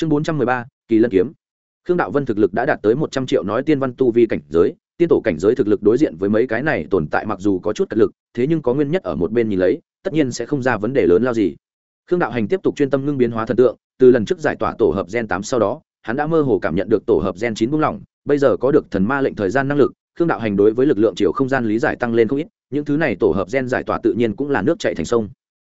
chương bốn trăm mười ba, kỳ lân kiếm. Khương đạo vân thực lực đã đạt tới một trăm triệu nói tiên văn tu vi cảnh giới, tiên tổ cảnh giới thực lực đối diện với mấy cái này tồn tại mặc dù có chút cật lực, thế nhưng có nguyên nhất ở một bên nhìn lấy, tất nhiên sẽ không ra vấn đề lớn lao gì. Khương đạo hành tiếp tục chuyên tâm ngưng biến hóa thần tượng, từ lần trước giải tỏa tổ hợp gen tám sau đó, hắn đã mơ hồ cảm nhận được tổ hợp gen chín buông lỏng, bây giờ có được thần ma lệnh thời gian năng lực, khương đạo hành đối với lực lượng chiều không gian lý giải tăng lên không ít, những thứ này tổ hợp gen giải tỏa tự nhiên cũng là nước chạy thành sông.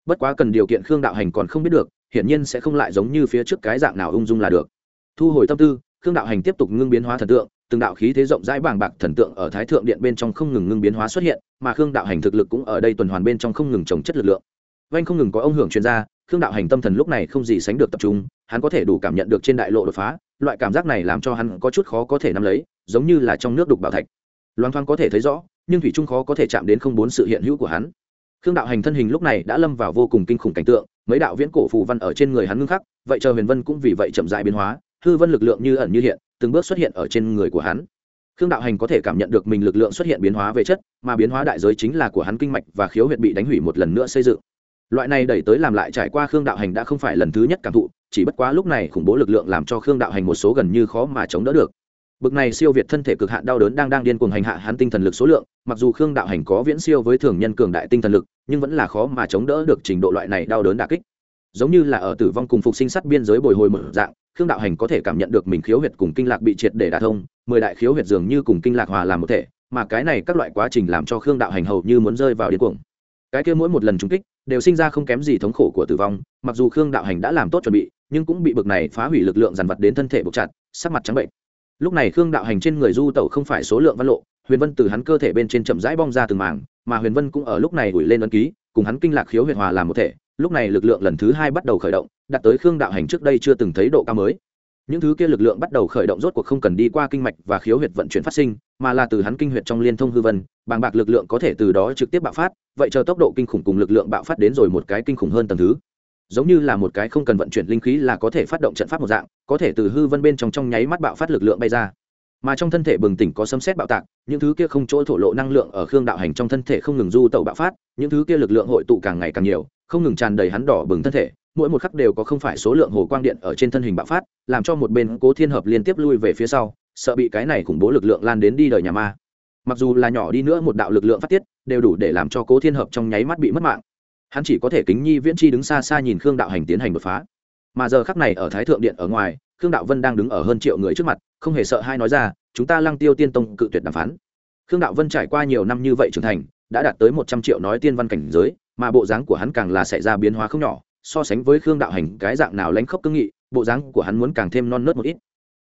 Bất quá cần điều kiện khương đạo hành còn không biết được hiển nhiên sẽ không lại giống như phía trước cái dạng nào ung dung là được. Thu hồi tâm tư, khương đạo hành tiếp tục ngưng biến hóa thần tượng, từng đạo khí thế rộng rãi bàng bạc thần tượng ở thái thượng điện bên trong không ngừng ngưng biến hóa xuất hiện, mà khương đạo hành thực lực cũng ở đây tuần hoàn bên trong không ngừng trồng chất lực lượng. Vanh không ngừng có ông hưởng chuyên gia khương đạo hành tâm thần lúc này không gì sánh được tập trung, hắn có thể đủ cảm nhận được trên đại lộ đột phá, loại cảm giác này làm cho hắn có chút khó có thể nắm lấy, giống như là trong nước đục bảo thạch. Loan thoáng có thể thấy rõ, nhưng thủy trung khó có thể chạm đến không bốn sự hiện hữu của hắn. Khương đạo hành thân hình lúc này đã lâm vào vô cùng kinh khủng cảnh tượng mấy đạo viễn cổ phù văn ở trên người hắn ngưng khắc, vậy chờ huyền vân cũng vì vậy chậm dại biến hóa, hư vân lực lượng như ẩn như hiện, từng bước xuất hiện ở trên người của hắn. Khương đạo hành có thể cảm nhận được mình lực lượng xuất hiện biến hóa về chất, mà biến hóa đại giới chính là của hắn kinh mạch và khiếu huyệt bị đánh hủy một lần nữa xây dựng. Loại này đẩy tới làm lại trải qua khương đạo hành đã không phải lần thứ nhất cảm thụ, chỉ bất quá lúc này khủng bố lực lượng làm cho khương đạo hành một số gần như khó mà chống đỡ được bực này siêu việt thân thể cực hạn đau đớn đang đang điên cuồng hành hạ hắn tinh thần lực số lượng, mặc dù khương đạo hành có viễn siêu với thường nhân cường đại tinh thần lực, nhưng vẫn là khó mà chống đỡ được trình độ loại này đau đớn đà kích. Giống như là ở tử vong cùng phục sinh sắt biên giới bồi hồi mở dạng, khương đạo hành có thể cảm nhận được mình khiếu huyệt cùng kinh lạc bị triệt để đả thông, mười đại khiếu huyệt dường như cùng kinh lạc hòa làm một thể, mà cái này các loại quá trình làm cho khương đạo hành hầu như muốn rơi vào điên cuồng. Cái kia mỗi một lần trúng kích, đều sinh ra không kém gì thống khổ của tử vong, mặc dù khương đạo hành đã làm tốt chuẩn bị, nhưng cũng bị bực này phá hủy lực lượng dàn vật đến thân thể buộc chặt, sắc mặt trắng bệnh lúc này khương đạo hành trên người du tẩu không phải số lượng văn lộ, huyền vân từ hắn cơ thể bên trên chậm rãi bong ra từng mảng, mà huyền vân cũng ở lúc này ủi lên ấn ký, cùng hắn kinh lạc khiếu huyền hòa làm một thể. Lúc này lực lượng lần thứ hai bắt đầu khởi động, đạt tới khương đạo hành trước đây chưa từng thấy độ cao mới. Những thứ kia lực lượng bắt đầu khởi động rốt cuộc không cần đi qua kinh mạch và khiếu huyệt vận chuyển phát sinh, mà là từ hắn kinh huyệt trong liên thông hư vân, bàng bạc lực lượng có thể từ đó trực tiếp bạo phát, vậy chờ tốc độ kinh khủng cùng lực lượng bạo phát đến rồi một cái kinh khủng hơn tầng thứ giống như là một cái không cần vận chuyển linh khí là có thể phát động trận pháp một dạng, có thể từ hư vân bên trong trong nháy mắt bạo phát lực lượng bay ra. Mà trong thân thể bừng tỉnh có sấm xét bạo tạc, những thứ kia không chỗ thổ lộ năng lượng ở khương đạo hành trong thân thể không ngừng du tẩu bạo phát, những thứ kia lực lượng hội tụ càng ngày càng nhiều, không ngừng tràn đầy hắn đỏ bừng thân thể, mỗi một khắc đều có không phải số lượng hồ quang điện ở trên thân hình bạo phát, làm cho một bên cố thiên hợp liên tiếp lui về phía sau, sợ bị cái này khủng bố lực lượng lan đến đi đời nhà ma. Mặc dù là nhỏ đi nữa một đạo lực lượng phát tiết, đều đủ để làm cho cố thiên hợp trong nháy mắt bị mất mạng hắn chỉ có thể kính nhi viễn chi đứng xa xa nhìn khương đạo hành tiến hành đột phá mà giờ khắc này ở thái thượng điện ở ngoài khương đạo vân đang đứng ở hơn triệu người trước mặt không hề sợ hai nói ra chúng ta lăng tiêu tiên tông cự tuyệt đàm phán khương đạo vân trải qua nhiều năm như vậy trưởng thành đã đạt tới một trăm triệu nói tiên văn cảnh giới mà bộ dáng của hắn càng là xảy ra biến hóa không nhỏ so sánh với khương đạo hành cái dạng nào lánh khốc cương nghị bộ dáng của hắn muốn càng thêm non nớt một ít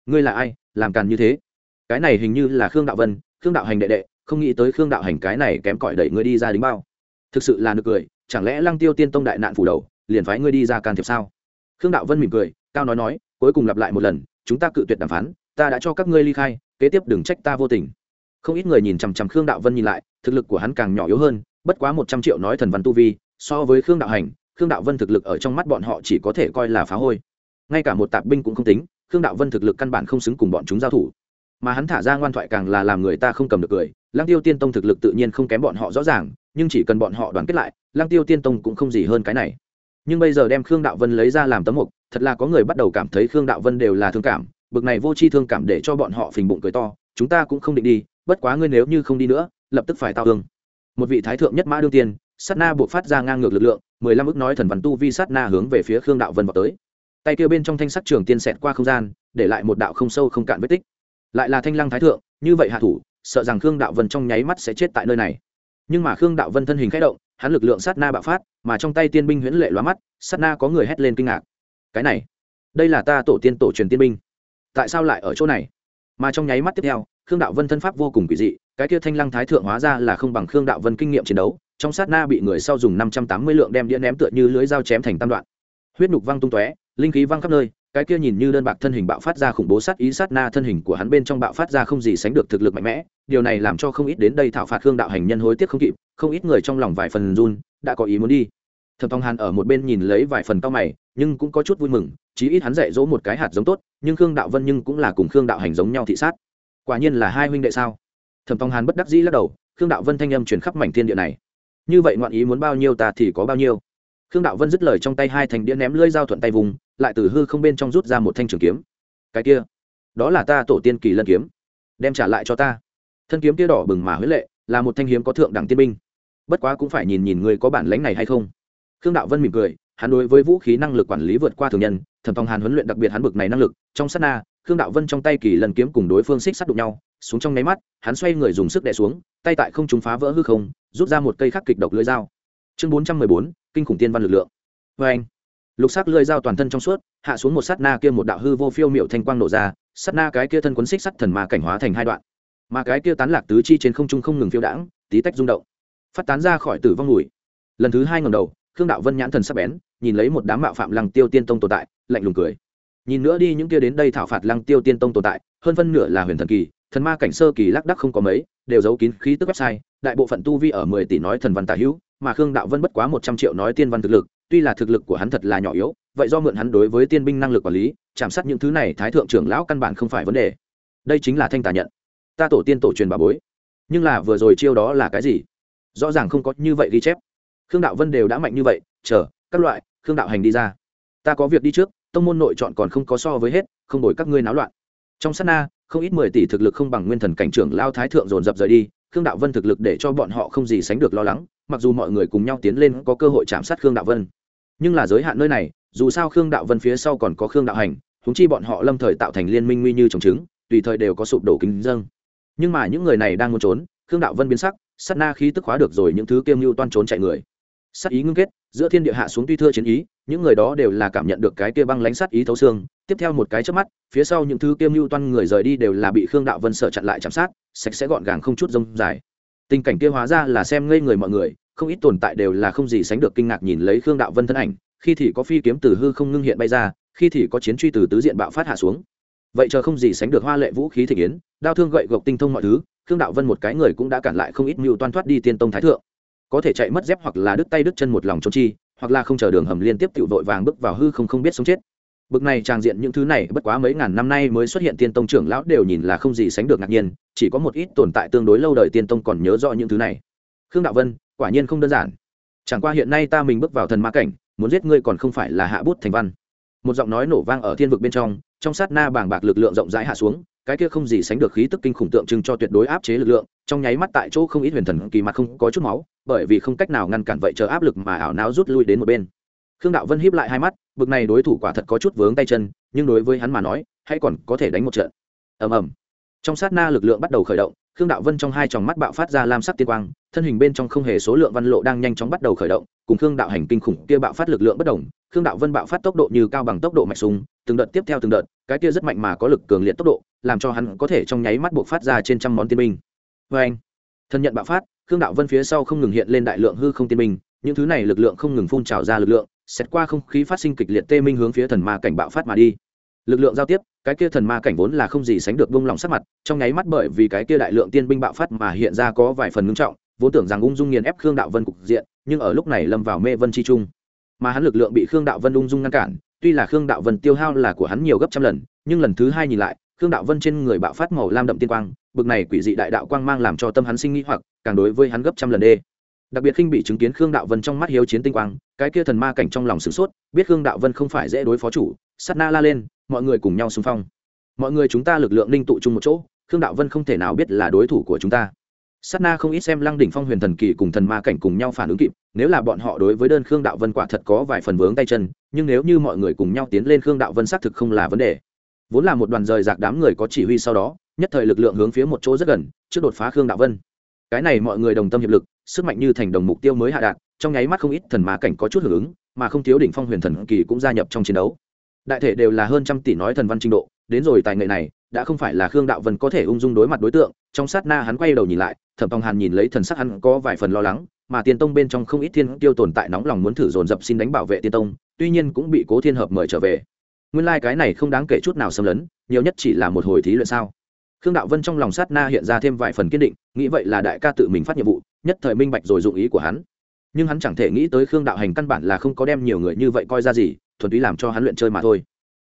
ngươi là ai làm càng như thế cái này hình như là khương đạo vân khương đạo hành đệ đệ không nghĩ tới khương đạo hành cái này kém cỏi đẩy ngươi đi ra đính bao thực sự là nực cười chẳng lẽ lăng tiêu tiên tông đại nạn phủ đầu, liền phái ngươi đi ra can thiệp sao? Khương đạo vân mỉm cười, cao nói nói, cuối cùng lặp lại một lần, chúng ta cự tuyệt đàm phán, ta đã cho các ngươi ly khai, kế tiếp đừng trách ta vô tình. Không ít người nhìn chằm chằm khương đạo vân nhìn lại, thực lực của hắn càng nhỏ yếu hơn, bất quá một trăm triệu nói thần văn tu vi, so với khương đạo hành, khương đạo vân thực lực ở trong mắt bọn họ chỉ có thể coi là phá hôi. Ngay cả một tạp binh cũng không tính, khương đạo vân thực lực căn bản không xứng cùng bọn chúng giao thủ. Mà hắn thả ra ngoan thoại càng là làm người ta không cầm được cười, lăng tiêu tiên tông thực lực tự nhiên không kém bọn họ rõ ràng nhưng chỉ cần bọn họ đoàn kết lại, lăng tiêu tiên tông cũng không gì hơn cái này. Nhưng bây giờ đem khương đạo vân lấy ra làm tấm mục, thật là có người bắt đầu cảm thấy khương đạo vân đều là thương cảm, bực này vô tri thương cảm để cho bọn họ phình bụng cười to, chúng ta cũng không định đi, bất quá ngươi nếu như không đi nữa, lập tức phải tao hương một vị thái thượng nhất mã đương tiên, sát na buộc phát ra ngang ngược lực lượng, mười lăm ức nói thần văn tu vi sát na hướng về phía khương đạo vân vào tới. Tay kia bên trong thanh sắc trường tiên xẹt qua không gian, để lại một đạo không sâu không cạn vết tích. Lại là thanh lăng thái thượng, như vậy hạ thủ, sợ rằng khương đạo vân trong nháy mắt sẽ chết tại nơi này nhưng mà khương đạo vân thân hình k h ẽ động, hắn lực lượng sát na bạo phát, mà trong tay tiên binh huyễn lệ loa mắt, sát na có người hét lên kinh ngạc. Cái này, đây là ta tổ tiên tổ truyền tiên binh. Tại sao lại ở chỗ này? Mà trong nháy mắt tiếp theo, khương đạo vân thân pháp vô cùng quỷ dị, cái kia thanh lăng thái thượng hóa ra là không bằng khương đạo vân kinh nghiệm chiến đấu, trong sát na bị người sau dùng năm trăm tám mươi lượng đem đĩa ném tựa như lưới dao chém thành tam đoạn. Huyết nhục văng tung tóe, linh khí văng khắp nơi cái kia nhìn như đơn bạc thân hình bạo phát ra khủng bố sát ý sát na thân hình của hắn bên trong bạo phát ra không gì sánh được thực lực mạnh mẽ, điều này làm cho không ít đến đây thảo phạt hương đạo hành nhân hối tiếc không kịp, không ít người trong lòng vài phần run, đã có ý muốn đi. Thẩm thong hàn ở một bên nhìn lấy vài phần cao mày, nhưng cũng có chút vui mừng, chí ít hắn dạy dỗ một cái hạt giống tốt, nhưng khương đạo vân nhưng cũng là cùng khương đạo hành giống nhau thị sát. Quả nhiên là hai huynh đệ sao? Thẩm thong hàn bất đắc dĩ lắc đầu, khương đạo vân thanh âm truyền khắp mảnh thiên địa này. Như vậy ngoạn ý muốn bao nhiêu ta thì có bao nhiêu khương đạo vân dứt lời trong tay hai thành đĩa ném lưỡi dao thuận tay vùng, lại từ hư không bên trong rút ra một thanh trường kiếm. Cái kia, đó là ta tổ tiên kỳ lân kiếm. Đem trả lại cho ta. Thân kiếm kia đỏ bừng mà huế lệ, là một thanh hiếm có thượng đẳng tiên binh. Bất quá cũng phải nhìn nhìn người có bản lãnh này hay không. Khương đạo vân mỉm cười, hắn đối với vũ khí năng lực quản lý vượt qua thường nhân, thẩm phong hàn huấn luyện đặc biệt hắn bực này năng lực, trong sát na, khương đạo vân trong tay kỳ lần kiếm cùng đối phương xích sắt đụng nhau, xuống trong nháy mắt, hắn xoay người dùng sức đè xuống, tay tại không trúng phá vỡ hư không, rút ra một cây khắc kịch độc lưỡi dao chương bốn trăm mười bốn, kinh khủng tiên văn lực lượng. Vê anh, lục sắc lưỡi dao toàn thân trong suốt, hạ xuống một sát na kia một đạo hư vô phiêu miệu thanh quang nổ ra, sát na cái kia thân quấn xích sắt thần ma cảnh hóa thành hai đoạn. Mà cái kia tán lạc tứ chi trên không trung không ngừng phiêu đãng, tí tách rung động. Phát tán ra khỏi tử vong mùi. Lần thứ hai ngầm đầu, khương đạo vân nhãn thần sắp bén, nhìn lấy một đám mạo phạm lăng tiêu tiên tông tồn tại, lạnh lùng cười. Nhìn nữa đi những kia đến đây thảo phạt lăng tiêu tiên tông tồn tại, hơn phân nửa là huyền thần kỳ, thần ma cảnh sơ kỳ lác đắc không có mấy, đều giấu kín khí tức website, đại bộ phận tu vi ở mười tỷ nói thần văn tả hữu mà khương đạo vân bất quá một trăm triệu nói tiên văn thực lực, tuy là thực lực của hắn thật là nhỏ yếu, vậy do mượn hắn đối với tiên binh năng lực quản lý, chạm sát những thứ này thái thượng trưởng lão căn bản không phải vấn đề. Đây chính là thanh tà nhận. Ta tổ tiên tổ truyền bà bối. Nhưng là vừa rồi chiêu đó là cái gì? Rõ ràng không có như vậy ghi chép. Khương đạo vân đều đã mạnh như vậy, chờ, các loại, khương đạo hành đi ra. Ta có việc đi trước, tông môn nội chọn còn không có so với hết, không đổi các ngươi náo loạn. Trong sát na, không ít mười tỷ thực lực không bằng nguyên thần cảnh trưởng lao thái thượng dồn dập rời đi, khương đạo vân thực lực để cho bọn họ không gì sánh được lo lắng mặc dù mọi người cùng nhau tiến lên có cơ hội chạm sát khương đạo vân, nhưng là giới hạn nơi này, dù sao khương đạo vân phía sau còn có khương đạo hành húng chi bọn họ lâm thời tạo thành liên minh nguy như trồng trứng, tùy thời đều có sụp đổ kính dâng nhưng mà những người này đang muốn trốn, khương đạo vân biến sắc, sát na khí tức hóa được rồi những thứ kiêm mưu toan trốn chạy người. Sát ý ngưng kết, giữa thiên địa hạ xuống tuy thưa chiến ý, những người đó đều là cảm nhận được cái kia băng lánh sát ý thấu xương. Tiếp theo một cái chớp mắt, phía sau những thứ kiêm mưu toan người rời đi đều là bị khương đạo vân sợ chặn lại chạm sát, sạch sẽ gọn gàng không chút rông dài. Tình cảnh kia hóa ra là xem ngây người mọi người không ít tồn tại đều là không gì sánh được kinh ngạc nhìn lấy khương đạo vân thân ảnh, khi thì có phi kiếm từ hư không ngưng hiện bay ra, khi thì có chiến truy từ tứ diện bạo phát hạ xuống. Vậy chờ không gì sánh được hoa lệ vũ khí thể kiến đao thương gậy gộc tinh thông mọi thứ, khương đạo vân một cái người cũng đã cản lại không ít mưu toan thoát đi tiên tông thái thượng. Có thể chạy mất dép hoặc là đứt tay đứt chân một lòng trốn chi, hoặc là không chờ đường hầm liên tiếp tự vội vàng bước vào hư không không biết sống chết. Bực này tràng diện những thứ này, bất quá mấy ngàn năm nay mới xuất hiện tiên tông trưởng lão đều nhìn là không gì sánh được ngạc nhiên, chỉ có một ít tồn tại tương đối lâu đời tiên tông còn nhớ rõ những thứ này. Khương đạo vân quả nhiên không đơn giản. Chẳng qua hiện nay ta mình bước vào thần ma cảnh, muốn giết ngươi còn không phải là hạ bút thành văn. Một giọng nói nổ vang ở thiên vực bên trong trong sát na bàng bạc lực lượng rộng rãi hạ xuống, cái kia không gì sánh được khí tức kinh khủng tượng trưng cho tuyệt đối áp chế lực lượng, trong nháy mắt tại chỗ không ít huyền thần kỳ mặt không có chút máu, bởi vì không cách nào ngăn cản vậy chờ áp lực mà ảo não rút lui đến một bên. Khương đạo vân híp lại hai mắt, bực này đối thủ quả thật có chút vướng tay chân, nhưng đối với hắn mà nói, hãy còn có thể đánh một trận. Ầm ầm trong sát na lực lượng bắt đầu khởi động, khương đạo vân trong hai tròng mắt bạo phát ra lam sắc tiên quang, thân hình bên trong không hề số lượng văn lộ đang nhanh chóng bắt đầu khởi động, cùng khương đạo hành kinh khủng kia bạo phát lực lượng bất đồng, khương đạo vân bạo phát tốc độ như cao bằng tốc độ mạch súng, từng đợt tiếp theo từng đợt, cái kia rất mạnh mà có lực cường liệt tốc độ, làm cho hắn có thể trong nháy mắt buộc phát ra trên trăm món tiên binh. Vê anh thân nhận bạo phát, khương đạo vân phía sau không ngừng hiện lên đại lượng hư không tiên binh, những thứ này lực lượng không ngừng phun trào ra lực lượng xét qua không khí phát sinh kịch liệt tê minh hướng phía thần ma cảnh bạo phát mà đi. Lực lượng giao tiếp cái kia thần ma cảnh vốn là không gì sánh được bông lòng sắc mặt, trong nháy mắt bởi vì cái kia đại lượng tiên binh bạo phát mà hiện ra có vài phần ngưng trọng, vốn tưởng rằng ung dung nghiền ép khương đạo vân cục diện, nhưng ở lúc này lâm vào mê vân chi trung. Mà hắn lực lượng bị khương đạo vân ung dung ngăn cản, tuy là khương đạo vân tiêu hao là của hắn nhiều gấp trăm lần, nhưng lần thứ hai nhìn lại, khương đạo vân trên người bạo phát màu lam đậm tiên quang, bực này quỷ dị đại đạo quang mang làm cho tâm hắn sinh nghĩ hoặc, càng đối với hắn gấp trăm lần đê. Đặc biệt khinh bị chứng kiến khương đạo vân trong mắt hiếu chiến tinh quang, cái kia thần ma cảnh trong lòng sửng sốt, biết khương đạo vân không phải dễ đối phó chủ sắt na la lên mọi người cùng nhau xung phong mọi người chúng ta lực lượng ninh tụ chung một chỗ khương đạo vân không thể nào biết là đối thủ của chúng ta Sát na không ít xem Lăng đỉnh phong huyền thần kỳ cùng thần ma cảnh cùng nhau phản ứng kịp, nếu là bọn họ đối với đơn Khương Đạo Vân quả thật có vài phần vướng tay chân, nhưng nếu như mọi người cùng nhau tiến lên Khương Đạo Vân xác thực không là vấn đề. Vốn là một đoàn rời rạc đám người có chỉ huy sau đó, nhất thời lực lượng hướng phía một chỗ rất gần, trước đột phá Khương Đạo Vân. Cái này mọi người đồng tâm hiệp lực, sức mạnh như thành đồng mục tiêu mới hạ đạt, trong nháy mắt không ít thần ma cảnh có chút hưởng ứng, mà không thiếu đỉnh phong huyền thần kỳ cũng gia nhập trong chiến đấu. Đại thể đều là hơn trăm tỷ nói thần văn trình độ, đến rồi tài nghệ này, đã không phải là Khương Đạo Vân có thể ung dung đối mặt đối tượng, trong sát na hắn quay đầu nhìn lại, thẩm tòng hàn nhìn lấy thần sắc hắn có vài phần lo lắng mà tiên tông bên trong không ít thiên tiêu tồn tại nóng lòng muốn thử dồn dập xin đánh bảo vệ tiên tông tuy nhiên cũng bị cố thiên hợp mời trở về. Nguyên lai、like、cái này không đáng kể chút nào xâm lấn nhiều nhất chỉ là một hồi thí luyện sao. Khương đạo vân trong lòng sát na hiện ra thêm vài phần kiên định nghĩ vậy là đại ca tự mình phát nhiệm vụ nhất thời minh bạch rồi dụng ý của hắn. Nhưng hắn chẳng thể nghĩ tới khương đạo hành căn bản là không có đem nhiều người như vậy coi ra gì thuần túy làm cho hắn luyện chơi mà thôi.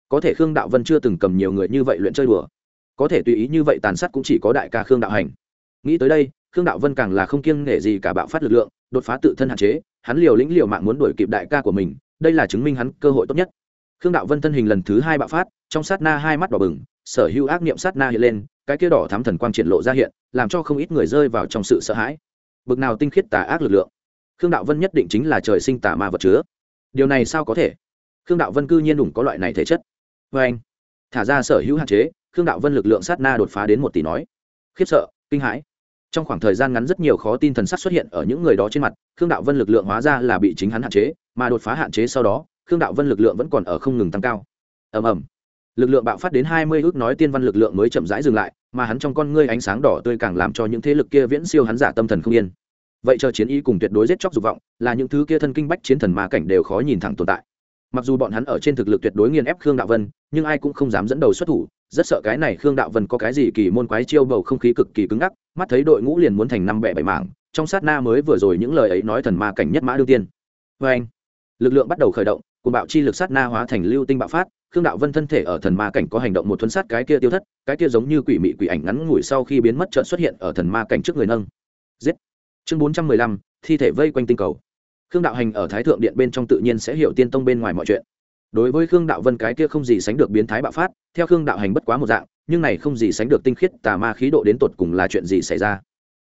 Có thể khương đạo vân chưa từng cầm nhiều người như vậy luyện chơi đùa. Có thể tùy ý như vậy tàn sát cũng chỉ có đại ca khương đạo hành. Nghĩ tới đây, khương đạo vân càng là không kiêng nể gì cả bạo phát lực lượng, đột phá tự thân hạn chế, hắn liều lĩnh liều mạng muốn đuổi kịp đại ca của mình, đây là chứng minh hắn cơ hội tốt nhất. Khương đạo vân thân hình lần thứ hai bạo phát, trong sát na hai mắt đỏ bừng, sở hữu ác niệm sát na hiện lên, cái kia đỏ thắm thần quang triển lộ ra hiện, làm cho không ít người rơi vào trong sự sợ hãi. Bực nào tinh khiết tà ác lực lượng. Khương đạo vân nhất định chính là trời sinh tà ma vật chứa. Điều này sao có thể? Khương đạo vân cư nhiên đủng có loại này thể chất. Vê anh, thả ra sở hữu hạn chế, khương đạo vân lực lượng sát na đột phá đến một tỷ nói. Khiếp sợ, kinh hãi. Trong khoảng thời gian ngắn rất nhiều khó tin thần sắc xuất hiện ở những người đó trên mặt, khương đạo vân lực lượng hóa ra là bị chính hắn hạn chế, mà đột phá hạn chế sau đó, khương đạo vân lực lượng vẫn còn ở không ngừng tăng cao. Ầm ầm. Lực lượng bạo phát đến hai mươi ước nói tiên văn lực lượng mới chậm rãi dừng lại, mà hắn trong con ngươi ánh sáng đỏ tươi càng làm cho những thế lực kia viễn siêu hắn giả tâm thần không yên. Vậy chờ chiến ý cùng tuyệt đối giết chóc dục vọng, là những thứ kia thân kinh bách chiến thần ma cảnh đều khó nhìn thẳng tồn tại mặc dù bọn hắn ở trên thực lực tuyệt đối nghiền ép khương đạo vân, nhưng ai cũng không dám dẫn đầu xuất thủ. Rất sợ cái này khương đạo vân có cái gì kỳ môn quái chiêu bầu không khí cực kỳ cứng ngắc, mắt thấy đội ngũ liền muốn thành năm bẻ bảy mảng, trong sát na mới vừa rồi những lời ấy nói thần ma cảnh nhất mã đương tiên. Vê anh, lực lượng bắt đầu khởi động cùng bạo chi lực sát na hóa thành lưu tinh bạo phát, khương đạo vân thân thể ở thần ma cảnh có hành động một thuấn sát cái kia tiêu thất, cái kia giống như quỷ mị quỷ ảnh ngắn ngủi sau khi biến mất trợn xuất hiện ở thần ma cảnh trước người nâng. Giết. Chương bốn trăm mười lăm, thi thể vây quanh tinh cầu khương đạo hành ở thái thượng điện bên trong tự nhiên sẽ hiểu tiên tông bên ngoài mọi chuyện. Đối với khương đạo vân cái kia không gì sánh được biến thái bạo phát, theo khương đạo hành bất quá một dạng, nhưng này không gì sánh được tinh khiết, tà ma khí độ đến tột cùng là chuyện gì xảy ra?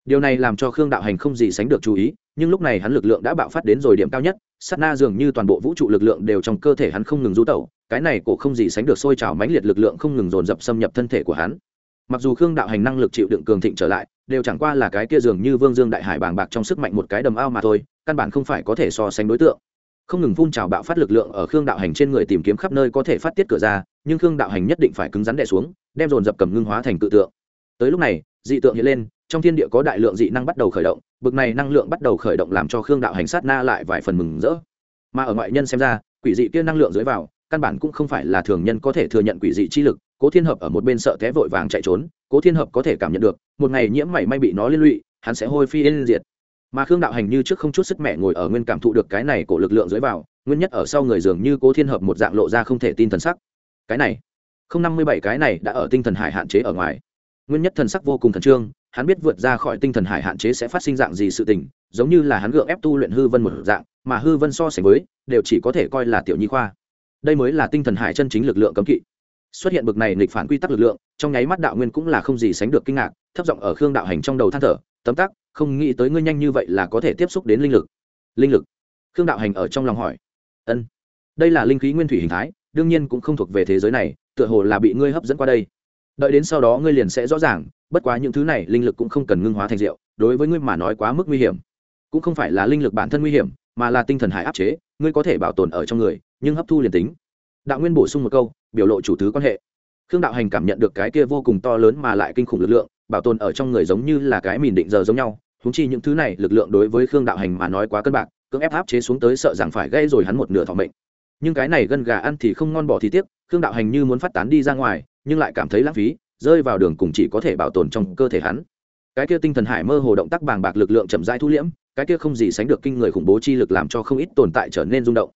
Điều này làm cho khương đạo hành không gì sánh được chú ý, nhưng lúc này hắn lực lượng đã bạo phát đến rồi điểm cao nhất, sát na dường như toàn bộ vũ trụ lực lượng đều trong cơ thể hắn không ngừng rú tẩu, cái này cổ không gì sánh được sôi trào mãnh liệt lực lượng không ngừng dồn dập xâm nhập thân thể của hắn mặc dù khương đạo hành năng lực chịu đựng cường thịnh trở lại, đều chẳng qua là cái kia dường như vương dương đại hải bàng bạc trong sức mạnh một cái đầm ao mà thôi, căn bản không phải có thể so sánh đối tượng. Không ngừng phun trào bạo phát lực lượng ở khương đạo hành trên người tìm kiếm khắp nơi có thể phát tiết cửa ra, nhưng khương đạo hành nhất định phải cứng rắn đè xuống, đem dồn dập cầm ngưng hóa thành cự tượng. Tới lúc này, dị tượng hiện lên, trong thiên địa có đại lượng dị năng bắt đầu khởi động, bực này năng lượng bắt đầu khởi động làm cho khương đạo hành sát na lại vài phần mừng rỡ. Mà ở ngoại nhân xem ra, quỷ dị kia năng lượng dưới vào, căn bản cũng không phải là thường nhân có thể thừa nhận quỷ dị chi lực cố thiên hợp ở một bên sợ té vội vàng chạy trốn, cố thiên hợp có thể cảm nhận được, một ngày nhiễm mảy may bị nó liên lụy, hắn sẽ hôi phi yên diệt. Mà khương đạo hành như trước không chút sức mẹ ngồi ở nguyên cảm thụ được cái này của lực lượng dưới vào, nguyên nhất ở sau người dường như cố thiên hợp một dạng lộ ra không thể tin thần sắc. Cái này, không năm mươi bảy cái này đã ở tinh thần hải hạn chế ở ngoài. Nguyên nhất thần sắc vô cùng thần trương, hắn biết vượt ra khỏi tinh thần hải hạn chế sẽ phát sinh dạng gì sự tình, giống như là hắn gượng ép tu luyện hư vân một dạng, mà hư vân so sánh với, đều chỉ có thể coi là tiểu nhi khoa. Đây mới là tinh thần hải chân chính lực lượng cấm kỵ xuất hiện bực này nghịch phản quy tắc lực lượng, trong nháy mắt đạo nguyên cũng là không gì sánh được kinh ngạc, thấp giọng ở khương đạo hành trong đầu than thở, tấm tắc, không nghĩ tới ngươi nhanh như vậy là có thể tiếp xúc đến linh lực. Linh lực? Khương đạo hành ở trong lòng hỏi. Ân, đây là linh khí nguyên thủy hình thái, đương nhiên cũng không thuộc về thế giới này, tựa hồ là bị ngươi hấp dẫn qua đây. Đợi đến sau đó ngươi liền sẽ rõ ràng, bất quá những thứ này linh lực cũng không cần ngưng hóa thành rượu, đối với ngươi mà nói quá mức nguy hiểm. Cũng không phải là linh lực bản thân nguy hiểm, mà là tinh thần hải áp chế, ngươi có thể bảo tồn ở trong người, nhưng hấp thu liền tính. Đạo nguyên bổ sung một câu biểu lộ chủ thứ quan hệ. Khương đạo hành cảm nhận được cái kia vô cùng to lớn mà lại kinh khủng lực lượng, bảo tồn ở trong người giống như là cái mìn định giờ giống nhau. Húng chi những thứ này, lực lượng đối với khương đạo hành mà nói quá cân bạc, cưỡng ép áp chế xuống tới sợ rằng phải gây rồi hắn một nửa thọ mệnh. Nhưng cái này gân gà ăn thì không ngon bỏ thì tiếc, khương đạo hành như muốn phát tán đi ra ngoài, nhưng lại cảm thấy lãng phí, rơi vào đường cùng chỉ có thể bảo tồn trong cơ thể hắn. Cái kia tinh thần hải mơ hồ động tác bàng bạc lực lượng chậm rãi thu liễm, cái kia không gì sánh được kinh người khủng bố chi lực làm cho không ít tồn tại trở nên rung động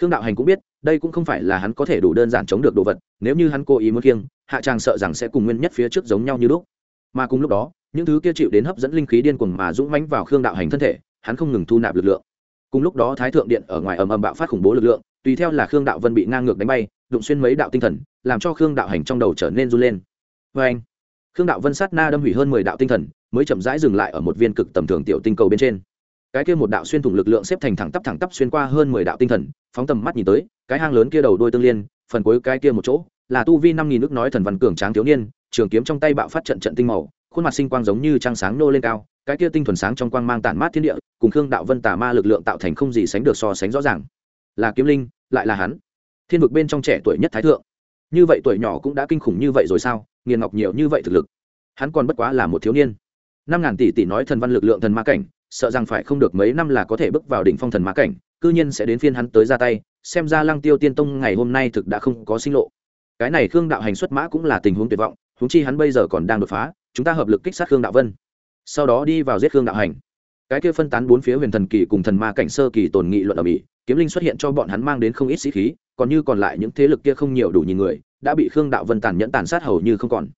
khương đạo hành cũng biết, đây cũng không phải là hắn có thể đủ đơn giản chống được đồ vật, nếu như hắn cố ý muốn kiêng hạ tràng sợ rằng sẽ cùng nguyên nhất phía trước giống nhau như lúc. Mà cùng lúc đó, những thứ kia chịu đến hấp dẫn linh khí điên cuồng mà dũng mãnh vào khương đạo hành thân thể, hắn không ngừng thu nạp lực lượng. Cùng lúc đó thái thượng điện ở ngoài ầm ầm bạo phát khủng bố lực lượng, tùy theo là khương đạo vân bị ngang ngược đánh bay, đụng xuyên mấy đạo tinh thần, làm cho khương đạo hành trong đầu trở nên run lên. Vê anh khương đạo vân sát na đâm hủy hơn mười đạo tinh thần, mới chậm rãi dừng lại ở một viên cực tầm thường tiểu tinh cầu bên trên cái kia một đạo xuyên thủng lực lượng xếp thành thẳng tắp thẳng tắp xuyên qua hơn mười đạo tinh thần, phóng tầm mắt nhìn tới, cái hang lớn kia đầu đôi tương liên, phần cuối cái kia một chỗ, là tu vi năm nghìn nước nói thần văn cường tráng thiếu niên, trường kiếm trong tay bạo phát trận trận tinh màu, khuôn mặt sinh quang giống như trăng sáng nô lên cao, cái kia tinh thuần sáng trong quang mang tản mát thiên địa, cùng khương đạo vân tà ma lực lượng tạo thành không gì sánh được so sánh rõ ràng. Là kiếm linh, lại là hắn. Thiên vực bên trong trẻ tuổi nhất thái thượng. Như vậy tuổi nhỏ cũng đã kinh khủng như vậy rồi sao? Nghiền ngọc nhiều như vậy thực lực. Hắn còn bất quá là một thiếu niên. Năm ngàn tỷ tỷ nói thần văn lực lượng thần ma cảnh sợ rằng phải không được mấy năm là có thể bước vào đỉnh phong thần ma cảnh, cư nhiên sẽ đến phiên hắn tới ra tay, xem ra lăng tiêu tiên tông ngày hôm nay thực đã không có sinh lộ. Cái này khương đạo hành xuất mã cũng là tình huống tuyệt vọng húng chi hắn bây giờ còn đang đột phá, chúng ta hợp lực kích sát khương đạo vân. Sau đó đi vào giết khương đạo hành. Cái kia phân tán bốn phía huyền thần kỳ cùng thần ma cảnh sơ kỳ tồn nghị luận ở mỹ, kiếm linh xuất hiện cho bọn hắn mang đến không ít sĩ khí, còn như còn lại những thế lực kia không nhiều đủ nhìn người, đã bị khương đạo vân tàn nhẫn tàn sát hầu như không còn.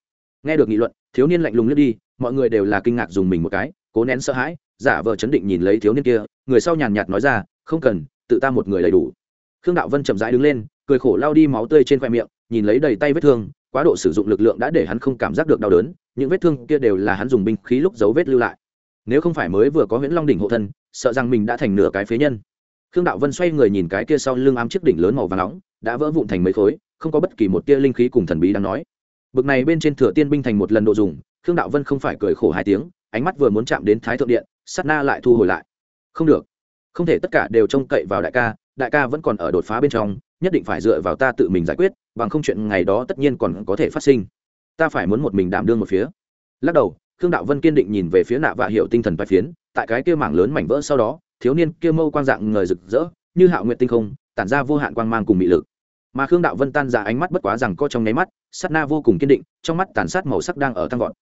Nghe được nghị luận, thiếu niên lạnh lùng lướt đi, mọi người đều là kinh ngạc dùng mình một cái, cố nén sợ hãi giả vờ chấn định nhìn lấy thiếu niên kia, người sau nhàn nhạt nói ra, không cần, tự ta một người đầy đủ. Khương đạo vân chậm rãi đứng lên, cười khổ lao đi máu tươi trên khoe miệng, nhìn lấy đầy tay vết thương, quá độ sử dụng lực lượng đã để hắn không cảm giác được đau đớn, những vết thương kia đều là hắn dùng binh khí lúc dấu vết lưu lại. Nếu không phải mới vừa có huyễn long đỉnh hộ thân, sợ rằng mình đã thành nửa cái phế nhân. Khương đạo vân xoay người nhìn cái kia sau lưng ám chiếc đỉnh lớn màu và nóng, đã vỡ vụn thành mấy khối, không có bất kỳ một tia linh khí cùng thần bí đang nói. Bực này bên trên thừa tiên binh thành một lần độ dùng, khương đạo vân không phải cười khổ hai tiếng, ánh mắt vừa muốn chạm đến thái thượng điện sát na lại thu hồi lại. Không được. Không thể tất cả đều trông cậy vào đại ca đại ca vẫn còn ở đột phá bên trong, nhất định phải dựa vào ta tự mình giải quyết, bằng không chuyện ngày đó tất nhiên còn có thể phát sinh. Ta phải muốn một mình đảm đương một phía. Lắc đầu, khương đạo vân kiên định nhìn về phía nạ vạ hiệu tinh thần vai phiến, tại cái kia mảng lớn mảnh vỡ sau đó, thiếu niên kia mâu quang dạng ngời rực rỡ, như hạo nguyện tinh không, tản ra vô hạn quang mang cùng mị lực. Mà khương đạo vân tan ra ánh mắt bất quá rằng co trong nháy mắt, sát na vô cùng kiên định, trong mắt tàn sát màu sắc đang ở tăng vọt.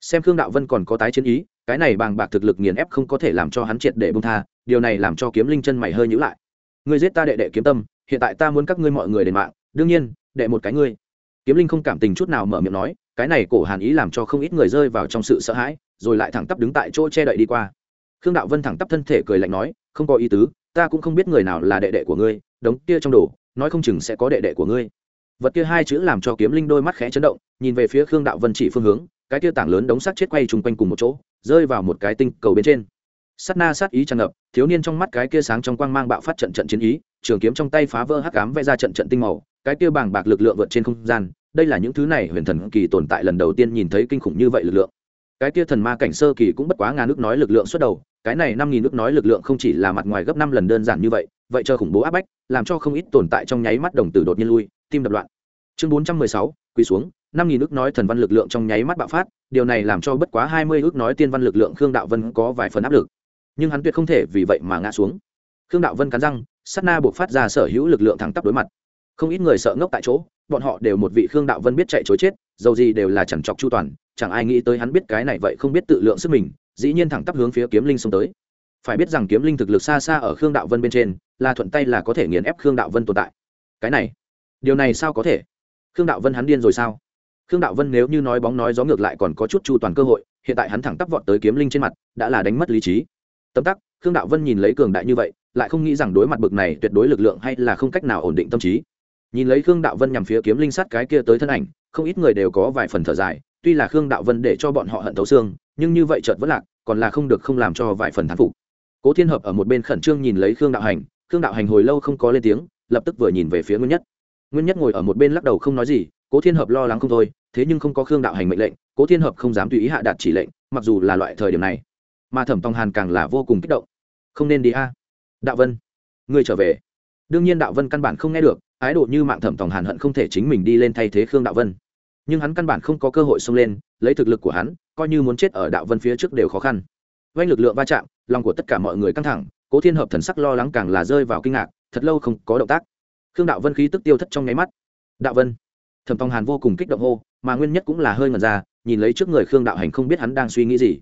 Xem khương đạo vân còn có tái chiến ý cái này bàng bạc thực lực nghiền ép không có thể làm cho hắn triệt để bông tha, điều này làm cho kiếm linh chân mày hơi nhữ lại. Ngươi giết ta đệ đệ kiếm tâm, hiện tại ta muốn các ngươi mọi người đền mạng, đương nhiên, đệ một cái ngươi. Kiếm linh không cảm tình chút nào mở miệng nói, cái này cổ hàn ý làm cho không ít người rơi vào trong sự sợ hãi, rồi lại thẳng tắp đứng tại chỗ che đậy đi qua. Khương đạo vân thẳng tắp thân thể cười lạnh nói, không có ý tứ, ta cũng không biết người nào là đệ đệ của ngươi, đống kia trong đồ, nói không chừng sẽ có đệ đệ của ngươi. Vật kia hai chữ làm cho kiếm linh đôi mắt khẽ chấn động, nhìn về phía khương đạo vân chỉ phương hướng, cái kia tảng lớn đống xác chết quay chung quanh cùng một chỗ rơi vào một cái tinh cầu bên trên. Sát na sát ý tràn ngập, thiếu niên trong mắt cái kia sáng trong quang mang bạo phát trận trận chiến ý, trường kiếm trong tay phá vỡ hắc ám vẽ ra trận trận tinh màu, cái kia bàng bạc lực lượng vượt trên không gian, đây là những thứ này huyền thần kỳ tồn tại lần đầu tiên nhìn thấy kinh khủng như vậy lực lượng. Cái kia thần ma cảnh sơ kỳ cũng bất quá ngàn nước nói lực lượng xuất đầu, cái này năm nghìn nước nói lực lượng không chỉ là mặt ngoài gấp năm lần đơn giản như vậy vậy chờ khủng bố áp bách, làm cho không ít tồn tại trong nháy mắt đồng tử đột nhiên lui, tim đập loạn. Chương bốn trăm mười sáu, quỳ xuống năm nghìn ước nói thần văn lực lượng trong nháy mắt bạo phát, điều này làm cho bất quá hai mươi ước nói tiên văn lực lượng khương đạo vân có vài phần áp lực. Nhưng hắn tuyệt không thể vì vậy mà ngã xuống. Khương đạo vân cắn răng s á t na buộc phát ra sở hữu lực lượng thẳng tắp đối mặt. Không ít người sợ ngốc tại chỗ, bọn họ đều một vị khương đạo vân biết chạy chối chết, dầu gì đều là chẳng chọc chu toàn, chẳng ai nghĩ tới hắn biết cái này vậy không biết tự lượng sức mình, dĩ nhiên thẳng tắp hướng phía kiếm linh xông tới. Phải biết rằng kiếm linh thực lực xa xa ở khương đạo vân bên trên, là thuận tay là có thể nghiền ép khương đạo vân tồn tại. Cái này, điều này sao có thể? Khương đạo vân hắn điên rồi sao? Khương đạo vân nếu như nói bóng nói gió ngược lại còn có chút chu toàn cơ hội, hiện tại hắn thẳng tắp vọt tới kiếm linh trên mặt, đã là đánh mất lý trí. Tấm tắc, khương đạo vân nhìn lấy cường đại như vậy, lại không nghĩ rằng đối mặt bực này tuyệt đối lực lượng hay là không cách nào ổn định tâm trí. Nhìn lấy khương đạo vân nhằm phía kiếm linh sát cái kia tới thân ảnh, không ít người đều có vài phần thở dài, tuy là khương đạo vân để cho bọn họ hận thấu xương, nhưng như vậy chợt vẫn lạc, còn là không được không làm cho vài phần thán phục. Cố thiên hợp ở một bên khẩn trương nhìn lấy khương đạo hành, khương đạo hành hồi lâu không có lên tiếng, lập tức vừa nhìn về phía nguyên nhất. Nguyên nhất ngồi ở một bên lắc đầu không nói gì cố thiên hợp lo lắng không thôi, thế nhưng không có khương đạo hành mệnh lệnh, cố thiên hợp không dám tùy ý hạ đạt chỉ lệnh, mặc dù là loại thời điểm này. Mà thẩm tòng hàn càng là vô cùng kích động. Không nên đi a. Đạo vân người trở về. Đương nhiên đạo vân căn bản không nghe được, ái độ như mạng thẩm tòng hàn hận không thể chính mình đi lên thay thế khương đạo vân. Nhưng hắn căn bản không có cơ hội xông lên, lấy thực lực của hắn, coi như muốn chết ở đạo vân phía trước đều khó khăn. Oanh lực lượng va chạm, lòng của tất cả mọi người căng thẳng, cố thiên hợp thần sắc lo lắng càng là rơi vào kinh ngạc, thật lâu không có động tác. Khương đạo vân khí tức tiêu thất trong nháy mắt. Đạo vân thẩm tòng hàn vô cùng kích động hô, mà nguyên nhất cũng là hơi ngần ra, nhìn lấy trước người khương đạo hành không biết hắn đang suy nghĩ gì.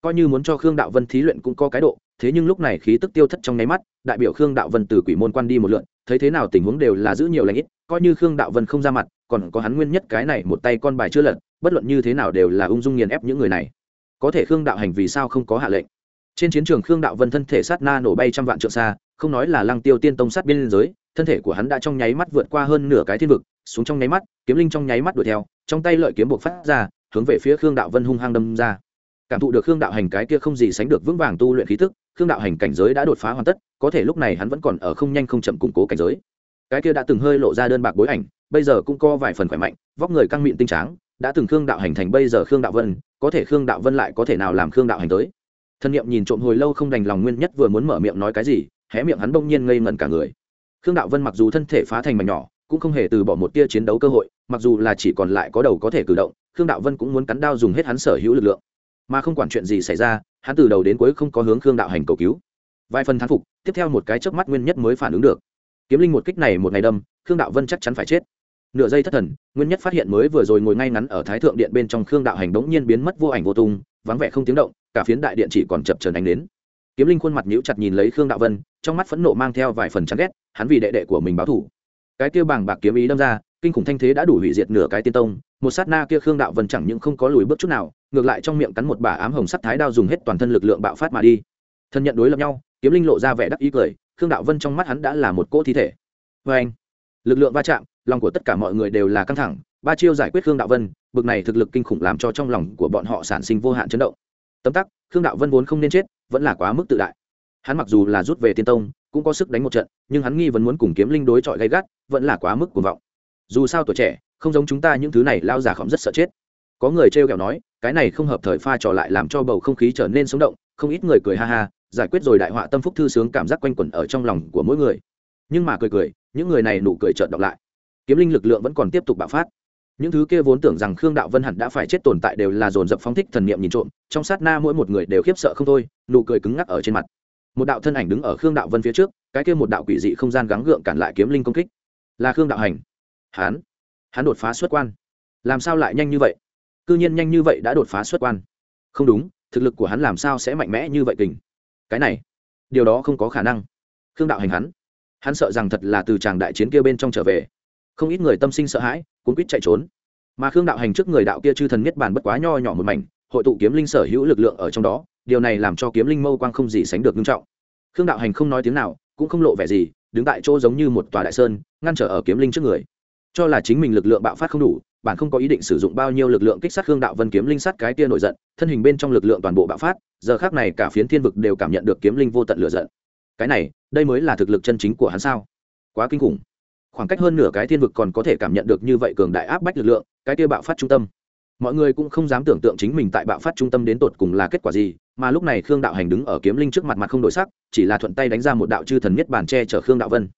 Coi như muốn cho khương đạo vân thí luyện cũng có cái độ, thế nhưng lúc này khí tức tiêu thất trong nháy mắt, đại biểu khương đạo vân từ quỷ môn quan đi một lượn, thấy thế nào tình huống đều là giữ nhiều lãnh ít, coi như khương đạo vân không ra mặt, còn có hắn nguyên nhất cái này một tay con bài chưa lật, bất luận như thế nào đều là ung dung nghiền ép những người này. Có thể khương đạo hành vì sao không có hạ lệnh? Trên chiến trường khương đạo vân thân thể sát na nổ bay trăm vạn trượng xa, không nói là lăng tiêu tiên tông sát biên giới, thân thể của hắn đã trong nháy mắt vượt qua hơn nửa cái thiên vực xuống trong nháy mắt, kiếm linh trong nháy mắt đuổi theo, trong tay lợi kiếm buộc phát ra, hướng về phía khương đạo vân hung hăng đâm ra. Cảm thụ được khương đạo hành cái kia không gì sánh được vững vàng tu luyện khí tức, khương đạo hành cảnh giới đã đột phá hoàn tất, có thể lúc này hắn vẫn còn ở không nhanh không chậm củng cố cảnh giới. Cái kia đã từng hơi lộ ra đơn bạc bối ảnh, bây giờ cũng có vài phần khỏe mạnh, vóc người căng mịn tinh tráng, đã từng khương đạo hành thành bây giờ khương đạo vân, có thể khương đạo vân lại có thể nào làm khương đạo hành tới? Thân nhiệm nhìn trộm hồi lâu không đành lòng nguyên nhất vừa muốn mở miệng nói cái gì, hé miệng hắn bỗng nhiên ngây ngẩn cả người. Khương đạo vân mặc dù thân thể phá thành mảnh nhỏ cũng không hề từ bỏ một tia chiến đấu cơ hội, mặc dù là chỉ còn lại có đầu có thể cử động, khương đạo vân cũng muốn cắn đao dùng hết hắn sở hữu lực lượng. Mà không quản chuyện gì xảy ra, hắn từ đầu đến cuối không có hướng khương đạo hành cầu cứu. Vài phần thán phục, tiếp theo một cái chớp mắt nguyên nhất mới phản ứng được. Kiếm linh một kích này một ngày đâm, khương đạo vân chắc chắn phải chết. Nửa giây thất thần, nguyên nhất phát hiện mới vừa rồi ngồi ngay ngắn ở thái thượng điện bên trong khương đạo hành bỗng nhiên biến mất vô ảnh vô tung, vắng vẻ không tiếng động, cả phiến đại điện chỉ còn chập trần ánh đến kiếm linh khuôn mặt nhíu chặt nhìn lấy khương đạo vân, trong mắt phẫn nộ mang theo vài phần chán ghét, hắn vì đệ đệ của mình báo thủ cái kia bảng bạc kiếm ý đâm ra, kinh khủng thanh thế đã đủ hủy diệt nửa cái tiên tông, một sát na kia khương đạo vân chẳng những không có lùi bước chút nào, ngược lại trong miệng cắn một bả ám hồng sắt thái đao dùng hết toàn thân lực lượng bạo phát mà đi. Thân nhận đối lập nhau, kiếm linh lộ ra vẻ đắc ý cười, khương đạo vân trong mắt hắn đã là một cỗ thi thể. Vê anh lực lượng va chạm, lòng của tất cả mọi người đều là căng thẳng, ba chiêu giải quyết khương đạo vân, bực này thực lực kinh khủng làm cho trong lòng của bọn họ sản sinh vô hạn chấn động. Tấm tắc, khương đạo vân vốn không nên chết, vẫn là quá mức tự đại. Hắn mặc dù là rút về tiên tông cũng có sức đánh một trận, nhưng hắn nghi vẫn muốn cùng kiếm linh đối chọi gay gắt, vẫn là quá mức cuồng vọng. Dù sao tuổi trẻ, không giống chúng ta những thứ này lao già khỏm rất sợ chết. Có người trêu ghẹo nói, cái này không hợp thời pha trò lại làm cho bầu không khí trở nên sống động, không ít người cười ha ha, giải quyết rồi đại họa tâm phúc thư sướng cảm giác quanh quẩn ở trong lòng của mỗi người. Nhưng mà cười cười, những người này nụ cười trợn đọc lại. Kiếm linh lực lượng vẫn còn tiếp tục bạo phát. Những thứ kia vốn tưởng rằng khương đạo vân hẳn đã phải chết tồn tại đều là dồn dập phóng thích thần niệm nhìn trộm, trong sát na mỗi một người đều khiếp sợ không thôi, nụ cười cứng ngắc ở trên mặt một đạo thân ảnh đứng ở khương đạo vân phía trước, cái kia một đạo quỷ dị không gian gắng gượng cản lại kiếm linh công kích. Là khương đạo hành. Hán. Hắn đột phá xuất quan. Làm sao lại nhanh như vậy? Cư nhiên nhanh như vậy đã đột phá xuất quan. Không đúng, thực lực của hắn làm sao sẽ mạnh mẽ như vậy kình? Cái này, điều đó không có khả năng. Khương đạo hành hắn. Hắn sợ rằng thật là từ tràng đại chiến kia bên trong trở về. Không ít người tâm sinh sợ hãi, cuốn quýt chạy trốn. Mà khương đạo hành trước người đạo kia chư thần niết bàn bất quá nho nhỏ một mảnh, hội tụ kiếm linh sở hữu lực lượng ở trong đó điều này làm cho kiếm linh mâu quang không gì sánh được nghiêm trọng. Khương đạo hành không nói tiếng nào, cũng không lộ vẻ gì, đứng tại chỗ giống như một tòa đại sơn, ngăn trở ở kiếm linh trước người. Cho là chính mình lực lượng bạo phát không đủ bạn không có ý định sử dụng bao nhiêu lực lượng kích sát khương đạo vân kiếm linh sát cái tia nổi giận, thân hình bên trong lực lượng toàn bộ bạo phát, giờ khác này cả phiến thiên vực đều cảm nhận được kiếm linh vô tận lửa giận. Cái này, đây mới là thực lực chân chính của hắn sao? Quá kinh khủng. Khoảng cách hơn nửa cái thiên vực còn có thể cảm nhận được như vậy cường đại áp bách lực lượng, cái tia bạo phát trung tâm mọi người cũng không dám tưởng tượng chính mình tại bạo phát trung tâm đến tột cùng là kết quả gì, mà lúc này khương đạo hành đứng ở kiếm linh trước mặt mặt không đổi sắc, chỉ là thuận tay đánh ra một đạo chư thần nhất bàn che chở khương đạo vân.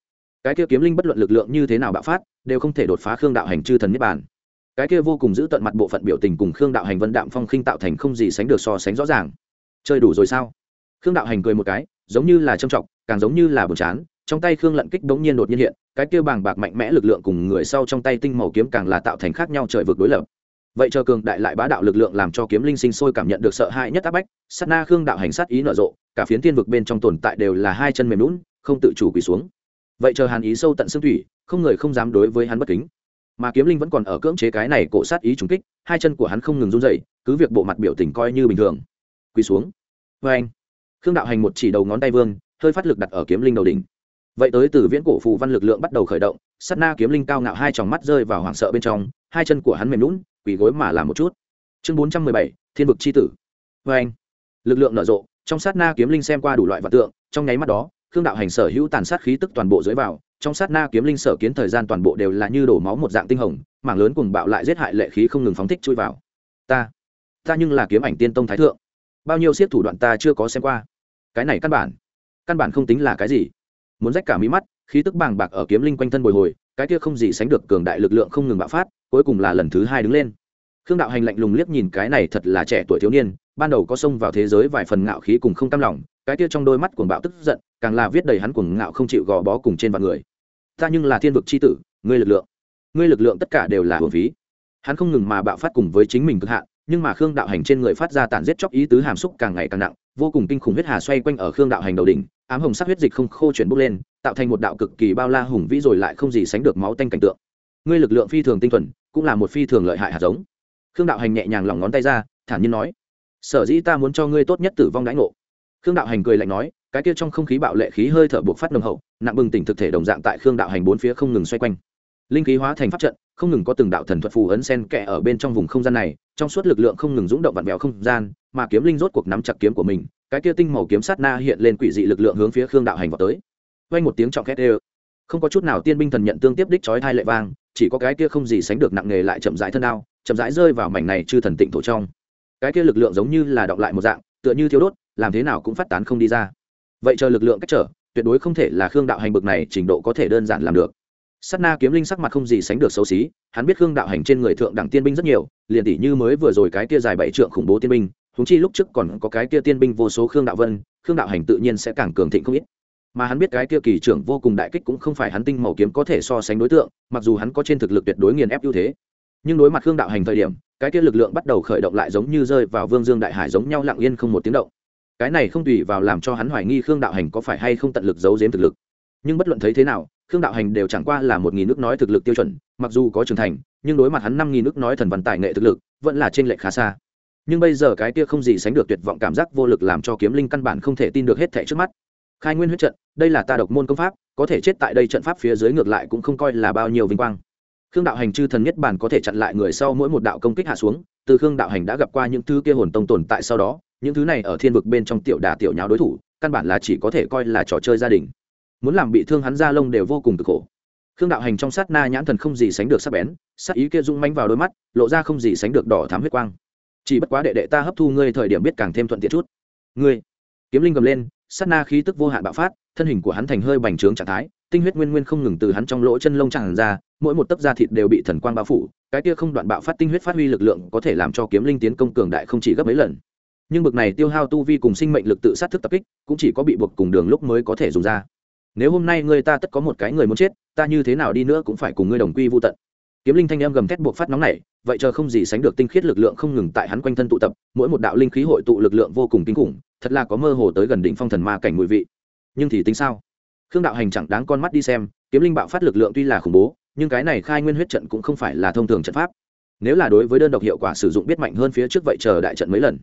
Cái kia kiếm linh bất luận lực lượng như thế nào bạo phát, đều không thể đột phá khương đạo hành chư thần nhất bàn. cái kia vô cùng giữ tận mặt bộ phận biểu tình cùng khương đạo hành vân đạm phong khinh tạo thành không gì sánh được so sánh rõ ràng. Chơi đủ rồi sao? Khương đạo hành cười một cái, giống như là trâm trọng, càng giống như là buồn chán, trong tay khương lận kích đống nhiên đột nhiên hiện, cái kia bàng bạc mạnh mẽ lực lượng cùng người sau trong tay tinh màu kiếm càng là tạo thành khác nhau trời vực đối lập vậy chờ cường đại lại bá đạo lực lượng làm cho kiếm linh sinh sôi cảm nhận được sợ hãi nhất áp bách, sát na khương đạo hành sát ý nở rộ, cả phiến thiên vực bên trong tồn tại đều là hai chân mềm lún không tự chủ quỳ xuống. Vậy chờ hàn ý sâu tận xương thủy, không người không dám đối với hắn bất kính. Mà kiếm linh vẫn còn ở cưỡng chế cái này cổ sát ý trùng kích, hai chân của hắn không ngừng run dậy cứ việc bộ mặt biểu tình coi như bình thường. Quỳ xuống. Vê anh. Khương đạo hành một chỉ đầu ngón tay vương, hơi phát lực đặt ở kiếm linh đầu đỉnh. Vậy tới từ viễn cổ phù văn lực lượng bắt đầu khởi động, sát na kiếm linh cao ngạo hai tròng mắt rơi vào hoảng sợ bên trong, hai chân của hắn mềm lún quỳ gối mà làm một chút. Chương bốn trăm mười bảy, thiên vực c h i tử. Vê anh, lực lượng nở rộ, trong sát na kiếm linh xem qua đủ loại vật tượng, trong nháy mắt đó, khương đạo hành sở hữu tàn sát khí tức toàn bộ dưới vào, trong sát na kiếm linh sở kiến thời gian toàn bộ đều là như đổ máu một dạng tinh hồng, mảng lớn cùng bạo lại giết hại lệ khí không ngừng phóng thích chui vào. Ta ta nhưng là kiếm ảnh tiên tông thái thượng. Bao nhiêu siết thủ đoạn ta chưa có xem qua. Cái này căn bản căn bản không tính là cái gì. Muốn rách cả mí mắt, khí tức bàng bạc ở kiếm linh quanh thân bồi hồi, cái kia không gì sánh được cường đại lực lượng không ngừng bạo phát cuối cùng là lần thứ hai đứng lên. Khương đạo hành lạnh lùng liếc nhìn cái này thật là trẻ tuổi thiếu niên, ban đầu có xông vào thế giới vài phần ngạo khí cùng không tam lòng, cái kia trong đôi mắt cuồng bạo tức giận, càng là viết đầy hắn cuồng ngạo không chịu gò bó cùng trên vạn người. Ta nhưng là thiên vực c h i tử, ngươi lực lượng, ngươi lực lượng tất cả đều là hồn phí. Hắn không ngừng mà bạo phát cùng với chính mình cực hạn, nhưng mà khương đạo hành trên người phát ra tản giết chóc ý tứ hàm xúc càng ngày càng nặng, vô cùng kinh khủng huyết hà xoay quanh ở khương đạo hành đầu đỉnh, ám hồng sắc huyết dịch không khô chuyển bốc lên, tạo thành một đạo cực kỳ bao la hùng vĩ rồi lại không gì sánh được máu tanh cảnh tượng. Ngươi lực lượng phi thường tinh thuần cũng là một phi thường lợi hại hạt giống. Khương đạo hành nhẹ nhàng lỏng ngón tay ra thản nhiên nói sở dĩ ta muốn cho ngươi tốt nhất tử vong đãi ngộ. Khương đạo hành cười lạnh nói cái kia trong không khí bạo lệ khí hơi thở buộc phát nồng hậu nặng bừng tỉnh thực thể đồng dạng tại khương đạo hành bốn phía không ngừng xoay quanh. Linh khí hóa thành pháp trận không ngừng có từng đạo thần thuật phù ấn sen kẽ ở bên trong vùng không gian này trong suốt lực lượng không ngừng rúng động vặn vẹo không gian mà kiếm linh rốt cuộc nắm chặt kiếm của mình cái kia tinh màu kiếm sát na hiện lên quỷ dị lực lượng hướng phía khương đạo hành vào tới. Vang một tiếng trọng khét đều, không có chút nào tiên binh thần nhận tương tiếp đích chói thai lệ vang chỉ có cái kia không gì sánh được nặng nghề lại chậm rãi thân đao chậm rãi rơi vào mảnh này chư thần tịnh thổ trong. Cái kia lực lượng giống như là đọng lại một dạng tựa như thiếu đốt làm thế nào cũng phát tán không đi ra. Vậy chờ lực lượng cách trở tuyệt đối không thể là khương đạo hành bực này trình độ có thể đơn giản làm được. Sát na kiếm linh sắc mặt không gì sánh được xấu xí, hắn biết Khương đạo hành trên người thượng đẳng tiên binh rất nhiều, liền tỷ như mới vừa rồi cái kia dài bảy trượng khủng bố tiên binh, huống chi lúc trước còn có cái kia tiên binh vô số Khương đạo vân, Khương đạo hành tự nhiên sẽ càng cường thịnh không ít. Mà hắn biết cái kia kỳ trưởng vô cùng đại kích cũng không phải hắn tinh màu kiếm có thể so sánh đối tượng, mặc dù hắn có trên thực lực tuyệt đối nghiền ép ưu thế. Nhưng đối mặt Khương đạo hành thời điểm, cái kia lực lượng bắt đầu khởi động lại giống như rơi vào vương dương đại hải giống nhau lặng yên không một tiếng động. Cái này không tùy vào làm cho hắn hoài nghi Khương đạo hành có phải hay không tận lực giấu giếm thực lực. Nhưng bất luận thấy thế nào, khương đạo hành đều chẳng qua là một nghìn nước nói thực lực tiêu chuẩn mặc dù có trưởng thành nhưng đối mặt hắn năm nghìn nước nói thần văn tài nghệ thực lực vẫn là trên lệch khá xa nhưng bây giờ cái kia không gì sánh được tuyệt vọng cảm giác vô lực làm cho kiếm linh căn bản không thể tin được hết thảy trước mắt khai nguyên huyết trận, đây là ta độc môn công pháp, có thể chết tại đây trận pháp phía dưới ngược lại cũng không coi là bao nhiêu vinh quang. Khương đạo hành chư thần nhất bản có thể chặn lại người sau mỗi một đạo công kích hạ xuống, từ khương đạo hành đã gặp qua những thứ kia hồn tông tồn tại sau đó, những thứ này ở thiên vực bên trong tiểu đà tiểu nháo đối thủ, căn bản là chỉ có thể coi là trò chơi gia đình. Muốn làm bị thương hắn ra lông đều vô cùng cực khổ. Khương đạo hành trong sát na nhãn thần không gì sánh được sắc bén sắc ý kia rung manh vào đôi mắt, lộ ra không gì sánh được đỏ thám huyết quang. Chỉ bất quá đệ đệ ta hấp thu ngươi thời điểm biết càng thêm thuận tiện chút. Ngươi, kiếm linh gầm lên sát na khí tức vô hạn bạo phát, thân hình của hắn thành hơi bành trướng trạng thái, tinh huyết nguyên nguyên không ngừng từ hắn trong lỗ chân lông tràn ra, mỗi một tấc da thịt đều bị thần quang bao phủ, cái kia không đoạn bạo phát tinh huyết phát huy lực lượng có thể làm cho kiếm linh tiến công cường đại không chỉ gấp mấy lần. Nhưng bực này tiêu hao tu vi cùng sinh mệnh lực tự sát thức tập kích, cũng chỉ có bị buộc cùng đường lúc mới có thể dùng ra. Nếu hôm nay người ta tất có một cái người muốn chết, ta như thế nào đi nữa cũng phải cùng ngươi đồng quy vô tận. Kiếm linh thanh em gầm thét buộc phát nóng này vậy chờ không gì sánh được tinh khiết lực lượng không ngừng tại hắn quanh thân tụ tập, mỗi một đạo linh khí hội tụ lực lượng vô cùng kinh khủng thật là có mơ hồ tới gần đỉnh phong thần ma cảnh mùi vị. Nhưng thì tính sao? Khương đạo hành chẳng đáng con mắt đi xem, kiếm linh bạo phát lực lượng tuy là khủng bố, nhưng cái này khai nguyên huyết trận cũng không phải là thông thường trận pháp. Nếu là đối với đơn độc hiệu quả sử dụng biết mạnh hơn phía trước vậy chờ đại trận mấy lần.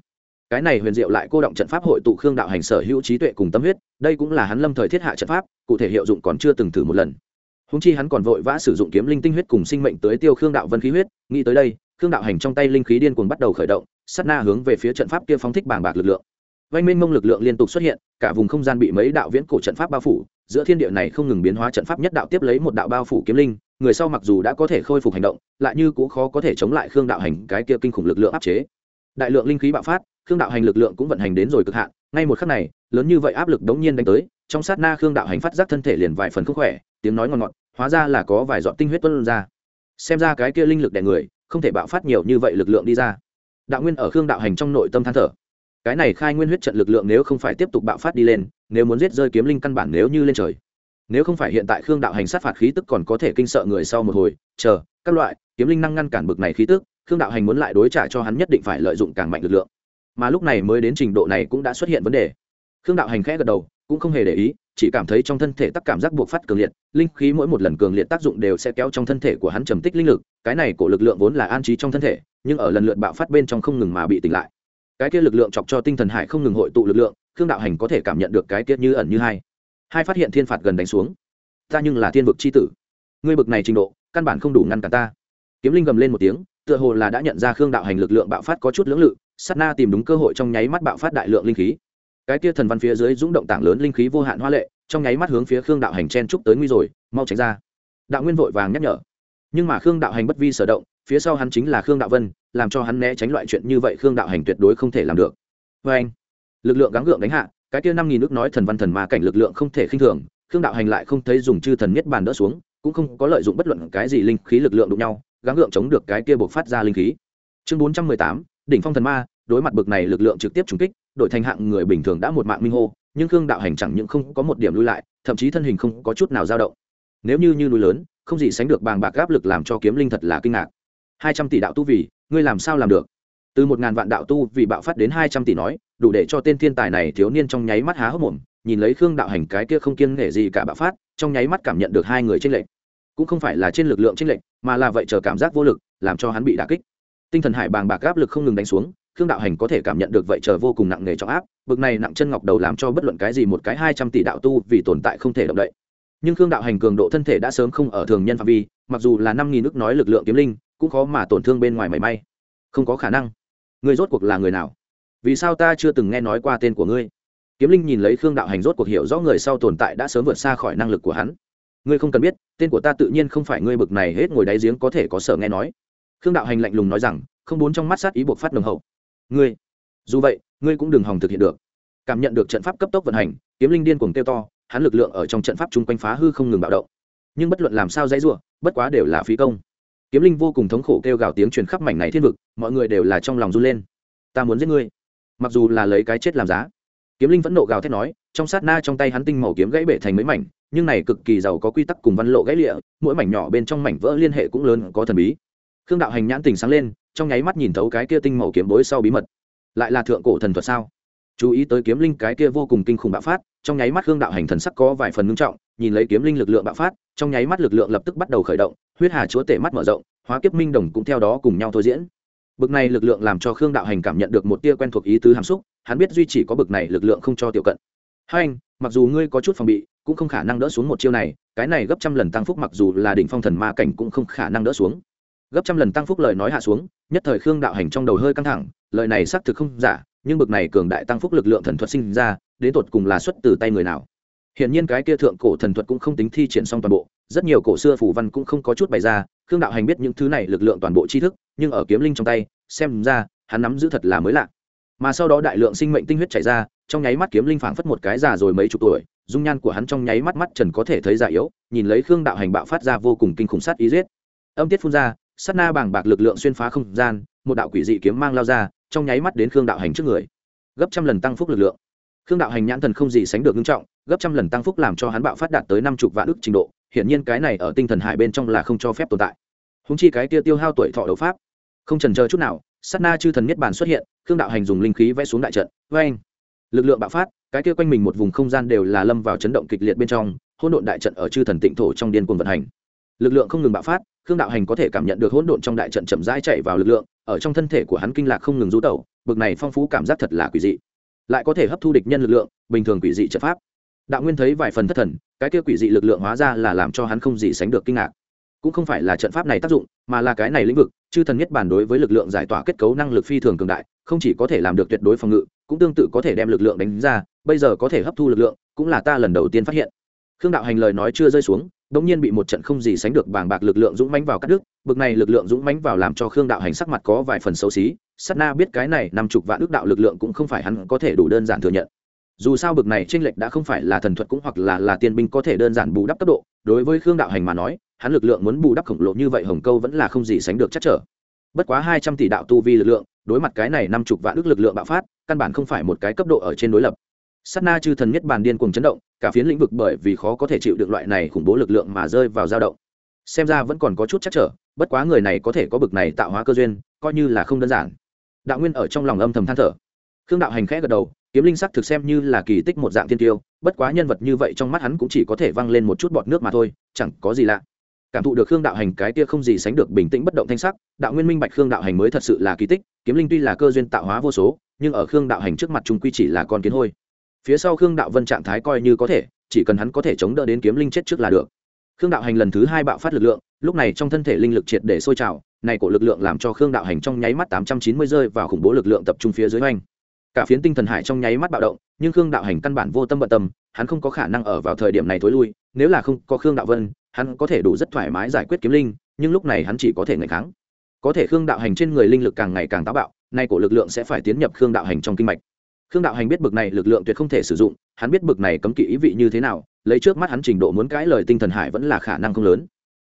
Cái này huyền diệu lại cô động trận pháp hội tụ khương đạo hành sở hữu trí tuệ cùng tâm huyết, đây cũng là hắn lâm thời thiết hạ trận pháp, cụ thể hiệu dụng còn chưa từng thử một lần. Húng chi hắn còn vội vã sử dụng kiếm linh tinh huyết cùng sinh mệnh tới tiêu khương đạo vân khí huyết, nghĩ tới đây, khương đạo hành trong tay linh khí điên cuồng bắt đầu khởi động, sát na hướng về phía trận pháp kia phóng thích bàng bạc lực lượng vanh minh mông lực lượng liên tục xuất hiện, cả vùng không gian bị mấy đạo viễn cổ trận pháp bao phủ, giữa thiên địa này không ngừng biến hóa trận pháp nhất đạo tiếp lấy một đạo bao phủ kiếm linh, người sau mặc dù đã có thể khôi phục hành động, lại như cũng khó có thể chống lại khương đạo hành cái kia kinh khủng lực lượng áp chế. Đại lượng linh khí bạo phát, khương đạo hành lực lượng cũng vận hành đến rồi cực hạn, ngay một khắc này, lớn như vậy áp lực đống nhiên đánh tới, trong sát na khương đạo hành phát giác thân thể liền vài phần không khỏe, tiếng nói ngon ngọt, hóa ra là có vài giọt tinh huyết tuân ra. Xem ra cái kia linh lực đè người, không thể bạo phát nhiều như vậy lực lượng đi ra. Đạo nguyên ở khương đạo hành trong nội tâm than thở cái này khai nguyên huyết trận lực lượng nếu không phải tiếp tục bạo phát đi lên, nếu muốn giết rơi kiếm linh căn bản nếu như lên trời. Nếu không phải hiện tại khương đạo hành sát phạt khí tức còn có thể kinh sợ người sau một hồi, chờ, các loại, kiếm linh năng ngăn cản bực này khí tức, khương đạo hành muốn lại đối trả cho hắn nhất định phải lợi dụng càng mạnh lực lượng. Mà lúc này mới đến trình độ này cũng đã xuất hiện vấn đề. Khương đạo hành khẽ gật đầu, cũng không hề để ý, chỉ cảm thấy trong thân thể tắc cảm giác buộc phát cường liệt, linh khí mỗi một lần cường liệt tác dụng đều sẽ kéo trong thân thể của hắn trầm tích linh lực, cái này của lực lượng vốn là an trí trong thân thể, nhưng ở lần lượt bạo phát bên trong không ngừng mà bị tỉnh lại cái kia lực lượng chọc cho tinh thần hải không ngừng hội tụ lực lượng, khương đạo hành có thể cảm nhận được cái kia như ẩn như hai hai phát hiện thiên phạt gần đánh xuống. Ta nhưng là thiên vực c h i tử. Ngươi bực này trình độ, căn bản không đủ ngăn cả ta. Kiếm linh gầm lên một tiếng, tựa hồ là đã nhận ra khương đạo hành lực lượng bạo phát có chút lưỡng lự s na tìm đúng cơ hội trong nháy mắt bạo phát đại lượng linh khí. Cái kia thần văn phía dưới rúng động tảng lớn linh khí vô hạn hoa lệ, trong nháy mắt hướng phía khương đạo hành chen trúc tới nguy rồi, mau tránh ra. Đạo nguyên vội vàng nhắc nhở. Nhưng mà khương đạo hành bất vi sở động, phía sau hắn chính là khương đạo vân làm cho hắn né tránh loại chuyện như vậy khương đạo hành tuyệt đối không thể làm được. Vê anh, lực lượng gắng gượng đánh hạ, cái kia năm nghìn nước nói thần văn thần ma cảnh lực lượng không thể khinh thường, khương đạo hành lại không thấy dùng chư thần nhất bàn đỡ xuống, cũng không có lợi dụng bất luận cái gì linh khí lực lượng đụng nhau, gắng gượng chống được cái kia buộc phát ra linh khí. Chương bốn trăm mười tám, đỉnh phong thần ma, đối mặt bực này lực lượng trực tiếp trúng kích đội thành hạng người bình thường đã một mạng minh hô, nhưng khương đạo hành chẳng những không có một điểm lui lại, thậm chí thân hình không có chút nào dao động. Nếu như như núi lớn, không gì sánh được bàng bạc áp lực làm cho kiếm linh thật là kinh ngạc hai trăm tỷ đạo tu vì, ngươi làm sao làm được? Từ một ngàn vạn đạo tu vì bạo phát đến hai trăm tỷ nói, đủ để cho tên thiên tài này thiếu niên trong nháy mắt há hốc mồm, nhìn lấy khương đạo hành cái kia không kiêng nể gì cả bạo phát, trong nháy mắt cảm nhận được hai người trên lệnh cũng không phải là trên lực lượng trên lệnh mà là vậy chờ cảm giác vô lực, làm cho hắn bị đả kích. Tinh thần hải bàng bạc áp lực không ngừng đánh xuống, khương đạo hành có thể cảm nhận được vậy chờ vô cùng nặng nề trọng áp, bực này nặng chân ngọc đầu làm cho bất luận cái gì một cái hai trăm tỷ đạo tu vì tồn tại không thể động đậy. Nhưng khương đạo hành cường độ thân thể đã sớm không ở thường nhân phạm vi, mặc dù là năm nghìn nước nói lực lượng kiếm linh cũng khó mà tổn thương bên ngoài mảy may. Không có khả năng. Người rốt cuộc là người nào? Vì sao ta chưa từng nghe nói qua tên của ngươi? Kiếm linh nhìn lấy khương đạo hành rốt cuộc hiểu rõ người sau tồn tại đã sớm vượt xa khỏi năng lực của hắn. Ngươi không cần biết, tên của ta tự nhiên không phải ngươi bực này hết ngồi đáy giếng có thể có sở nghe nói. Khương đạo hành lạnh lùng nói rằng, không muốn trong mắt sát ý buộc phát nồng hậu. Ngươi, dù vậy, ngươi cũng đừng hòng thực hiện được. Cảm nhận được trận pháp cấp tốc vận hành, kiếm linh điên cuồng kêu to, hắn lực lượng ở trong trận pháp chung quanh phá hư không ngừng bạo động. Nhưng bất luận làm sao dãy ruộng bất quá đều là phí công kiếm linh vô cùng thống khổ kêu gào tiếng truyền khắp mảnh này thiên vực, mọi người đều là trong lòng run lên. Ta muốn giết ngươi. Mặc dù là lấy cái chết làm giá. Kiếm linh vẫn nộ gào thét nói, trong sát na trong tay hắn tinh màu kiếm gãy bể thành mấy mảnh, nhưng này cực kỳ giàu có quy tắc cùng văn lộ gãy lịa, mỗi mảnh nhỏ bên trong mảnh vỡ liên hệ cũng lớn, có thần bí. Khương đạo hành nhãn tình sáng lên, trong nháy mắt nhìn thấu cái kia tinh màu kiếm bối sau bí mật. Lại là thượng cổ thần thuật sao? Chú ý tới kiếm linh cái kia vô cùng kinh khủng bạo phát, trong nháy mắt khương đạo hành thần sắc có vài phần ngưng trọng nhìn lấy kiếm linh lực lượng bạo phát, trong nháy mắt lực lượng lập tức bắt đầu khởi động, huyết hà chúa tể mắt mở rộng, hóa kiếp minh đồng cũng theo đó cùng nhau thôi diễn. Bực này lực lượng làm cho khương đạo hành cảm nhận được một tia quen thuộc ý tứ hàm xúc, hắn biết duy chỉ có bực này lực lượng không cho tiểu cận. Hai anh, mặc dù ngươi có chút phòng bị, cũng không khả năng đỡ xuống một chiêu này, cái này gấp trăm lần tăng phúc mặc dù là đỉnh phong thần ma cảnh cũng không khả năng đỡ xuống. Gấp trăm lần tăng phúc lời nói hạ xuống, nhất thời khương đạo hành trong đầu hơi căng thẳng, lời này xác thực không giả, nhưng bực này cường đại tăng phúc lực lượng thần thuật sinh ra, đến tột cùng là xuất từ tay người nào? Hiện nhiên cái kia thượng cổ thần thuật cũng không tính thi triển xong toàn bộ, rất nhiều cổ xưa phủ văn cũng không có chút bày ra, khương đạo hành biết những thứ này lực lượng toàn bộ tri thức, nhưng ở kiếm linh trong tay, xem ra, hắn nắm giữ thật là mới lạ. Mà sau đó đại lượng sinh mệnh tinh huyết chảy ra, trong nháy mắt kiếm linh phảng phất một cái già rồi mấy chục tuổi, dung nhan của hắn trong nháy mắt mắt trần có thể thấy già yếu, nhìn lấy khương đạo hành bạo phát ra vô cùng kinh khủng sát ý giết. Âm tiết phun ra, sát na bàng bạc lực lượng xuyên phá không gian, một đạo quỷ dị kiếm mang lao ra, trong nháy mắt đến khương đạo hành trước người. Gấp trăm lần tăng phúc lực lượng khương đạo hành nhãn thần không gì sánh được nghiêm trọng, gấp trăm lần tăng phúc làm cho hắn bạo phát đạt tới năm chục vạn ức trình độ, hiển nhiên cái này ở tinh thần hải bên trong là không cho phép tồn tại. Húng chi cái kia tiêu hao tuổi thọ đấu pháp, không trần chờ chút nào, sát na chư thần niết bàn xuất hiện, khương đạo hành dùng linh khí vẽ xuống đại trận vê anh lực lượng bạo phát, cái kia quanh mình một vùng không gian đều là lâm vào chấn động kịch liệt bên trong, hỗn độn đại trận ở chư thần tịnh thổ trong điên cuồng vận hành. Lực lượng không ngừng bạo phát, khương đạo hành có thể cảm nhận được hỗn độn trong đại trận chậm rãi chạy vào lực lượng, ở trong thân thể của hắn kinh lạc không ngừng rú tẩu, bực này phong phú cảm giác thật là quỷ dị lại có thể hấp thu địch nhân lực lượng, bình thường quỷ dị trận pháp. Đạo nguyên thấy vài phần thất thần, cái kia quỷ dị lực lượng hóa ra là làm cho hắn không gì sánh được kinh ngạc. Cũng không phải là trận pháp này tác dụng, mà là cái này lĩnh vực, chư thần nhất bản đối với lực lượng giải tỏa kết cấu năng lực phi thường cường đại, không chỉ có thể làm được tuyệt đối phòng ngự, cũng tương tự có thể đem lực lượng đánh ra, bây giờ có thể hấp thu lực lượng, cũng là ta lần đầu tiên phát hiện. Khương đạo hành lời nói chưa rơi xuống đ ỗ n g nhiên bị một trận không gì sánh được bàng bạc lực lượng dũng mánh vào cắt đứt, bực này lực lượng dũng mánh vào làm cho khương đạo hành sắc mặt có vài phần xấu xí sát na biết cái này năm chục vạn ước đạo lực lượng cũng không phải hắn có thể đủ đơn giản thừa nhận. Dù sao bực này tranh lệch đã không phải là thần thuật cũng hoặc là là tiên binh có thể đơn giản bù đắp tốc độ, đối với khương đạo hành mà nói, hắn lực lượng muốn bù đắp khổng lồ như vậy hồng câu vẫn là không gì sánh được chắc trở. Bất quá hai trăm tỷ đạo tu vi lực lượng, đối mặt cái này năm chục vạn ước lực lượng bạo phát, căn bản không phải một cái cấp độ ở trên đối lập. Sát na chư thần nhất bàn điên cuồng chấn động, cả phiến lĩnh vực bởi vì khó có thể chịu được loại này khủng bố lực lượng mà rơi vào dao động. Xem ra vẫn còn có chút chắc trở, bất quá người này có thể có bực này tạo hóa cơ duyên, coi như là không đơn giản đạo nguyên ở trong lòng âm thầm than thở. Khương đạo hành khẽ gật đầu, kiếm linh sắc thực xem như là kỳ tích một dạng thiên tiêu, bất quá nhân vật như vậy trong mắt hắn cũng chỉ có thể văng lên một chút bọt nước mà thôi, chẳng có gì lạ. Cảm thụ được khương đạo hành cái tia không gì sánh được bình tĩnh bất động thanh sắc, đạo nguyên minh bạch khương đạo hành mới thật sự là kỳ tích, kiếm linh tuy là cơ duyên tạo hóa vô số, nhưng ở khương đạo hành trước mặt chúng quy chỉ là con kiến hôi. Phía sau khương đạo vân trạng thái coi như có thể, chỉ cần hắn có thể chống đỡ đến kiếm linh chết trước là được. Khương đạo hành lần thứ hai bạo phát lực lượng, lúc này trong thân thể linh lực triệt để sôi trào này cổ lực lượng làm cho khương đạo hành trong nháy mắt tám trăm chín mươi rơi vào khủng bố lực lượng tập trung phía dưới oanh cả phiến tinh thần hải trong nháy mắt bạo động, nhưng khương đạo hành căn bản vô tâm bận tâm, hắn không có khả năng ở vào thời điểm này thối lui, nếu là không có khương đạo vân, hắn có thể đủ rất thoải mái giải quyết kiếm linh, nhưng lúc này hắn chỉ có thể ngày kháng. Có thể khương đạo hành trên người linh lực càng ngày càng táo bạo, nay cổ lực lượng sẽ phải tiến nhập khương đạo hành trong kinh mạch. Khương đạo hành biết bực này lực lượng tuyệt không thể sử dụng, hắn biết bực này cấm kỵ ý vị như thế nào, lấy trước mắt hắn trình độ muốn cãi lời tinh thần hải vẫn là khả năng không lớn.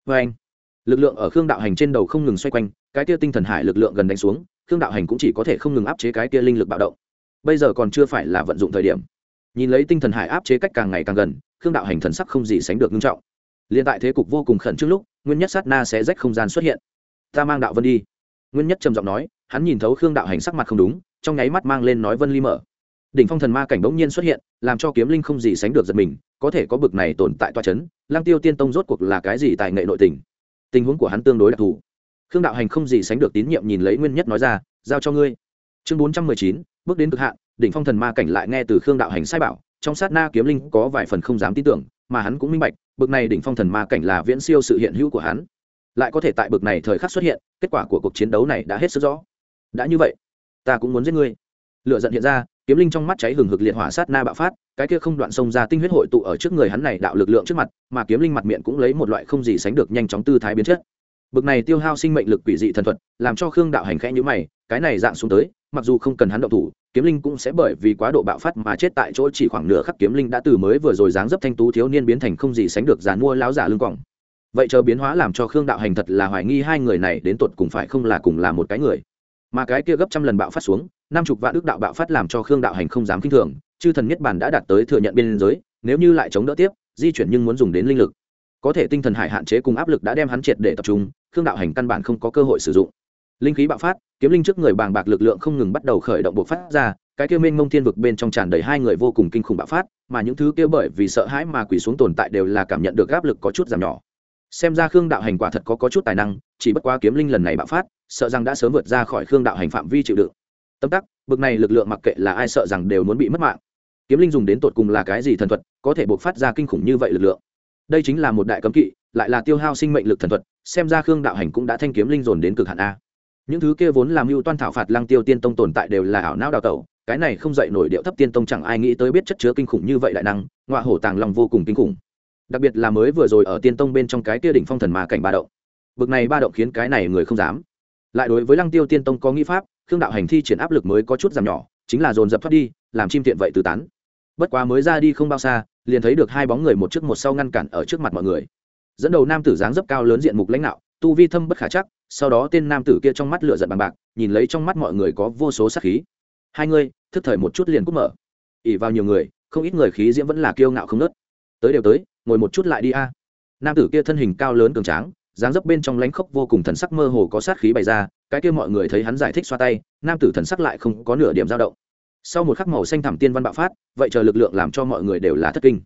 Vê anh lực lượng ở khương đạo hành trên đầu không ngừng xoay quanh, cái tia tinh thần hải lực lượng gần đánh xuống, khương đạo hành cũng chỉ có thể không ngừng áp chế cái tia linh lực bạo động. Bây giờ còn chưa phải là vận dụng thời điểm. Nhìn lấy tinh thần hải áp chế cách càng ngày càng gần, khương đạo hành thần sắc không gì sánh được nghiêm trọng. Liên tại thế cục vô cùng khẩn trương lúc, nguyên nhất sát na sẽ rách không gian xuất hiện. Ta mang đạo vân đi. Nguyên nhất trầm giọng nói, hắn nhìn thấu khương đạo hành sắc mặt không đúng, trong nháy mắt mang lên nói vân ly mở. Đỉnh phong thần ma cảnh bỗng nhiên xuất hiện, làm cho kiếm linh không gì sánh được giật mình, có thể có bực này tồn tại toa c h ấ n lang tiêu tiên tông rốt cuộc là cái gì tài nghệ nội tình? Tình huống của hắn tương đối đặc thù. Khương đạo hành không gì sánh được tín nhiệm nhìn lấy nguyên nhất nói ra, giao cho ngươi. Chương bốn trăm mười chín, bước đến cực hạn, đỉnh phong thần ma cảnh lại nghe từ khương đạo hành sai bảo, trong sát na kiếm linh có vài phần không dám tin tưởng, mà hắn cũng minh bạch, bực này đỉnh phong thần ma cảnh là viễn siêu sự hiện hữu của hắn. Lại có thể tại bực này thời khắc xuất hiện, kết quả của cuộc chiến đấu này đã hết sức rõ. Đã như vậy, ta cũng muốn giết ngươi. Lựa giận hiện ra kiếm linh trong mắt cháy hừng hực liệt hỏa sát na bạo phát, cái kia không đoạn sông ra tinh huyết hội tụ ở trước người hắn này đạo lực lượng trước mặt, mà kiếm linh mặt miệng cũng lấy một loại không gì sánh được nhanh chóng tư thái biến chất. Bực này tiêu hao sinh mệnh lực quỷ dị thần thuật, làm cho khương đạo hành khẽ nhữ mày, cái này dạng xuống tới, mặc dù không cần hắn động thủ, kiếm linh cũng sẽ bởi vì quá độ bạo phát mà chết tại chỗ chỉ khoảng nửa khắc kiếm linh đã từ mới vừa rồi dáng dấp thanh tú thiếu niên biến thành không gì sánh được dàn mua láo giả lưng còng. Vậy chờ biến hóa làm cho khương đạo hành thật là hoài nghi hai người này đến tột cùng phải không là cùng là một cái người. Mà cái kia gấp trăm lần bạo phát xuống năm chục vạn đức đạo bạo phát làm cho khương đạo hành không dám kinh thường chư thần nhất bản đã đạt tới thừa nhận biên giới nếu như lại chống đỡ tiếp di chuyển nhưng muốn dùng đến linh lực. Có thể tinh thần hải hạn chế cùng áp lực đã đem hắn triệt để tập trung khương đạo hành căn bản không có cơ hội sử dụng. Linh khí bạo phát kiếm linh trước người bàng bạc lực lượng không ngừng bắt đầu khởi động bộc phát ra cái kia mênh mông thiên vực bên trong tràn đầy hai người vô cùng kinh khủng bạo phát mà những thứ kia bởi vì sợ hãi mà quỳ xuống tồn tại đều là cảm nhận được áp lực có chút giảm nhỏ. Xem ra khương đạo hành quả thật có, có chút tài năng chỉ bất quá kiếm linh lần này bạo phát sợ rằng đã sớm vượt ra khỏi khương đạo hành phạm vi chịu đựng tâm tắc, bực này lực lượng mặc kệ là ai sợ rằng đều muốn bị mất mạng. Kiếm linh dùng đến tột cùng là cái gì thần thuật, có thể buộc phát ra kinh khủng như vậy lực lượng? Đây chính là một đại cấm kỵ, lại là tiêu hao sinh mệnh lực thần thuật, xem ra khương đạo hành cũng đã thanh kiếm linh dồn đến cực hạn a. Những thứ kia vốn làm mưu toan thảo phạt lăng tiêu tiên tông tồn tại đều là ảo não đào tẩu, cái này không dậy nổi điệu thấp tiên tông chẳng ai nghĩ tới biết chất chứa kinh khủng như vậy đại năng ngoại hổ tàng lòng vô cùng kinh khủng. Đặc biệt là mới vừa rồi ở tiên tông bên trong cái kia đỉnh phong thần ma cảnh ba động. Bực này ba động khiến cái này người không dám. Lại đối với lăng tiêu tiên tông có nghĩ pháp khương đạo hành thi triển áp lực mới có chút giảm nhỏ, chính là dồn dập thoát đi, làm chim tiện vậy từ tán. Bất quá mới ra đi không bao xa, liền thấy được hai bóng người một trước một sau ngăn cản ở trước mặt mọi người. Dẫn đầu nam tử dáng dấp cao lớn diện mục lãnh đạo, tu vi thâm bất khả chắc, sau đó tên nam tử kia trong mắt lửa giận bằng bạc, nhìn lấy trong mắt mọi người có vô số sát khí. Hai người, thức thời một chút liền cúp mở. Ỉ vào nhiều người, không ít người khí diễm vẫn là kiêu ngạo không nớt tới đều tới, ngồi một chút lại đi a. Nam tử kia thân hình cao lớn cường tráng dáng dấp bên trong lánh khốc vô cùng thần sắc mơ hồ có sát khí bày ra, cái kia mọi người thấy hắn giải thích xoa tay, nam tử thần sắc lại không có nửa điểm dao động. Sau một khắc màu xanh thảm tiên văn bạo phát, vậy chờ lực lượng làm cho mọi người đều là thất kinh.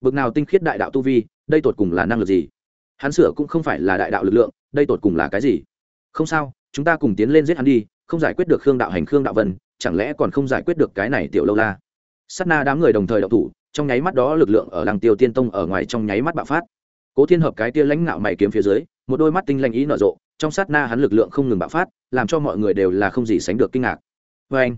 Bực nào tinh khiết đại đạo tu vi, đây tột cùng là năng lực gì? Hắn sửa cũng không phải là đại đạo lực lượng, đây tột cùng là cái gì? Không sao, chúng ta cùng tiến lên giết hắn đi, không giải quyết được khương đạo hành, khương đạo vân, chẳng lẽ còn không giải quyết được cái này tiểu lâu la? Sát na đám người đồng thời đậu thủ, trong nháy mắt đó lực lượng ở làng tiêu tiên tông ở ngoài trong nháy mắt bạo phát. Cố thiên hợp cái tia lãnh ngạo mày kiếm phía dưới một đôi mắt tinh lanh ý nở rộ, trong sát na hắn lực lượng không ngừng bạo phát, làm cho mọi người đều là không gì sánh được kinh ngạc. Vê anh,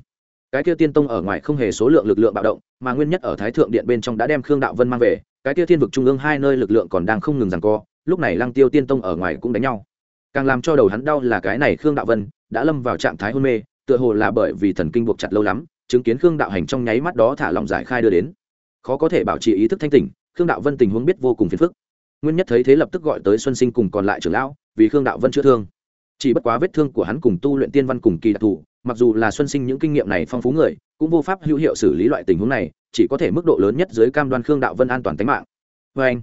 cái kia tiên tông ở ngoài không hề số lượng lực lượng bạo động, mà nguyên nhất ở thái thượng điện bên trong đã đem khương đạo vân mang về, cái kia thiên vực trung ương hai nơi lực lượng còn đang không ngừng rằng co, lúc này lăng tiêu tiên tông ở ngoài cũng đánh nhau. Càng làm cho đầu hắn đau là cái này khương đạo vân, đã lâm vào trạng thái hôn mê, tựa hồ là bởi vì thần kinh buộc chặt lâu lắm, chứng kiến khương đạo hành trong nháy mắt đó thả lòng giải khai đưa đến. Khó có thể bảo trì ý thức thanh tỉnh, khương đạo vân tình huống biết vô cùng phiền phức nguyên nhất thấy thế lập tức gọi tới xuân sinh cùng còn lại trưởng lão, vì khương đạo vân chữa thương. Chỉ bất quá vết thương của hắn cùng tu luyện tiên văn cùng kỳ đặc thù, mặc dù là xuân sinh những kinh nghiệm này phong phú người, cũng vô pháp hữu hiệu xử lý loại tình huống này, chỉ có thể mức độ lớn nhất dưới cam đoan khương đạo vân an toàn tính mạng. Vê anh,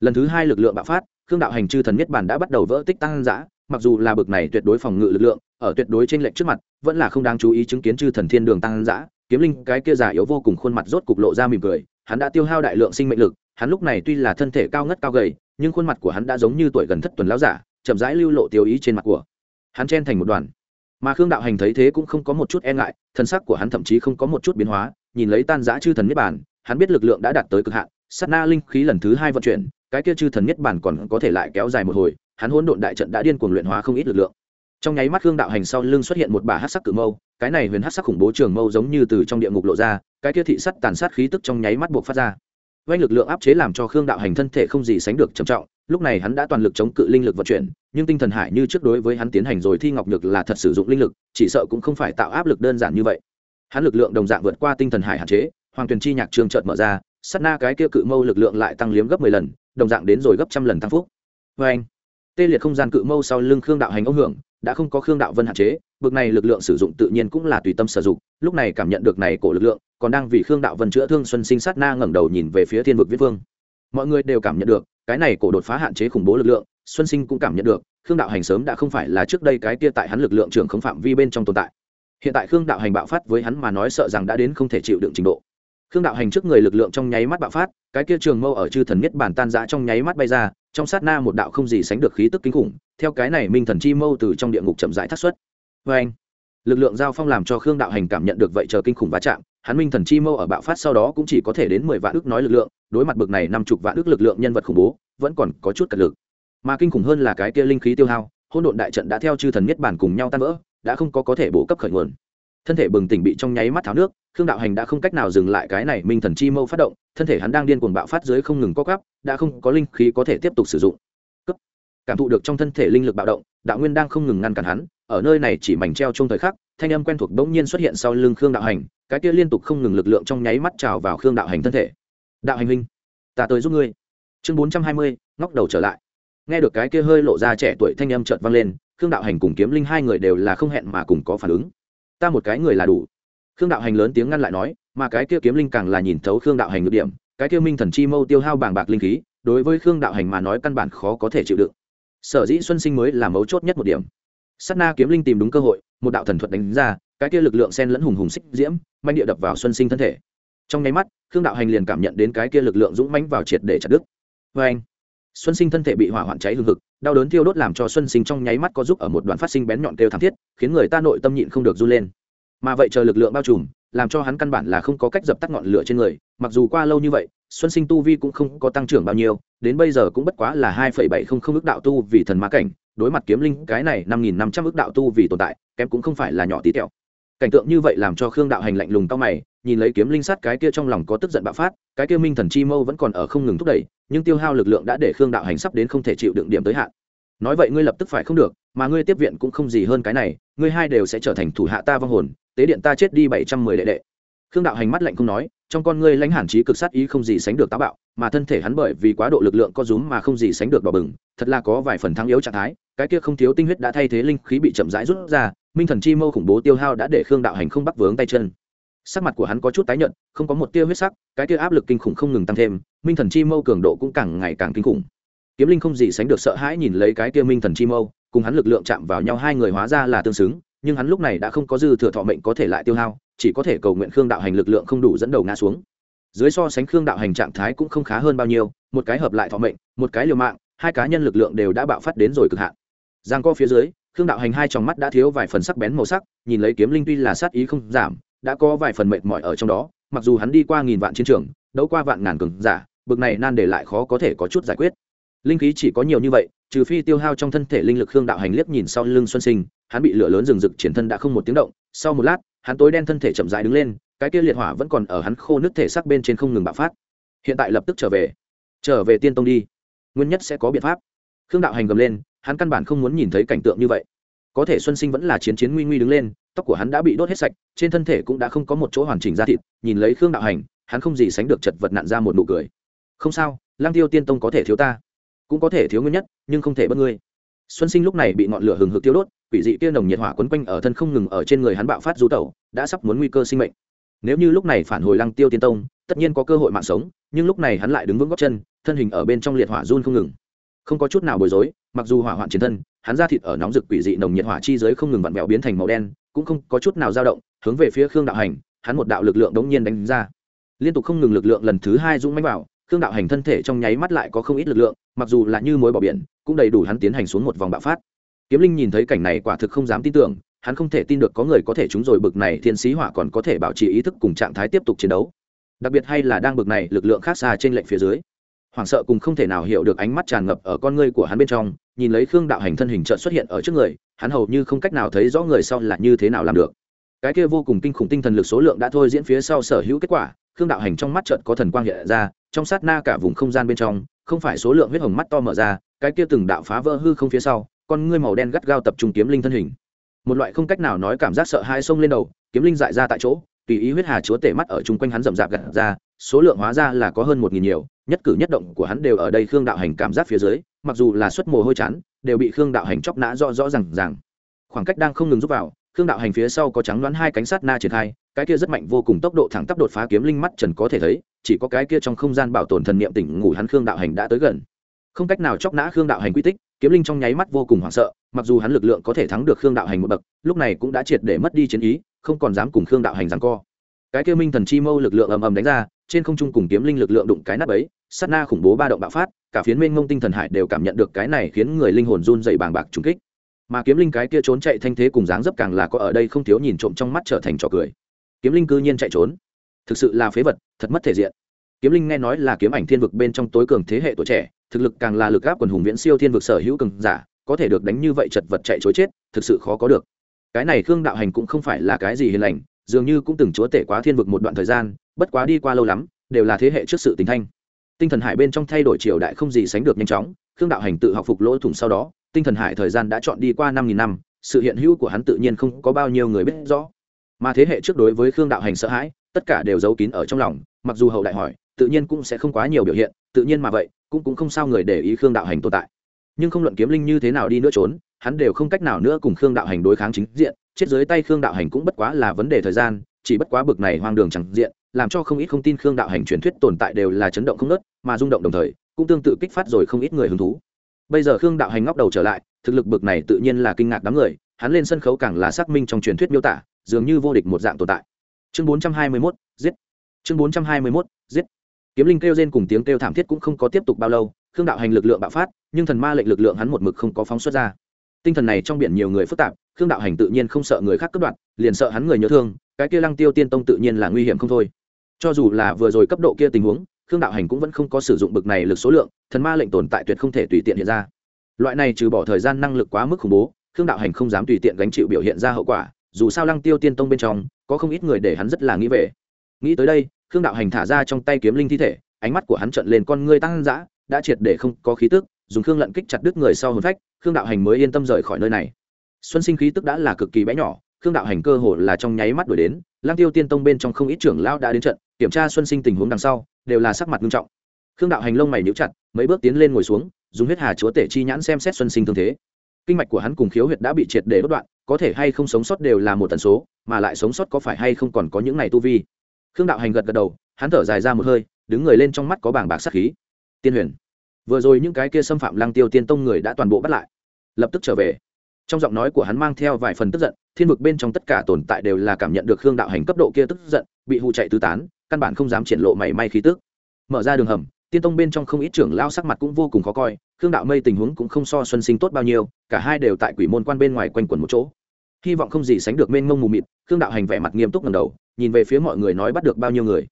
lần thứ hai lực lượng bạo phát, khương đạo hành chư thần nhất bản đã bắt đầu vỡ tích tăng giã mặc dù là bực này tuyệt đối phòng ngự lực lượng, ở tuyệt đối trên lệnh trước mặt, vẫn là không đáng chú ý chứng kiến chư thần thiên đường tăng giã kiếm linh cái kia giả yếu vô cùng khuôn mặt rốt cục lộ ra mỉm cười, hắn đã tiêu hao đại lượng sinh mệnh lực hắn lúc này tuy là thân thể cao ngất cao gầy, nhưng khuôn mặt của hắn đã giống như tuổi gần thất tuần lão giả, chậm rãi lưu lộ tiêu ý trên mặt của hắn chen thành một đoàn. Mà khương đạo hành thấy thế cũng không có một chút e ngại, thân sắc của hắn thậm chí không có một chút biến hóa, nhìn lấy tan giã chư thần niết bàn, hắn biết lực lượng đã đạt tới cực hạn, sát na linh khí lần thứ hai vận chuyển, cái kia chư thần niết bàn còn có thể lại kéo dài một hồi, hắn hỗn độn đại trận đã điên cuồng luyện hóa không ít lực lượng. Trong nháy mắt khương đạo hành sau lưng xuất hiện một bà hát sắc cự mâu, cái này huyền hát sắc khủng bố trường mâu giống như từ trong địa ngục lộ ra, cái kia thị sắt tàn sát khí tức trong nháy mắt buộc phát ra vanh lực lượng áp chế làm cho khương đạo hành thân thể không gì sánh được trầm trọng, lúc này hắn đã toàn lực chống cự linh lực vận chuyển, nhưng tinh thần hải như trước đối với hắn tiến hành rồi thi ngọc nhược là thật sử dụng linh lực, chỉ sợ cũng không phải tạo áp lực đơn giản như vậy. Hắn lực lượng đồng dạng vượt qua tinh thần hải hạn chế, hoàng tuyền chi nhạc trường trợt mở ra, sát na cái kia cự mâu lực lượng lại tăng liếm gấp mười lần, đồng dạng đến rồi gấp trăm lần tăng phúc. Vê anh, tê liệt không gian cự mâu sau lưng khương đạo hành ông hưởng, đã không có khương đạo vân hạn chế, bực này lực lượng sử dụng tự nhiên cũng là tùy tâm sử dụng, lúc này cảm nhận được này cổ lực lượng còn đang vì khương đạo vân chữa thương xuân sinh sát na ngẩng đầu nhìn về phía thiên vực viết vương. Mọi người đều cảm nhận được, cái này cổ đột phá hạn chế khủng bố lực lượng, xuân sinh cũng cảm nhận được, khương đạo hành sớm đã không phải là trước đây cái kia tại hắn lực lượng trưởng không phạm vi bên trong tồn tại. Hiện tại khương đạo hành bạo phát với hắn mà nói sợ rằng đã đến không thể chịu đựng trình độ. Khương đạo hành trước người lực lượng trong nháy mắt bạo phát, cái kia trường mâu ở chư thần miết bản tan giã trong nháy mắt bay ra, trong sát na một đạo không gì sánh được khí tức kinh khủng, theo cái này minh thần chi mâu từ trong địa ngục chậm rãi thắt xuất. Vê anh lực lượng giao phong làm cho khương đạo hành cảm nhận được vậy chờ kinh khủng va chạm hắn minh thần chi mâu ở bạo phát sau đó cũng chỉ có thể đến mười vạn ước nói lực lượng, đối mặt bực này năm chục vạn ước lực lượng nhân vật khủng bố, vẫn còn có chút cật lực. Mà kinh khủng hơn là cái kia linh khí tiêu hao hôn độn đại trận đã theo chư thần miết bản cùng nhau tan vỡ, đã không có có thể bổ cấp khởi nguồn. Thân thể bừng tỉnh bị trong nháy mắt tháo nước, khương đạo hành đã không cách nào dừng lại cái này minh thần chi mâu phát động, thân thể hắn đang điên cuồng bạo phát dưới không ngừng co cắp đã không có linh khí có thể tiếp tục sử dụng. Cấp. Cảm thụ được trong thân thể linh lực bạo động, đạo nguyên đang không ngừng ngăn cản hắn, ở nơi này chỉ mảnh treo trong thời khắc thanh âm quen thuộc bỗng nhiên xuất hiện sau lưng khương đạo hành, cái kia liên tục không ngừng lực lượng trong nháy mắt trào vào khương đạo hành thân thể. Đạo hành huynh, ta tới giúp ngươi. Chương bốn trăm hai mươi, ngóc đầu trở lại. Nghe được cái kia hơi lộ ra trẻ tuổi thanh âm chợt vang lên, khương đạo hành cùng kiếm linh hai người đều là không hẹn mà cùng có phản ứng. Ta một cái người là đủ. Khương đạo hành lớn tiếng ngăn lại nói, mà cái kia kiếm linh càng là nhìn thấu khương đạo hành ngược điểm, cái kia minh thần chi mâu tiêu hao bàng bạc linh khí, đối với khương đạo hành mà nói căn bản khó có thể chịu đựng. Sở dĩ xuân sinh mới là mấu chốt nhất một điểm s á t na kiếm linh tìm đúng cơ hội, một đạo thần thuật đánh ra, cái kia lực lượng sen lẫn hùng hùng xích diễm manh địa đập vào xuân sinh thân thể. Trong nháy mắt, khương đạo hành liền cảm nhận đến cái kia lực lượng dũng mãnh vào triệt để chặt đứt. Vê anh xuân sinh thân thể bị hỏa hoạn cháy hừng hực, đau đớn thiêu đốt làm cho xuân sinh trong nháy mắt có giúp ở một đoạn phát sinh bén nhọn kêu thảm thiết, khiến người ta nội tâm nhịn không được run lên. Mà vậy chờ lực lượng bao trùm, làm cho hắn căn bản là không có cách dập tắt ngọn lửa trên người, mặc dù qua lâu như vậy, xuân sinh tu vi cũng không có tăng trưởng bao nhiêu, đến bây giờ cũng bất quá là hai phẩy bảy không không ước đạo tu vì thần ma cảnh đối mặt kiếm linh, cái này năm nghìn năm trăm ước đạo tu vì tồn tại, kém cũng không phải là nhỏ tí tẹo. Cảnh tượng như vậy làm cho khương đạo hành lạnh lùng cao mày, nhìn lấy kiếm linh sát cái kia trong lòng có tức giận bạo phát, cái kia minh thần chi mâu vẫn còn ở không ngừng thúc đẩy, nhưng tiêu hao lực lượng đã để khương đạo hành sắp đến không thể chịu đựng điểm tới hạn. Nói vậy ngươi lập tức phải không được, mà ngươi tiếp viện cũng không gì hơn cái này, ngươi hai đều sẽ trở thành thủ hạ ta vong hồn, tế điện ta chết đi bảy trăm mười đệ đệ khương đạo hành mắt lạnh không nói, trong con ngươi lãnh hàn trí cực sát ý không gì sánh được táo bạo, mà thân thể hắn bởi vì quá độ lực lượng có rúm mà không gì sánh được đỏ bừng, thật là có vài phần thắng yếu trạng thái, cái kia không thiếu tinh huyết đã thay thế linh khí bị chậm rãi rút ra, minh thần chi mâu khủng bố tiêu hao đã để khương đạo hành không bắt vướng tay chân. Sắc mặt của hắn có chút tái nhợt, không có một tia huyết sắc, cái tia áp lực kinh khủng không ngừng tăng thêm, minh thần chi mâu cường độ cũng càng ngày càng kinh khủng. Kiếm linh không gì sánh được sợ hãi nhìn lấy cái tia minh thần chi mâu, cùng hắn lực lượng chạm vào nhau hai người hóa ra là tương xứng nhưng hắn lúc này đã không có dư thừa thọ mệnh có thể lại tiêu hao, chỉ có thể cầu nguyện khương đạo hành lực lượng không đủ dẫn đầu ngã xuống. Dưới so sánh khương đạo hành trạng thái cũng không khá hơn bao nhiêu, một cái hợp lại thọ mệnh, một cái liều mạng, hai cá nhân lực lượng đều đã bạo phát đến rồi cực hạn. Giang co phía dưới, khương đạo hành hai tròng mắt đã thiếu vài phần sắc bén màu sắc, nhìn lấy kiếm linh tuy là sát ý không giảm, đã có vài phần mệt mỏi ở trong đó, mặc dù hắn đi qua nghìn vạn chiến trường, đấu qua vạn ngàn cường giả, bực này nan để lại khó có thể có chút giải quyết. Linh khí chỉ có nhiều như vậy, trừ phi tiêu hao trong thân thể linh lực khương đạo hành liếc nhìn sau lưng xuân sinh hắn bị lửa lớn rừng rực triển thân đã không một tiếng động, sau một lát, hắn tối đen thân thể chậm rãi đứng lên, cái kia liệt hỏa vẫn còn ở hắn khô nước thể xác bên trên không ngừng bạo phát. Hiện tại lập tức trở về. Trở về tiên tông đi. Nguyên nhất sẽ có biện pháp. Khương đạo hành gầm lên, hắn căn bản không muốn nhìn thấy cảnh tượng như vậy. Có thể xuân sinh vẫn là chiến chiến nguy nguy đứng lên, tóc của hắn đã bị đốt hết sạch, trên thân thể cũng đã không có một chỗ hoàn chỉnh da thịt, nhìn lấy khương đạo hành, hắn không gì sánh được chật vật nặn ra một nụ cười. Không sao lang tiêu tiên tông có thể thiếu ta. Cũng có thể thiếu nguyên nhất, nhưng không thể bất ngươi. Xuân sinh lúc này bị ngọn lửa hừng hực tiêu đốt quỷ dị kia nồng nhiệt hỏa quấn quanh ở thân không ngừng ở trên người hắn bạo phát du tẩu, đã sắp muốn nguy cơ sinh mệnh. Nếu như lúc này phản hồi lăng tiêu tiên tông, tất nhiên có cơ hội mạng sống, nhưng lúc này hắn lại đứng vững góc chân, thân hình ở bên trong liệt hỏa run không ngừng. Không có chút nào bối rối, mặc dù hỏa hoạn chiến thân, hắn ra thịt ở nóng rực quỷ dị nồng nhiệt hỏa chi giới không ngừng vặn vẹo biến thành màu đen, cũng không có chút nào dao động, hướng về phía khương đạo hành, hắn một đạo lực lượng đống nhiên đánh ra. Liên tục không ngừng lực lượng lần thứ hai dũng mánh vào, khương đạo hành thân thể trong nháy mắt lại có không ít lực lượng, mặc dù là như mối bỏ biển, cũng đầy đủ hắn tiến hành xuống một vòng bạo phát kiếm linh nhìn thấy cảnh này quả thực không dám tin tưởng, hắn không thể tin được có người có thể trúng rồi bực này thiên sĩ hỏa còn có thể bảo trì ý thức cùng trạng thái tiếp tục chiến đấu. Đặc biệt hay là đang bực này lực lượng khác xa trên lệnh phía dưới. Hoảng sợ cùng không thể nào hiểu được ánh mắt tràn ngập ở con ngươi của hắn bên trong, nhìn lấy khương đạo hành thân hình trợn xuất hiện ở trước người, hắn hầu như không cách nào thấy rõ người sau là như thế nào làm được. Cái kia vô cùng kinh khủng tinh thần lực số lượng đã thôi diễn phía sau sở hữu kết quả, khương đạo hành trong mắt trợn có thần quang hiện ra, trong sát na cả vùng không gian bên trong, không phải số lượng huyết hồng mắt to mở ra, cái kia từng đạo phá vỡ hư không phía sau con ngươi màu đen gắt gao tập trung kiếm linh thân hình. Một loại không cách nào nói cảm giác sợ hai xông lên đầu, kiếm linh dại ra tại chỗ, tùy ý huyết hà chúa tể mắt ở chung quanh hắn rậm rạp gặt ra, số lượng hóa ra là có hơn một nghìn nhiều, nhất cử nhất động của hắn đều ở đây khương đạo hành cảm giác phía dưới, mặc dù là suất mồ hôi chán, đều bị khương đạo hành chóc nã rõ rõ rằng ràng. Rằng khoảng cách đang không ngừng rút vào, khương đạo hành phía sau có trắng đoán hai cánh sát na triển khai, cái kia rất mạnh vô cùng tốc độ thẳng tắp đột phá kiếm linh mắt trần có thể thấy, chỉ có cái kia trong không gian bảo tồn thần niệm tỉnh ngủ hắn khương đạo hành đã tới gần không cách nào chóc nã khương đạo hành quy tích, kiếm linh trong nháy mắt vô cùng hoảng sợ, mặc dù hắn lực lượng có thể thắng được khương đạo hành một bậc, lúc này cũng đã triệt để mất đi chiến ý, không còn dám cùng khương đạo hành rằng co. Cái kia minh thần chi mâu lực lượng ầm ầm đánh ra, trên không trung cùng kiếm linh lực lượng đụng cái nắp ấy sát na khủng bố ba động bạo phát, cả phiến Minh mông tinh thần hải đều cảm nhận được cái này khiến người linh hồn run dày bàng bạc trúng kích. Mà kiếm linh cái kia trốn chạy thanh thế cùng dáng dấp càng là có ở đây không thiếu nhìn trộm trong mắt trở thành trò cười. Kiếm linh cư nhiên chạy trốn. Thực sự là phế vật, thật mất thể diện. Kiếm linh nghe nói là kiếm ảnh thiên vực bên trong tối cường thế hệ tuổi trẻ thực lực càng là lực gáp quần hùng viễn siêu thiên vực sở hữu cường giả, có thể được đánh như vậy chật vật chạy chối chết, thực sự khó có được. Cái này khương đạo hành cũng không phải là cái gì hiền lành, dường như cũng từng chúa tể quá thiên vực một đoạn thời gian, bất quá đi qua lâu lắm, đều là thế hệ trước sự tình thanh. Tinh thần hải bên trong thay đổi triều đại không gì sánh được nhanh chóng, khương đạo hành tự học phục lỗ thủng sau đó, tinh thần hải thời gian đã chọn đi qua năm nghìn năm, sự hiện hữu của hắn tự nhiên không có bao nhiêu người biết rõ. Mà thế hệ trước đối với khương đạo hành sợ hãi, tất cả đều giấu kín ở trong lòng, mặc dù hậu đại hỏi, tự nhiên cũng sẽ không quá nhiều biểu hiện, tự nhiên mà vậy cũng cũng không sao người để ý khương đạo hành tồn tại. Nhưng không luận kiếm linh như thế nào đi nữa trốn hắn đều không cách nào nữa cùng khương đạo hành đối kháng chính diện. Chết dưới tay khương đạo hành cũng bất quá là vấn đề thời gian chỉ bất quá bực này hoang đường chẳng diện làm cho không ít không tin khương đạo hành truyền thuyết tồn tại đều là chấn động không nớt mà rung động đồng thời cũng tương tự kích phát rồi không ít người hứng thú. Bây giờ khương đạo hành ngóc đầu trở lại thực lực bực này tự nhiên là kinh ngạc đám người hắn lên sân khấu càng là xác minh trong truyền thuyết miêu tả dường như vô địch một dạng tồn tại. Chương 421, giết. Chương 421, giết kiếm linh kêu rên cùng tiếng kêu thảm thiết cũng không có tiếp tục bao lâu, khương đạo hành lực lượng bạo phát, nhưng thần ma lệnh lực lượng hắn một mực không có phóng xuất ra. Tinh thần này trong biển nhiều người phức tạp, khương đạo hành tự nhiên không sợ người khác cướp đoạt, liền sợ hắn người nhớ thương, cái kia lăng tiêu tiên tông tự nhiên là nguy hiểm không thôi. Cho dù là vừa rồi cấp độ kia tình huống, khương đạo hành cũng vẫn không có sử dụng bực này lực số lượng, thần ma lệnh tồn tại tuyệt không thể tùy tiện hiện ra. Loại này trừ bỏ thời gian năng lực quá mức khủng bố, khương đạo hành không dám tùy tiện gánh chịu biểu hiện ra hậu quả, dù sao lăng tiêu tiên tông bên trong, có không ít người để hắn rất là nghĩ về. Nghĩ tới đây khương đạo hành thả ra trong tay kiếm linh thi thể, ánh mắt của hắn trận lên con ngươi tăng dã, đã triệt để không có khí tức, dùng khương lận kích chặt đứt người sau hồn phách, khương đạo hành mới yên tâm rời khỏi nơi này. Xuân sinh khí tức đã là cực kỳ bé nhỏ, khương đạo hành cơ hồ là trong nháy mắt đuổi đến lang tiêu tiên tông bên trong không ít trưởng lão đã đến trận, kiểm tra xuân sinh tình huống đằng sau, đều là sắc mặt nghiêm trọng. Khương đạo hành lông mày níu chặt, mấy bước tiến lên ngồi xuống, dùng huyết hà chúa tể chi nhãn xem xét xuân sinh thương thế. Kinh mạch của hắn cùng khiếu huyệt đã bị triệt để đốt đoạn, có thể hay không sống sót đều là một tần số, mà lại sống sót có phải hay không còn có những ngày tu vi khương đạo hành gật gật đầu, hắn thở dài ra một hơi, đứng người lên trong mắt có bảng bạc sắc khí. Tiên huyền, vừa rồi những cái kia xâm phạm lăng tiêu tiên tông người đã toàn bộ bắt lại. Lập tức trở về. Trong giọng nói của hắn mang theo vài phần tức giận, thiên vực bên trong tất cả tồn tại đều là cảm nhận được khương đạo hành cấp độ kia tức giận, bị hụ chạy tứ tán, căn bản không dám triển lộ mảy may khí tức. Mở ra đường hầm, tiên tông bên trong không ít trưởng lao sắc mặt cũng vô cùng khó coi, khương đạo mây tình huống cũng không so xuân sinh tốt bao nhiêu, cả hai đều tại quỷ môn quan bên ngoài quanh quẩn một chỗ. Hy vọng không gì sánh được mênh mông mù mịt, khương đạo hành vẻ mặt nghiêm túc ngầm đầu nhìn về phía mọi người nói bắt được bao nhiêu người.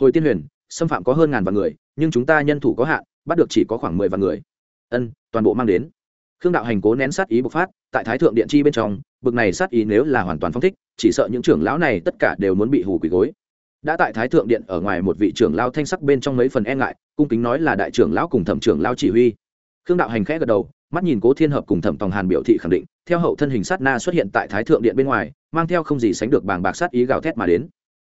Hồi tiên huyền, xâm phạm có hơn ngàn vạn người, nhưng chúng ta nhân thủ có hạn, bắt được chỉ có khoảng mười vạn người. Ân, toàn bộ mang đến. Khương đạo hành cố nén sát ý bộc phát, tại thái thượng điện chi bên trong, bực này sát ý nếu là hoàn toàn phong thích, chỉ sợ những trưởng lão này tất cả đều muốn bị hù quỳ gối. Đã tại thái thượng điện ở ngoài một vị trưởng lao thanh sắc bên trong mấy phần e ngại, cung kính nói là đại trưởng lão cùng thẩm trưởng lao chỉ huy. Khương đạo hành khẽ gật đầu, mắt nhìn cố thiên hợp cùng thẩm tòng hàn biểu thị khẳng định theo hậu thân hình sát na xuất hiện tại thái thượng điện bên ngoài, mang theo không gì sánh được bàng bạc sát ý gào thét mà đến.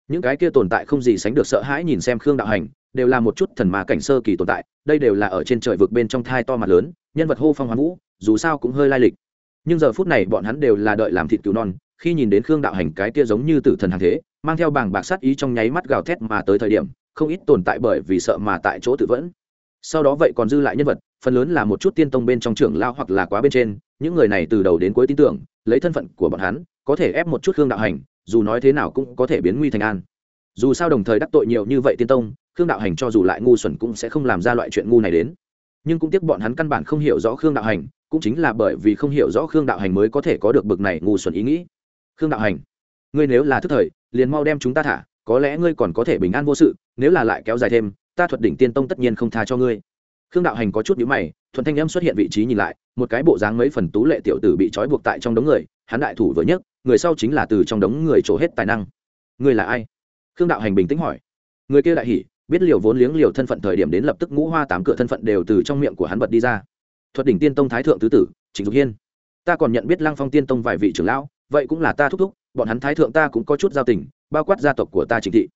Những cái kia tồn tại không gì sánh được sợ hãi nhìn xem khương đạo hành, đều là một chút thần mà cảnh sơ kỳ tồn tại, đây đều là ở trên trời vực bên trong thai to mặt lớn, nhân vật hô phong hoán vũ, dù sao cũng hơi lai lịch. Nhưng giờ phút này bọn hắn đều là đợi làm thịt cứu non, khi nhìn đến khương đạo hành cái kia giống như tử thần hàng thế, mang theo bàng bạc sát ý trong nháy mắt gào thét mà tới thời điểm, không ít tồn tại bởi vì sợ mà tại chỗ tự vẫn sau đó vậy còn dư lại nhân vật, phần lớn là một chút tiên tông bên trong trưởng lao hoặc là quá bên trên, những người này từ đầu đến cuối tin tưởng, lấy thân phận của bọn hắn, có thể ép một chút khương đạo hành, dù nói thế nào cũng có thể biến nguy thành an. Dù sao đồng thời đắc tội nhiều như vậy tiên tông, khương đạo hành cho dù lại ngu xuẩn cũng sẽ không làm ra loại chuyện ngu này đến. Nhưng cũng tiếc bọn hắn căn bản không hiểu rõ khương đạo hành, cũng chính là bởi vì không hiểu rõ khương đạo hành mới có thể có được bực này ngu xuẩn ý nghĩ. Khương đạo hành, ngươi nếu là thức thời, liền mau đem chúng ta thả, có lẽ ngươi còn có thể bình an vô sự, nếu là lại kéo dài thêm ta thuật đỉnh tiên tông tất nhiên không tha cho ngươi. Khương đạo hành có chút nhữ mày, thuận thanh em xuất hiện vị trí nhìn lại, một cái bộ dáng mấy phần tú lệ tiểu tử bị trói buộc tại trong đống người, hắn đại thủ vừa nhất người sau chính là từ trong đống người trổ hết tài năng. Ngươi là ai? Khương đạo hành bình tĩnh hỏi. Người kia đại hỉ, biết liều vốn liếng liều thân phận thời điểm đến lập tức ngũ hoa tám cửa thân phận đều từ trong miệng của hắn bật đi ra. Thuật đỉnh tiên tông thái thượng tứ tử, trịnh dục hiên. Ta còn nhận biết lăng phong tiên tông vài vị trưởng lão, vậy cũng là ta thúc thúc, bọn hắn thái thượng ta cũng có chút giao tình, bao quát gia tộc của ta trịnh thị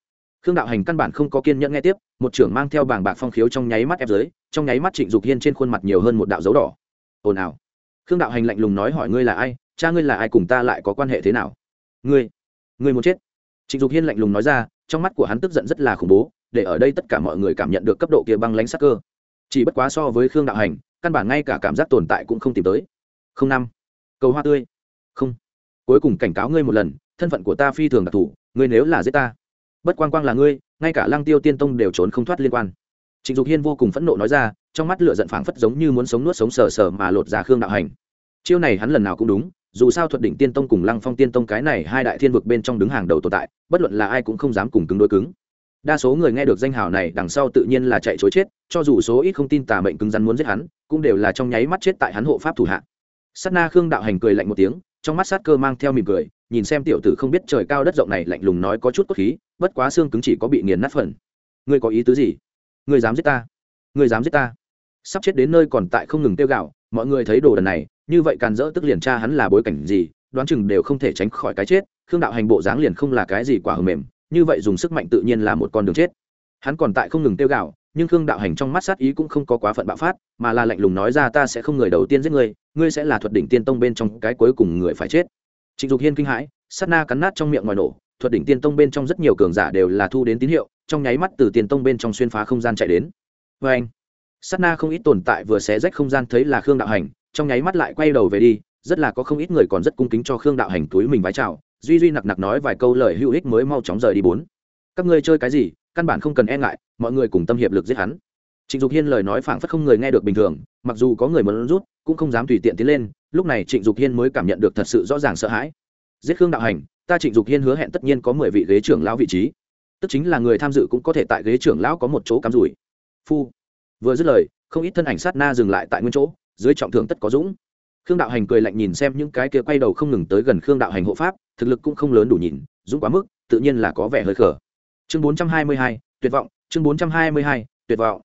khương đạo hành căn bản không có kiên nhẫn nghe tiếp, một trưởng mang theo bảng bạc phong khiếu trong nháy mắt ép dưới trong nháy mắt trịnh dục hiên trên khuôn mặt nhiều hơn một đạo dấu đỏ. Ồn ào. Khương đạo hành lạnh lùng nói hỏi ngươi là ai, cha ngươi là ai cùng ta lại có quan hệ thế nào? Ngươi ngươi muốn chết. Trịnh dục hiên lạnh lùng nói ra, trong mắt của hắn tức giận rất là khủng bố, để ở đây tất cả mọi người cảm nhận được cấp độ kia băng lãnh sắc cơ. Chỉ bất quá so với khương đạo hành, căn bản ngay cả cảm giác tồn tại cũng không tìm tới. Không năm. Cầu hoa tươi. Không. Cuối cùng cảnh cáo ngươi một lần, thân phận của ta phi thường đặc thù, ngươi nếu là giết ta bất quan quang là ngươi, ngay cả lăng tiêu tiên tông đều trốn không thoát liên quan. Trịnh dục hiên vô cùng phẫn nộ nói ra, trong mắt lửa giận phảng phất giống như muốn sống nuốt sống sờ sờ mà lột ra khương đạo hành. Chiêu này hắn lần nào cũng đúng, dù sao thuật đỉnh tiên tông cùng lăng phong tiên tông cái này hai đại thiên vực bên trong đứng hàng đầu tồn tại, bất luận là ai cũng không dám cùng cứng đối cứng. Đa số người nghe được danh hào này đằng sau tự nhiên là chạy chối chết, cho dù số ít không tin tà mệnh cứng rắn muốn giết hắn, cũng đều là trong nháy mắt chết tại hắn hộ pháp thủ hạ. Sát na khương đạo hành cười lạnh một tiếng trong mắt sát cơ mang theo mỉm cười, nhìn xem tiểu tử không biết trời cao đất rộng này lạnh lùng nói có chút cốt khí, bất quá xương cứng chỉ có bị nghiền nát phần. Ngươi có ý tứ gì? Ngươi dám giết ta? Ngươi dám giết ta? Sắp chết đến nơi còn tại không ngừng tiêu gạo mọi người thấy đồ đần này, như vậy càn rỡ tức liền tra hắn là bối cảnh gì, đoán chừng đều không thể tránh khỏi cái chết, khương đạo hành bộ dáng liền không là cái gì quả hờ mềm, như vậy dùng sức mạnh tự nhiên là một con đường chết hắn còn tại không ngừng tiêu gạo, nhưng khương đạo hành trong mắt sát ý cũng không có quá phận bạo phát, mà là lạnh lùng nói ra ta sẽ không người đầu tiên giết ngươi ngươi sẽ là thuật đỉnh tiên tông bên trong cái cuối cùng người phải chết. Trịnh dục hiên kinh hãi, sát na cắn nát trong miệng ngoài nổ, thuật đỉnh tiên tông bên trong rất nhiều cường giả đều là thu đến tín hiệu, trong nháy mắt từ tiên tông bên trong xuyên phá không gian chạy đến. Vê anh, sát na không ít tồn tại vừa xé rách không gian thấy là khương đạo hành, trong nháy mắt lại quay đầu về đi, rất là có không ít người còn rất cung kính cho khương đạo hành túi mình vái chào, duy duy nặc nặc nói vài câu lời hữu ích mới mau chóng rời đi bốn. Các ngươi chơi cái gì? Căn bản không cần e ngại, mọi người cùng tâm hiệp lực giết hắn. Trịnh dục hiên lời nói phảng phất không người nghe được bình thường, mặc dù có người muốn rút, cũng không dám tùy tiện tiến lên, lúc này trịnh dục hiên mới cảm nhận được thật sự rõ ràng sợ hãi. Giết khương đạo hành, ta trịnh dục hiên hứa hẹn tất nhiên có mười vị ghế trưởng lão vị trí. Tức chính là người tham dự cũng có thể tại ghế trưởng lão có một chỗ cắm rủi. Phu. Vừa dứt lời, không ít thân ảnh sát na dừng lại tại nguyên chỗ, dưới trọng thượng tất có dũng. Khương đạo hành cười lạnh nhìn xem những cái kia quay đầu không ngừng tới gần khương đạo hành hộ pháp, thực lực cũng không lớn đủ nhìn, dũng quá mức, tự nhiên là có vẻ hơi khở chương bốn trăm hai mươi hai, tuyệt vọng. Chương bốn trăm hai mươi hai, tuyệt vọng.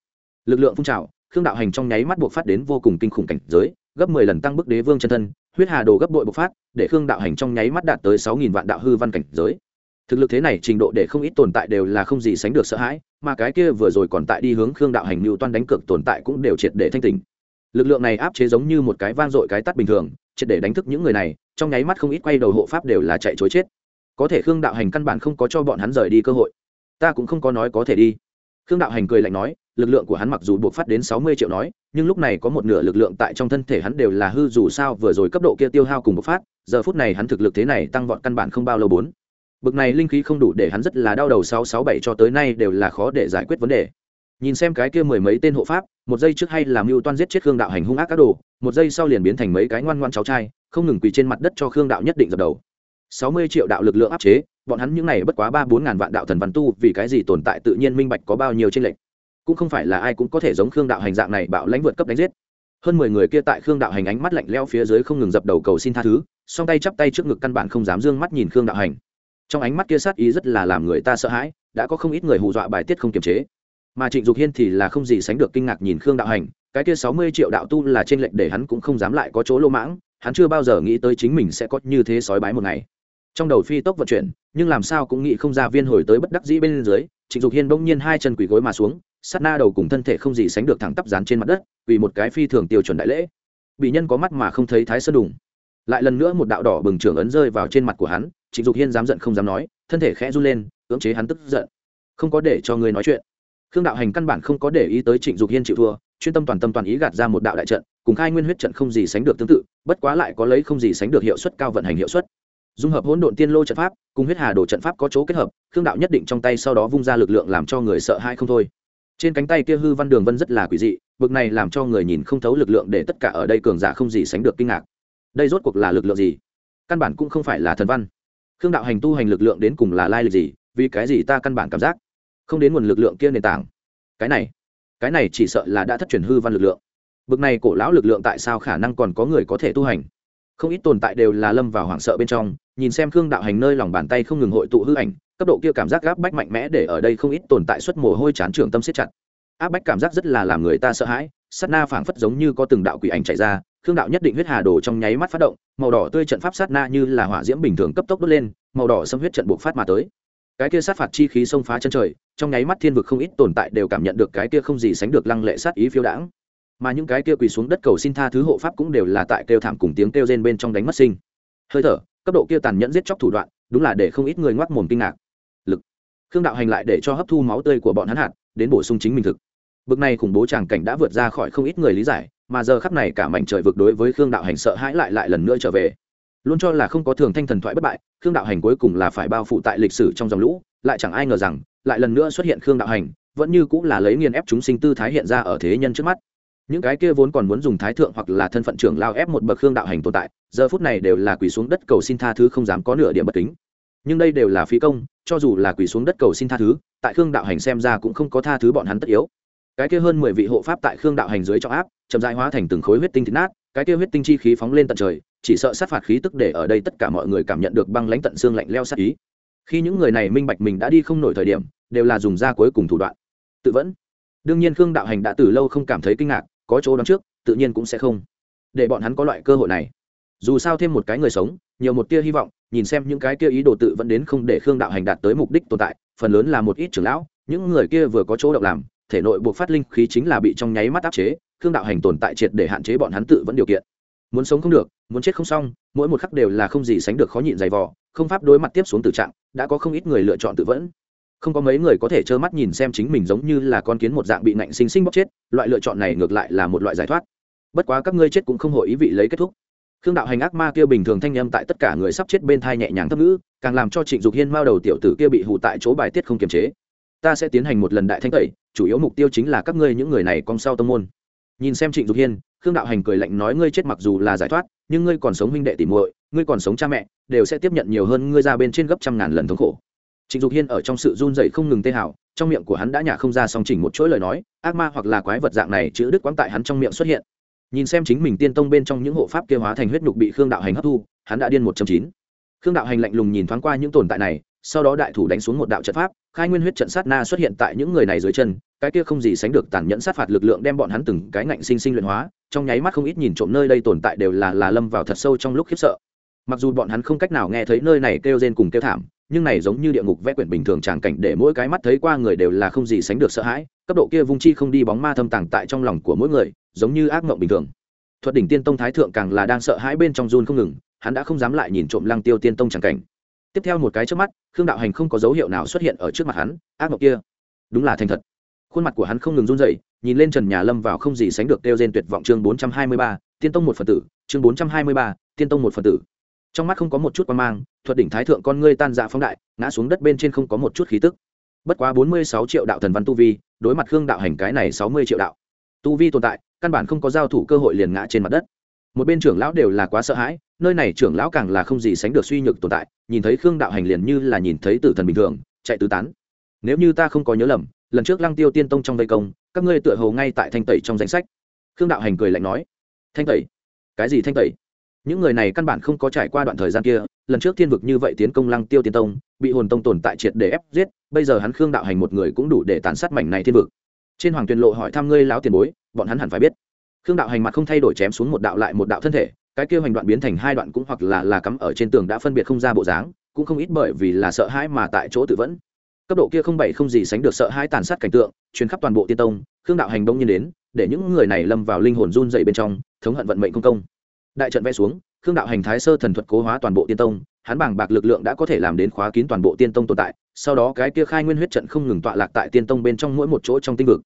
Lực lượng phun trào, khương đạo hành trong nháy mắt buộc phát đến vô cùng kinh khủng cảnh giới, gấp mười lần tăng bức đế vương chân thân, huyết hà đồ gấp bội bộc phát, để khương đạo hành trong nháy mắt đạt tới sáu nghìn vạn đạo hư văn cảnh giới. Thực lực thế này trình độ để không ít tồn tại đều là không gì sánh được sợ hãi, mà cái kia vừa rồi còn tại đi hướng khương đạo hành mưu toan đánh cược tồn tại cũng đều triệt để thanh tỉnh. Lực lượng này áp chế giống như một cái vang dội cái tắt bình thường, triệt để đánh thức những người này, trong nháy mắt không ít quay đầu hộ pháp đều là chạy chối chết. Có thể khương đạo hành căn bản không có cho bọn hắn rời đi cơ hội ta cũng không có nói có thể đi. Khương đạo hành cười lạnh nói, lực lượng của hắn mặc dù buộc phát đến sáu mươi triệu nói, nhưng lúc này có một nửa lực lượng tại trong thân thể hắn đều là hư dù sao vừa rồi cấp độ kia tiêu hao cùng bộc phát, giờ phút này hắn thực lực thế này tăng vọt căn bản không bao lâu bốn. Bực này linh khí không đủ để hắn rất là đau đầu sáu sáu bảy cho tới nay đều là khó để giải quyết vấn đề. Nhìn xem cái kia mười mấy tên hộ pháp, một giây trước hay làm mưu toan giết chết khương đạo hành hung ác các đồ, một giây sau liền biến thành mấy cái ngoan ngoan cháu trai, không ngừng quỳ trên mặt đất cho khương đạo nhất định dập đầu sáu mươi triệu đạo lực lượng áp chế, bọn hắn những này bất quá ba bốn ngàn vạn đạo thần văn tu, vì cái gì tồn tại tự nhiên minh bạch có bao nhiêu trên lệnh cũng không phải là ai cũng có thể giống khương đạo hành dạng này bạo lãnh vượt cấp đánh giết. Hơn mười người kia tại khương đạo hành ánh mắt lạnh leo phía dưới không ngừng dập đầu cầu xin tha thứ, song tay chắp tay trước ngực căn bản không dám d ư ơ n g mắt nhìn khương đạo hành. Trong ánh mắt kia sát ý rất là làm người ta sợ hãi, đã có không ít người hù dọa bài tiết không kiềm chế. Mà trịnh dục hiên thì là không gì sánh được kinh ngạc nhìn khương đạo hành, cái kia sáu mươi triệu đạo tu là trên lệnh để hắn cũng không dám lại có chỗ lô mãng, hắn chưa bao giờ nghĩ tới chính mình sẽ có như thế sói bái một ngày trong đầu phi tốc vận chuyển, nhưng làm sao cũng nghĩ không ra viên hồi tới bất đắc dĩ bên dưới, trịnh dục hiên bỗng nhiên hai chân quỳ gối mà xuống, sát na đầu cùng thân thể không gì sánh được thẳng tắp dán trên mặt đất, vì một cái phi thường tiêu chuẩn đại lễ. Bị nhân có mắt mà không thấy thái sơn đùng. Lại lần nữa một đạo đỏ bừng trưởng ấn rơi vào trên mặt của hắn, trịnh dục hiên dám giận không dám nói, thân thể khẽ run lên, cưỡng chế hắn tức giận. Không có để cho người nói chuyện. Khương đạo hành căn bản không có để ý tới trịnh dục hiên chịu thua, chuyên tâm toàn tâm toàn ý gạt ra một đạo đại trận, cùng khai nguyên huyết trận không gì sánh được tương tự, bất quá lại có lấy không gì sánh được hiệu suất cao vận hành hiệu suất dung hợp hỗn độn tiên lô trận pháp, cùng huyết hà đồ trận pháp có chỗ kết hợp, khương đạo nhất định trong tay sau đó vung ra lực lượng làm cho người sợ hãi không thôi. Trên cánh tay kia hư văn đường vân rất là quỷ dị, bực này làm cho người nhìn không thấu lực lượng để tất cả ở đây cường giả không gì sánh được kinh ngạc. Đây rốt cuộc là lực lượng gì? Căn bản cũng không phải là thần văn. Khương đạo hành tu hành lực lượng đến cùng là lai lịch gì? Vì cái gì ta căn bản cảm giác không đến nguồn lực lượng kia nền tảng? Cái này cái này chỉ sợ là đã thất truyền hư văn lực lượng. Bực này cổ lão lực lượng tại sao khả năng còn có người có thể tu hành? Không ít tồn tại đều là lâm vào hoảng sợ bên trong nhìn xem khương đạo hành nơi lòng bàn tay không ngừng hội tụ hư ảnh, cấp độ kia cảm giác gáp bách mạnh mẽ để ở đây không ít tồn tại suất mồ hôi chán trường tâm siết chặt. Áp bách cảm giác rất là làm người ta sợ hãi, sát na phảng phất giống như có từng đạo quỷ ảnh chạy ra, khương đạo nhất định huyết hà đồ trong nháy mắt phát động, màu đỏ tươi trận pháp sát na như là hỏa diễm bình thường cấp tốc đốt lên, màu đỏ xâm huyết trận buộc phát mà tới. Cái kia sát phạt chi khí xông phá chân trời, trong nháy mắt thiên vực không ít tồn tại đều cảm nhận được cái kia không gì sánh được lăng lệ sát ý phiêu đãng. Mà những cái kia quỳ xuống đất cầu xin tha thứ hộ pháp cũng đều là tại kêu thảm cùng tiếng kêu rên bên trong đánh mất sinh. Hơi thở cấp độ kia tàn nhẫn giết chóc thủ đoạn, đúng là để không ít người ngoác mồm kinh ngạc. Lực. Khương đạo hành lại để cho hấp thu máu tươi của bọn hắn hạt, đến bổ sung chính mình thực. Bực này khủng bố tràng cảnh đã vượt ra khỏi không ít người lý giải, mà giờ khắp này cả mảnh trời vực đối với khương đạo hành sợ hãi lại lại lần nữa trở về. Luôn cho là không có thường thanh thần thoại bất bại, khương đạo hành cuối cùng là phải bao phủ tại lịch sử trong dòng lũ, lại chẳng ai ngờ rằng, lại lần nữa xuất hiện khương đạo hành, vẫn như cũng là lấy nghiền ép chúng sinh tư thái hiện ra ở thế nhân trước mắt những cái kia vốn còn muốn dùng thái thượng hoặc là thân phận trưởng lao ép một bậc khương đạo hành tồn tại, giờ phút này đều là quỳ xuống đất cầu xin tha thứ không dám có nửa điểm bất kính. Nhưng đây đều là phí công, cho dù là quỳ xuống đất cầu xin tha thứ, tại khương đạo hành xem ra cũng không có tha thứ bọn hắn tất yếu. Cái kia hơn mười vị hộ pháp tại khương đạo hành dưới trọng áp, chậm dại hóa thành từng khối huyết tinh thịt nát, cái kia huyết tinh chi khí phóng lên tận trời, chỉ sợ sát phạt khí tức để ở đây tất cả mọi người cảm nhận được băng lãnh tận xương lạnh leo sát ý. Khi những người này minh bạch mình đã đi không nổi thời điểm, đều là dùng ra cuối cùng thủ đoạn. Tự vẫn. Đương nhiên khương đạo hành đã từ lâu không cảm thấy kinh ngạc có chỗ đón trước, tự nhiên cũng sẽ không để bọn hắn có loại cơ hội này. Dù sao thêm một cái người sống, nhiều một tia hy vọng, nhìn xem những cái kia ý đồ tự vẫn đến không để khương đạo hành đạt tới mục đích tồn tại, phần lớn là một ít trưởng lão, những người kia vừa có chỗ động làm, thể nội buộc phát linh khí chính là bị trong nháy mắt áp chế, khương đạo hành tồn tại triệt để hạn chế bọn hắn tự vẫn điều kiện. Muốn sống không được, muốn chết không xong, mỗi một khắc đều là không gì sánh được khó nhịn dày vò, không pháp đối mặt tiếp xuống từ trạng, đã có không ít người lựa chọn tự vẫn không có mấy người có thể trơ mắt nhìn xem chính mình giống như là con kiến một dạng bị nạnh sinh sinh bóc chết, loại lựa chọn này ngược lại là một loại giải thoát. Bất quá các ngươi chết cũng không hội ý vị lấy kết thúc. Khương đạo hành ác ma kia bình thường thanh â m tại tất cả người sắp chết bên thai nhẹ nhàng thấp ngữ, càng làm cho trịnh dục hiên mao đầu tiểu tử kia bị hụ tại chỗ bài tiết không kiềm chế. Ta sẽ tiến hành một lần đại thanh tẩy, chủ yếu mục tiêu chính là các ngươi những người này con sau tâm môn. Nhìn xem trịnh dục hiên, khương đạo hành cười lạnh nói ngươi chết mặc dù là giải thoát, nhưng ngươi còn sống huynh đệ tỉ muội, ngươi còn sống cha mẹ, đều sẽ tiếp nhận nhiều hơn ngươi ra bên trên gấp trăm ngàn lần thống khổ trịnh dục hiên ở trong sự run dậy không ngừng tê hào, trong miệng của hắn đã nhả không ra song chỉnh một chuỗi lời nói, ác ma hoặc là quái vật dạng này chữ đức quán tại hắn trong miệng xuất hiện. Nhìn xem chính mình tiên tông bên trong những hộ pháp kia hóa thành huyết nhục bị khương đạo hành hấp thu, hắn đã điên một trăm chín. Khương đạo hành lạnh lùng nhìn thoáng qua những tồn tại này, sau đó đại thủ đánh xuống một đạo trận pháp, khai nguyên huyết trận sát na xuất hiện tại những người này dưới chân, cái kia không gì sánh được tàn nhẫn sát phạt lực lượng đem bọn hắn từng cái ngạnh sinh sinh luyện hóa, trong nháy mắt không ít nhìn trộm nơi đây tồn tại đều là là lâm vào thật sâu trong lúc khiếp sợ mặc dù bọn hắn không cách nào nghe thấy nơi này kêu rên cùng kêu thảm, nhưng này giống như địa ngục vẽ quyển bình thường tràng cảnh để mỗi cái mắt thấy qua người đều là không gì sánh được sợ hãi, cấp độ kia vung chi không đi bóng ma thâm tàng tại trong lòng của mỗi người, giống như ác mộng bình thường. Thuật đỉnh tiên tông thái thượng càng là đang sợ hãi bên trong run không ngừng, hắn đã không dám lại nhìn trộm lăng tiêu tiên tông tràng cảnh. Tiếp theo một cái trước mắt, khương đạo hành không có dấu hiệu nào xuất hiện ở trước mặt hắn, ác mộng kia. Đúng là thành thật. Khuôn mặt của hắn không ngừng run rẩy, nhìn lên trần nhà lâm vào không gì sánh được kêu rên tuyệt vọng chương bốn trăm hai mươi ba, tiên tông một phần tử, chương bốn trăm hai mươi ba, tiên tông một phần tử trong mắt không có một chút quan mang, thuật đỉnh thái thượng con ngươi tan dạ phóng đại, ngã xuống đất bên trên không có một chút khí tức. Bất quá bốn mươi sáu triệu đạo thần văn tu vi, đối mặt khương đạo hành cái này sáu mươi triệu đạo, tu vi tồn tại, căn bản không có giao thủ cơ hội liền ngã trên mặt đất. Một bên trưởng lão đều là quá sợ hãi, nơi này trưởng lão càng là không gì sánh được suy nhược tồn tại, nhìn thấy khương đạo hành liền như là nhìn thấy tử thần bình thường, chạy tứ tán. Nếu như ta không có nhớ lầm, lần trước lăng tiêu tiên tông trong vây công, các ngươi tựa hồ ngay tại thanh tẩy trong danh sách. Khương đạo hành cười lạnh nói, thanh tẩy? Cái gì thanh tẩy? Những người này căn bản không có trải qua đoạn thời gian kia, lần trước thiên vực như vậy tiến công lăng tiêu tiên tông, bị hồn tông tồn tại triệt để ép giết, bây giờ hắn khương đạo hành một người cũng đủ để tàn sát mảnh này thiên vực. Trên hoàng tuyền lộ hỏi thăm ngươi lão tiền bối, bọn hắn hẳn phải biết. Khương đạo hành mặt không thay đổi chém xuống một đạo lại một đạo thân thể, cái kia hành đoạn biến thành hai đoạn cũng hoặc là là cắm ở trên tường đã phân biệt không ra bộ dáng, cũng không ít bởi vì là sợ hãi mà tại chỗ tự vẫn. Cấp độ kia không bảy không gì sánh được sợ hãi tàn sát cảnh tượng chuyến khắp toàn bộ tiên tông, khương đạo hành đông nhiên đến, để những người này lâm vào linh hồn run dậy bên trong, thống hận vận mệnh công công đại trận vẽ xuống, khương đạo hành thái sơ thần thuật cố hóa toàn bộ tiên tông, hắn bảng bạc lực lượng đã có thể làm đến khóa kín toàn bộ tiên tông tồn tại, sau đó cái kia khai nguyên huyết trận không ngừng tọa lạc tại tiên tông bên trong mỗi một chỗ trong tinh vực.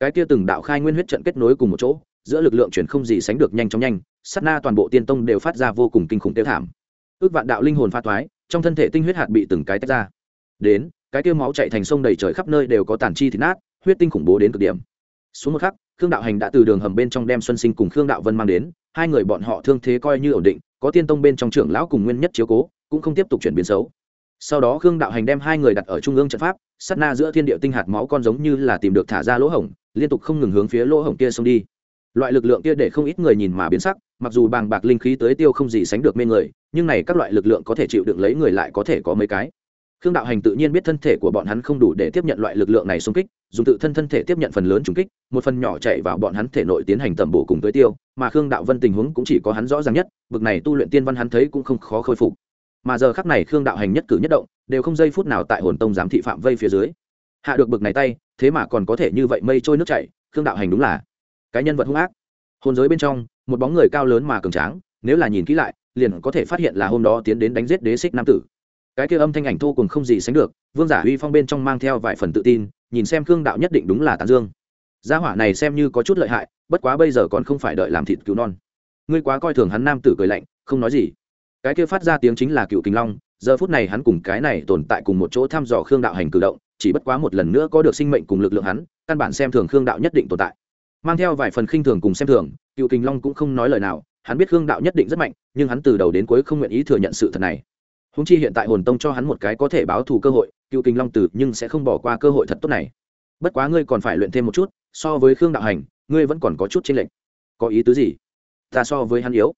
Cái kia từng đạo khai nguyên huyết trận kết nối cùng một chỗ, giữa lực lượng chuyển không gì sánh được nhanh chóng nhanh, sát na toàn bộ tiên tông đều phát ra vô cùng kinh khủng tiêu thảm. Ước vạn đạo linh hồn pha thoái, trong thân thể tinh huyết hạt bị từng cái tách ra. Đến, cái kia máu chạy thành sông đầy trời khắp nơi đều có tàn chi thịt nát, huyết tinh khủng bố đến cực điểm. Xuống một khắc, khương đạo hành đã từ đường hầm bên trong đem xuân sinh cùng khương đạo vân mang đến hai người bọn họ thương thế coi như ổn định, có tiên tông bên trong trưởng lão cùng nguyên nhất chiếu cố, cũng không tiếp tục chuyển biến xấu. Sau đó khương đạo hành đem hai người đặt ở trung ương trận pháp, sát na giữa thiên địa tinh hạt máu con giống như là tìm được thả ra lỗ hổng, liên tục không ngừng hướng phía lỗ hổng kia xông đi. Loại lực lượng kia để không ít người nhìn mà biến sắc, mặc dù bàng bạc linh khí tới tiêu không gì sánh được mê người, nhưng này các loại lực lượng có thể chịu đựng lấy người lại có thể có mấy cái khương đạo hành tự nhiên biết thân thể của bọn hắn không đủ để tiếp nhận loại lực lượng này xung kích, dùng tự thân thân thể tiếp nhận phần lớn trùng kích, một phần nhỏ chạy vào bọn hắn thể nội tiến hành tẩm bổ cùng tới tiêu, mà khương đạo vân tình huống cũng chỉ có hắn rõ ràng nhất, bực này tu luyện tiên văn hắn thấy cũng không khó khôi phục. Mà giờ khắc này khương đạo hành nhất cử nhất động, đều không giây phút nào tại hồn tông giám thị phạm vây phía dưới. Hạ được bực này tay, thế mà còn có thể như vậy mây trôi nước chảy, khương đạo hành đúng là cái nhân vật hung ác. Hồn giới bên trong, một bóng người cao lớn mà cường tráng, nếu là nhìn kỹ lại, liền có thể phát hiện là hôm đó tiến đến đánh giết đế xích nam tử cái kia âm thanh ảnh thu cùng không gì sánh được, vương giả uy phong bên trong mang theo vài phần tự tin, nhìn xem khương đạo nhất định đúng là tàn dương. Gia hỏa này xem như có chút lợi hại, bất quá bây giờ còn không phải đợi làm thịt cứu non. Ngươi quá coi thường hắn nam tử cười lạnh, không nói gì. Cái kia phát ra tiếng chính là cựu kinh long, giờ phút này hắn cùng cái này tồn tại cùng một chỗ thăm dò khương đạo hành cử động, chỉ bất quá một lần nữa có được sinh mệnh cùng lực lượng hắn, căn bản xem thường khương đạo nhất định tồn tại. Mang theo vài phần khinh thường cùng xem thường, cựu kinh long cũng không nói lời nào, hắn biết khương đạo nhất định rất mạnh, nhưng hắn từ đầu đến cuối không nguyện ý thừa nhận sự thật này húng chi hiện tại hồn tông cho hắn một cái có thể báo thù cơ hội, cựu kinh long tử nhưng sẽ không bỏ qua cơ hội thật tốt này. Bất quá ngươi còn phải luyện thêm một chút, so với khương đạo hành, ngươi vẫn còn có chút chênh lệch. Có ý tứ gì? Ta so với hắn yếu.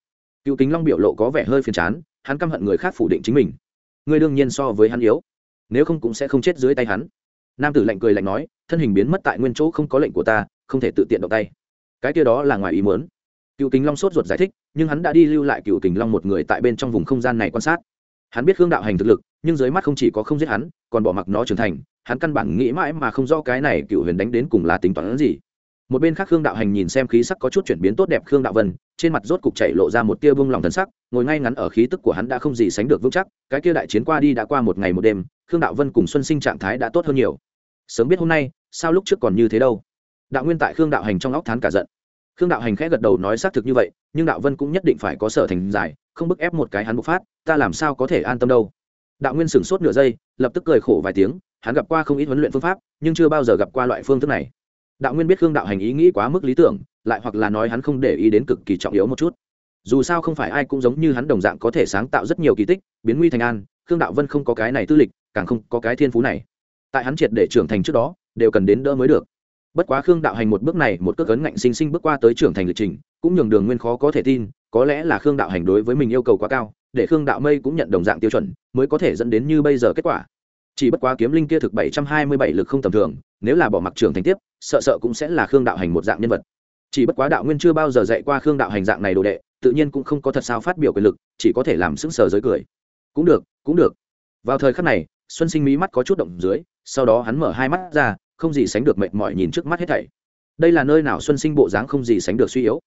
Cựu kính long biểu lộ có vẻ hơi phiền chán, hắn căm hận người khác phủ định chính mình. Ngươi đương nhiên so với hắn yếu, nếu không cũng sẽ không chết dưới tay hắn. Nam tử lạnh cười lạnh nói, thân hình biến mất tại nguyên chỗ không có lệnh của ta, không thể tự tiện động tay. Cái kia đó là ngoài ý muốn. Cựu kính long sốt ruột giải thích, nhưng hắn đã đi lưu lại cựu kính long một người tại bên trong vùng không gian này quan sát hắn biết khương đạo hành thực lực, nhưng dưới mắt không chỉ có không giết hắn, còn bỏ mặc nó trưởng thành, hắn căn bản nghĩ mãi mà không rõ cái này cựu huyền đánh đến cùng là tính toán gì. Một bên khác khương đạo hành nhìn xem khí sắc có chút chuyển biến tốt đẹp khương đạo vân, trên mặt rốt cục chảy lộ ra một tia bông lòng thần sắc, ngồi ngay ngắn ở khí tức của hắn đã không gì sánh được vững chắc, cái kia đại chiến qua đi đã qua một ngày một đêm, khương đạo vân cùng xuân sinh trạng thái đã tốt hơn nhiều. Sớm biết hôm nay, sao lúc trước còn như thế đâu? Đạo nguyên tại khương đạo hành trong óc thán cả giận khương đạo hành khẽ gật đầu nói xác thực như vậy, nhưng đạo vân cũng nhất định phải có sở thành giải, không bức ép một cái hắn bộc phát, ta làm sao có thể an tâm đâu. Đạo nguyên sửng sốt nửa giây, lập tức cười khổ vài tiếng, hắn gặp qua không ít huấn luyện phương pháp, nhưng chưa bao giờ gặp qua loại phương thức này. Đạo nguyên biết khương đạo hành ý nghĩ quá mức lý tưởng, lại hoặc là nói hắn không để ý đến cực kỳ trọng yếu một chút. Dù sao không phải ai cũng giống như hắn đồng dạng có thể sáng tạo rất nhiều kỳ tích, biến nguy thành an, khương đạo vân không có cái này tư lịch, càng không có cái thiên phú này. Tại hắn triệt để trưởng thành trước đó, đều cần đến đỡ mới được bất quá khương đạo hành một bước này, một cước ấn ngạnh sinh sinh bước qua tới trưởng thành lịch trình, cũng nhường đường nguyên khó có thể tin, có lẽ là khương đạo hành đối với mình yêu cầu quá cao, để khương đạo mây cũng nhận đồng dạng tiêu chuẩn, mới có thể dẫn đến như bây giờ kết quả. Chỉ bất quá kiếm linh kia thực bảy trăm hai mươi bảy lực không tầm thường, nếu là bỏ mặc trưởng thành tiếp, sợ sợ cũng sẽ là khương đạo hành một dạng nhân vật. Chỉ bất quá đạo nguyên chưa bao giờ dạy qua khương đạo hành dạng này đồ đệ, tự nhiên cũng không có thật sao phát biểu quyền lực, chỉ có thể làm sững sờ giới cười. Cũng được cũng được. Vào thời khắc này, xuân sinh mỹ mắt có chút động dưới, sau đó hắn mở hai mắt ra không gì sánh được mệt mỏi nhìn trước mắt hết thảy. Đây là nơi nào xuân sinh bộ dáng không gì sánh được suy yếu?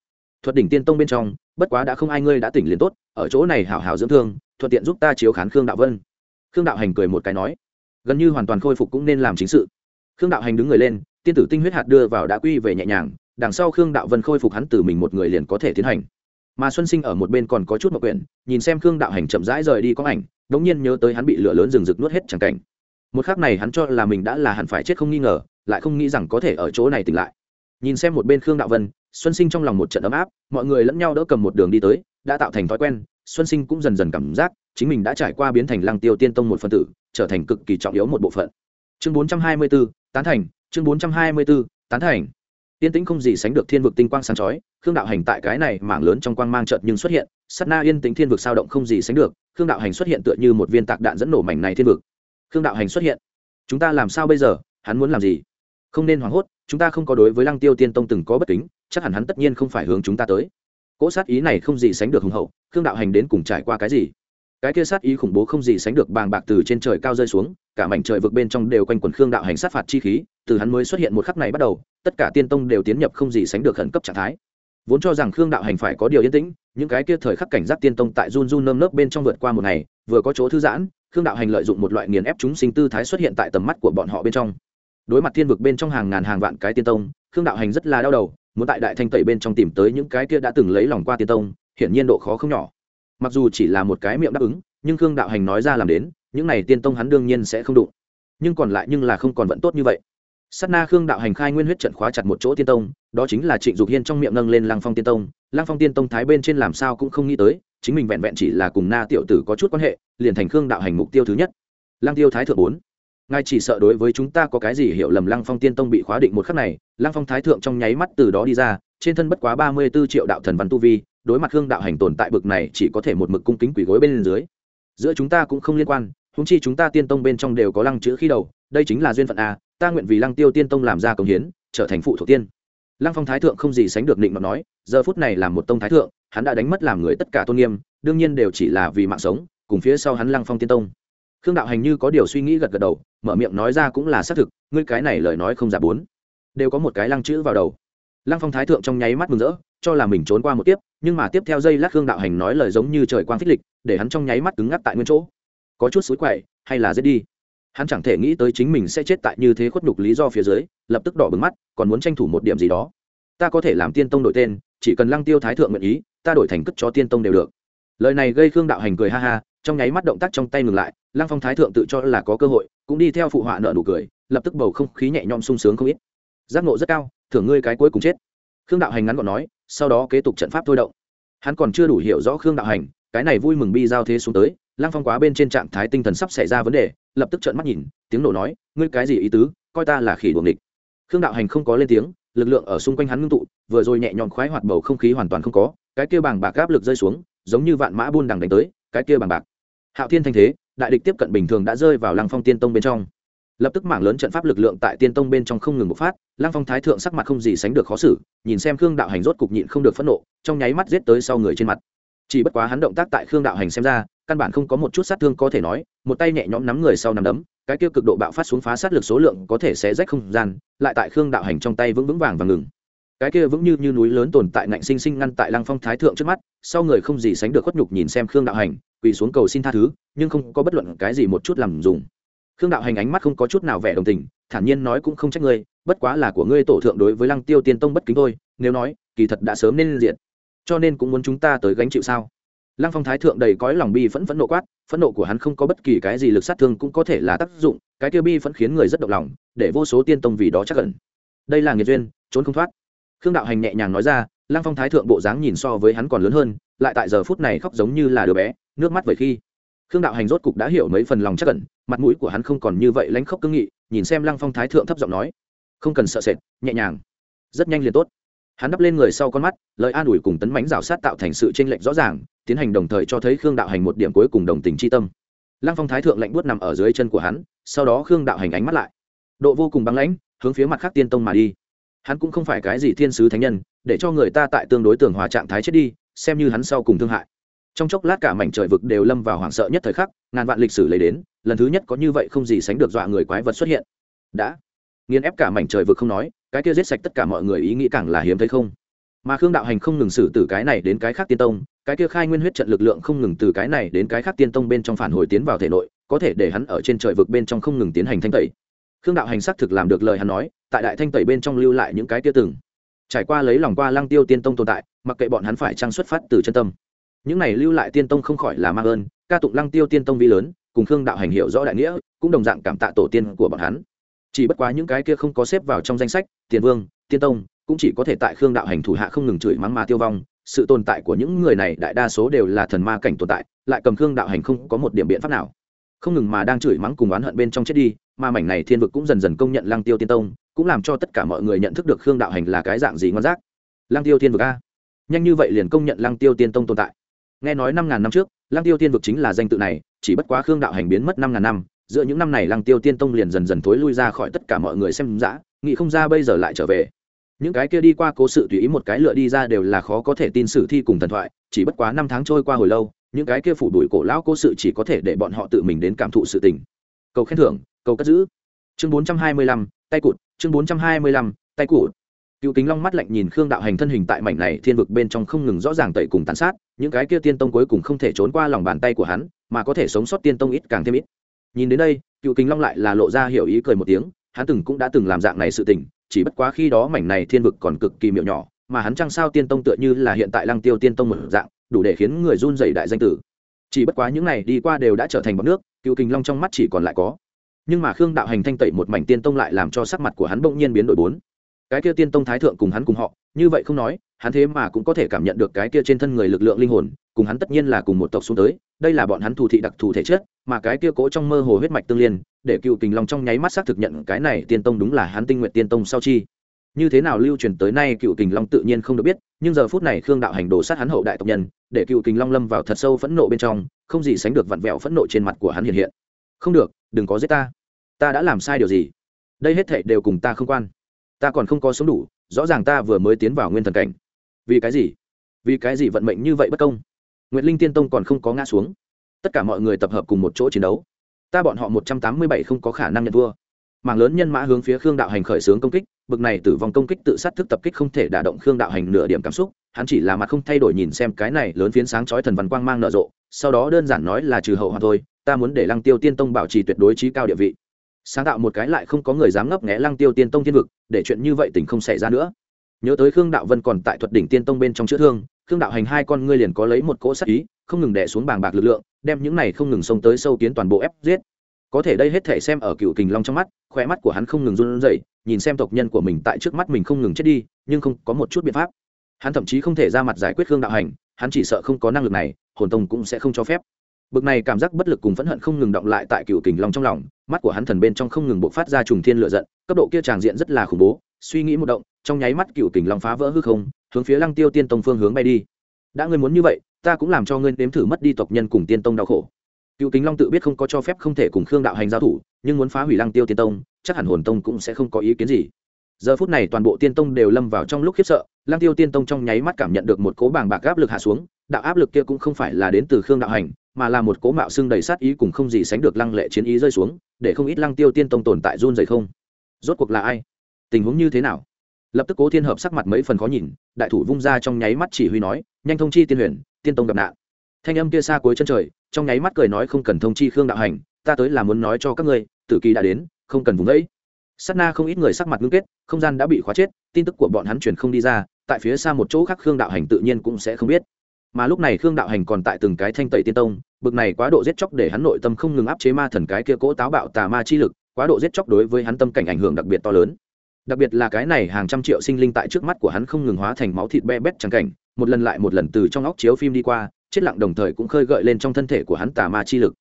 Thuật đỉnh tiên tông bên trong, bất quá đã không ai ngươi đã tỉnh liền tốt, ở chỗ này hảo hảo dưỡng thương, thuận tiện giúp ta chiếu khán khương đạo vân. Khương đạo hành cười một cái nói, gần như hoàn toàn khôi phục cũng nên làm chính sự. Khương đạo hành đứng người lên, tiên tử tinh huyết hạt đưa vào đã quy về nhẹ nhàng, đằng sau khương đạo vân khôi phục hắn từ mình một người liền có thể tiến hành. Mà xuân sinh ở một bên còn có chút mậu quyển, nhìn xem khương đạo hành chậm rãi rời đi có ảnh đ ỗ n g nhiên nhớ tới hắn bị lửa lớn rừng rực nuốt hết c cảnh một khắc này hắn cho là mình đã là hẳn phải chết không nghi ngờ, lại không nghĩ rằng có thể ở chỗ này tỉnh lại. Nhìn xem một bên khương đạo vân, xuân sinh trong lòng một trận ấm áp, mọi người lẫn nhau đỡ cầm một đường đi tới, đã tạo thành thói quen, xuân sinh cũng dần dần cảm giác chính mình đã trải qua biến thành lăng tiêu tiên tông một phân tử, trở thành cực kỳ trọng yếu một bộ phận. Chương bốn trăm hai mươi b ố tán thành, chương bốn trăm hai mươi b ố tán thành. Yên tĩnh không gì sánh được thiên vực tinh quang sáng chói, khương đạo hành tại cái này mảng lớn trong quang mang chợt nhưng xuất hiện, sát na yên tĩnh thiên vực sao động không gì sánh được, khương đạo hành xuất hiện tựa như một viên tạc đạn dẫn nổ mảnh này thiên vực khương đạo hành xuất hiện. Chúng ta làm sao bây giờ? Hắn muốn làm gì? Không nên hoảng hốt, chúng ta không có đối với lăng tiêu tiên tông từng có bất kính, chắc hẳn hắn tất nhiên không phải hướng chúng ta tới. Cỗ sát ý này không gì sánh được hùng hậu, khương đạo hành đến cùng trải qua cái gì? Cái kia sát ý khủng bố không gì sánh được bàng bạc từ trên trời cao rơi xuống, cả mảnh trời vực bên trong đều quanh quần khương đạo hành sát phạt chi khí, từ hắn mới xuất hiện một khắc này bắt đầu, tất cả tiên tông đều tiến nhập không gì sánh được khẩn cấp trạng thái. Vốn cho rằng khương đạo hành phải có điều yên tĩnh những cái kia thời khắc cảnh giác tiên tông tại run run nơm nớp bên trong vượt qua một ngày, vừa có chỗ thư giãn, khương đạo hành lợi dụng một loại nghiền ép chúng sinh tư thái xuất hiện tại tầm mắt của bọn họ bên trong. Đối mặt thiên vực bên trong hàng ngàn hàng vạn cái tiên tông, khương đạo hành rất là đau đầu, muốn tại đại thanh tẩy bên trong tìm tới những cái kia đã từng lấy lòng qua tiên tông, hiển nhiên độ khó không nhỏ. Mặc dù chỉ là một cái miệng đáp ứng, nhưng khương đạo hành nói ra làm đến, những này tiên tông hắn đương nhiên sẽ không đụng. Nhưng còn lại nhưng là không còn vẫn tốt như vậy sát na khương đạo hành khai nguyên huyết trận khóa chặt một chỗ tiên tông, đó chính là trịnh dục hiên trong miệng nâng lên lăng phong tiên tông. Lăng phong tiên tông thái bên trên làm sao cũng không nghĩ tới, chính mình vẹn vẹn chỉ là cùng na tiểu tử có chút quan hệ, liền thành khương đạo hành mục tiêu thứ nhất. Lăng tiêu thái thượng bốn. Ngài chỉ sợ đối với chúng ta có cái gì hiểu lầm lăng phong tiên tông bị khóa định một khắc này, lăng phong thái thượng trong nháy mắt từ đó đi ra, trên thân bất quá ba mươi b ố triệu đạo thần văn tu vi, đối mặt khương đạo hành tồn tại bực này chỉ có thể một mực cung kính quỷ gối bên dưới. Giữa chúng ta cũng không liên quan huống chi chúng ta tiên tông bên trong đều có lăng chữ khi đầu, đây chính là duyên phận a, ta nguyện vì lăng tiêu tiên tông làm ra công hiến, trở thành phụ thuộc tiên. Lăng phong thái thượng không gì sánh được định mà nói, giờ phút này là một tông thái thượng, hắn đã đánh mất làm người tất cả tôn nghiêm, đương nhiên đều chỉ là vì mạng sống, cùng phía sau hắn lăng phong tiên tông. Khương đạo hành như có điều suy nghĩ gật gật đầu, mở miệng nói ra cũng là xác thực, ngươi cái này lời nói không giả bốn. Đều có một cái lăng chữ vào đầu. Lăng phong thái thượng trong nháy mắt mừng rỡ, cho là mình trốn qua một tiếp nhưng mà tiếp theo dây lát khương đạo hành nói lời giống như trời quang phích lịch, để hắn trong nháy mắt cứng ngắc tại nguyên chỗ có chút xối quậy, hay là giết đi. Hắn chẳng thể nghĩ tới chính mình sẽ chết tại như thế khuất nhục lý do phía dưới, lập tức đỏ bừng mắt, còn muốn tranh thủ một điểm gì đó. Ta có thể làm tiên tông đổi tên, chỉ cần lăng tiêu thái thượng nguyện ý, ta đổi thành cất cho tiên tông đều được. Lời này gây khương đạo hành cười ha ha, trong nháy mắt động tác trong tay ngừng lại, lăng phong thái thượng tự cho là có cơ hội, cũng đi theo phụ họa nợ nụ cười, lập tức bầu không khí nhẹ nhõm sung sướng không ít. Giác ngộ rất cao, thưởng ngươi cái cuối cùng chết. Khương đạo hành ngắn gọn nói, sau đó kế tục trận pháp thôi động. Hắn còn chưa đủ hiểu rõ khương đạo hành cái này vui mừng bi giao thế xuống tới lăng phong quá bên trên trạng thái tinh thần sắp xảy ra vấn đề, lập tức trợn mắt nhìn, tiếng nổ nói, ngươi cái gì ý tứ, coi ta là khỉ đuồng địch khương đạo hành không có lên tiếng, lực lượng ở xung quanh hắn ngưng tụ, vừa rồi nhẹ nhõm khoái hoạt bầu không khí hoàn toàn không có, cái kia bàng bạc áp lực rơi xuống, giống như vạn mã buôn đằng đánh tới, cái kia bàng bạc. Hạo thiên thanh thế, đại địch tiếp cận bình thường đã rơi vào lăng phong tiên tông bên trong. Lập tức mảng lớn trận pháp lực lượng tại tiên tông bên trong không ngừng bộc phát lăng phong thái thượng sắc mặt không gì sánh được khó xử, nhìn xem khương đạo hành rốt cục nhịn không được phẫn nộ, trong nháy mắt giết tới sau người trên mặt chỉ bất quá hắn động tác tại khương đạo hành xem ra, căn bản không có một chút sát thương có thể nói, một tay nhẹ nhõm nắm người sau nắm đấm, cái kia cực độ bạo phát xuống phá sát lực số lượng có thể sẽ rách không gian, lại tại khương đạo hành trong tay vững vững vàng và ngừng. Cái kia vững như như núi lớn tồn tại ngạnh sinh sinh ngăn tại lăng phong thái thượng trước mắt, sau người không gì sánh được khuất nhục nhìn xem khương đạo hành, quỳ xuống cầu xin tha thứ, nhưng không có bất luận cái gì một chút làm dùng. Khương đạo hành ánh mắt không có chút nào vẻ đồng tình, thản nhiên nói cũng không trách ngươi, bất quá là của ngươi tổ thượng đối với lăng tiêu tiên tông bất kính thôi, nếu nói, kỳ thật đã sớm nên diện cho nên cũng muốn chúng ta tới gánh chịu sao? Lăng phong thái thượng đầy cõi lòng bi phẫn phẫn nộ quát, phẫn nộ của hắn không có bất kỳ cái gì lực sát thương cũng có thể là tác dụng, cái kia bi phẫn khiến người rất động lòng, để vô số tiên tông vì đó chắc cẩn đây là nghiệt duyên, trốn không thoát. Khương đạo hành nhẹ nhàng nói ra, lăng phong thái thượng bộ dáng nhìn so với hắn còn lớn hơn, lại tại giờ phút này khóc giống như là đứa bé, nước mắt vậy khi. Khương đạo hành rốt cục đã hiểu mấy phần lòng chắc cẩn mặt mũi của hắn không còn như vậy lánh khóc cương nghị, nhìn xem lăng phong thái thượng thấp giọng nói, không cần sợ sệt, nhẹ nhàng. Rất nhanh liền tốt hắn đắp lên người sau con mắt, lời an ủi cùng tấn mánh rào sát tạo thành sự tranh lệch rõ ràng, tiến hành đồng thời cho thấy khương đạo hành một điểm cuối cùng đồng tình c tâm. Lăng phong thái thượng lạnh buốt nằm ở dưới chân của hắn, sau đó khương đạo hành ánh mắt lại. Độ vô cùng băng lãnh, hướng phía mặt khác tiên tông mà đi. Hắn cũng không phải cái gì thiên sứ thánh nhân, để cho người ta tại tương đối tường hòa trạng thái chết đi, xem như hắn sau cùng thương hại. Trong chốc lát cả mảnh trời vực đều lâm vào hoảng sợ nhất thời khắc, ngàn vạn lịch sử lấy đến, lần thứ nhất có như vậy không gì sánh được dọa người quái vật xuất hiện. Đã. Nghiền ép cả mảnh trời vực không nói cái kia giết sạch tất cả mọi người ý nghĩ càng là hiếm thấy không? Mà khương đạo hành không ngừng xử từ cái này đến cái khác tiên tông, cái kia khai nguyên huyết trận lực lượng không ngừng từ cái này đến cái khác tiên tông bên trong phản hồi tiến vào thể nội, có thể để hắn ở trên trời vực bên trong không ngừng tiến hành thanh tẩy. Khương đạo hành xác thực làm được lời hắn nói, tại đại thanh tẩy bên trong lưu lại những cái kia từng. Trải qua lấy lòng qua lăng tiêu tiên tông tồn tại, mặc kệ bọn hắn phải trang xuất phát từ chân tâm. Những này lưu lại tiên tông không khỏi là mang ơn, ca tụng lăng tiêu tiên tông vi lớn, cùng khương đạo hành hiểu rõ đại nghĩa, cũng đồng dạng cảm tạ tổ tiên của bọn hắn chỉ bất quá những cái kia không có xếp vào trong danh sách, tiền vương, tiên tông, cũng chỉ có thể tại khương đạo hành thủ hạ không ngừng chửi mắng mà tiêu vong. Sự tồn tại của những người này đại đa số đều là thần ma cảnh tồn tại, lại cầm khương đạo hành không có một điểm biện pháp nào. Không ngừng mà đang chửi mắng cùng oán hận bên trong chết đi, mà mảnh này thiên vực cũng dần dần công nhận lăng tiêu tiên tông, cũng làm cho tất cả mọi người nhận thức được khương đạo hành là cái dạng gì ngon giác. Lăng tiêu thiên vực a. Nhanh như vậy liền công nhận lăng tiêu tiên tông tồn tại. Nghe nói năm ngàn năm trước, lăng tiêu tiên vực chính là danh tự này, chỉ bất quá khương đạo hành biến mất năm ngàn năm giữa những năm này lăng tiêu tiên tông liền dần dần thối lui ra khỏi tất cả mọi người xem dã, nghĩ không ra bây giờ lại trở về. Những cái kia đi qua cố sự tùy ý một cái lựa đi ra đều là khó có thể tin sử thi cùng thần thoại, chỉ bất quá năm tháng trôi qua hồi lâu, những cái kia phủ đuổi cổ lão cố sự chỉ có thể để bọn họ tự mình đến cảm thụ sự tình. Cầu khen thưởng, cầu cất giữ. Chương bốn trăm hai mươi lăm, tay cụt, chương bốn trăm hai mươi lăm, tay cụt. Cựu kính long mắt lạnh nhìn khương đạo hành thân hình tại mảnh này thiên vực bên trong không ngừng rõ ràng tẩy cùng tàn sát, những cái kia tiên tông cuối cùng không thể trốn qua lòng bàn tay của hắn, mà có thể sống sót tiên tông ít càng thêm ít nhìn đến đây, cựu kính long lại là lộ ra hiểu ý cười một tiếng, hắn từng cũng đã từng làm dạng này sự tình, chỉ bất quá khi đó mảnh này thiên vực còn cực kỳ miệu nhỏ, mà hắn chăng sao tiên tông tựa như là hiện tại lăng tiêu tiên tông một dạng, đủ để khiến người run dày đại danh tử. Chỉ bất quá những này đi qua đều đã trở thành bọc nước, cựu kính long trong mắt chỉ còn lại có. Nhưng mà khương đạo hành thanh tẩy một mảnh tiên tông lại làm cho sắc mặt của hắn bỗng nhiên biến đổi bốn. Cái kia tiên tông thái thượng cùng hắn cùng họ, như vậy không nói hắn thế mà cũng có thể cảm nhận được cái kia trên thân người lực lượng linh hồn, cùng hắn tất nhiên là cùng một tộc xuống tới, đây là bọn hắn thù thị đặc thù thể chất, mà cái kia cố trong mơ hồ huyết mạch tương liên, để cựu kình long trong nháy mắt xác thực nhận cái này tiên tông đúng là hắn tinh nguyện tiên tông sau chi. Như thế nào lưu truyền tới nay cựu kình long tự nhiên không được biết, nhưng giờ phút này khương đạo hành đồ sát hắn hậu đại tộc nhân, để cựu kình long lâm vào thật sâu phẫn nộ bên trong, không gì sánh được vặn vẹo phẫn nộ trên mặt của hắn hiện hiện. Không được, đừng có giết ta. Ta đã làm sai điều gì? Đây hết thệ đều cùng ta không quan. Ta còn không có sống đủ, rõ ràng ta vừa mới tiến vào nguyên thần cảnh vì cái gì? Vì cái gì vận mệnh như vậy bất công? N linh tiên tông còn không có ngã xuống. Tất cả mọi người tập hợp cùng một chỗ chiến đấu. Ta bọn họ một trăm tám mươi bảy không có khả năng nhận thua. Mảng lớn nhân mã hướng phía khương đạo hành khởi xướng công kích, bực này tử vong công kích tự sát thức tập kích không thể đả động khương đạo hành nửa điểm cảm xúc, hắn chỉ là mặt không thay đổi nhìn xem cái này lớn phiến sáng chói thần văn quang mang nở rộ, sau đó đơn giản nói là trừ hậu hoạn thôi, ta muốn để lăng tiêu tiên tông bảo trì tuyệt đối trí cao địa vị. Sáng tạo một cái lại không có người dám ngấp nghé lăng tiêu tiên tông thiên vực, để chuyện như vậy tình không xảy ra nữa nhớ tới khương đạo vân còn tại thuật đỉnh tiên tông bên trong chữa thương, khương đạo hành hai con ngươi liền có lấy một cỗ sắc ý, không ngừng đè xuống bàng bạc lực lượng, đem những này không ngừng xông tới sâu kiến toàn bộ ép giết. Có thể đây hết thể xem ở cựu kình long trong mắt khỏe mắt của hắn không ngừng run rẩy, nhìn xem tộc nhân của mình tại trước mắt mình không ngừng chết đi, nhưng không có một chút biện pháp. Hắn thậm chí không thể ra mặt giải quyết khương đạo hành, hắn chỉ sợ không có năng lực này, hồn tông cũng sẽ không cho phép. Bực này cảm giác bất lực cùng phẫn hận không ngừng động lại tại cựu kình long trong lòng, mắt của hắn thần bên trong không ngừng bộc phát ra trùng thiên lửa giận, cấp độ kia tràng diện rất là khủng bố, suy nghĩ một động trong nháy mắt cựu kình long phá vỡ hư không, hướng phía lăng tiêu tiên tông phương hướng bay đi. Đã ngươi muốn như vậy, ta cũng làm cho ngươi nếm thử mất đi tộc nhân cùng tiên tông đau khổ. Cựu kính long tự biết không có cho phép không thể cùng khương đạo hành giao thủ, nhưng muốn phá hủy lăng tiêu tiên tông, chắc hẳn hồn tông cũng sẽ không có ý kiến gì. Giờ phút này toàn bộ tiên tông đều lâm vào trong lúc khiếp sợ, lăng tiêu tiên tông trong nháy mắt cảm nhận được một cố bàng bạc áp lực hạ xuống, đạo áp lực kia cũng không phải là đến từ khương đạo hành, mà là một cố mạo xưng đầy sát ý cùng không gì sánh được lăng lệ chiến ý rơi xuống, để không ít lăng tiêu tiên tông tồn tại run dày không. Rốt cuộc là ai? Tình huống như thế nào? Lập tức cố thiên hợp sắc mặt mấy phần khó nhìn, đại thủ vung ra trong nháy mắt chỉ huy nói, nhanh thông chi tiên huyền, tiên tông gặp nạn. Thanh âm kia xa cuối chân trời, trong nháy mắt cười nói, không cần thông chi khương đạo hành, ta tới là muốn nói cho các ngươi, tử kỳ đã đến, không cần vùng vẫy. sát na không ít người sắc mặt ngưng kết, không gian đã bị khóa chết, tin tức của bọn hắn truyền không đi ra, tại phía xa một chỗ khác khương đạo hành tự nhiên cũng sẽ không biết. Mà lúc này khương đạo hành còn tại từng cái thanh tẩy tiên tông, bực này quá độ giết chóc để hắn nội tâm không ngừng áp chế ma thần cái kia cỗ táo bạo tà ma chi lực, quá độ giết chóc đối với hắn tâm cảnh ảnh hưởng đặc biệt to lớn đặc biệt là cái này hàng trăm triệu sinh linh tại trước mắt của hắn không ngừng hóa thành máu thịt be bét trắng cảnh, một lần lại một lần từ trong óc chiếu phim đi qua, chết lặng đồng thời cũng khơi gợi lên trong thân thể của hắn tà ma chi lực.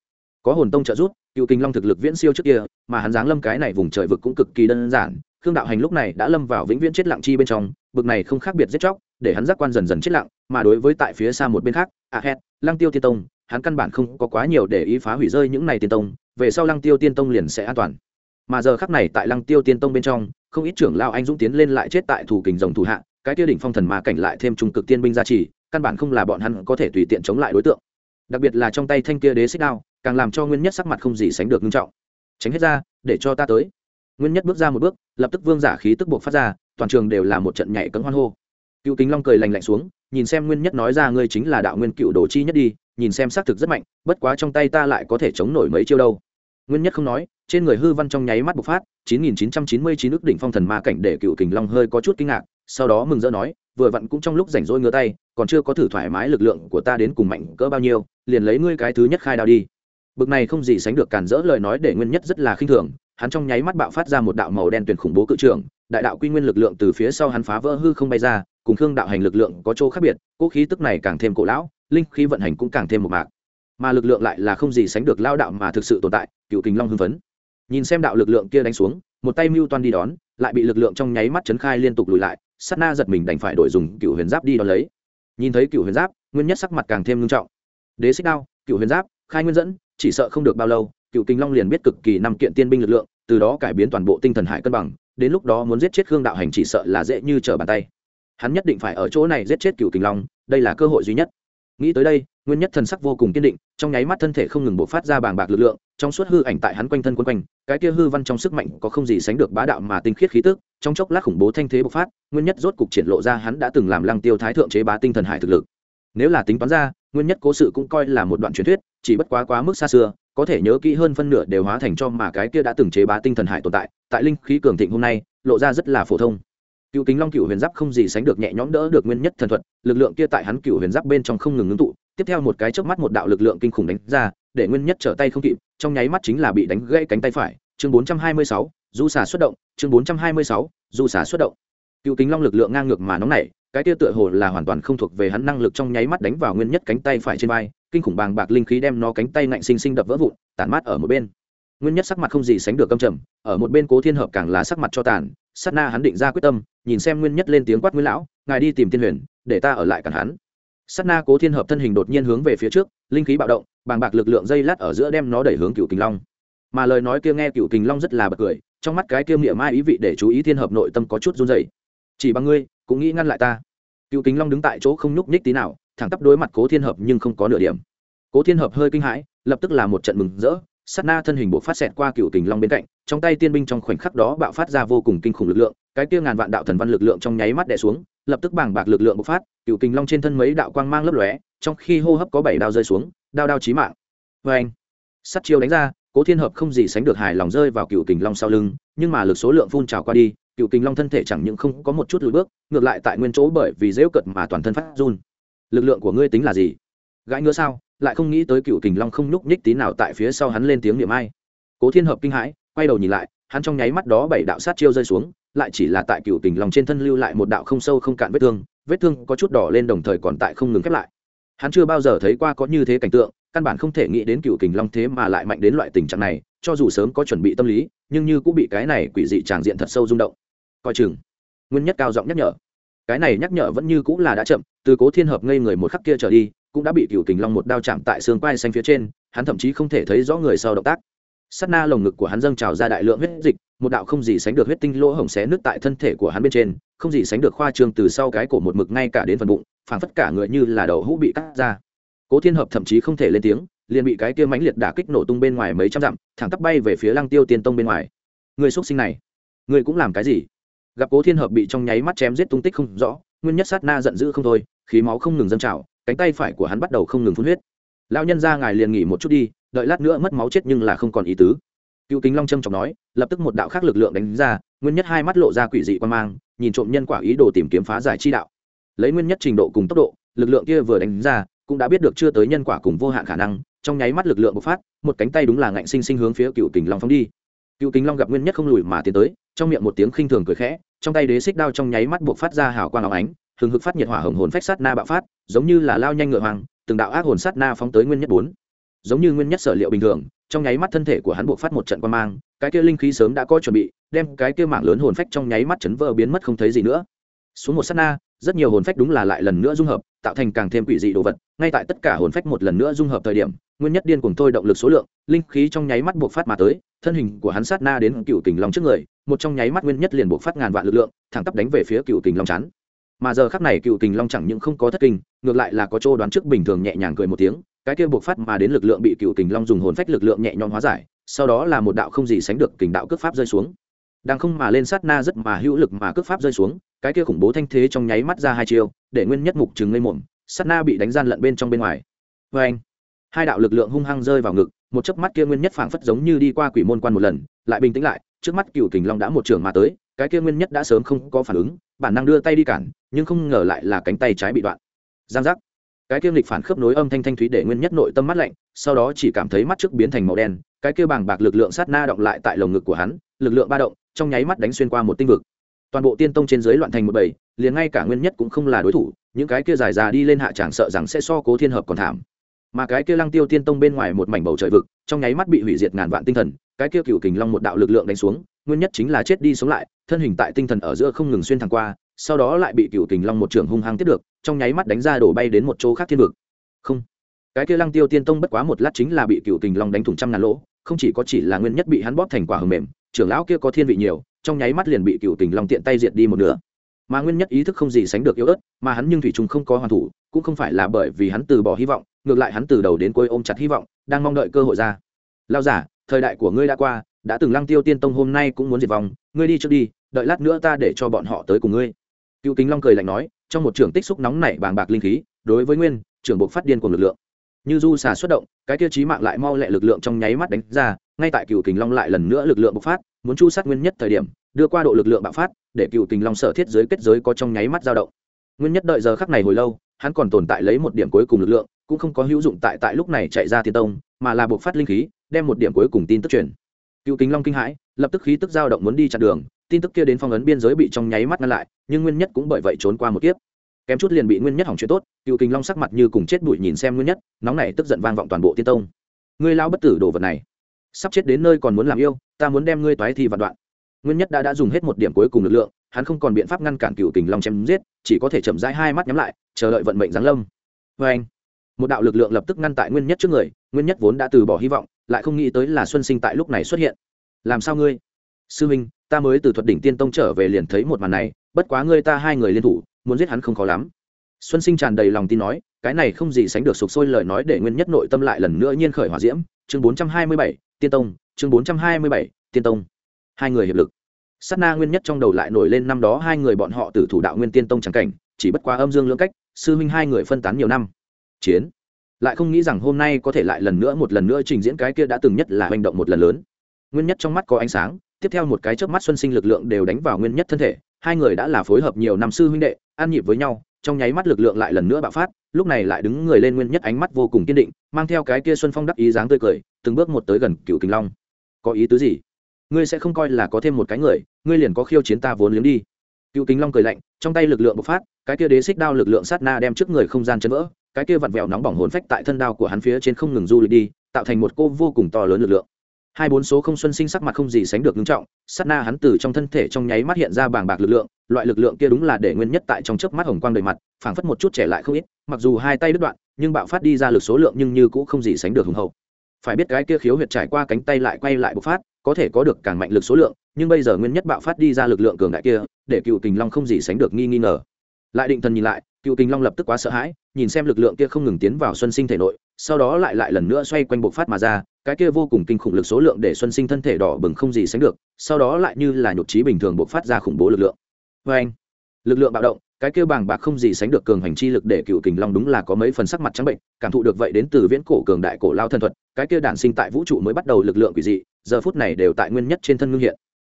Có hồn tông trợ giúp, cựu kinh long thực lực viễn siêu trước kia, mà hắn giáng lâm cái này vùng trời vực cũng cực kỳ đơn giản, khương đạo hành lúc này đã lâm vào vĩnh viễn chết lặng chi bên trong bực này không khác biệt giết chóc, để hắn giác quan dần dần chết lặng, mà đối với tại phía xa một bên khác à a hét lăng tiêu tiên tông, hắn căn bản không có quá nhiều để ý phá hủy rơi những này tiên tông, về sau lăng tiêu tiên tông liền sẽ an toàn. Mà giờ khắc này tại lăng tiêu tiên tông bên trong không ít trưởng lao anh dũng tiến lên lại chết tại thủ kình rồng thủ hạ, cái kia đỉnh phong thần ma cảnh lại thêm trung cực tiên binh gia trì, căn bản không là bọn hắn có thể tùy tiện chống lại đối tượng. Đặc biệt là trong tay thanh kia đế xích đao, càng làm cho nguyên nhất sắc mặt không gì sánh được nghiêm trọng. Tránh hết ra, để cho ta tới. Nguyên nhất bước ra một bước, lập tức vương giả khí tức buộc phát ra, toàn trường đều là một trận nhảy cấm hoan hô. Cựu kính long cười lành lạnh xuống, nhìn xem nguyên nhất nói ra ngươi chính là đạo nguyên cựu đồ chi nhất đi, nhìn xem xác thực rất mạnh, bất quá trong tay ta lại có thể chống nổi mấy chiêu đâu. Nguyên nhất không nói trên người hư văn trong nháy mắt bộc phát 9999 ức đỉnh phong thần ma cảnh để cựu kình long hơi có chút kinh ngạc, sau đó mừng rỡ nói, vừa vặn cũng trong lúc rảnh rỗi ngứa tay, còn chưa có thử thoải mái lực lượng của ta đến cùng mạnh cỡ bao nhiêu, liền lấy ngươi cái thứ nhất khai đao đi. Bực này không gì sánh được cản rỡ lời nói để nguyên nhất rất là khinh thường, hắn trong nháy mắt bạo phát ra một đạo màu đen tuyển khủng bố cự trưởng đại đạo quy nguyên lực lượng từ phía sau hắn phá vỡ hư không bay ra, cùng khương đạo hành lực lượng có chỗ khác biệt cỗ khí tức này càng thêm cổ lão, linh khí vận hành cũng càng thêm một mạc. Mà lực lượng lại là không gì sánh được lao đạo mà thực sự tồn tại, cựu kình long hưng phấn nhìn xem đạo lực lượng kia đánh xuống, một tay mưu toan đi đón, lại bị lực lượng trong nháy mắt chấn khai liên tục lùi lại, sát na giật mình đành phải đổi dùng cựu huyền giáp đi đón lấy. Nhìn thấy cựu huyền giáp, nguyên nhất sắc mặt càng thêm nghiêm trọng. Đế xích đao, cựu huyền giáp, khai nguyên dẫn, chỉ sợ không được bao lâu, cựu kinh long liền biết cực kỳ năm kiện tiên binh lực lượng, từ đó cải biến toàn bộ tinh thần hải cân bằng, đến lúc đó muốn giết chết khương đạo hành chỉ sợ là dễ như trở bàn tay. Hắn nhất định phải ở chỗ này giết chết cựu kinh long, đây là cơ hội duy nhất nghĩ tới đây, nguyên nhất thần sắc vô cùng kiên định, trong nháy mắt thân thể không ngừng bộc phát ra bàng bạc lực lượng, trong suốt hư ảnh tại hắn quanh thân quân quanh, cái kia hư văn trong sức mạnh có không gì sánh được bá đạo mà tinh khiết khí tức, trong chốc lát khủng bố thanh thế bộc phát, nguyên nhất rốt cục triển lộ ra hắn đã từng làm lăng tiêu thái thượng chế bá tinh thần hải thực lực. Nếu là tính toán ra, nguyên nhất cố sự cũng coi là một đoạn truyền thuyết, chỉ bất quá quá mức xa xưa, có thể nhớ kỹ hơn phân nửa đều hóa thành cho mà cái kia đã từng chế bá tinh thần hải tồn tại tại linh khí cường thịnh hôm nay, lộ ra rất là phổ thông cựu kính long cựu huyền giáp không gì sánh được nhẹ nhõm đỡ được nguyên nhất thần thuật lực lượng kia tại hắn cựu huyền giáp bên trong không ngừng ngưng tụ tiếp theo một cái chớp mắt một đạo lực lượng kinh khủng đánh ra để nguyên nhất trở tay không kịp trong nháy mắt chính là bị đánh gãy cánh tay phải. Chương 426, du xà xuất động chương 426, du xà xuất động. Cựu kính long lực lượng ngang ngược mà nóng nảy cái kia tựa hồ là hoàn toàn không thuộc về hắn năng lực trong nháy mắt đánh vào nguyên nhất cánh tay phải trên vai kinh khủng bàng bạc linh khí đem nó cánh tay ngạnh sinh sinh đập vỡ vụn tản mát ở một bên. Nguyên nhất sắc mặt không gì sánh được căm trầm ở một bên cố thiên hợp càng là sắc mặt cho tàn sát na hắn định ra quyết tâm, nhìn xem nguyên nhất lên tiếng quát nguyên lão, ngài đi tìm tiên huyền, để ta ở lại cản hắn. Sát na cố thiên hợp thân hình đột nhiên hướng về phía trước, linh khí bạo động, bàng bạc lực lượng dây lát ở giữa đem nó đẩy hướng cựu kình long. Mà lời nói kia nghe cựu kình long rất là bật cười, trong mắt cái kia miệng mai ý vị để chú ý thiên hợp nội tâm có chút run dày chỉ bằng ngươi, cũng nghĩ ngăn lại ta. Cựu kình long đứng tại chỗ không nhúc nhích tí nào, thẳng tắp đối mặt cố thiên hợp nhưng không có nửa điểm. Cố thiên hợp hơi kinh hãi, lập tức là một trận mừng rỡ sát na thân hình bộ phát xẹt qua cựu kình long bên cạnh, trong tay tiên binh trong khoảnh khắc đó bạo phát ra vô cùng kinh khủng lực lượng, cái kia ngàn vạn đạo thần văn lực lượng trong nháy mắt đè xuống, lập tức bảng bạc lực lượng bộc phát, cựu kình long trên thân mấy đạo quang mang lấp lóe, trong khi hô hấp có bảy đao rơi xuống, đao đao chí mạng. Vê anh sắt chiêu đánh ra, cố thiên hợp không gì sánh được hài lòng rơi vào cựu kình long sau lưng, nhưng mà lực số lượng phun trào qua đi, cựu kình long thân thể chẳng những không có một chút lùi bước, ngược lại tại nguyên chỗ bởi vì dễu cận mà toàn thân phát run. Lực lượng của ngươi tính là gì? Gãi ngứa sao? Lại không nghĩ tới cựu kình long không nhúc nhích tí nào tại phía sau hắn lên tiếng niệm ai. Cố thiên hợp kinh hãi, quay đầu nhìn lại, hắn trong nháy mắt đó bảy đạo sát chiêu rơi xuống, lại chỉ là tại cựu kình long trên thân lưu lại một đạo không sâu không cạn vết thương vết thương có chút đỏ lên đồng thời còn tại không ngừng khép lại. Hắn chưa bao giờ thấy qua có như thế cảnh tượng, căn bản không thể nghĩ đến cựu kình long thế mà lại mạnh đến loại tình trạng này, cho dù sớm có chuẩn bị tâm lý, nhưng như cũng bị cái này quỷ dị tràng diện thật sâu rung động. Coi chừng, nguyên nhất cao giọng nhắc nhở. Cái này nhắc nhở vẫn như cũng là đã chậm, từ cố thiên hợp ngây người một khắc kia trở đi cũng đã bị cựu kình long một đao chạm tại xương quai xanh phía trên, hắn thậm chí không thể thấy rõ người sau động tác. S á t na lồng ngực của hắn dâng trào ra đại lượng huyết dịch, một đạo không gì sánh được huyết tinh lỗ hổng xé nước tại thân thể của hắn bên trên, không gì sánh được khoa trương từ sau cái cổ một mực ngay cả đến phần bụng, phảng phất cả người như là đầu hũ bị cắt ra. Cố thiên hợp thậm chí không thể lên tiếng, liền bị cái kia mãnh liệt đả kích nổ tung bên ngoài mấy trăm dặm, thẳng tắp bay về phía lăng tiêu tiên tông bên ngoài. Người xuất sinh này, người cũng làm cái gì? Gặp cố thiên hợp bị trong nháy mắt chém giết tung tích không rõ, nguyên nhất sát na giận dữ không thôi, khí máu không ngừng dâng trào cánh tay phải của hắn bắt đầu không ngừng phun huyết. Lão nhân ra ngài liền nghỉ một chút đi, đợi lát nữa mất máu chết nhưng là không còn ý tứ. Cựu kính long trâm trọng nói, lập tức một đạo khác lực lượng đánh ra, nguyên nhất hai mắt lộ ra quỷ dị quan mang, nhìn trộm nhân quả ý đồ tìm kiếm phá giải chi đạo. Lấy nguyên nhất trình độ cùng tốc độ, lực lượng kia vừa đánh ra, cũng đã biết được chưa tới nhân quả cùng vô hạn khả năng, trong nháy mắt lực lượng bộc phát, một cánh tay đúng là ngạnh sinh sinh hướng phía cựu kính long phóng đi. Cựu kính long gặp nguyên nhất không lùi mà tiến tới, trong miệng một tiếng khinh thường cười khẽ, trong tay đế xích đao trong nháy mắt buộc phát ra hào quang áo ánh hừng hực phát nhiệt hỏa hồng hồn phách sát na bạo phát, giống như là lao nhanh ngựa hoàng từng đạo ác hồn sát na phóng tới nguyên nhất bốn. Giống như nguyên nhất sở liệu bình thường, trong nháy mắt thân thể của hắn buộc phát một trận quan mang, cái kia linh khí sớm đã có chuẩn bị, đem cái kia mạng lớn hồn phách trong nháy mắt chấn vỡ biến mất không thấy gì nữa. Xuống một sát na, rất nhiều hồn phách đúng là lại lần nữa dung hợp, tạo thành càng thêm quỷ dị đồ vật, ngay tại tất cả hồn phách một lần nữa dung hợp thời điểm, nguyên nhất điên cùng thôi động lực số lượng, linh khí trong nháy mắt buộc phát mà tới, thân hình của hắn sát na đến cựu kình long trước người, một trong nháy mắt nguyên nhất liền buộc phát ngàn vạn lực lượng, thẳng tắp đánh về phía cựu kình long chắn mà giờ khắc này cựu kình long chẳng những không có thất kinh, ngược lại là có chỗ đoán trước bình thường nhẹ nhàng cười một tiếng, cái kia buộc phát mà đến lực lượng bị cựu kình long dùng hồn phách lực lượng nhẹ nhõm hóa giải, sau đó là một đạo không gì sánh được kình đạo cước pháp rơi xuống. Đang không mà lên sát na rất mà hữu lực mà cước pháp rơi xuống, cái kia khủng bố thanh thế trong nháy mắt ra hai chiêu, để nguyên nhất mục chừng lên mồm, sát na bị đánh gian lận bên trong bên ngoài. Vê anh hai đạo lực lượng hung hăng rơi vào ngực, một chớp mắt kia nguyên nhất phảng phất giống như đi qua quỷ môn quan một lần, lại bình tĩnh lại, trước mắt cựu kình long đã một trường mà tới, cái kia nguyên nhất đã sớm không có phản ứng bản năng đưa tay đi cản, nhưng không ngờ lại là cánh tay trái bị đoạn. Giang giác. Cái kia lịch phản khớp nối âm thanh thanh thúy để nguyên nhất nội tâm mắt lạnh, sau đó chỉ cảm thấy mắt trước biến thành màu đen, cái kia bàng bạc lực lượng sát na động lại tại lồng ngực của hắn, lực lượng ba động, trong nháy mắt đánh xuyên qua một tinh vực. Toàn bộ tiên tông trên dưới loạn thành một bầy, liền ngay cả nguyên nhất cũng không là đối thủ, những cái kia dài già đi lên hạ tràng sợ rằng sẽ so cố thiên hợp còn thảm. Mà cái kia lăng tiêu tiên tông bên ngoài một mảnh bầu trời vực, trong nháy mắt bị hủy diệt ngàn vạn tinh thần, cái kia cựu kình long một đạo lực lượng đánh xuống nguyên nhất chính là chết đi sống lại, thân hình tại tinh thần ở giữa không ngừng xuyên thẳng qua, sau đó lại bị cựu kình long một trường hung hăng tiếp được, trong nháy mắt đánh ra đổ bay đến một chỗ khác thiên vực. Không, cái kia lăng tiêu tiên tông bất quá một lát chính là bị cựu kình long đánh thủng trăm ngàn lỗ, không chỉ có chỉ là nguyên nhất bị hắn bóp thành quả hầm mềm, trưởng lão kia có thiên vị nhiều, trong nháy mắt liền bị cựu kình long tiện tay diệt đi một nửa. Mà nguyên nhất ý thức không gì sánh được yếu ớt, mà hắn nhưng thủy trung không có hoàn thủ, cũng không phải là bởi vì hắn từ bỏ hy vọng, ngược lại hắn từ đầu đến cuối ôm chặt hy vọng, đang mong đợi cơ hội ra. Lao giả, thời đại của ngươi đã qua đã từng lăng tiêu tiên tông hôm nay cũng muốn diệt vong, ngươi đi trước đi, đợi lát nữa ta để cho bọn họ tới cùng ngươi. Cựu kính long cười lạnh nói, trong một trường tích xúc nóng nảy bàng bạc linh khí, đối với nguyên, trưởng buộc phát điên của lực lượng. Như du xà xuất động, cái tiêu chí mạng lại mau lẹ lực lượng trong nháy mắt đánh ra, ngay tại cựu kính long lại lần nữa lực lượng bộc phát, muốn chu sát nguyên nhất thời điểm, đưa qua độ lực lượng bạo phát, để cựu kính long sở thiết giới kết giới có trong nháy mắt dao động. Nguyên nhất đợi giờ khắc này hồi lâu, hắn còn tồn tại lấy một điểm cuối cùng lực lượng, cũng không có hữu dụng tại tại lúc này chạy ra thiên tông, mà là bộc phát linh khí, đem một điểm cuối cùng tin tức truyền cựu kính long kinh hãi, lập tức khí tức dao động muốn đi chặn đường, tin tức kia đến phong ấn biên giới bị trong nháy mắt ngăn lại, nhưng nguyên nhất cũng bởi vậy trốn qua một kiếp. Kém chút liền bị nguyên nhất hỏng chuyện tốt, cựu kính long sắc mặt như cùng chết bụi nhìn xem nguyên nhất, nóng này tức giận vang vọng toàn bộ tiên tông. Ngươi lao bất tử đồ vật này, sắp chết đến nơi còn muốn làm yêu, ta muốn đem ngươi toái thi vạn đoạn. Nguyên nhất đã đã dùng hết một điểm cuối cùng lực lượng, hắn không còn biện pháp ngăn cản cựu kình long chém giết, chỉ có thể chậm rãi hai mắt nhắm lại, chờ đợi vận mệnh giáng lâm. Vê anh một đạo lực lượng lập tức ngăn tại nguyên nhất trước người, nguyên nhất vốn đã từ bỏ hy vọng lại không nghĩ tới là xuân sinh tại lúc này xuất hiện. Làm sao ngươi? Sư minh, ta mới từ thuật đỉnh tiên tông trở về liền thấy một màn này, bất quá ngươi ta hai người liên thủ, muốn giết hắn không khó lắm. Xuân sinh tràn đầy lòng tin nói, cái này không gì sánh được sục sôi lời nói để nguyên nhất nội tâm lại lần nữa nhiên khởi hỏa diễm. Chương bốn trăm hai mươi bảy, tiên tông, chương bốn trăm hai mươi bảy, tiên tông. Hai người hiệp lực. Sát na nguyên nhất trong đầu lại nổi lên năm đó hai người bọn họ từ thủ đạo nguyên tiên tông trắng cảnh, chỉ bất quá âm dương lưỡng cách, sư huynh hai người phân tán nhiều năm. Chiến lại không nghĩ rằng hôm nay có thể lại lần nữa một lần nữa trình diễn cái kia đã từng nhất là hành động một lần lớn. Nguyên nhất trong mắt có ánh sáng, tiếp theo một cái chớp mắt xuân sinh lực lượng đều đánh vào nguyên nhất thân thể, hai người đã là phối hợp nhiều năm sư huynh đệ an nhịp với nhau, trong nháy mắt lực lượng lại lần nữa bạo phát, lúc này lại đứng người lên nguyên nhất ánh mắt vô cùng kiên định, mang theo cái kia xuân phong đắc ý dáng tươi cười, từng bước một tới gần cựu kình long. Có ý tứ gì? Ngươi sẽ không coi là có thêm một cái người, ngươi liền có khiêu chiến ta vốn liếng đi. Cựu kính long cười lạnh, trong tay lực lượng bộc phát, cái kia đế xích đao lực lượng sát na đem trước người không gian chấn vỡ cái kia vặn vẹo nóng bỏng hồn phách tại thân đao của hắn phía trên không ngừng du lịch đi, tạo thành một cô vô cùng to lớn lực lượng. Hai bốn số không xuân sinh sắc mặt không gì sánh được ngưng trọng, sát na hắn từ trong thân thể trong nháy mắt hiện ra bàng bạc lực lượng, loại lực lượng kia đúng là để nguyên nhất tại trong chớp mắt hồng quang đầy mặt, phảng phất một chút trẻ lại không ít, mặc dù hai tay đứt đoạn, nhưng bạo phát đi ra lực số lượng nhưng như cũng không gì sánh được hùng hậu. Phải biết cái kia khiếu huyệt trải qua cánh tay lại quay lại bộc phát, có thể có được càng mạnh lực số lượng, nhưng bây giờ nguyên nhất bạo phát đi ra lực lượng cường đại kia, để cựu kình long không gì sánh được nghi nghi ngờ lại định thần nhìn lại, cựu kình long lập tức quá sợ hãi, nhìn xem lực lượng kia không ngừng tiến vào xuân sinh thể nội, sau đó lại lại lần nữa xoay quanh bộc phát mà ra, cái kia vô cùng kinh khủng lực số lượng để xuân sinh thân thể đỏ bừng không gì sánh được, sau đó lại như là nhục trí bình thường bộc phát ra khủng bố lực lượng. Vê anh lực lượng bạo động, cái kia bàng bạc không gì sánh được cường hành chi lực để cựu kình long đúng là có mấy phần sắc mặt trắng bệnh, cảm thụ được vậy đến từ viễn cổ cường đại cổ lao thân thuật, cái kia đản sinh tại vũ trụ mới bắt đầu lực lượng quỷ dị, giờ phút này đều tại nguyên nhất trên thân ngưng hiện.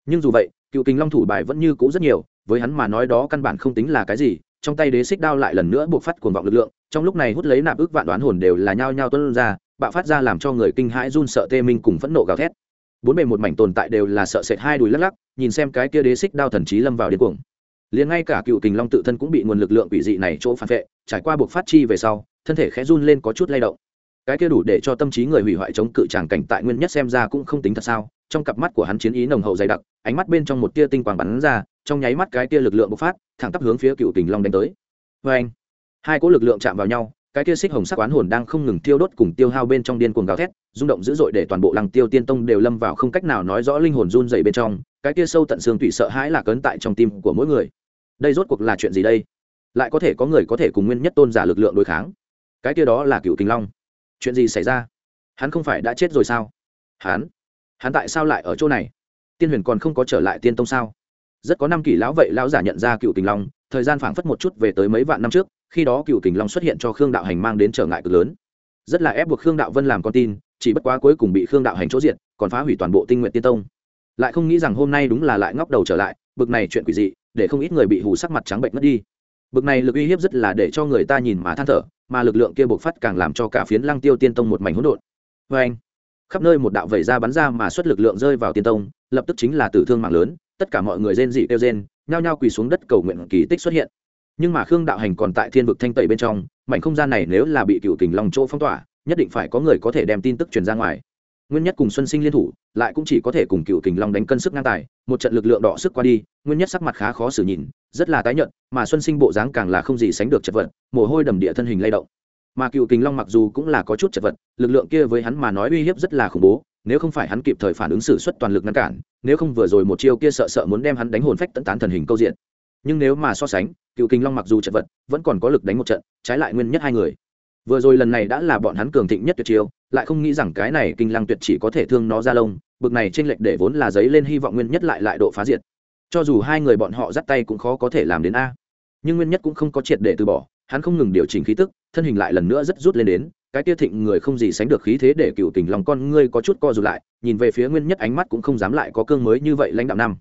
Nhưng dù vậy, cựu kình long thủ bài vẫn như cũ rất nhiều với hắn mà nói đó căn bản không tính là cái gì, trong tay đế xích đao lại lần nữa buộc phát cuồng vọng lực lượng, trong lúc này hút lấy nạp ước vạn đoán hồn đều là nhao nhao tuân ra, bạo phát ra làm cho người kinh hãi run sợ tê minh cùng phẫn nộ gào thét. Bốn bề một mảnh tồn tại đều là sợ sệt hai đùi lắc lắc, nhìn xem cái kia đế xích đao thần trí lâm vào điên cuồng. Liền ngay cả cựu kình long tự thân cũng bị nguồn lực lượng quỷ dị này chỗ phản vệ, trải qua buộc phát chi về sau, thân thể khẽ run lên có chút lay động. Cái kia đủ để cho tâm trí người hủy hoại chống cự tràng cảnh tại nguyên nhất xem ra cũng không tính thật sao, trong cặp mắt của hắn chiến ý nồng hậu dày đặc, ánh mắt bên trong một tia tinh quang bắn ra trong nháy mắt cái kia lực lượng bộc phát, thẳng tắp hướng phía cựu kình long đánh tới. Vê anh hai cỗ lực lượng chạm vào nhau, cái kia xích hồng sắc oán hồn đang không ngừng tiêu đốt cùng tiêu hao bên trong điên cuồng gào thét, rung động dữ dội để toàn bộ lăng tiêu tiên tông đều lâm vào không cách nào nói rõ linh hồn run dày bên trong, cái kia sâu tận xương tụy sợ hãi là cấn tại trong tim của mỗi người. Đây rốt cuộc là chuyện gì đây? Lại có thể có người có thể cùng nguyên nhất tôn giả lực lượng đối kháng? Cái kia đó là cựu tình long. Chuyện gì xảy ra? Hắn không phải đã chết rồi sao? Hắn? Hắn tại sao lại ở chỗ này? Tiên huyền còn không có trở lại tiên tông sao? Rất có năm kỷ lão vậy lão giả nhận ra cựu kình long, thời gian phảng phất một chút về tới mấy vạn năm trước, khi đó cựu kình long xuất hiện cho khương đạo hành mang đến trở ngại cực lớn. Rất là ép buộc khương đạo vân làm con tin, chỉ bất quá cuối cùng bị khương đạo hành chỗ diện còn phá hủy toàn bộ tinh nguyện tiên tông. Lại không nghĩ rằng hôm nay đúng là lại ngóc đầu trở lại, bực này chuyện quỷ dị, để không ít người bị hù sắc mặt trắng bệnh mất đi. Bực này lực uy hiếp rất là để cho người ta nhìn mà than thở, mà lực lượng kia buộc phát càng làm cho cả phiến lăng tiêu tiên tông một mảnh hỗn độn. Vê anh khắp nơi một đạo vẩy ra bắn ra mà xuất lực lượng rơi vào tiên tông, lập tức chính là tử thương mạng lớn tất cả mọi người rên dị kêu rên, nhao nhao quỳ xuống đất cầu nguyện kỳ tích xuất hiện. Nhưng mà khương đạo hành còn tại thiên vực thanh tẩy bên trong, mảnh không gian này nếu là bị cựu kình long chỗ phong tỏa, nhất định phải có người có thể đem tin tức truyền ra ngoài. Nguyên nhất cùng xuân sinh liên thủ, lại cũng chỉ có thể cùng cựu kình long đánh cân sức ngang tài, một trận lực lượng đỏ sức qua đi, nguyên nhất sắc mặt khá khó xử nhìn, rất là tái nhợt, mà xuân sinh bộ dáng càng là không gì sánh được chật vật, mồ hôi đầm địa thân hình lay động. Mà cựu kình long mặc dù cũng là có chút chật vật, lực lượng kia với hắn mà nói uy hiếp rất là khủng bố nếu không phải hắn kịp thời phản ứng xử suất toàn lực ngăn cản, nếu không vừa rồi một chiêu kia sợ sợ muốn đem hắn đánh hồn phách tận tán thần hình câu diện. Nhưng nếu mà so sánh, cựu kình long mặc dù chật vật, vẫn còn có lực đánh một trận, trái lại nguyên nhất hai người. Vừa rồi lần này đã là bọn hắn cường thịnh nhất tuyệt chiêu, lại không nghĩ rằng cái này kinh lăng tuyệt chỉ có thể thương nó ra lông, bực này trên lệch để vốn là giấy lên hy vọng nguyên nhất lại lại độ phá diệt. Cho dù hai người bọn họ dắt tay cũng khó có thể làm đến a. Nhưng nguyên nhất cũng không có triệt để từ bỏ, hắn không ngừng điều chỉnh khí tức, thân hình lại lần nữa rất rút lên đến cái tia thịnh người không gì sánh được khí thế để cựu kình lòng con ngươi có chút co rụt lại, nhìn về phía nguyên nhất ánh mắt cũng không dám lại có cương mới như vậy lãnh đạo năm.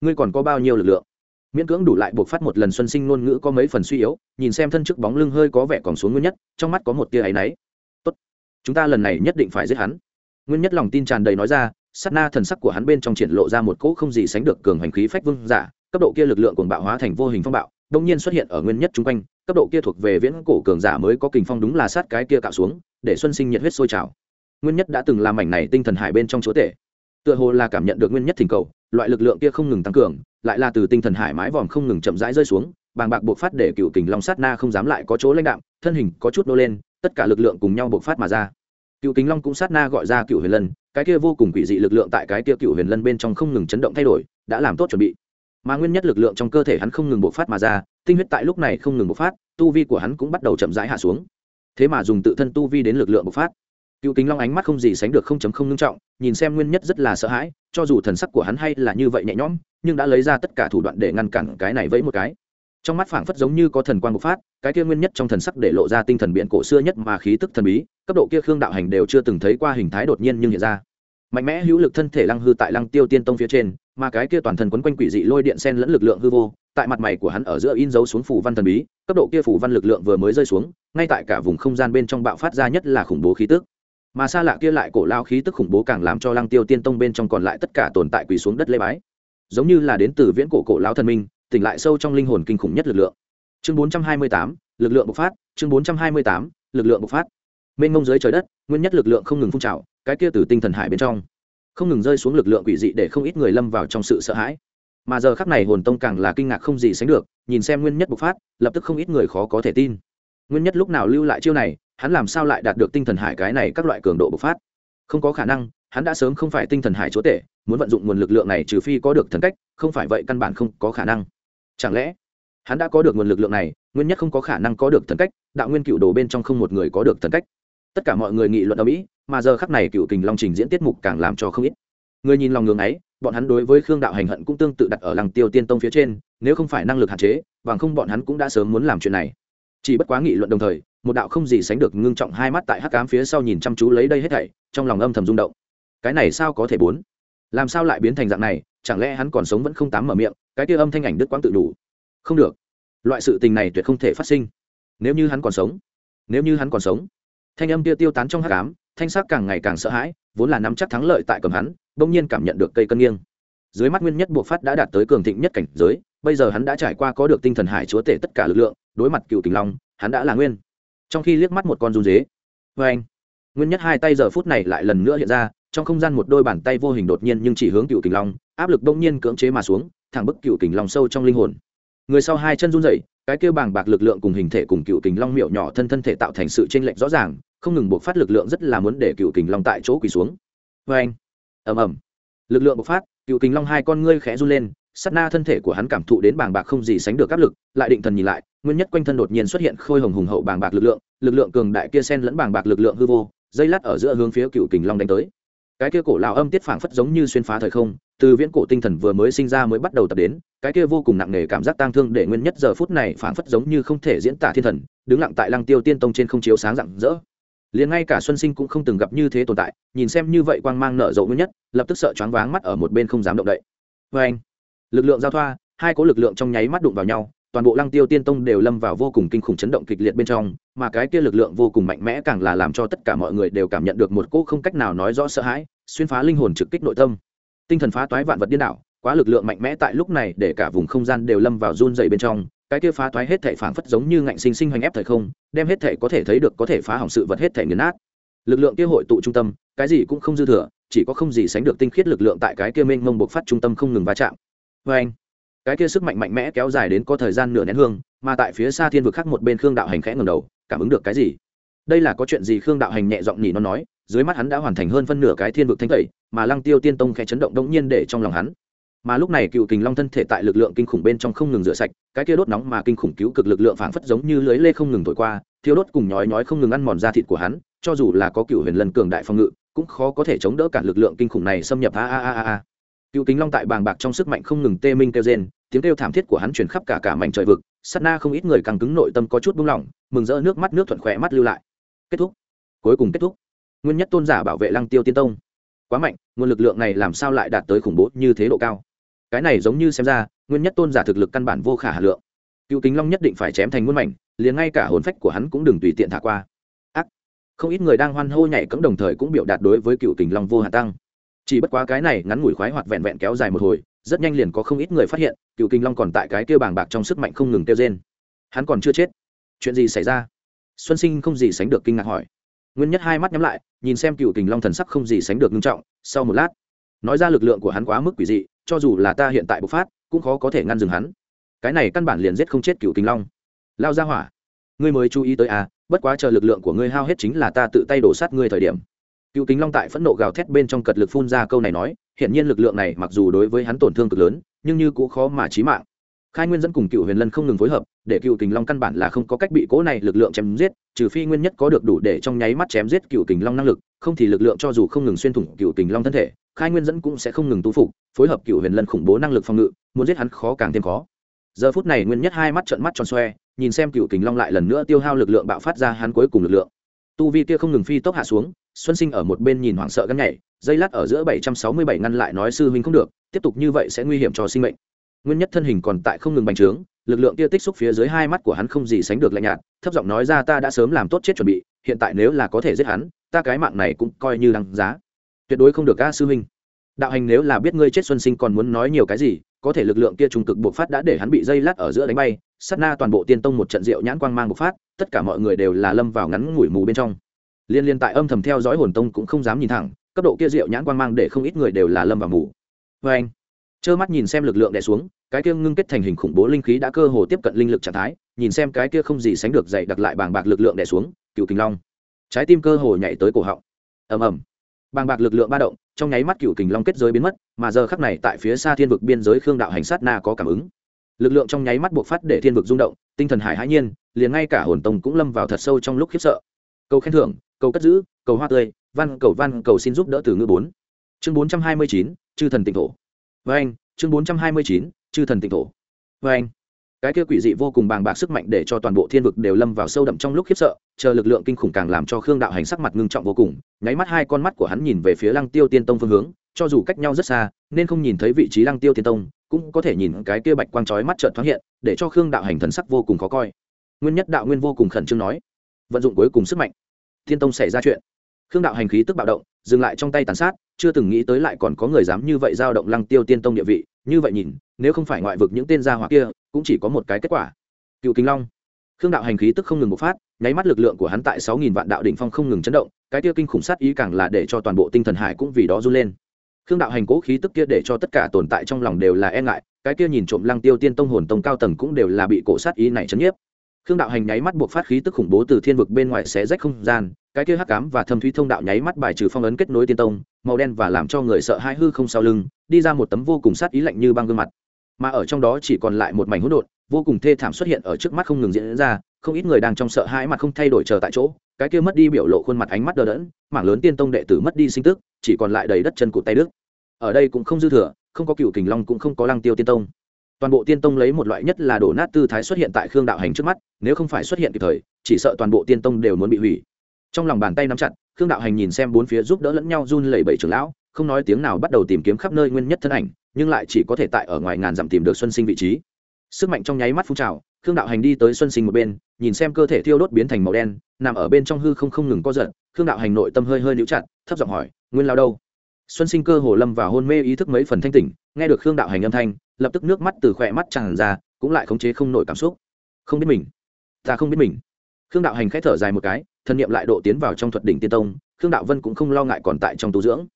Ngươi còn có bao nhiêu lực lượng? Miễn cưỡng đủ lại buộc phát một lần xuân sinh ngôn ngữ có mấy phần suy yếu, nhìn xem thân chức bóng lưng hơi có vẻ còn xuống nguyên nhất, trong mắt có một tia áy náy. Tốt, chúng ta lần này nhất định phải giết hắn. Nguyên nhất lòng tin tràn đầy nói ra, sát na thần sắc của hắn bên trong triển lộ ra một cỗ không gì sánh được cường hành khí phách vương giả, cấp độ kia lực lượng cuồng bạo hóa thành vô hình phong bạo đông nhiên xuất hiện ở nguyên nhất chung quanh cấp độ kia thuộc về viễn cổ cường giả mới có kình phong đúng là sát cái kia cạo xuống, để xuân sinh nhiệt huyết sôi trào. Nguyên nhất đã từng làm mảnh này tinh thần hải bên trong chúa tể. Tựa hồ là cảm nhận được nguyên nhất thỉnh cầu, loại lực lượng kia không ngừng tăng cường, lại là từ tinh thần hải mái vòm không ngừng chậm rãi rơi xuống, bàng bạc buộc phát để cựu kình long sát na không dám lại có chỗ lãnh đạm, thân hình có chút nô lên, tất cả lực lượng cùng nhau buộc phát mà ra. Cựu kính long cũng sát na gọi ra cựu huyền lân, cái kia vô cùng quỷ dị lực lượng tại cái kia cựu huyền lân bên trong không ngừng chấn động thay đổi, đã làm tốt chuẩn bị mà nguyên nhất lực lượng trong cơ thể hắn không ngừng bộc phát mà ra, tinh huyết tại lúc này không ngừng bộc phát, tu vi của hắn cũng bắt đầu chậm rãi hạ xuống. Thế mà dùng tự thân tu vi đến lực lượng bộc phát. Cựu kính long ánh mắt không gì sánh được không chấm không ngưng trọng, nhìn xem nguyên nhất rất là sợ hãi, cho dù thần sắc của hắn hay là như vậy nhẹ nhõm, nhưng đã lấy ra tất cả thủ đoạn để ngăn cản cái này vẫy một cái. Trong mắt phảng phất giống như có thần quang bộc phát, cái kia nguyên nhất trong thần sắc để lộ ra tinh thần biện cổ xưa nhất mà khí tức thần bí, cấp độ kia khương đạo hành đều chưa từng thấy qua hình thái đột nhiên nhưng hiện ra. Mạnh mẽ hữu lực thân thể lăng hư tại lăng tiêu tiên tông phía trên mà cái kia toàn thân quấn quanh quỷ dị lôi điện sen lẫn lực lượng hư vô tại mặt mày của hắn ở giữa in dấu xuống phủ văn thần bí cấp độ kia phủ văn lực lượng vừa mới rơi xuống ngay tại cả vùng không gian bên trong bạo phát ra nhất là khủng bố khí tức. Mà xa lạ kia lại cổ lao khí tức khủng bố càng làm cho lăng tiêu tiên tông bên trong còn lại tất cả tồn tại quỳ xuống đất lê bái. Giống như là đến từ viễn cổ cổ lão thần minh tỉnh lại sâu trong linh hồn kinh khủng nhất lực lượng. Chương 428, lực lượng bộc phát chương 428, lực lượng bộc phát. Mênh mông dưới trời đất nguyên nhất lực lượng không ngừng phun trào cái kia từ tinh thần hải bên trong không ngừng rơi xuống lực lượng quỷ dị để không ít người lâm vào trong sự sợ hãi. Mà giờ khắc này hồn tông càng là kinh ngạc không gì sánh được, nhìn xem nguyên nhất bộc phát, lập tức không ít người khó có thể tin. Nguyên nhất lúc nào lưu lại chiêu này, hắn làm sao lại đạt được tinh thần hải cái này các loại cường độ bộc phát? Không có khả năng, hắn đã sớm không phải tinh thần hải chúa tể, muốn vận dụng nguồn lực lượng này trừ phi có được thần cách, không phải vậy căn bản không có khả năng. Chẳng lẽ, hắn đã có được nguồn lực lượng này, nguyên nhất không có khả năng có được thần cách, đạo nguyên cựu đồ bên trong không một người có được thần cách tất cả mọi người nghị luận ở mỹ, mà giờ khắc này cựu kình long trình diễn tiết mục càng làm cho không ít. Người nhìn lòng ngường ấy, bọn hắn đối với khương đạo hành hận cũng tương tự đặt ở làng tiêu tiên tông phía trên, nếu không phải năng lực hạn chế, bằng không bọn hắn cũng đã sớm muốn làm chuyện này. Chỉ bất quá nghị luận đồng thời, một đạo không gì sánh được ngưng trọng hai mắt tại hắc cám phía sau nhìn chăm chú lấy đây hết thảy, trong lòng âm thầm rung động. Cái này sao có thể bốn? Làm sao lại biến thành dạng này, chẳng lẽ hắn còn sống vẫn không tám mở miệng, cái kia âm thanh ảnh đức quang tự đủ. Không được. Loại sự tình này tuyệt không thể phát sinh. Nếu như hắn còn sống, nếu như hắn còn sống thanh âm kia tiêu tán trong hắc ám, thanh sắc càng ngày càng sợ hãi, vốn là nắm chắc thắng lợi tại cầm hắn, bỗng nhiên cảm nhận được cây cân nghiêng. Dưới mắt nguyên nhất buộc phát đã đạt tới cường thịnh nhất cảnh giới, bây giờ hắn đã trải qua có được tinh thần hải chúa tể tất cả lực lượng, đối mặt cựu kình long, hắn đã là nguyên. Trong khi liếc mắt một con run dế vê anh, nguyên nhất hai tay giờ phút này lại lần nữa hiện ra, trong không gian một đôi bàn tay vô hình đột nhiên nhưng chỉ hướng cựu kình long, áp lực đông nhiên cưỡng chế mà xuống, thẳng bức cựu kình long sâu trong linh hồn. Người sau hai chân run rẩy cái kêu bàng bạc lực lượng cùng hình thể cùng cựu kình long miệu nhỏ thân thân thể tạo thành sự tranh lệch rõ ràng, không ngừng buộc phát lực lượng rất là muốn để cựu kình long tại chỗ quỳ xuống. Vê anh, ầm ầm, lực lượng bộc phát, cựu kình long hai con ngươi khẽ run lên, sát na thân thể của hắn cảm thụ đến bàng bạc không gì sánh được áp lực, lại định thần nhìn lại, nguyên nhất quanh thân đột nhiên xuất hiện khôi hồng hùng hậu bàng bạc lực lượng lực lượng cường đại kia sen lẫn bàng bạc lực lượng hư vô, dây lát ở giữa hướng phía cựu kình long đánh tới cái kia cổ lão âm tiết phảng phất giống như xuyên phá thời không, từ viễn cổ tinh thần vừa mới sinh ra mới bắt đầu tập đến, cái kia vô cùng nặng nề cảm giác tang thương để nguyên nhất giờ phút này phảng phất giống như không thể diễn tả thiên thần, đứng lặng tại lăng tiêu tiên tông trên không chiếu sáng rạng rỡ. Liền ngay cả xuân sinh cũng không từng gặp như thế tồn tại, nhìn xem như vậy quang mang nở rộ nguyên nhất, lập tức sợ choáng váng mắt ở một bên không dám động đậy. Vê anh lực lượng giao thoa, hai cố lực lượng trong nháy mắt đụng vào nhau toàn bộ lăng tiêu tiên tông đều lâm vào vô cùng kinh khủng chấn động kịch liệt bên trong, mà cái kia lực lượng vô cùng mạnh mẽ càng là làm cho tất cả mọi người đều cảm nhận được một cỗ không cách nào nói rõ sợ hãi, xuyên phá linh hồn trực kích nội tâm. Tinh thần phá toái vạn vật điên đảo, quá lực lượng mạnh mẽ tại lúc này để cả vùng không gian đều lâm vào run dày bên trong, cái kia phá toái hết thể phảng phất giống như ngạnh sinh sinh hoành ép thời không, đem hết thể có thể thấy được có thể phá hỏng sự vật hết thể nghiền nát. Lực lượng kia hội tụ trung tâm, cái gì cũng không dư thừa, chỉ có không gì sánh được tinh khiết lực lượng tại cái kia mênh mông bộc phát trung tâm không ngừng va chạm. Vê anh cái kia sức mạnh mạnh mẽ kéo dài đến có thời gian nửa nén hương, mà tại phía xa thiên vực khác một bên khương đạo hành khẽ ngầm đầu, cảm ứng được cái gì? Đây là có chuyện gì? Khương đạo hành nhẹ giọng nhỉ nó nói, dưới mắt hắn đã hoàn thành hơn phân nửa cái thiên vực thanh tẩy, mà lăng tiêu tiên tông khẽ chấn động đông nhiên để trong lòng hắn. Mà lúc này cựu kình long thân thể tại lực lượng kinh khủng bên trong không ngừng rửa sạch, cái kia đốt nóng mà kinh khủng cứu cực lực lượng phảng phất giống như lưới lê không ngừng thổi qua thiếu đốt cùng nhói nhói không ngừng ăn mòn da thịt của hắn, cho dù là có cựu huyền lần cường đại phòng ngự, cũng khó có thể chống đỡ cả lực lượng kinh khủng này xâm nhập. A a a a a cựu kính long tại bàng bạc trong sức mạnh không ngừng tê minh kêu rên, tiếng kêu thảm thiết của hắn truyền khắp cả cả mảnh trời vực, sát na không ít người càng cứng nội tâm có chút buông lỏng, mừng rỡ nước mắt nước thuận khỏe mắt lưu lại. Kết thúc. Cuối cùng kết thúc. Nguyên nhất tôn giả bảo vệ lăng tiêu tiên tông. Quá mạnh, nguồn lực lượng này làm sao lại đạt tới khủng bố như thế độ cao? Cái này giống như xem ra, nguyên nhất tôn giả thực lực căn bản vô khả hà lượng. Cựu kính long nhất định phải chém thành muôn mảnh, liền ngay cả hồn phách của hắn cũng đừng tùy tiện thả qua. Ác. Không ít người đang hoan hô nhảy cẫng đồng thời cũng biểu đạt đối với cựu kính long vô hạ tăng chỉ bất quá cái này ngắn ngủi khoái hoạt vẹn vẹn kéo dài một hồi, rất nhanh liền có không ít người phát hiện, cựu kinh long còn tại cái kêu bàng bạc trong sức mạnh không ngừng kêu trên hắn còn chưa chết. Chuyện gì xảy ra? Xuân sinh không gì sánh được kinh ngạc hỏi. Nguyên nhất hai mắt nhắm lại, nhìn xem cựu kình long thần sắc không gì sánh được nghiêm trọng, sau một lát, nói ra lực lượng của hắn quá mức quỷ dị, cho dù là ta hiện tại bộc phát, cũng khó có thể ngăn dừng hắn. Cái này căn bản liền giết không chết cựu kình long. Lao ra hỏa, ngươi mới chú ý tới à bất quá chờ lực lượng của ngươi hao hết chính là ta tự tay đổ sát ngươi thời điểm cựu kính long tại phẫn nộ gào thét bên trong cật lực phun ra câu này nói hiện nhiên lực lượng này mặc dù đối với hắn tổn thương cực lớn, nhưng như cũng khó mà chí mạng. Khai nguyên dẫn cùng cựu huyền lân không ngừng phối hợp, để cựu kính long căn bản là không có cách bị cố này lực lượng chém giết, trừ phi nguyên nhất có được đủ để trong nháy mắt chém giết cựu kính long năng lực, không thì lực lượng cho dù không ngừng xuyên thủng cựu kính long thân thể, khai nguyên dẫn cũng sẽ không ngừng tu phục, phối hợp cựu huyền lân khủng bố năng lực phòng ngự, muốn giết hắn khó càng thêm khó. Giờ phút này nguyên nhất hai mắt trợn mắt tròn xoe, nhìn xem cựu kính long lại lần nữa tiêu hao lực lượng bạo phát ra hắn cuối cùng lực lượng. Tu vi kia không ngừng phi tốc hạ xuống xuân sinh ở một bên nhìn hoảng sợ gắn nhảy, dây lát ở giữa bảy trăm sáu mươi bảy ngăn lại nói sư huynh không được, tiếp tục như vậy sẽ nguy hiểm cho sinh mệnh. Nguyên nhất thân hình còn tại không ngừng bành trướng, lực lượng kia tích xúc phía dưới hai mắt của hắn không gì sánh được lạnh nhạt, thấp giọng nói ra ta đã sớm làm tốt chết chuẩn bị, hiện tại nếu là có thể giết hắn, ta cái mạng này cũng coi như đăng giá. Tuyệt đối không được ca sư huynh. Đạo hành nếu là biết ngươi chết xuân sinh còn muốn nói nhiều cái gì, có thể lực lượng kia trung cực bộc phát đã để hắn bị dây lát ở giữa đánh bay, sát na toàn bộ tiên tông một trận rượu nhãn quang mang bộc phát, tất cả mọi người đều là lâm vào ngắn ngủi mù bên trong liên liên tại âm thầm theo dõi hồn tông cũng không dám nhìn thẳng, cấp độ kia rượu nhãn quang mang để không ít người đều là lâm vào mù. Vê anh, trơ mắt nhìn xem lực lượng đè xuống, cái kia ngưng kết thành hình khủng bố linh khí đã cơ hồ tiếp cận linh lực trạng thái, nhìn xem cái kia không gì sánh được dày đặt lại bàng bạc lực lượng đè xuống, cựu kình long. Trái tim cơ hồ nhảy tới cổ họng. Ầm ầm. Bàng bạc lực lượng ba động, trong nháy mắt cựu kình long kết giới biến mất, mà giờ khắc này tại phía xa thiên vực biên giới khương đạo hành sát na có cảm ứng. Lực lượng trong nháy mắt buộc phát để thiên vực rung động, tinh thần hải hãi nhiên, liền ngay cả hồn tông cũng lâm vào thật sâu trong lúc khiếp sợ. Câu khen thưởng cầu cất giữ, cầu hoa tươi, văn cầu văn cầu xin giúp đỡ từ ngữ bốn. Chương bốn trăm hai mươi chín, chư thần tịnh thổ. Với anh, chương bốn trăm hai mươi chín, chư thần tịnh thổ. Với anh, cái kia quỷ dị vô cùng bàng bạc sức mạnh để cho toàn bộ thiên vực đều lâm vào sâu đậm trong lúc khiếp sợ, chờ lực lượng kinh khủng càng làm cho khương đạo hành sắc mặt ngưng trọng vô cùng, nháy mắt hai con mắt của hắn nhìn về phía lăng tiêu tiên tông phương hướng, cho dù cách nhau rất xa, nên không nhìn thấy vị trí lăng tiêu tiên tông, cũng có thể nhìn cái kia bạch quang chói mắt trợn thoáng hiện, để cho khương đạo hành thần sắc vô cùng khó coi. Nguyên nhất đạo nguyên vô cùng khẩn trương nói, vận dụng cuối cùng sức mạnh thiên tông xảy ra chuyện. Khương đạo hành khí tức bạo động, dừng lại trong tay tàn sát, chưa từng nghĩ tới lại còn có người dám như vậy giao động lăng tiêu tiên tông địa vị. Như vậy nhìn, nếu không phải ngoại vực những tên gia hỏa kia, cũng chỉ có một cái kết quả. Cựu Kinh long. Khương đạo hành khí tức không ngừng bộc phát, nháy mắt lực lượng của hắn tại sáu nghìn vạn đạo đỉnh phong không ngừng chấn động, cái kia kinh khủng sát ý càng là để cho toàn bộ tinh thần hải cũng vì đó run lên. Khương đạo hành cố khí tức kia để cho tất cả tồn tại trong lòng đều là e ngại, cái kia nhìn trộm lăng tiêu tiên tông hồn tông cao tầng cũng đều là bị cổ sát ý này chấn nhiếp khương đạo hành nháy mắt buộc phát khí tức khủng bố từ thiên vực bên ngoài xé rách không gian, cái kia hắc cám và thâm thúy thông đạo nháy mắt bài trừ phong ấn kết nối tiên tông, màu đen và làm cho người sợ hai hư không sau lưng, đi ra một tấm vô cùng sát ý lạnh như băng gương mặt. Mà ở trong đó chỉ còn lại một mảnh hỗn độn, vô cùng thê thảm xuất hiện ở trước mắt không ngừng diễn ra, không ít người đang trong sợ hãi mặt không thay đổi chờ tại chỗ, cái kia mất đi biểu lộ khuôn mặt ánh mắt đờ đẫn, mảng lớn tiên tông đệ tử mất đi sinh tức, chỉ còn lại đầy đất chân cụt tay đức. Ở đây cũng không dư thừa, không có cựu kình long cũng không có lăng tiêu tiên tông toàn bộ tiên tông lấy một loại nhất là đổ nát tư thái xuất hiện tại khương đạo hành trước mắt, nếu không phải xuất hiện kịp thời, chỉ sợ toàn bộ tiên tông đều muốn bị hủy. Trong lòng bàn tay nắm chặt, khương đạo hành nhìn xem bốn phía giúp đỡ lẫn nhau run lẩy bẩy trưởng lão, không nói tiếng nào bắt đầu tìm kiếm khắp nơi nguyên nhất thân ảnh, nhưng lại chỉ có thể tại ở ngoài ngàn dặm tìm được xuân sinh vị trí. Sức mạnh trong nháy mắt phun trào, khương đạo hành đi tới xuân sinh một bên, nhìn xem cơ thể thiêu đốt biến thành màu đen, nằm ở bên trong hư không không ngừng co giật, khương đạo hành nội tâm hơi hơi níu chặt, thấp giọng hỏi, nguyên lao đâu? Xuân sinh cơ hồ lâm vào hôn mê ý thức mấy phần thanh tỉnh, nghe được khương đạo hành âm thanh, lập tức nước mắt từ khỏe mắt tràn ra, cũng lại khống chế không nổi cảm xúc. Không biết mình, ta không biết mình. Khương đạo hành k h ẽ thở dài một cái thân nhiệm lại độ tiến vào trong thuật đỉnh tiên tông, khương đạo vân cũng không lo ngại còn tại trong tu dưỡng.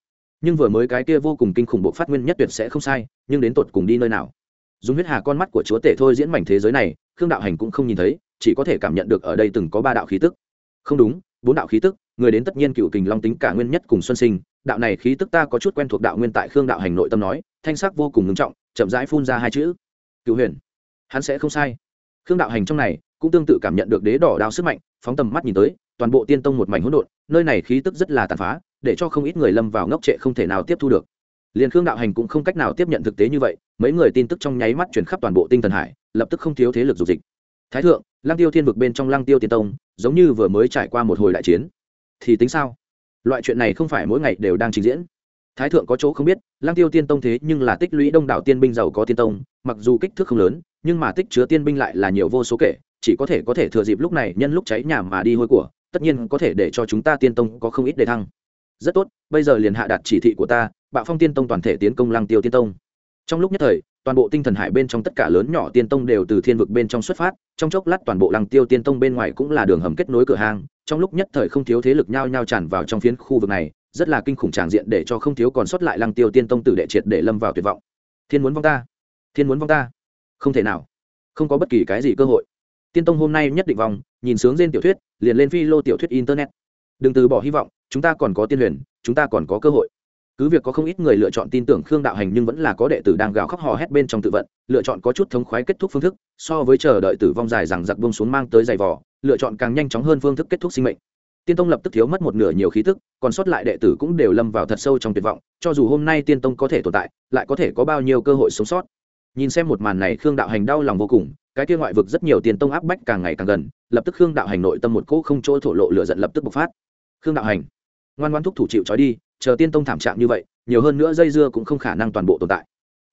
Nhưng vừa mới cái kia vô cùng kinh khủng bộ phát nguyên nhất tuyệt sẽ không sai, nhưng đến tột cùng đi nơi nào? Dùng huyết hà con mắt của chúa tể thôi diễn mảnh thế giới này, khương đạo hành cũng không nhìn thấy, chỉ có thể cảm nhận được ở đây từng có ba đạo khí tức. Không đúng, bốn đạo khí tức, người đến tất nhiên cựu kình long tính cả nguyên nhất cùng xuân sinh đạo này khí tức ta có chút quen thuộc đạo nguyên tại khương đạo hành nội tâm nói, thanh sắc vô cùng ngưng trọng, chậm rãi phun ra hai chữ. Cựu huyền. Hắn sẽ không sai. Khương đạo hành trong này cũng tương tự cảm nhận được đế đỏ đao sức mạnh, phóng tầm mắt nhìn tới, toàn bộ tiên tông một mảnh hỗn độn, nơi này khí tức rất là tàn phá, để cho không ít người lâm vào ngốc trệ không thể nào tiếp thu được. Liền khương đạo hành cũng không cách nào tiếp nhận thực tế như vậy, mấy người tin tức trong nháy mắt chuyển khắp toàn bộ tinh thần hải, lập tức không thiếu thế lực dục dịch. Thái thượng, lăng tiêu thiên vực bên trong lăng tiêu tiên tông, giống như vừa mới trải qua một hồi đại chiến. Thì tính sao? Loại chuyện này không phải mỗi ngày đều đang trình diễn. Thái thượng có chỗ không biết, lăng tiêu tiên tông thế nhưng là tích lũy đông đảo tiên binh giàu có tiên tông, mặc dù kích thước không lớn, nhưng mà tích chứa tiên binh lại là nhiều vô số kể, chỉ có thể có thể thừa dịp lúc này nhân lúc cháy nhà mà đi hôi của, tất nhiên có thể để cho chúng ta tiên tông có không ít đề thăng. Rất tốt, bây giờ liền hạ đạt chỉ thị của ta, bạo phong tiên tông toàn thể tiến công lăng tiêu tiên tông. Trong lúc nhất thời, toàn bộ tinh thần hải bên trong tất cả lớn nhỏ tiên tông đều từ thiên vực bên trong xuất phát, trong chốc lát toàn bộ lăng tiêu tiên tông bên ngoài cũng là đường hầm kết nối cửa hàng trong lúc nhất thời không thiếu thế lực nhao nhao tràn vào trong phiến khu vực này, rất là kinh khủng tràng diện để cho không thiếu còn sót lại lăng tiêu tiên tông tử đệ triệt để lâm vào tuyệt vọng. Thiên muốn vong ta, thiên muốn vong ta. Không thể nào, không có bất kỳ cái gì cơ hội. Tiên tông hôm nay nhất định vòng nhìn sướng trên tiểu thuyết, liền lên phi lô tiểu thuyết internet. Đừng từ bỏ hy vọng, chúng ta còn có tiên huyền, chúng ta còn có cơ hội. Cứ việc có không ít người lựa chọn tin tưởng khương đạo hành nhưng vẫn là có đệ tử đang gào khóc hò hét bên trong tự vận, lựa chọn có chút thống khoái kết thúc phương thức, so với chờ đợi tử vong dài rằng giặc bông xuống mang tới giày vỏ lựa chọn càng nhanh chóng hơn phương thức kết thúc sinh mệnh. Tiên tông lập tức thiếu mất một nửa nhiều khí tức, còn sót lại đệ tử cũng đều lâm vào thật sâu trong tuyệt vọng, cho dù hôm nay tiên tông có thể tồn tại, lại có thể có bao nhiêu cơ hội sống sót. Nhìn xem một màn này, khương đạo hành đau lòng vô cùng, cái kia ngoại vực rất nhiều tiền tông áp bách càng ngày càng gần, lập tức khương đạo hành nội tâm một cỗ không chỗ thổ lộ lửa giận lập tức bộc phát. Khương đạo hành, ngoan ngoan thúc thủ chịu trói đi, chờ tiên tông thảm trạng như vậy, nhiều hơn nữa dây dưa cũng không khả năng toàn bộ tồn tại.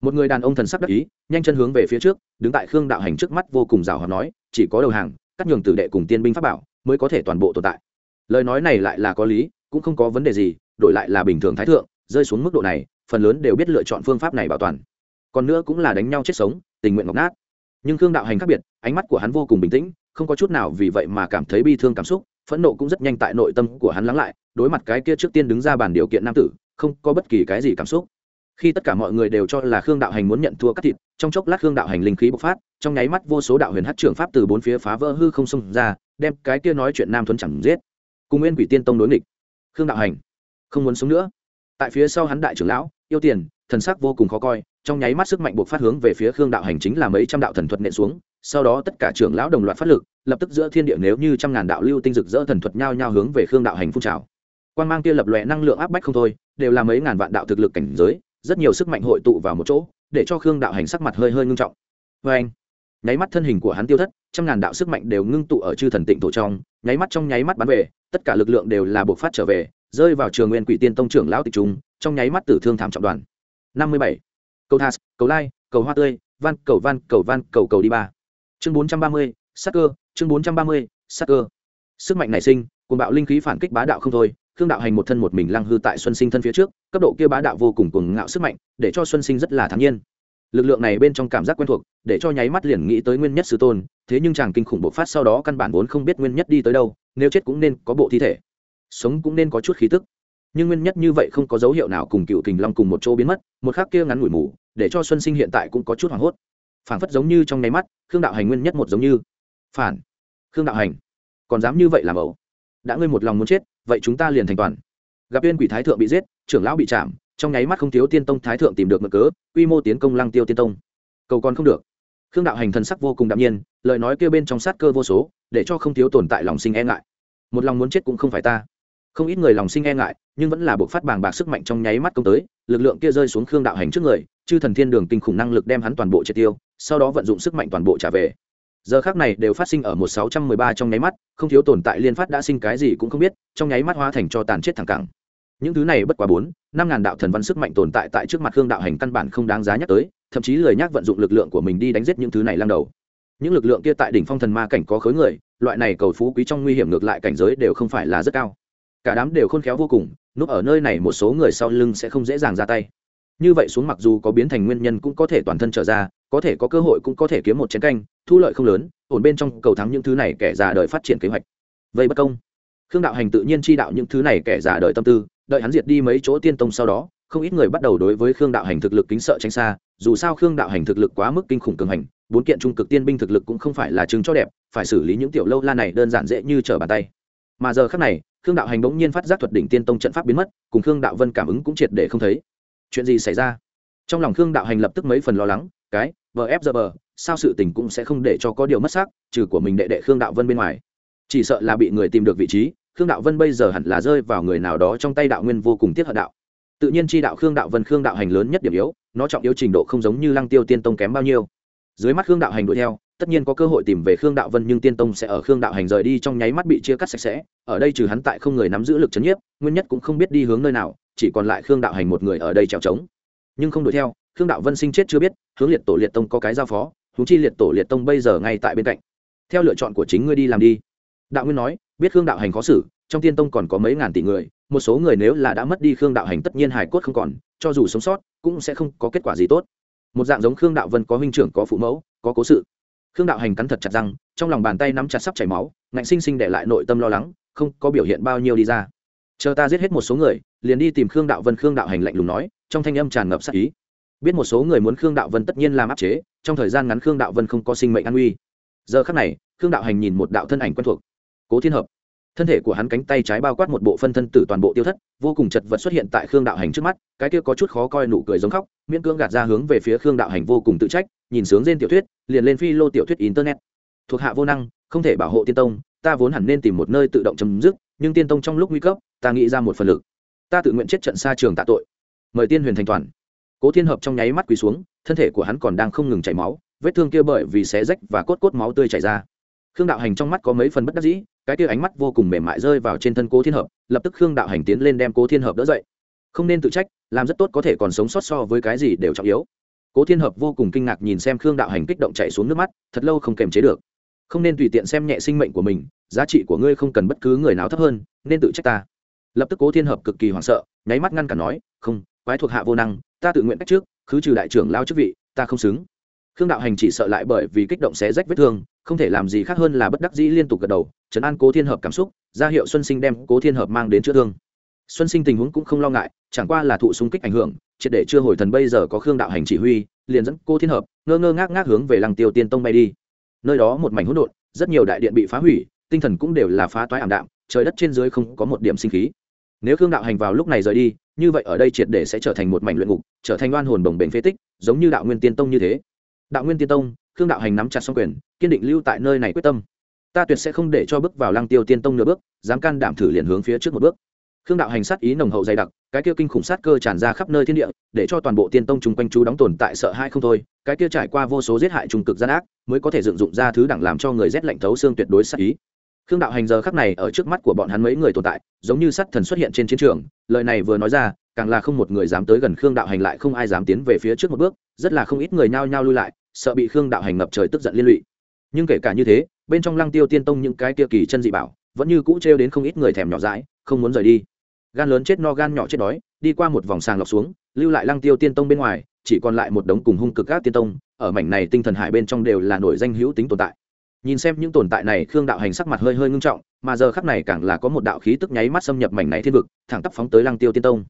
Một người đàn ông thần sắc đắc ý, nhanh chân hướng về phía trước, đứng tại khương đạo hành trước mắt vô cùng rào hòa nói, chỉ có đầu hàng cắt nhường tử đệ cùng tiên binh pháp bảo mới có thể toàn bộ tồn tại. Lời nói này lại là có lý, cũng không có vấn đề gì, đổi lại là bình thường thái thượng, rơi xuống mức độ này, phần lớn đều biết lựa chọn phương pháp này bảo toàn. Còn nữa cũng là đánh nhau chết sống, tình nguyện ngọc nát. Nhưng khương đạo hành khác biệt, ánh mắt của hắn vô cùng bình tĩnh, không có chút nào vì vậy mà cảm thấy bi thương cảm xúc, phẫn nộ cũng rất nhanh tại nội tâm của hắn lắng lại, đối mặt cái kia trước tiên đứng ra bàn điều kiện nam tử, không có bất kỳ cái gì cảm xúc khi tất cả mọi người đều cho là khương đạo hành muốn nhận thua cắt thịt, trong chốc lát khương đạo hành linh khí bộc phát, trong nháy mắt vô số đạo huyền hát trưởng pháp từ bốn phía phá vỡ hư không xông ra, đem cái kia nói chuyện nam thuấn chẳng giết. Cùng nguyên quỷ tiên tông đối nghịch. Khương đạo hành không muốn sống nữa. Tại phía sau hắn đại trưởng lão, yêu tiền, thần sắc vô cùng khó coi, trong nháy mắt sức mạnh buộc phát hướng về phía khương đạo hành chính là mấy trăm đạo thần thuật nện xuống, sau đó tất cả trưởng lão đồng loạt phát lực, lập tức giữa thiên địa nếu như trăm ngàn đạo lưu tinh rực rỡ thần thuật nhao nhao hướng về khương đạo hành phun trào. Quan mang kia lập lòe năng lượng áp bách không thôi, đều là mấy ngàn vạn đạo thực lực cảnh giới rất nhiều sức mạnh hội tụ vào một chỗ, để cho khương đạo hành sắc mặt hơi hơi ngưng trọng. Vê anh, nháy mắt thân hình của hắn tiêu thất, trăm ngàn đạo sức mạnh đều ngưng tụ ở chư thần tịnh thổ trong, nháy mắt trong nháy mắt bắn về, tất cả lực lượng đều là buộc phát trở về, rơi vào trường nguyên quỷ tiên tông trưởng lão tịch trung, trong nháy mắt tử thương thảm trọng đoàn. Năm mươi bảy, cầu thas cầu lai, cầu hoa tươi, van, cầu van cầu van, cầu cầu đi ba. Chương bốn trăm ba mươi sắc cơ, chương bốn trăm ba mươi sắc cơ. Sức mạnh nảy sinh cùng bạo linh khí phản kích bá đạo không thôi khương đạo hành một thân một mình lăng hư tại xuân sinh thân phía trước, cấp độ kia bá đạo vô cùng cùng ngạo sức mạnh, để cho xuân sinh rất là thản nhiên. Lực lượng này bên trong cảm giác quen thuộc, để cho nháy mắt liền nghĩ tới nguyên nhất sư tôn, thế nhưng chàng kinh khủng bộc phát sau đó căn bản vốn không biết nguyên nhất đi tới đâu, nếu chết cũng nên có bộ thi thể. Sống cũng nên có chút khí tức. Nhưng nguyên nhất như vậy không có dấu hiệu nào cùng cựu kình long cùng một chỗ biến mất, một khác kia ngắn ngủi mù, để cho xuân sinh hiện tại cũng có chút hoảng hốt. Phản phất giống như trong nháy mắt, khương đạo hành nguyên nhất một giống như. Phản. Khương đạo hành. Còn dám như vậy làm ẩu. Đã ngươi một lòng muốn chết vậy chúng ta liền thành toàn. Gặp viên quỷ thái thượng bị giết, trưởng lão bị chạm, trong nháy mắt không thiếu tiên tông thái thượng tìm được mực cớ, quy mô tiến công lăng tiêu tiên tông. Cầu còn không được. Khương đạo hành thần sắc vô cùng đạm nhiên, lời nói kêu bên trong sát cơ vô số, để cho không thiếu tồn tại lòng sinh e ngại. Một lòng muốn chết cũng không phải ta. Không ít người lòng sinh e ngại, nhưng vẫn là buộc phát bàng bạc sức mạnh trong nháy mắt công tới, lực lượng kia rơi xuống khương đạo hành trước người, chư thần thiên đường kinh khủng năng lực đem hắn toàn bộ triệt tiêu, sau đó vận dụng sức mạnh toàn bộ trả về giờ khác này đều phát sinh ở một sáu trăm mười ba trong nháy mắt, không thiếu tồn tại liên phát đã sinh cái gì cũng không biết, trong nháy mắt hóa thành cho tàn chết thẳng cẳng. Những thứ này bất quá bốn, năm ngàn đạo thần văn sức mạnh tồn tại tại trước mặt khương đạo hành căn bản không đáng giá nhắc tới, thậm chí lời nhắc vận dụng lực lượng của mình đi đánh giết những thứ này lan đầu. Những lực lượng kia tại đỉnh phong thần ma cảnh có khối người, loại này cầu phú quý trong nguy hiểm ngược lại cảnh giới đều không phải là rất cao. Cả đám đều khôn khéo vô cùng, núp ở nơi này một số người sau lưng sẽ không dễ dàng ra tay như vậy xuống mặc dù có biến thành nguyên nhân cũng có thể toàn thân trở ra, có thể có cơ hội cũng có thể kiếm một chén canh, thu lợi không lớn, ổn bên trong cầu thắng những thứ này kẻ già đời phát triển kế hoạch. Vậy bất công. Khương đạo hành tự nhiên chi đạo những thứ này kẻ già đời tâm tư, đợi hắn diệt đi mấy chỗ tiên tông sau đó, không ít người bắt đầu đối với khương đạo hành thực lực kính sợ tránh xa, dù sao khương đạo hành thực lực quá mức kinh khủng cường hành, bốn kiện trung cực tiên binh thực lực cũng không phải là chứng cho đẹp, phải xử lý những tiểu lâu la này đơn giản dễ như trở bàn tay. Mà giờ khác này, khương đạo hành bỗng nhiên phát giác thuật đỉnh tiên tông trận pháp biến mất, cùng khương đạo vân cảm ứng cũng triệt để không thấy chuyện gì xảy ra? Trong lòng khương đạo hành lập tức mấy phần lo lắng, cái vờ ép giờ bờ, sao sự tình cũng sẽ không để cho có điều mất xác, trừ của mình đệ đệ khương đạo vân bên ngoài. Chỉ sợ là bị người tìm được vị trí, khương đạo vân bây giờ hẳn là rơi vào người nào đó trong tay đạo nguyên vô cùng tiết hận đạo. Tự nhiên chi đạo khương đạo vân, khương đạo hành lớn nhất điểm yếu, nó trọng yếu trình độ không giống như lăng tiêu tiên tông kém bao nhiêu. Dưới mắt khương đạo hành đuổi theo tất nhiên có cơ hội tìm về khương đạo vân nhưng tiên tông sẽ ở khương đạo hành rời đi trong nháy mắt bị chia cắt sạch sẽ, ở đây trừ hắn tại không người nắm giữ lực c h ấ n nhiếp, nguyên nhất cũng không biết đi hướng nơi nào, chỉ còn lại khương đạo hành một người ở đây trèo trống nhưng không đuổi theo, khương đạo vân sinh chết chưa biết, hướng liệt tổ liệt tông có cái giao phó húng chi liệt tổ liệt tông bây giờ ngay tại bên cạnh. Theo lựa chọn của chính ngươi đi làm đi. Đạo nguyên nói, biết khương đạo hành khó xử, trong tiên tông còn có mấy ngàn tỷ người, một số người nếu là đã mất đi khương đạo hành tất nhiên hải cốt không còn, cho dù sống sót, cũng sẽ không có kết quả gì tốt. Một dạng giống khương đạo vân có huynh trưởng, có phụ mẫu, có cố sự khương đạo hành cắn thật chặt răng, trong lòng bàn tay nắm chặt sắp chảy máu, ngạnh sinh sinh để lại nội tâm lo lắng, không có biểu hiện bao nhiêu đi ra. Chờ ta giết hết một số người, liền đi tìm khương đạo vân, khương đạo hành lạnh lùng nói, trong thanh âm tràn ngập sắc ý. Biết một số người muốn khương đạo vân tất nhiên làm áp chế, trong thời gian ngắn khương đạo vân không có sinh mệnh an nguy. Giờ khắc này, khương đạo hành nhìn một đạo thân ảnh quen thuộc. Cố thiên hợp. Thân thể của hắn cánh tay trái bao quát một bộ phân thân tử toàn bộ tiêu thất, vô cùng chật vật xuất hiện tại khương đạo hành trước mắt, cái kia có chút khó coi nụ cười giống khóc, miễn cưỡng gạt ra hướng về phía khương đạo hành vô cùng tự trách, nhìn sướng trên tiểu thuyết liền lên phi lô tiểu thuyết internet. Thuộc hạ vô năng, không thể bảo hộ tiên tông, ta vốn hẳn nên tìm một nơi tự động chấm dứt, nhưng tiên tông trong lúc nguy cấp, ta nghĩ ra một phần lực. Ta tự nguyện chết trận xa trường tạ tội. Mời tiên huyền thành toàn. Cố thiên hợp trong nháy mắt quỳ xuống, thân thể của hắn còn đang không ngừng chảy máu, vết thương kia bởi vì xé rách và cốt cốt máu tươi chảy ra. Khương đạo hành trong mắt có mấy phần bất đắc dĩ, cái kia ánh mắt vô cùng mềm mại rơi vào trên thân cố thiên hợp, lập tức khương đạo hành tiến lên đem cố thiên hợp đỡ dậy. Không nên tự trách, làm rất tốt có thể còn sống sót so với cái gì đều trọng yếu cố thiên hợp vô cùng kinh ngạc nhìn xem khương đạo hành kích động chạy xuống nước mắt, thật lâu không kềm chế được. Không nên tùy tiện xem nhẹ sinh mệnh của mình, giá trị của ngươi không cần bất cứ người nào thấp hơn, nên tự trách ta. Lập tức cố thiên hợp cực kỳ hoảng sợ, nháy mắt ngăn cản nói, không, quái thuộc hạ vô năng, ta tự nguyện cách trước, khứ trừ đại trưởng lao chức vị, ta không xứng. Khương đạo hành chỉ sợ lại bởi vì kích động xé rách vết thương, không thể làm gì khác hơn là bất đắc dĩ liên tục gật đầu, trấn an cố thiên hợp cảm xúc, ra hiệu xuân sinh đem cố thiên hợp mang đến chữa thương. Xuân sinh tình huống cũng không lo ngại, chẳng qua là thụ súng kích ảnh hưởng triệt để chưa hồi thần bây giờ có khương đạo hành chỉ huy, liền dẫn cô thiên hợp, ngơ ngơ ngác ngác hướng về lăng tiêu tiên tông bay đi. Nơi đó một mảnh hỗn độn, rất nhiều đại điện bị phá hủy, tinh thần cũng đều là phá toái ảm đạm, trời đất trên dưới không có một điểm sinh khí. Nếu khương đạo hành vào lúc này rời đi, như vậy ở đây triệt để sẽ trở thành một mảnh luyện ngục, trở thành đoan hồn bồng bềnh phế tích, giống như đạo nguyên tiên tông như thế. Đạo nguyên tiên tông, khương đạo hành nắm chặt xong quyền, kiên định lưu tại nơi này quyết tâm. Ta tuyệt sẽ không để cho bước vào lăng tiêu tiên tông nửa bước, dám can đảm thử liền hướng phía trước một bước khương đạo hành sát ý nồng hậu dày đặc, cái kia kinh khủng sát cơ tràn ra khắp nơi thiên địa, để cho toàn bộ tiên tông chung quanh chú đóng tồn tại sợ hai không thôi, cái kia trải qua vô số giết hại trung cực gian ác, mới có thể dựng dụng ra thứ đẳng làm cho người rét lạnh thấu xương tuyệt đối sát ý. Khương đạo hành giờ khắc này ở trước mắt của bọn hắn mấy người tồn tại, giống như sát thần xuất hiện trên chiến trường, lời này vừa nói ra, càng là không một người dám tới gần khương đạo hành lại không ai dám tiến về phía trước một bước, rất là không ít người nhao nhao lui lại, sợ bị khương đạo hành ngập trời tức giận liên lụy. Nhưng kể cả như thế, bên trong lăng tiêu tiên tông những cái kia kỳ chân dị bảo, vẫn như cũ trêu đến không ít người thèm nhỏ dãi, không muốn rời đi gan lớn chết no gan nhỏ chết đói đi qua một vòng sàng lọc xuống lưu lại lăng tiêu tiên tông bên ngoài chỉ còn lại một đống cùng hung cực các tiên tông ở mảnh này tinh thần hải bên trong đều là nổi danh hữu tính tồn tại. Nhìn xem những tồn tại này khương đạo hành sắc mặt hơi hơi ngưng trọng mà giờ khắc này càng là có một đạo khí tức nháy mắt xâm nhập mảnh này thiên vực thẳng tắp phóng tới lăng tiêu tiên tông.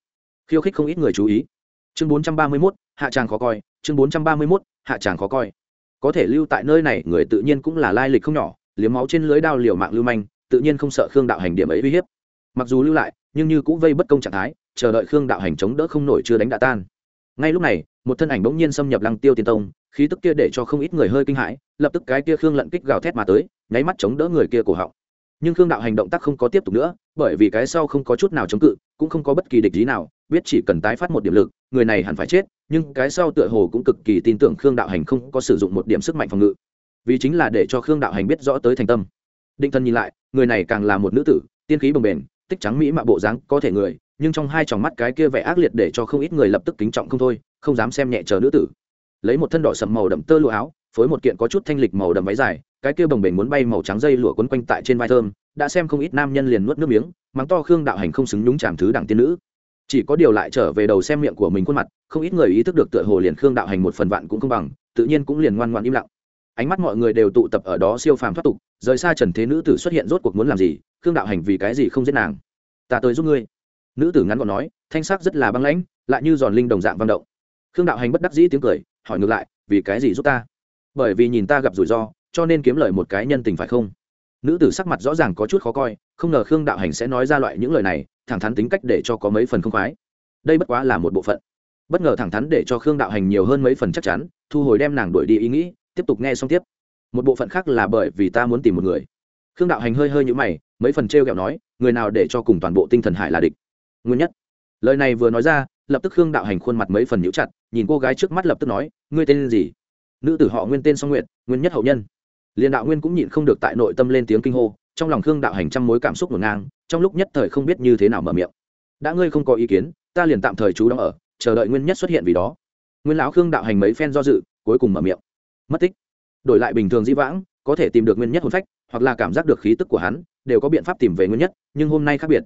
Khiêu khích không ít người chú ý. Chương bốn trăm ba mươi 431, hạ tràng khó coi chương bốn trăm ba mươi 431, hạ tràng khó coi. Có thể lưu tại nơi này người tự nhiên cũng là lai lịch không nhỏ liếm máu trên lưới đao liều mạng lưu manh tự nhiên không sợ khương đạo hành điểm ấy uy hiếp. Mặc dù lưu lại nhưng như cũng vây bất công trạng thái, chờ đợi khương đạo hành chống đỡ không nổi chưa đánh đã tan. Ngay lúc này, một thân ảnh bỗng nhiên xâm nhập lăng tiêu tiên tông, khí tức kia để cho không ít người hơi kinh hãi, lập tức cái kia khương lận kích gào thét mà tới, nháy mắt chống đỡ người kia cổ họng. Nhưng khương đạo hành động tác không có tiếp tục nữa, bởi vì cái sau không có chút nào chống cự, cũng không có bất kỳ địch lý nào, biết chỉ cần tái phát một điểm lực, người này hẳn phải chết, nhưng cái sau tựa hồ cũng cực kỳ tin tưởng khương đạo hành không có sử dụng một điểm sức mạnh phòng ngự. Vì chính là để cho khương đạo hành biết rõ tới thành tâm. Định thân nhìn lại, người này càng là một nữ tử, tiên khí bồng bềnh tích trắng mỹ mạ bộ dáng có thể người, nhưng trong hai tròng mắt cái kia vẻ ác liệt để cho không ít người lập tức kính trọng không thôi, không dám xem nhẹ chờ nữ tử. Lấy một thân đỏ sầm màu đậm tơ lụa áo, phối một kiện có chút thanh lịch màu đậm váy dài, cái kia bồng bềnh muốn bay màu trắng dây lụa quấn quanh tại trên vai thơm, đã xem không ít nam nhân liền nuốt nước miếng, mắng to khương đạo hành không xứng nhúng chàm thứ đẳng tiên nữ. Chỉ có điều lại trở về đầu xem miệng của mình khuôn mặt, không ít người ý thức được tựa hồ liền khương đạo hành một phần vạn cũng không bằng, tự nhiên cũng liền ngoan ngoan im lặng ánh mắt mọi người đều tụ tập ở đó siêu phàm thoát tục, rời xa trần thế nữ tử xuất hiện rốt cuộc muốn làm gì, khương đạo hành vì cái gì không giết nàng? Ta tới giúp ngươi. Nữ tử ngắn gọn nói, thanh sắc rất là băng lãnh, lại như giòn linh đồng dạng văn động. Khương đạo hành bất đắc dĩ tiếng cười, hỏi ngược lại, vì cái gì giúp ta? Bởi vì nhìn ta gặp rủi ro, cho nên kiếm lời một cái nhân tình phải không? Nữ tử sắc mặt rõ ràng có chút khó coi, không ngờ khương đạo hành sẽ nói ra loại những lời này, thẳng thắn tính cách để cho có mấy phần không khoái. Đây bất quá là một bộ phận. Bất ngờ thẳng thắn để cho khương đạo hành nhiều hơn mấy phần chắc chắn, thu hồi đem nàng đuổi đi ý nghĩ tiếp tục nghe xong tiếp. Một bộ phận khác là bởi vì ta muốn tìm một người. Khương đạo hành hơi hơi nhũ mày, mấy phần t r e o kẹo nói, người nào để cho cùng toàn bộ tinh thần hải là địch? Nguyên nhất. Lời này vừa nói ra, lập tức khương đạo hành khuôn mặt mấy phần nhũ chặt, nhìn cô gái trước mắt lập tức nói, ngươi tên gì? Nữ tử họ nguyên tên song nguyện nguyên nhất hậu nhân. Liền đạo nguyên cũng nhịn không được tại nội tâm lên tiếng kinh hô, trong lòng khương đạo hành trăm mối cảm xúc ngổn ngang, trong lúc nhất thời không biết như thế nào mở miệng. Đã ngươi không có ý kiến, ta liền tạm thời trú đóng ở, chờ đợi nguyên nhất xuất hiện vì đó. Nguyên lão khương đạo hành mấy phen do dự, cuối cùng mở miệng mất tích. Đổi lại bình thường dĩ vãng, có thể tìm được nguyên nhất hồn phách, hoặc là cảm giác được khí tức của hắn, đều có biện pháp tìm về nguyên nhất, nhưng hôm nay khác biệt.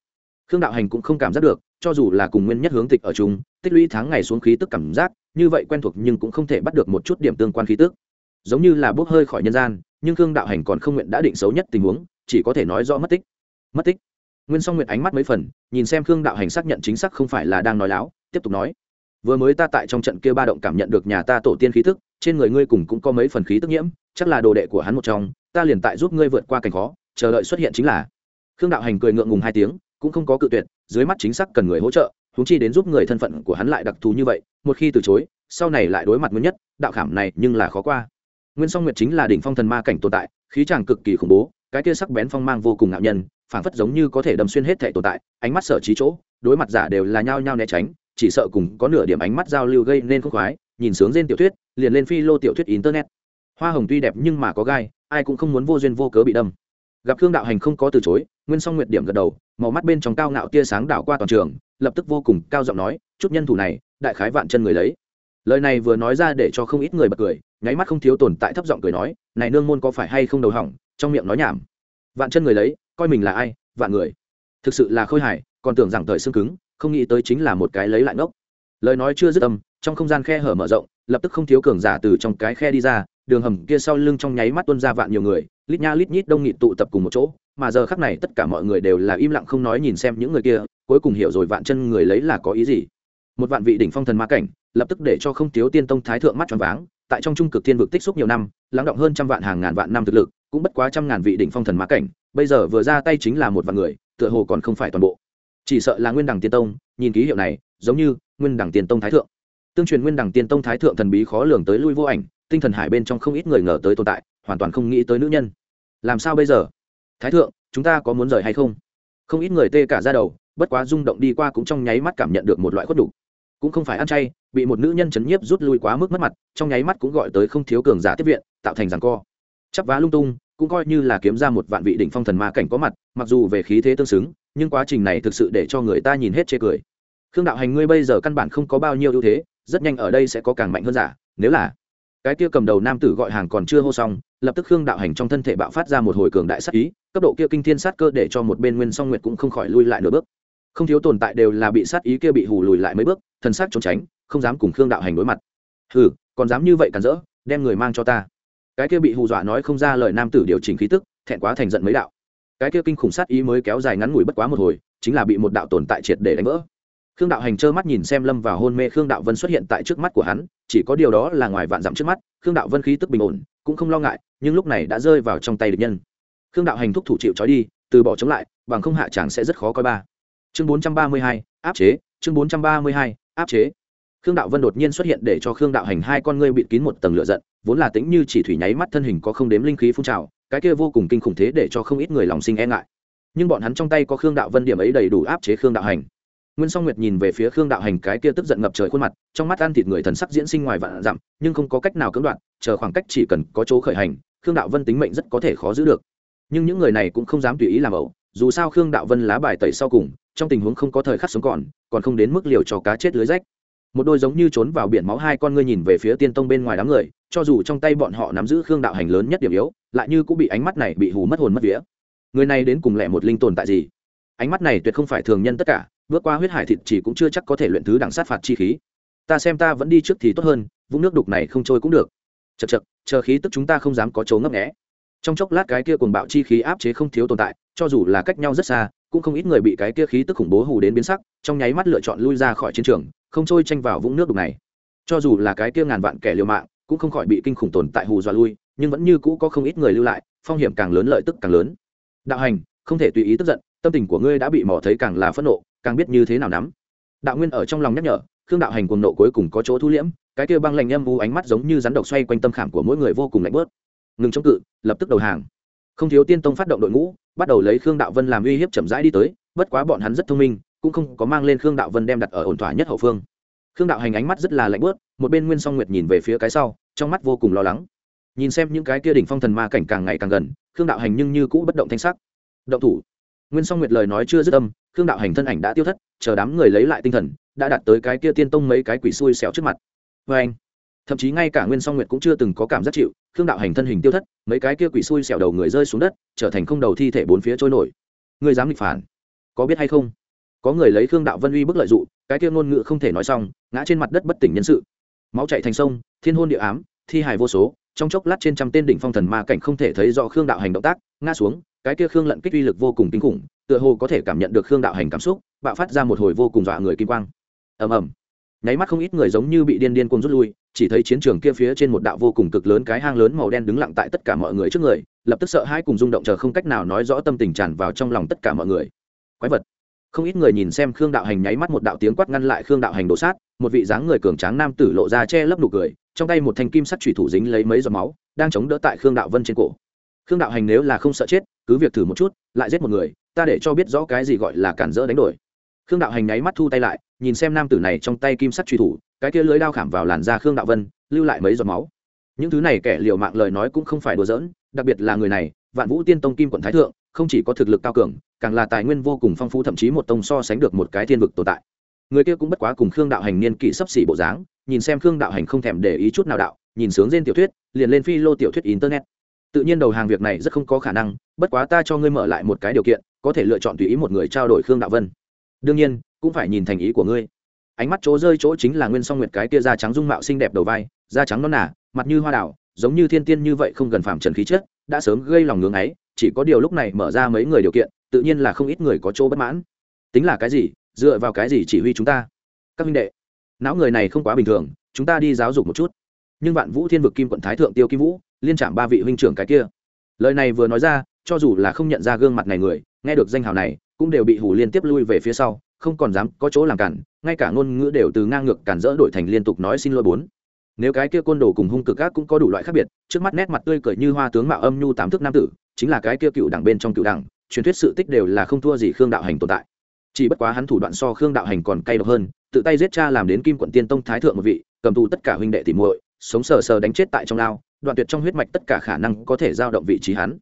Khương đạo hành cũng không cảm giác được, cho dù là cùng nguyên nhất hướng tịch ở chung, tích lũy tháng ngày xuống khí tức cảm giác, như vậy quen thuộc nhưng cũng không thể bắt được một chút điểm tương quan khí tức. Giống như là bốc hơi khỏi nhân gian, nhưng khương đạo hành còn không nguyện đã định xấu nhất tình huống, chỉ có thể nói rõ mất tích. Mất tích. Nguyên song nguyện ánh mắt mấy phần, nhìn xem khương đạo hành xác nhận chính xác không phải là đang nói láo, tiếp tục nói. Vừa mới ta tại trong trận kia ba động cảm nhận được nhà ta tổ tiên khí tức trên người ngươi cùng cũng có mấy phần khí tức nhiễm, chắc là đồ đệ của hắn một trong, ta liền tại giúp ngươi vượt qua cảnh khó, chờ đợi xuất hiện chính là. Khương đạo hành cười ngượng ngùng hai tiếng, cũng không có cự tuyệt, dưới mắt chính xác cần người hỗ trợ húng chi đến giúp người thân phận của hắn lại đặc thù như vậy, một khi từ chối, sau này lại đối mặt nguyên nhất, đạo khảm này nhưng là khó qua. Nguyên song nguyệt chính là đỉnh phong thần ma cảnh tồn tại, khí chàng cực kỳ khủng bố, cái kia sắc bén phong mang vô cùng ngạo nhân, phảng phất giống như có thể đâm xuyên hết thể tồn tại, ánh mắt sở trí chỗ, đối mặt giả đều là nhao nhao né tránh, chỉ sợ cùng có nửa điểm ánh mắt giao lưu gây nên khúc khoái nhìn sướng trên tiểu thuyết, liền lên phi lô tiểu thuyết internet. Hoa hồng tuy đẹp nhưng mà có gai, ai cũng không muốn vô duyên vô cớ bị đâm. Gặp khương đạo hành không có từ chối, nguyên song nguyệt điểm gật đầu, màu mắt bên trong cao ngạo tia sáng đảo qua toàn trường, lập tức vô cùng cao giọng nói, chút nhân thủ này, đại khái vạn chân người lấy. Lời này vừa nói ra để cho không ít người bật cười, nháy mắt không thiếu tồn tại thấp giọng cười nói, này nương môn có phải hay không đầu hỏng? Trong miệng nói nhảm, vạn chân người lấy, coi mình là ai, vạn người. Thực sự là khôi hài, còn tưởng rằng thời xương cứng, không nghĩ tới chính là một cái lấy lại ngốc. Lời nói chưa dứt âm trong không gian khe hở mở rộng, lập tức không thiếu cường giả từ trong cái khe đi ra, đường hầm kia sau lưng trong nháy mắt tuôn ra vạn nhiều người, lít nha lít nhít đông nghịt tụ tập cùng một chỗ, mà giờ khắc này tất cả mọi người đều là im lặng không nói nhìn xem những người kia, cuối cùng hiểu rồi vạn chân người lấy là có ý gì. Một vạn vị đỉnh phong thần ma cảnh, lập tức để cho không thiếu tiên tông thái thượng mắt tròn váng, tại trong trung cực thiên vực tích xúc nhiều năm, lắng động hơn trăm vạn hàng ngàn vạn năm thực lực, cũng bất quá trăm ngàn vị đỉnh phong thần ma cảnh, bây giờ vừa ra tay chính là một vạn người, tựa hồ còn không phải toàn bộ. Chỉ sợ là nguyên đẳng tiên tông, nhìn ký hiệu này, giống như nguyên đẳng tiên tông thái thượng tương truyền nguyên đẳng tiên tông thái thượng thần bí khó lường tới lui vô ảnh, tinh thần hải bên trong không ít người ngờ tới tồn tại, hoàn toàn không nghĩ tới nữ nhân. Làm sao bây giờ? Thái thượng, chúng ta có muốn rời hay không? Không ít người tê cả ra đầu, bất quá rung động đi qua cũng trong nháy mắt cảm nhận được một loại khuất đủ. Cũng không phải ăn chay, bị một nữ nhân chấn nhiếp rút lui quá mức mất mặt, trong nháy mắt cũng gọi tới không thiếu cường giả tiếp viện, tạo thành rằng co. Chắp vá lung tung, cũng coi như là kiếm ra một vạn vị đỉnh phong thần ma cảnh có mặt, mặc dù về khí thế tương xứng, nhưng quá trình này thực sự để cho người ta nhìn hết chê cười. Khương đạo hành, ngươi bây giờ căn bản không có bao nhiêu ưu thế rất nhanh ở đây sẽ có càng mạnh hơn giả, nếu là cái kia cầm đầu nam tử gọi hàng còn chưa hô xong, lập tức khương đạo hành trong thân thể bạo phát ra một hồi cường đại sát ý, cấp độ kia kinh thiên sát cơ để cho một bên nguyên song nguyệt cũng không khỏi lui lại nửa bước. Không thiếu tồn tại đều là bị sát ý kia bị hù lùi lại mấy bước, thần xác trốn tránh, không dám cùng khương đạo hành đối mặt. Hừ, còn dám như vậy cản rỡ, đem người mang cho ta. Cái kia bị hù dọa nói không ra lời nam tử điều chỉnh khí tức, thẹn quá thành giận mấy đạo. Cái kia kinh khủng sát ý mới kéo dài ngắn ngủi bất quá một hồi, chính là bị một đạo tồn tại triệt để đánh vỡ khương đạo hành trơ mắt nhìn xem lâm vào hôn mê khương đạo vân xuất hiện tại trước mắt của hắn, chỉ có điều đó là ngoài vạn dặm trước mắt, khương đạo vân khí tức bình ổn, cũng không lo ngại, nhưng lúc này đã rơi vào trong tay địch nhân. Khương đạo hành thúc thủ chịu trói đi, từ bỏ chống lại, bằng không hạ chẳng sẽ rất khó coi ba. Chương bốn trăm ba mươi hai, áp chế, chương bốn trăm ba mươi hai, áp chế. Khương đạo vân đột nhiên xuất hiện để cho khương đạo hành hai con ngươi bịt kín một tầng lửa giận, vốn là tĩnh như chỉ thủy nháy mắt thân hình có không đếm linh khí phun trào, cái kia vô cùng kinh khủng thế để cho không ít người lòng sinh e ngại. Nhưng bọn hắn trong tay có khương đạo vân điểm ấy đầy đủ áp chế khương đạo hành nguyên song nguyệt nhìn về phía khương đạo hành cái kia tức giận ngập trời khuôn mặt, trong mắt ăn thịt người thần sắc diễn sinh ngoài vạn dặm, nhưng không có cách nào cưỡng đoạt, chờ khoảng cách chỉ cần có chỗ khởi hành, khương đạo vân tính mệnh rất có thể khó giữ được. Nhưng những người này cũng không dám tùy ý làm ẩu, dù sao khương đạo vân lá bài tẩy sau cùng, trong tình huống không có thời khắc sống còn còn không đến mức liều cho cá chết lưới rách. Một đôi giống như trốn vào biển máu hai con ngươi nhìn về phía tiên tông bên ngoài đám người, cho dù trong tay bọn họ nắm giữ khương đạo hành lớn nhất điểm yếu, lại như cũng bị ánh mắt này bị hù mất hồn mất vía. Người này đến cùng lẻ một linh tồn tại gì? Ánh mắt này tuyệt không phải thường nhân tất cả bước qua huyết hải thịt chỉ cũng chưa chắc có thể luyện thứ đẳng sát phạt chi khí. Ta xem ta vẫn đi trước thì tốt hơn, vũng nước đục này không trôi cũng được. Chật chật chờ khí tức chúng ta không dám có chỗ ngấp nghẽ trong chốc lát cái kia cuồng bạo chi khí áp chế không thiếu tồn tại, cho dù là cách nhau rất xa, cũng không ít người bị cái kia khí tức khủng bố hù đến biến sắc, trong nháy mắt lựa chọn lui ra khỏi chiến trường, không trôi tranh vào vũng nước đục này. Cho dù là cái kia ngàn vạn kẻ liều mạng, cũng không khỏi bị kinh khủng tồn tại hù dọa lui, nhưng vẫn như cũ có không ít người lưu lại, phong hiểm càng lớn lợi tức càng lớn. Đạo hành, không thể tùy ý tức giận, tâm tình của ngươi đã bị mò thấy càng là phẫn nộ càng biết như thế nào nắm. Đạo nguyên ở trong lòng nhắc nhở, khương đạo hành cuồng nộ cuối cùng có chỗ thu liễm, cái kia băng lạnh âm u ánh mắt giống như rắn độc xoay quanh tâm khảm của mỗi người vô cùng lạnh bớt. Ngừng chống cự, lập tức đầu hàng. Không thiếu tiên tông phát động đội ngũ, bắt đầu lấy khương đạo vân làm uy hiếp chậm rãi đi tới, bất quá bọn hắn rất thông minh, cũng không có mang lên khương đạo vân đem đặt ở ổn thỏa nhất hậu phương. Khương đạo hành ánh mắt rất là lạnh bớt, một bên nguyên song nguyệt nhìn về phía cái sau, trong mắt vô cùng lo lắng. Nhìn xem những cái kia đỉnh phong thần ma cảnh càng ngày càng gần, khương đạo hành nhưng như cũ bất động thanh sắc. Động thủ nguyên song nguyệt lời nói chưa dứt âm, khương đạo hành thân ảnh đã tiêu thất, chờ đám người lấy lại tinh thần, đã đặt tới cái kia tiên tông mấy cái quỷ xui xẻo trước mặt. Vê anh, thậm chí ngay cả nguyên song nguyệt cũng chưa từng có cảm giác chịu, khương đạo hành thân hình tiêu thất, mấy cái kia quỷ xui xẻo đầu người rơi xuống đất, trở thành không đầu thi thể bốn phía trôi nổi. Người dám nghịch phản, có biết hay không? Có người lấy khương đạo vân uy bức lợi dụng cái kia ngôn ngữ không thể nói xong, ngã trên mặt đất bất tỉnh nhân sự. Máu chạy thành sông, thiên hôn địa ám, thi hài vô số, trong chốc lát trên trăm tên đỉnh phong thần ma cảnh không thể thấy rõ khương đạo hành động tác, ngã xuống cái kia khương lận kích uy lực vô cùng kinh khủng, tựa hồ có thể cảm nhận được khương đạo hành cảm xúc, bạo phát ra một hồi vô cùng dọa người kim quang. Ầm ầm. Nháy mắt không ít người giống như bị điên điên cuồng rút lui, chỉ thấy chiến trường kia phía trên một đạo vô cùng cực lớn cái hang lớn màu đen đứng lặng tại tất cả mọi người trước người, lập tức sợ hãi cùng rung động chờ không cách nào nói rõ tâm tình tràn vào trong lòng tất cả mọi người. Quái vật. Không ít người nhìn xem khương đạo hành nháy mắt một đạo tiếng quát ngăn lại khương đạo hành đổ sát, một vị dáng người cường tráng nam tử lộ ra che lấp nụ cười, trong tay một thanh kim sắt thủy thủ dính lấy mấy giọt máu, đang chống đỡ tại khương đạo vân trên cổ. Khương đạo hành nếu là không sợ chết cứ việc thử một chút, lại giết một người, ta để cho biết rõ cái gì gọi là cản rỡ đánh đổi. Khương đạo hành nháy mắt thu tay lại, nhìn xem nam tử này trong tay kim sắt truy thủ, cái kia lưới đao khảm vào làn da khương đạo vân, lưu lại mấy giọt máu. Những thứ này kẻ liều mạng lời nói cũng không phải đùa giỡn, đặc biệt là người này, vạn vũ tiên tông kim quận thái thượng, không chỉ có thực lực cao cường, càng là tài nguyên vô cùng phong phú, thậm chí một tông so sánh được một cái thiên vực tồn tại. Người kia cũng bất quá cùng khương đạo hành niên kỷ sấp xỉ bộ dáng, nhìn xem khương đạo hành không thèm để ý chút nào đạo, nhìn sướng trên tiểu thuyết, liền lên phi lô tiểu thuyết internet tự nhiên đầu hàng việc này rất không có khả năng, bất quá ta cho ngươi mở lại một cái điều kiện, có thể lựa chọn tùy ý một người trao đổi khương đạo vân. Đương nhiên, cũng phải nhìn thành ý của ngươi. Ánh mắt chỗ rơi chỗ chính là nguyên song nguyệt cái kia da trắng dung mạo xinh đẹp đầu vai, da trắng non nả mặt như hoa đảo giống như thiên tiên như vậy không gần phạm trần khí chất, đã sớm gây lòng ngưỡng ấy, chỉ có điều lúc này mở ra mấy người điều kiện, tự nhiên là không ít người có chỗ bất mãn. Tính là cái gì, dựa vào cái gì chỉ huy chúng ta? Các minh đệ, não người này không quá bình thường, chúng ta đi giáo dục một chút. Nhưng vạn vũ thiên vực kim quận thái thượng tiêu kim vũ liên trạm ba vị huynh trưởng cái kia. Lời này vừa nói ra, cho dù là không nhận ra gương mặt này người, nghe được danh hào này, cũng đều bị hủ liên tiếp lui về phía sau, không còn dám có chỗ làm cản, ngay cả ngôn ngữ đều từ ngang ngược cản rỡ đổi thành liên tục nói xin lỗi bốn. Nếu cái kia côn đồ cùng hung cực ác cũng có đủ loại khác biệt, trước mắt nét mặt tươi cười như hoa tướng mạo âm nhu tám thức nam tử, chính là cái kia cựu đảng bên trong cựu đảng truyền thuyết sự tích đều là không thua gì khương đạo hành tồn tại. Chỉ bất quá hắn thủ đoạn so khương đạo hành còn cay độc hơn, tự tay giết cha làm đến kim quận tiên tông thái thượng một vị, cầm tù tất cả huynh đệ tỉ muội, sống sờ sờ đánh chết tại trong lao đoạn tuyệt trong huyết mạch tất cả khả năng có thể giao động vị trí hắn.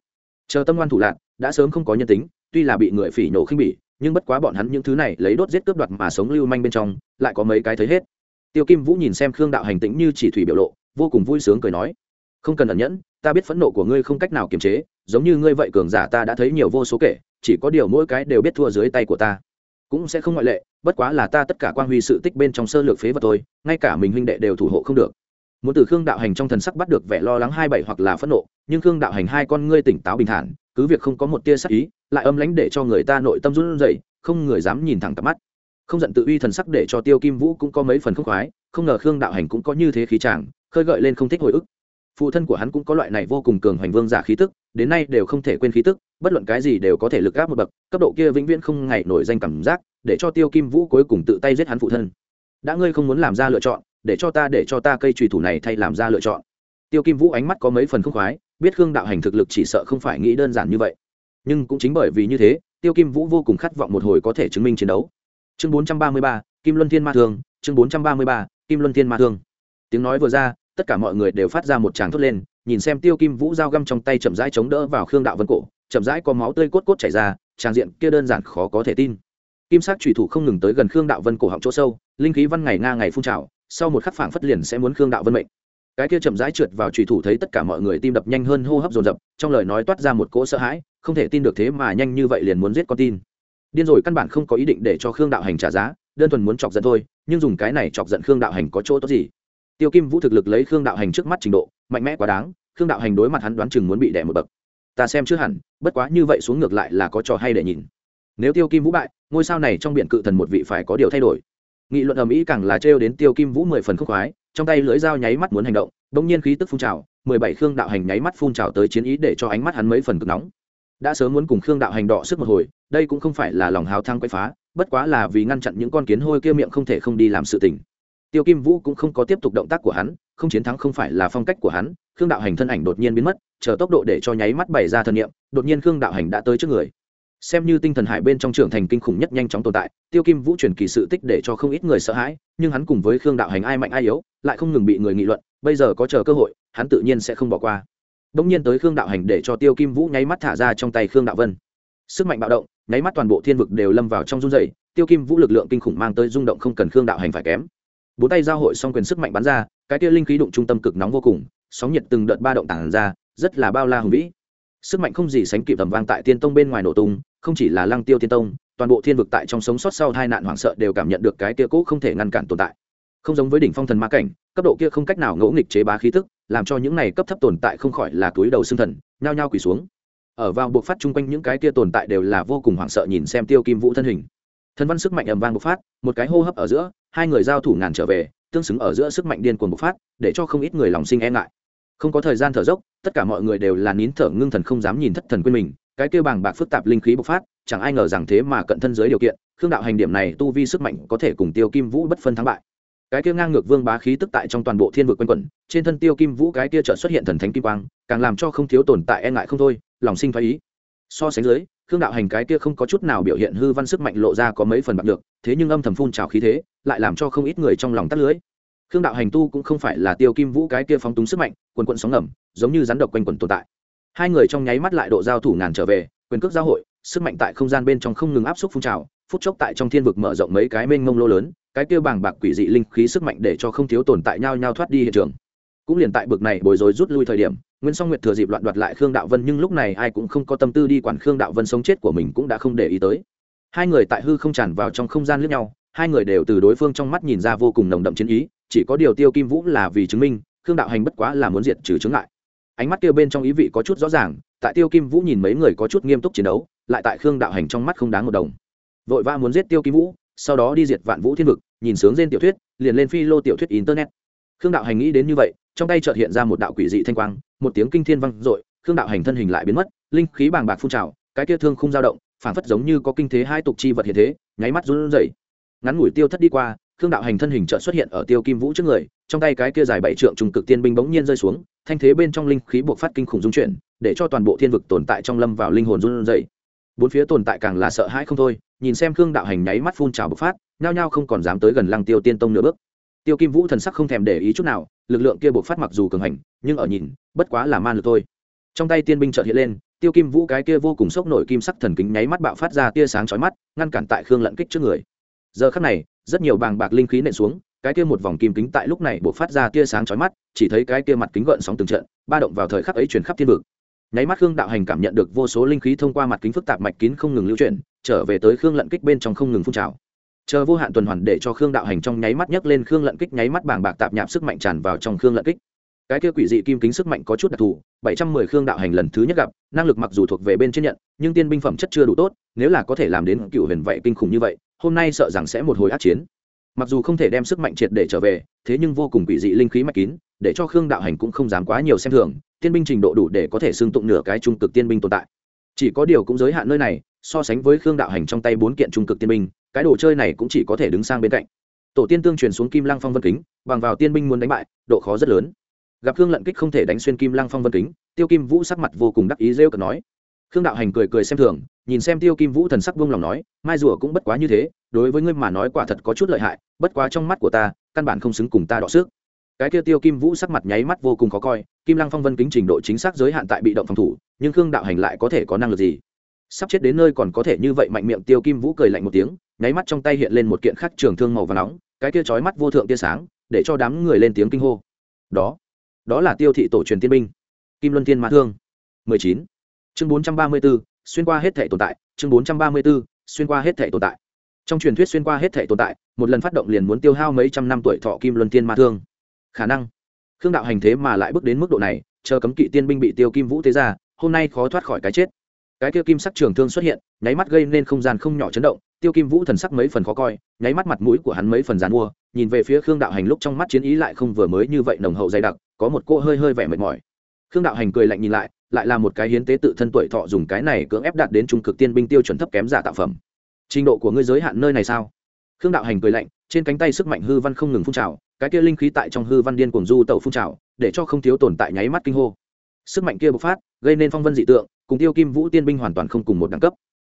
Chờ tâm ngoan thủ lạc, đã sớm không có nhân tính, tuy là bị người phỉ nổ khinh bỉ, nhưng bất quá bọn hắn những thứ này lấy đốt giết cướp đoạt mà sống lưu manh bên trong, lại có mấy cái thấy hết. Tiêu kim vũ nhìn xem khương đạo hành tĩnh như chỉ thủy biểu lộ, vô cùng vui sướng cười nói, không cần ẩn nhẫn, ta biết phẫn nộ của ngươi không cách nào kiềm chế, giống như ngươi vậy cường giả ta đã thấy nhiều vô số kể, chỉ có điều mỗi cái đều biết thua dưới tay của ta. Cũng sẽ không ngoại lệ, bất quá là ta tất cả quan huy sự tích bên trong sơ lược phế vật tôi ngay cả mình huynh đệ đều thủ hộ không được muốn từ khương đạo hành trong thần sắc bắt được vẻ lo lắng hai bảy hoặc là phẫn nộ, nhưng khương đạo hành hai con ngươi tỉnh táo bình thản, cứ việc không có một tia sắc ý, lại âm lãnh để cho người ta nội tâm run rẩy, không người dám nhìn thẳng cặp mắt. Không giận tự uy thần sắc để cho tiêu kim vũ cũng có mấy phần không khoái, không ngờ khương đạo hành cũng có như thế khí chàng, khơi gợi lên không thích hồi ức. Phụ thân của hắn cũng có loại này vô cùng cường hoành vương giả khí tức, đến nay đều không thể quên khí tức, bất luận cái gì đều có thể lực gáp một bậc, cấp độ kia vĩnh viễn không ngày nổi danh cảm giác, để cho tiêu kim vũ cuối cùng tự tay giết hắn phụ thân. Đã ngươi không muốn làm ra lựa chọn để cho ta, để cho ta cây trùy thủ này thay làm ra lựa chọn. Tiêu kim vũ ánh mắt có mấy phần không khoái, biết khương đạo hành thực lực chỉ sợ không phải nghĩ đơn giản như vậy. Nhưng cũng chính bởi vì như thế, tiêu kim vũ vô cùng khát vọng một hồi có thể chứng minh chiến đấu. Chương bốn trăm ba mươi ba, kim luân thiên ma thương, chương bốn trăm ba mươi ba, kim luân thiên ma thương. Tiếng nói vừa ra, tất cả mọi người đều phát ra một tràng thốt lên, nhìn xem tiêu kim vũ dao găm trong tay chậm rãi chống đỡ vào khương đạo vân cổ, chậm rãi có máu tươi cốt cốt chảy ra tràng diện kia đơn giản khó có thể tin. Kim sắc thủy thủ không ngừng tới gần khương đạo vân cổ họng chỗ sâu, linh khí văn ngày nga ngày phun trào sau một khắc phảng phất liền sẽ muốn khương đạo vân mệnh. Cái kia chậm rãi trượt vào trùy thủ thấy tất cả mọi người tim đập nhanh hơn hô hấp dồn dập, trong lời nói toát ra một cỗ sợ hãi, không thể tin được thế mà nhanh như vậy liền muốn giết con tin. Điên rồi căn bản không có ý định để cho khương đạo hành trả giá, đơn thuần muốn chọc giận thôi, nhưng dùng cái này chọc giận khương đạo hành có chỗ tốt gì? Tiêu kim vũ thực lực lấy khương đạo hành trước mắt trình độ, mạnh mẽ quá đáng, khương đạo hành đối mặt hắn đoán chừng muốn bị đẻ một bậc. Ta xem chưa hẳn, bất quá như vậy xuống ngược lại là có trò hay để nhìn. Nếu tiêu kim vũ bại, ngôi sao này trong biển cự thần một vị phải có điều thay đổi nghị luận ầm ĩ càng là trêu đến tiêu kim vũ mười phần khúc khoái, trong tay lưỡi dao nháy mắt muốn hành động, bỗng nhiên khí tức phun trào, mười bảy khương đạo hành nháy mắt phun trào tới chiến ý để cho ánh mắt hắn mấy phần cực nóng. Đã sớm muốn cùng khương đạo hành đọ sức một hồi, đây cũng không phải là lòng hào thang quay phá, bất quá là vì ngăn chặn những con kiến hôi kia miệng không thể không đi làm sự tình. Tiêu kim vũ cũng không có tiếp tục động tác của hắn, không chiến thắng không phải là phong cách của hắn, khương đạo hành thân ảnh đột nhiên biến mất, chờ tốc độ để cho nháy mắt bày ra thân nhiệm đột nhiên khương đạo hành đã tới trước người xem như tinh thần hải bên trong trưởng thành kinh khủng nhất nhanh chóng tồn tại, tiêu kim vũ truyền kỳ sự tích để cho không ít người sợ hãi, nhưng hắn cùng với khương đạo hành ai mạnh ai yếu, lại không ngừng bị người nghị luận, bây giờ có chờ cơ hội, hắn tự nhiên sẽ không bỏ qua. Đ ỗ n g nhiên tới khương đạo hành để cho tiêu kim vũ nháy mắt thả ra trong tay khương đạo vân. Sức mạnh bạo động, nháy mắt toàn bộ thiên vực đều lâm vào trong run dày tiêu kim vũ lực lượng kinh khủng mang tới rung động không cần khương đạo hành phải kém. Bốn tay giao hội song quyền sức mạnh bắn ra, cái kia linh khí đụng trung tâm cực nóng vô cùng, sóng nhiệt từng đợt ba động tản ra, rất là bao la hùng vĩ sức mạnh không gì sánh kịp tầm vang tại tiên tông bên ngoài nổ tung, không chỉ là lăng tiêu tiên tông, toàn bộ thiên vực tại trong sống sót sau hai nạn hoảng sợ đều cảm nhận được cái kia cũ không thể ngăn cản tồn tại. Không giống với đỉnh phong thần ma cảnh, cấp độ kia không cách nào ngẫu nghịch chế bá khí tức, làm cho những này cấp thấp tồn tại không khỏi là túi đầu xương thần, nhao nhao quỳ xuống. Ở vào buộc phát chung quanh những cái kia tồn tại đều là vô cùng hoảng sợ nhìn xem tiêu kim vũ thân hình. Thân văn sức mạnh ầm vang bộc phát, một cái hô hấp ở giữa, hai người giao thủ ngàn trở về, tương xứng ở giữa sức mạnh điên cuồng bộc phát, để cho không ít người lòng sinh e ngại. Không có thời gian thở dốc tất cả mọi người đều là nín thở ngưng thần không dám nhìn thất thần quên mình, cái kêu bàng bạc phức tạp linh khí bộc phát, chẳng ai ngờ rằng thế mà cận thân dưới điều kiện, khương đạo hành điểm này tu vi sức mạnh có thể cùng tiêu kim vũ bất phân thắng bại. Cái kia ngang ngược vương bá khí tức tại trong toàn bộ thiên vực quanh quẩn, trên thân tiêu kim vũ cái kia chợt xuất hiện thần thánh kim quang, càng làm cho không thiếu tồn tại e ngại không thôi, lòng sinh thái ý. So sánh dưới, khương đạo hành cái kia không có chút nào biểu hiện hư văn sức mạnh lộ ra có mấy phần bạc được, thế nhưng âm thầm phun trào khí thế, lại làm cho không ít người trong lòng tắt lưới khương đạo hành tu cũng không phải là tiêu kim vũ cái kia phóng túng sức mạnh, quần quận sóng ngầm, giống như rắn độc quanh quần tồn tại. Hai người trong nháy mắt lại độ giao thủ ngàn trở về, quyền cước giao hội, sức mạnh tại không gian bên trong không ngừng áp suất phun trào, phút chốc tại trong thiên vực mở rộng mấy cái mênh mông lô lớn, cái kia bàng bạc quỷ dị linh khí sức mạnh để cho không thiếu tồn tại nhau nhau thoát đi hiện trường. Cũng liền tại bực này bồi dối rút lui thời điểm, nguyên song nguyệt thừa dịp loạn đoạt lại khương đạo vân, nhưng lúc này ai cũng không có tâm tư đi quản khương đạo vân sống chết của mình cũng đã không để ý tới. Hai người tại hư không tràn vào trong không gian lướt nhau, hai người đều từ đối phương trong mắt nhìn ra vô cùng nồng đậm chiến ý chỉ có điều tiêu kim vũ là vì chứng minh, khương đạo hành bất quá là muốn diệt trừ chứng lại ánh mắt tiêu bên trong ý vị có chút rõ ràng, tại tiêu kim vũ nhìn mấy người có chút nghiêm túc chiến đấu, lại tại khương đạo hành trong mắt không đáng một đồng. Vội vã muốn giết tiêu kim vũ, sau đó đi diệt vạn vũ thiên vực, nhìn sướng trên tiểu thuyết, liền lên phi lô tiểu thuyết internet. Khương đạo hành nghĩ đến như vậy, trong tay chợt hiện ra một đạo quỷ dị thanh quang, một tiếng kinh thiên vang dội, khương đạo hành thân hình lại biến mất, linh khí bàng bạc phun trào, cái kia thương không dao động phản phất giống như có kinh thế hai tục chi vật hiện thế, nháy mắt run rẩy. Ngắn ngủi tiêu thất đi qua khương đạo hành thân hình chợt xuất hiện ở tiêu kim vũ trước người, trong tay cái kia dài bảy trượng trùng cực tiên binh bỗng nhiên rơi xuống, thanh thế bên trong linh khí buộc phát kinh khủng dung chuyển, để cho toàn bộ thiên vực tồn tại trong lâm vào linh hồn run rẩy. Bốn phía tồn tại càng là sợ hãi không thôi, nhìn xem khương đạo hành nháy mắt phun trào bộc phát, nhao nhao không còn dám tới gần lăng tiêu tiên tông nửa bước. Tiêu kim vũ thần sắc không thèm để ý chút nào, lực lượng kia bộc phát mặc dù cường hành, nhưng ở nhìn, bất quá là man lực thôi. Trong tay tiên binh chợt hiện lên, tiêu kim vũ cái kia vô cùng sốc nổi kim sắc thần kính nháy mắt bạo phát ra tia sáng chói mắt, ngăn cản tại khương lận kích trước người. Giờ khắc này rất nhiều bàng bạc linh khí nện xuống, cái kia một vòng kim kính tại lúc này buộc phát ra tia sáng chói mắt, chỉ thấy cái kia mặt kính gợn sóng từng trận, ba động vào thời khắc ấy chuyển khắp thiên vực. Nháy mắt khương đạo hành cảm nhận được vô số linh khí thông qua mặt kính phức tạp mạch kín không ngừng lưu chuyển, trở về tới khương lận kích bên trong không ngừng phun trào. Chờ vô hạn tuần hoàn để cho khương đạo hành trong nháy mắt nhấc lên khương lận kích nháy mắt bảng bạc tạp nhạp sức mạnh tràn vào trong khương lận kích. Cái kia quỷ dị kim kính sức mạnh có chút đặc thù, bảy trăm mười khương đạo hành lần thứ nhất gặp, năng lực mặc dù thuộc về bên trên nhận, nhưng tiên binh phẩm chất chưa đủ tốt, nếu là có thể làm đến cựu huyền vậy kinh khủng như vậy hôm nay sợ rằng sẽ một hồi át chiến. Mặc dù không thể đem sức mạnh triệt để trở về, thế nhưng vô cùng quỷ dị linh khí mạch kín, để cho khương đạo hành cũng không dám quá nhiều xem thường, tiên binh trình độ đủ để có thể xưng tụng nửa cái trung cực tiên binh tồn tại. Chỉ có điều cũng giới hạn nơi này, so sánh với khương đạo hành trong tay bốn kiện trung cực tiên binh, cái đồ chơi này cũng chỉ có thể đứng sang bên cạnh. Tổ tiên tương truyền xuống kim lăng phong vân kính, bằng vào tiên binh muốn đánh bại, độ khó rất lớn. Gặp khương lận kích không thể đánh xuyên kim lăng phong vân kính, tiêu kim vũ sắc mặt vô cùng đắc ý rêu cợt nói khương đạo hành cười cười xem thường, nhìn xem tiêu kim vũ thần sắc buông lòng nói, mai rùa cũng bất quá như thế, đối với ngươi mà nói quả thật có chút lợi hại, bất quá trong mắt của ta, căn bản không xứng cùng ta đọ sức. Cái kia tiêu kim vũ sắc mặt nháy mắt vô cùng khó coi, kim lăng phong vân kính trình độ chính xác giới hạn tại bị động phòng thủ, nhưng khương đạo hành lại có thể có năng lực gì? Sắp chết đến nơi còn có thể như vậy mạnh miệng, tiêu kim vũ cười lạnh một tiếng, nháy mắt trong tay hiện lên một kiện khắc trường thương màu và nóng, cái kia chói mắt vô thượng tia sáng, để cho đám người lên tiếng kinh hô. Đó đó là tiêu thị tổ truyền tiên binh, kim luân tiên mã thương. 19 chương 434, xuyên qua hết thể tồn tại chương 434, xuyên qua hết thể tồn tại. Trong truyền thuyết xuyên qua hết thể tồn tại một lần phát động liền muốn tiêu hao mấy trăm năm tuổi thọ kim luân tiên ma thương. Khả năng khương đạo hành thế mà lại bước đến mức độ này chờ cấm kỵ tiên binh bị tiêu kim vũ thế ra hôm nay khó thoát khỏi cái chết. Cái kia kim sắc trường thương xuất hiện nháy mắt gây nên không gian không nhỏ chấn động tiêu kim vũ thần sắc mấy phần khó coi nháy mắt mặt mũi của hắn mấy phần dàn mua nhìn về phía khương đạo hành lúc trong mắt chiến ý lại không vừa mới như vậy nồng hậu dày đặc có một cô hơi hơi vẻ mệt mỏi. Khương đạo hành cười lạnh nhìn lại lại là một cái hiến tế tự thân tuổi thọ dùng cái này cưỡng ép đạt đến trung cực tiên binh tiêu chuẩn thấp kém giả tạo phẩm. Trình độ của ngươi giới hạn nơi này sao? Khương đạo hành cười lạnh, trên cánh tay sức mạnh hư văn không ngừng phun trào, cái kia linh khí tại trong hư văn điên cuồng du tẩu phun trào, để cho không thiếu tồn tại nháy mắt kinh hô. Sức mạnh kia bộc phát, gây nên phong vân dị tượng, cùng tiêu kim vũ tiên binh hoàn toàn không cùng một đẳng cấp.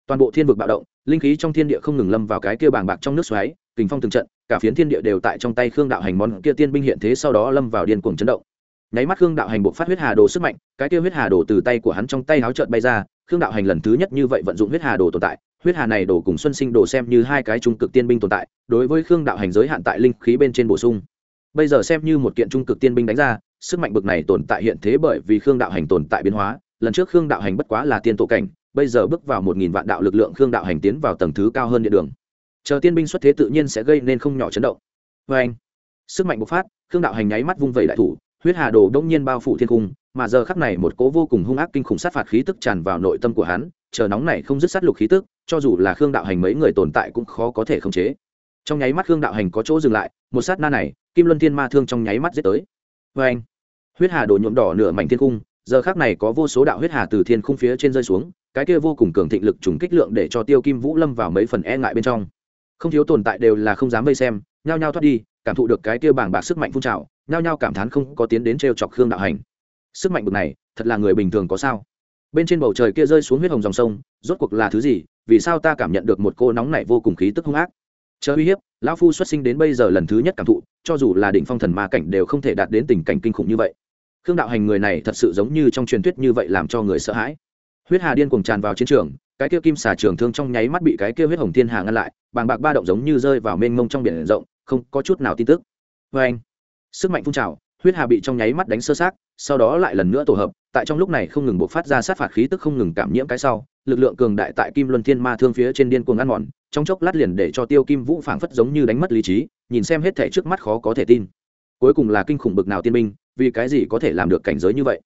Toàn bộ thiên vực bạo động, linh khí trong thiên địa không ngừng lâm vào cái kia bàng bạc trong nước xoáy, kình phong từng trận, cả phiến thiên địa đều tại trong tay khương đạo hành món kia tiên binh hiện thế sau đó lâm vào điên cuồng chấn động nháy mắt khương đạo hành buộc phát huyết hà đồ sức mạnh, cái kia huyết hà đồ từ tay của hắn trong tay háo trợn bay ra, khương đạo hành lần thứ nhất như vậy vận dụng huyết hà đồ tồn tại, huyết hà này đồ cùng xuân sinh đồ xem như hai cái trung cực tiên binh tồn tại, đối với khương đạo hành giới hạn tại linh khí bên trên bổ sung. Bây giờ xem như một kiện trung cực tiên binh đánh ra, sức mạnh bực này tồn tại hiện thế bởi vì khương đạo hành tồn tại biến hóa, lần trước khương đạo hành bất quá là tiên tổ cảnh, bây giờ bước vào một nghìn vạn đạo lực lượng khương đạo hành tiến vào tầng thứ cao hơn địa đường. Chờ tiên binh xuất thế tự nhiên sẽ gây nên không nhỏ chấn động. Vê anh sức mạnh bộc phát, khương đạo hành nháy mắt vung vẩy đại thủ huyết hà đồ đông nhiên bao phủ thiên cung, mà giờ khắc này một cố vô cùng hung ác kinh khủng sát phạt khí tức tràn vào nội tâm của hắn, chờ nóng này không dứt sát lục khí tức, cho dù là khương đạo hành mấy người tồn tại cũng khó có thể khống chế. Trong nháy mắt khương đạo hành có chỗ dừng lại, một sát na này, kim luân thiên ma thương trong nháy mắt giết tới. Vê anh huyết hà đồ nhuộm đỏ nửa mảnh thiên cung, giờ khác này có vô số đạo huyết hà từ thiên khung phía trên rơi xuống, cái kia vô cùng cường thịnh lực trùng kích lượng để cho tiêu kim vũ lâm vào mấy phần e ngại bên trong. Không thiếu tồn tại đều là không dám vây xem nhao nhao thoát đi, cảm thụ được cái kia bảng bạc sức mạnh phun trào, nhao nhao cảm thán không có tiến đến t chọc khương đạo hành. Sức mạnh bực này, thật là người bình thường có sao? Bên trên bầu trời kia rơi xuống huyết hồng dòng sông, rốt cuộc là thứ gì? Vì sao ta cảm nhận được một cô nóng này vô cùng khí tức hung ác? Chờ uy hiếp, lão phu xuất sinh đến bây giờ lần thứ nhất cảm thụ, cho dù là đỉnh phong thần ma cảnh đều không thể đạt đến tình cảnh kinh khủng như vậy. Khương đạo hành người này thật sự giống như trong truyền thuyết như vậy làm cho người sợ hãi. Huyết hà điên cuồng tràn vào chiến trường, cái kia kim xà trường thương trong nháy mắt bị cái kia huyết hồng thiên hà ngăn lại, bàng bạc ba động giống như rơi vào mênh mông trong biển rộng không có chút nào tin tức. Vê anh. Sức mạnh phun trào, huyết hà bị trong nháy mắt đánh sơ sát sau đó lại lần nữa tổ hợp, tại trong lúc này không ngừng buộc phát ra sát phạt khí tức không ngừng cảm nhiễm cái sau, lực lượng cường đại tại kim luân thiên ma thương phía trên điên cuồng ăn mòn, trong chốc lát liền để cho tiêu kim vũ phảng phất giống như đánh mất lý trí, nhìn xem hết thể trước mắt khó có thể tin. Cuối cùng là kinh khủng bực nào tiên binh, vì cái gì có thể làm được cảnh giới như vậy?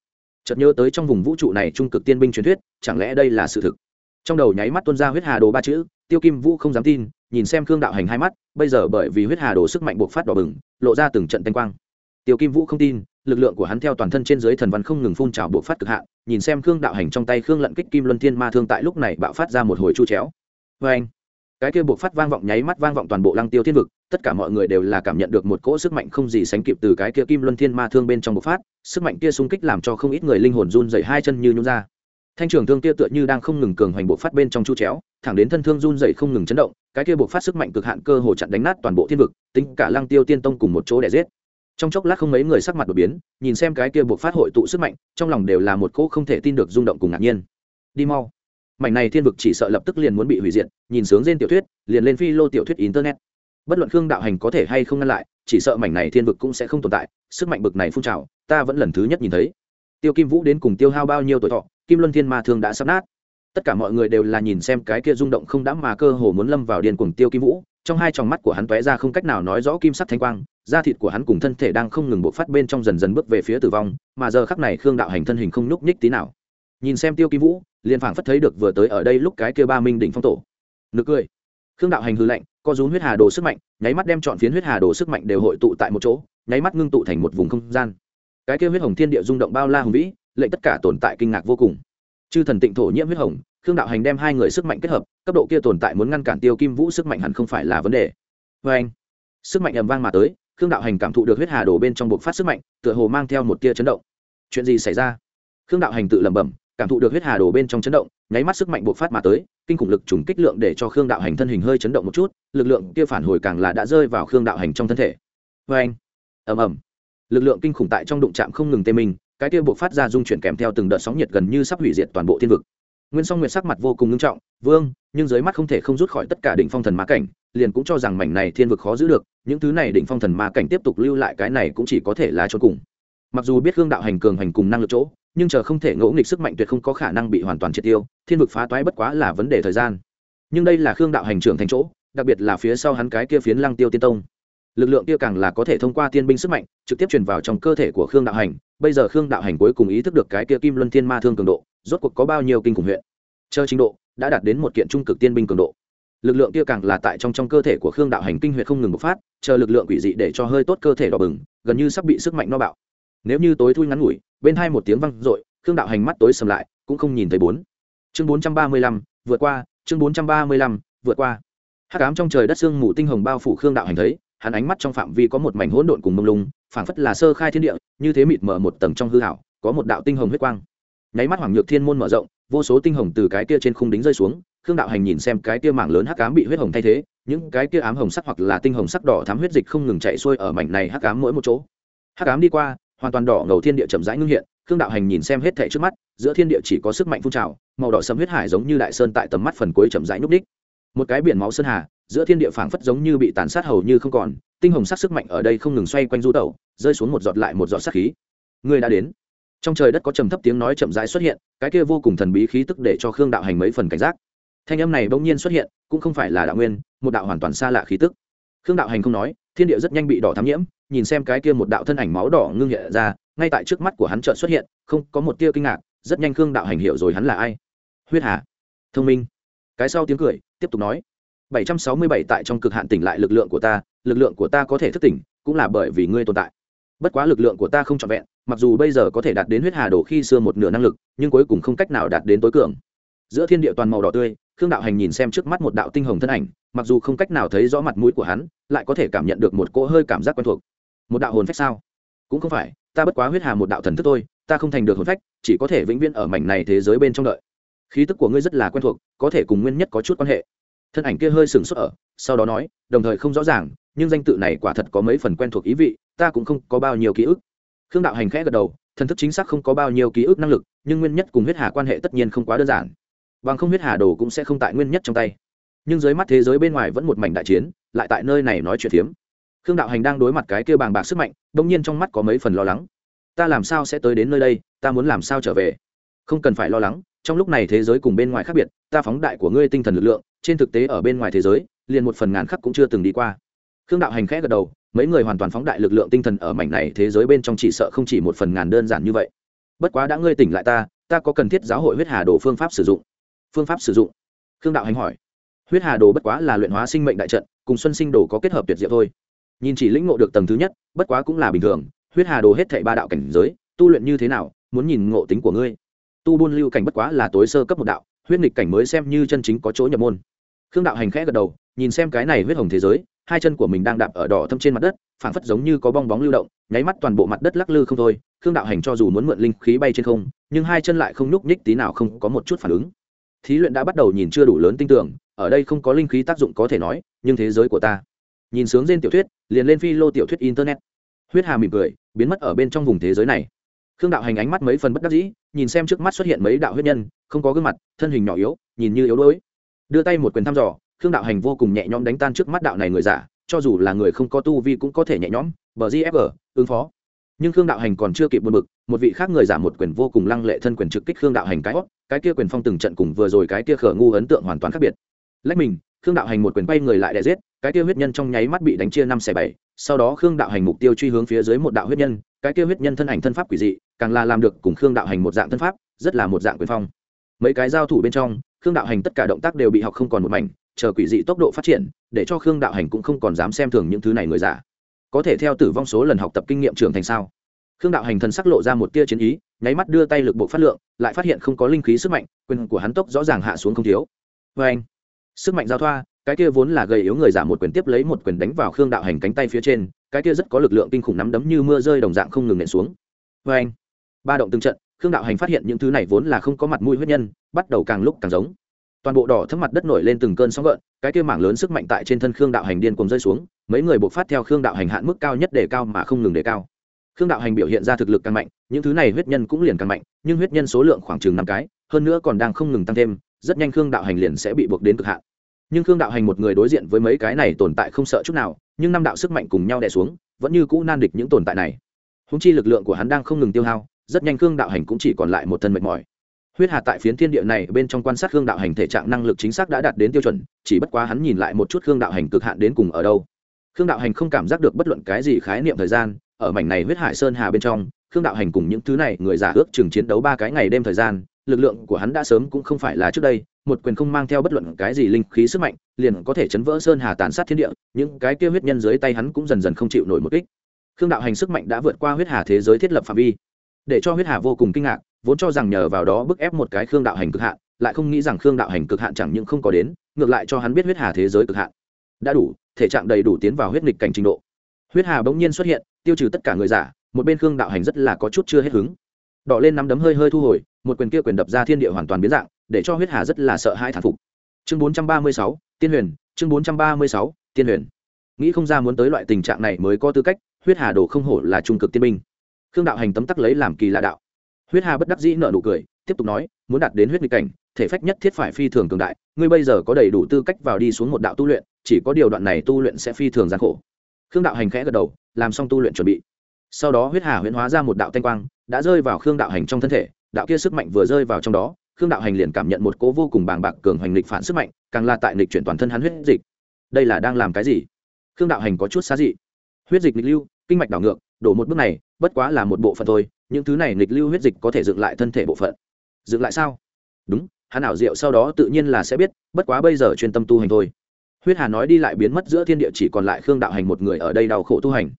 Chợt nhớ tới trong vùng vũ trụ này trung cực tiên binh truyền thuyết, chẳng lẽ đây là sự thực? Trong đầu nháy mắt tuôn ra huyết hà đồ ba chữ tiêu kim vũ không dám tin, nhìn xem khương đạo hành hai mắt, bây giờ bởi vì huyết hà đồ sức mạnh buộc phát đỏ bừng, lộ ra từng trận tanh quang. Tiêu kim vũ không tin, lực lượng của hắn theo toàn thân trên dưới thần văn không ngừng phun trào buộc phát cực hạn, nhìn xem khương đạo hành trong tay khương lận kích kim luân thiên ma thương tại lúc này bạo phát ra một hồi chu chéo. Vê anh, cái kia buộc phát vang vọng nháy mắt vang vọng toàn bộ lăng tiêu thiên vực, tất cả mọi người đều là cảm nhận được một cỗ sức mạnh không gì sánh kịp từ cái kia kim luân thiên ma thương bên trong bộc phát, sức mạnh kia xung kích làm cho không ít người linh hồn run dày hai chân như nhún ra thanh trường thương kia tựa như đang không ngừng cường hoành bộ phát bên trong chu chéo, thẳng đến thân thương run dày không ngừng chấn động, cái kia buộc phát sức mạnh cực hạn cơ hồ chặn đánh nát toàn bộ thiên vực, tính cả lăng tiêu tiên tông cùng một chỗ để giết. Trong chốc lát không mấy người sắc mặt đột biến, nhìn xem cái kia buộc phát hội tụ sức mạnh, trong lòng đều là một cỗ không thể tin được rung động cùng ngạc nhiên. Đi mau. Mảnh này thiên vực chỉ sợ lập tức liền muốn bị hủy diệt, nhìn sướng trên tiểu thuyết, liền lên phi lô tiểu thuyết internet. Bất luận khương đạo hành có thể hay không ngăn lại, chỉ sợ mảnh này thiên vực cũng sẽ không tồn tại, sức mạnh bực này phun trào, ta vẫn lần thứ nhất nhìn thấy tiêu kim vũ đến cùng tiêu hao bao nhiêu tuổi thọ, kim luân thiên ma thương đã sắp nát. Tất cả mọi người đều là nhìn xem cái kia rung động không đã mà cơ hồ muốn lâm vào điên cuồng tiêu kim vũ, trong hai tròng mắt của hắn tóe ra không cách nào nói rõ kim sắc thanh quang, da thịt của hắn cùng thân thể đang không ngừng bộc phát bên trong dần dần bước về phía tử vong, mà giờ khắc này khương đạo hành thân hình không nhúc nhích tí nào. Nhìn xem tiêu kim vũ, liền phảng phất thấy được vừa tới ở đây lúc cái kia ba minh đỉnh phong tổ. Nực cười. Khương đạo hành hư lạnh, co rún huyết hà đồ sức mạnh, nháy mắt đem chọn phiến huyết hà đồ sức mạnh đều hội tụ tại một chỗ, nháy mắt ngưng tụ thành một vùng không gian cái kia huyết hồng thiên địa rung động bao la hùng vĩ, lệnh tất cả tồn tại kinh ngạc vô cùng. Chư thần tịnh thổ nhiễm huyết hồng, khương đạo hành đem hai người sức mạnh kết hợp, cấp độ kia tồn tại muốn ngăn cản tiêu kim vũ sức mạnh hẳn không phải là vấn đề. Vê anh, sức mạnh ầm vang mà tới, khương đạo hành cảm thụ được huyết hà đổ bên trong buộc phát sức mạnh, tựa hồ mang theo một tia chấn động. Chuyện gì xảy ra? Khương đạo hành tự lẩm bẩm, cảm thụ được huyết hà đổ bên trong chấn động, nháy mắt sức mạnh buộc phát mà tới, kinh khủng lực trùng kích lượng để cho khương đạo hành thân hình hơi chấn động một chút, lực lượng kia phản hồi càng là đã rơi vào khương đạo hành trong thân thể. Vê anh, ầm ầm lực lượng kinh khủng tại trong đụng chạm không ngừng tê mình cái kia buộc phát ra dung chuyển kèm theo từng đợt sóng nhiệt gần như sắp hủy diệt toàn bộ thiên vực. Nguyên song nguyệt sắc mặt vô cùng nghiêm trọng, vương, nhưng dưới mắt không thể không rút khỏi tất cả đỉnh phong thần ma cảnh, liền cũng cho rằng mảnh này thiên vực khó giữ được, những thứ này đỉnh phong thần ma cảnh tiếp tục lưu lại cái này cũng chỉ có thể là cho cùng. Mặc dù biết gương đạo hành cường hành cùng năng lực chỗ, nhưng chờ không thể ngẫu nghịch sức mạnh tuyệt không có khả năng bị hoàn toàn triệt tiêu, thiên vực phá toái bất quá là vấn đề thời gian. Nhưng đây là khương đạo hành trưởng thành chỗ, đặc biệt là phía sau hắn cái kia phiến lăng tiêu tiên tông lực lượng kia càng là có thể thông qua tiên binh sức mạnh, trực tiếp truyền vào trong cơ thể của khương đạo hành. Bây giờ khương đạo hành cuối cùng ý thức được cái kia kim luân thiên ma thương cường độ, rốt cuộc có bao nhiêu kinh khủng huyện. Chờ trình độ, đã đạt đến một kiện trung cực tiên binh cường độ. Lực lượng kia càng là tại trong trong cơ thể của khương đạo hành kinh huyệt không ngừng bộc phát, chờ lực lượng quỷ dị để cho hơi tốt cơ thể đỏ bừng, gần như sắp bị sức mạnh no bạo. Nếu như tối thui ngắn ngủi, bên hai một tiếng văng r ộ i khương đạo hành mắt tối sầm lại, cũng không nhìn thấy bốn. Chương bốn trăm ba mươi lăm, vượt qua, chương bốn trăm ba mươi lăm, vượt qua. Hắc ám trong trời đất sương mù tinh hồng bao phủ khương đạo hành thấy hắn ánh mắt trong phạm vi có một mảnh hỗn độn cùng mông lung, phảng phất là sơ khai thiên địa, như thế mịt mở một tầng trong hư hảo có một đạo tinh hồng huyết quang. Nháy mắt hoàng nhược thiên môn mở rộng, vô số tinh hồng từ cái kia trên khung đính rơi xuống, khương đạo hành nhìn xem cái kia mảng lớn hắc ám bị huyết hồng thay thế, những cái kia ám hồng sắc hoặc là tinh hồng sắc đỏ thám huyết dịch không ngừng chạy xuôi ở mảnh này hắc ám mỗi một chỗ. Hắc ám đi qua, hoàn toàn đỏ ngầu thiên địa chậm rãi ngưng hiện, khương đạo hành nhìn xem hết thảy trước mắt, giữa thiên địa chỉ có sức mạnh phun trào, màu đỏ sấm huyết hải giống như đại sơn tại tầm mắt phần cuối chậm rãi núp đích. Một cái biển máu sơn hà giữa thiên địa phảng phất giống như bị tàn sát hầu như không còn, tinh hồng sắc sức mạnh ở đây không ngừng xoay quanh du tẩu, rơi xuống một giọt lại một giọt sắc khí. Người đã đến. Trong trời đất có trầm thấp tiếng nói chậm rãi xuất hiện, cái kia vô cùng thần bí khí tức để cho khương đạo hành mấy phần cảnh giác. Thanh âm này bỗng nhiên xuất hiện, cũng không phải là đạo nguyên, một đạo hoàn toàn xa lạ khí tức. Khương đạo hành không nói, thiên địa rất nhanh bị đỏ thám nhiễm, nhìn xem cái kia một đạo thân ảnh máu đỏ ngưng nhẹ ra, ngay tại trước mắt của hắn chợt xuất hiện, không có một tia kinh ngạc, rất nhanh khương đạo hành hiểu rồi hắn là ai. Huyết hà. Thông minh. Cái sau tiếng cười, tiếp tục nói. 767 tại trong cực hạn tỉnh lại lực lượng của ta, lực lượng của ta có thể thức tỉnh, cũng là bởi vì ngươi tồn tại. Bất quá lực lượng của ta không trọn vẹn, mặc dù bây giờ có thể đạt đến huyết hà đổ khi xưa một nửa năng lực, nhưng cuối cùng không cách nào đạt đến tối cường. Giữa thiên địa toàn màu đỏ tươi, khương đạo hành nhìn xem trước mắt một đạo tinh hồng thân ảnh, mặc dù không cách nào thấy rõ mặt mũi của hắn, lại có thể cảm nhận được một cỗ hơi cảm giác quen thuộc. Một đạo hồn phách sao? Cũng không phải, ta bất quá huyết hà một đạo thần thức thôi, ta không thành được hồn phách, chỉ có thể vĩnh viễn ở mảnh này thế giới bên trong đợi. Khí tức của ngươi rất là quen thuộc, có thể cùng nguyên nhất có chút quan hệ thân ảnh kia hơi sừng sốt ở, sau đó nói, đồng thời không rõ ràng, nhưng danh tự này quả thật có mấy phần quen thuộc ý vị, ta cũng không có bao nhiêu ký ức. Khương đạo hành khẽ gật đầu, thần thức chính xác không có bao nhiêu ký ức năng lực, nhưng nguyên nhất cùng huyết hà quan hệ tất nhiên không quá đơn giản. Bằng không huyết hà đồ cũng sẽ không tại nguyên nhất trong tay. Nhưng dưới mắt thế giới bên ngoài vẫn một mảnh đại chiến, lại tại nơi này nói chuyện phiếm. Khương đạo hành đang đối mặt cái kia bàng bạc sức mạnh đ ỗ n g nhiên trong mắt có mấy phần lo lắng. Ta làm sao sẽ tới đến nơi đây? Ta muốn làm sao trở về? Không cần phải lo lắng, trong lúc này thế giới cùng bên ngoài khác biệt, ta phóng đại của ngươi tinh thần lực lượng trên thực tế ở bên ngoài thế giới, liền một phần ngàn khắc cũng chưa từng đi qua. Khương đạo hành khẽ gật đầu, mấy người hoàn toàn phóng đại lực lượng tinh thần ở mảnh này thế giới bên trong chỉ sợ không chỉ một phần ngàn đơn giản như vậy. Bất quá đã ngươi tỉnh lại ta ta có cần thiết giáo hội huyết hà đồ phương pháp sử dụng? Phương pháp sử dụng? Khương đạo hành hỏi. Huyết hà đồ bất quá là luyện hóa sinh mệnh đại trận, cùng xuân sinh đồ có kết hợp tuyệt diệu thôi. Nhìn chỉ lĩnh ngộ được tầng thứ nhất, bất quá cũng là bình thường, huyết hà đồ hết thảy ba đạo cảnh giới, tu luyện như thế nào, muốn nhìn ngộ tính của ngươi. Tu buôn lưu cảnh bất quá là tối sơ cấp một đạo, huyết nghịch cảnh mới xem như chân chính có chỗ nhập môn khương đạo hành khẽ gật đầu, nhìn xem cái này huyết hồng thế giới, hai chân của mình đang đạp ở đỏ thâm trên mặt đất, phảng phất giống như có bong bóng lưu động, nháy mắt toàn bộ mặt đất lắc lư không thôi. Khương đạo hành cho dù muốn mượn linh khí bay trên không, nhưng hai chân lại không nhúc nhích tí nào không có một chút phản ứng. Thí luyện đã bắt đầu nhìn chưa đủ lớn tin tưởng, ở đây không có linh khí tác dụng có thể nói, nhưng thế giới của ta. Nhìn sướng trên tiểu thuyết, liền lên phi lô tiểu thuyết internet. Huyết hà mỉm cười, biến mất ở bên trong vùng thế giới này. Khương đạo hành ánh mắt mấy phần bất đắc dĩ, nhìn xem trước mắt xuất hiện mấy đạo huyết nhân, không có gương mặt, thân hình nhỏ yếu, nhìn như yếu đuối đưa tay một quyền thăm dò, khương đạo hành vô cùng nhẹ nhõm đánh tan trước mắt đạo này người giả, cho dù là người không có tu vi cũng có thể nhẹ nhõm, bờ gfg ứng phó. Nhưng khương đạo hành còn chưa kịp buồn bực, một vị khác người giả một quyền vô cùng lăng lệ thân quyền trực kích khương đạo hành cái hót cái kia quyền phong từng trận cùng vừa rồi cái kia khở ngu ấn tượng hoàn toàn khác biệt. Lách mình, khương đạo hành một quyền bay người lại đè giết, cái kia huyết nhân trong nháy mắt bị đánh chia năm xẻ bảy, sau đó khương đạo hành mục tiêu truy hướng phía dưới một đạo huyết nhân, cái kia huyết nhân thân ảnh thân pháp quỷ dị, càng là làm được cùng khương đạo hành một dạng thân pháp, rất là một dạng quyền phong. Mấy cái giao thủ bên trong khương đạo hành tất cả động tác đều bị học không còn một mảnh, chờ quỷ dị tốc độ phát triển, để cho khương đạo hành cũng không còn dám xem thường những thứ này người giả có thể theo tử vong số lần học tập kinh nghiệm trưởng thành sao? Khương đạo hành thần sắc lộ ra một tia chiến ý, nháy mắt đưa tay lực bộ phát lượng, lại phát hiện không có linh khí sức mạnh, quyền của hắn tốc rõ ràng hạ xuống không thiếu. Vê anh sức mạnh giao thoa, cái kia vốn là gầy yếu người giả một quyền tiếp lấy một quyền đánh vào khương đạo hành cánh tay phía trên, cái kia rất có lực lượng kinh khủng nắm đấm như mưa rơi đồng dạng không ngừng nện xuống. Vê anh ba động từng trận khương đạo hành phát hiện những thứ này vốn là không có mặt mũi huyết nhân, bắt đầu càng lúc càng giống. Toàn bộ đỏ thấm mặt đất nổi lên từng cơn sóng gợn, cái kia mảng lớn sức mạnh tại trên thân khương đạo hành điên cùng rơi xuống, mấy người buộc phát theo khương đạo hành hạn mức cao nhất đề cao mà không ngừng đề cao. Khương đạo hành biểu hiện ra thực lực càng mạnh, những thứ này huyết nhân cũng liền càng mạnh, nhưng huyết nhân số lượng khoảng chừng năm cái, hơn nữa còn đang không ngừng tăng thêm, rất nhanh khương đạo hành liền sẽ bị buộc đến cực hạn. Nhưng khương đạo hành một người đối diện với mấy cái này tồn tại không sợ chút nào, nhưng năm đạo sức mạnh cùng nhau đè xuống, vẫn như cũ nan địch những tồn tại này. Húng chi lực lượng của hắn đang không ngừng tiêu hao rất nhanh khương đạo hành cũng chỉ còn lại một thân mệt mỏi. Huyết hà tại phiến thiên địa này bên trong quan sát khương đạo hành thể trạng năng lực chính xác đã đạt đến tiêu chuẩn, chỉ bất quá hắn nhìn lại một chút khương đạo hành cực hạn đến cùng ở đâu. Khương đạo hành không cảm giác được bất luận cái gì khái niệm thời gian, ở mảnh này huyết hải sơn hà bên trong, khương đạo hành cùng những thứ này người giả ước chừng chiến đấu ba cái ngày đêm thời gian, lực lượng của hắn đã sớm cũng không phải là trước đây, một quyền không mang theo bất luận cái gì linh khí sức mạnh, liền có thể chấn vỡ sơn hà tàn sát thiên địa, những cái kia huyết nhân dưới tay hắn cũng dần dần không chịu nổi một kích. Khương đạo hành sức mạnh đã vượt qua huyết hà thế giới thiết lập phạm vi để cho huyết hà vô cùng kinh ngạc, vốn cho rằng nhờ vào đó bức ép một cái khương đạo hành cực hạn, lại không nghĩ rằng khương đạo hành cực hạn chẳng những không có đến, ngược lại cho hắn biết huyết hà thế giới cực hạn. Đã đủ, thể trạng đầy đủ tiến vào huyết nghịch cảnh trình độ. Huyết hà bỗng nhiên xuất hiện, tiêu trừ tất cả người giả, một bên khương đạo hành rất là có chút chưa hết hứng. Đỏ lên nắm đấm hơi hơi thu hồi, một quyền kia quyền đập ra thiên địa hoàn toàn biến dạng, để cho huyết hà rất là sợ hãi thản phục. Chương bốn trăm ba mươi sáu, tiên huyền, chương bốn trăm ba mươi sáu, tiên huyền. Nghĩ không ra muốn tới loại tình trạng này mới có tư cách, huyết hà đồ không hổ là trung cực tiên minh khương đạo hành tấm tắc lấy làm kỳ lạ đạo. Huyết hà bất đắc dĩ nợ nụ cười, tiếp tục nói, muốn đạt đến huyết nghịch cảnh, thể phách nhất thiết phải phi thường cường đại, ngươi bây giờ có đầy đủ tư cách vào đi xuống một đạo tu luyện, chỉ có điều đoạn này tu luyện sẽ phi thường gian khổ. Khương đạo hành khẽ gật đầu, làm xong tu luyện chuẩn bị. Sau đó huyết hà huyễn hóa ra một đạo thanh quang, đã rơi vào khương đạo hành trong thân thể, đạo kia sức mạnh vừa rơi vào trong đó, khương đạo hành liền cảm nhận một cố vô cùng bàng bạc cường hoành lịch phản sức mạnh, càng là tại lịch chuyển toàn thân hắn huyết dịch. Đây là đang làm cái gì? Khương đạo hành có chút xá dị. Huyết dịch lịch lưu, kinh mạch đảo ngược đổ một bước này, bất quá là một bộ phận thôi, những thứ này lịch lưu huyết dịch có thể dựng lại thân thể bộ phận. Dựng lại sao? Đúng, hắn ảo diệu sau đó tự nhiên là sẽ biết, bất quá bây giờ chuyên tâm tu hành thôi. Huyết hà nói đi lại biến mất giữa thiên địa chỉ còn lại khương đạo hành một người ở đây đau khổ tu hành.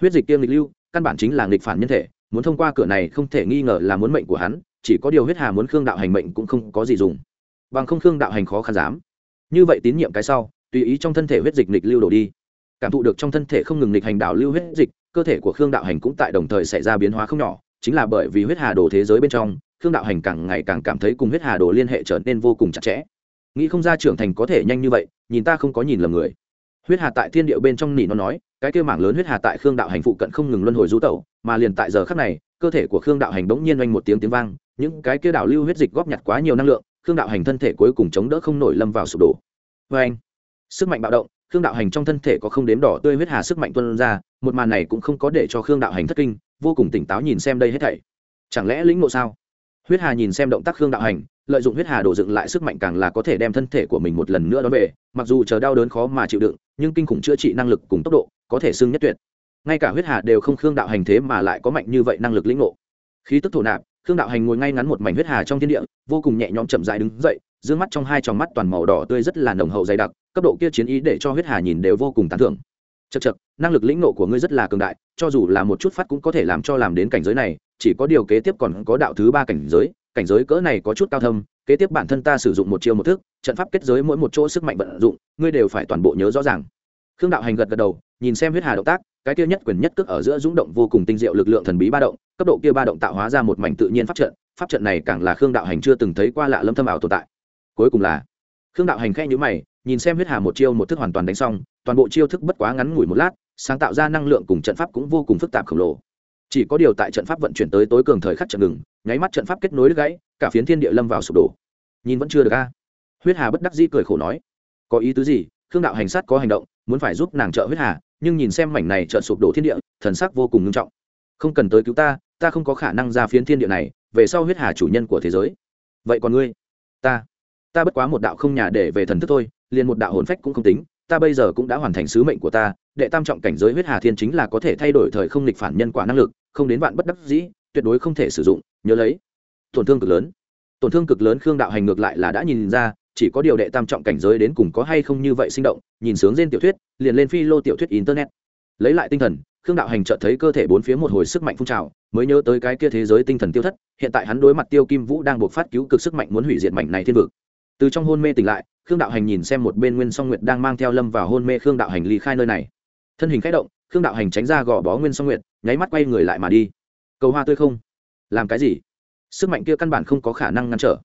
Huyết dịch tiêm lịch lưu, căn bản chính là nghịch phản nhân thể, muốn thông qua cửa này không thể nghi ngờ là muốn mệnh của hắn, chỉ có điều huyết hà muốn khương đạo hành mệnh cũng không có gì dùng. Bằng không khương đạo hành khó khăn dám. Như vậy tín nhiệm cái sau, tùy ý trong thân thể huyết dịch nghịch lưu đổ đi. Cảm thụ được trong thân thể không ngừng nghịch hành đạo lưu huyết dịch cơ thể của khương đạo hành cũng tại đồng thời xảy ra biến hóa không nhỏ, chính là bởi vì huyết hà đồ thế giới bên trong, khương đạo hành càng ngày càng cảm thấy cùng huyết hà đồ liên hệ trở nên vô cùng chặt chẽ. Nghĩ không ra trưởng thành có thể nhanh như vậy, nhìn ta không có nhìn lầm người. Huyết hà tại thiên điệu bên trong nỉ nó nói, cái kêu mảng lớn huyết hà tại khương đạo hành phụ cận không ngừng luân hồi rú tẩu, mà liền tại giờ khắc này, cơ thể của khương đạo hành bỗng nhiên oanh một tiếng tiếng vang, những cái kia đạo lưu huyết dịch góp nhặt quá nhiều năng lượng, khương đạo hành thân thể cuối cùng chống đỡ không nổi lâm vào sụp đổ. Vê anh sức mạnh bạo động, khương đạo hành trong thân thể có không đếm đỏ tươi huyết hà sức mạnh tuân ra một màn này cũng không có để cho khương đạo hành thất kinh, vô cùng tỉnh táo nhìn xem đây hết thảy. Chẳng lẽ lĩnh ngộ sao? Huyết hà nhìn xem động tác khương đạo hành, lợi dụng huyết hà đổ dựng lại sức mạnh càng là có thể đem thân thể của mình một lần nữa đón về, mặc dù chờ đau đớn khó mà chịu đựng, nhưng kinh khủng chữa trị năng lực cùng tốc độ có thể xưng nhất tuyệt. Ngay cả huyết hà đều không khương đạo hành thế mà lại có mạnh như vậy năng lực lĩnh ngộ. Khí tức thổ nạp, khương đạo hành ngồi ngay ngắn một mảnh huyết hà trong thiên địa, vô cùng nhẹ nhõm chậm dại đứng dậy d mắt trong hai tròng mắt toàn màu đỏ tươi rất là nồng hậu dày đặc, cấp độ kia chiến ý để cho huyết hà nhìn đều vô cùng tán thưởng chật chật năng lực lĩnh nộ của ngươi rất là cường đại, cho dù là một chút phát cũng có thể làm cho làm đến cảnh giới này, chỉ có điều kế tiếp còn có đạo thứ ba cảnh giới cảnh giới cỡ này có chút cao thâm, kế tiếp bản thân ta sử dụng một chiêu một thức, trận pháp kết giới mỗi một chỗ sức mạnh vận dụng, ngươi đều phải toàn bộ nhớ rõ ràng. Khương đạo hành gật gật đầu, nhìn xem huyết hà động tác, cái kia nhất quyền nhất cước ở giữa rúng động vô cùng tinh diệu lực lượng thần bí ba động, cấp độ kia ba động tạo hóa ra một mảnh tự nhiên pháp trận pháp trận này càng là khương đạo hành chưa từng thấy qua lạ lâm thâm ảo tồn tại. Cuối cùng là, khương đạo hành khẽ nhíu mày, nhìn xem huyết hà một chiêu một thức hoàn toàn đánh xong toàn bộ chiêu thức bất quá ngắn ngủi một lát, sáng tạo ra năng lượng cùng trận pháp cũng vô cùng phức tạp khổng lồ. Chỉ có điều tại trận pháp vận chuyển tới tối cường thời khắc trận ngừng, nháy mắt trận pháp kết nối gãy, cả phiến thiên địa lâm vào sụp đổ. Nhìn vẫn chưa được a. Huyết hà bất đắc dĩ cười khổ nói, có ý tứ gì? Khương đạo hành sát có hành động, muốn phải giúp nàng trợ huyết hà, nhưng nhìn xem mảnh này trợ sụp đổ thiên địa, thần sắc vô cùng nghiêm trọng. Không cần tới cứu ta ta không có khả năng ra phiến thiên địa này, về sau huyết hà chủ nhân của thế giới. Vậy còn ngươi? Ta ta bất quá một đạo không nhà để về thần thức thôi, liền một đạo hồn phách cũng không tính ta bây giờ cũng đã hoàn thành sứ mệnh của ta, đệ tam trọng cảnh giới huyết hà thiên chính là có thể thay đổi thời không lịch phản nhân quả năng lực, không đến vạn bất đắc dĩ, tuyệt đối không thể sử dụng, nhớ lấy. Tổn thương cực lớn. Tổn thương cực lớn khương đạo hành ngược lại là đã nhìn ra, chỉ có điều đệ tam trọng cảnh giới đến cùng có hay không như vậy sinh động, nhìn sướng trên tiểu thuyết, liền lên phi lô tiểu thuyết internet. Lấy lại tinh thần, khương đạo hành chợt thấy cơ thể bốn phía một hồi sức mạnh phun trào, mới nhớ tới cái kia thế giới tinh thần tiêu thất, hiện tại hắn đối mặt tiêu kim vũ đang buộc phát cứu cực sức mạnh muốn hủy diệt mảnh này thiên vực từ trong hôn mê tỉnh lại, khương đạo hành nhìn xem một bên nguyên song nguyệt đang mang theo lâm vào hôn mê khương đạo hành ly khai nơi này. Thân hình k h ẽ động, khương đạo hành tránh ra gò bó nguyên song nguyệt, nháy mắt quay người lại mà đi. Cầu hoa tươi không? Làm cái gì? Sức mạnh kia căn bản không có khả năng ngăn trở.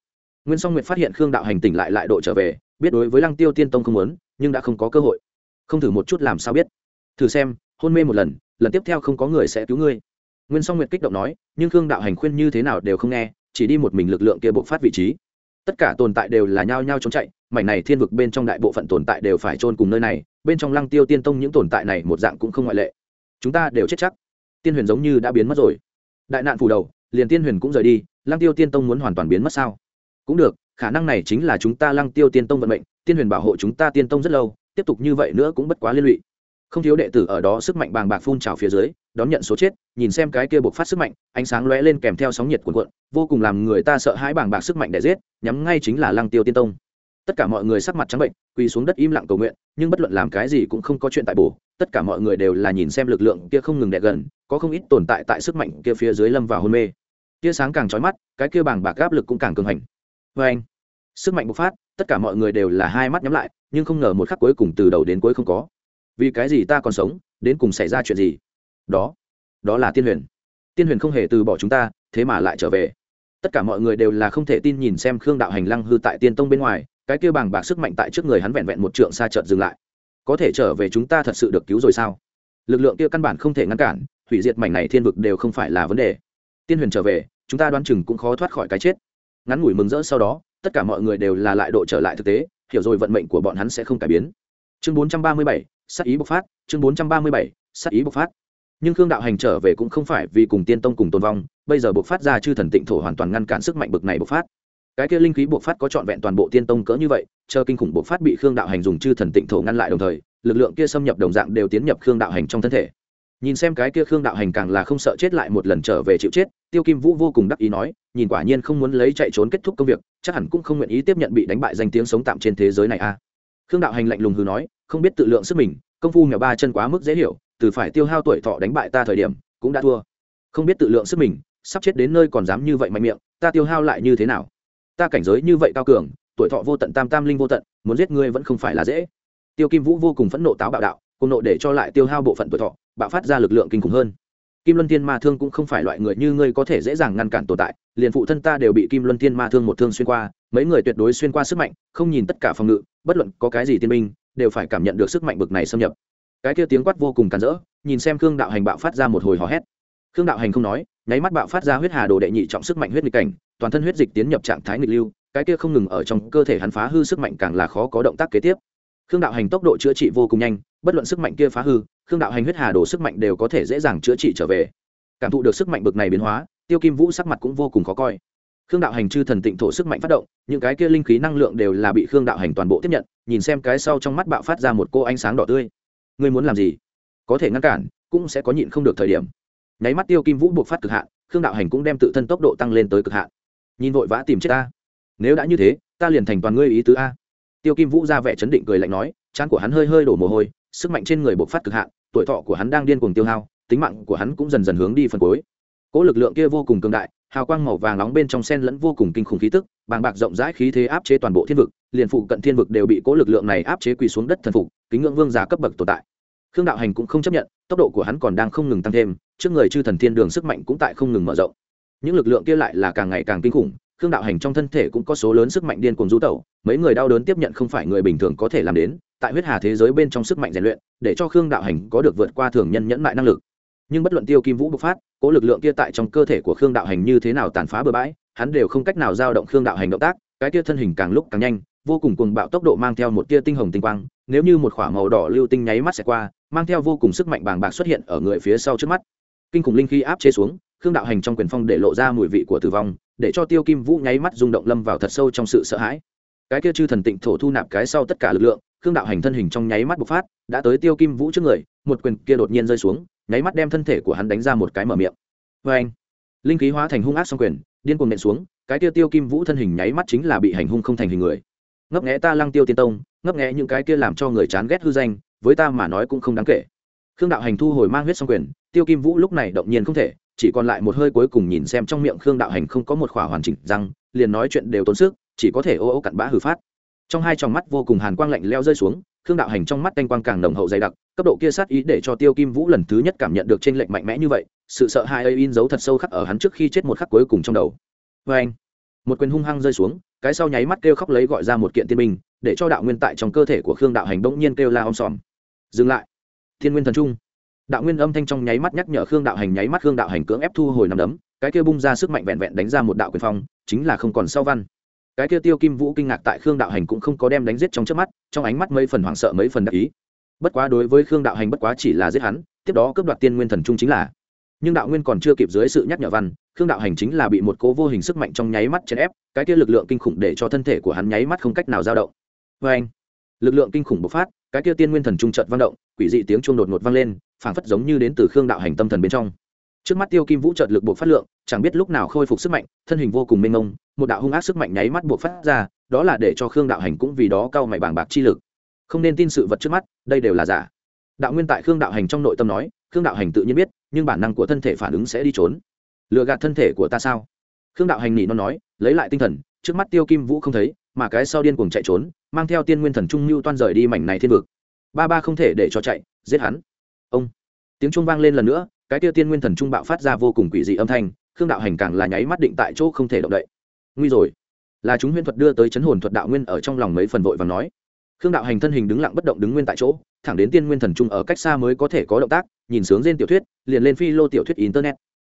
Nguyên song nguyệt phát hiện khương đạo hành tỉnh lại lại độ trở về, biết đối với lăng tiêu tiên tông không muốn, nhưng đã không có cơ hội. Không thử một chút làm sao biết. Thử xem, hôn mê một lần lần tiếp theo không có người sẽ cứu ngươi. Nguyên song nguyệt kích động nói, nhưng khương đạo hành khuyên như thế nào đều không nghe, chỉ đi một mình lực lượng kia bộc phát vị trí tất cả tồn tại đều là nhao nhao trốn chạy, mảnh này thiên vực bên trong đại bộ phận tồn tại đều phải trôn cùng nơi này, bên trong lăng tiêu tiên tông những tồn tại này một dạng cũng không ngoại lệ. Chúng ta đều chết chắc. Tiên huyền giống như đã biến mất rồi. Đại nạn phủ đầu, liền tiên huyền cũng rời đi, lăng tiêu tiên tông muốn hoàn toàn biến mất sao? Cũng được, khả năng này chính là chúng ta lăng tiêu tiên tông vận mệnh, tiên huyền bảo hộ chúng ta tiên tông rất lâu, tiếp tục như vậy nữa cũng bất quá liên lụy không thiếu đệ tử ở đó sức mạnh bàng bạc phun trào phía dưới, đón nhận số chết, nhìn xem cái kia buộc phát sức mạnh, ánh sáng lóe lên kèm theo sóng nhiệt cuộn cuộn, vô cùng làm người ta sợ hãi bàng bạc sức mạnh để giết, nhắm ngay chính là lăng tiêu tiên tông. Tất cả mọi người sắc mặt trắng bệnh, quỳ xuống đất im lặng cầu nguyện, nhưng bất luận làm cái gì cũng không có chuyện tại bổ, tất cả mọi người đều là nhìn xem lực lượng kia không ngừng đè gần, có không ít tồn tại tại sức mạnh kia phía dưới lâm vào hôn mê. Tia sáng càng trói mắt, cái kia bàng bạc áp lực cũng càng cường hành. Vê anh, sức mạnh bộc phát, tất cả mọi người đều là hai mắt nhắm lại, nhưng không ngờ một khắc cuối cùng từ đầu đến cuối không có vì cái gì ta còn sống đến cùng xảy ra chuyện gì? Đó đó là tiên huyền. Tiên huyền không hề từ bỏ chúng ta thế mà lại trở về. Tất cả mọi người đều là không thể tin nhìn xem khương đạo hành lăng hư tại tiên tông bên ngoài cái kia bàng bạc sức mạnh tại trước người hắn vẹn vẹn một trượng xa trợt dừng lại. Có thể trở về chúng ta thật sự được cứu rồi sao? Lực lượng kia căn bản không thể ngăn cản hủy diệt mảnh này thiên vực đều không phải là vấn đề. Tiên huyền trở về chúng ta đoán chừng cũng khó thoát khỏi cái chết. Ngắn ngủi mừng rỡ sau đó tất cả mọi người đều là lại độ trở lại thực tế hiểu rồi vận mệnh của bọn hắn sẽ không cải biến. Chương 437, Sát ý bộc phát chương 437, sát ý bộc phát. Nhưng khương đạo hành trở về cũng không phải vì cùng tiên tông cùng tồn vong bây giờ bộc phát ra chư thần tịnh thổ hoàn toàn ngăn cản sức mạnh bực này bộc phát. Cái kia linh khí bộc phát có trọn vẹn toàn bộ tiên tông cỡ như vậy chờ kinh khủng bộc phát bị khương đạo hành dùng chư thần tịnh thổ ngăn lại đồng thời lực lượng kia xâm nhập đồng dạng đều tiến nhập khương đạo hành trong thân thể. Nhìn xem cái kia khương đạo hành càng là không sợ chết lại một lần trở về chịu chết tiêu kim vũ vô cùng đắc ý nói nhìn quả nhiên không muốn lấy chạy trốn kết thúc công việc chắc hẳn cũng không nguyện ý tiếp nhận bị đánh bại danh tiếng sống tạm trên thế giới này a à. khương đạo hành lạnh lùng hừ nói không biết tự lượng sức mình, công phu nhỏ ba chân quá mức dễ hiểu, từ phải tiêu hao tuổi thọ đánh bại ta thời điểm, cũng đã thua. Không biết tự lượng sức mình, sắp chết đến nơi còn dám như vậy mạnh miệng, ta tiêu hao lại như thế nào? Ta cảnh giới như vậy cao cường, tuổi thọ vô tận, tam tam linh vô tận, muốn giết ngươi vẫn không phải là dễ. Tiêu kim vũ vô cùng phẫn nộ táo bạo đạo, cùng nộ để cho lại tiêu hao bộ phận tuổi thọ, bạo phát ra lực lượng kinh khủng hơn. Kim luân thiên ma thương cũng không phải loại người như ngươi có thể dễ dàng ngăn cản tồn tại, liền phụ thân ta đều bị kim luân thiên ma thương một thương xuyên qua, mấy người tuyệt đối xuyên qua sức mạnh, không nhìn tất cả phòng ngự, bất luận có cái gì tiên minh đều phải cảm nhận được sức mạnh bực này xâm nhập. Cái kia tiếng quát vô cùng càn rỡ, nhìn xem khương đạo hành bạo phát ra một hồi hò hét. Khương đạo hành không nói, nháy mắt bạo phát ra huyết hà đồ đệ nhị trọng sức mạnh huyết nghịch cảnh, toàn thân huyết dịch tiến nhập trạng thái nghịch lưu, cái kia không ngừng ở trong cơ thể hắn phá hư sức mạnh càng là khó có động tác kế tiếp. Khương đạo hành tốc độ chữa trị vô cùng nhanh, bất luận sức mạnh kia phá hư, khương đạo hành huyết hà đồ sức mạnh đều có thể dễ dàng chữa trị trở về. Cảm thụ được sức mạnh bực này biến hóa, tiêu kim vũ sắc mặt cũng vô cùng khó coi khương đạo hành chư thần tịnh thổ sức mạnh phát động, những cái kia linh khí năng lượng đều là bị khương đạo hành toàn bộ tiếp nhận, nhìn xem cái sau trong mắt bạo phát ra một cô ánh sáng đỏ tươi. Ngươi muốn làm gì? Có thể ngăn cản, cũng sẽ có nhịn không được thời điểm. Nháy mắt tiêu kim vũ buộc phát cực hạn, khương đạo hành cũng đem tự thân tốc độ tăng lên tới cực hạn. Nhìn vội vã tìm chết ta. Nếu đã như thế, ta liền thành toàn ngươi ý tứ a. Tiêu kim vũ ra vẻ chấn định cười lạnh nói, trán của hắn hơi hơi đổ mồ hôi, sức mạnh trên người buộc phát cực hạn, tuổi thọ của hắn đang điên cuồng tiêu hao, tính mạng của hắn cũng dần dần hướng đi phần cuối. Cỗ lực lượng kia vô cùng cường đại hào quang màu vàng nóng bên trong sen lẫn vô cùng kinh khủng khí tức, bàng bạc rộng rãi khí thế áp chế toàn bộ thiên vực, liền phụ cận thiên vực đều bị cố lực lượng này áp chế quỳ xuống đất thần phục, kính ngưỡng vương giả cấp bậc tồn tại. Khương đạo hành cũng không chấp nhận, tốc độ của hắn còn đang không ngừng tăng thêm, trước người chư thần thiên đường sức mạnh cũng tại không ngừng mở rộng. Những lực lượng kia lại là càng ngày càng kinh khủng, khương đạo hành trong thân thể cũng có số lớn sức mạnh điên cuồng du tẩu, mấy người đau đớn tiếp nhận không phải người bình thường có thể làm đến, tại huyết hà thế giới bên trong sức mạnh rèn luyện, để cho khương đạo hành có được vượt qua thường nhân nhẫn mại năng lực nhưng bất luận tiêu kim vũ bộc phát, cố lực lượng kia tại trong cơ thể của khương đạo hành như thế nào tàn phá bừa bãi, hắn đều không cách nào giao động khương đạo hành động tác, cái kia thân hình càng lúc càng nhanh, vô cùng cuồng bạo tốc độ mang theo một tia tinh hồng tinh quang, nếu như một k h ỏ a màu đỏ lưu tinh nháy mắt sẽ qua, mang theo vô cùng sức mạnh bàng bạc xuất hiện ở người phía sau trước mắt. Kinh khủng linh khí áp chế xuống, khương đạo hành trong quyền phong để lộ ra mùi vị của tử vong, để cho tiêu kim vũ nháy mắt rung động lâm vào thật sâu trong sự sợ hãi. Cái kia chư thần tịnh thổ thu nạp cái sau tất cả lực lượng khương đạo hành thân hình trong nháy mắt bộc phát, đã tới tiêu kim vũ trước người, một quyền kia đột nhiên rơi xuống, nháy mắt đem thân thể của hắn đánh ra một cái mở miệng. Vê anh linh khí hóa thành hung ác song quyền, điên cuồng nện xuống, cái kia tiêu kim vũ thân hình nháy mắt chính là bị hành hung không thành hình người. Ngấp nghẽ ta lăng tiêu tiên tông, ngấp nghẽ những cái kia làm cho người chán ghét hư danh, với ta mà nói cũng không đáng kể. Khương đạo hành thu hồi mang huyết song quyền, tiêu kim vũ lúc này động nhiên không thể, chỉ còn lại một hơi cuối cùng nhìn xem trong miệng khương đạo hành không có một khỏa hoàn chỉnh răng, liền nói chuyện đều tốn sức, chỉ có thể ô ô cặn bã hử phát trong hai tròng mắt vô cùng hàn quang lạnh leo rơi xuống, khương đạo hành trong mắt canh quang càng nồng hậu dày đặc, cấp độ kia sát ý để cho tiêu kim vũ lần thứ nhất cảm nhận được t r ê n lệch mạnh mẽ như vậy, sự sợ hãi ấy in dấu thật sâu khắc ở hắn trước khi chết một khắc cuối cùng trong đầu. Vê anh, một quyền hung hăng rơi xuống, cái sau nháy mắt kêu khóc lấy gọi ra một kiện tiên minh để cho đạo nguyên tại trong cơ thể của khương đạo hành bỗng nhiên kêu la om sòm. Dừng lại. Thiên nguyên thần trung. Đạo nguyên âm thanh trong nháy mắt nhắc nhở khương đạo hành, nháy mắt khương đạo hành cưỡng ép thu hồi nằm đấm, cái kia bung ra sức mạnh vẹn vẹn đánh ra một đạo quyền phong, chính là không còn sau văn cái kia tiêu kim vũ kinh ngạc tại khương đạo hành cũng không có đem đánh giết trong trước mắt, trong ánh mắt mấy phần hoảng sợ mấy phần đắc ý. Bất quá đối với khương đạo hành bất quá chỉ là giết hắn, tiếp đó cướp đoạt tiên nguyên thần trung chính là. Nhưng đạo nguyên còn chưa kịp dưới sự nhắc nhở văn, khương đạo hành chính là bị một cố vô hình sức mạnh trong nháy mắt chèn ép, cái kia lực lượng kinh khủng để cho thân thể của hắn nháy mắt không cách nào dao động. Vê anh, lực lượng kinh khủng bộc phát, cái kia tiên nguyên thần trung trợt vang động, quỷ dị tiếng chuông đột ngột vang lên, phảng phất giống như đến từ khương đạo hành tâm thần bên trong trước mắt tiêu kim vũ trợt lực buộc phát lượng, chẳng biết lúc nào khôi phục sức mạnh, thân hình vô cùng mênh mông, một đạo hung ác sức mạnh nháy mắt buộc phát ra, đó là để cho khương đạo hành cũng vì đó cao mày bàng bạc chi lực. Không nên tin sự vật trước mắt, đây đều là giả. Đạo nguyên tại khương đạo hành trong nội tâm nói, khương đạo hành tự nhiên biết, nhưng bản năng của thân thể phản ứng sẽ đi trốn. Lừa gạt thân thể của ta sao? Khương đạo hành nỉ nó nói, lấy lại tinh thần, trước mắt tiêu kim vũ không thấy, mà cái sau điên cuồng chạy trốn, mang theo tiên nguyên thần trung mưu toan rời đi mảnh này thiên vực. Ba ba không thể để cho chạy, giết hắn. Ông. Tiếng trung vang lên lần nữa cái kia tiên nguyên thần trung bạo phát ra vô cùng quỷ dị âm thanh, khương đạo hành càng là nháy mắt định tại chỗ không thể động đậy. Nguy rồi. Là chúng huyễn thuật đưa tới chấn hồn thuật đạo nguyên ở trong lòng mấy phần vội và nói. Khương đạo hành thân hình đứng lặng bất động đứng nguyên tại chỗ, thẳng đến tiên nguyên thần trung ở cách xa mới có thể có động tác, nhìn sướng trên tiểu thuyết, liền lên phi lô tiểu thuyết internet.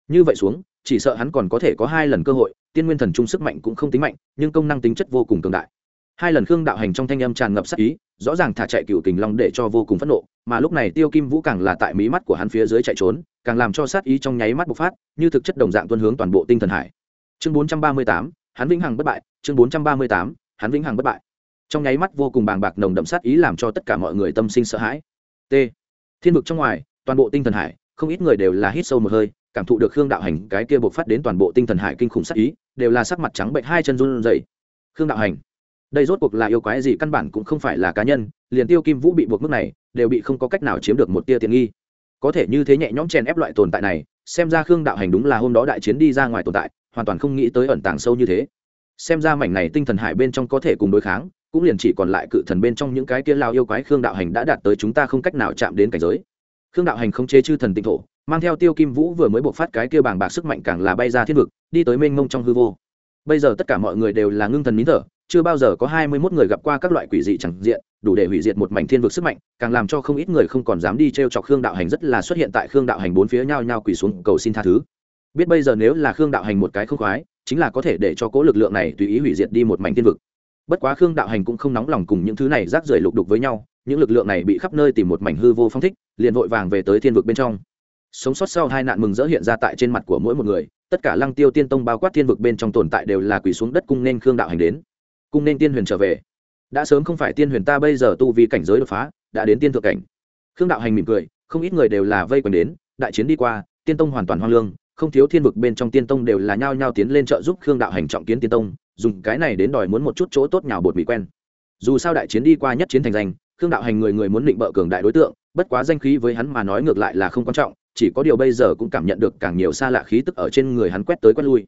Như vậy xuống, chỉ sợ hắn còn có thể có hai lần cơ hội, tiên nguyên thần trung sức mạnh cũng không tính mạnh, nhưng công năng tính chất vô cùng cường đại. Hai lần khương đạo hành trong thanh âm tràn ngập sắc ý rõ ràng thả chạy cựu kình long để cho vô cùng phẫn nộ, mà lúc này tiêu kim vũ càng là tại mí mắt của hắn phía dưới chạy trốn, càng làm cho sát ý trong nháy mắt bộc phát, như thực chất đồng dạng tuân hướng toàn bộ tinh thần hải. Chương bốn trăm ba mươi tám, hắn vĩnh hằng bất bại, chương bốn trăm ba mươi tám, hắn vĩnh hằng bất bại. Trong nháy mắt vô cùng bàng bạc nồng đậm sát ý làm cho tất cả mọi người tâm sinh sợ hãi. T. Thiên vực trong ngoài, toàn bộ tinh thần hải, không ít người đều là hít sâu một hơi, cảm thụ được khương đạo hành cái kia bộc phát đến toàn bộ tinh thần hải kinh khủng sát ý, đều là sắc mặt trắng bệnh, hai chân run rẩy. Khương đạo hành đây rốt cuộc là yêu quái gì căn bản cũng không phải là cá nhân, liền tiêu kim vũ bị buộc mức này, đều bị không có cách nào chiếm được một tia tiện nghi. Có thể như thế nhẹ nhõm chèn ép loại tồn tại này, xem ra khương đạo hành đúng là hôm đó đại chiến đi ra ngoài tồn tại, hoàn toàn không nghĩ tới ẩn tàng sâu như thế. Xem ra mảnh này tinh thần hải bên trong có thể cùng đối kháng, cũng liền chỉ còn lại cự thần bên trong những cái kia lao yêu quái khương đạo hành đã đạt tới chúng ta không cách nào chạm đến cảnh giới. Khương đạo hành không chế chư thần tinh thổ, mang theo tiêu kim vũ vừa mới buộc phát cái kia bàng bạc sức mạnh càng là bay ra thiên vực, đi tới mênh mông trong hư vô. Bây giờ tất cả mọi người đều là ngưng thần nín thở chưa bao giờ có hai mươi 21 người gặp qua các loại quỷ dị chẳng diện, đủ để hủy diệt một mảnh thiên vực sức mạnh, càng làm cho không ít người không còn dám đi trêu chọc Khương đạo hành rất là xuất hiện tại Khương đạo hành bốn phía nhau nhau quỳ xuống cầu xin tha thứ. Biết bây giờ nếu là Khương đạo hành một cái không khoái, chính là có thể để cho cố lực lượng này tùy ý hủy diệt đi một mảnh thiên vực. Bất quá Khương đạo hành cũng không nóng lòng cùng những thứ này rác rưởi lục đục với nhau, những lực lượng này bị khắp nơi tìm một mảnh hư vô phong thích, liền vội vàng về tới thiên vực bên trong. Sống sót sau hai nạn mừng rỡ hiện ra tại trên mặt của mỗi một người, tất cả Lăng Tiêu Tiên Tông bao quát thiên vực bên trong tồn tại đều là quỳ xuống đất cung nên Khương đạo hành đến cung nên tiên huyền trở về. Đã sớm không phải tiên huyền ta bây giờ tu vì cảnh giới đột phá, đã đến tiên thượng cảnh. Khương đạo hành mỉm cười, không ít người đều là vây quần đến, đại chiến đi qua, tiên tông hoàn toàn hoang lương, không thiếu thiên vực bên trong tiên tông đều là nhao nhao tiến lên trợ giúp khương đạo hành trọng kiến tiên tông, dùng cái này đến đòi muốn một chút chỗ tốt nhào bột bị quen. Dù sao đại chiến đi qua nhất chiến thành danh, khương đạo hành người người muốn định bợ cường đại đối tượng, bất quá danh khí với hắn mà nói ngược lại là không quan trọng, chỉ có điều bây giờ cũng cảm nhận được càng nhiều xa lạ khí tức ở trên người hắn quét tới quét lui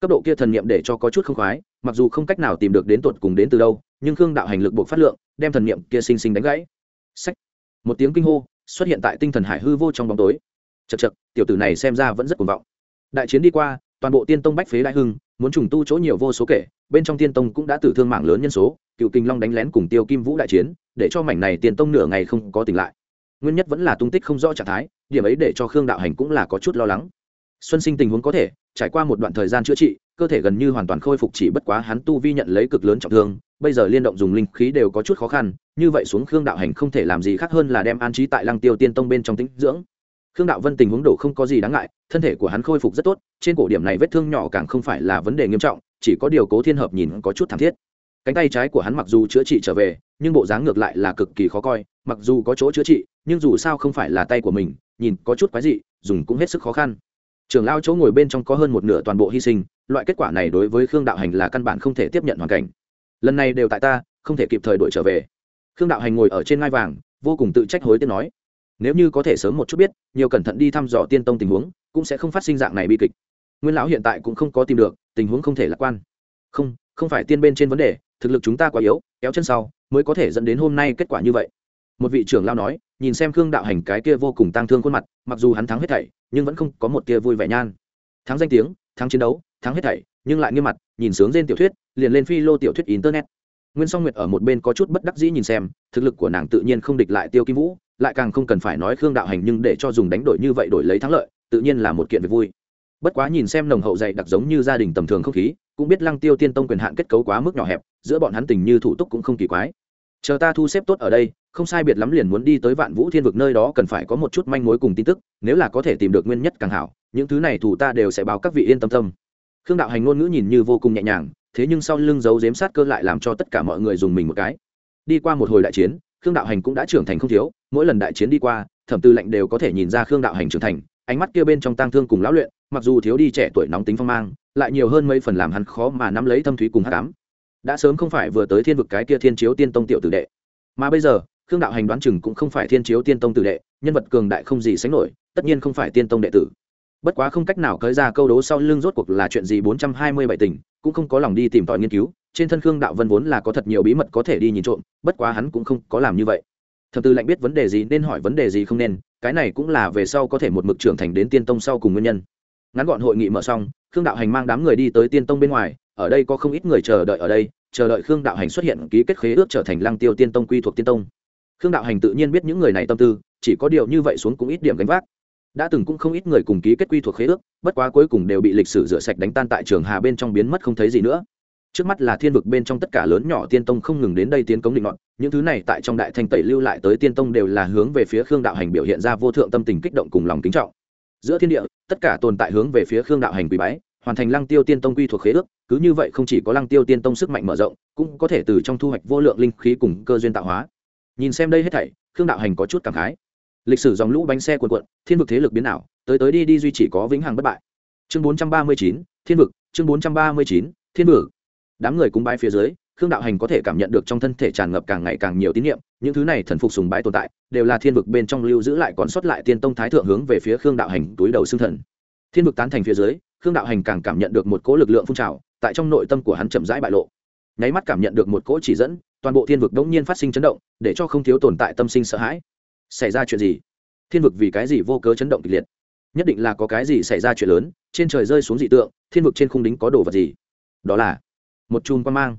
cấp độ kia thần niệm để cho có chút không khoái, mặc dù không cách nào tìm được đến tột cùng đến từ đâu, nhưng khương đạo hành lực buộc phát lượng, đem thần niệm kia sinh sinh đánh gãy. Sách một tiếng kinh hô, xuất hiện tại tinh thần hải hư vô trong bóng tối. Chật chật tiểu tử này xem ra vẫn rất cuồng vọng. Đại chiến đi qua, toàn bộ tiên tông bách phế đại hưng, muốn trùng tu chỗ nhiều vô số kể, bên trong tiên tông cũng đã tử thương mạng lớn nhân số, cựu kinh long đánh lén cùng tiêu kim vũ đại chiến, để cho mảnh này tiên tông nửa ngày không có tỉnh lại. Nguyên nhất vẫn là tung tích không rõ trạng thái, điểm ấy để cho khương đạo hành cũng là có chút lo lắng. Xuân sinh tình huống có thể trải qua một đoạn thời gian chữa trị, cơ thể gần như hoàn toàn khôi phục chỉ bất quá hắn tu vi nhận lấy cực lớn trọng thương, bây giờ liên động dùng linh khí đều có chút khó khăn, như vậy xuống khương đạo hành không thể làm gì khác hơn là đem an trí tại lăng tiêu tiên tông bên trong tĩnh dưỡng. Khương đạo vân tình huống đổ không có gì đáng ngại, thân thể của hắn khôi phục rất tốt, trên cổ điểm này vết thương nhỏ càng không phải là vấn đề nghiêm trọng, chỉ có điều cố thiên hợp nhìn có chút thảm thiết. Cánh tay trái của hắn mặc dù chữa trị trở về, nhưng bộ dáng ngược lại là cực kỳ khó coi, mặc dù có chỗ chữa trị, nhưng dù sao không phải là tay của mình, nhìn có chút quái dị, dùng cũng hết sức khó khăn trưởng lao chỗ ngồi bên trong có hơn một nửa toàn bộ hy sinh, loại kết quả này đối với khương đạo hành là căn bản không thể tiếp nhận hoàn cảnh. Lần này đều tại ta, không thể kịp thời đuổi trở về. Khương đạo hành ngồi ở trên ngai vàng, vô cùng tự trách hối tiếc nói, nếu như có thể sớm một chút biết, nhiều cẩn thận đi thăm dò tiên tông tình huống, cũng sẽ không phát sinh dạng này bi kịch. Nguyên lão hiện tại cũng không có tìm được, tình huống không thể lạc quan. Không không phải tiên bên trên vấn đề, thực lực chúng ta quá yếu, kéo chân sau, mới có thể dẫn đến hôm nay kết quả như vậy. Một vị trưởng lao nói nhìn xem khương đạo hành cái kia vô cùng tang thương khuôn mặt, mặc dù hắn thắng hết thảy, nhưng vẫn không có một tia vui vẻ nhan. Thắng danh tiếng, thắng chiến đấu, thắng hết thảy, nhưng lại nghiêm mặt, nhìn sướng trên tiểu thuyết, liền lên phi lô tiểu thuyết internet. Nguyên song nguyệt ở một bên có chút bất đắc dĩ nhìn xem, thực lực của nàng tự nhiên không địch lại tiêu kim vũ, lại càng không cần phải nói khương đạo hành nhưng để cho dùng đánh đổi như vậy đổi lấy thắng lợi, tự nhiên là một kiện việc vui. Bất quá nhìn xem nồng hậu dày đặc giống như gia đình tầm thường không khí, cũng biết lăng tiêu tiên tông quyền hạn kết cấu quá mức nhỏ hẹp, giữa bọn hắn tình như thủ túc cũng không kỳ quái chờ ta thu xếp tốt ở đây, không sai biệt lắm liền muốn đi tới vạn vũ thiên vực nơi đó cần phải có một chút manh mối cùng tin tức, nếu là có thể tìm được nguyên nhất càng hảo, những thứ này thủ ta đều sẽ báo các vị yên tâm tâm. Khương đạo hành ngôn ngữ nhìn như vô cùng nhẹ nhàng, thế nhưng sau lưng giấu giếm sát cơ lại làm cho tất cả mọi người dùng mình một cái. Đi qua một hồi đại chiến, khương đạo hành cũng đã trưởng thành không thiếu, mỗi lần đại chiến đi qua, thẩm tư lệnh đều có thể nhìn ra khương đạo hành trưởng thành, ánh mắt kia bên trong tang thương cùng lão luyện, mặc dù thiếu đi trẻ tuổi nóng tính phong mang, lại nhiều hơn mấy phần làm hắn khó mà nắm lấy thâm thúy cùng hát cám đã sớm không phải vừa tới thiên vực cái kia thiên chiếu tiên tông tiểu tử đệ. Mà bây giờ, khương đạo hành đoán chừng cũng không phải thiên chiếu tiên tông tử đệ, nhân vật cường đại không gì sánh nổi, tất nhiên không phải tiên tông đệ tử. Bất quá không cách nào cởi ra câu đố sau lưng rốt cuộc là chuyện gì bốn trăm hai mươi bảy tình, cũng không có lòng đi tìm tòi nghiên cứu, trên thân khương đạo vân vốn là có thật nhiều bí mật có thể đi nhìn trộm, bất quá hắn cũng không có làm như vậy. Thập tư lạnh biết vấn đề gì nên hỏi vấn đề gì không nên, cái này cũng là về sau có thể một mực trưởng thành đến tiên tông sau cùng nguyên nhân. Ngắn gọn hội nghị mở xong, khương đạo hành mang đám người đi tới tiên tông bên ngoài ở đây có không ít người chờ đợi ở đây, chờ đợi khương đạo hành xuất hiện ký kết khế ước trở thành lăng tiêu tiên tông quy thuộc tiên tông. Khương đạo hành tự nhiên biết những người này tâm tư, chỉ có điều như vậy xuống cũng ít điểm gánh vác. Đã từng cũng không ít người cùng ký kết quy thuộc khế ước, bất quá cuối cùng đều bị lịch sử rửa sạch đánh tan tại trường hà bên trong biến mất không thấy gì nữa. Trước mắt là thiên vực bên trong tất cả lớn nhỏ tiên tông không ngừng đến đây tiến cống định luận, những thứ này tại trong đại thanh tẩy lưu lại tới tiên tông đều là hướng về phía khương đạo hành biểu hiện ra vô thượng tâm tình kích động cùng lòng kính trọng. Giữa thiên địa, tất cả tồn tại hướng về phía khương đạo hành quý bái, hoàn thành lăng tiêu tiên tông quy thuộc khế ước cứ như vậy không chỉ có lăng tiêu tiên tông sức mạnh mở rộng, cũng có thể từ trong thu hoạch vô lượng linh khí cùng cơ duyên tạo hóa. Nhìn xem đây hết thảy, khương đạo hành có chút cảm khái. Lịch sử dòng lũ bánh xe cuộn cuộn, thiên vực thế lực biến ảo, tới tới đi đi duy chỉ có vĩnh hằng bất bại. Chương bốn trăm ba mươi chín, thiên vực, chương bốn trăm ba mươi chín, thiên vực. Đám người cúng bái phía dưới, khương đạo hành có thể cảm nhận được trong thân thể tràn ngập càng ngày càng nhiều tín nhiệm những thứ này thần phục sùng bái tồn tại, đều là thiên vực bên trong lưu giữ lại còn sót lại tiên tông thái thượng hướng về phía khương đạo hành túi đầu xương thần. Thiên vực tán thành phía dưới, khương đạo hành càng cảm nhận được một cỗ lực lượng phun trào tại trong nội tâm của hắn chậm rãi bại lộ. Nháy mắt cảm nhận được một cỗ chỉ dẫn, toàn bộ thiên vực đống nhiên phát sinh chấn động, để cho không thiếu tồn tại tâm sinh sợ hãi. Xảy ra chuyện gì? Thiên vực vì cái gì vô cớ chấn động kịch liệt? Nhất định là có cái gì xảy ra chuyện lớn, trên trời rơi xuống dị tượng, thiên vực trên khung đính có đồ vật gì? Đó là một chùm quan mang.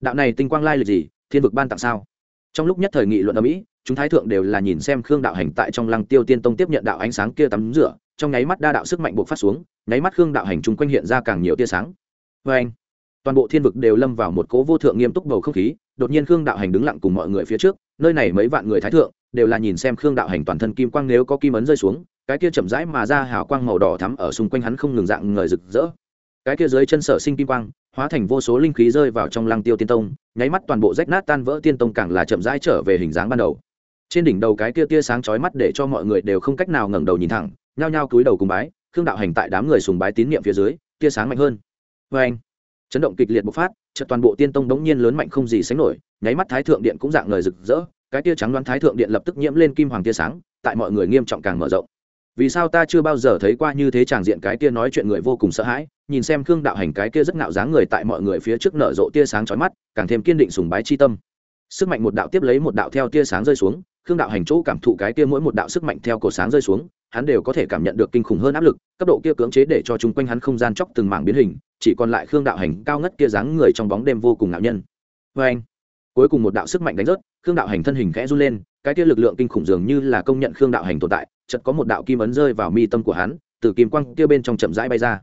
Đạo này tinh quang lai lịch gì? Thiên vực ban tặng sao? Trong lúc nhất thời nghị luận ở mỹ, chúng thái thượng đều là nhìn xem khương đạo hành tại trong lăng tiêu tiên tông tiếp nhận đạo ánh sáng kia tắm rửa, trong nháy mắt đa đạo sức mạnh buộc phát xuống, nháy mắt khương đạo hành chung quanh hiện ra càng nhiều tia sáng vê anh, toàn bộ thiên vực đều lâm vào một cố vô thượng nghiêm túc bầu không khí, đột nhiên khương đạo hành đứng lặng cùng mọi người phía trước, nơi này mấy vạn người thái thượng, đều là nhìn xem khương đạo hành toàn thân kim quang nếu có kim ấn rơi xuống, cái kia chậm rãi mà ra hào quang màu đỏ thắm ở xung quanh hắn không ngừng dạng ngời rực rỡ. Cái kia dưới chân sở sinh kim quang, hóa thành vô số linh khí rơi vào trong lăng tiêu tiên tông, nháy mắt toàn bộ rách nát tan vỡ tiên tông càng là chậm rãi trở về hình dáng ban đầu. Trên đỉnh đầu cái kia tia sáng chói mắt để cho mọi người đều không cách nào ngẩng đầu nhìn thẳng, nhao nhao cúi đầu cùng bái, khương đạo hành tại đám người sùng bái tín niệm phía dưới, tia sáng mạnh hơn vê anh, chấn động kịch liệt bộc phát, chợt toàn bộ tiên tông đống nhiên lớn mạnh không gì sánh nổi, nháy mắt thái thượng điện cũng dạng lời rực rỡ, cái tia trắng đoán thái thượng điện lập tức nhiễm lên kim hoàng tia sáng, tại mọi người nghiêm trọng càng mở rộng. Vì sao ta chưa bao giờ thấy qua như thế tràng diện cái tia nói chuyện người vô cùng sợ hãi, nhìn xem khương đạo hành cái kia rất ngạo dáng người tại mọi người phía trước nở rộ tia sáng chói mắt, càng thêm kiên định sùng bái chi tâm. Sức mạnh một đạo tiếp lấy một đạo theo tia sáng rơi xuống, khương đạo hành chỗ cảm thụ cái kia mỗi một đạo sức mạnh theo cổ sáng rơi xuống hắn đều có thể cảm nhận được kinh khủng hơn áp lực, cấp độ kia cưỡng chế để cho chung quanh hắn không gian chóc từng mảng biến hình, chỉ còn lại khương đạo hành cao ngất kia dáng người trong bóng đêm vô cùng ngạo nhân. Vê anh, cuối cùng một đạo sức mạnh đánh rớt, khương đạo hành thân hình khẽ run lên, cái kia lực lượng kinh khủng dường như là công nhận khương đạo hành tồn tại, chợt có một đạo kim ấn rơi vào mi tâm của hắn, từ kim quang kia bên trong chậm rãi bay ra.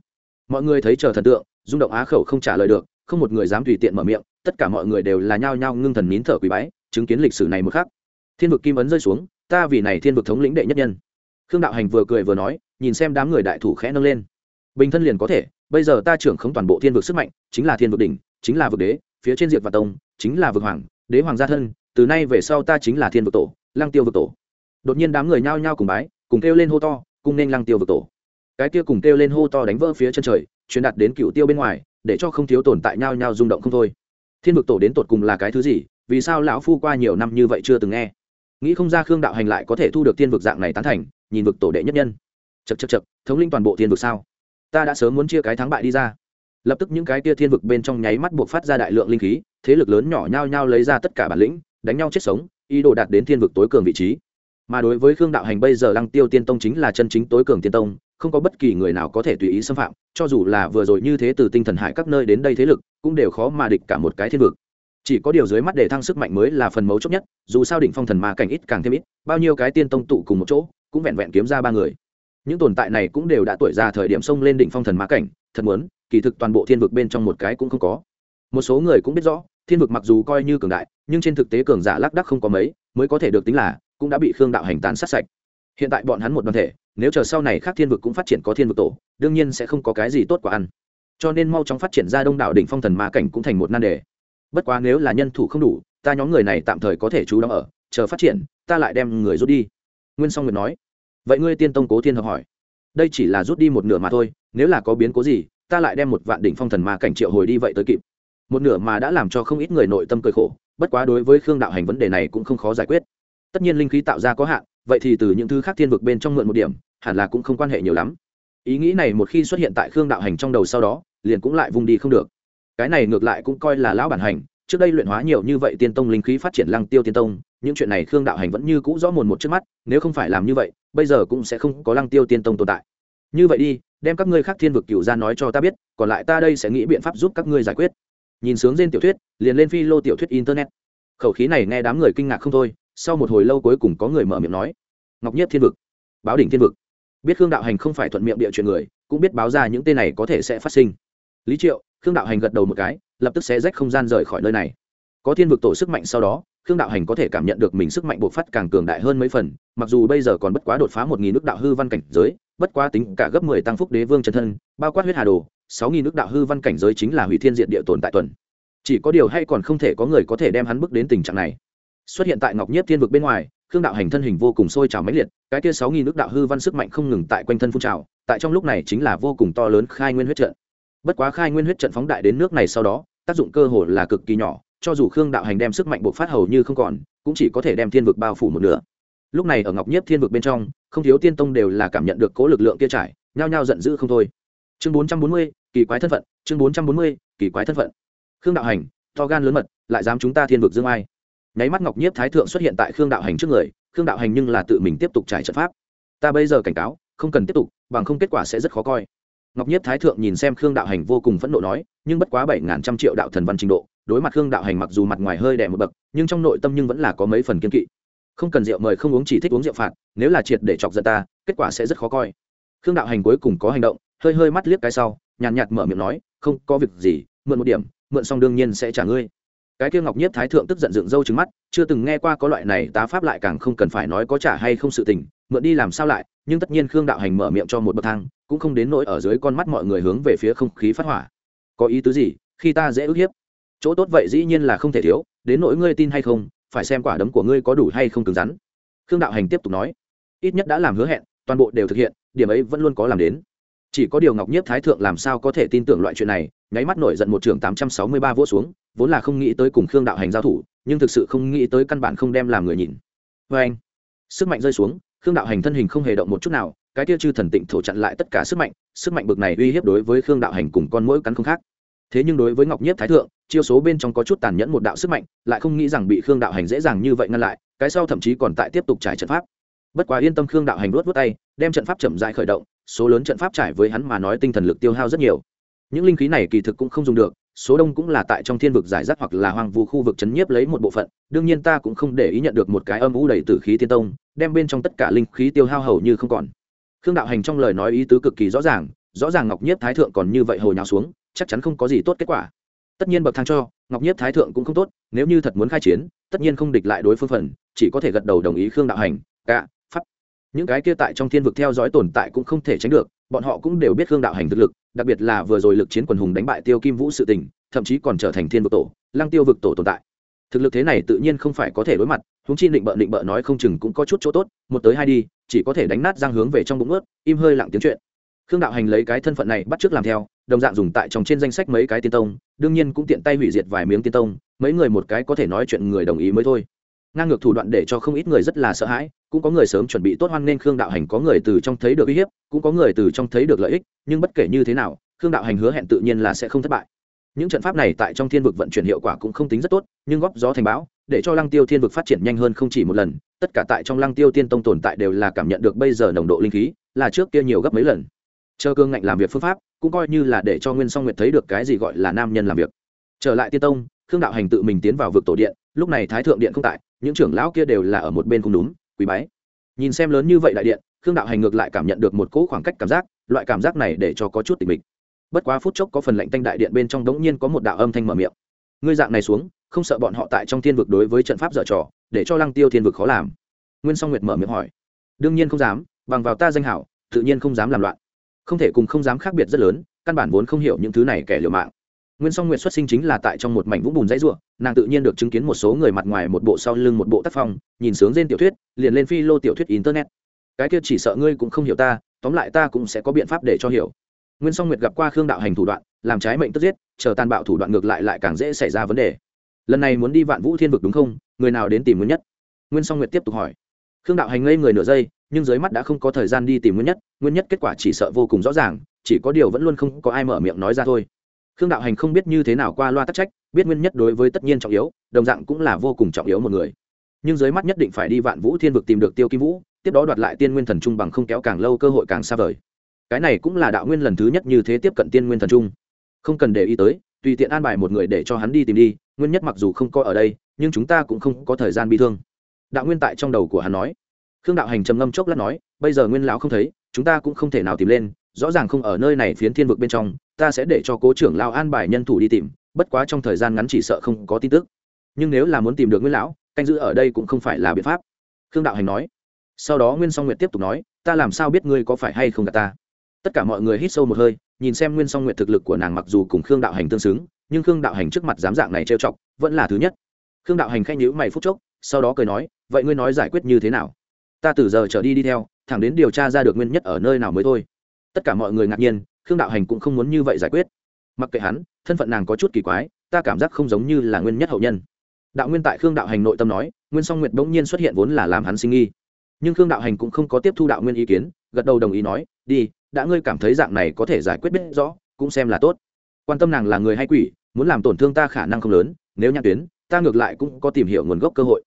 Mọi người thấy chờ thần tượng, rung động á khẩu không trả lời được, không một người dám tùy tiện mở miệng, tất cả mọi người đều là nhao nhao ngưng thần nín thở quý bái, chứng kiến lịch sử này một khắc. Thiên vực kim ấn rơi xuống, ta vì này thiên vực thống lĩnh đệ nhất nhân khương đạo hành vừa cười vừa nói, nhìn xem đám người đại thủ khẽ nâng lên. Bình thân liền có thể, bây giờ ta trưởng không toàn bộ thiên vực sức mạnh, chính là thiên vực đỉnh, chính là vực đế, phía trên diệt và tông, chính là vực hoàng, đế hoàng gia thân, từ nay về sau ta chính là thiên vực tổ lang tiêu vực tổ. Đột nhiên đám người nhao nhao cùng bái, cùng kêu lên hô to, cùng nên lang tiêu vực tổ. Cái kia cùng kêu lên hô to đánh vỡ phía chân trời, truyền đạt đến cựu tiêu bên ngoài, để cho không thiếu tồn tại nhao nhao rung động không thôi. Thiên vực tổ đến tột cùng là cái thứ gì, vì sao lão phu qua nhiều năm như vậy chưa từng nghe? Nghĩ không ra khương đạo hành lại có thể thu được thiên vực dạng này tán thành nhìn vực tổ đệ nhất nhân. Chật chật chật thống linh toàn bộ thiên vực sao? Ta đã sớm muốn chia cái thắng bại đi ra. Lập tức những cái tia thiên vực bên trong nháy mắt buộc phát ra đại lượng linh khí, thế lực lớn nhỏ nhao nhao lấy ra tất cả bản lĩnh, đánh nhau chết sống, ý đồ đạt đến thiên vực tối cường vị trí. Mà đối với khương đạo hành bây giờ lăng tiêu tiên tông chính là chân chính tối cường tiên tông, không có bất kỳ người nào có thể tùy ý xâm phạm, cho dù là vừa rồi như thế từ tinh thần hại các nơi đến đây thế lực, cũng đều khó mà địch cả một cái thiên vực. Chỉ có điều dưới mắt để thăng sức mạnh mới là phần mấu chốt nhất, dù sao đỉnh phong thần ma cảnh ít càng thêm ít, bao nhiêu cái tiên tông tụ cùng một chỗ cũng vẹn vẹn kiếm ra ba người. Những tồn tại này cũng đều đã tuổi già thời điểm xông lên đỉnh phong thần ma cảnh, thật muốn, kỳ thực toàn bộ thiên vực bên trong một cái cũng không có. Một số người cũng biết rõ, thiên vực mặc dù coi như cường đại, nhưng trên thực tế cường giả lác đắc không có mấy, mới có thể được tính là cũng đã bị khương đạo hành tán sát sạch. Hiện tại bọn hắn một đoàn thể, nếu chờ sau này khác thiên vực cũng phát triển có thiên vực tổ, đương nhiên sẽ không có cái gì tốt quả ăn. Cho nên mau chóng phát triển ra đông đảo đỉnh phong thần ma cảnh cũng thành một nan đề. Bất quá nếu là nhân thủ không đủ, ta nhóm người này tạm thời có thể trú đóng ở, chờ phát triển, ta lại đem người rút đi nguyên song nguyệt nói, vậy ngươi tiên tông cố thiên hợp hỏi. Đây chỉ là rút đi một nửa mà thôi, nếu là có biến cố gì, ta lại đem một vạn đỉnh phong thần ma cảnh triệu hồi đi vậy tới kịp. Một nửa mà đã làm cho không ít người nội tâm cười khổ, bất quá đối với khương đạo hành vấn đề này cũng không khó giải quyết. Tất nhiên linh khí tạo ra có hạn, vậy thì từ những thứ khác thiên vực bên trong mượn một điểm, hẳn là cũng không quan hệ nhiều lắm. Ý nghĩ này một khi xuất hiện tại khương đạo hành trong đầu sau đó, liền cũng lại vùng đi không được. Cái này ngược lại cũng coi là lão bản hành trước đây luyện hóa nhiều như vậy tiên tông linh khí phát triển lăng tiêu tiên tông, những chuyện này khương đạo hành vẫn như cũ rõ mồn một trước mắt, nếu không phải làm như vậy, bây giờ cũng sẽ không có lăng tiêu tiên tông tồn tại. Như vậy đi, đem các ngươi khác thiên vực cựu ra nói cho ta biết, còn lại ta đây sẽ nghĩ biện pháp giúp các ngươi giải quyết. Nhìn sướng trên tiểu thuyết, liền lên phi lô tiểu thuyết internet. Khẩu khí này nghe đám người kinh ngạc không thôi, sau một hồi lâu cuối cùng có người mở miệng nói, ngọc nhất thiên vực, báo đỉnh thiên vực. Biết khương đạo hành không phải thuận miệng địa chuyện người, cũng biết báo ra những tên này có thể sẽ phát sinh. Lý triệu, khương đạo hành gật đầu một cái lập tức sẽ rách không gian rời khỏi nơi này. Có thiên vực tổ sức mạnh sau đó, khương đạo hành có thể cảm nhận được mình sức mạnh bộc phát càng cường đại hơn mấy phần, mặc dù bây giờ còn bất quá đột phá một nghìn nước đạo hư văn cảnh giới, bất quá tính cả gấp mười tăng phúc đế vương chân thân, bao quát huyết hà đồ, sáu nghìn nước đạo hư văn cảnh giới chính là hủy thiên diện địa tồn tại tuần. Chỉ có điều hay còn không thể có người có thể đem hắn bước đến tình trạng này. Xuất hiện tại ngọc nhất thiên vực bên ngoài, khương đạo hành thân hình vô cùng sôi trào mãnh liệt, cái kia sáu nghìn nước đạo hư văn sức mạnh không ngừng tại quanh thân phun trào, tại trong lúc này chính là vô cùng to lớn khai nguyên huyết trận bất quá khai nguyên huyết trận phóng đại đến nước này sau đó, tác dụng cơ hồ là cực kỳ nhỏ, cho dù khương đạo hành đem sức mạnh bộc phát hầu như không còn, cũng chỉ có thể đem thiên vực bao phủ một nửa. Lúc này ở ngọc nhất thiên vực bên trong, không thiếu tiên tông đều là cảm nhận được cố lực lượng kia trải, nhao nhao giận dữ không thôi. Chương bốn trăm bốn mươi, kỳ quái thân phận, chương bốn trăm bốn mươi, kỳ quái thân phận. Khương đạo hành, to gan lớn mật, lại dám chúng ta thiên vực dương ai? Nháy mắt ngọc nhiếp thái thượng xuất hiện tại khương đạo hành trước người, khương đạo hành nhưng là tự mình tiếp tục trải trận pháp. Ta bây giờ cảnh cáo, không cần tiếp tục, bằng không kết quả sẽ rất khó coi ngọc nhiếp thái thượng nhìn xem khương đạo hành vô cùng phẫn nộ nói, nhưng bất quá bảy ngàn trăm triệu đạo thần văn trình độ, đối mặt khương đạo hành mặc dù mặt ngoài hơi đẻ một bậc, nhưng trong nội tâm nhưng vẫn là có mấy phần kiên kỵ. Không cần rượu mời không uống chỉ thích uống rượu phạt, nếu là triệt để chọc giận ta, kết quả sẽ rất khó coi. Khương đạo hành cuối cùng có hành động, hơi hơi mắt liếc cái sau, nhàn nhạt mở miệng nói, không có việc gì, mượn một điểm, mượn xong đương nhiên sẽ trả ngươi cái kia ngọc nhiếp thái thượng tức giận dựng râu trứng mắt, chưa từng nghe qua có loại này tá pháp lại càng không cần phải nói có trả hay không sự tình, mượn đi làm sao lại, nhưng tất nhiên khương đạo hành mở miệng cho một bậc thang, cũng không đến nỗi ở dưới con mắt mọi người hướng về phía không khí phát hỏa. Có ý tứ gì? Khi ta dễ ức hiếp. Chỗ tốt vậy dĩ nhiên là không thể thiếu, đến nỗi ngươi tin hay không, phải xem quả đấm của ngươi có đủ hay không cứng rắn. Khương đạo hành tiếp tục nói, ít nhất đã làm hứa hẹn, toàn bộ đều thực hiện, điểm ấy vẫn luôn có làm đến. Chỉ có điều ngọc nhiếp thái thượng làm sao có thể tin tưởng loại chuyện này, nháy mắt nổi giận một trường tám trăm sáu mươi ba vỗ xuống vốn là không nghĩ tới cùng khương đạo hành giao thủ, nhưng thực sự không nghĩ tới căn bản không đem làm người nhìn. Vê anh, sức mạnh rơi xuống, khương đạo hành thân hình không hề động một chút nào, cái tiêu chư thần tịnh thổ chặn lại tất cả sức mạnh sức mạnh bực này uy hiếp đối với khương đạo hành cùng con mỗi cắn không khác. Thế nhưng đối với ngọc nhiếp thái thượng, chiêu số bên trong có chút tàn nhẫn một đạo sức mạnh, lại không nghĩ rằng bị khương đạo hành dễ dàng như vậy ngăn lại, cái sau thậm chí còn tại tiếp tục trải trận pháp. Bất quá yên tâm khương đạo hành luốt vút tay, đem trận pháp chậm dại khởi động, số lớn trận pháp trải với hắn mà nói tinh thần lực tiêu hao rất nhiều. Những linh khí này kỳ thực cũng không dùng được số đông cũng là tại trong thiên vực giải rác hoặc là hoang vu khu vực chấn nhiếp lấy một bộ phận, đương nhiên ta cũng không để ý nhận được một cái âm u đầy tử khí tiên tông, đem bên trong tất cả linh khí tiêu hao hầu như không còn. Khương đạo hành trong lời nói ý tứ cực kỳ rõ ràng rõ ràng ngọc nhiếp thái thượng còn như vậy hồi nào xuống, chắc chắn không có gì tốt kết quả. Tất nhiên bậc thang cho, ngọc nhiếp thái thượng cũng không tốt, nếu như thật muốn khai chiến, tất nhiên không địch lại đối phương phần, chỉ có thể gật đầu đồng ý khương đạo hành cả pháp. Những cái kia tại trong thiên vực theo dõi tồn tại cũng không thể tránh được, bọn họ cũng đều biết khương đạo hành thực lực đặc biệt là vừa rồi lực chiến quần hùng đánh bại tiêu kim vũ sự tình, thậm chí còn trở thành thiên vực tổ, lăng tiêu vực tổ tồn tại. Thực lực thế này tự nhiên không phải có thể đối mặt húng chi định bợ định bợ nói không chừng cũng có chút chỗ tốt, một tới hai đi, chỉ có thể đánh nát răng hướng về trong bụng ướt, im hơi lặng tiếng chuyện. Khương đạo hành lấy cái thân phận này bắt trước làm theo, đồng dạng dùng tại trong trên danh sách mấy cái tiên tông, đương nhiên cũng tiện tay hủy diệt vài miếng tiên tông, mấy người một cái có thể nói chuyện người đồng ý mới thôi. Ngang ngược thủ đoạn để cho không ít người rất là sợ hãi cũng có người sớm chuẩn bị tốt hoan nên khương đạo hành, có người từ trong thấy được uy hiếp, cũng có người từ trong thấy được lợi ích, nhưng bất kể như thế nào, khương đạo hành hứa hẹn tự nhiên là sẽ không thất bại. Những trận pháp này tại trong thiên vực vận chuyển hiệu quả cũng không tính rất tốt, nhưng góp gió thành bão, để cho lăng tiêu thiên vực phát triển nhanh hơn không chỉ một lần, tất cả tại trong lăng tiêu tiên tông tồn tại đều là cảm nhận được bây giờ nồng độ linh khí, là trước kia nhiều gấp mấy lần. Chờ cương ngạnh làm việc phương pháp, cũng coi như là để cho nguyên song nguyệt thấy được cái gì gọi là nam nhân làm việc. Trở lại tiên tông, khương đạo hành tự mình tiến vào vực tổ điện, lúc này thái thượng điện không tại, những trưởng lão kia đều là ở một bên không đúng quý bái. Nhìn xem lớn như vậy đại điện, khương đạo hành ngược lại cảm nhận được một cỗ khoảng cách cảm giác, loại cảm giác này để cho có chút tình mình bất quá phút chốc có phần lạnh tanh đại điện bên trong đống nhiên có một đạo âm thanh mở miệng. Ngươi dạng này xuống, không sợ bọn họ tại trong thiên vực đối với trận pháp dở trò, để cho lăng tiêu thiên vực khó làm. Nguyên song nguyệt mở miệng hỏi. Đương nhiên không dám, bằng vào ta danh hảo, tự nhiên không dám làm loạn. Không thể cùng không dám khác biệt rất lớn, căn bản vốn không hiểu những thứ này kẻ liều mạng nguyên song nguyệt xuất sinh chính là tại trong một mảnh vũng bùn dãy ruộng nàng tự nhiên được chứng kiến một số người mặt ngoài một bộ sau lưng một bộ tác phong, nhìn sướng trên tiểu thuyết, liền lên phi lô tiểu thuyết internet. Cái kia chỉ sợ ngươi cũng không hiểu ta, tóm lại ta cũng sẽ có biện pháp để cho hiểu. Nguyên song nguyệt gặp qua khương đạo hành thủ đoạn, làm trái mệnh tức giết, chờ tàn bạo thủ đoạn ngược lại lại càng dễ xảy ra vấn đề. Lần này muốn đi vạn vũ thiên vực đúng không? Người nào đến tìm nguyên nhất? Nguyên song nguyệt tiếp tục hỏi. Khương đạo hành ngây người nửa giây, nhưng dưới mắt đã không có thời gian đi tìm nguyên nhất nguyên nhất kết quả chỉ sợ vô cùng rõ ràng, chỉ có điều vẫn luôn không có ai mở miệng nói ra thôi khương đạo hành không biết như thế nào qua loa tắc trách, biết nguyên nhất đối với tất nhiên trọng yếu, đồng dạng cũng là vô cùng trọng yếu một người. Nhưng dưới mắt nhất định phải đi vạn vũ thiên vực tìm được tiêu kim vũ, tiếp đó đoạt lại tiên nguyên thần trung bằng không kéo càng lâu cơ hội càng xa vời. Cái này cũng là đạo nguyên lần thứ nhất như thế tiếp cận tiên nguyên thần trung. Không cần để ý tới, tùy tiện an bài một người để cho hắn đi tìm đi, nguyên nhất mặc dù không coi ở đây, nhưng chúng ta cũng không có thời gian bị thương. Đạo nguyên tại trong đầu của hắn nói. Khương đạo hành trầm ngâm chốc lát nói, bây giờ nguyên lão không thấy, chúng ta cũng không thể nào tìm lên rõ ràng không ở nơi này phiến thiên vực bên trong, ta sẽ để cho cố trưởng lao an bài nhân thủ đi tìm, bất quá trong thời gian ngắn chỉ sợ không có tin tức. Nhưng nếu là muốn tìm được nguyên lão, canh giữ ở đây cũng không phải là biện pháp. Khương đạo hành nói. Sau đó nguyên song nguyện tiếp tục nói, ta làm sao biết ngươi có phải hay không gặp ta? Tất cả mọi người hít sâu một hơi, nhìn xem nguyên song nguyện thực lực của nàng mặc dù cùng khương đạo hành tương xứng, nhưng khương đạo hành trước mặt dám dạng này trêu chọc, vẫn là thứ nhất. Khương đạo hành khanh nhữ mày phút chốc, sau đó cười nói, vậy ngươi nói giải quyết như thế nào? Ta từ giờ trở đi đi theo, thẳng đến điều tra ra được nguyên nhất ở nơi nào mới thôi tất cả mọi người ngạc nhiên, khương đạo hành cũng không muốn như vậy giải quyết. Mặc kệ hắn, thân phận nàng có chút kỳ quái, ta cảm giác không giống như là nguyên nhất hậu nhân. Đạo nguyên tại khương đạo hành nội tâm nói, nguyên song nguyệt bỗng nhiên xuất hiện vốn là làm hắn sinh nghi. Nhưng khương đạo hành cũng không có tiếp thu đạo nguyên ý kiến, gật đầu đồng ý nói, đi, đã ngươi cảm thấy dạng này có thể giải quyết biết rõ, cũng xem là tốt. Quan tâm nàng là người hay quỷ, muốn làm tổn thương ta khả năng không lớn, nếu nhãn tuyến, ta ngược lại cũng có tìm hiểu nguồn gốc cơ hội.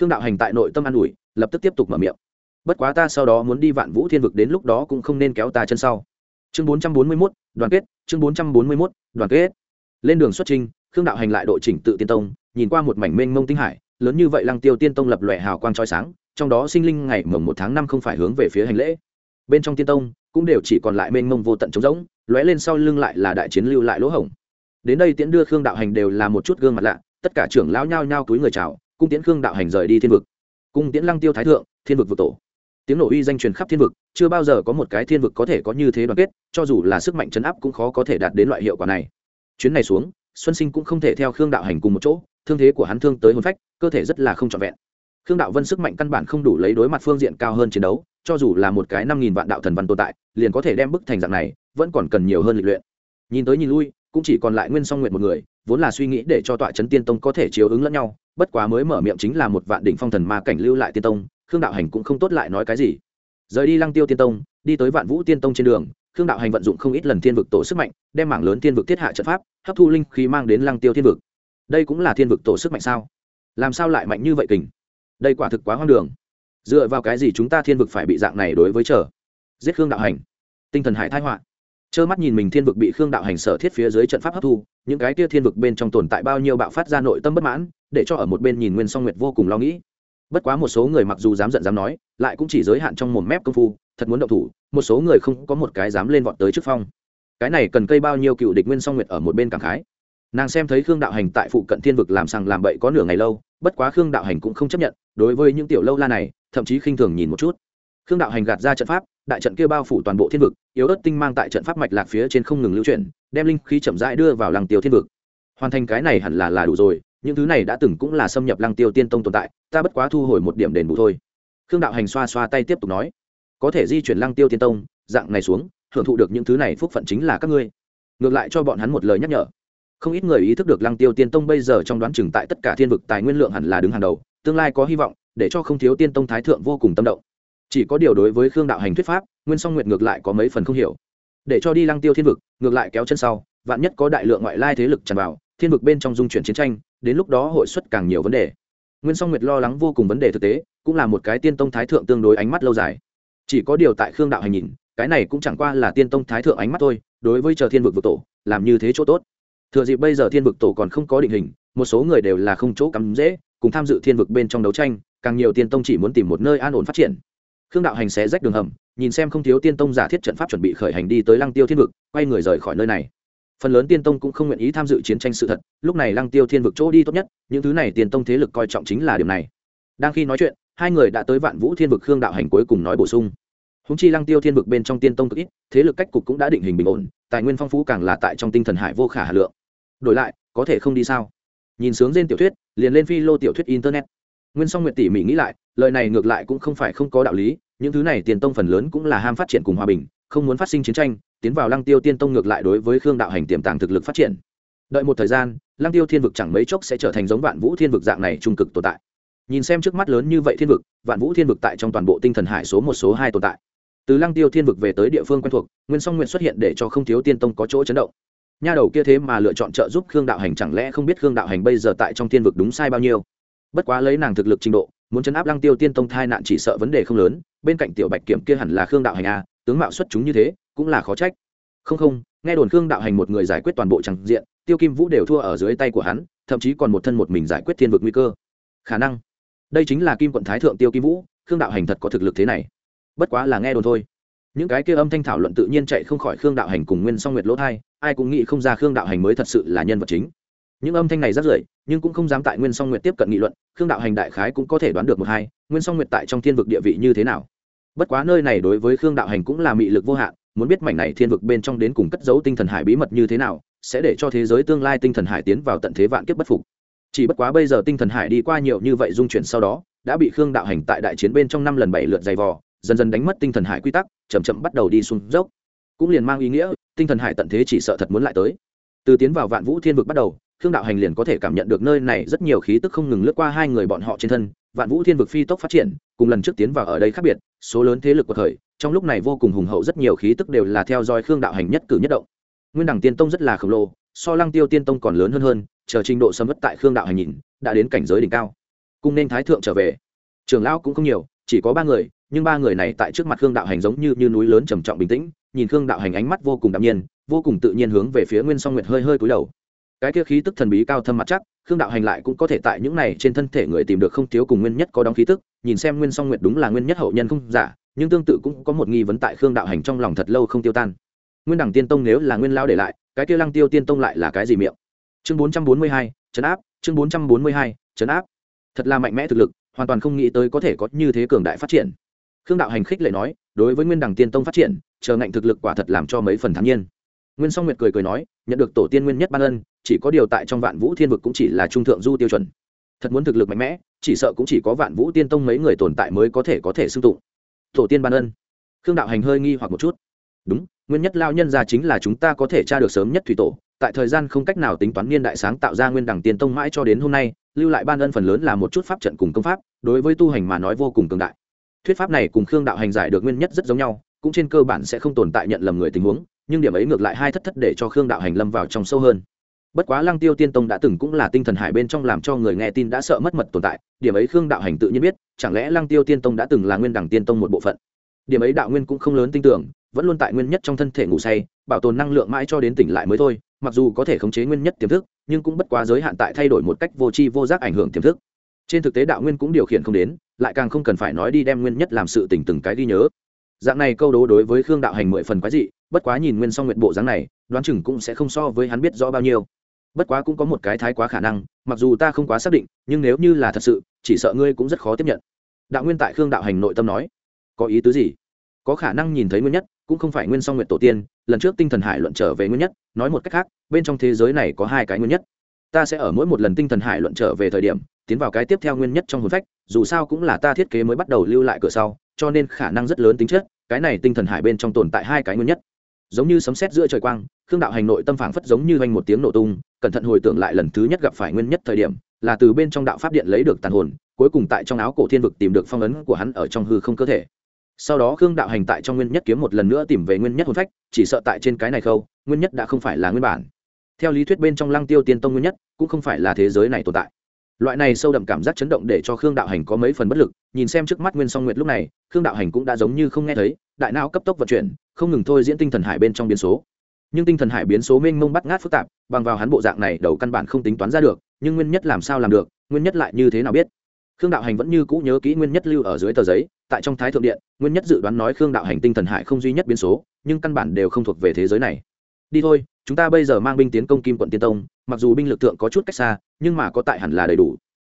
Khương đạo hành tại nội tâm an ủi, lập tức tiếp tục mở miệng bất quá ta sau đó muốn đi vạn vũ thiên vực đến lúc đó cũng không nên kéo ta chân sau. Chương bốn trăm bốn mươi mốt, đoàn kết, chương bốn trăm bốn mươi mốt, đoàn kết. Lên đường xuất trình, khương đạo hành lại đội chỉnh tự tiên tông, nhìn qua một mảnh mênh mông tinh hải, lớn như vậy lăng tiêu tiên tông lập lòe hào quang trói sáng, trong đó sinh linh ngày mồng một tháng năm không phải hướng về phía hành lễ. Bên trong tiên tông, cũng đều chỉ còn lại mênh mông vô tận trống rỗng, lóe lên sau lưng lại là đại chiến lưu lại lỗ hổng. Đến đây tiễn đưa khương đạo hành đều là một chút gương mặt lạ, tất cả trưởng lão nhao nhao túi người chào, cung tiễn khương đạo hành rời đi thiên vực. Cung tiễn lăng tiêu thái thượng, thiên vực vực tổ tiếng nổ uy danh truyền khắp thiên vực, chưa bao giờ có một cái thiên vực có thể có như thế đoàn kết, cho dù là sức mạnh chấn áp cũng khó có thể đạt đến loại hiệu quả này. Chuyến này xuống, xuân sinh cũng không thể theo khương đạo hành cùng một chỗ, thương thế của hắn thương tới hôn phách, cơ thể rất là không trọn vẹn. Khương đạo vân sức mạnh căn bản không đủ lấy đối mặt phương diện cao hơn chiến đấu, cho dù là một cái năm nghìn vạn đạo thần văn tồn tại, liền có thể đem bức thành dạng này, vẫn còn cần nhiều hơn lịch luyện. Nhìn tới nhìn lui, cũng chỉ còn lại nguyên song nguyện một người, vốn là suy nghĩ để cho tọa trấn tiên tông có thể chiếu ứng lẫn nhau, bất quá mới mở miệng chính là một vạn đỉnh phong thần ma cảnh lưu lại tiên tông khương đạo hành cũng không tốt lại nói cái gì. Rời đi lăng tiêu tiên tông, đi tới vạn vũ tiên tông trên đường, khương đạo hành vận dụng không ít lần thiên vực tổ sức mạnh, đem mảng lớn thiên vực thiết hạ trận pháp, hấp thu linh khí mang đến lăng tiêu thiên vực. Đây cũng là thiên vực tổ sức mạnh sao? Làm sao lại mạnh như vậy kình? Đây quả thực quá hoang đường. Dựa vào cái gì chúng ta thiên vực phải bị dạng này đối với chờ? Giết khương đạo hành. Tinh thần hải thái họa. Trơ mắt nhìn mình thiên vực bị khương đạo hành sở thiết phía dưới trận pháp hấp thu, những cái kia thiên vực bên trong tồn tại bao nhiêu bạo phát ra nội tâm bất mãn, để cho ở một bên nhìn nguyên song nguyệt vô cùng lo nghĩ bất quá một số người mặc dù dám giận dám nói, lại cũng chỉ giới hạn trong một mép công phu, thật muốn động thủ, một số người không có một cái dám lên vọt tới trước phong. Cái này cần cây bao nhiêu cựu địch nguyên song nguyệt ở một bên cảm khái. Nàng xem thấy khương đạo hành tại phụ cận thiên vực làm sằng làm bậy có nửa ngày lâu, bất quá khương đạo hành cũng không chấp nhận, đối với những tiểu lâu la này, thậm chí khinh thường nhìn một chút. Khương đạo hành gạt ra trận pháp, đại trận kia bao phủ toàn bộ thiên vực, yếu ớt tinh mang tại trận pháp mạch lạc phía trên không ngừng lưu chuyển, đem linh khí chậm rãi đưa vào lăng tiêu thiên vực. Hoàn thành cái này hẳn là là đủ rồi những thứ này đã từng cũng là xâm nhập lăng tiêu tiên tông tồn tại, ta bất quá thu hồi một điểm đền bù thôi. Khương đạo hành xoa xoa tay tiếp tục nói, có thể di chuyển lăng tiêu tiên tông, dạng này xuống, hưởng thụ được những thứ này phúc phận chính là các ngươi. Ngược lại cho bọn hắn một lời nhắc nhở. Không ít người ý thức được lăng tiêu tiên tông bây giờ trong đoán chừng tại tất cả thiên vực tài nguyên lượng hẳn là đứng hàng đầu, tương lai có hy vọng, để cho không thiếu tiên tông thái thượng vô cùng tâm động. Chỉ có điều đối với khương đạo hành thuyết pháp, nguyên song nguyệt ngược lại có mấy phần không hiểu. Để cho đi lăng tiêu thiên vực, ngược lại kéo chân sau, vạn nhất có đại lượng ngoại lai thế lực tràn vào thiên vực bên trong dung chuyển chiến tranh, đến lúc đó hội xuất càng nhiều vấn đề. Nguyên song nguyệt lo lắng vô cùng vấn đề thực tế, cũng là một cái tiên tông thái thượng tương đối ánh mắt lâu dài. Chỉ có điều tại khương đạo hành nhìn, cái này cũng chẳng qua là tiên tông thái thượng ánh mắt thôi, đối với chờ thiên vực vực tổ, làm như thế chỗ tốt. Thừa dịp bây giờ thiên vực tổ còn không có định hình, một số người đều là không chỗ cắm dễ, cùng tham dự thiên vực bên trong đấu tranh, càng nhiều tiên tông chỉ muốn tìm một nơi an ổn phát triển. Khương đạo hành sẽ rách đường hầm, nhìn xem không thiếu tiên tông giả thiết trận pháp chuẩn bị khởi hành đi tới lăng tiêu thiên vực, quay người rời khỏi nơi này phần lớn tiên tông cũng không nguyện ý tham dự chiến tranh sự thật, lúc này lăng tiêu thiên vực chỗ đi tốt nhất, những thứ này tiên tông thế lực coi trọng chính là điều này. Đang khi nói chuyện, hai người đã tới vạn vũ thiên vực khương đạo hành cuối cùng nói bổ sung. Húng chi lăng tiêu thiên vực bên trong tiên tông cực ít, thế lực cách cục cũng đã định hình bình ổn, tài nguyên phong phú càng là tại trong tinh thần hải vô khả hà lượng. Đổi lại, có thể không đi sao? Nhìn sướng trên tiểu thuyết, liền lên phi lô tiểu thuyết internet. Nguyên song nguyệt tỉ mỉ nghĩ lại, lời này ngược lại cũng không phải không có đạo lý, những thứ này tiền tông phần lớn cũng là ham phát triển cùng hòa bình không muốn phát sinh chiến tranh, tiến vào lăng tiêu tiên tông ngược lại đối với khương đạo hành tiềm tàng thực lực phát triển. Đợi một thời gian, lăng tiêu thiên vực chẳng mấy chốc sẽ trở thành giống vạn vũ thiên vực dạng này trung cực tồn tại. Nhìn xem trước mắt lớn như vậy thiên vực, vạn vũ thiên vực tại trong toàn bộ tinh thần hải số một số hai tồn tại. Từ lăng tiêu thiên vực về tới địa phương quen thuộc, nguyên song nguyện xuất hiện để cho không thiếu tiên tông có chỗ chấn động. Nha đầu kia thế mà lựa chọn trợ giúp khương đạo hành, chẳng lẽ không biết khương đạo hành bây giờ tại trong thiên vực đúng sai bao nhiêu? Bất quá lấy nàng thực lực trình độ, muốn chấn áp lăng tiêu tiên tông thai nạn chỉ sợ vấn đề không lớn, bên cạnh tiểu bạch kiểm kia hẳn là khương đạo hành a tướng mạo xuất chúng như thế, cũng là khó trách. Không không, nghe đồn khương đạo hành một người giải quyết toàn bộ tràng diện, tiêu kim vũ đều thua ở dưới tay của hắn, thậm chí còn một thân một mình giải quyết thiên vực nguy cơ. Khả năng, đây chính là kim quận thái thượng tiêu kim vũ, khương đạo hành thật có thực lực thế này. Bất quá là nghe đồn thôi. Những cái kia âm thanh thảo luận tự nhiên chạy không khỏi khương đạo hành cùng nguyên song nguyệt lỗ thai, ai cũng nghĩ không ra khương đạo hành mới thật sự là nhân vật chính. Những âm thanh này rất rưởi nhưng cũng không dám tại nguyên song nguyệt tiếp cận nghị luận, khương đạo hành đại khái cũng có thể đoán được một hai, nguyên song nguyệt tại trong thiên vực địa vị như thế nào bất quá nơi này đối với khương đạo hành cũng là mị lực vô hạn, muốn biết mảnh này thiên vực bên trong đến cùng cất giấu tinh thần hải bí mật như thế nào, sẽ để cho thế giới tương lai tinh thần hải tiến vào tận thế vạn kiếp bất phục. Chỉ bất quá bây giờ tinh thần hải đi qua nhiều như vậy dung chuyển sau đó, đã bị khương đạo hành tại đại chiến bên trong năm lần bảy lượt dày vò, dần dần đánh mất tinh thần hải quy tắc, chậm chậm bắt đầu đi xuống dốc. Cũng liền mang ý nghĩa, tinh thần hải tận thế chỉ sợ thật muốn lại tới. Từ tiến vào vạn vũ thiên vực bắt đầu, khương đạo hành liền có thể cảm nhận được nơi này rất nhiều khí tức không ngừng lướt qua hai người bọn họ trên thân, vạn vũ thiên vực phi tốc phát triển, cùng lần trước tiến vào ở đây khác biệt số lớn thế lực của thời trong lúc này vô cùng hùng hậu rất nhiều khí tức đều là theo dõi khương đạo hành nhất cử nhất động. Nguyên đẳng tiên tông rất là khổng lồ so lăng tiêu tiên tông còn lớn hơn hơn chờ trình độ sầm mất tại khương đạo hành nhìn đã đến cảnh giới đỉnh cao. Cùng nên thái thượng trở về. Trường lão cũng không nhiều chỉ có ba người nhưng ba người này tại trước mặt khương đạo hành giống như, như núi lớn trầm trọng bình tĩnh nhìn khương đạo hành ánh mắt vô cùng đạm nhiên vô cùng tự nhiên hướng về phía nguyên song nguyệt hơi hơi cúi đầu. Cái kia khí tức thần bí cao thâm mặt chắc khương đạo hành lại cũng có thể tại những này trên thân thể người tìm được không thiếu cùng nguyên nhất có đóng khí tức, nhìn xem nguyên song nguyệt đúng là nguyên nhất hậu nhân không giả, nhưng tương tự cũng có một nghi vấn tại khương đạo hành trong lòng thật lâu không tiêu tan. Nguyên đẳng tiên tông nếu là nguyên lao để lại, cái kia lăng tiêu tiên tông lại là cái gì miệng? Chương bốn trăm bốn mươi hai chấn áp, chương bốn trăm bốn mươi hai chấn áp. Thật là mạnh mẽ thực lực, hoàn toàn không nghĩ tới có thể có như thế cường đại phát triển. Khương đạo hành khích lệ nói, đối với nguyên đẳng tiên tông phát triển, chờ ngạnh thực lực quả thật làm cho mấy phần thắng nhiên nguyên song nguyệt cười cười nói, nhận được tổ tiên nguyên nhất ban ân, chỉ có điều tại trong vạn vũ thiên vực cũng chỉ là trung thượng du tiêu chuẩn. Thật muốn thực lực mạnh mẽ, chỉ sợ cũng chỉ có vạn vũ tiên tông mấy người tồn tại mới có thể có thể xưng tụng. Tổ tiên ban ân. Khương đạo hành hơi nghi hoặc một chút. Đúng, nguyên nhất lao nhân ra chính là chúng ta có thể tra được sớm nhất thủy tổ, tại thời gian không cách nào tính toán niên đại sáng tạo ra nguyên đẳng tiên tông mãi cho đến hôm nay, lưu lại ban ân phần lớn là một chút pháp trận cùng công pháp, đối với tu hành mà nói vô cùng cường đại. Thuyết pháp này cùng khương đạo hành giải được nguyên nhất rất giống nhau, cũng trên cơ bản sẽ không tồn tại nhận lầm người tình huống nhưng điểm ấy ngược lại hai thất thất để cho khương đạo hành lâm vào trong sâu hơn. Bất quá lăng tiêu tiên tông đã từng cũng là tinh thần hải bên trong làm cho người nghe tin đã sợ mất mật tồn tại, điểm ấy khương đạo hành tự nhiên biết, chẳng lẽ lăng tiêu tiên tông đã từng là nguyên đẳng tiên tông một bộ phận. Điểm ấy đạo nguyên cũng không lớn tin tưởng, vẫn luôn tại nguyên nhất trong thân thể ngủ say, bảo tồn năng lượng mãi cho đến tỉnh lại mới thôi, mặc dù có thể khống chế nguyên nhất tiềm thức, nhưng cũng bất quá giới hạn tại thay đổi một cách vô tri vô giác ảnh hưởng tiềm thức. Trên thực tế đạo nguyên cũng điều khiển không đến, lại càng không cần phải nói đi đem nguyên nhất làm sự tỉnh từng cái ghi nhớ. Dạng này câu đố đối với khương đạo hành mười phần quái dị bất quá nhìn nguyên song nguyện bộ dáng này, đoán chừng cũng sẽ không so với hắn biết rõ bao nhiêu. Bất quá cũng có một cái thái quá khả năng, mặc dù ta không quá xác định, nhưng nếu như là thật sự, chỉ sợ ngươi cũng rất khó tiếp nhận. Đạo nguyên tại khương đạo hành nội tâm nói, có ý tứ gì? Có khả năng nhìn thấy nguyên nhất, cũng không phải nguyên song nguyện tổ tiên, lần trước tinh thần hải luận trở về nguyên nhất, nói một cách khác, bên trong thế giới này có hai cái nguyên nhất. Ta sẽ ở mỗi một lần tinh thần hải luận trở về thời điểm, tiến vào cái tiếp theo nguyên nhất trong hồn phách, dù sao cũng là ta thiết kế mới bắt đầu lưu lại cửa sau, cho nên khả năng rất lớn tính chất, cái này tinh thần hải bên trong tồn tại hai cái nguyên nhất giống như sấm sét giữa trời quang, khương đạo hành nội tâm phảng phất giống như hoành một tiếng nổ tung, cẩn thận hồi tưởng lại lần thứ nhất gặp phải nguyên nhất thời điểm, là từ bên trong đạo pháp điện lấy được tàn hồn, cuối cùng tại trong áo cổ thiên vực tìm được phong ấn của hắn ở trong hư không cơ thể. Sau đó khương đạo hành tại trong nguyên nhất kiếm một lần nữa tìm về nguyên nhất hồn phách, chỉ sợ tại trên cái này khâu, nguyên nhất đã không phải là nguyên bản. Theo lý thuyết bên trong lăng tiêu tiên tông nguyên nhất, cũng không phải là thế giới này tồn tại. Loại này sâu đậm cảm giác chấn động để cho khương đạo hành có mấy phần bất lực, nhìn xem trước mắt nguyên song nguyệt lúc này, khương đạo hành cũng đã giống như không nghe thấy, đại não cấp tốc vận chuyển không ngừng thôi diễn tinh thần hải bên trong biến số. Nhưng tinh thần hải biến số mênh mông bắt ngát phức tạp, bằng vào hắn bộ dạng này đầu căn bản không tính toán ra được, nhưng nguyên nhất làm sao làm được, nguyên nhất lại như thế nào biết? Khương đạo hành vẫn như cũ nhớ kỹ nguyên nhất lưu ở dưới tờ giấy, tại trong thái thượng điện, nguyên nhất dự đoán nói khương đạo hành tinh thần hải không duy nhất biến số, nhưng căn bản đều không thuộc về thế giới này. Đi thôi, chúng ta bây giờ mang binh tiến công kim quận tiên tông, mặc dù binh lực thượng có chút cách xa, nhưng mà có tại hẳn là đầy đủ.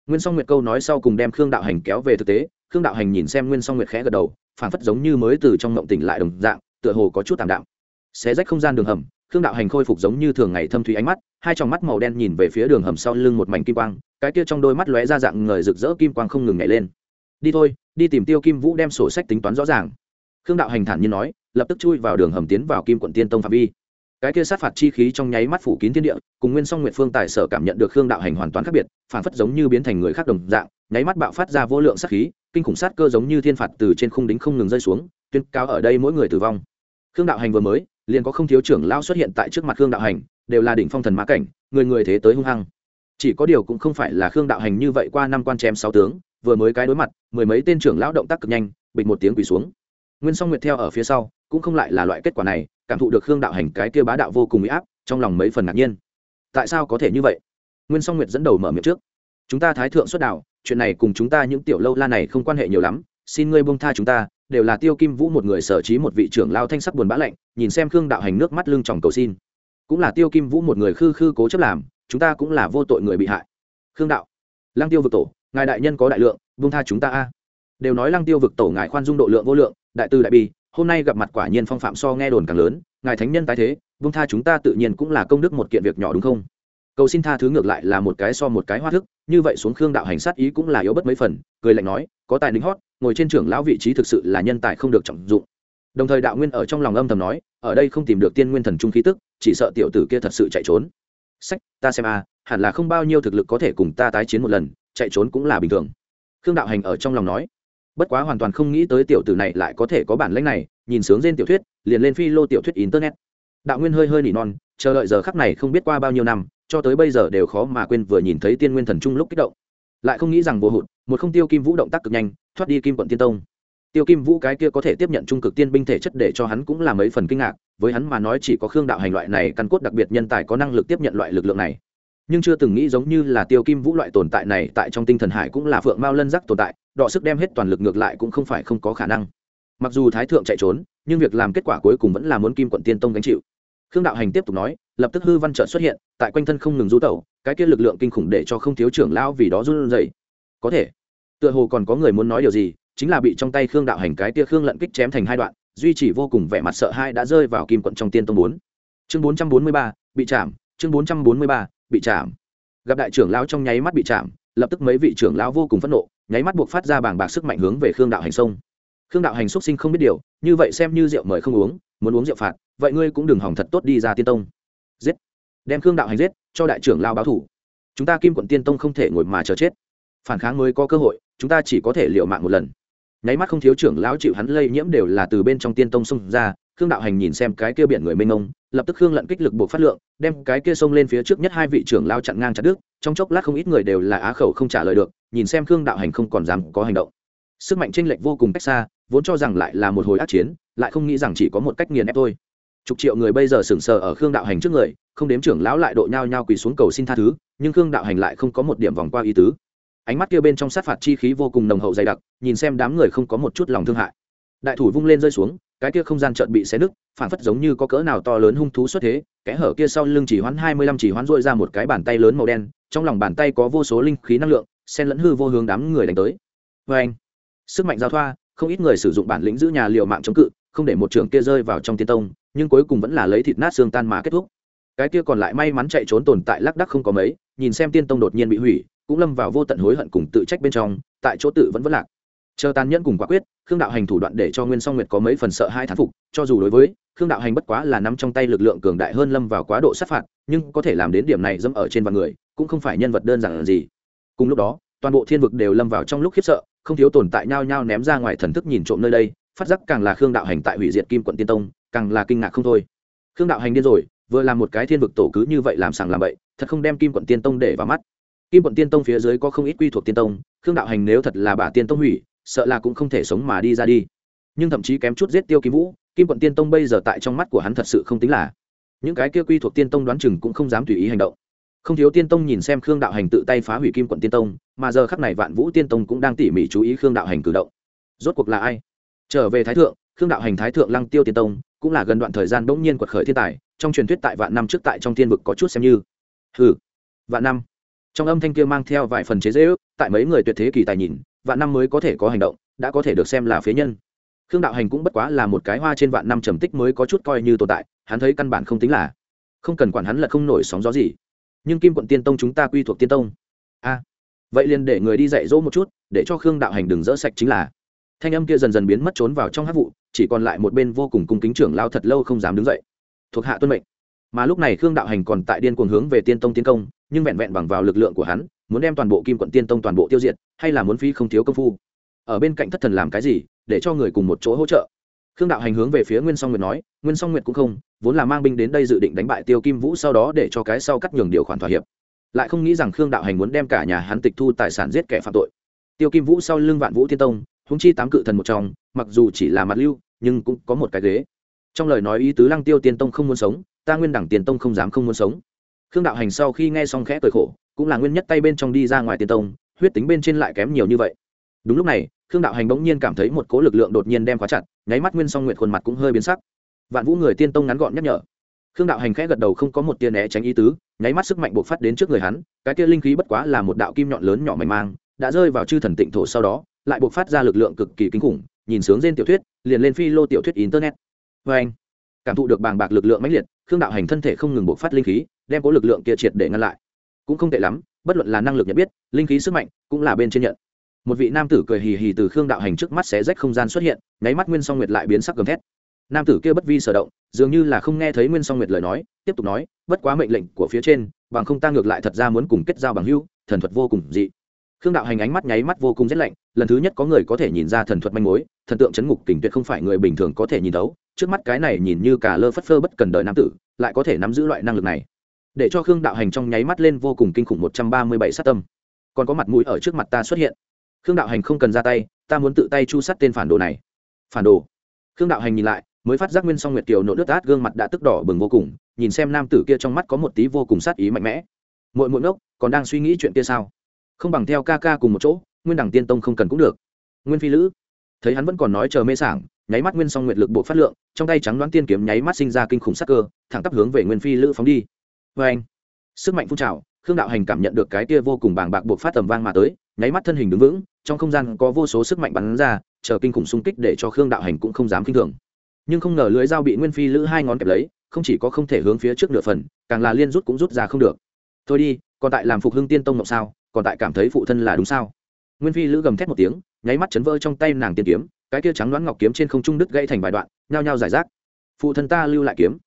Nguyên song nguyệt câu nói sau cùng đem khương đạo hành kéo về thực tế, khương đạo hành nhìn xem nguyên song nguyệt khẽ gật đầu phản phất giống như mới từ trong ngộng tỉnh lại đồng dạng tựa hồ có chút tạm đạm. Xé rách không gian đường hầm, khương đạo hành khôi phục giống như thường ngày thâm thủy ánh mắt, hai tròng mắt màu đen nhìn về phía đường hầm sau lưng một mảnh kim quang, cái kia trong đôi mắt lóe ra dạng người rực rỡ kim quang không ngừng nhảy lên. Đi thôi, đi tìm tiêu kim vũ đem sổ sách tính toán rõ ràng. Khương đạo hành thản nhiên nói, lập tức chui vào đường hầm tiến vào kim quận tiên tông phạm vi. Cái kia sát phạt chi khí trong nháy mắt phủ kín thiên địa, cùng nguyên song nguyệt phương tài sở cảm nhận được khương đạo hành hoàn toàn khác biệt, phản phất giống như biến thành người khác đồng dạng, nháy mắt bạo phát ra vô lượng sát khí, kinh khủng sát cơ giống như thiên phạt từ trên khung đính không ngừng rơi xuống, tuyên cao ở đây mỗi người tử vong khương đạo hành vừa mới, liền có không thiếu trưởng lao xuất hiện tại trước mặt khương đạo hành, đều là đỉnh phong thần mã cảnh, người người thế tới hung hăng. Chỉ có điều cũng không phải là khương đạo hành như vậy qua năm quan chém sáu tướng, vừa mới cái đối mặt, mười mấy tên trưởng lão động tác cực nhanh bịch một tiếng quỳ xuống. Nguyên song nguyệt theo ở phía sau, cũng không lại là loại kết quả này, cảm thụ được khương đạo hành cái kia bá đạo vô cùng bị áp, trong lòng mấy phần ngạc nhiên. Tại sao có thể như vậy? Nguyên song nguyệt dẫn đầu mở miệng trước. Chúng ta thái thượng xuất đạo, chuyện này cùng chúng ta những tiểu lâu la này không quan hệ nhiều lắm, xin ngươi buông tha chúng ta đều là tiêu kim vũ một người sở trí một vị trưởng lao thanh sắc buồn bã lạnh, nhìn xem khương đạo hành nước mắt lưng tròng cầu xin. Cũng là tiêu kim vũ một người khư khư cố chấp làm, chúng ta cũng là vô tội người bị hại. Khương đạo, lăng tiêu vực tổ, ngài đại nhân có đại lượng vung tha chúng ta a. Đều nói lăng tiêu vực tổ ngài khoan dung độ lượng vô lượng, đại tư đại bi, hôm nay gặp mặt quả nhiên phong phạm so nghe đồn càng lớn, ngài thánh nhân tái thế vung tha chúng ta tự nhiên cũng là công đức một kiện việc nhỏ đúng không? Cầu xin tha thứ ngược lại là một cái so một cái hoa thức, như vậy xuống khương đạo hành sát ý cũng là yếu bất mấy phần, cười lạnh nói, có tài lính hót ngồi trên trưởng lão vị trí thực sự là nhân tài không được trọng dụng. Đồng thời đạo nguyên ở trong lòng âm thầm nói, ở đây không tìm được tiên nguyên thần trung khí tức, chỉ sợ tiểu tử kia thật sự chạy trốn. Sách, ta xem a, hẳn là không bao nhiêu thực lực có thể cùng ta tái chiến một lần, chạy trốn cũng là bình thường. Khương đạo hành ở trong lòng nói. Bất quá hoàn toàn không nghĩ tới tiểu tử này lại có thể có bản lãnh này, nhìn sướng trên tiểu thuyết, liền lên phi lô tiểu thuyết internet. Đạo nguyên hơi hơi nỉ non, chờ đợi giờ khắc này không biết qua bao nhiêu năm, cho tới bây giờ đều khó mà quên vừa nhìn thấy tiên nguyên thần trung lúc kích động. Lại không nghĩ rằng vô hụt một không tiêu kim vũ động tác cực nhanh, thoát đi kim quận tiên tông. Tiêu kim vũ cái kia có thể tiếp nhận trung cực tiên binh thể chất để cho hắn cũng là mấy phần kinh ngạc, với hắn mà nói chỉ có khương đạo hành loại này căn cốt đặc biệt nhân tài có năng lực tiếp nhận loại lực lượng này. Nhưng chưa từng nghĩ giống như là tiêu kim vũ loại tồn tại này tại trong tinh thần hải cũng là phượng mao lân giác tồn tại, đọ sức đem hết toàn lực ngược lại cũng không phải không có khả năng. Mặc dù thái thượng chạy trốn, nhưng việc làm kết quả cuối cùng vẫn là muốn kim quận tiên tông gánh chịu. Khương đạo hành tiếp tục nói, lập tức hư văn trợ xuất hiện, tại quanh thân không ngừng rú tẩu, cái kia lực lượng kinh khủng để cho không thiếu trưởng lão vì đó run dậy có thể. Tựa hồ còn có người muốn nói điều gì, chính là bị trong tay khương đạo hành cái tia khương lận kích chém thành hai đoạn, duy chỉ vô cùng vẻ mặt sợ hai đã rơi vào kim quận trong tiên tông bốn. Chương bốn trăm bốn mươi ba, bị chạm chương bốn trăm bốn mươi ba, bị chạm gặp đại trưởng lão trong nháy mắt bị chạm lập tức mấy vị trưởng lão vô cùng phẫn nộ, nháy mắt buộc phát ra bảng bạc sức mạnh hướng về khương đạo hành sông khương đạo hành xuất sinh không biết điều, như vậy xem như rượu mời không uống, muốn uống rượu phạt, vậy ngươi cũng đừng hỏng thật tốt đi ra tiên tông. Giết. Đem khương đạo hành giết, cho đại trưởng lao báo thủ. Chúng ta kim quận tiên tông không thể ngồi mà chờ chết phản kháng mới có cơ hội, chúng ta chỉ có thể liệu mạng một lần. Nháy mắt không thiếu trưởng lão chịu hắn lây nhiễm đều là từ bên trong tiên tông xông ra, khương đạo hành nhìn xem cái kia biển người mênh mông, lập tức khương lận kích lực buộc phát lượng, đem cái kia xông lên phía trước nhất hai vị trưởng lao chặn ngang chặt đứt, trong chốc lát không ít người đều là á khẩu không trả lời được, nhìn xem khương đạo hành không còn dám có hành động. Sức mạnh tranh lệch vô cùng cách xa, vốn cho rằng lại là một hồi ác chiến, lại không nghĩ rằng chỉ có một cách nghiền ép thôi. Chục triệu người bây giờ sững sờ ở khương đạo hành trước người, không đếm trưởng lão lại độ nhau nhau quỳ xuống cầu xin tha thứ, nhưng khương đạo hành lại không có một điểm vòng qua ý tứ ánh mắt kia bên trong sát phạt chi khí vô cùng nồng hậu dày đặc, nhìn xem đám người không có một chút lòng thương hại. Đại thủ vung lên rơi xuống, cái kia không gian chợt bị xé nứt, phản phất giống như có cỡ nào to lớn hung thú xuất thế, kẽ hở kia sau lưng chỉ hoán hai mươi lăm chỉ hoán dội ra một cái bàn tay lớn màu đen, trong lòng bàn tay có vô số linh khí năng lượng sen lẫn hư vô hướng đám người đánh tới. Vê anh, sức mạnh giao thoa, không ít người sử dụng bản lĩnh giữ nhà liều mạng chống cự, không để một trường kia rơi vào trong tiên tông, nhưng cuối cùng vẫn là lấy thịt nát xương tan mà kết thúc cái kia còn lại may mắn chạy trốn tồn tại lác đắc không có mấy, nhìn xem tiên tông đột nhiên bị hủy, cũng lâm vào vô tận hối hận cùng tự trách bên trong, tại chỗ tự vẫn vất lạc. Chờ tàn nhẫn cùng quả quyết, khương đạo hành thủ đoạn để cho nguyên song nguyệt có mấy phần sợ hai thán phục, cho dù đối với khương đạo hành bất quá là nắm trong tay lực lượng cường đại hơn lâm vào quá độ sát phạt, nhưng có thể làm đến điểm này dẫm ở trên vạn người, cũng không phải nhân vật đơn giản là gì. Cùng lúc đó, toàn bộ thiên vực đều lâm vào trong lúc khiếp sợ, không thiếu tồn tại nhao nhao ném ra ngoài thần thức nhìn trộm nơi đây, phát giác càng là khương đạo hành tại hủy diệt kim quận tiên tông, càng là kinh ngạc không thôi. Khương đạo hành điên rồi vừa làm một cái thiên vực tổ cứ như vậy làm sàng làm bậy, thật không đem kim quận tiên tông để vào mắt. Kim quận tiên tông phía dưới có không ít quy thuộc tiên tông, khương đạo hành nếu thật là bà tiên tông hủy, sợ là cũng không thể sống mà đi ra đi. Nhưng thậm chí kém chút giết tiêu kim vũ, kim quận tiên tông bây giờ tại trong mắt của hắn thật sự không tính là. Những cái kia quy thuộc tiên tông đoán chừng cũng không dám tùy ý hành động. Không thiếu tiên tông nhìn xem khương đạo hành tự tay phá hủy kim quận tiên tông, mà giờ khắc này vạn vũ tiên tông cũng đang tỉ mỉ chú ý khương đạo hành cử động. Rốt cuộc là ai? Trở về thái thượng, khương đạo hành thái thượng lăng tiêu tiên tông cũng là gần đoạn thời gian bỗng nhiên quật khởi thiên tài, trong truyền thuyết tại vạn năm trước tại trong thiên vực có chút xem như. Hừ, vạn năm. Trong âm thanh kia mang theo vài phần chế dễ ước tại mấy người tuyệt thế kỳ tài nhìn, vạn năm mới có thể có hành động, đã có thể được xem là phế nhân. Khương đạo hành cũng bất quá là một cái hoa trên vạn năm trầm tích mới có chút coi như tồn tại, hắn thấy căn bản không tính là, không cần quản hắn là không nổi sóng gió gì. Nhưng kim quận tiên tông chúng ta quy thuộc tiên tông. A. Vậy liền để người đi dạy dỗ một chút, để cho khương đạo hành đừng dỡ sạch chính là. Thanh âm kia dần dần biến mất trốn vào trong hát vụ chỉ còn lại một bên vô cùng cung kính trưởng lao thật lâu không dám đứng dậy. Thuộc hạ tuân mệnh. Mà lúc này khương đạo hành còn tại điên cuồng hướng về tiên tông tiến công, nhưng vẹn vẹn bằng vào lực lượng của hắn, muốn đem toàn bộ kim quận tiên tông toàn bộ tiêu diệt, hay là muốn phí không thiếu công phu. Ở bên cạnh thất thần làm cái gì, để cho người cùng một chỗ hỗ trợ. Khương đạo hành hướng về phía nguyên song nguyệt nói, nguyên song nguyệt cũng không, vốn là mang binh đến đây dự định đánh bại tiêu kim vũ sau đó để cho cái sau cắt nhường điều khoản thỏa hiệp. Lại không nghĩ rằng khương đạo hành muốn đem cả nhà hắn tịch thu tài sản giết kẻ phạm tội. Tiêu kim vũ sau lưng vạn vũ tiên tông húng chi tám cự thần một trong, mặc dù chỉ là mặt lưu nhưng cũng có một cái ghế. Trong lời nói ý tứ lăng tiêu tiên tông không muốn sống, ta nguyên đẳng tiền tông không dám không muốn sống. Khương đạo hành sau khi nghe xong khẽ cười khổ, cũng là nguyên nhất tay bên trong đi ra ngoài tiền tông, huyết tính bên trên lại kém nhiều như vậy. Đúng lúc này, khương đạo hành bỗng nhiên cảm thấy một cố lực lượng đột nhiên đem khóa chặt, nháy mắt nguyên song nguyện khuôn mặt cũng hơi biến sắc. Vạn vũ người tiên tông ngắn gọn nhắc nhở. Khương đạo hành khẽ gật đầu không có một tia né tránh ý tứ, nháy mắt sức mạnh buộc phát đến trước người hắn, cái tia linh khí bất quá là một đạo kim nhọn lớn nhỏ mảnh mang, đã rơi vào chư thần tịnh thổ sau đó, lại buộc phát ra lực lượng cực kỳ kinh khủng nhìn sướng trên tiểu thuyết, liền lên phi lô tiểu thuyết internet. Vê anh, cảm thụ được bàng bạc lực lượng mãnh liệt, khương đạo hành thân thể không ngừng buộc phát linh khí, đem cố lực lượng kia triệt để ngăn lại. Cũng không tệ lắm, bất luận là năng lực nhận biết, linh khí sức mạnh, cũng là bên trên nhận. Một vị nam tử cười hì hì từ khương đạo hành trước mắt xé rách không gian xuất hiện, nháy mắt nguyên song nguyệt lại biến sắc gầm thét. Nam tử kia bất vi sở động, dường như là không nghe thấy nguyên song nguyệt lời nói, tiếp tục nói, bất quá mệnh lệnh của phía trên, bằng không ta ngược lại thật ra muốn cùng kết giao bằng hưu thần thuật vô cùng dị. Khương đạo hành ánh mắt nháy mắt vô cùng rét lạnh lần thứ nhất có người có thể nhìn ra thần thuật manh mối, thần tượng chấn ngục kình tuyệt không phải người bình thường có thể nhìn đấu trước mắt cái này nhìn như cả lơ phất phơ bất cần đời nam tử, lại có thể nắm giữ loại năng lực này. Để cho khương đạo hành trong nháy mắt lên vô cùng kinh khủng một trăm ba mươi bảy sát tâm. Còn có mặt mũi ở trước mặt ta xuất hiện. Khương đạo hành không cần ra tay, ta muốn tự tay chu sát tên phản đồ này. Phản đồ. Khương đạo hành nhìn lại, mới phát giác nguyên song nguyệt kiều nộ nước át gương mặt đã tức đỏ bừng vô cùng, nhìn xem nam tử kia trong mắt có một tí vô cùng sát ý mạnh mẽ. Mỗi mỗi ngốc, còn đang suy nghĩ chuyện kia sao? Không bằng theo ca ca cùng một chỗ nguyên đẳng tiên tông không cần cũng được. Nguyên phi lữ. Thấy hắn vẫn còn nói chờ mê sảng, nháy mắt nguyên song nguyệt lực bộ phát lượng, trong tay trắng đoán tiên kiếm nháy mắt sinh ra kinh khủng sắc cơ, thẳng tắp hướng về nguyên phi lữ phóng đi. Vê anh sức mạnh phun trào, khương đạo hành cảm nhận được cái kia vô cùng bàng bạc buộc phát tầm vang mà tới, nháy mắt thân hình đứng vững, trong không gian có vô số sức mạnh bắn ra, chờ kinh khủng xung kích để cho khương đạo hành cũng không dám k i n h thường. Nhưng không ngờ lưới dao bị nguyên phi lữ hai ngón kẹp lấy, không chỉ có không thể hướng phía trước nửa phần, càng là liên rút cũng rút ra không được. Thôi đi, còn tại làm phục hưng tiên tông ngọc sao, còn tại cảm thấy phụ thân là đúng sao? Nguyên phi lữ gầm thét một tiếng nháy mắt chấn vỡ trong tay nàng tiên kiếm cái kia trắng đoán ngọc kiếm trên không trung đứt gãy thành vài đoạn nhao nhao giải rác. Phụ thân ta lưu lại kiếm.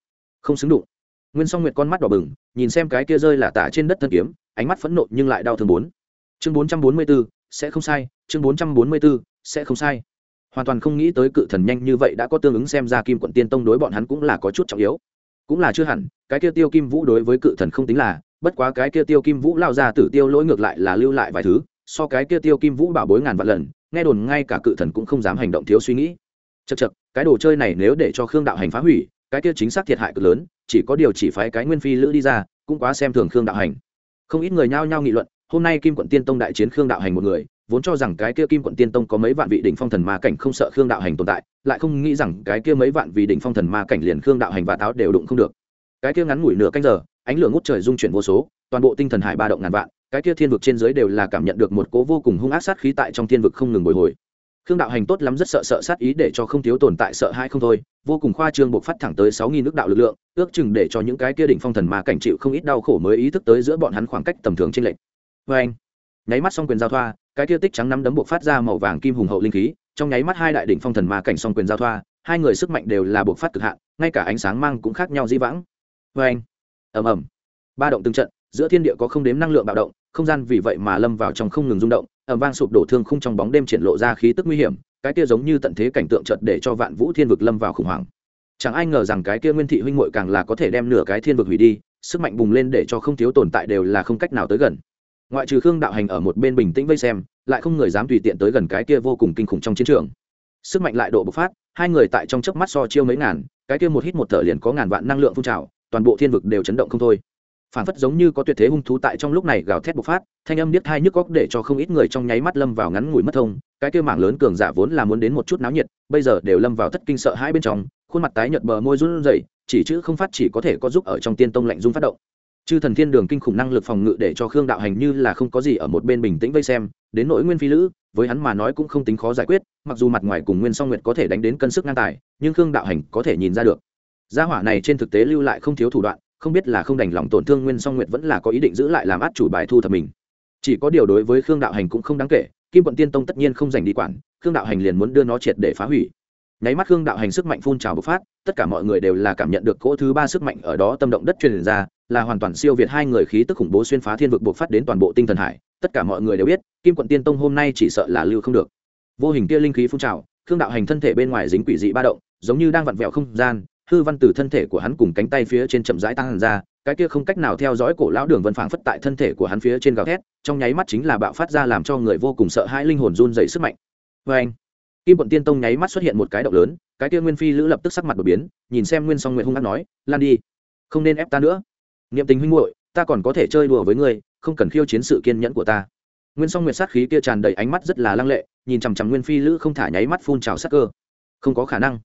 Không xứng đụng. Nguyên song nguyệt con mắt đỏ bừng nhìn xem cái kia rơi là tả trên đất thân kiếm ánh mắt phẫn nộ nhưng lại đau thương bốn. Chương bốn trăm bốn mươi b sẽ không sai chương bốn trăm bốn mươi 444, sẽ không sai. Hoàn toàn không nghĩ tới cự thần nhanh như vậy đã có tương ứng xem ra kim quận tiên tông đối bọn hắn cũng là có chút trọng yếu. Cũng là chưa hẳn cái kia tiêu kim vũ đối với cự thần không tính là bất quá cái kia tiêu kim vũ lao ra tử tiêu lỗi ngược lại là lưu lại vài thứ so cái kia tiêu kim vũ bảo bối ngàn vạn lần, nghe đồn ngay cả cự thần cũng không dám hành động thiếu suy nghĩ. Chật chật cái đồ chơi này nếu để cho khương đạo hành phá hủy, cái kia chính xác thiệt hại cực lớn, chỉ có điều chỉ phái cái nguyên phi lữ đi ra, cũng quá xem thường khương đạo hành. Không ít người nhao nhao nghị luận, hôm nay kim quận tiên tông đại chiến khương đạo hành một người, vốn cho rằng cái kia kim quận tiên tông có mấy vạn vị đỉnh phong thần ma cảnh không sợ khương đạo hành tồn tại, lại không nghĩ rằng cái kia mấy vạn vị đỉnh phong thần ma cảnh liền khương đạo hành và táo đều đụng không được. Cái kia ngắn ngủi nửa canh giờ ánh lửa ngút trời dung chuyển vô số, toàn bộ tinh thần hải ba động ngàn vạn, cái kia thiên vực trên dưới đều là cảm nhận được một cố vô cùng hung ác sát khí tại trong thiên vực không ngừng bồi hồi. Khương đạo hành tốt lắm rất sợ sợ sát ý để cho không thiếu tồn tại sợ hai không thôi, vô cùng khoa trương buộc phát thẳng tới sáu nghìn nước đạo lực lượng, ước chừng để cho những cái kia đỉnh phong thần ma cảnh chịu không ít đau khổ mới ý thức tới giữa bọn hắn khoảng cách tầm thường trên lệnh vê anh, nháy mắt xong quyền giao thoa, cái kia tích trắng nắm đấm buộc phát ra màu vàng kim hùng hậu linh khí, trong nháy mắt hai đại đỉnh phong thần ma cảnh song quyền giao thoa, hai người sức mạnh đều là buộc phát cực hạn, ngay cả ánh sáng mang cũng khác nhau di vãng. Vê anh ầm ầm. Ba động từng trận, giữa thiên địa có không đếm năng lượng bạo động, không gian vì vậy mà lâm vào trong không ngừng rung động, ầm vang sụp đổ thương khung trong bóng đêm triển lộ ra khí tức nguy hiểm, cái kia giống như tận thế cảnh tượng chợt để cho vạn vũ thiên vực lâm vào khủng hoảng. Chẳng ai ngờ rằng cái kia nguyên thị huynh muội càng là có thể đem nửa cái thiên vực hủy đi, sức mạnh bùng lên để cho không thiếu tồn tại đều là không cách nào tới gần. Ngoại trừ khương đạo hành ở một bên bình tĩnh vây xem, lại không người dám tùy tiện tới gần cái kia vô cùng kinh khủng trong chiến trường. Sức mạnh lại độ bộc phát, hai người tại trong chớp mắt so chiêu mấy ngàn, cái kia một hít một thở liền có ngàn vạn năng lượng phun trào toàn bộ thiên vực đều chấn động không thôi. Phản phất giống như có tuyệt thế hung thú tại trong lúc này gào thét bộc phát, thanh âm điếc thai nhức góc để cho không ít người trong nháy mắt lâm vào ngắn ngủi mất thông, cái kêu mảng lớn cường giả vốn là muốn đến một chút náo nhiệt, bây giờ đều lâm vào thất kinh sợ hai bên trong, khuôn mặt tái nhợt bờ môi run rẩy, chỉ chữ không phát chỉ có thể có giúp ở trong tiên tông lạnh dung phát động. Chư thần thiên đường kinh khủng năng lực phòng ngự để cho khương đạo hành như là không có gì ở một bên bình tĩnh vây xem, đến nỗi nguyên phi lữ, với hắn mà nói cũng không tính khó giải quyết, mặc dù mặt ngoài cùng nguyên song nguyệt có thể đánh đến cân sức ngang tài, nhưng khương đạo hành có thể nhìn ra được gia hỏa này trên thực tế lưu lại không thiếu thủ đoạn, không biết là không đành lòng tổn thương nguyên song nguyệt vẫn là có ý định giữ lại làm át chủ bài thu thập mình. Chỉ có điều đối với khương đạo hành cũng không đáng kể, kim quận tiên tông tất nhiên không giành đi quản, khương đạo hành liền muốn đưa nó triệt để phá hủy. Nháy mắt khương đạo hành sức mạnh phun trào bộc phát, tất cả mọi người đều là cảm nhận được cỗ thứ ba sức mạnh ở đó tâm động đất truyền ra, là hoàn toàn siêu việt hai người khí tức khủng bố xuyên phá thiên vực bộc phát đến toàn bộ tinh thần hải, tất cả mọi người đều biết, kim quận tiên tông hôm nay chỉ sợ là lưu không được. Vô hình kia linh khí phun trào, khương đạo hành thân thể bên ngoài dính quỷ dị ba động, giống như đang vặn vẹo không gian hư văn từ thân thể của hắn cùng cánh tay phía trên chậm rãi tăng ra, cái kia không cách nào theo dõi cổ lão đường vân phảng phất tại thân thể của hắn phía trên gào thét, trong nháy mắt chính là bạo phát ra làm cho người vô cùng sợ hãi linh hồn run dày sức mạnh. Vê anh kim quận tiên tông nháy mắt xuất hiện một cái động lớn, cái kia nguyên phi lữ lập tức sắc mặt đột biến, nhìn xem nguyên song nguyện hung hát nói, lan đi, không nên ép ta nữa. Niệm tình huynh muội, ta còn có thể chơi đùa với ngươi, không cần khiêu chiến sự kiên nhẫn của ta. Nguyên song nguyệt sát khí kia tràn đầy ánh mắt rất là lăng lệ, nhìn chằm chằm nguyên phi lữ không thả nháy mắt phun trào sắc cơ. Không có khả năng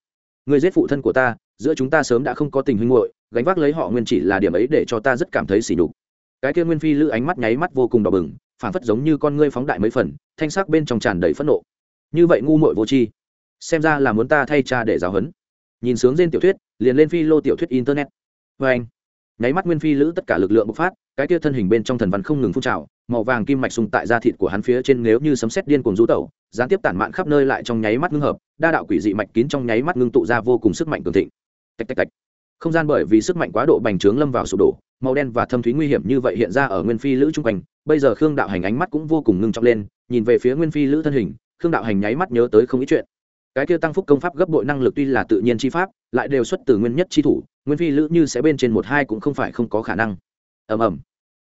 người giết phụ thân của ta, giữa chúng ta sớm đã không có tình huynh hội gánh vác lấy họ nguyên chỉ là điểm ấy để cho ta rất cảm thấy sỉ nhục. Cái kia nguyên phi lữ ánh mắt nháy mắt vô cùng đỏ bừng phản phất giống như con ngươi phóng đại mấy phần, thanh sắc bên trong tràn đầy phẫn nộ. Như vậy ngu muội vô tri, xem ra là muốn ta thay cha để giáo huấn. Nhìn sướng trên tiểu thuyết, liền lên phi lô tiểu thuyết internet. Vê anh nháy mắt nguyên phi lữ tất cả lực lượng bộc phát, cái kia thân hình bên trong thần văn không ngừng phun trào, màu vàng kim mạch sung tại da thịt của hắn phía trên nếu như sấm sét điên cuồng rú tẩu, gián tiếp tản mạn khắp nơi lại trong nháy mắt ngưng hợp, đa đạo quỷ dị mạch kín trong nháy mắt ngưng tụ ra vô cùng sức mạnh cường thịnh. Tạch tạch tạch. Không gian bởi vì sức mạnh quá độ bành trướng lâm vào sụp đổ, màu đen và thâm thúy nguy hiểm như vậy hiện ra ở nguyên phi lữ trung quanh, bây giờ khương đạo hành ánh mắt cũng vô cùng ngưng trọng lên, nhìn về phía nguyên phi lữ thân hình, khương đạo hành nháy mắt nhớ tới không ít chuyện cái kia tăng phúc công pháp gấp bội năng lực tuy là tự nhiên chi pháp, lại đều xuất từ nguyên nhất chi thủ, nguyên phi lữ như sẽ bên trên một hai cũng không phải không có khả năng. Ầm ầm.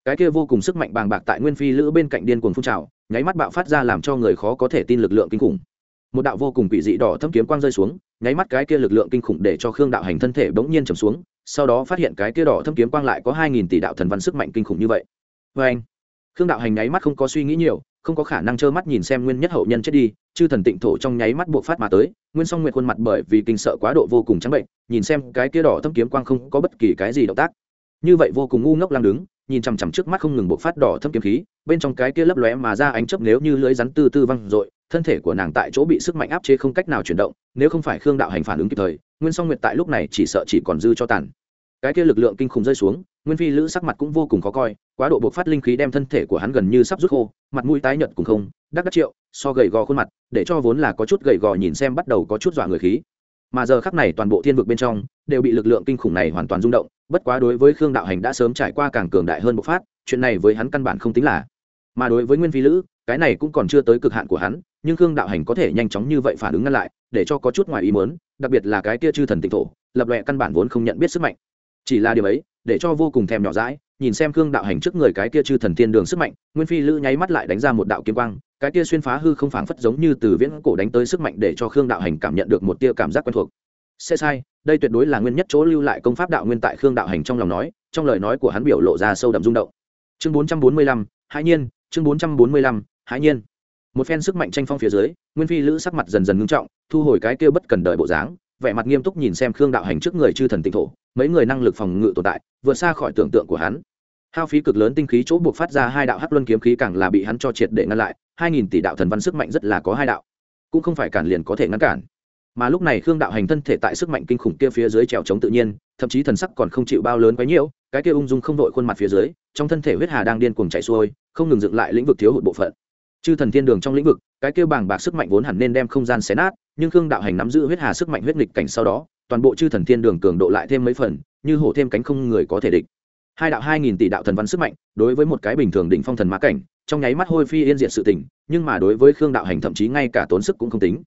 Cái kia vô cùng sức mạnh bàng bạc tại nguyên phi lữ bên cạnh điên cuồng phun trào, nháy mắt bạo phát ra làm cho người khó có thể tin lực lượng kinh khủng. Một đạo vô cùng quỷ dị đỏ thâm kiếm quang rơi xuống, nháy mắt cái kia lực lượng kinh khủng để cho khương đạo hành thân thể bỗng nhiên trầm xuống, sau đó phát hiện cái kia đỏ thâm kiếm quang lại có hai nghìn tỷ đạo thần văn sức mạnh kinh khủng như vậy. Vê anh khương đạo hành nháy mắt không có suy nghĩ nhiều không có khả năng trơ mắt nhìn xem nguyên nhất hậu nhân chết đi, chư thần tịnh thổ trong nháy mắt buộc phát mà tới, nguyên song nguyệt khuôn mặt bởi vì kinh sợ quá độ vô cùng trắng bệnh, nhìn xem cái kia đỏ thâm kiếm quang không có bất kỳ cái gì động tác. Như vậy vô cùng ngu ngốc lang đứng, nhìn chằm chằm trước mắt không ngừng buộc phát đỏ thâm kiếm khí, bên trong cái kia lấp lóe mà ra ánh chớp nếu như lưới rắn tư tư văng dội, thân thể của nàng tại chỗ bị sức mạnh áp chế không cách nào chuyển động, nếu không phải khương đạo hành phản ứng kịp thời, nguyên song nguyệt tại lúc này chỉ sợ chỉ còn dư cho tàn. Cái kia lực lượng kinh khủng rơi xuống nguyên phi lữ sắc mặt cũng vô cùng khó coi, quá độ buộc phát linh khí đem thân thể của hắn gần như sắp rút khô, mặt mũi tái nhợt cùng không, đắc đắc triệu, so gầy gò khuôn mặt, để cho vốn là có chút gầy gò nhìn xem bắt đầu có chút dọa người khí. Mà giờ khắc này toàn bộ thiên vực bên trong, đều bị lực lượng kinh khủng này hoàn toàn rung động, bất quá đối với khương đạo hành đã sớm trải qua càng cường đại hơn bộc phát, chuyện này với hắn căn bản không tính là. Mà đối với nguyên phi lữ, cái này cũng còn chưa tới cực hạn của hắn, nhưng khương đạo hành có thể nhanh chóng như vậy phản ứng ngăn lại, để cho có chút ngoài ý mớn đặc biệt là cái kia chư thần tịnh thổ, lập lệ căn bản vốn không nhận biết sức mạnh. Chỉ là điều ấy để cho vô cùng thèm nhỏ dãi, nhìn xem khương đạo hành trước người cái kia chư thần thiên đường sức mạnh, nguyên phi lữ nháy mắt lại đánh ra một đạo kiếm quang, cái kia xuyên phá hư không phảng phất giống như từ viễn cổ đánh tới sức mạnh để cho khương đạo hành cảm nhận được một tia cảm giác quen thuộc. Sẽ sai, đây tuyệt đối là nguyên nhất chỗ lưu lại công pháp đạo nguyên tại khương đạo hành trong lòng nói, trong lời nói của hắn biểu lộ ra sâu đậm rung động. Chương bốn trăm bốn mươi lăm, hãi nhiên, chương bốn trăm bốn mươi lăm, hãi nhiên. Một phen sức mạnh tranh phong phía dưới, nguyên phi lữ sắc mặt dần dần ngưng trọng, thu hồi cái kia bất cần đời bộ dáng vẻ mặt nghiêm túc nhìn xem khương đạo hành trước người chư thần tịnh thổ, mấy người năng lực phòng ngự tồn tại, vượt xa khỏi tưởng tượng của hắn. Hao phí cực lớn tinh khí chỗ buộc phát ra hai đạo hắc luân kiếm khí càng là bị hắn cho triệt để ngăn lại, hai nghìn tỷ đạo thần văn sức mạnh rất là có hai đạo. Cũng không phải cản liền có thể ngăn cản. Mà lúc này khương đạo hành thân thể tại sức mạnh kinh khủng kia phía dưới trèo chống tự nhiên, thậm chí thần sắc còn không chịu bao lớn quấy nhiễu cái kia ung dung không đội khuôn mặt phía dưới, trong thân thể huyết hà đang điên cuồng chạy xuôi, không ngừng dựng lại lĩnh vực thiếu hụt bộ phận. Chư thần thiên đường trong lĩnh vực, cái kia bàng bạc sức mạnh vốn hẳn nên đem không gian xé nát nhưng khương đạo hành nắm giữ huyết hà sức mạnh huyết nghịch cảnh sau đó, toàn bộ chư thần thiên đường cường độ lại thêm mấy phần, như hổ thêm cánh không người có thể địch. Hai đạo hai nghìn tỷ đạo thần văn sức mạnh, đối với một cái bình thường đỉnh phong thần mã cảnh, trong nháy mắt hôi phi yên diệt sự tỉnh nhưng mà đối với khương đạo hành thậm chí ngay cả tốn sức cũng không tính.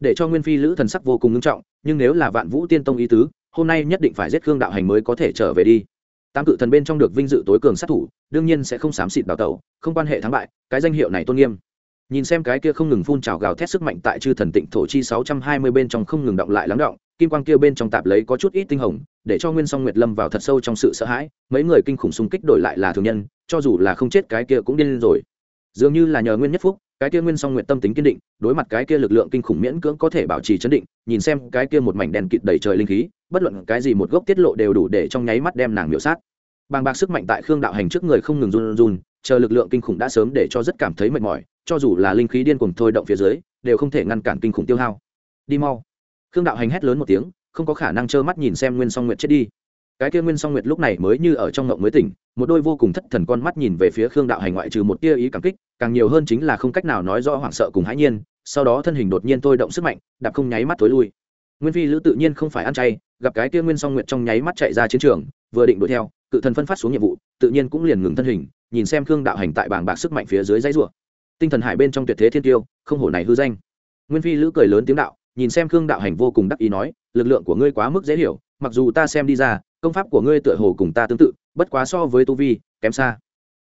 Để cho nguyên phi lữ thần sắc vô cùng nghiêm trọng, nhưng nếu là vạn vũ tiên tông ý tứ, hôm nay nhất định phải giết khương đạo hành mới có thể trở về đi. Tam cự thần bên trong được vinh dự tối cường sát thủ, đương nhiên sẽ không xám xịt đào tẩu, không quan hệ thắng bại, cái danh hiệu này tôn nghiêm nhìn xem cái kia không ngừng phun trào gào thét sức mạnh tại chư thần tịnh thổ chi sáu trăm hai mươi bên trong không ngừng động lại lắng động, kim quang kia bên trong tạp lấy có chút ít tinh hồng, để cho nguyên song nguyệt lâm vào thật sâu trong sự sợ hãi, mấy người kinh khủng xung kích đổi lại là thường nhân, cho dù là không chết cái kia cũng điên rồi. Dường như là nhờ nguyên nhất phúc, cái kia nguyên song nguyệt tâm tính kiên định, đối mặt cái kia lực lượng kinh khủng miễn cưỡng có thể bảo trì chấn định, nhìn xem cái kia một mảnh đèn kịt đầy trời linh khí, bất luận cái gì một gốc tiết lộ đều đủ để trong nháy mắt đem nàng miểu sát. Bàng bạc sức mạnh tại khương đạo hành trước người không ngừng run run chờ lực lượng kinh khủng đã sớm để cho rất cảm thấy mệt mỏi, cho dù là linh khí điên cuồng thôi động phía dưới, đều không thể ngăn cản kinh khủng tiêu hao. Đi mau. Khương đạo hành hét lớn một tiếng, không có khả năng trơ mắt nhìn xem nguyên song nguyệt chết đi. Cái kia nguyên song nguyệt lúc này mới như ở trong ngộng mới tỉnh, một đôi vô cùng thất thần con mắt nhìn về phía khương đạo hành ngoại trừ một tia ý cảm kích, càng nhiều hơn chính là không cách nào nói rõ hoảng sợ cùng hãi nhiên, sau đó thân hình đột nhiên thôi động sức mạnh, đạp không nháy mắt thối lui. Nguyên phi lữ tự nhiên không phải ăn chay, gặp cái kia nguyên song nguyệt trong nháy mắt chạy ra chiến trường, vừa định đuổi theo, cự thần phân phát xuống nhiệm vụ, tự nhiên cũng liền ngừng thân hình nhìn xem khương đạo hành tại bảng bạc sức mạnh phía dưới dãy rủa. Tinh thần hải bên trong tuyệt thế thiên tiêu, không hổ này hư danh. Nguyên phi lữ cười lớn tiếng đạo, nhìn xem khương đạo hành vô cùng đắc ý nói, lực lượng của ngươi quá mức dễ hiểu, mặc dù ta xem đi ra, công pháp của ngươi tựa hồ cùng ta tương tự, bất quá so với tu vi, kém xa.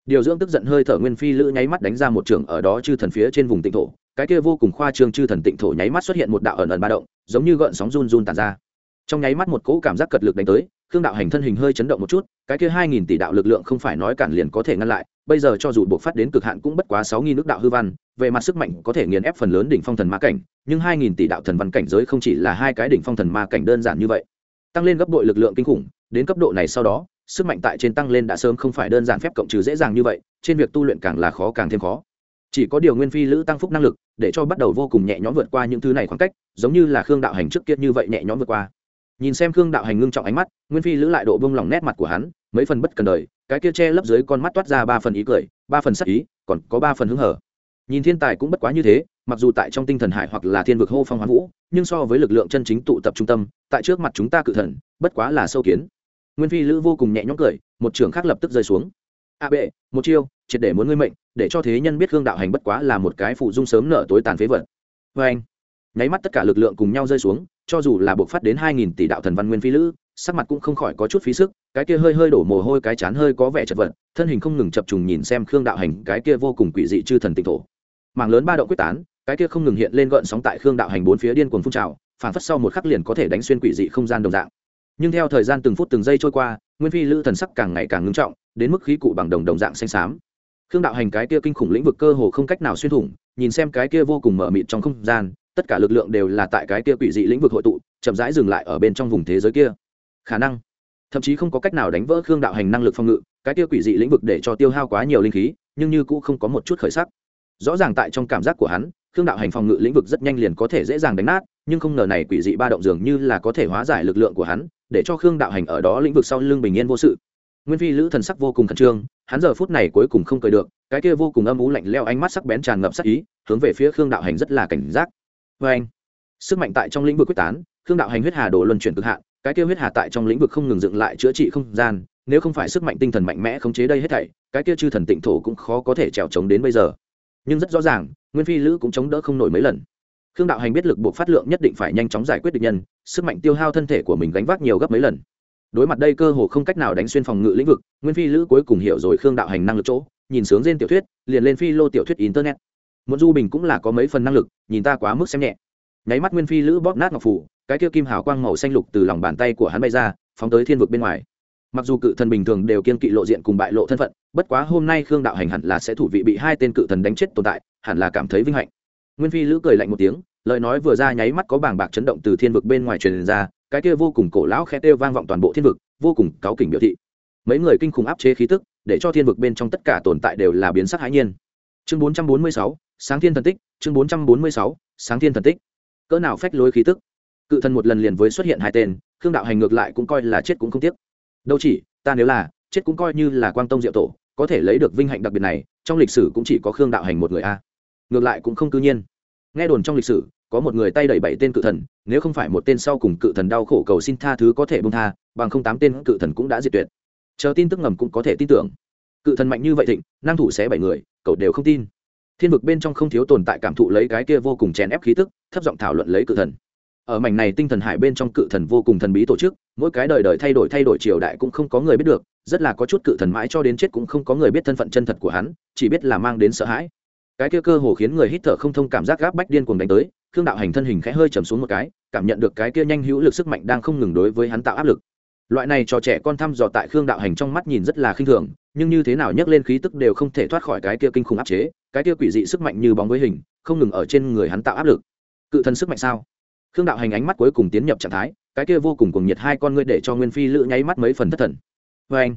Điều dưỡng tức giận hơi thở nguyên phi lữ nháy mắt đánh ra một trường ở đó chư thần phía trên vùng tịnh thổ, cái kia vô cùng khoa trương chư thần tịnh thổ nháy mắt xuất hiện một đạo ẩn ẩn ba động, giống như gợn sóng run run tàn ra. Trong nháy mắt một cỗ cảm giác cật lực đánh tới khương đạo hành thân hình hơi chấn động một chút, cái kia hai nghìn tỷ đạo lực lượng không phải nói cản liền có thể ngăn lại, bây giờ cho dù buộc phát đến cực hạn cũng bất quá sáu nghìn nước đạo hư văn, về mặt sức mạnh có thể nghiền ép phần lớn đỉnh phong thần ma cảnh, nhưng hai nghìn tỷ đạo thần văn cảnh giới không chỉ là hai cái đỉnh phong thần ma cảnh đơn giản như vậy. Tăng lên gấp bội lực lượng kinh khủng, đến cấp độ này sau đó, sức mạnh tại trên tăng lên đã sớm không phải đơn giản phép cộng trừ dễ dàng như vậy, trên việc tu luyện càng là khó càng thêm khó. Chỉ có điều nguyên phi lữ tăng phúc năng lực, để cho bắt đầu vô cùng nhẹ nhõm vượt qua những thứ này khoảng cách, giống như là khương đạo hành trước kia như vậy nhẹ nhõm vượt qua nhìn xem khương đạo hành ngưng trọng ánh mắt, nguyên phi lữ lại độ bông lòng nét mặt của hắn, mấy phần bất cần đời, cái kia che lấp dưới con mắt toát ra ba phần ý cười, ba phần sắc ý, còn có ba phần hứng hở. Nhìn thiên tài cũng bất quá như thế, mặc dù tại trong tinh thần hải hoặc là thiên vực hô phong hoán vũ, nhưng so với lực lượng chân chính tụ tập trung tâm, tại trước mặt chúng ta cự thần, bất quá là sâu kiến. Nguyên phi lữ vô cùng nhẹ nhõm cười, một trường khác lập tức rơi xuống. A à bệ, một chiêu, triệt để muốn ngươi mệnh, để cho thế nhân biết hương đạo hành bất quá là một cái phụ dung sớm nở tối tàn phế vật. Vê anh nháy mắt tất cả lực lượng cùng nhau rơi xuống, cho dù là buộc phát đến hai nghìn tỷ đạo thần văn nguyên phi lữ, sắc mặt cũng không khỏi có chút phí sức, cái kia hơi hơi đổ mồ hôi cái chán hơi có vẻ chật vật, thân hình không ngừng chập trùng nhìn xem khương đạo hành, cái kia vô cùng quỷ dị chư thần tịnh thổ. Mạng lớn ba động quyết tán, cái kia không ngừng hiện lên gợn sóng tại khương đạo hành bốn phía điên cuồng phun trào, phản phất sau một khắc liền có thể đánh xuyên quỷ dị không gian đồng dạng. Nhưng theo thời gian từng phút từng giây trôi qua, nguyên phi lữ thần sắc càng ngày càng ngưng trọng, đến mức khí cụ bằng đồng đồng dạng xanh xám. Khương đạo hành cái kia kinh khủng lĩnh vực cơ hồ không cách nào xuyên thủng, nhìn xem cái kia vô cùng mở mịt trong không gian tất cả lực lượng đều là tại cái kia quỷ dị lĩnh vực hội tụ, chậm rãi dừng lại ở bên trong vùng thế giới kia. Khả năng, thậm chí không có cách nào đánh vỡ khương đạo hành năng lực phòng ngự, cái kia quỷ dị lĩnh vực để cho tiêu hao quá nhiều linh khí, nhưng như cũng không có một chút khởi sắc. Rõ ràng tại trong cảm giác của hắn, khương đạo hành phòng ngự lĩnh vực rất nhanh liền có thể dễ dàng đánh nát, nhưng không ngờ này quỷ dị ba động dường như là có thể hóa giải lực lượng của hắn, để cho khương đạo hành ở đó lĩnh vực sau lưng bình yên vô sự. Nguyên phi lữ thần sắc vô cùng khẩn trương, hắn giờ phút này cuối cùng không cười được, cái kia vô cùng âm ú lạnh leo ánh mắt sắc bén tràn ngập sắc ý, hướng về phía khương đạo hành rất là cảnh giác vê anh, sức mạnh tại trong lĩnh vực quyết tán, khương đạo hành huyết hà đổ luân chuyển cực hạn, cái kia huyết hà tại trong lĩnh vực không ngừng dựng lại chữa trị không gian, nếu không phải sức mạnh tinh thần mạnh mẽ khống chế đây hết thảy, cái kia chư thần tịnh thổ cũng khó có thể trèo trống đến bây giờ. Nhưng rất rõ ràng, nguyên phi lữ cũng chống đỡ không nổi mấy lần. Khương đạo hành biết lực buộc phát lượng nhất định phải nhanh chóng giải quyết địch nhân, sức mạnh tiêu hao thân thể của mình gánh vác nhiều gấp mấy lần. Đối mặt đây cơ hồ không cách nào đánh xuyên phòng ngự lĩnh vực, nguyên phi lữ cuối cùng hiểu rồi khương đạo hành năng lực chỗ, nhìn sướng trên tiểu thuyết, liền lên phi lô tiểu thuyết internet muốn du bình cũng là có mấy phần năng lực nhìn ta quá mức xem nhẹ. Nháy mắt nguyên phi lữ bóp nát ngọc phủ cái kia kim hào quang màu xanh lục từ lòng bàn tay của hắn bay ra phóng tới thiên vực bên ngoài. Mặc dù cự thần bình thường đều kiên kỵ lộ diện cùng bại lộ thân phận bất quá hôm nay khương đạo hành hẳn là sẽ thủ vị bị hai tên cự thần đánh chết tồn tại hẳn là cảm thấy vinh hạnh. Nguyên phi lữ cười lạnh một tiếng lời nói vừa ra nháy mắt có bảng bạc chấn động từ thiên vực bên ngoài truyền ra cái kia vô cùng cổ lão khẽ kêu vang vọng toàn bộ thiên vực vô cùng cáu kỉnh biểu thị. Mấy người kinh khủng áp chế khí tức để cho thiên vực bên trong tất cả tồn tại đều là biến sắc hãi nhiên. Chương 446, sáng thiên thần tích chương 446, sáng thiên thần tích. Cỡ nào phách lối khí tức? Cự thần một lần liền với xuất hiện hai tên khương đạo hành ngược lại cũng coi là chết cũng không tiếc. Đâu chỉ ta nếu là chết cũng coi như là quang tông diệu tổ có thể lấy được vinh hạnh đặc biệt này trong lịch sử cũng chỉ có khương đạo hành một người a. Ngược lại cũng không cư nhiên. Nghe đồn trong lịch sử có một người tay đẩy bảy tên cự thần nếu không phải một tên sau cùng cự thần đau khổ cầu xin tha thứ có thể bông tha bằng không tám tên cự thần cũng đã diệt tuyệt. Chờ tin tức ngầm cũng có thể tin tưởng. Cự thần mạnh như vậy thịnh năng thủ xé bảy người cậu đều không tin thiên vực bên trong không thiếu tồn tại cảm thụ lấy cái kia vô cùng chèn ép khí tức, thấp giọng thảo luận lấy cự thần. Ở mảnh này tinh thần hải bên trong cự thần vô cùng thần bí tổ chức, mỗi cái đời đời thay đổi thay đổi triều đại cũng không có người biết được, rất là có chút cự thần mãi cho đến chết cũng không có người biết thân phận chân thật của hắn, chỉ biết là mang đến sợ hãi. Cái kia cơ hồ khiến người hít thở không thông cảm giác gáp bách điên cuồng đánh tới, khương đạo hành thân hình khẽ hơi chầm xuống một cái, cảm nhận được cái kia nhanh hữu lực sức mạnh đang không ngừng đối với hắn tạo áp lực. Loại này cho trẻ con thăm dò tại khương đạo hành trong mắt nhìn rất là khinh thường, nhưng như thế nào nhấc lên khí tức đều không thể thoát khỏi cái kia kinh khủng áp chế cái kia quỷ dị sức mạnh như bóng với hình, không ngừng ở trên người hắn tạo áp lực. Cự thân sức mạnh sao? Khương đạo hành ánh mắt cuối cùng tiến nhập trạng thái, cái kia vô cùng cuồng nhiệt hai con ngươi để cho nguyên phi lữ nháy mắt mấy phần thất thần. Vê anh,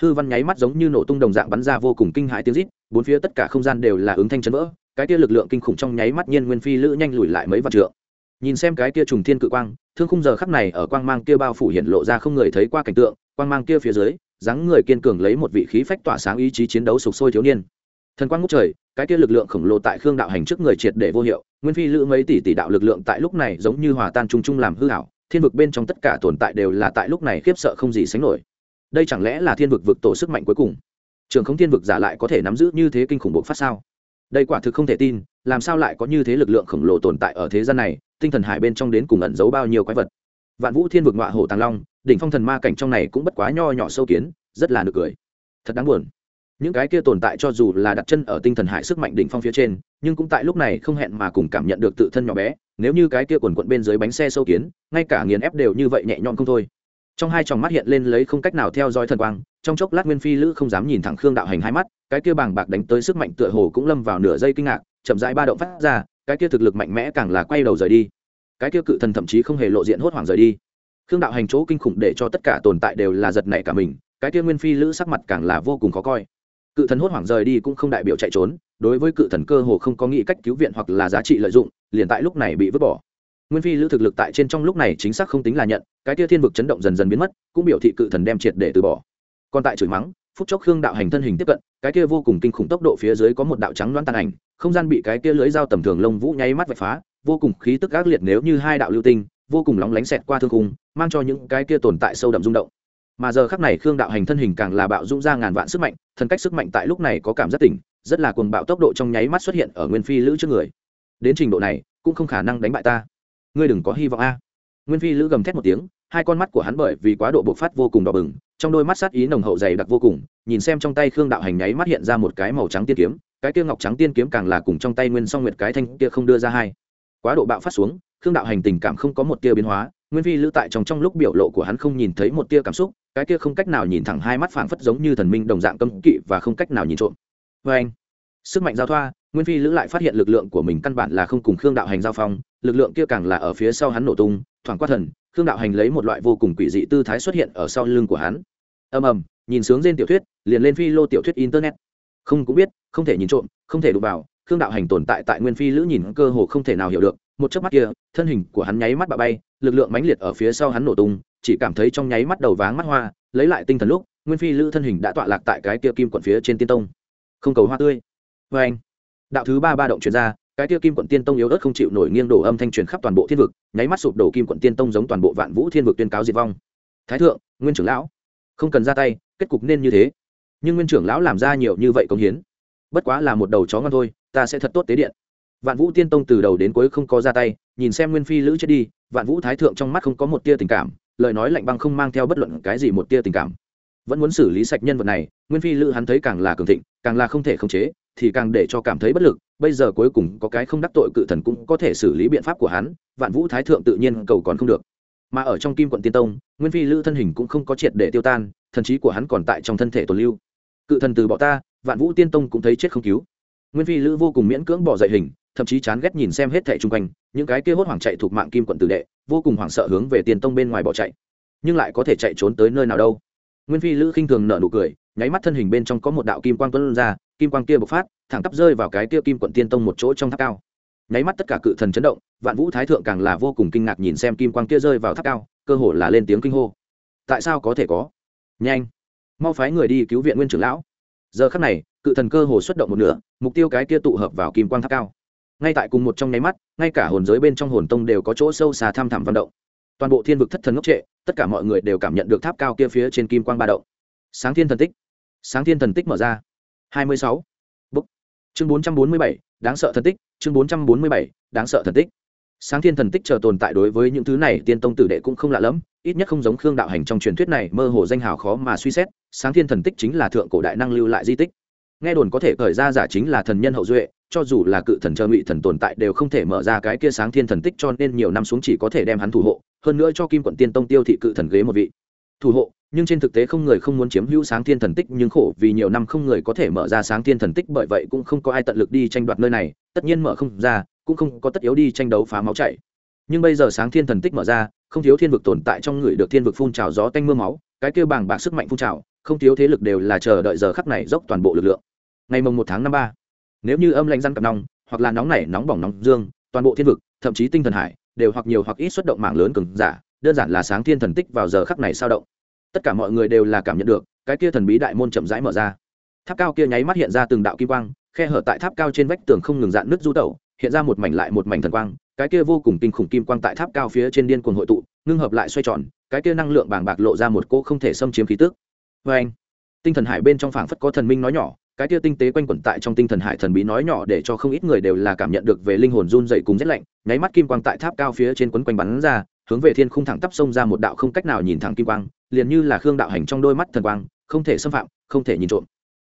hư văn nháy mắt giống như nổ tung đồng dạng bắn ra vô cùng kinh hãi tiếng rít, bốn phía tất cả không gian đều là ứng thanh chấn vỡ, cái kia lực lượng kinh khủng trong nháy mắt nhiên nguyên phi lữ nhanh lùi lại mấy vạn trượng. Nhìn xem cái kia trùng thiên cự quang, thương khung giờ khắc này ở quang mang kia bao phủ hiện lộ ra không người thấy qua cảnh tượng, quang mang kia phía dưới, dáng người kiên cường lấy một vị khí phách tỏa sáng ý chí chiến đấu sục sôi thiếu niên. Thần quang ngút trời cái kia lực lượng khổng lồ tại khương đạo hành trước người triệt để vô hiệu, nguyên phi lữ mấy tỷ tỷ đạo lực lượng tại lúc này giống như hòa tan chung chung làm hư hảo thiên vực bên trong tất cả tồn tại đều là tại lúc này khiếp sợ không gì sánh nổi. Đây chẳng lẽ là thiên vực vực tổ sức mạnh cuối cùng? Trường không thiên vực giả lại có thể nắm giữ như thế kinh khủng bộ phát sao? Đây quả thực không thể tin, làm sao lại có như thế lực lượng khổng lồ tồn tại ở thế gian này, tinh thần hải bên trong đến cùng ẩn giấu bao nhiêu quái vật? Vạn vũ thiên vực ngọa hổ tàng long, đỉnh phong thần ma cảnh trong này cũng bất quá nho nhỏ sâu kiến, rất là nực cười. Thật đáng buồn những cái kia tồn tại cho dù là đặt chân ở tinh thần hải sức mạnh đỉnh phong phía trên, nhưng cũng tại lúc này không hẹn mà cùng cảm nhận được tự thân nhỏ bé, nếu như cái kia quần quận bên dưới bánh xe sâu kiến, ngay cả nghiền ép đều như vậy nhẹ nhõm không thôi. Trong hai tròng mắt hiện lên lấy không cách nào theo dõi thần quang, trong chốc lát nguyên phi lữ không dám nhìn thẳng khương đạo hành hai mắt, cái kia bàng bạc đánh tới sức mạnh tựa hồ cũng lâm vào nửa giây kinh ngạc, chậm rãi ba động phát ra, cái kia thực lực mạnh mẽ càng là quay đầu rời đi. Cái kia cự thần thậm chí không hề lộ diện hốt hoảng rời đi. Khương đạo hành chỗ kinh khủng để cho tất cả tồn tại đều là giật nảy cả mình, cái kia nguyên phi lữ sắc mặt càng là vô cùng khó coi cự thần hốt hoảng rời đi cũng không đại biểu chạy trốn, đối với cự thần cơ hồ không có nghĩ cách cứu viện hoặc là giá trị lợi dụng, liền tại lúc này bị vứt bỏ. Nguyên phi lữ thực lực tại trên trong lúc này chính xác không tính là nhận, cái tia thiên vực chấn động dần dần biến mất, cũng biểu thị cự thần đem triệt để từ bỏ. Còn tại chửi mắng, phút chốc khương đạo hành thân hình tiếp cận, cái kia vô cùng kinh khủng tốc độ phía dưới có một đạo trắng loan tàn ảnh, không gian bị cái kia lưới dao tầm thường lông vũ nháy mắt vạch phá, vô cùng khí tức ác liệt nếu như hai đạo lưu tinh, vô cùng lóng lánh xẹt qua thương khung, mang cho những cái kia tồn tại sâu đậm rung động mà giờ khắc này khương đạo hành thân hình càng là bạo dũng ra ngàn vạn sức mạnh thân cách sức mạnh tại lúc này có cảm giác tỉnh, rất là cuồng bạo tốc độ trong nháy mắt xuất hiện ở nguyên phi lữ trước người. Đến trình độ này, cũng không khả năng đánh bại ta. Ngươi đừng có hy vọng a. Nguyên phi lữ gầm thét một tiếng, hai con mắt của hắn bởi vì quá độ bộc phát vô cùng đỏ bừng, trong đôi mắt sát ý nồng hậu dày đặc vô cùng, nhìn xem trong tay khương đạo hành nháy mắt hiện ra một cái màu trắng tiên kiếm, cái kia ngọc trắng tiên kiếm càng là cùng trong tay nguyên song nguyệt cái thanh kia không đưa ra hai. Quá độ bạo phát xuống, khương đạo hành tình cảm không có một tia biến hóa, nguyên phi lữ tại trong trong lúc biểu lộ của hắn không nhìn thấy một tia cảm xúc cái kia không cách nào nhìn thẳng hai mắt phảng phất giống như thần minh đồng dạng cấm kỵ và không cách nào nhìn trộm. Vê anh, sức mạnh giao thoa, nguyên phi lữ lại phát hiện lực lượng của mình căn bản là không cùng khương đạo hành giao phong, lực lượng kia càng là ở phía sau hắn nổ tung, thoảng qua thần, khương đạo hành lấy một loại vô cùng quỷ dị tư thái xuất hiện ở sau lưng của hắn. Ầm ầm, nhìn sướng trên tiểu thuyết, liền lên phi lô tiểu thuyết internet. Không cũng biết, không thể nhìn trộm, không thể đụng vào, khương đạo hành tồn tại tại nguyên phi lữ nhìn cơ hồ không thể nào hiểu được. Một chớp mắt kia, thân hình của hắn nháy mắt bạ bay, lực lượng mãnh liệt ở phía sau hắn nổ tung chỉ cảm thấy trong nháy mắt đầu váng mắt hoa, lấy lại tinh thần lúc, nguyên phi lữ thân hình đã tọa lạc tại cái kia kim quận phía trên tiên tông. Không cầu hoa tươi. Vê anh, đạo thứ ba ba động chuyển ra, cái kia kim quận tiên tông yếu ớt không chịu nổi nghiêng đổ âm thanh truyền khắp toàn bộ thiên vực, nháy mắt sụp đổ kim quận tiên tông giống toàn bộ vạn vũ thiên vực tuyên cáo diệt vong. Thái thượng, nguyên trưởng lão, không cần ra tay, kết cục nên như thế. Nhưng nguyên trưởng lão làm ra nhiều như vậy công hiến. Bất quá là một đầu chó ngon thôi, ta sẽ thật tốt tế điện. Vạn vũ tiên tông từ đầu đến cuối không có ra tay, nhìn xem nguyên phi lữ chết đi, vạn vũ thái thượng trong mắt không có một tia tình cảm lời nói lạnh băng không mang theo bất luận cái gì một tia tình cảm. Vẫn muốn xử lý sạch nhân vật này, nguyên phi lữ hắn thấy càng là cường thịnh, càng là không thể khống chế, thì càng để cho cảm thấy bất lực, bây giờ cuối cùng có cái không đắc tội cự thần cũng có thể xử lý biện pháp của hắn, vạn vũ thái thượng tự nhiên cầu còn không được. Mà ở trong kim quận tiên tông, nguyên phi lữ thân hình cũng không có triệt để tiêu tan, thần trí của hắn còn tại trong thân thể tồn lưu. Cự thần từ bỏ ta, vạn vũ tiên tông cũng thấy chết không cứu. Nguyên phi lữ vô cùng miễn cưỡng bỏ dậy hình thậm chí chán ghét nhìn xem hết thẻ chung quanh, những cái kia hốt hoảng chạy thuộc mạng kim quận tử đệ, vô cùng hoảng sợ hướng về tiền tông bên ngoài bỏ chạy. Nhưng lại có thể chạy trốn tới nơi nào đâu. Nguyên phi lữ khinh thường nở nụ cười, nháy mắt thân hình bên trong có một đạo kim quang tuấn ra, kim quang kia bộc phát, thẳng tắp rơi vào cái kia kim quận tiên tông một chỗ trong tháp cao. Nháy mắt tất cả cự thần chấn động, vạn vũ thái thượng càng là vô cùng kinh ngạc nhìn xem kim quang kia rơi vào tháp cao, cơ hồ là lên tiếng kinh hô. Tại sao có thể có? Nhanh, mau phái người đi cứu viện nguyên trưởng lão. Giờ khắc này, cự thần cơ hồ xuất động một nửa, mục tiêu cái kia tụ hợp vào kim quang tháp cao ngay tại cùng một trong nháy mắt, ngay cả hồn giới bên trong hồn tông đều có chỗ sâu xa tham thẳm vận động. Toàn bộ thiên vực thất thần ngốc trệ, tất cả mọi người đều cảm nhận được tháp cao kia phía trên kim quang ba động. Sáng thiên thần tích. Sáng thiên thần tích mở ra. Hai mươi sáu. Bức chương bốn trăm bốn mươi bảy, đáng sợ thần tích, chương bốn trăm bốn mươi bảy, đáng sợ thần tích. Sáng thiên thần tích chờ tồn tại đối với những thứ này, tiên tông tử đệ cũng không lạ lẫm, ít nhất không giống khương đạo hành trong truyền thuyết này mơ hồ danh hào khó mà suy xét, sáng thiên thần tích chính là thượng cổ đại năng lưu lại di tích nghe đồn có thể khởi ra giả chính là thần nhân hậu duệ, cho dù là cự thần chờ ngụy thần tồn tại đều không thể mở ra cái kia sáng thiên thần tích cho nên nhiều năm xuống chỉ có thể đem hắn thủ hộ, hơn nữa cho kim quận tiên tông tiêu thị cự thần ghế một vị. Thủ hộ, nhưng trên thực tế không người không muốn chiếm hữu sáng thiên thần tích nhưng khổ vì nhiều năm không người có thể mở ra sáng thiên thần tích bởi vậy cũng không có ai tận lực đi tranh đoạt nơi này, tất nhiên mở không ra, cũng không có tất yếu đi tranh đấu phá máu chảy. Nhưng bây giờ sáng thiên thần tích mở ra, không thiếu thiên vực tồn tại trong người được thiên vực phun trào gió tanh mưa máu, cái kêu bàng bạc sức mạnh phun trào, không thiếu thế lực đều là chờ đợi giờ khắc này dốc toàn bộ lực lượng ngày mồng một tháng năm ba. Nếu như âm lạnh răn cặp nong hoặc là nóng nảy, nóng bỏng, nóng dương, toàn bộ thiên vực, thậm chí tinh thần hải, đều hoặc nhiều hoặc ít xuất động mạng lớn cường giả, đơn giản là sáng thiên thần tích vào giờ khắc này sao động. Tất cả mọi người đều là cảm nhận được, cái kia thần bí đại môn chậm rãi mở ra. Tháp cao kia nháy mắt hiện ra từng đạo kim quang, khe hở tại tháp cao trên vách tường không ngừng dạn nước du tẩu, hiện ra một mảnh lại một mảnh thần quang, cái kia vô cùng kinh khủng kim quang tại tháp cao phía trên điên cuồng hội tụ, ngưng hợp lại xoay tròn, cái kia năng lượng bàng bạc lộ ra một cỗ không thể xâm chiếm khí tức. Vê anh tinh thần hải bên trong phảng phất có thần minh nói nhỏ cái tia tinh tế quanh quẩn tại trong tinh thần hải thần bí nói nhỏ để cho không ít người đều là cảm nhận được về linh hồn run dậy cùng rét lạnh, nháy mắt kim quang tại tháp cao phía trên quấn quanh bắn ra, hướng về thiên khung thẳng tắp sông ra một đạo không cách nào nhìn thẳng kim quang, liền như là khương đạo hành trong đôi mắt thần quang, không thể xâm phạm, không thể nhìn trộm.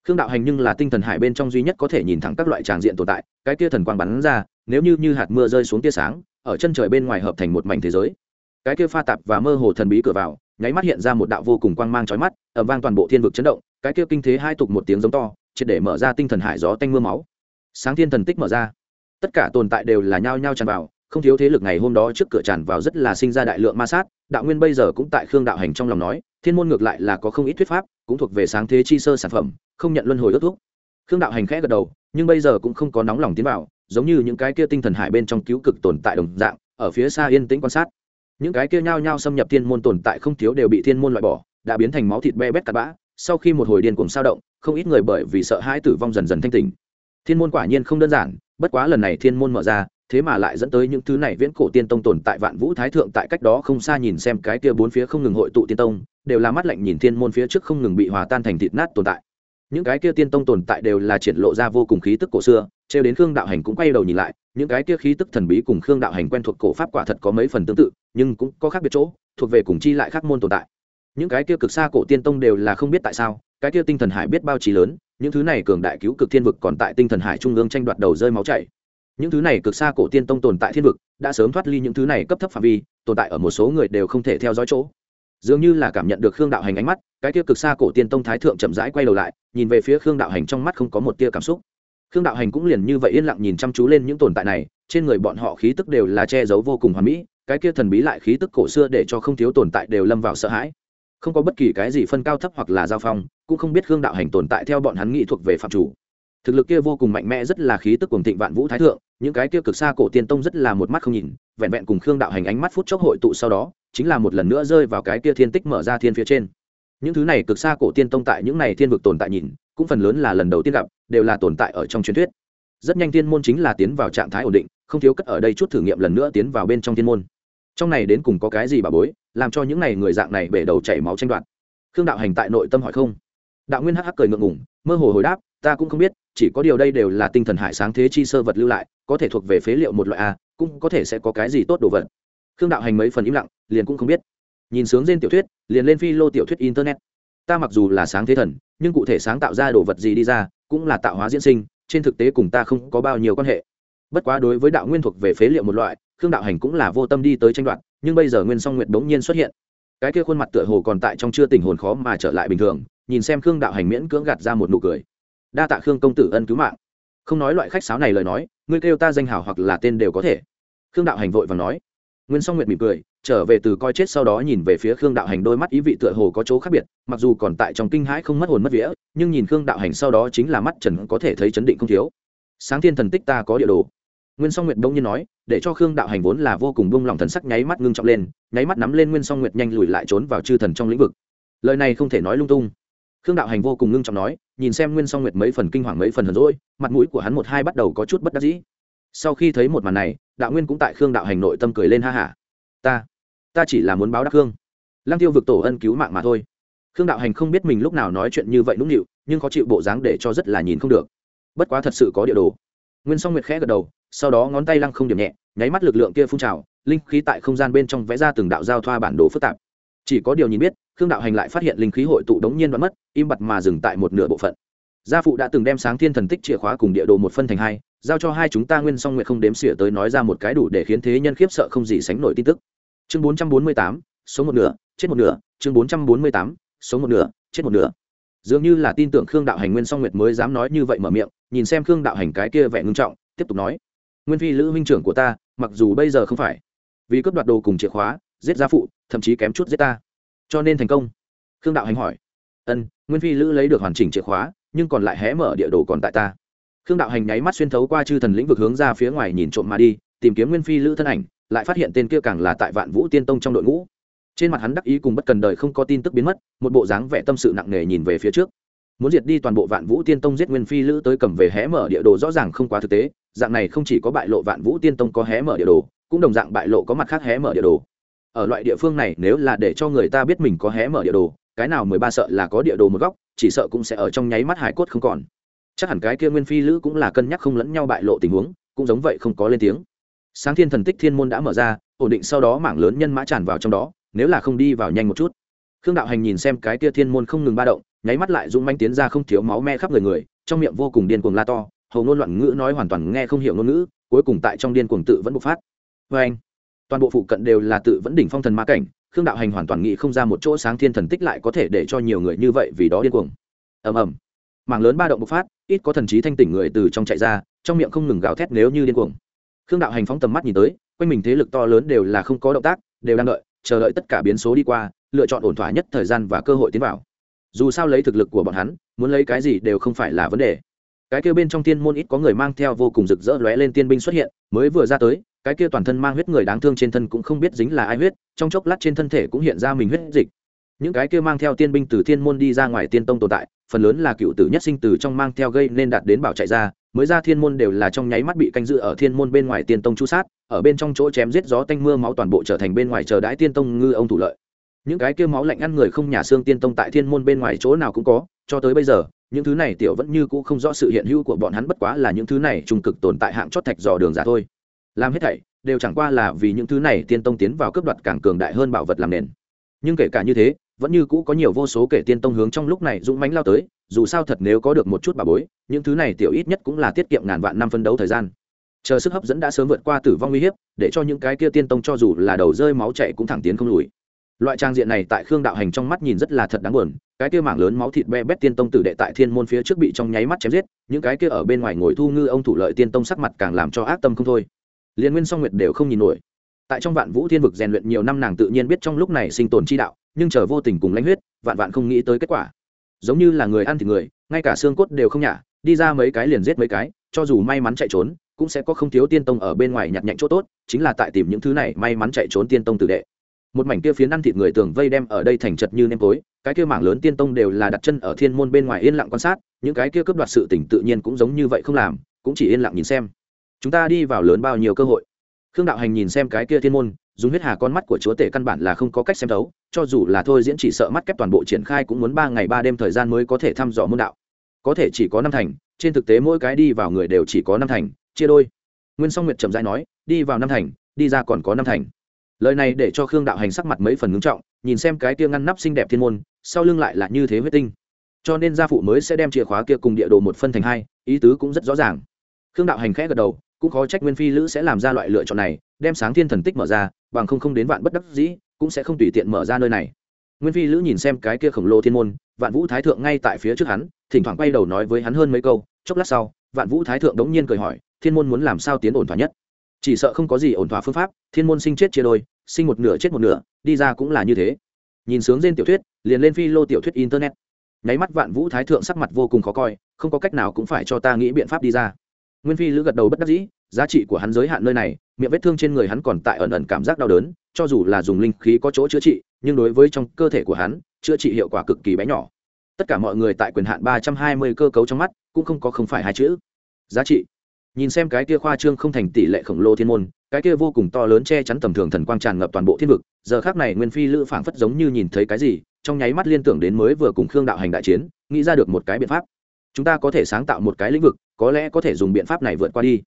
Khương đạo hành nhưng là tinh thần hải bên trong duy nhất có thể nhìn thẳng các loại tràng diện tồn tại, cái tia thần quang bắn ra, nếu như như hạt mưa rơi xuống tia sáng, ở chân trời bên ngoài hợp thành một mảnh thế giới. Cái kia pha tạp và mơ hồ thần bí cửa vào, nháy mắt hiện ra một đạo vô cùng quang mang chói mắt ẩm vang toàn bộ thiên vực chấn động, cái kia kinh thế hai tục một tiếng giống to triệt để mở ra tinh thần hải gió tanh mưa máu. Sáng thiên thần tích mở ra. Tất cả tồn tại đều là nhao nhao tràn vào, không thiếu thế lực ngày hôm đó trước cửa tràn vào rất là sinh ra đại lượng ma sát. Đạo nguyên bây giờ cũng tại khương đạo hành trong lòng nói, thiên môn ngược lại là có không ít thuyết pháp, cũng thuộc về sáng thế chi sơ sản phẩm, không nhận luân hồi ước thuốc khương đạo hành khẽ gật đầu, nhưng bây giờ cũng không có nóng lòng tiến vào, giống như những cái kia tinh thần hải bên trong cứu cực tồn tại đồng dạng, ở phía xa yên tĩnh quan sát. Những cái kia nhao nhao xâm nhập thiên môn tồn tại không thiếu đều bị thiên môn loại bỏ, đã biến thành máu thịt be bét cắt bã. Sau khi một hồi điên cuồng sao động không ít người bởi vì sợ hãi tử vong dần dần thanh tỉnh. Thiên môn quả nhiên không đơn giản, bất quá lần này thiên môn mở ra, thế mà lại dẫn tới những thứ này viễn cổ tiên tông tồn tại vạn vũ thái thượng tại cách đó không xa nhìn xem cái kia bốn phía không ngừng hội tụ tiên tông, đều là mắt lạnh nhìn thiên môn phía trước không ngừng bị hòa tan thành thịt nát tồn tại. Những cái kia tiên tông tồn tại đều là triển lộ ra vô cùng khí tức cổ xưa, trêu đến khương đạo hành cũng quay đầu nhìn lại, những cái kia khí tức thần bí cùng khương đạo hành quen thuộc cổ pháp quả thật có mấy phần tương tự, nhưng cũng có khác biệt chỗ, thuộc về cùng chi lại khác môn tồn tại. Những cái kia cực xa cổ tiên tông đều là không biết tại sao cái kia tinh thần hải biết bao trí lớn, những thứ này cường đại cứu cực thiên vực còn tại tinh thần hải trung ương tranh đoạt đầu rơi máu chảy. Những thứ này cực xa cổ tiên tông tồn tại thiên vực, đã sớm thoát ly những thứ này cấp thấp phạm vi, tồn tại ở một số người đều không thể theo dõi chỗ. Dường như là cảm nhận được khương đạo hành ánh mắt, cái kia cực xa cổ tiên tông thái thượng chậm rãi quay đầu lại, nhìn về phía khương đạo hành trong mắt không có một tia cảm xúc. Khương đạo hành cũng liền như vậy yên lặng nhìn chăm chú lên những tồn tại này, trên người bọn họ khí tức đều là che giấu vô cùng hoà mỹ, cái kia thần bí lại khí tức cổ xưa để cho không thiếu tồn tại đều lâm vào sợ hãi không có bất kỳ cái gì phân cao thấp hoặc là giao phong, cũng không biết khương đạo hành tồn tại theo bọn hắn nghĩ thuộc về phạm chủ. Thực lực kia vô cùng mạnh mẽ rất là khí tức cùng thịnh vạn vũ thái thượng, những cái kia cực xa cổ tiên tông rất là một mắt không nhìn, vẹn vẹn cùng khương đạo hành ánh mắt phút chốc hội tụ sau đó, chính là một lần nữa rơi vào cái kia thiên tích mở ra thiên phía trên. Những thứ này cực xa cổ tiên tông tại những này thiên vực tồn tại nhìn, cũng phần lớn là lần đầu tiên gặp, đều là tồn tại ở trong truyền thuyết. Rất nhanh thiên môn chính là tiến vào trạng thái ổn định, không thiếu cất ở đây chút thử nghiệm lần nữa tiến vào bên trong thiên môn trong này đến cùng có cái gì bà bối, làm cho những này người dạng này bể đầu chảy máu tranh đoạt. Khương đạo hành tại nội tâm hỏi không. Đạo nguyên hắc hắc cười ngượng ngủng mơ hồ hồi đáp, ta cũng không biết, chỉ có điều đây đều là tinh thần hải sáng thế chi sơ vật lưu lại, có thể thuộc về phế liệu một loại a, cũng có thể sẽ có cái gì tốt đồ vật. Khương đạo hành mấy phần im lặng, liền cũng không biết. Nhìn sướng trên tiểu thuyết, liền lên phi lô tiểu thuyết internet. Ta mặc dù là sáng thế thần, nhưng cụ thể sáng tạo ra đồ vật gì đi ra, cũng là tạo hóa diễn sinh, trên thực tế cùng ta không có bao nhiêu quan hệ. Bất quá đối với đạo nguyên thuộc về phế liệu một loại khương đạo hành cũng là vô tâm đi tới tranh đoạt, nhưng bây giờ nguyên song nguyệt bỗng nhiên xuất hiện. Cái kia khuôn mặt tựa hồ còn tại trong chưa tình hồn khó mà trở lại bình thường, nhìn xem khương đạo hành miễn cưỡng gạt ra một nụ cười. Đa tạ khương công tử ân cứu mạng. Không nói loại khách sáo này lời nói, ngươi kêu ta danh hào hoặc là tên đều có thể. Khương đạo hành vội và nói. Nguyên song nguyệt mỉm cười, trở về từ coi chết sau đó nhìn về phía khương đạo hành đôi mắt ý vị tựa hồ có chỗ khác biệt, mặc dù còn tại trong kinh hãi không mất hồn mất vía, nhưng nhìn khương đạo hành sau đó chính là mắt trần có thể thấy chấn định không thiếu. Sáng thiên thần tích ta có địa đồ nguyên song nguyệt đông nhiên nói, để cho khương đạo hành vốn là vô cùng bông lòng thần sắc nháy mắt ngưng trọng lên, nháy mắt nắm lên nguyên song nguyệt nhanh lùi lại trốn vào chư thần trong lĩnh vực. Lời này không thể nói lung tung. Khương đạo hành vô cùng ngưng trọng nói, nhìn xem nguyên song nguyệt mấy phần kinh hoàng mấy phần hờn rỗi mặt mũi của hắn một hai bắt đầu có chút bất đắc dĩ. Sau khi thấy một màn này, đạo nguyên cũng tại khương đạo hành nội tâm cười lên ha hả ta ta chỉ là muốn báo đáp khương. Lăng tiêu vực tổ ân cứu mạng mà thôi. Khương đạo hành không biết mình lúc nào nói chuyện như vậy nũng nịu, nhưng có chịu bộ dáng để cho rất là nhìn không được. Bất quá thật sự có địa đồ. Nguyên song nguyệt khẽ gật đầu sau đó ngón tay lăng không điểm nhẹ, nháy mắt lực lượng kia phun trào, linh khí tại không gian bên trong vẽ ra từng đạo giao thoa bản đồ phức tạp. Chỉ có điều nhìn biết, khương đạo hành lại phát hiện linh khí hội tụ đống nhiên đoán mất, im bặt mà dừng tại một nửa bộ phận. Gia phụ đã từng đem sáng thiên thần tích chìa khóa cùng địa đồ một phân thành hai, giao cho hai chúng ta nguyên song nguyện không đếm xỉa tới nói ra một cái đủ để khiến thế nhân khiếp sợ không gì sánh nổi tin tức. Chương bốn trăm bốn mươi tám số một nửa, chết một nửa, chương bốn trăm bốn mươi tám số một nửa, chết một nửa. Dường như là tin tưởng khương đạo hành nguyên song nguyệt mới dám nói như vậy mở miệng, nhìn xem khương đạo hành cái kia vẻ ngưng trọng, tiếp tục nói nguyên phi lữ huynh trưởng của ta, mặc dù bây giờ không phải. Vì cướp đoạt đồ cùng chìa khóa, giết gia phụ, thậm chí kém chút giết ta. Cho nên thành công. Khương đạo hành hỏi. Ân, nguyên phi lữ lấy được hoàn chỉnh chìa khóa, nhưng còn lại hé mở địa đồ còn tại ta. Khương đạo hành nháy mắt xuyên thấu qua chư thần lĩnh vực hướng ra phía ngoài nhìn trộm mà đi, tìm kiếm nguyên phi lữ thân ảnh, lại phát hiện tên kia càng là tại vạn vũ tiên tông trong đội ngũ. Trên mặt hắn đắc ý cùng bất cần đời không có tin tức biến mất, một bộ dáng vẻ tâm sự nặng nề nhìn về phía trước. Muốn diệt đi toàn bộ vạn vũ tiên tông giết nguyên phi lữ tới cầm về hé mở địa đồ rõ ràng không quá thực tế dạng này không chỉ có bại lộ vạn vũ tiên tông có hé mở địa đồ, cũng đồng dạng bại lộ có mặt khác hé mở địa đồ. Ở loại địa phương này, nếu là để cho người ta biết mình có hé mở địa đồ, cái nào mười ba sợ là có địa đồ một góc, chỉ sợ cũng sẽ ở trong nháy mắt hải cốt không còn. Chắc hẳn cái kia nguyên phi lữ cũng là cân nhắc không lẫn nhau bại lộ tình huống, cũng giống vậy không có lên tiếng. Sáng thiên thần tích thiên môn đã mở ra, ổn định sau đó mảng lớn nhân mã tràn vào trong đó, nếu là không đi vào nhanh một chút. Khương đạo hành nhìn xem cái kia thiên môn không ngừng ba động, nháy mắt lại dũng manh tiến ra không thiếu máu me khắp người người, trong miệng vô cùng điên cuồng la to hầu ngôn loạn ngữ nói hoàn toàn nghe không hiểu ngôn ngữ, cuối cùng tại trong điên cuồng tự vẫn bộc phát. Vê anh, toàn bộ phụ cận đều là tự vẫn đỉnh phong thần ma cảnh, khương đạo hành hoàn toàn nghĩ không ra một chỗ sáng thiên thần tích lại có thể để cho nhiều người như vậy vì đó điên cuồng. Ầm ầm. Mảng lớn ba động bộc phát, ít có thần trí thanh tỉnh người từ trong chạy ra, trong miệng không ngừng gào thét nếu như điên cuồng. Khương đạo hành phóng tầm mắt nhìn tới, quanh mình thế lực to lớn đều là không có động tác, đều đang đợi, chờ đợi tất cả biến số đi qua, lựa chọn ổn thỏa nhất thời gian và cơ hội tiến vào. Dù sao lấy thực lực của bọn hắn, muốn lấy cái gì đều không phải là vấn đề cái kia bên trong tiên môn ít có người mang theo vô cùng rực rỡ lóe lên tiên binh xuất hiện, mới vừa ra tới, cái kia toàn thân mang huyết người đáng thương trên thân cũng không biết dính là ai huyết, trong chốc lát trên thân thể cũng hiện ra mình huyết dịch. Những cái kia mang theo tiên binh từ thiên môn đi ra ngoài tiên tông tồn tại, phần lớn là cựu tử nhất sinh từ trong mang theo gây nên đạt đến bảo chạy ra, mới ra thiên môn đều là trong nháy mắt bị canh giữ ở thiên môn bên ngoài tiên tông chu sát, ở bên trong chỗ chém giết gió tanh mưa máu toàn bộ trở thành bên ngoài chờ đãi tiên tông ngư ông thủ lợi. Những cái kia máu lạnh ăn người không nhà xương tiên tông tại thiên môn bên ngoài chỗ nào cũng có, cho tới bây giờ những thứ này tiểu vẫn như cũ không rõ sự hiện hữu của bọn hắn bất quá là những thứ này trung cực tồn tại hạng chót thạch dò đường giả thôi. Làm hết thảy, đều chẳng qua là vì những thứ này tiên tông tiến vào cướp đoạt càng cường đại hơn bảo vật làm nền. Nhưng kể cả như thế, vẫn như cũ có nhiều vô số kể tiên tông hướng trong lúc này dũng mãnh lao tới, dù sao thật nếu có được một chút bà bối, những thứ này tiểu ít nhất cũng là tiết kiệm ngàn vạn năm phân đấu thời gian. Chờ sức hấp dẫn đã sớm vượt qua tử vong uy hiếp, để cho những cái kia tiên tông cho dù là đầu rơi máu chạy cũng thẳng tiến không lùi loại trang diện này tại khương đạo hành trong mắt nhìn rất là thật đáng buồn, cái kia mảng lớn máu thịt be bét tiên tông tử đệ tại thiên môn phía trước bị trong nháy mắt chém giết, những cái kia ở bên ngoài ngồi thu ngư ông thủ lợi tiên tông sắc mặt càng làm cho ác tâm không thôi. Liên nguyên song nguyệt đều không nhìn nổi. Tại trong vạn vũ thiên vực rèn luyện nhiều năm nàng tự nhiên biết trong lúc này sinh tồn chi đạo, nhưng chờ vô tình cùng lãnh huyết, vạn vạn không nghĩ tới kết quả. Giống như là người ăn thì người, ngay cả xương cốt đều không nhả, đi ra mấy cái liền giết mấy cái, cho dù may mắn chạy trốn, cũng sẽ có không thiếu tiên tông ở bên ngoài nhặt nhạnh chỗ tốt, chính là tại tìm những thứ này may mắn chạy trốn tiên tông tử đệ một mảnh kia phiến ăn thịt người tường vây đem ở đây thành chật như nêm tối, cái kia mảng lớn tiên tông đều là đặt chân ở thiên môn bên ngoài yên lặng quan sát, những cái kia cướp đoạt sự tỉnh tự nhiên cũng giống như vậy không làm, cũng chỉ yên lặng nhìn xem. Chúng ta đi vào lớn bao nhiêu cơ hội. Khương đạo hành nhìn xem cái kia thiên môn, dùng huyết hà con mắt của chúa tể căn bản là không có cách xem thấu, cho dù là thôi diễn chỉ sợ mắt kép toàn bộ triển khai cũng muốn ba ngày ba đêm thời gian mới có thể thăm dò môn đạo. Có thể chỉ có năm thành, trên thực tế mỗi cái đi vào người đều chỉ có năm thành, chia đôi. Nguyên song nguyệt trầm dãi nói, đi vào năm thành, đi ra còn có năm thành lời này để cho khương đạo hành sắc mặt mấy phần ngưng trọng, nhìn xem cái kia ngăn nắp xinh đẹp thiên môn, sau lưng lại là như thế huyết tinh. Cho nên gia phụ mới sẽ đem chìa khóa kia cùng địa đồ một phân thành hai, ý tứ cũng rất rõ ràng. Khương đạo hành khẽ gật đầu, cũng khó trách nguyên phi lữ sẽ làm ra loại lựa chọn này, đem sáng thiên thần tích mở ra, bằng không không đến vạn bất đắc dĩ, cũng sẽ không tùy tiện mở ra nơi này. Nguyên phi lữ nhìn xem cái kia khổng lồ thiên môn, vạn vũ thái thượng ngay tại phía trước hắn, thỉnh thoảng quay đầu nói với hắn hơn mấy câu, chốc lát sau, vạn vũ thái thượng đống nhiên cười hỏi, thiên môn muốn làm sao tiến ổn thỏa nhất? Chỉ sợ không có gì ổn thỏa phương pháp, thiên môn sinh chết chia đôi, sinh một nửa chết một nửa, đi ra cũng là như thế. Nhìn sướng trên tiểu thuyết, liền lên phi lô tiểu thuyết internet. Nháy mắt vạn vũ thái thượng sắc mặt vô cùng khó coi, không có cách nào cũng phải cho ta nghĩ biện pháp đi ra. Nguyên phi lữ gật đầu bất đắc dĩ, giá trị của hắn giới hạn nơi này, miệng vết thương trên người hắn còn tại ẩn ẩn cảm giác đau đớn, cho dù là dùng linh khí có chỗ chữa trị, nhưng đối với trong cơ thể của hắn, chữa trị hiệu quả cực kỳ bé nhỏ. Tất cả mọi người tại quyền hạn ba trăm hai mươi cơ cấu trong mắt, cũng không có không phải hai chữ. Giá trị nhìn xem cái kia khoa trương không thành tỷ lệ khổng lồ thiên môn, cái kia vô cùng to lớn che chắn tầm thường thần quang tràn ngập toàn bộ thiên vực, giờ khác này nguyên phi lữ phảng phất giống như nhìn thấy cái gì, trong nháy mắt liên tưởng đến mới vừa cùng khương đạo hành đại chiến, nghĩ ra được một cái biện pháp. Chúng ta có thể sáng tạo một cái lĩnh vực, có lẽ có thể dùng biện pháp này vượt qua đi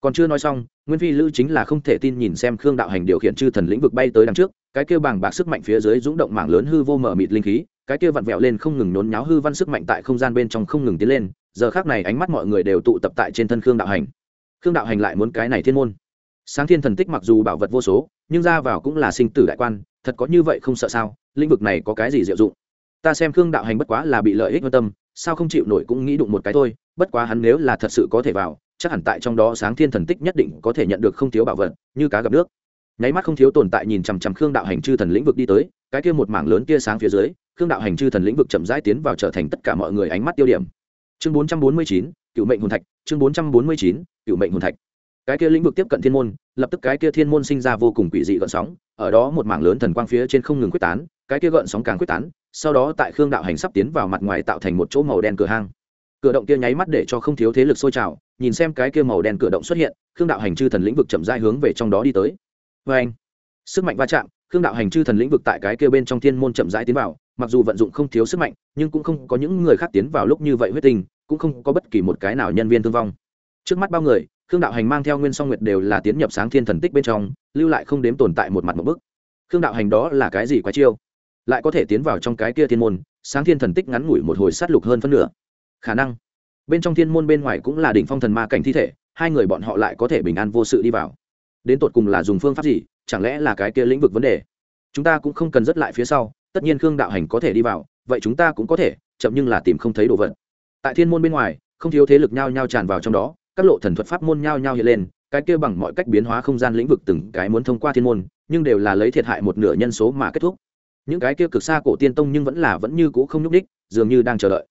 còn chưa nói xong, nguyên phi lữ chính là không thể tin nhìn xem khương đạo hành điều khiển chư thần lĩnh vực bay tới đằng trước, cái kia bàng bạc sức mạnh phía dưới rúng động mảng lớn hư vô mở mịt linh khí, cái kia vặn vẹo lên không ngừng nhốn nháo hư văn sức mạnh tại không gian bên trong không ngừng tiến lên, giờ khác này ánh mắt mọi người đều tụ tập tại trên thân khương đạo hành. Khương đạo hành lại muốn cái này thiên môn. Sáng thiên thần tích mặc dù bảo vật vô số, nhưng ra vào cũng là sinh tử đại quan, thật có như vậy không sợ sao, lĩnh vực này có cái gì diệu dụng? Ta xem khương đạo hành bất quá là bị lợi ích quan tâm, sao không chịu nổi cũng nghĩ đụng một cái thôi, bất quá hắn nếu là thật sự có thể vào chắc hẳn tại trong đó sáng thiên thần tích nhất định có thể nhận được không thiếu bảo vật, như cá gặp nước. Nháy mắt không thiếu tồn tại nhìn chằm chằm khương đạo hành chư thần lĩnh vực đi tới, cái kia một mảng lớn kia sáng phía dưới, khương đạo hành chư thần lĩnh vực chậm rãi tiến vào trở thành tất cả mọi người ánh mắt tiêu điểm. Chương bốn trăm bốn mươi chín, cựu mệnh hồn thạch, chương bốn trăm bốn mươi chín, cựu mệnh hồn thạch. Cái kia lĩnh vực tiếp cận thiên môn, lập tức cái kia thiên môn sinh ra vô cùng quỷ dị gợn sóng, ở đó một mảng lớn thần quang phía trên không ngừng quyết tán, cái kia gợn sóng càng quyết tán, sau đó tại khương đạo hành sắp tiến vào mặt ngoài tạo thành một chỗ màu đen cửa hang cửa động kia nháy mắt để cho không thiếu thế lực sôi trào, nhìn xem cái kia màu đen cửa động xuất hiện, khương đạo hành chư thần lĩnh vực chậm rãi hướng về trong đó đi tới. Vê anh, sức mạnh va chạm, khương đạo hành chư thần lĩnh vực tại cái kia bên trong thiên môn chậm rãi tiến vào, mặc dù vận dụng không thiếu sức mạnh, nhưng cũng không có những người khác tiến vào lúc như vậy huyết tình cũng không có bất kỳ một cái nào nhân viên thương vong. Trước mắt bao người, khương đạo hành mang theo nguyên song nguyệt đều là tiến nhập sáng thiên thần tích bên trong, lưu lại không đếm tồn tại một mặt một bức. Khương đạo hành đó là cái gì quá chiêu? Lại có thể tiến vào trong cái kia thiên môn, sáng thiên thần tích ngắn ngủi một hồi sát lục hơn phân nửa khả năng. Bên trong thiên môn bên ngoài cũng là đỉnh phong thần ma cảnh thi thể, hai người bọn họ lại có thể bình an vô sự đi vào. Đến tột cùng là dùng phương pháp gì, chẳng lẽ là cái kia lĩnh vực vấn đề? Chúng ta cũng không cần dứt lại phía sau, tất nhiên khương đạo hành có thể đi vào, vậy chúng ta cũng có thể, chậm nhưng là tìm không thấy đồ vật. Tại thiên môn bên ngoài, không thiếu thế lực nhao nhao tràn vào trong đó, các lộ thần thuật pháp môn nhao nhao hiện lên, cái kia bằng mọi cách biến hóa không gian lĩnh vực từng cái muốn thông qua thiên môn, nhưng đều là lấy thiệt hại một nửa nhân số mà kết thúc. Những cái kia cực xa cổ tiên tông nhưng vẫn là vẫn như cũ không nhúc đích dường như đang chờ đợi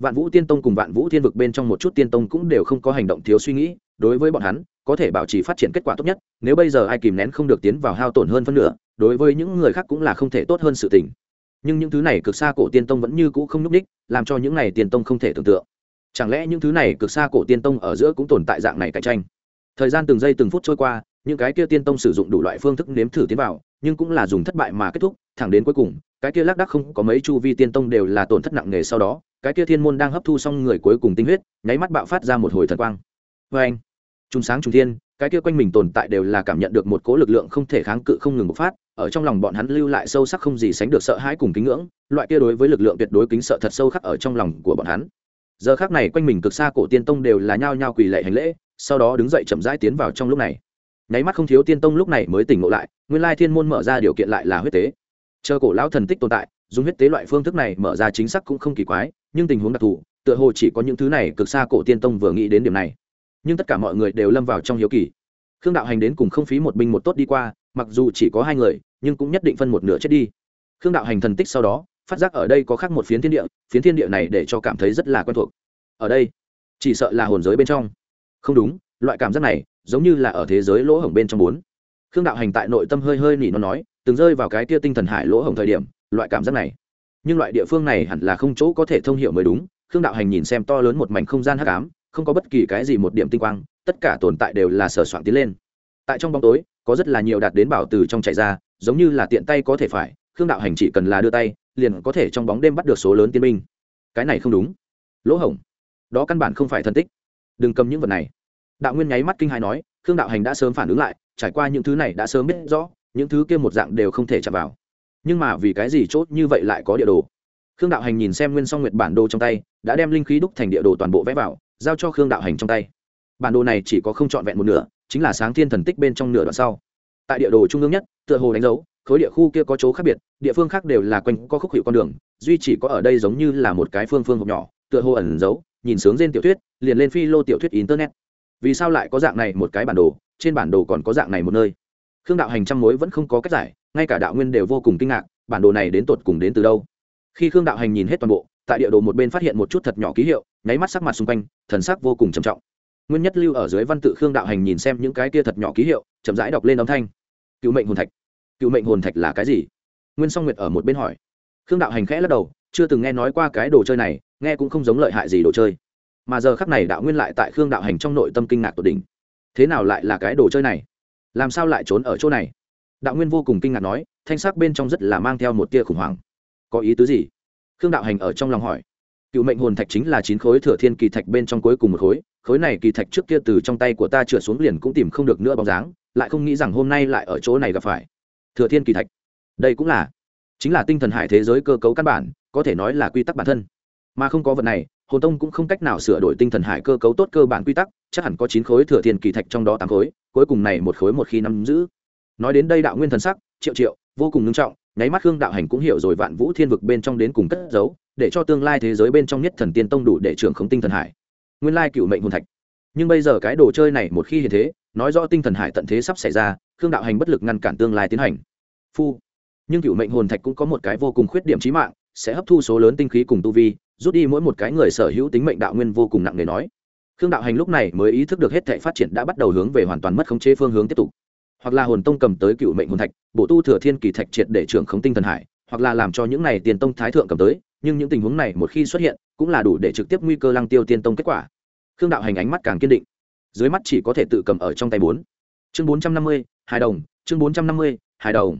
vạn vũ tiên tông cùng vạn vũ thiên vực bên trong một chút tiên tông cũng đều không có hành động thiếu suy nghĩ, đối với bọn hắn, có thể bảo trì phát triển kết quả tốt nhất, nếu bây giờ ai kìm nén không được tiến vào hao tổn hơn phân nửa, đối với những người khác cũng là không thể tốt hơn sự tình. Nhưng những thứ này cực xa cổ tiên tông vẫn như cũ không nhúc đích làm cho những này tiên tông không thể tưởng tượng. Chẳng lẽ những thứ này cực xa cổ tiên tông ở giữa cũng tồn tại dạng này cạnh tranh? Thời gian từng giây từng phút trôi qua, những cái kia tiên tông sử dụng đủ loại phương thức nếm thử tiến vào, nhưng cũng là dùng thất bại mà kết thúc, thẳng đến cuối cùng cái kia lác đác không có mấy chu vi tiên tông đều là tổn thất nặng nề sau đó, cái kia thiên môn đang hấp thu xong người cuối cùng tinh huyết, nháy mắt bạo phát ra một hồi thần quang. Vê anh trung sáng trung thiên, cái kia quanh mình tồn tại đều là cảm nhận được một cỗ lực lượng không thể kháng cự không ngừng bộc phát, ở trong lòng bọn hắn lưu lại sâu sắc không gì sánh được sợ hãi cùng kính ngưỡng, loại kia đối với lực lượng tuyệt đối kính sợ thật sâu khắc ở trong lòng của bọn hắn. Giờ khác này quanh mình cực xa cổ tiên tông đều là nhao nhao quỳ lệ hành lễ, sau đó đứng dậy chậm rãi tiến vào trong lúc này. Nháy mắt không thiếu tiên tông lúc này mới tỉnh ngộ lại, nguyên lai thiên môn mở ra điều kiện lại là huyết tế chờ cổ lão thần tích tồn tại, dùng huyết tế loại phương thức này mở ra chính xác cũng không kỳ quái, nhưng tình huống đặc thù, tựa hồ chỉ có những thứ này cực xa cổ tiên tông vừa nghĩ đến điểm này. Nhưng tất cả mọi người đều lâm vào trong hiếu kỳ. Khương đạo hành đến cùng không phí một binh một tốt đi qua, mặc dù chỉ có hai người, nhưng cũng nhất định phân một nửa chết đi. Khương đạo hành thần tích sau đó, phát giác ở đây có khác một phiến thiên địa, phiến thiên địa này để cho cảm thấy rất là quen thuộc. Ở đây, chỉ sợ là hồn giới bên trong. Không đúng, loại cảm giác này giống như là ở thế giới lỗ hổng bên trong bốn. Khương đạo hành tại nội tâm hơi hơi nỉ nó nói từng rơi vào cái tia tinh thần hải lỗ hổng thời điểm, loại cảm giác này. Nhưng loại địa phương này hẳn là không chỗ có thể thông hiểu mới đúng, khương đạo hành nhìn xem to lớn một mảnh không gian hắc ám, không có bất kỳ cái gì một điểm tinh quang, tất cả tồn tại đều là sở soạn tiến lên. Tại trong bóng tối, có rất là nhiều đạt đến bảo từ trong chạy ra, giống như là tiện tay có thể phải, khương đạo hành chỉ cần là đưa tay, liền có thể trong bóng đêm bắt được số lớn tiên binh. Cái này không đúng. Lỗ hổng. Đó căn bản không phải thân tích. Đừng cầm những vật này. Đạo nguyên nháy mắt kinh hai nói, khương đạo hành đã sớm phản ứng lại, trải qua những thứ này đã sớm biết rõ những thứ kia một dạng đều không thể chạm vào. Nhưng mà vì cái gì chốt như vậy lại có địa đồ? Khương đạo hành nhìn xem nguyên song nguyệt bản đồ trong tay, đã đem linh khí đúc thành địa đồ toàn bộ vẽ vào, giao cho khương đạo hành trong tay. Bản đồ này chỉ có không trọn vẹn một nửa, chính là sáng thiên thần tích bên trong nửa đoạn sau. Tại địa đồ trung ương nhất, tựa hồ đánh dấu, khối địa khu kia có chỗ khác biệt, địa phương khác đều là quanh có khúc hiệu con đường, duy chỉ có ở đây giống như là một cái phương phương hộp nhỏ, tựa hồ ẩn giấu nhìn sướng trên tiểu thuyết, liền lên phi lô tiểu thuyết internet. Vì sao lại có dạng này một cái bản đồ, trên bản đồ còn có dạng này một nơi? Khương đạo hành trăm mối vẫn không có cách giải, ngay cả đạo nguyên đều vô cùng kinh ngạc, bản đồ này đến tột cùng đến từ đâu? Khi khương đạo hành nhìn hết toàn bộ, tại địa đồ một bên phát hiện một chút thật nhỏ ký hiệu, nháy mắt sắc mặt xung quanh, thần sắc vô cùng trầm trọng. Nguyên nhất lưu ở dưới văn tự khương đạo hành nhìn xem những cái kia thật nhỏ ký hiệu, chậm rãi đọc lên âm thanh. Cựu mệnh hồn thạch. Cựu mệnh hồn thạch là cái gì? Nguyên song nguyệt ở một bên hỏi. Khương đạo hành khẽ lắc đầu, chưa từng nghe nói qua cái đồ chơi này, nghe cũng không giống lợi hại gì đồ chơi. Mà giờ khắc này đạo nguyên lại tại khương đạo hành trong nội tâm kinh ngạc tột đỉnh. Thế nào lại là cái đồ chơi này? Làm sao lại trốn ở chỗ này? Đạo nguyên vô cùng kinh ngạc nói, thanh sắc bên trong rất là mang theo một tia khủng hoảng. Có ý tứ gì? Khương đạo hành ở trong lòng hỏi. Cựu mệnh hồn thạch chính là chín khối thừa thiên kỳ thạch bên trong cuối cùng một khối khối này kỳ thạch trước kia từ trong tay của ta trượt xuống liền cũng tìm không được nữa bóng dáng, lại không nghĩ rằng hôm nay lại ở chỗ này gặp phải. Thừa thiên kỳ thạch. Đây cũng là, chính là tinh thần hải thế giới cơ cấu căn bản, có thể nói là quy tắc bản thân. Mà không có vật này, hồn tông cũng không cách nào sửa đổi tinh thần hải cơ cấu tốt cơ bản quy tắc, chắc hẳn có chín khối thừa thiên kỳ thạch trong đó tám khối cuối cùng này một khối một khi nắm giữ. Nói đến đây đạo nguyên thần sắc, triệu triệu, vô cùng nghiêm trọng, nháy mắt khương đạo hành cũng hiểu rồi vạn vũ thiên vực bên trong đến cùng cất giấu, để cho tương lai thế giới bên trong nhất thần tiên tông đủ để trưởng khống tinh thần hải. Nguyên lai cựu mệnh hồn thạch. Nhưng bây giờ cái đồ chơi này một khi hiện thế, nói rõ tinh thần hải tận thế sắp xảy ra, khương đạo hành bất lực ngăn cản tương lai tiến hành. Phu. Nhưng cựu mệnh hồn thạch cũng có một cái vô cùng khuyết điểm trí mạng, sẽ hấp thu số lớn tinh khí cùng tu vi, rút đi mỗi một cái người sở hữu tính mệnh đạo nguyên vô cùng nặng nề nói khương đạo hành lúc này mới ý thức được hết thể phát triển đã bắt đầu hướng về hoàn toàn mất khống chế phương hướng tiếp tục. Hoặc là hồn tông cầm tới cựu mệnh hồn thạch bộ tu thừa thiên kỳ thạch triệt để trưởng khống tinh thần hải, hoặc là làm cho những này tiền tông thái thượng cầm tới, nhưng những tình huống này một khi xuất hiện, cũng là đủ để trực tiếp nguy cơ lăng tiêu tiên tông kết quả. Khương đạo hành ánh mắt càng kiên định. Dưới mắt chỉ có thể tự cầm ở trong tay bốn. Chương bốn trăm năm mươi, hài đồng, chương bốn trăm năm mươi, hài đồng.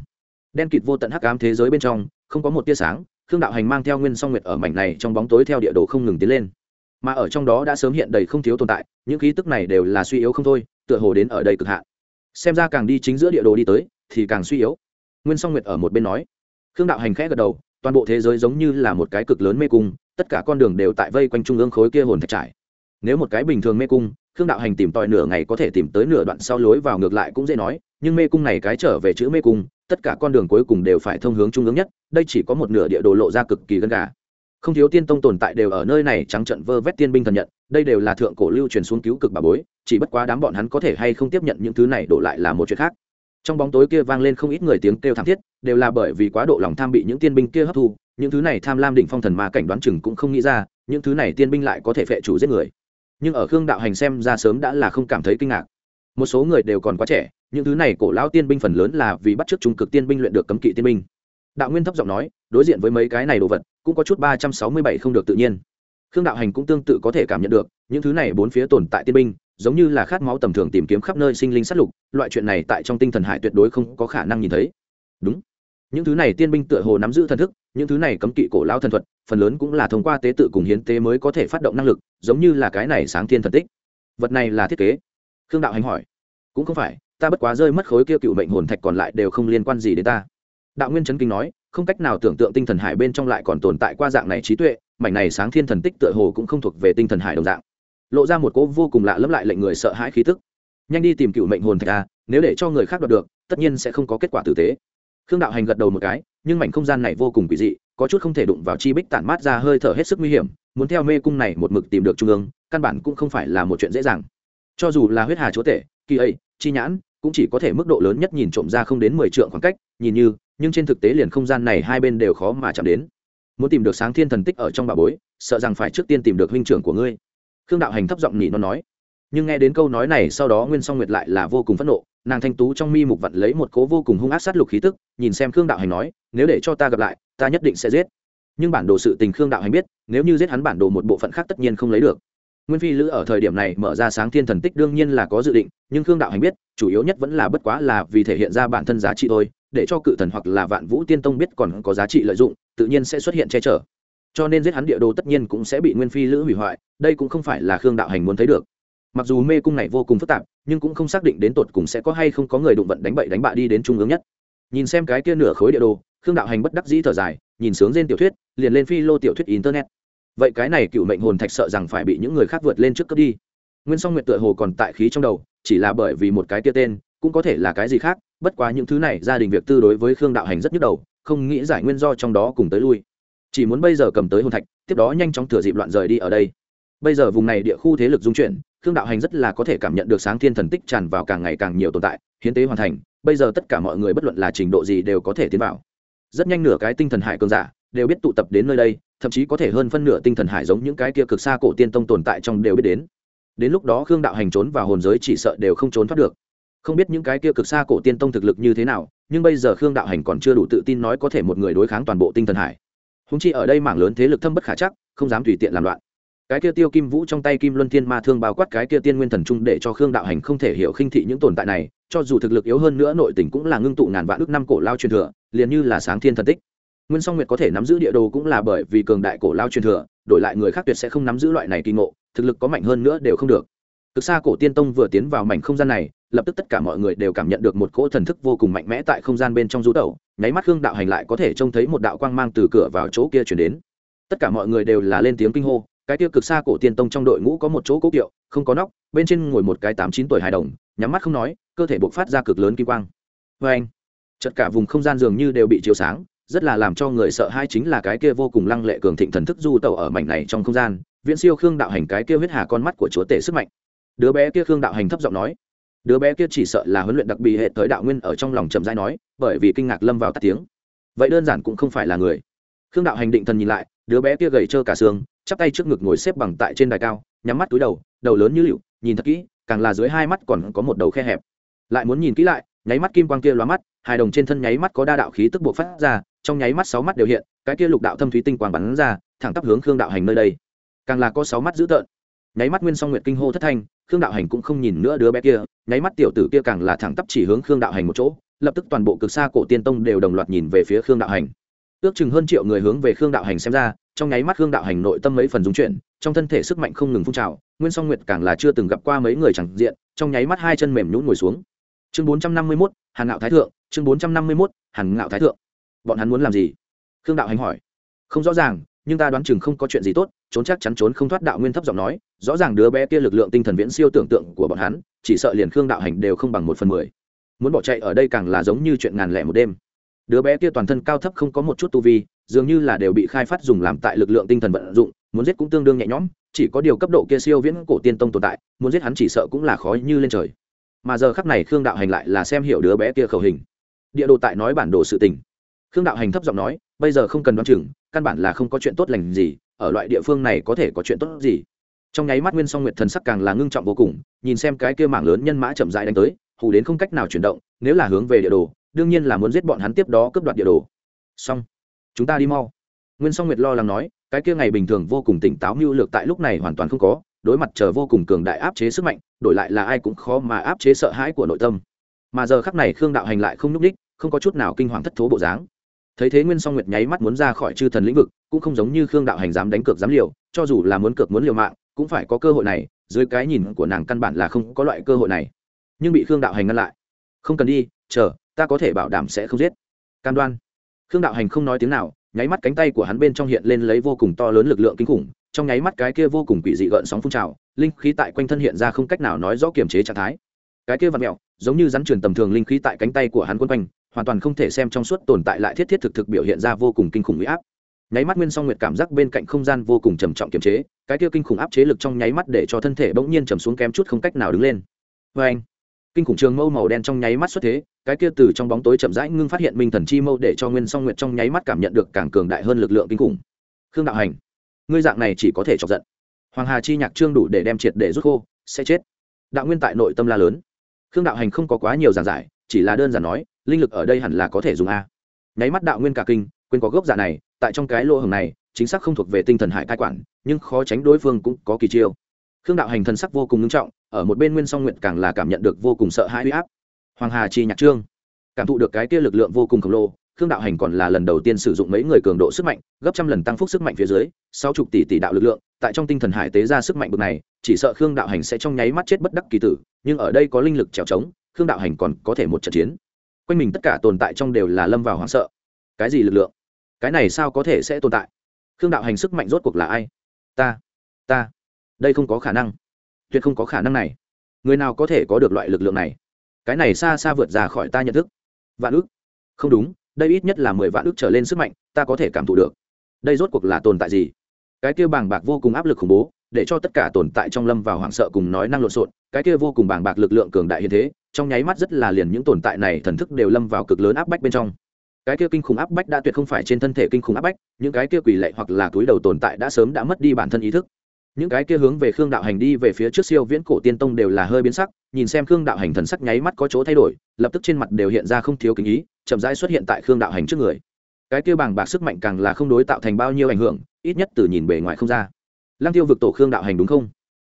Đen kịt vô tận hắc ám thế giới bên trong, không có một tia sáng, khương đạo hành mang theo nguyên song nguyệt ở mảnh này trong bóng tối theo địa đồ không ngừng tiến lên mà ở trong đó đã sớm hiện đầy không thiếu tồn tại, những khí tức này đều là suy yếu không thôi, tựa hồ đến ở đây cực hạn. Xem ra càng đi chính giữa địa đồ đi tới, thì càng suy yếu. Nguyên song nguyệt ở một bên nói. Khương đạo hành khẽ gật đầu, toàn bộ thế giới giống như là một cái cực lớn mê cung, tất cả con đường đều tại vây quanh trung ương khối kia hồn thạch trải nếu một cái bình thường mê cung, khương đạo hành tìm tòi nửa ngày có thể tìm tới nửa đoạn sau lối vào ngược lại cũng dễ nói, nhưng mê cung này cái trở về chữ mê cung, tất cả con đường cuối cùng đều phải thông hướng trung ương nhất, đây chỉ có một nửa địa đồ lộ ra cực kỳ gần gà không thiếu tiên tông tồn tại đều ở nơi này trắng trận vơ vét tiên binh thần nhận, đây đều là thượng cổ lưu truyền xuống cứu cực bà bối, chỉ bất quá đám bọn hắn có thể hay không tiếp nhận những thứ này đổ lại là một chuyện khác. Trong bóng tối kia vang lên không ít người tiếng kêu thảm thiết, đều là bởi vì quá độ lòng tham bị những tiên binh kia hấp thu, những thứ này tham lam định phong thần ma cảnh đoán chừng cũng không nghĩ ra, những thứ này tiên binh lại có thể phệ chủ giết người. Nhưng ở khương đạo hành xem ra sớm đã là không cảm thấy kinh ngạc. Một số người đều còn quá trẻ, những thứ này cổ lão tiên binh phần lớn là vì bắt chước trung cực tiên binh luyện được cấm kỵ tiên binh đạo nguyên thấp giọng nói, đối diện với mấy cái này đồ vật, cũng có chút ba trăm sáu mươi bảy không được tự nhiên. Khương đạo hành cũng tương tự có thể cảm nhận được, những thứ này bốn phía tồn tại tiên binh, giống như là khát máu tầm thường tìm kiếm khắp nơi sinh linh sát lục, loại chuyện này tại trong tinh thần hải tuyệt đối không có khả năng nhìn thấy. Đúng. Những thứ này tiên binh tựa hồ nắm giữ thần thức, những thứ này cấm kỵ cổ lao thần thuật, phần lớn cũng là thông qua tế tự cùng hiến tế mới có thể phát động năng lực, giống như là cái này sáng thiên thần tích. Vật này là thiết kế? Khương đạo hành hỏi. Cũng không phải, ta bất quá rơi mất khối kia cựu mệnh hồn thạch còn lại đều không liên quan gì đến ta đạo nguyên trấn kinh nói, không cách nào tưởng tượng tinh thần hải bên trong lại còn tồn tại qua dạng này trí tuệ, mảnh này sáng thiên thần tích tựa hồ cũng không thuộc về tinh thần hải đồng dạng. Lộ ra một cỗ vô cùng lạ lẫm lại lệnh người sợ hãi khí tức. Nhanh đi tìm cựu mệnh hồn thạch a, nếu để cho người khác đoạt được, tất nhiên sẽ không có kết quả tử tế. Khương đạo hành gật đầu một cái, nhưng mảnh không gian này vô cùng quỷ dị, có chút không thể đụng vào chi bích tản mát ra hơi thở hết sức nguy hiểm, muốn theo mê cung này một mực tìm được trung ương, căn bản cũng không phải là một chuyện dễ dàng. Cho dù là huyết hà chúa tể, kỳ ấy, chi nhãn cũng chỉ có thể mức độ lớn nhất nhìn trộm ra không đến mười trượng khoảng cách, nhìn như, nhưng trên thực tế liền không gian này hai bên đều khó mà chạm đến. Muốn tìm được sáng thiên thần tích ở trong bà bối, sợ rằng phải trước tiên tìm được huynh trưởng của ngươi. Khương đạo hành thấp giọng nhị nó nói. Nhưng nghe đến câu nói này, sau đó nguyên song nguyệt lại là vô cùng phẫn nộ, nàng thanh tú trong mi mục vặn lấy một cố vô cùng hung ác sát lục khí tức, nhìn xem khương đạo hành nói, nếu để cho ta gặp lại, ta nhất định sẽ giết. Nhưng bản đồ sự tình khương đạo hành biết, nếu như giết hắn bản đồ một bộ phận khác tất nhiên không lấy được nguyên phi lữ ở thời điểm này mở ra sáng thiên thần tích đương nhiên là có dự định, nhưng khương đạo hành biết, chủ yếu nhất vẫn là bất quá là vì thể hiện ra bản thân giá trị thôi, để cho cự thần hoặc là vạn vũ tiên tông biết còn có giá trị lợi dụng, tự nhiên sẽ xuất hiện che chở. Cho nên giết hắn địa đồ tất nhiên cũng sẽ bị nguyên phi lữ hủy hoại, đây cũng không phải là khương đạo hành muốn thấy được. Mặc dù mê cung này vô cùng phức tạp, nhưng cũng không xác định đến tột cùng sẽ có hay không có người đụng vận đánh bậy đánh bạ đi đến trung ương nhất. Nhìn xem cái kia nửa khối địa đồ, khương đạo hành bất đắc dĩ thở dài, nhìn sướng trên tiểu thuyết, liền lên phi lô tiểu thuyết internet vậy cái này cựu mệnh hồn thạch sợ rằng phải bị những người khác vượt lên trước cướp đi. Nguyên song nguyệt tựa hồ còn tại khí trong đầu, chỉ là bởi vì một cái tia tên, cũng có thể là cái gì khác, bất quá những thứ này gia đình việc tư đối với khương đạo hành rất nhức đầu, không nghĩ giải nguyên do trong đó cùng tới lui. Chỉ muốn bây giờ cầm tới hồn thạch, tiếp đó nhanh chóng thừa dịp loạn rời đi ở đây. Bây giờ vùng này địa khu thế lực dung chuyển, khương đạo hành rất là có thể cảm nhận được sáng thiên thần tích tràn vào càng ngày càng nhiều tồn tại, hiến tế hoàn thành, bây giờ tất cả mọi người bất luận là trình độ gì đều có thể tiến vào. Rất nhanh nửa cái tinh thần hải cường giả đều biết tụ tập đến nơi đây thậm chí có thể hơn phân nửa tinh thần hải giống những cái kia cực xa cổ tiên tông tồn tại trong đều biết đến. Đến lúc đó khương đạo hành trốn vào hồn giới chỉ sợ đều không trốn thoát được. Không biết những cái kia cực xa cổ tiên tông thực lực như thế nào, nhưng bây giờ khương đạo hành còn chưa đủ tự tin nói có thể một người đối kháng toàn bộ tinh thần hải. Húng chi ở đây mảng lớn thế lực thâm bất khả chắc, không dám tùy tiện làm loạn. Cái kia tiêu kim vũ trong tay kim luân thiên ma thương bao quát cái kia tiên nguyên thần trung để cho khương đạo hành không thể hiểu khinh thị những tồn tại này, cho dù thực lực yếu hơn nữa nội tình cũng là ngưng tụ ngàn vạn ước năm cổ lao truyền thừa, liền như là sáng thiên thần tích nguyên song nguyệt có thể nắm giữ địa đồ cũng là bởi vì cường đại cổ lao truyền thừa, đổi lại người khác tuyệt sẽ không nắm giữ loại này kỳ ngộ, thực lực có mạnh hơn nữa đều không được. Cực xa cổ tiên tông vừa tiến vào mảnh không gian này, lập tức tất cả mọi người đều cảm nhận được một cỗ thần thức vô cùng mạnh mẽ tại không gian bên trong rú tẩu, nháy mắt hương đạo hành lại có thể trông thấy một đạo quang mang từ cửa vào chỗ kia chuyển đến. Tất cả mọi người đều là lên tiếng kinh hô, cái tiêu cực xa cổ tiên tông trong đội ngũ có một chỗ cố kiệu, không có nóc, bên trên ngồi một cái tám chín tuổi hài đồng, nhắm mắt không nói, cơ thể bộc phát ra cực lớn kim quang. Vâng! Vê anh chật cả vùng không gian dường như đều bị chiếu sáng rất là làm cho người sợ hai chính là cái kia vô cùng lăng lệ cường thịnh thần thức du tẩu ở mảnh này trong không gian, viễn siêu khương đạo hành cái kia huyết hà con mắt của chúa tể sức mạnh. Đứa bé kia khương đạo hành thấp giọng nói, đứa bé kia chỉ sợ là huấn luyện đặc biệt hệ tới đạo nguyên ở trong lòng chậm rãi nói, bởi vì kinh ngạc lâm vào tắt tiếng. Vậy đơn giản cũng không phải là người. Khương đạo hành định thần nhìn lại, đứa bé kia gầy trơ cả xương, chắp tay trước ngực ngồi xếp bằng tại trên đài cao, nhắm mắt túi đầu đầu lớn như lựu, nhìn thật kỹ, càng là dưới hai mắt còn có một đầu khe hẹp. Lại muốn nhìn kỹ lại, nháy mắt kim quang kia lóa mắt, hai đồng trên thân nháy mắt có đa đạo khí tức buộc phát ra trong nháy mắt sáu mắt đều hiện, cái kia lục đạo thâm thúy tinh quang bắn ra, thẳng tắp hướng khương đạo hành nơi đây. Càng là có sáu mắt dữ tợn. Nháy mắt nguyên song nguyệt kinh hô thất thanh, khương đạo hành cũng không nhìn nữa đứa bé kia, nháy mắt tiểu tử kia càng là thẳng tắp chỉ hướng khương đạo hành một chỗ, lập tức toàn bộ cực xa cổ tiên tông đều đồng loạt nhìn về phía khương đạo hành. Ước chừng hơn triệu người hướng về khương đạo hành xem ra, trong nháy mắt khương đạo hành nội tâm mấy phần dung chuyển, trong thân thể sức mạnh không ngừng phun trào, nguyên song nguyệt càng là chưa từng gặp qua mấy người chẳng diện, trong nháy mắt hai chân mềm nhũn ngồi xuống. Chương bốn trăm năm mươi mốt, hàn ngạo thái thượng, chương bốn trăm năm mươi mốt, hàn ngạo thái thượng bọn hắn muốn làm gì? Khương đạo hành hỏi. Không rõ ràng, nhưng ta đoán chừng không có chuyện gì tốt, trốn chắc chắn trốn không thoát đạo nguyên thấp giọng nói, rõ ràng đứa bé kia lực lượng tinh thần viễn siêu tưởng tượng của bọn hắn, chỉ sợ liền khương đạo hành đều không bằng một phần mười. Muốn bỏ chạy ở đây càng là giống như chuyện ngàn lẻ một đêm. Đứa bé kia toàn thân cao thấp không có một chút tu vi, dường như là đều bị khai phát dùng làm tại lực lượng tinh thần vận dụng, muốn giết cũng tương đương nhẹ nhõm, chỉ có điều cấp độ kia siêu viễn cổ tiên tông tồn tại, muốn giết hắn chỉ sợ cũng là khó như lên trời. Mà giờ khắc này khương đạo hành lại là xem hiểu đứa bé kia khẩu hình. Địa đồ tại nói bản đồ sự tình khương đạo hành thấp giọng nói, bây giờ không cần đoán chừng, căn bản là không có chuyện tốt lành gì, ở loại địa phương này có thể có chuyện tốt gì? Trong nháy mắt nguyên song nguyệt thần sắc càng là ngưng trọng vô cùng, nhìn xem cái kia mảng lớn nhân mã chậm dại đánh tới, hù đến không cách nào chuyển động, nếu là hướng về địa đồ, đương nhiên là muốn giết bọn hắn tiếp đó cướp đoạt địa đồ. Xong, chúng ta đi mau. Nguyên song nguyệt lo lắng nói, cái kia ngày bình thường vô cùng tỉnh táo mưu lược tại lúc này hoàn toàn không có, đối mặt chờ vô cùng cường đại áp chế sức mạnh, đổi lại là ai cũng khó mà áp chế sợ hãi của nội tâm. Mà giờ khắc này khương đạo hành lại không nhúc đích không có chút nào kinh hoàng thất thố bộ dáng thấy thế nguyên song nguyệt nháy mắt muốn ra khỏi chư thần lĩnh vực, cũng không giống như khương đạo hành dám đánh cược dám liều, cho dù là muốn cược muốn liều mạng, cũng phải có cơ hội này, dưới cái nhìn của nàng căn bản là không có loại cơ hội này. Nhưng bị khương đạo hành ngăn lại. Không cần đi, chờ, ta có thể bảo đảm sẽ không giết. Cam đoan. Khương đạo hành không nói tiếng nào, nháy mắt cánh tay của hắn bên trong hiện lên lấy vô cùng to lớn lực lượng kinh khủng, trong nháy mắt cái kia vô cùng quỷ dị gợn sóng phun trào, linh khí tại quanh thân hiện ra không cách nào nói rõ kiềm chế trạng thái. Cái kia vặn mẹo giống như rắn truyền tầm thường linh khí tại cánh tay của hắn quân quanh hoàn toàn không thể xem trong suốt tồn tại lại thiết thiết thực thực biểu hiện ra vô cùng kinh khủng huy áp. Nháy mắt nguyên song nguyệt cảm giác bên cạnh không gian vô cùng trầm trọng kiềm chế, cái kia kinh khủng áp chế lực trong nháy mắt để cho thân thể bỗng nhiên trầm xuống kém chút không cách nào đứng lên. Vê anh kinh khủng trường mâu màu đen trong nháy mắt xuất thế, cái kia từ trong bóng tối chậm rãi ngưng phát hiện minh thần chi mâu để cho nguyên song nguyệt trong nháy mắt cảm nhận được càng cường đại hơn lực lượng kinh khủng. Khương đạo hành, ngươi dạng này chỉ có thể chọc giận. Hoàng hà chi nhạc trương đủ để đem triệt để rút khô, sẽ chết. Đạo nguyên tại nội tâm la lớn. Khương đạo hành không có quá nhiều giảng giải, chỉ là đơn giản nói linh lực ở đây hẳn là có thể dùng a. Nháy mắt đạo nguyên cả kinh, quên có gốc giả này, tại trong cái lỗ hồng này, chính xác không thuộc về tinh thần hải cai quản, nhưng khó tránh đối phương cũng có kỳ chiêu. Khương đạo hành thần sắc vô cùng nghiêm trọng, ở một bên nguyên song nguyện càng là cảm nhận được vô cùng sợ hãi huy áp. Hoàng hà chi nhạc trương, cảm thụ được cái kia lực lượng vô cùng khổng lồ, khương đạo hành còn là lần đầu tiên sử dụng mấy người cường độ sức mạnh, gấp trăm lần tăng phúc sức mạnh phía dưới, sáu chục tỷ tỷ đạo lực lượng, tại trong tinh thần hải tế ra sức mạnh bực này, chỉ sợ khương đạo hành sẽ trong nháy mắt chết bất đắc kỳ tử, nhưng ở đây có linh lực trèo trống, khương đạo hành còn có thể một trận chiến quanh mình tất cả tồn tại trong đều là lâm vào hoảng sợ. Cái gì lực lượng? Cái này sao có thể sẽ tồn tại? Khương đạo hành sức mạnh rốt cuộc là ai? Ta ta. Đây không có khả năng. Tuyệt không có khả năng này. Người nào có thể có được loại lực lượng này? Cái này xa xa vượt ra khỏi ta nhận thức. Vạn ước. Không đúng, đây ít nhất là mười vạn ước trở lên sức mạnh, ta có thể cảm thụ được. Đây rốt cuộc là tồn tại gì? Cái kia bàng bạc vô cùng áp lực khủng bố để cho tất cả tồn tại trong lâm vào hoảng sợ cùng nói năng lộn xộn, cái kia vô cùng bàng bạc lực lượng cường đại như thế, trong nháy mắt rất là liền những tồn tại này thần thức đều lâm vào cực lớn áp bách bên trong. Cái kia kinh khủng áp bách đã tuyệt không phải trên thân thể kinh khủng áp bách, những cái kia quỷ lệ hoặc là túi đầu tồn tại đã sớm đã mất đi bản thân ý thức. Những cái kia hướng về khương đạo hành đi về phía trước siêu viễn cổ tiên tông đều là hơi biến sắc, nhìn xem khương đạo hành thần sắc nháy mắt có chỗ thay đổi, lập tức trên mặt đều hiện ra không thiếu kính ý, chậm rãi xuất hiện tại khương đạo hành trước người. Cái kia bàng bạc sức mạnh càng là không đối tạo thành bao nhiêu ảnh hưởng, ít nhất từ nhìn bề ngoài không ra lăng tiêu vực tổ khương đạo hành đúng không?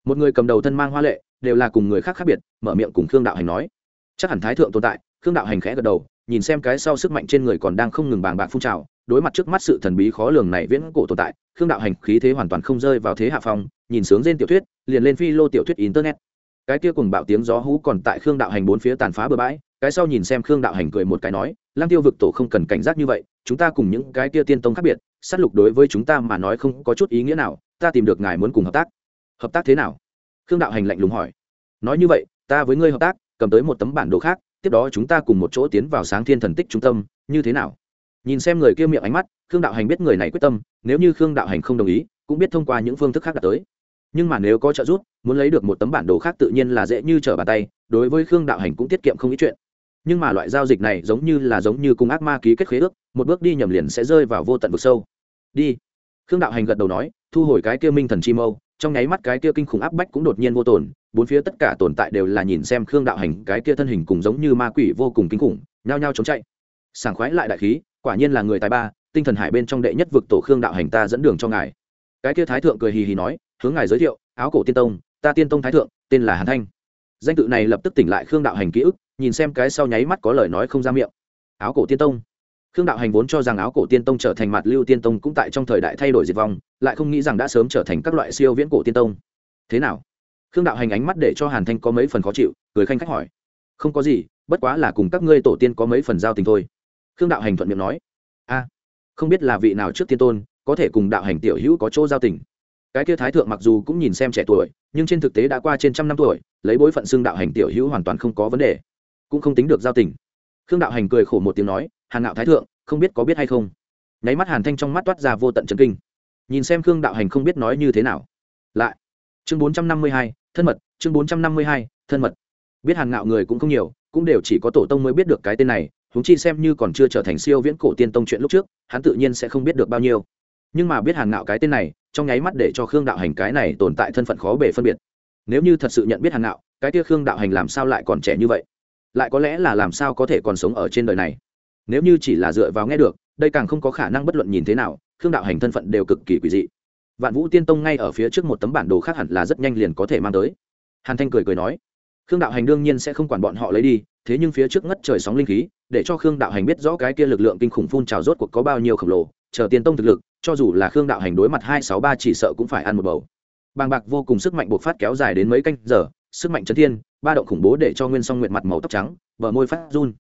Một người cầm đầu thân mang hoa lệ, đều là cùng người khác khác biệt, mở miệng cùng khương đạo hành nói. Chắc hẳn thái thượng tồn tại, khương đạo hành khẽ gật đầu, nhìn xem cái sau sức mạnh trên người còn đang không ngừng bàng bạc phun trào, đối mặt trước mắt sự thần bí khó lường này viễn cổ tồn tại, khương đạo hành khí thế hoàn toàn không rơi vào thế hạ phong, nhìn sướng trên tiểu thuyết, liền lên phi lô tiểu thuyết internet. Cái kia cùng bạo tiếng gió hú còn tại khương đạo hành bốn phía tàn phá bừa bãi cái sau nhìn xem khương đạo hành cười một cái nói lang tiêu vực tổ không cần cảnh giác như vậy, chúng ta cùng những cái kia tiên tông khác biệt, sát lục đối với chúng ta mà nói không có chút ý nghĩa nào, ta tìm được ngài muốn cùng hợp tác. Hợp tác thế nào? Khương đạo hành lạnh lùng hỏi. Nói như vậy, ta với ngươi hợp tác, cầm tới một tấm bản đồ khác, tiếp đó chúng ta cùng một chỗ tiến vào sáng thiên thần tích trung tâm, như thế nào? Nhìn xem người kia miệng ánh mắt, khương đạo hành biết người này quyết tâm, nếu như khương đạo hành không đồng ý, cũng biết thông qua những phương thức khác đạt tới. Nhưng mà nếu có trợ giúp, muốn lấy được một tấm bản đồ khác tự nhiên là dễ như trở bàn tay, đối với khương đạo hành cũng tiết kiệm không ít chuyện nhưng mà loại giao dịch này giống như là giống như cung ác ma ký kết khế ước, một bước đi nhầm liền sẽ rơi vào vô tận vực sâu. Đi. Khương đạo hành gật đầu nói, thu hồi cái kia minh thần chi mâu, trong nháy mắt cái kia kinh khủng áp bách cũng đột nhiên vô tồn, bốn phía tất cả tồn tại đều là nhìn xem khương đạo hành cái kia thân hình cùng giống như ma quỷ vô cùng kinh khủng, nhao nhao chống chạy. Sảng khoái lại đại khí, quả nhiên là người tài ba, tinh thần hải bên trong đệ nhất vực tổ khương đạo hành ta dẫn đường cho ngài. Cái kia thái thượng cười hì hì nói, hướng ngài giới thiệu, áo cổ tiên tông, ta tiên tông thái thượng, tên là hàn thanh. Danh tự này lập tức tỉnh lại khương đạo hành ký ức nhìn xem cái sau nháy mắt có lời nói không ra miệng. Áo cổ tiên tông. Khương đạo hành vốn cho rằng áo cổ tiên tông trở thành mặt lưu tiên tông cũng tại trong thời đại thay đổi diệt vong, lại không nghĩ rằng đã sớm trở thành các loại siêu viễn cổ tiên tông. Thế nào? Khương đạo hành ánh mắt để cho hàn thanh có mấy phần khó chịu, cười khanh khách hỏi. Không có gì, bất quá là cùng các ngươi tổ tiên có mấy phần giao tình thôi. Khương đạo hành thuận miệng nói. A, không biết là vị nào trước tiên tôn, có thể cùng đạo hành tiểu hữu có chỗ giao tình. Cái kia thái thượng mặc dù cũng nhìn xem trẻ tuổi, nhưng trên thực tế đã qua trên trăm năm tuổi, lấy bối phận xưng đạo hành tiểu hữu hoàn toàn không có vấn đề cũng không tính được giao tình. Khương đạo hành cười khổ một tiếng nói, hàn ngạo thái thượng, không biết có biết hay không? Nháy mắt hàn thanh trong mắt toát ra vô tận trần kinh. Nhìn xem khương đạo hành không biết nói như thế nào. Lại, chương bốn trăm năm mươi hai, thân mật, chương bốn trăm năm mươi hai, thân mật. Biết hàn ngạo người cũng không nhiều, cũng đều chỉ có tổ tông mới biết được cái tên này húng chi xem như còn chưa trở thành siêu viễn cổ tiên tông chuyện lúc trước, hắn tự nhiên sẽ không biết được bao nhiêu. Nhưng mà biết hàn ngạo cái tên này, trong nháy mắt để cho khương đạo hành cái này tồn tại thân phận khó bể phân biệt. Nếu như thật sự nhận biết hàn ngạo, cái kia khương đạo hành làm sao lại còn trẻ như vậy? Lại có lẽ là làm sao có thể còn sống ở trên đời này. Nếu như chỉ là dựa vào nghe được, đây càng không có khả năng bất luận nhìn thế nào, khương đạo hành thân phận đều cực kỳ quỷ dị. Vạn vũ tiên tông ngay ở phía trước một tấm bản đồ khác hẳn là rất nhanh liền có thể mang tới. Hàn thanh cười cười nói, khương đạo hành đương nhiên sẽ không quản bọn họ lấy đi, thế nhưng phía trước ngất trời sóng linh khí, để cho khương đạo hành biết rõ cái kia lực lượng kinh khủng phun trào rốt cuộc có bao nhiêu khổng lồ, chờ tiên tông thực lực, cho dù là khương đạo hành đối mặt hai sáu ba chỉ sợ cũng phải ăn một bầu. Bàng bạc vô cùng sức mạnh bộc phát kéo dài đến mấy canh giờ sức mạnh chấn thiên ba động khủng bố để cho nguyên song nguyện mặt màu tóc trắng bờ môi phát run.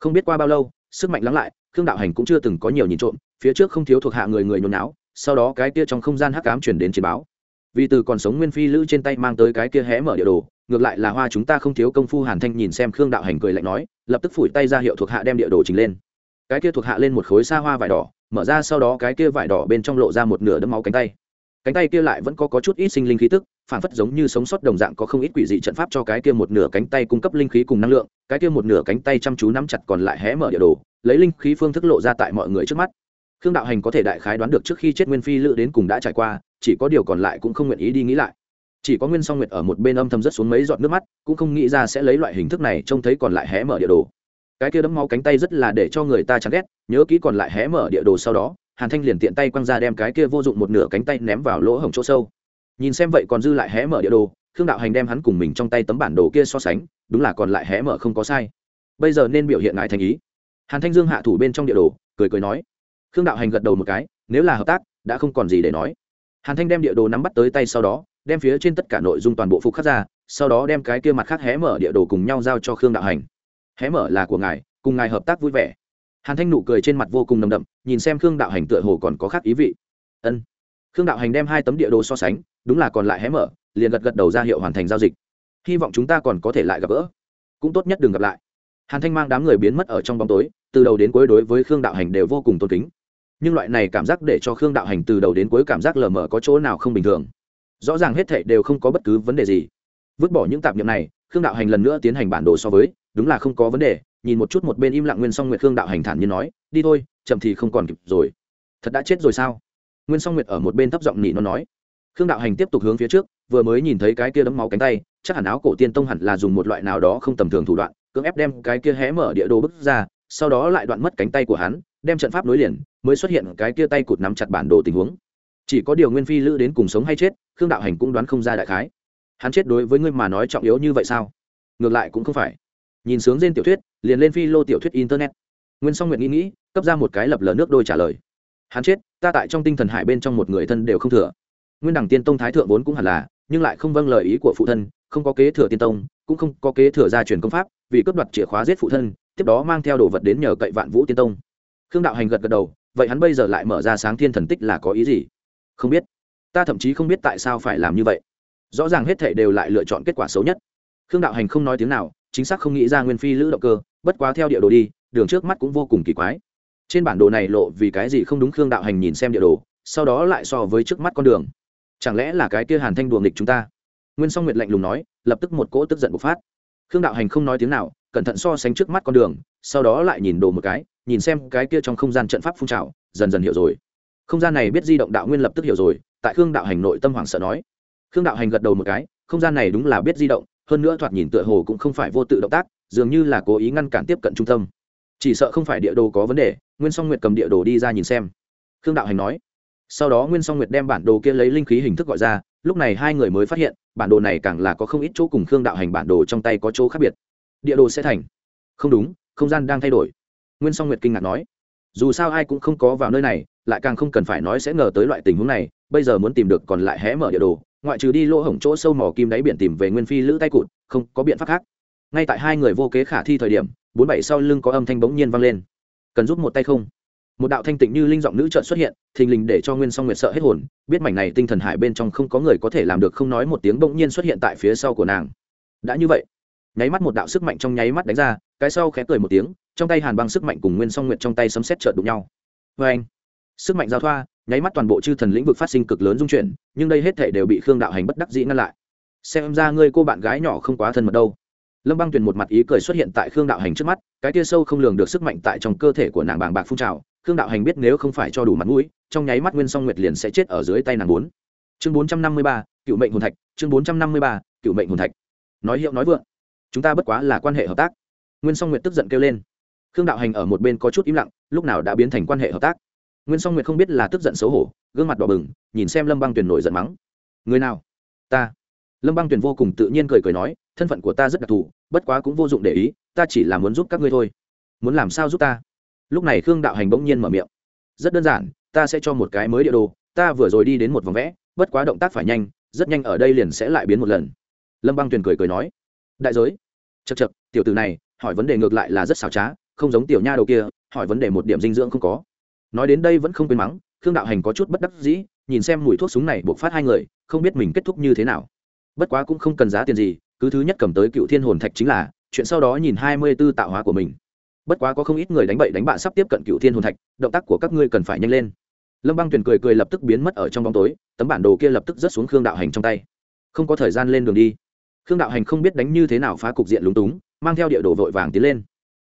Không biết qua bao lâu sức mạnh lắng lại khương đạo hành cũng chưa từng có nhiều nhìn trộm phía trước không thiếu thuộc hạ người người nhốn náo sau đó cái kia trong không gian hắc ám chuyển đến chiến báo. Vì từ còn sống nguyên phi lữ trên tay mang tới cái kia hé mở địa đồ ngược lại là hoa chúng ta không thiếu công phu hàn thanh nhìn xem khương đạo hành cười lạnh nói lập tức phủi tay ra hiệu thuộc hạ đem địa đồ trình lên. Cái kia thuộc hạ lên một khối xa hoa vải đỏ mở ra sau đó cái kia vải đỏ bên trong lộ ra một nửa đấm máu cánh tay. Cánh tay kia lại vẫn có, có chút ít sinh linh khí tức phản phất giống như sống sót đồng dạng có không ít quỷ dị trận pháp cho cái kia một nửa cánh tay cung cấp linh khí cùng năng lượng, cái kia một nửa cánh tay chăm chú nắm chặt còn lại hé mở địa đồ, lấy linh khí phương thức lộ ra tại mọi người trước mắt. Khương đạo hành có thể đại khái đoán được trước khi chết nguyên phi lự đến cùng đã trải qua, chỉ có điều còn lại cũng không nguyện ý đi nghĩ lại. Chỉ có nguyên song nguyệt ở một bên âm thầm rất xuống mấy giọt nước mắt, cũng không nghĩ ra sẽ lấy loại hình thức này trông thấy còn lại hé mở địa đồ. Cái kia đấm máu cánh tay rất là để cho người ta chán ghét, nhớ kỹ còn lại hé mở địa đồ sau đó, hàn thanh liền tiện tay quăng ra đem cái kia vô dụng một nửa cánh tay ném vào lỗ hổng chỗ sâu nhìn xem vậy còn dư lại hé mở địa đồ, khương đạo hành đem hắn cùng mình trong tay tấm bản đồ kia so sánh, đúng là còn lại hé mở không có sai. Bây giờ nên biểu hiện ngài thành ý. Hàn thanh dương hạ thủ bên trong địa đồ, cười cười nói. Khương đạo hành gật đầu một cái, nếu là hợp tác, đã không còn gì để nói. Hàn thanh đem địa đồ nắm bắt tới tay sau đó, đem phía trên tất cả nội dung toàn bộ phục khắc ra, sau đó đem cái kia mặt khác hé mở địa đồ cùng nhau giao cho khương đạo hành. Hé mở là của ngài, cùng ngài hợp tác vui vẻ. Hàn thanh nụ cười trên mặt vô cùng nồng đậm, nhìn xem khương đạo hành tựa hồ còn có khác ý vị. Ân. Khương đạo hành đem hai tấm địa đồ so sánh đúng là còn lại hé mở, liền gật gật đầu ra hiệu hoàn thành giao dịch. Hy vọng chúng ta còn có thể lại gặp gỡ. Cũng tốt nhất đừng gặp lại. Hàn thanh mang đám người biến mất ở trong bóng tối, từ đầu đến cuối đối với khương đạo hành đều vô cùng tôn kính. Nhưng loại này cảm giác để cho khương đạo hành từ đầu đến cuối cảm giác lờ mờ có chỗ nào không bình thường. Rõ ràng hết thệ đều không có bất cứ vấn đề gì. Vứt bỏ những tạp niệm này, khương đạo hành lần nữa tiến hành bản đồ so với, đúng là không có vấn đề. Nhìn một chút một bên im lặng nguyên song nguyệt, khương đạo hành thản như nói, đi thôi, chậm thì không còn kịp rồi. Thật đã chết rồi sao? Nguyên song nguyệt ở một bên thấp giọng nỉ nó nói khương đạo hành tiếp tục hướng phía trước, vừa mới nhìn thấy cái kia đấm máu cánh tay, chắc hẳn áo cổ tiên tông hẳn là dùng một loại nào đó không tầm thường thủ đoạn, cưỡng ép đem cái kia hé mở địa đồ bức ra, sau đó lại đoạn mất cánh tay của hắn, đem trận pháp nối liền, mới xuất hiện cái kia tay cụt nắm chặt bản đồ tình huống. Chỉ có điều nguyên phi lữ đến cùng sống hay chết, khương đạo hành cũng đoán không ra đại khái. Hắn chết đối với ngươi mà nói trọng yếu như vậy sao? Ngược lại cũng không phải. Nhìn sướng trên tiểu thuyết, liền lên phi lô tiểu thuyết internet. Nguyên song nguyện nghĩ nghĩ, cấp ra một cái lập lờ nước đôi trả lời. Hắn chết, ta tại trong tinh thần hải bên trong một người thân đều không thừa nguyên đẳng tiên tông thái thượng vốn cũng hẳn là, nhưng lại không vâng lời ý của phụ thân, không có kế thừa tiên tông, cũng không có kế thừa gia truyền công pháp, vì cướp đoạt chìa khóa giết phụ thân, tiếp đó mang theo đồ vật đến nhờ cậy vạn vũ tiên tông. Khương đạo hành gật gật đầu, vậy hắn bây giờ lại mở ra sáng thiên thần tích là có ý gì? Không biết. Ta thậm chí không biết tại sao phải làm như vậy. Rõ ràng hết thể đều lại lựa chọn kết quả xấu nhất. Khương đạo hành không nói tiếng nào, chính xác không nghĩ ra nguyên phi lữ động cơ, bất quá theo địa đồ đi, đường trước mắt cũng vô cùng kỳ quái. Trên bản đồ này lộ vì cái gì không đúng khương đạo hành nhìn xem địa đồ, sau đó lại so với trước mắt con đường chẳng lẽ là cái kia hàn thanh đùa nghịch chúng ta? Nguyên song nguyệt lạnh lùng nói, lập tức một cỗ tức giận bộc phát. Khương đạo hành không nói tiếng nào, cẩn thận so sánh trước mắt con đường, sau đó lại nhìn đồ một cái, nhìn xem cái kia trong không gian trận pháp phun trào, dần dần hiểu rồi. Không gian này biết di động đạo nguyên lập tức hiểu rồi, tại khương đạo hành nội tâm hoảng sợ nói. Khương đạo hành gật đầu một cái, không gian này đúng là biết di động, hơn nữa thoạt nhìn tựa hồ cũng không phải vô tự động tác, dường như là cố ý ngăn cản tiếp cận trung tâm. Chỉ sợ không phải địa đồ có vấn đề, nguyên song nguyệt cầm địa đồ đi ra nhìn xem. Khương đạo hành nói sau đó nguyên song nguyệt đem bản đồ kia lấy linh khí hình thức gọi ra, lúc này hai người mới phát hiện, bản đồ này càng là có không ít chỗ cùng khương đạo hành bản đồ trong tay có chỗ khác biệt. Địa đồ sẽ thành. Không đúng, không gian đang thay đổi. Nguyên song nguyệt kinh ngạc nói. Dù sao ai cũng không có vào nơi này, lại càng không cần phải nói sẽ ngờ tới loại tình huống này, bây giờ muốn tìm được còn lại hé mở địa đồ, ngoại trừ đi lỗ hổng chỗ sâu mỏ kim đáy biển tìm về nguyên phi lữ tay cụt, không có biện pháp khác. Ngay tại hai người vô kế khả thi thời điểm, bốn bảy sau lưng có âm thanh bỗng nhiên vang lên. Cần giúp một tay không? Một đạo thanh tịnh như linh giọng nữ trợn xuất hiện, thình lình để cho nguyên song nguyệt sợ hết hồn, biết mảnh này tinh thần hải bên trong không có người có thể làm được không nói một tiếng bỗng nhiên xuất hiện tại phía sau của nàng. Đã như vậy, nháy mắt một đạo sức mạnh trong nháy mắt đánh ra, cái sau khẽ cười một tiếng, trong tay hàn băng sức mạnh cùng nguyên song nguyệt trong tay sấm xét trợn đụng nhau. Vê anh sức mạnh giao thoa, nháy mắt toàn bộ chư thần lĩnh vực phát sinh cực lớn dung chuyển, nhưng đây hết thể đều bị khương đạo hành bất đắc dĩ ngăn lại. Xem ra ngươi cô bạn gái nhỏ không quá thân mật đâu. Lâm băng tuyền một mặt ý cười xuất hiện tại khương đạo hành trước mắt, cái tia sâu không lường được sức mạnh tại trong cơ thể của nàng bàng bạc phun trào khương đạo hành biết nếu không phải cho đủ mặt mũi, trong nháy mắt nguyên song nguyệt liền sẽ chết ở dưới tay nàng bốn. Chương bốn trăm năm mươi ba, cựu mệnh hồn thạch, chương bốn trăm năm mươi ba, cựu mệnh hồn thạch. Nói hiệu nói vượng, chúng ta bất quá là quan hệ hợp tác. Nguyên song nguyệt tức giận kêu lên. Khương đạo hành ở một bên có chút im lặng, lúc nào đã biến thành quan hệ hợp tác? Nguyên song nguyệt không biết là tức giận xấu hổ, gương mặt đỏ bừng, nhìn xem lâm băng tuyền nổi giận mắng. Người nào? Ta. Lâm băng tuyền vô cùng tự nhiên cười cười nói, thân phận của ta rất đặc thù, bất quá cũng vô dụng để ý, ta chỉ là muốn giúp các ngươi thôi. Muốn làm sao giúp ta? Lúc này khương đạo hành bỗng nhiên mở miệng. Rất đơn giản, ta sẽ cho một cái mới địa đồ, ta vừa rồi đi đến một vòng vẽ, bất quá động tác phải nhanh, rất nhanh ở đây liền sẽ lại biến một lần. Lâm băng tuyền cười cười nói. Đại giới. Chật chật tiểu tử này, hỏi vấn đề ngược lại là rất xảo trá, không giống tiểu nha đầu kia, hỏi vấn đề một điểm dinh dưỡng không có. Nói đến đây vẫn không quên mắng, khương đạo hành có chút bất đắc dĩ, nhìn xem mùi thuốc súng này buộc phát hai người, không biết mình kết thúc như thế nào. Bất quá cũng không cần giá tiền gì, cứ thứ nhất cầm tới cựu thiên hồn thạch chính là, chuyện sau đó nhìn hai mươi b ố tạo hóa của mình bất quá có không ít người đánh bậy đánh bạ sắp tiếp cận cựu thiên hồn thạch, động tác của các ngươi cần phải nhanh lên. Lâm băng tuyền cười cười lập tức biến mất ở trong bóng tối, tấm bản đồ kia lập tức rớt xuống khương đạo hành trong tay. Không có thời gian lên đường đi. Khương đạo hành không biết đánh như thế nào phá cục diện lúng túng, mang theo địa đồ vội vàng tiến lên.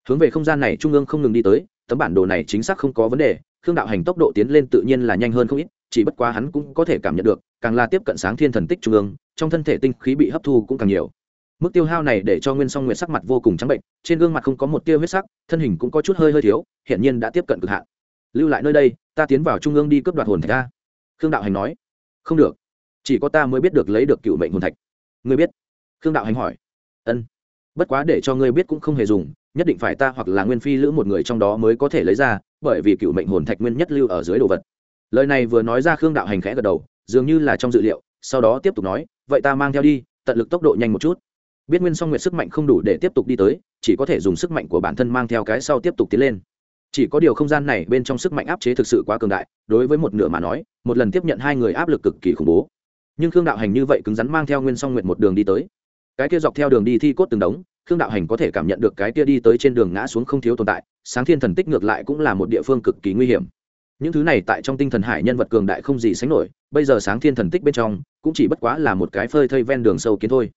Hướng về không gian này trung ương không ngừng đi tới, tấm bản đồ này chính xác không có vấn đề, khương đạo hành tốc độ tiến lên tự nhiên là nhanh hơn không ít, chỉ bất quá hắn cũng có thể cảm nhận được, càng là tiếp cận sáng thiên thần tích trung ương, trong thân thể tinh khí bị hấp thu cũng càng nhiều mức tiêu hao này để cho nguyên song nguyệt sắc mặt vô cùng trắng bệnh, trên gương mặt không có một tia huyết sắc, thân hình cũng có chút hơi hơi thiếu hiện nhiên đã tiếp cận cực hạn. Lưu lại nơi đây, ta tiến vào trung ương đi cướp đoạt hồn thạch ta khương đạo hành nói. Không được, chỉ có ta mới biết được lấy được cựu mệnh hồn thạch. Ngươi biết? Khương đạo hành hỏi. Ân, bất quá để cho ngươi biết cũng không hề dùng, nhất định phải ta hoặc là nguyên phi lữ một người trong đó mới có thể lấy ra, bởi vì cựu mệnh hồn thạch nguyên nhất lưu ở dưới đồ vật. Lời này vừa nói ra khương đạo hành khẽ gật đầu, dường như là trong dự liệu, sau đó tiếp tục nói, vậy ta mang theo đi, tận lực tốc độ nhanh một chút biết nguyên song nguyệt sức mạnh không đủ để tiếp tục đi tới, chỉ có thể dùng sức mạnh của bản thân mang theo cái sau tiếp tục tiến lên. Chỉ có điều không gian này bên trong sức mạnh áp chế thực sự quá cường đại, đối với một nửa mà nói, một lần tiếp nhận hai người áp lực cực kỳ khủng bố. Nhưng khương đạo hành như vậy cứng rắn mang theo nguyên song nguyệt một đường đi tới. Cái kia dọc theo đường đi thi cốt từng đống, khương đạo hành có thể cảm nhận được cái kia đi tới trên đường ngã xuống không thiếu tồn tại, sáng thiên thần tích ngược lại cũng là một địa phương cực kỳ nguy hiểm. Những thứ này tại trong tinh thần hải nhân vật cường đại không gì sánh nổi, bây giờ sáng thiên thần tích bên trong, cũng chỉ bất quá là một cái phơi thây ven đường sâu kiến thôi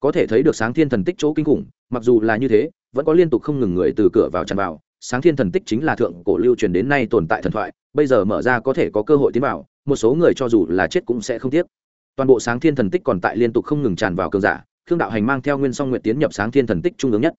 có thể thấy được sáng thiên thần tích chỗ kinh khủng, mặc dù là như thế, vẫn có liên tục không ngừng người từ cửa vào tràn vào. Sáng thiên thần tích chính là thượng cổ lưu truyền đến nay tồn tại thần thoại, bây giờ mở ra có thể có cơ hội tiến vào, một số người cho dù là chết cũng sẽ không tiếc. Toàn bộ sáng thiên thần tích còn tại liên tục không ngừng tràn vào cường giả, khương đạo hành mang theo nguyên song nguyện tiến nhập sáng thiên thần tích trung ương nhất.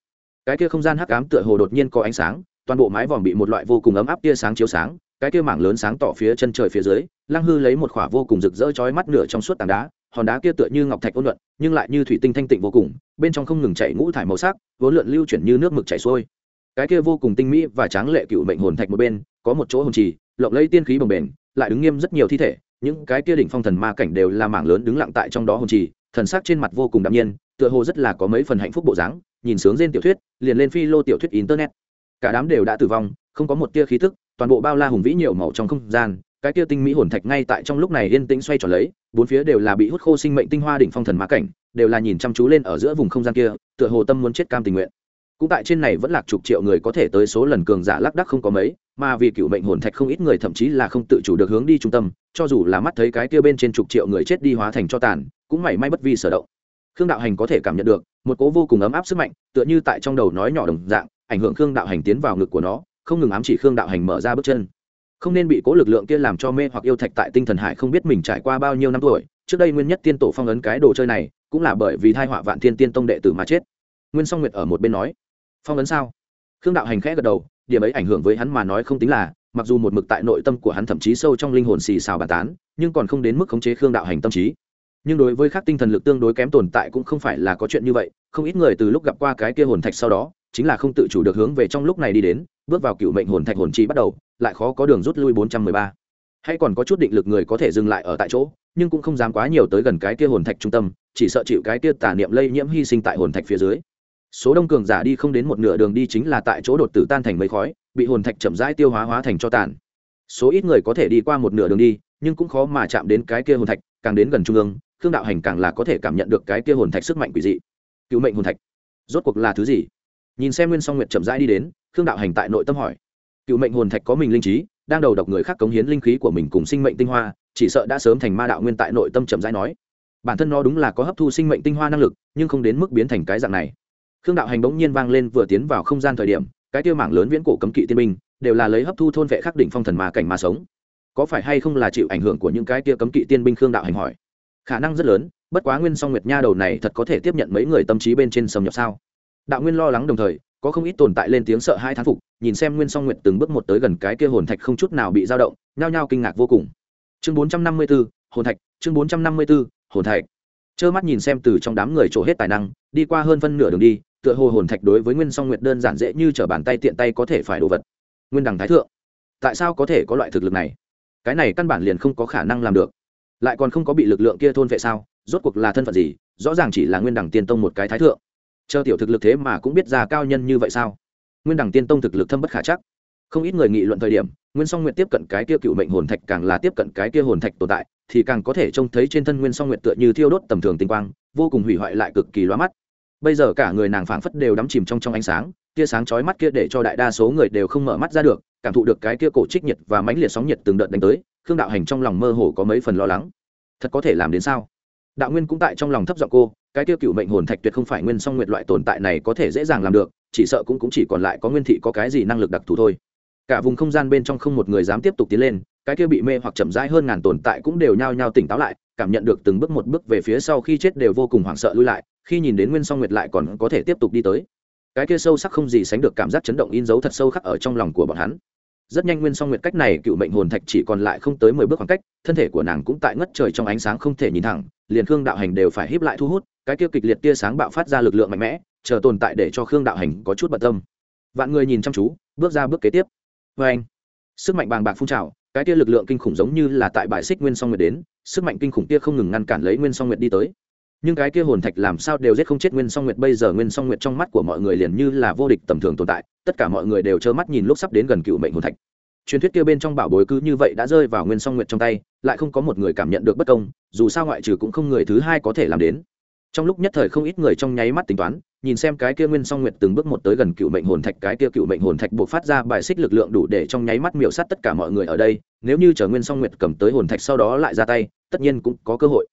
Cái kia không gian hắc ám tựa hồ đột nhiên có ánh sáng, toàn bộ mái vòm bị một loại vô cùng ấm áp tia sáng chiếu sáng, cái kia mảng lớn sáng tỏ phía chân trời phía dưới, lăng hư lấy một khỏa vô cùng rực rỡ chói mắt nửa trong suốt tảng đá hòn đá kia tựa như ngọc thạch ôn luận, nhưng lại như thủy tinh thanh tịnh vô cùng, bên trong không ngừng chảy ngũ thải màu sắc, vốn lượn lưu chuyển như nước mực chảy xuôi. Cái kia vô cùng tinh mỹ và tráng lệ cựu mệnh hồn thạch một bên, có một chỗ hồn trì, lộng lấy tiên khí bồng bềnh, lại đứng nghiêm rất nhiều thi thể, những cái kia đỉnh phong thần ma cảnh đều là mảng lớn đứng lặng tại trong đó hồn trì, thần sắc trên mặt vô cùng đạm nhiên, tựa hồ rất là có mấy phần hạnh phúc bộ dáng, nhìn sướng trên tiểu thuyết, liền lên phi lô tiểu thuyết internet. Cả đám đều đã tử vong, không có một tia khí tức toàn bộ bao la hùng vĩ nhiều màu trong không gian cái kia tinh mỹ hồn thạch ngay tại trong lúc này yên tĩnh xoay tròn lấy, bốn phía đều là bị hút khô sinh mệnh tinh hoa đỉnh phong thần ma cảnh, đều là nhìn chăm chú lên ở giữa vùng không gian kia, tựa hồ tâm muốn chết cam tình nguyện. Cũng tại trên này vẫn lạc chục triệu người có thể tới số lần cường giả lác đắc không có mấy, mà vì cựu mệnh hồn thạch không ít người thậm chí là không tự chủ được hướng đi trung tâm, cho dù là mắt thấy cái kia bên trên chục triệu người chết đi hóa thành cho tàn, cũng mảy may bất vi sở động. Khương đạo hành có thể cảm nhận được, một cố vô cùng ấm áp sức mạnh, tựa như tại trong đầu nói nhỏ đồng dạng, ảnh hưởng khương đạo hành tiến vào ngực của nó, không ngừng ám chỉ khương đạo hành mở ra bước chân không nên bị cố lực lượng kia làm cho mê hoặc yêu thạch tại tinh thần hải không biết mình trải qua bao nhiêu năm tuổi. Trước đây nguyên nhất tiên tổ phong ấn cái đồ chơi này, cũng là bởi vì thai họa vạn thiên tiên tông đệ tử mà chết. Nguyên song nguyệt ở một bên nói, phong ấn sao? Khương đạo hành khẽ gật đầu, điểm ấy ảnh hưởng với hắn mà nói không tính là, mặc dù một mực tại nội tâm của hắn thậm chí sâu trong linh hồn xì xào bàn tán, nhưng còn không đến mức khống chế khương đạo hành tâm trí nhưng đối với các tinh thần lực tương đối kém tồn tại cũng không phải là có chuyện như vậy, không ít người từ lúc gặp qua cái kia hồn thạch sau đó, chính là không tự chủ được hướng về trong lúc này đi đến, bước vào cựu mệnh hồn thạch hồn chi bắt đầu, lại khó có đường rút lui bốn trăm mười ba. Hay còn có chút định lực người có thể dừng lại ở tại chỗ, nhưng cũng không dám quá nhiều tới gần cái kia hồn thạch trung tâm, chỉ sợ chịu cái kia tà niệm lây nhiễm hy sinh tại hồn thạch phía dưới. Số đông cường giả đi không đến một nửa đường đi chính là tại chỗ đột tử tan thành mấy khói, bị hồn thạch chậm rãi tiêu hóa hóa thành cho tàn. Số ít người có thể đi qua một nửa đường đi, nhưng cũng khó mà chạm đến cái kia hồn thạch, càng đến gần trung ương khương đạo hành càng là có thể cảm nhận được cái kia hồn thạch sức mạnh quỷ dị. Cựu mệnh hồn thạch. Rốt cuộc là thứ gì? Nhìn xem nguyên song nguyệt chậm rãi đi đến, khương đạo hành tại nội tâm hỏi. Cựu mệnh hồn thạch có mình linh trí, đang đầu độc người khác cống hiến linh khí của mình cùng sinh mệnh tinh hoa, chỉ sợ đã sớm thành ma đạo nguyên tại nội tâm chậm rãi nói. Bản thân nó đúng là có hấp thu sinh mệnh tinh hoa năng lực, nhưng không đến mức biến thành cái dạng này. Khương đạo hành bỗng nhiên vang lên vừa tiến vào không gian thời điểm, cái tiêu mảng lớn viễn cổ cấm kỵ tiên binh, đều là lấy hấp thu thôn vệ khắc đỉnh phong thần ma cảnh mà sống. Có phải hay không là chịu ảnh hưởng của những cái tia cấm kỵ tiên binh khương đạo hành hỏi khả năng rất lớn, bất quá nguyên song nguyệt nha đầu này thật có thể tiếp nhận mấy người tâm trí bên trên sầm nhập sao? Đạo nguyên lo lắng đồng thời, có không ít tồn tại lên tiếng sợ hai thán phục, nhìn xem nguyên song nguyệt từng bước một tới gần cái kia hồn thạch không chút nào bị dao động, nhao nhao kinh ngạc vô cùng. Chương bốn trăm năm mươi b ố hồn thạch, chương bốn trăm năm mươi b ố hồn thạch. Trơ mắt nhìn xem từ trong đám người trổ hết tài năng, đi qua hơn phân nửa đường đi, tựa hồ hồn thạch đối với nguyên song nguyệt đơn giản dễ như t bàn tay tiện tay có thể phải đồ vật. Nguyên đằng thái thượng, tại sao có thể có loại thực lực này? Cái này căn bản liền không có khả năng làm được lại còn không có bị lực lượng kia thôn vệ sao? Rốt cuộc là thân phận gì? Rõ ràng chỉ là nguyên đẳng tiên tông một cái thái thượng. Chờ tiểu thực lực thế mà cũng biết ra cao nhân như vậy sao? Nguyên đẳng tiên tông thực lực thâm bất khả chắc. Không ít người nghị luận thời điểm, nguyên song nguyệt tiếp cận cái kia cựu mệnh hồn thạch càng là tiếp cận cái kia hồn thạch tồn tại, thì càng có thể trông thấy trên thân nguyên song nguyệt tựa như thiêu đốt tầm thường tinh quang, vô cùng hủy hoại lại cực kỳ loa mắt. Bây giờ cả người nàng phảng phất đều đắm chìm trong trong ánh sáng, tia sáng chói mắt kia để cho đại đa số người đều không mở mắt ra được, cảm thụ được cái kia cổ trích nhiệt và mãnh liệt sóng nhiệt từng đợt đánh tới khương đạo hành trong lòng mơ hồ có mấy phần lo lắng. Thật có thể làm đến sao? Đạo nguyên cũng tại trong lòng thấp giọng cô cái tiêu cựu mệnh hồn thạch tuyệt không phải nguyên song nguyệt loại tồn tại này có thể dễ dàng làm được chỉ sợ cũng, cũng chỉ còn lại có nguyên thị có cái gì năng lực đặc thù thôi. Cả vùng không gian bên trong không một người dám tiếp tục tiến lên cái kia bị mê hoặc chậm rãi hơn ngàn tồn tại cũng đều nhao nhao tỉnh táo lại cảm nhận được từng bước một bước về phía sau khi chết đều vô cùng hoảng sợ lui lại khi nhìn đến nguyên song nguyệt lại còn có thể tiếp tục đi tới. Cái kia sâu sắc không gì sánh được cảm giác chấn động in dấu thật sâu khắc ở trong lòng của bọn hắn rất nhanh nguyên song nguyệt cách này cựu mệnh hồn thạch chỉ còn lại không tới mười bước khoảng cách, thân thể của nàng cũng tại ngất trời trong ánh sáng không thể nhìn thẳng, liền khương đạo hành đều phải híp lại thu hút, cái kia kịch liệt tia sáng bạo phát ra lực lượng mạnh mẽ, chờ tồn tại để cho khương đạo hành có chút bận tâm. Vạn người nhìn chăm chú, bước ra bước kế tiếp. Vê anh, sức mạnh bàng bạc phun trào, cái kia lực lượng kinh khủng giống như là tại bài xích nguyên song nguyệt đến, sức mạnh kinh khủng tia không ngừng ngăn cản lấy nguyên song nguyệt đi tới nhưng cái kia hồn thạch làm sao đều giết không chết nguyên song nguyệt, bây giờ nguyên song nguyệt trong mắt của mọi người liền như là vô địch tầm thường tồn tại, tất cả mọi người đều trơ mắt nhìn lúc sắp đến gần cựu mệnh hồn thạch. Truyền thuyết kia bên trong bảo bối cứ như vậy đã rơi vào nguyên song nguyệt trong tay, lại không có một người cảm nhận được bất công, dù sao ngoại trừ cũng không người thứ hai có thể làm đến. Trong lúc nhất thời không ít người trong nháy mắt tính toán, nhìn xem cái kia nguyên song nguyệt từng bước một tới gần cựu mệnh hồn thạch, cái kia cựu mệnh hồn thạch buộc phát ra bài xích lực lượng đủ để trong nháy mắt miểu sát tất cả mọi người ở đây, nếu như chờ nguyên song nguyệt cầm tới hồn thạch sau đó lại ra tay, tất nhiên cũng có cơ hội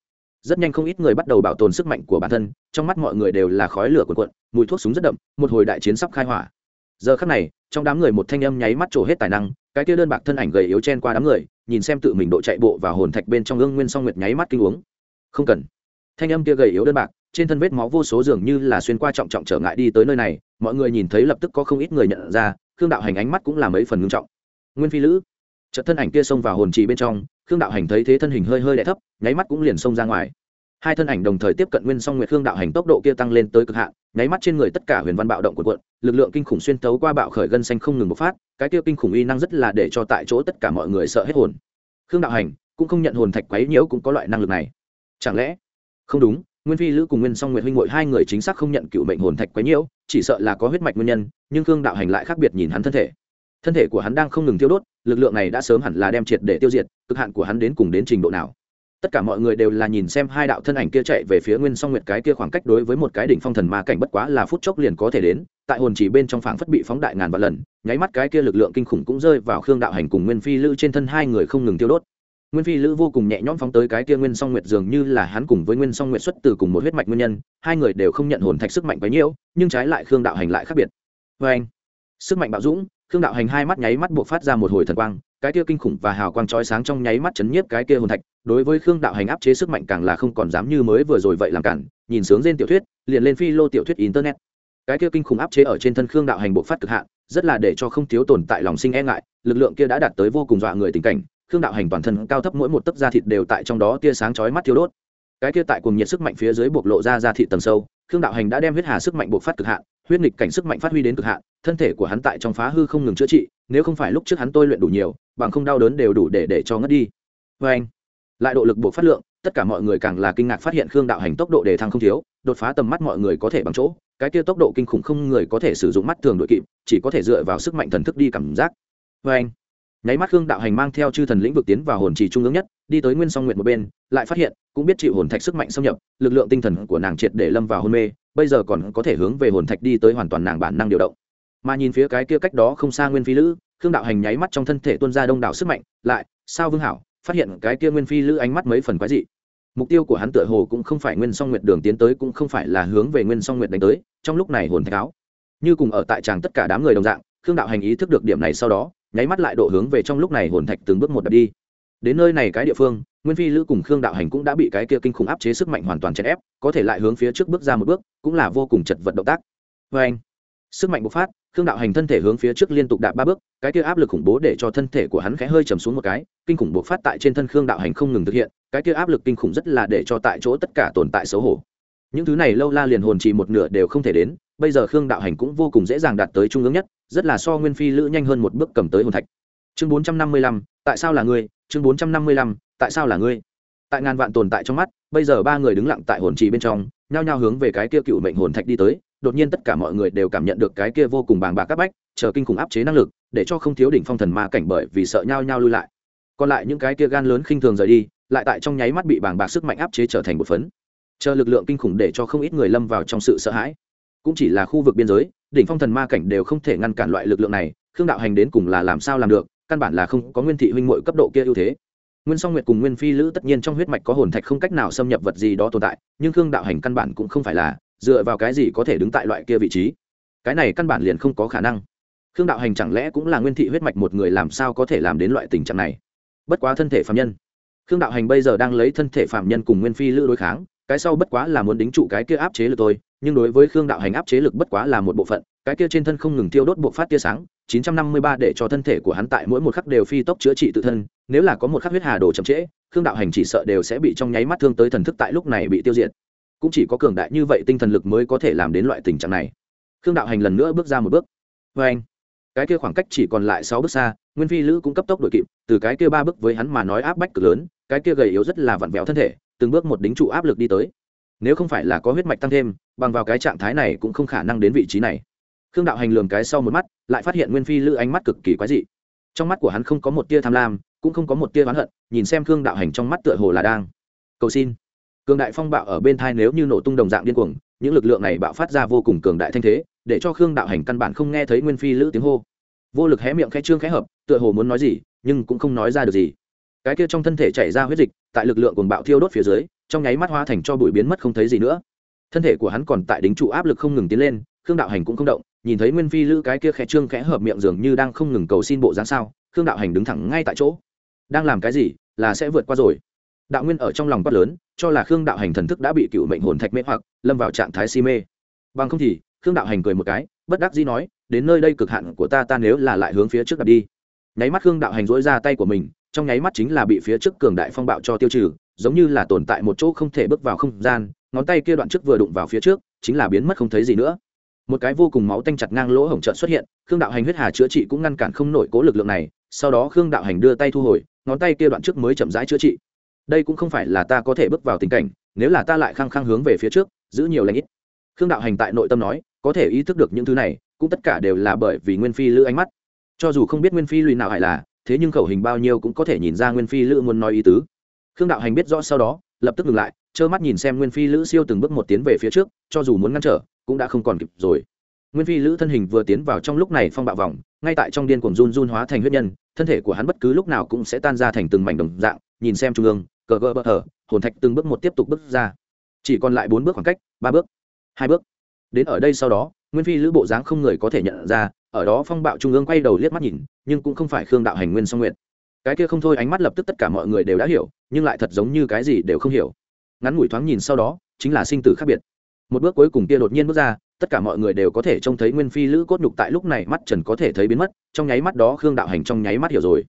rất nhanh không ít người bắt đầu bảo tồn sức mạnh của bản thân, trong mắt mọi người đều là khói lửa cuộn cuộn, mùi thuốc súng rất đậm, một hồi đại chiến sắp khai hỏa. Giờ khắc này, trong đám người một thanh âm nháy mắt trổ hết tài năng, cái kia đơn bạc thân ảnh gầy yếu chen qua đám người, nhìn xem tự mình độ chạy bộ và hồn thạch bên trong ương nguyên song nguyệt nháy mắt kinh uống. Không cần. Thanh âm kia gầy yếu đơn bạc, trên thân vết máu vô số dường như là xuyên qua trọng trọng trở ngại đi tới nơi này, mọi người nhìn thấy lập tức có không ít người nhận ra, khương đạo hành ánh mắt cũng là mấy phần ngưng trọng. Nguyên phi lữ trận thân ảnh kia xông vào hồn trì bên trong, khương đạo hành thấy thế thân hình hơi hơi đ thấp, nháy mắt cũng liền xông ra ngoài. Hai thân ảnh đồng thời tiếp cận nguyên song nguyệt khương đạo hành tốc độ kia tăng lên tới cực hạn, nháy mắt trên người tất cả huyền văn bạo động của quận lực lượng kinh khủng xuyên tấu qua bạo khởi gân xanh không ngừng bộc phát, cái kia kinh khủng uy năng rất là để cho tại chỗ tất cả mọi người sợ hết hồn. Khương đạo hành cũng không nhận hồn thạch quấy nhiễu cũng có loại năng lực này. Chẳng lẽ? Không đúng, nguyên phi lữ cùng nguyên song nguyệt huynh ngội hai người chính xác không nhận cựu mệnh hồn thạch quấy nhiễu, chỉ sợ là có huyết mạch nguyên nhân, nhưng khương đạo hành lại khác biệt nhìn hắn thân thể thân thể của hắn đang không ngừng tiêu đốt, lực lượng này đã sớm hẳn là đem triệt để tiêu diệt, cực hạn của hắn đến cùng đến trình độ nào. Tất cả mọi người đều là nhìn xem hai đạo thân ảnh kia chạy về phía nguyên song nguyệt cái kia khoảng cách đối với một cái đỉnh phong thần ma cảnh bất quá là phút chốc liền có thể đến, tại hồn chỉ bên trong phảng phất bị phóng đại ngàn vạn lần, nháy mắt cái kia lực lượng kinh khủng cũng rơi vào khương đạo hành cùng nguyên phi lữ trên thân hai người không ngừng tiêu đốt. Nguyên phi lữ vô cùng nhẹ nhõm phóng tới cái kia nguyên song nguyệt dường như là hắn cùng với nguyên song nguyệt xuất từ cùng một huyết mạch nguyên nhân, hai người đều không nhận hồn thạch sức mạnh bấy nhiêu, nhưng trái lại khương đạo hành lại khác biệt. Vê anh sức mạnh bạo dũng khương đạo hành hai mắt nháy mắt buộc phát ra một hồi thần quang, cái kia kinh khủng và hào quang chói sáng trong nháy mắt chấn nhiếp cái kia hồn thạch, đối với khương đạo hành áp chế sức mạnh càng là không còn dám như mới vừa rồi vậy làm cản, nhìn sướng trên tiểu thuyết, liền lên phi lô tiểu thuyết internet. Cái kia kinh khủng áp chế ở trên thân khương đạo hành buộc phát cực hạn, rất là để cho không thiếu tồn tại lòng sinh e ngại, lực lượng kia đã đạt tới vô cùng dọa người tình cảnh, khương đạo hành toàn thân cao thấp mỗi một tấc da thịt đều tại trong đó tia sáng chói mắt thiếu đốt. Cái kia tại cùng nhiệt sức mạnh phía dưới bộc lộ ra da thịt tầng sâu, khương đạo hành đã đem huyết hà sức mạnh bộc phát cực hạn huyết nghịch cảnh sức mạnh phát huy đến cực hạn, thân thể của hắn tại trong phá hư không ngừng chữa trị, nếu không phải lúc trước hắn tôi luyện đủ nhiều, bằng không đau đớn đều đủ để để cho ngất đi. Vê anh, lại độ lực buộc phát lượng, tất cả mọi người càng là kinh ngạc phát hiện khương đạo hành tốc độ đề thăng không thiếu, đột phá tầm mắt mọi người có thể bằng chỗ, cái kia tốc độ kinh khủng không người có thể sử dụng mắt thường đội kịp, chỉ có thể dựa vào sức mạnh thần thức đi cảm giác. Vê anh, nháy mắt khương đạo hành mang theo chư thần lĩnh vực tiến vào hồn trì trung ương nhất, đi tới nguyên song nguyện một bên, lại phát hiện, cũng biết chịu hồn thạch sức mạnh xâm nhập, lực lượng tinh thần của nàng triệt để lâm vào hôn mê bây giờ còn có thể hướng về hồn thạch đi tới hoàn toàn nàng bản năng điều động. Mà nhìn phía cái kia cách đó không xa nguyên phi lữ, khương đạo hành nháy mắt trong thân thể tuôn ra đông đảo sức mạnh, lại, sao vương hảo? Phát hiện cái kia nguyên phi lữ ánh mắt mấy phần quái dị. Mục tiêu của hắn tựa hồ cũng không phải nguyên song nguyệt đường tiến tới, cũng không phải là hướng về nguyên song nguyệt đánh tới, trong lúc này hồn thạch áo. Như cùng ở tại tràng tất cả đám người đồng dạng, khương đạo hành ý thức được điểm này sau đó, nháy mắt lại độ hướng về trong lúc này hồn thạch từng bước một đập đi. Đến nơi này cái địa phương nguyên phi lữ cùng khương đạo hành cũng đã bị cái kia kinh khủng áp chế sức mạnh hoàn toàn chèn ép, có thể lại hướng phía trước bước ra một bước, cũng là vô cùng chật vật động tác. Vê anh, sức mạnh bộc phát, khương đạo hành thân thể hướng phía trước liên tục đạp ba bước, cái kia áp lực khủng bố để cho thân thể của hắn khẽ hơi chầm xuống một cái, kinh khủng bộc phát tại trên thân khương đạo hành không ngừng thực hiện, cái kia áp lực kinh khủng rất là để cho tại chỗ tất cả tồn tại xấu hổ. Những thứ này lâu la liền hồn chỉ một nửa đều không thể đến, bây giờ khương đạo hành cũng vô cùng dễ dàng đạt tới trung ương nhất, rất là so nguyên phi lữ nhanh hơn một bước cầm tới hồn thạch. Chương bốn trăm năm mươi lăm, tại sao là ngươi? Chương bốn trăm năm mươi lăm tại sao là ngươi? Tại ngàn vạn tồn tại trong mắt, bây giờ ba người đứng lặng tại hồn trì bên trong, nhao nhao hướng về cái kia cựu mệnh hồn thạch đi tới, đột nhiên tất cả mọi người đều cảm nhận được cái kia vô cùng bàng bạc các bách, chờ kinh khủng áp chế năng lực, để cho không thiếu đỉnh phong thần ma cảnh bởi vì sợ nhao nhao lui lại. Còn lại những cái kia gan lớn khinh thường rời đi, lại tại trong nháy mắt bị bàng bạc sức mạnh áp chế trở thành một phấn. Chờ lực lượng kinh khủng để cho không ít người lâm vào trong sự sợ hãi. Cũng chỉ là khu vực biên giới, đỉnh phong thần ma cảnh đều không thể ngăn cản loại lực lượng này, khương đạo hành đến cùng là làm sao làm được, căn bản là không có nguyên thị huynh mội cấp độ kia ưu thế nguyên song nguyệt cùng nguyên phi lữ tất nhiên trong huyết mạch có hồn thạch không cách nào xâm nhập vật gì đó tồn tại, nhưng khương đạo hành căn bản cũng không phải là dựa vào cái gì có thể đứng tại loại kia vị trí. Cái này căn bản liền không có khả năng. Khương đạo hành chẳng lẽ cũng là nguyên thị huyết mạch một người làm sao có thể làm đến loại tình trạng này? Bất quá thân thể phạm nhân. Khương đạo hành bây giờ đang lấy thân thể phạm nhân cùng nguyên phi lữ đối kháng, cái sau bất quá là muốn đính trụ cái kia áp chế lực tôi nhưng đối với khương đạo hành áp chế lực bất quá là một bộ phận cái kia trên thân không ngừng tiêu đốt buộc phát tia sáng 953 để cho thân thể của hắn tại mỗi một khắc đều phi tốc chữa trị tự thân, nếu là có một khắc huyết hà đổ chậm trễ, khương đạo hành chỉ sợ đều sẽ bị trong nháy mắt thương tới thần thức tại lúc này bị tiêu diệt. Cũng chỉ có cường đại như vậy tinh thần lực mới có thể làm đến loại tình trạng này. Khương đạo hành lần nữa bước ra một bước. Vê anh cái kia khoảng cách chỉ còn lại sáu bước xa, nguyên phi lữ cũng cấp tốc đuổi kịp, từ cái kia ba bước với hắn mà nói áp bách cực lớn, cái kia gầy yếu rất là vặn vẹo thân thể, từng bước một đính trụ áp lực đi tới. Nếu không phải là có huyết mạch tăng thêm, bằng vào cái trạng thái này cũng không khả năng đến vị trí này khương đạo hành lường cái sau một mắt, lại phát hiện nguyên phi lữ ánh mắt cực kỳ quái dị. Trong mắt của hắn không có một tia tham lam, cũng không có một tia oán hận, nhìn xem khương đạo hành trong mắt tựa hồ là đang cầu xin. Cường đại phong bạo ở bên thai nếu như nổ tung đồng dạng điên cuồng, những lực lượng này bạo phát ra vô cùng cường đại thanh thế, để cho khương đạo hành căn bản không nghe thấy nguyên phi lữ tiếng hô. Vô lực hé miệng khẽ trương khẽ hợp, tựa hồ muốn nói gì, nhưng cũng không nói ra được gì. Cái kia trong thân thể chảy ra huyết dịch, tại lực lượng cuồng bạo thiêu đốt phía dưới, trong nháy mắt hoa thành cho bụi biến mất không thấy gì nữa. Thân thể của hắn còn tại đính trụ áp lực không ngừng tiến lên, khương đạo hành cũng không động nhìn thấy nguyên phi lữ cái kia khẽ trương khẽ hợp miệng dường như đang không ngừng cầu xin bộ dáng sao, khương đạo hành đứng thẳng ngay tại chỗ. Đang làm cái gì, là sẽ vượt qua rồi. Đạo nguyên ở trong lòng quát lớn, cho là khương đạo hành thần thức đã bị cựu mệnh hồn thạch mê hoặc, lâm vào trạng thái si mê. Bằng không thì, khương đạo hành cười một cái, bất đắc dĩ nói, đến nơi đây cực hạn của ta ta nếu là lại hướng phía trước đặt đi. Nháy mắt khương đạo hành dỗi ra tay của mình, trong nháy mắt chính là bị phía trước cường đại phong bạo cho tiêu trừ, giống như là tồn tại một chỗ không thể bước vào không gian, ngón tay kia đoạn trước vừa đụng vào phía trước, chính là biến mất không thấy gì nữa một cái vô cùng máu tanh chặt ngang lỗ hổng trợn xuất hiện, khương đạo hành huyết hà chữa trị cũng ngăn cản không nổi cố lực lượng này, sau đó khương đạo hành đưa tay thu hồi, ngón tay kia đoạn trước mới chậm rãi chữa trị. Đây cũng không phải là ta có thể bước vào tình cảnh, nếu là ta lại khăng khăng hướng về phía trước, giữ nhiều lãnh ít. Khương đạo hành tại nội tâm nói, có thể ý thức được những thứ này, cũng tất cả đều là bởi vì nguyên phi lữ ánh mắt. Cho dù không biết nguyên phi lùi nào hại là, thế nhưng khẩu hình bao nhiêu cũng có thể nhìn ra nguyên phi lữ muốn nói ý tứ. Khương đạo hành biết rõ sau đó, lập tức ngừng lại, trơ mắt nhìn xem nguyên phi lữ siêu từng bước một tiến về phía trước, cho dù muốn ngăn trở cũng đã không còn kịp rồi. Nguyên phi lữ thân hình vừa tiến vào trong lúc này phong bạo vòng, ngay tại trong điên cuồng run run hóa thành huyết nhân, thân thể của hắn bất cứ lúc nào cũng sẽ tan ra thành từng mảnh đồng dạng, nhìn xem trung ương, cờ gờ bờ thở hồn thạch từng bước một tiếp tục bước ra. Chỉ còn lại bốn bước khoảng cách, ba bước, hai bước. Đến ở đây sau đó, nguyên phi lữ bộ dáng không người có thể nhận ra, ở đó phong bạo trung ương quay đầu liếc mắt nhìn, nhưng cũng không phải khương đạo hành nguyên song nguyện cái kia không thôi ánh mắt lập tức tất cả mọi người đều đã hiểu, nhưng lại thật giống như cái gì đều không hiểu. Ngắn ngủi thoáng nhìn sau đó, chính là sinh tử khác biệt một bước cuối cùng kia đột nhiên bước ra, tất cả mọi người đều có thể trông thấy nguyên phi lữ cốt nhục tại lúc này mắt trần có thể thấy biến mất, trong nháy mắt đó khương đạo hành trong nháy mắt hiểu rồi.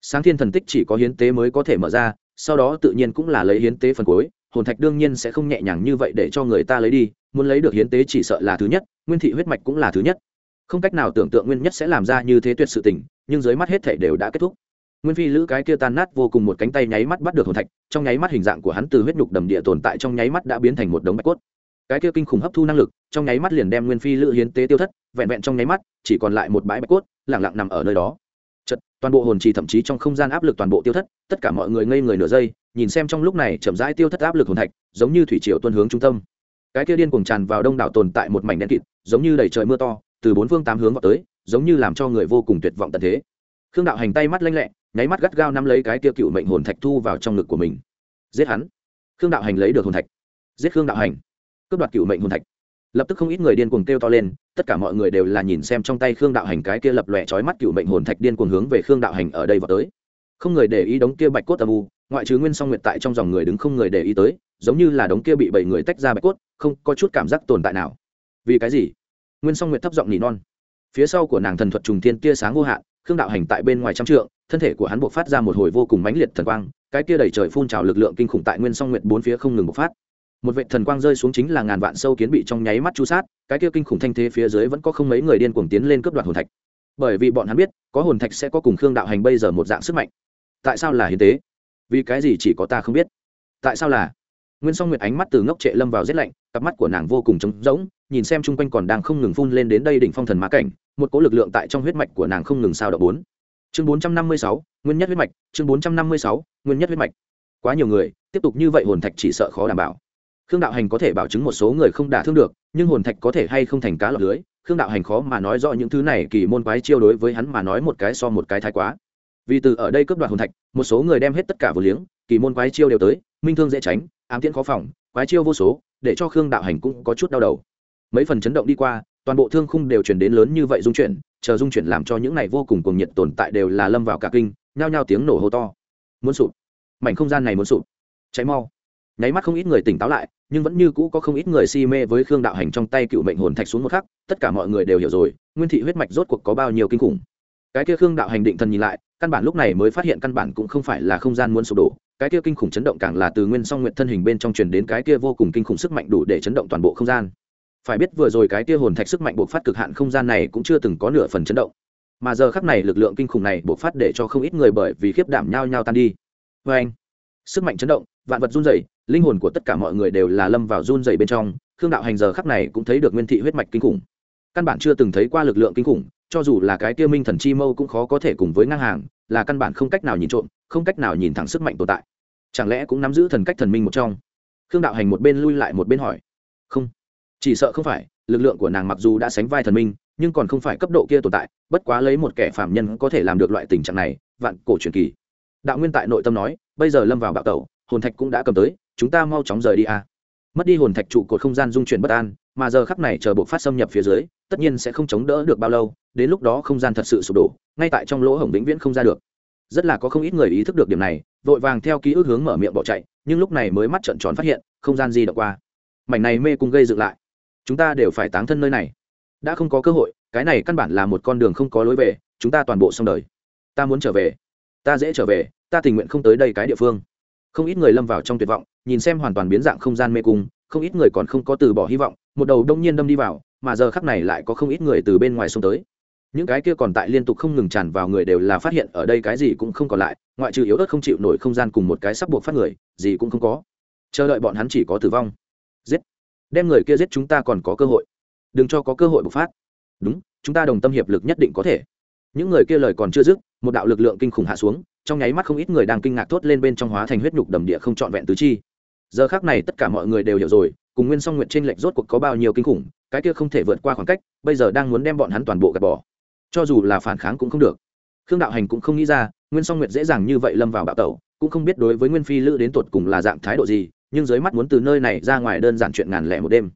Sáng thiên thần tích chỉ có hiến tế mới có thể mở ra, sau đó tự nhiên cũng là lấy hiến tế phần cuối, hồn thạch đương nhiên sẽ không nhẹ nhàng như vậy để cho người ta lấy đi, muốn lấy được hiến tế chỉ sợ là thứ nhất, nguyên thị huyết mạch cũng là thứ nhất. Không cách nào tưởng tượng nguyên nhất sẽ làm ra như thế tuyệt sự tình, nhưng dưới mắt hết thể đều đã kết thúc. Nguyên phi lữ cái kia tan nát vô cùng một cánh tay nháy mắt bắt được hồn thạch, trong nháy mắt hình dạng của hắn từ huyết nhục đầm địa tồn tại trong nháy mắt đã biến thành một đống bạch cốt cái kia kinh khủng hấp thu năng lực, trong nháy mắt liền đem nguyên phi lữ hiến tế tiêu thất, vẹn vẹn trong nháy mắt, chỉ còn lại một bãi bạch cốt, lẳng lặng nằm ở nơi đó. Chật toàn bộ hồn trì thậm chí trong không gian áp lực toàn bộ tiêu thất, tất cả mọi người ngây người nửa giây, nhìn xem trong lúc này chậm rãi tiêu thất áp lực hồn thạch, giống như thủy triều tuân hướng trung tâm. Cái kia điên cuồng tràn vào đông đảo tồn tại một mảnh đen kịt, giống như đầy trời mưa to, từ bốn phương tám hướng vào tới, giống như làm cho người vô cùng tuyệt vọng tận thế. Khương đạo hành tay mắt lanh lẹ, nháy mắt gắt gao nắm lấy cái kia cựu mệnh hồn thạch thu vào trong ngực của mình. Giết hắn. Khương đạo hành lấy được hồn thạch. Giết khương đạo hành cướp đoạt cựu mệnh hồn thạch. Lập tức không ít người điên cuồng kêu to lên, tất cả mọi người đều là nhìn xem trong tay khương đạo hành cái kia lập lòe trói mắt cựu mệnh hồn thạch điên cuồng hướng về khương đạo hành ở đây vào tới. Không người để ý đống kia bạch cốt âm u, ngoại trừ nguyên song nguyệt tại trong dòng người đứng không người để ý tới, giống như là đống kia bị bảy người tách ra bạch cốt, không có chút cảm giác tồn tại nào. Vì cái gì? Nguyên song nguyệt thấp giọng nỉ non. Phía sau của nàng thần thuật trùng thiên tia sáng vô hạn, khương đạo hành tại bên ngoài trăm trượng, thân thể của hắn buộc phát ra một hồi vô cùng mãnh liệt thần quang, cái kia đẩy trời phun trào lực lượng kinh khủng tại nguyên song nguyệt bốn phía không ngừng bộc phát một vệ thần quang rơi xuống chính là ngàn vạn sâu kiến bị trong nháy mắt chu sát, cái kia kinh khủng thanh thế phía dưới vẫn có không mấy người điên cuồng tiến lên cướp đoạt hồn thạch. Bởi vì bọn hắn biết, có hồn thạch sẽ có cùng khương đạo hành bây giờ một dạng sức mạnh. Tại sao là hiến tế? Vì cái gì chỉ có ta không biết? Tại sao là? Nguyên song nguyệt ánh mắt từ ngốc trệ lâm vào rét lạnh, cặp mắt của nàng vô cùng trống rỗng, nhìn xem chung quanh còn đang không ngừng phun lên đến đây đỉnh phong thần mã cảnh, một cỗ lực lượng tại trong huyết mạch của nàng không ngừng sao động bốn. Chương bốn trăm năm mươi sáu, nguyên nhất huyết mạch, chương bốn trăm năm mươi sáu, nguyên nhất huyết mạch. Quá nhiều người, tiếp tục như vậy hồn thạch chỉ sợ khó đảm bảo khương đạo hành có thể bảo chứng một số người không đả thương được, nhưng hồn thạch có thể hay không thành cá lọc lưới, khương đạo hành khó mà nói rõ những thứ này, kỳ môn quái chiêu đối với hắn mà nói một cái so một cái thái quá. Vì từ ở đây cướp đoạt hồn thạch, một số người đem hết tất cả vừa liếng, kỳ môn quái chiêu đều tới, minh thương dễ tránh, ám tiễn khó phòng, quái chiêu vô số, để cho khương đạo hành cũng có chút đau đầu. Mấy phần chấn động đi qua, toàn bộ thương khung đều chuyển đến lớn như vậy dung chuyển, chờ dung chuyển làm cho những này vô cùng cuồng nhiệt tồn tại đều là lâm vào cả kinh, nhao nhao tiếng nổ hô to. Muốn sụp. Mảnh không gian này muốn sụp. Cháy mau. Nháy mắt không ít người tỉnh táo lại nhưng vẫn như cũ có không ít người si mê với khương đạo hành trong tay cựu mệnh hồn thạch xuống một khắc, tất cả mọi người đều hiểu rồi, nguyên thị huyết mạch rốt cuộc có bao nhiêu kinh khủng. Cái kia khương đạo hành định thần nhìn lại, căn bản lúc này mới phát hiện căn bản cũng không phải là không gian muốn sụp đổ, cái kia kinh khủng chấn động càng là từ nguyên song nguyện thân hình bên trong truyền đến cái kia vô cùng kinh khủng sức mạnh đủ để chấn động toàn bộ không gian. Phải biết vừa rồi cái kia hồn thạch sức mạnh buộc phát cực hạn không gian này cũng chưa từng có nửa phần chấn động. Mà giờ khắc này lực lượng kinh khủng này buộc phát để cho không ít người bởi vì khiếp đảm nhao nhao tan đi. Vê anh sức mạnh chấn động, vạn vật run rẩy linh hồn của tất cả mọi người đều là lâm vào run rẩy bên trong, khương đạo hành giờ khắc này cũng thấy được nguyên thị huyết mạch kinh khủng. Căn bản chưa từng thấy qua lực lượng kinh khủng, cho dù là cái tiêu minh thần chi mâu cũng khó có thể cùng với ngang hàng, là căn bản không cách nào nhìn trộm, không cách nào nhìn thẳng sức mạnh tồn tại. Chẳng lẽ cũng nắm giữ thần cách thần minh một trong? Khương đạo hành một bên lui lại một bên hỏi. Không. Chỉ sợ không phải, lực lượng của nàng mặc dù đã sánh vai thần minh, nhưng còn không phải cấp độ kia tồn tại, bất quá lấy một kẻ phạm nhân có thể làm được loại tình trạng này, vạn cổ truyền kỳ. Đạo nguyên tại nội tâm nói, bây giờ lâm vào bạo tẩu, hồn thạch cũng đã cầm tới chúng ta mau chóng rời đi a mất đi hồn thạch trụ cột không gian dung chuyển bất an, mà giờ khắc này chờ buộc phát xâm nhập phía dưới, tất nhiên sẽ không chống đỡ được bao lâu, đến lúc đó không gian thật sự sụp đổ, ngay tại trong lỗ hổng vĩnh viễn không ra được. Rất là có không ít người ý thức được điểm này, vội vàng theo ký ức hướng mở miệng bỏ chạy, nhưng lúc này mới mắt trợn tròn phát hiện, không gian di động qua. Mảnh này mê cung gây dựng lại. Chúng ta đều phải táng thân nơi này. Đã không có cơ hội, cái này căn bản là một con đường không có lối về, chúng ta toàn bộ xong đời. Ta muốn trở về. Ta dễ trở về, ta tình nguyện không tới đây cái địa phương. Không ít người lâm vào trong tuyệt vọng nhìn xem hoàn toàn biến dạng không gian mê cung, không ít người còn không có từ bỏ hy vọng, một đầu đông nhiên đâm đi vào, mà giờ khắc này lại có không ít người từ bên ngoài xông tới. Những cái kia còn tại liên tục không ngừng tràn vào người đều là phát hiện ở đây cái gì cũng không còn lại, ngoại trừ yếu ớt không chịu nổi không gian cùng một cái sắp buộc phát người, gì cũng không có. Chờ đợi bọn hắn chỉ có tử vong. Giết. Đem người kia giết chúng ta còn có cơ hội. Đừng cho có cơ hội bộc phát. Đúng, chúng ta đồng tâm hiệp lực nhất định có thể. Những người kia lời còn chưa dứt, một đạo lực lượng kinh khủng hạ xuống, trong nháy mắt không ít người đang kinh ngạc thốt lên bên trong hóa thành huyết nhục đầm địa không trọn vẹn tứ chi giờ khác này tất cả mọi người đều hiểu rồi, cùng nguyên song nguyện trên lệch rốt cuộc có bao nhiêu kinh khủng, cái kia không thể vượt qua khoảng cách, bây giờ đang muốn đem bọn hắn toàn bộ gạt bỏ. Cho dù là phản kháng cũng không được. Khương đạo hành cũng không nghĩ ra, nguyên song nguyệt dễ dàng như vậy lâm vào bạo tẩu, cũng không biết đối với nguyên phi lữ đến tột cùng là dạng thái độ gì, nhưng dưới mắt muốn từ nơi này ra ngoài đơn giản chuyện ngàn lẻ một đêm.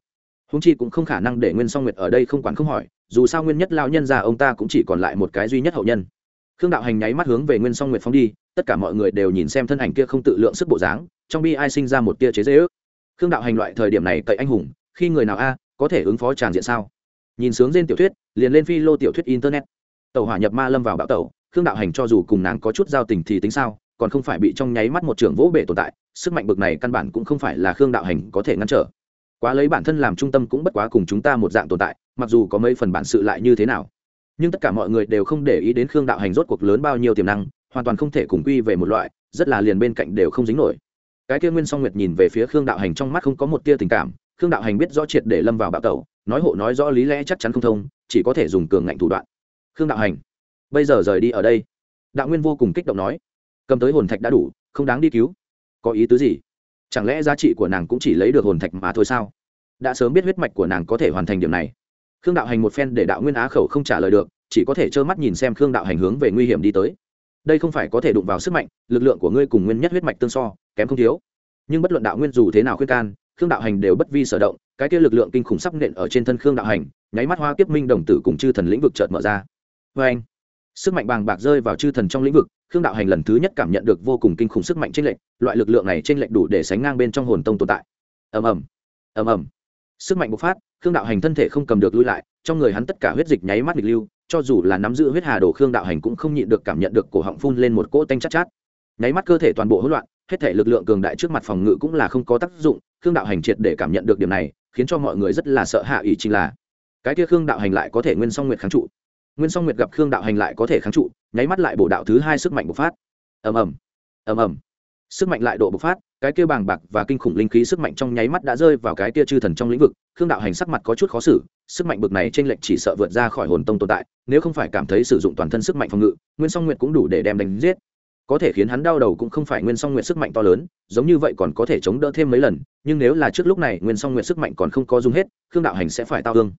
Húng chi cũng không khả năng để nguyên song nguyệt ở đây không quản không hỏi, dù sao nguyên nhất lao nhân già ông ta cũng chỉ còn lại một cái duy nhất hậu nhân. Khương đạo hành nháy mắt hướng về nguyên song nguyệt phóng đi tất cả mọi người đều nhìn xem thân ảnh kia không tự lượng sức bộ dáng, trong bi ai sinh ra một tia chế dễ ước. Khương đạo hành loại thời điểm này cậy anh hùng, khi người nào a, có thể ứng phó tràn diện sao? Nhìn sướng trên tiểu thuyết, liền lên phi lô tiểu thuyết internet. Tàu hỏa nhập ma lâm vào bão tàu khương đạo hành cho dù cùng nàng có chút giao tình thì tính sao, còn không phải bị trong nháy mắt một trường vỗ bể tồn tại, sức mạnh bực này căn bản cũng không phải là khương đạo hành có thể ngăn trở. Quá lấy bản thân làm trung tâm cũng bất quá cùng chúng ta một dạng tồn tại, mặc dù có mấy phần bản sự lại như thế nào. Nhưng tất cả mọi người đều không để ý đến khương đạo hành rốt cuộc lớn bao nhiêu tiềm năng hoàn toàn không thể cùng quy về một loại, rất là liền bên cạnh đều không dính nổi. Cái kia nguyên song nguyệt nhìn về phía khương đạo hành trong mắt không có một tia tình cảm, khương đạo hành biết rõ triệt để lâm vào bạo tẩu, nói hộ nói rõ lý lẽ chắc chắn không thông, chỉ có thể dùng cường ngạnh thủ đoạn. Khương đạo hành, bây giờ rời đi ở đây. Đạo nguyên vô cùng kích động nói, cầm tới hồn thạch đã đủ, không đáng đi cứu. Có ý tứ gì? Chẳng lẽ giá trị của nàng cũng chỉ lấy được hồn thạch mà thôi sao? Đã sớm biết huyết mạch của nàng có thể hoàn thành điểm này. Khương đạo hành một phen để đạo nguyên á khẩu không trả lời được, chỉ có thể trơ mắt nhìn xem khương đạo hành hướng về nguy hiểm đi tới đây không phải có thể đụng vào sức mạnh, lực lượng của ngươi cùng nguyên nhất huyết mạch tương so, kém không thiếu. Nhưng bất luận đạo nguyên dù thế nào khuyên can, khương đạo hành đều bất vi sở động, cái kia lực lượng kinh khủng sắp nện ở trên thân khương đạo hành, nháy mắt hoa kiếp minh đồng tử cùng chư thần lĩnh vực chợt mở ra. Vê anh sức mạnh bàng bạc rơi vào chư thần trong lĩnh vực, khương đạo hành lần thứ nhất cảm nhận được vô cùng kinh khủng sức mạnh t r ê n lệch, loại lực lượng này t r ê n lệch đủ để sánh ngang bên trong hồn tông tồn tại. Ầm ầm! Ầm ầm! Sức mạnh bộc phát, khương đạo hành thân thể không cầm được lui lại, trong người hắn tất cả huyết dịch nháy mắt nghịch lưu cho dù là nắm giữ huyết hà đồ khương đạo hành cũng không nhịn được cảm nhận được cổ họng phun lên một cỗ tanh chát chát. Nháy mắt cơ thể toàn bộ hỗn loạn, hết thể lực lượng cường đại trước mặt phòng ngự cũng là không có tác dụng, khương đạo hành triệt để cảm nhận được điểm này, khiến cho mọi người rất là sợ hạ ý chính là, cái kia khương đạo hành lại có thể nguyên song nguyệt kháng trụ. Nguyên song nguyệt gặp khương đạo hành lại có thể kháng trụ, nháy mắt lại bổ đạo thứ hai sức mạnh bộc phát. Ầm ầm ầm ầm sức mạnh lại độ bộc phát, cái kia bàng bạc và kinh khủng linh khí sức mạnh trong nháy mắt đã rơi vào cái kia chư thần trong lĩnh vực, khương đạo hành sắc mặt có chút khó xử, sức mạnh bực này trên lệnh chỉ sợ vượt ra khỏi hồn tông tồn tại, nếu không phải cảm thấy sử dụng toàn thân sức mạnh phòng ngự, nguyên song nguyệt cũng đủ để đem đánh giết. Có thể khiến hắn đau đầu cũng không phải nguyên song nguyệt sức mạnh to lớn, giống như vậy còn có thể chống đỡ thêm mấy lần, nhưng nếu là trước lúc này nguyên song nguyệt sức mạnh còn không có dùng hết, khương đạo hành sẽ phải tao thương.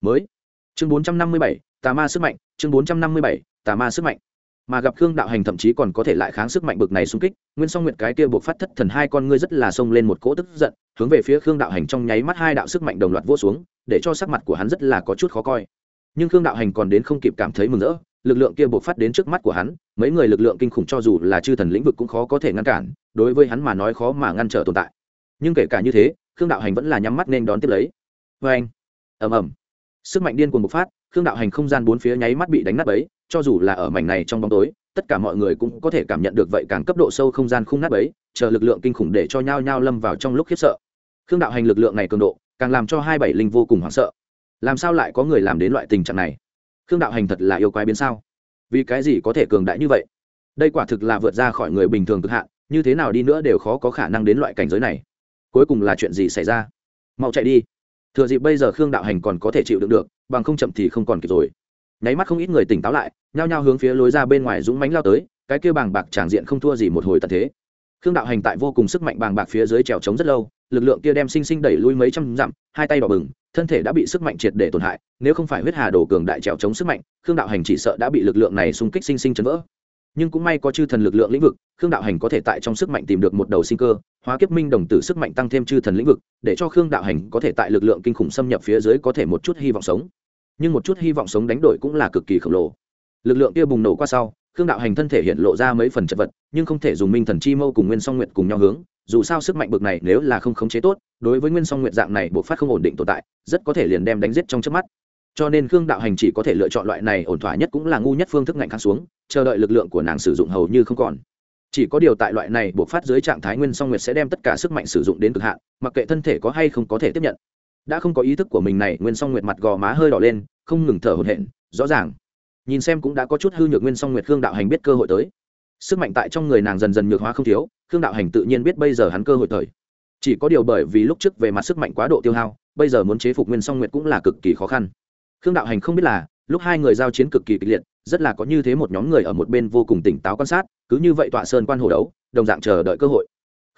Mới. Chương bốn trăm năm mươi bảy, tà ma sức mạnh, chương bốn trăm năm mươi bảy, tà ma sức mạnh mà gặp khương đạo hành thậm chí còn có thể lại kháng sức mạnh bực này xung kích, nguyên song nguyệt cái kia buộc phát thất thần hai con ngươi rất là xông lên một cỗ tức giận, hướng về phía khương đạo hành trong nháy mắt hai đạo sức mạnh đồng loạt vỗ xuống, để cho sắc mặt của hắn rất là có chút khó coi. Nhưng khương đạo hành còn đến không kịp cảm thấy mừng rỡ, lực lượng kia buộc phát đến trước mắt của hắn, mấy người lực lượng kinh khủng cho dù là chư thần lĩnh vực cũng khó có thể ngăn cản, đối với hắn mà nói khó mà ngăn trở tồn tại. Nhưng kể cả như thế, khương đạo hành vẫn là nhắm mắt nên đón tiếp lấy. Vê anh ầm ầm. Sức mạnh điên cuồng bộc phát, khương đạo hành không gian bốn phía nháy mắt bị đánh nát ấy cho dù là ở mảnh này trong bóng tối, tất cả mọi người cũng có thể cảm nhận được vậy càng cấp độ sâu không gian khung nát ấy, chờ lực lượng kinh khủng để cho nhao nhao lâm vào trong lúc khiếp sợ. Khương đạo hành lực lượng này cường độ, càng làm cho hai bảy linh vô cùng hoảng sợ. Làm sao lại có người làm đến loại tình trạng này? Khương đạo hành thật là yêu quái biến sao? Vì cái gì có thể cường đại như vậy? Đây quả thực là vượt ra khỏi người bình thường cực hạn, như thế nào đi nữa đều khó có khả năng đến loại cảnh giới này. Cuối cùng là chuyện gì xảy ra? Mau chạy đi. Thừa dịp bây giờ khương đạo hành còn có thể chịu đựng được, bằng không chậm thì không còn kịp rồi nháy mắt không ít người tỉnh táo lại, nhao nhao hướng phía lối ra bên ngoài dũng mánh lao tới, cái kia bàng bạc tràng diện không thua gì một hồi tận thế. Khương đạo hành tại vô cùng sức mạnh bàng bạc phía dưới trèo trống rất lâu, lực lượng kia đem sinh sinh đẩy lui mấy trăm dặm, hai tay đỏ bừng, thân thể đã bị sức mạnh triệt để tổn hại, nếu không phải huyết hà đổ cường đại trèo chống sức mạnh, khương đạo hành chỉ sợ đã bị lực lượng này xung kích sinh sinh chấn vỡ. Nhưng cũng may có chư thần lực lượng lĩnh vực, khương đạo hành có thể tại trong sức mạnh tìm được một đầu sinh cơ, hóa kiếp minh đồng tử sức mạnh tăng thêm chư thần lĩnh vực, để cho khương đạo hành có thể tại lực lượng kinh khủng xâm nhập phía dưới có thể một chút hy vọng sống nhưng một chút hy vọng sống đánh đổi cũng là cực kỳ khổng lồ. Lực lượng kia bùng nổ qua sau, khương đạo hành thân thể hiện lộ ra mấy phần chật vật, nhưng không thể dùng minh thần chi mâu cùng nguyên song nguyện cùng nhau hướng, dù sao sức mạnh bực này nếu là không khống chế tốt, đối với nguyên song nguyện dạng này buộc phát không ổn định tồn tại, rất có thể liền đem đánh giết trong trước mắt. Cho nên khương đạo hành chỉ có thể lựa chọn loại này ổn thỏa nhất cũng là ngu nhất phương thức ngạnh kháng xuống, chờ đợi lực lượng của nàng sử dụng hầu như không còn. Chỉ có điều tại loại này buộc phát dưới trạng thái nguyên song nguyệt sẽ đem tất cả sức mạnh sử dụng đến cực hạn, mặc kệ thân thể có hay không có thể tiếp nhận đã không có ý thức của mình này, nguyên song nguyệt mặt gò má hơi đỏ lên, không ngừng thở hổn hển, rõ ràng. Nhìn xem cũng đã có chút hư nhược nguyên song nguyệt khương đạo hành biết cơ hội tới. Sức mạnh tại trong người nàng dần dần nhược hóa không thiếu, khương đạo hành tự nhiên biết bây giờ hắn cơ hội thời chỉ có điều bởi vì lúc trước về mặt sức mạnh quá độ tiêu hao, bây giờ muốn chế phục nguyên song nguyệt cũng là cực kỳ khó khăn. Khương đạo hành không biết là, lúc hai người giao chiến cực kỳ kịch liệt, rất là có như thế một nhóm người ở một bên vô cùng tỉnh táo quan sát, cứ như vậy tọa sơn quan hồ đấu, đồng dạng chờ đợi cơ hội.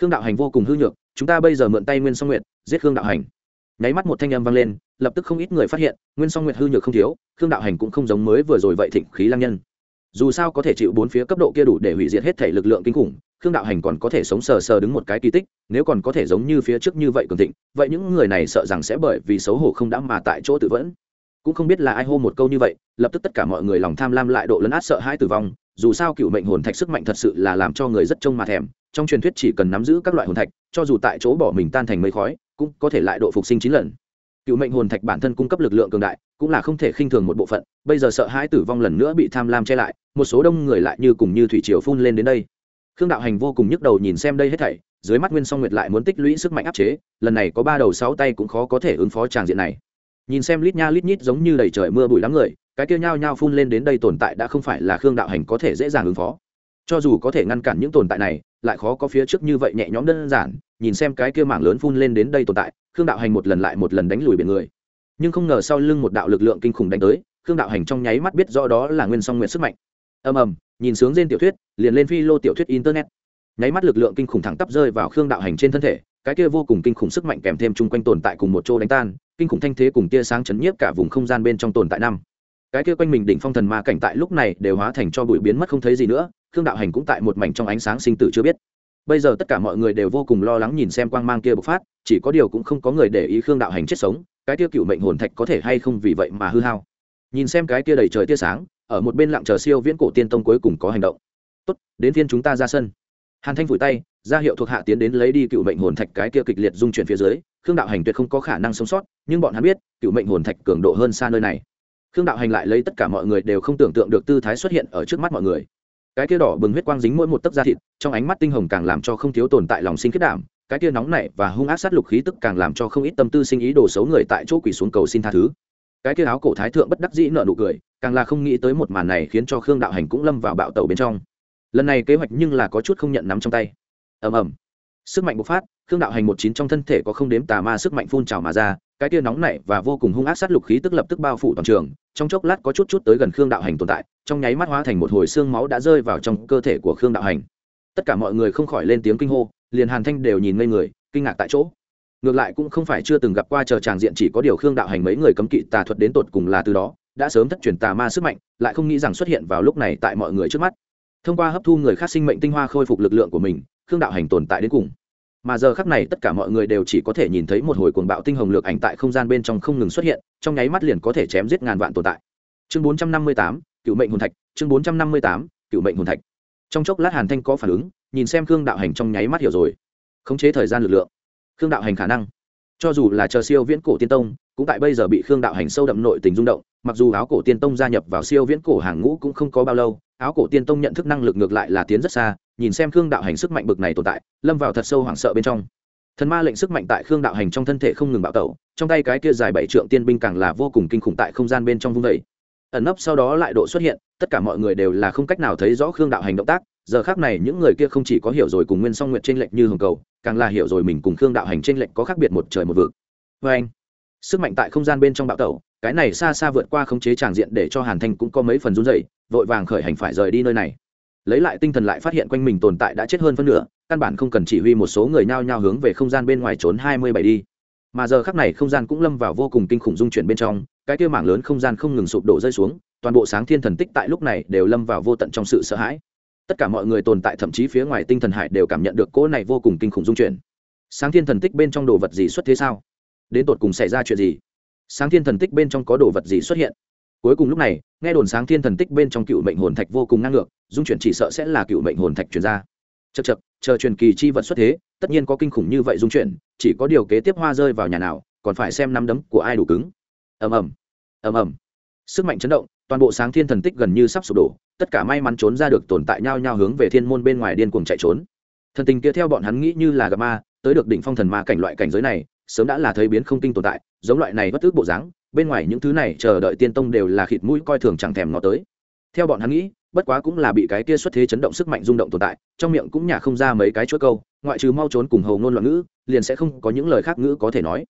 Khương đạo hành vô cùng hư nhược, chúng ta bây giờ mượn tay nguyên song nguyệt, giết khương đạo hành nháy mắt một thanh âm vang lên, lập tức không ít người phát hiện, nguyên song nguyệt hư nhược không thiếu, khương đạo hành cũng không giống mới vừa rồi vậy thịnh khí lang nhân. Dù sao có thể chịu bốn phía cấp độ kia đủ để hủy diệt hết thể lực lượng kinh khủng, khương đạo hành còn có thể sống sờ sờ đứng một cái kỳ tích, nếu còn có thể giống như phía trước như vậy cường thịnh, vậy những người này sợ rằng sẽ bởi vì xấu hổ không đã mà tại chỗ tự vẫn. Cũng không biết là ai hô một câu như vậy, lập tức tất cả mọi người lòng tham lam lại độ lấn át sợ hãi tử vong, dù sao cựu mệnh hồn thạch sức mạnh thật sự là làm cho người rất trông mà thèm, trong truyền thuyết chỉ cần nắm giữ các loại hồn thạch, cho dù tại chỗ bỏ mình tan thành mây khói cũng có thể lại độ phục sinh chín lần. Cựu mệnh hồn thạch bản thân cung cấp lực lượng cường đại, cũng là không thể khinh thường một bộ phận, bây giờ sợ hãi tử vong lần nữa bị tham lam che lại, một số đông người lại như cùng như thủy triều phun lên đến đây. Khương đạo hành vô cùng nhức đầu nhìn xem đây hết thảy, dưới mắt nguyên song nguyệt lại muốn tích lũy sức mạnh áp chế, lần này có ba đầu sáu tay cũng khó có thể ứng phó tràng diện này. Nhìn xem lít nha lít nhít giống như đầy trời mưa bụi lắm người, cái kia nhao nhao phun lên đến đây tồn tại đã không phải là khương đạo hành có thể dễ dàng ứng phó. Cho dù có thể ngăn cản những tồn tại này, lại khó có phía trước như vậy nhẹ nhõm đơn giản nhìn xem cái kia mảng lớn phun lên đến đây tồn tại, khương đạo hành một lần lại một lần đánh lùi biển người. Nhưng không ngờ sau lưng một đạo lực lượng kinh khủng đánh tới, khương đạo hành trong nháy mắt biết rõ đó là nguyên song nguyện sức mạnh. Ầm ầm, nhìn sướng trên tiểu thuyết, liền lên phi lô tiểu thuyết internet. Nháy mắt lực lượng kinh khủng thẳng tắp rơi vào khương đạo hành trên thân thể, cái kia vô cùng kinh khủng sức mạnh kèm thêm chung quanh tồn tại cùng một chỗ đánh tan, kinh khủng thanh thế cùng tia sáng chấn nhiếp cả vùng không gian bên trong tồn tại năm. Cái kia quanh mình đỉnh phong thần ma cảnh tại lúc này đều hóa thành cho bụi biến mất không thấy gì nữa, khương đạo hành cũng tại một mảnh trong ánh sáng sinh tử chưa biết bây giờ tất cả mọi người đều vô cùng lo lắng nhìn xem quang mang kia bộc phát, chỉ có điều cũng không có người để ý khương đạo hành chết sống, cái kia cựu mệnh hồn thạch có thể hay không vì vậy mà hư hao. Nhìn xem cái kia đầy trời tia sáng, ở một bên lặng chờ siêu viễn cổ tiên tông cuối cùng có hành động. Tốt, đến phiên chúng ta ra sân. Hàn thanh vùi tay, ra hiệu thuộc hạ tiến đến lấy đi cựu mệnh hồn thạch cái kia kịch liệt dung chuyển phía dưới, khương đạo hành tuyệt không có khả năng sống sót, nhưng bọn hắn biết, cựu mệnh hồn thạch cường độ hơn xa nơi này. Khương đạo hành lại lấy tất cả mọi người đều không tưởng tượng được tư thái xuất hiện ở trước mắt mọi người cái kia đỏ bừng huyết quang dính mỗi một tấc da thịt, trong ánh mắt tinh hồng càng làm cho không thiếu tồn tại lòng sinh kết đảm, cái kia nóng nảy và hung ác sát lục khí tức càng làm cho không ít tâm tư sinh ý đồ xấu người tại chỗ quỳ xuống cầu xin tha thứ. Cái kia áo cổ thái thượng bất đắc dĩ nợ nụ cười, càng là không nghĩ tới một màn này khiến cho khương đạo hành cũng lâm vào bạo tàu bên trong. Lần này kế hoạch nhưng là có chút không nhận nắm trong tay. Ầm ầm. Sức mạnh bộc phát khương đạo hành một chín trong thân thể có không đếm tà ma sức mạnh phun trào mà ra, cái tia nóng nảy và vô cùng hung ác sát lục khí tức lập tức bao phủ toàn trường, trong chốc lát có chút chút tới gần khương đạo hành tồn tại, trong nháy mắt hóa thành một hồi xương máu đã rơi vào trong cơ thể của khương đạo hành. Tất cả mọi người không khỏi lên tiếng kinh hô, liền hàn thanh đều nhìn ngây người, kinh ngạc tại chỗ. Ngược lại cũng không phải chưa từng gặp qua chờ tràng diện chỉ có điều khương đạo hành mấy người cấm kỵ tà thuật đến tột cùng là từ đó, đã sớm thất truyền tà ma sức mạnh, lại không nghĩ rằng xuất hiện vào lúc này tại mọi người trước mắt. Thông qua hấp thu người khác sinh mệnh tinh hoa khôi phục lực lượng của mình, khương đạo hành tồn tại đến cùng mà giờ khắc này tất cả mọi người đều chỉ có thể nhìn thấy một hồi cuồng bạo tinh hồng lược ảnh tại không gian bên trong không ngừng xuất hiện, trong nháy mắt liền có thể chém giết ngàn vạn tồn tại. Chương bốn trăm năm mươi tám, cựu mệnh hồn thạch, chương bốn trăm năm mươi tám, cựu mệnh hồn thạch. Trong chốc lát hàn thanh có phản ứng, nhìn xem khương đạo hành trong nháy mắt hiểu rồi. Khống chế thời gian lực lượng. Khương đạo hành khả năng. Cho dù là chờ siêu viễn cổ tiên tông, cũng tại bây giờ bị khương đạo hành sâu đậm nội tình rung động, mặc dù áo cổ tiên tông gia nhập vào siêu viễn cổ hàng ngũ cũng không có bao lâu, áo cổ tiên tông nhận thức năng lực ngược lại là tiến rất xa nhìn xem khương đạo hành sức mạnh bực này tồn tại, lâm vào thật sâu hoảng sợ bên trong. Thần ma lệnh sức mạnh tại khương đạo hành trong thân thể không ngừng bạo tẩu, trong tay cái kia dài bảy trượng tiên binh càng là vô cùng kinh khủng tại không gian bên trong vung vẩy ẩn nấp sau đó lại độ xuất hiện, tất cả mọi người đều là không cách nào thấy rõ khương đạo hành động tác, giờ khác này những người kia không chỉ có hiểu rồi cùng nguyên song nguyệt t r ê n lệch như hồng cầu, càng là hiểu rồi mình cùng khương đạo hành t r ê n lệch có khác biệt một trời một vực. Vê anh, sức mạnh tại không gian bên trong bạo tẩu, cái này xa xa vượt qua khống chế tràng diện để cho hàn thanh cũng có mấy phần run dậy vội vàng khởi hành phải rời đi nơi này lấy lại tinh thần lại phát hiện quanh mình tồn tại đã chết hơn phân nửa, căn bản không cần chỉ huy một số người nhao nhao hướng về không gian bên ngoài trốn hai mươi bảy đi. Mà giờ khắc này không gian cũng lâm vào vô cùng kinh khủng dung chuyển bên trong, cái kia mảng lớn không gian không ngừng sụp đổ rơi xuống, toàn bộ sáng thiên thần tích tại lúc này đều lâm vào vô tận trong sự sợ hãi. Tất cả mọi người tồn tại thậm chí phía ngoài tinh thần hải đều cảm nhận được cỗ này vô cùng kinh khủng dung chuyển. Sáng thiên thần tích bên trong đồ vật gì xuất thế sao? Đến tột cùng xảy ra chuyện gì? Sáng thiên thần tích bên trong có đồ vật gì xuất hiện? Cuối cùng lúc này, nghe đồn sáng thiên thần tích bên trong cựu mệnh hồn thạch vô cùng năng ngược, dung chuyển chỉ sợ sẽ là cựu mệnh hồn thạch chuyển ra. Chật chật chờ truyền kỳ chi vật xuất thế, tất nhiên có kinh khủng như vậy dung chuyển, chỉ có điều kế tiếp hoa rơi vào nhà nào, còn phải xem nắm đấm của ai đủ cứng. Ầm ầm ầm ầm. Sức mạnh chấn động, toàn bộ sáng thiên thần tích gần như sắp sụp đổ, tất cả may mắn trốn ra được tồn tại nhau nhau hướng về thiên môn bên ngoài điên cuồng chạy trốn. Thần tình kia theo bọn hắn nghĩ như là gặp ma, tới được đỉnh phong thần ma cảnh loại cảnh giới này, sớm đã là thấy biến không kinh tồn tại, giống loại này bất tức bộ dáng bên ngoài những thứ này chờ đợi tiên tông đều là khịt mũi coi thường chẳng thèm nó tới. Theo bọn hắn nghĩ, bất quá cũng là bị cái kia xuất thế chấn động sức mạnh rung động tồn tại, trong miệng cũng nhả không ra mấy cái chuỗi câu, ngoại trừ mau trốn cùng hầu ngôn loạn ngữ, liền sẽ không có những lời khác ngữ có thể nói.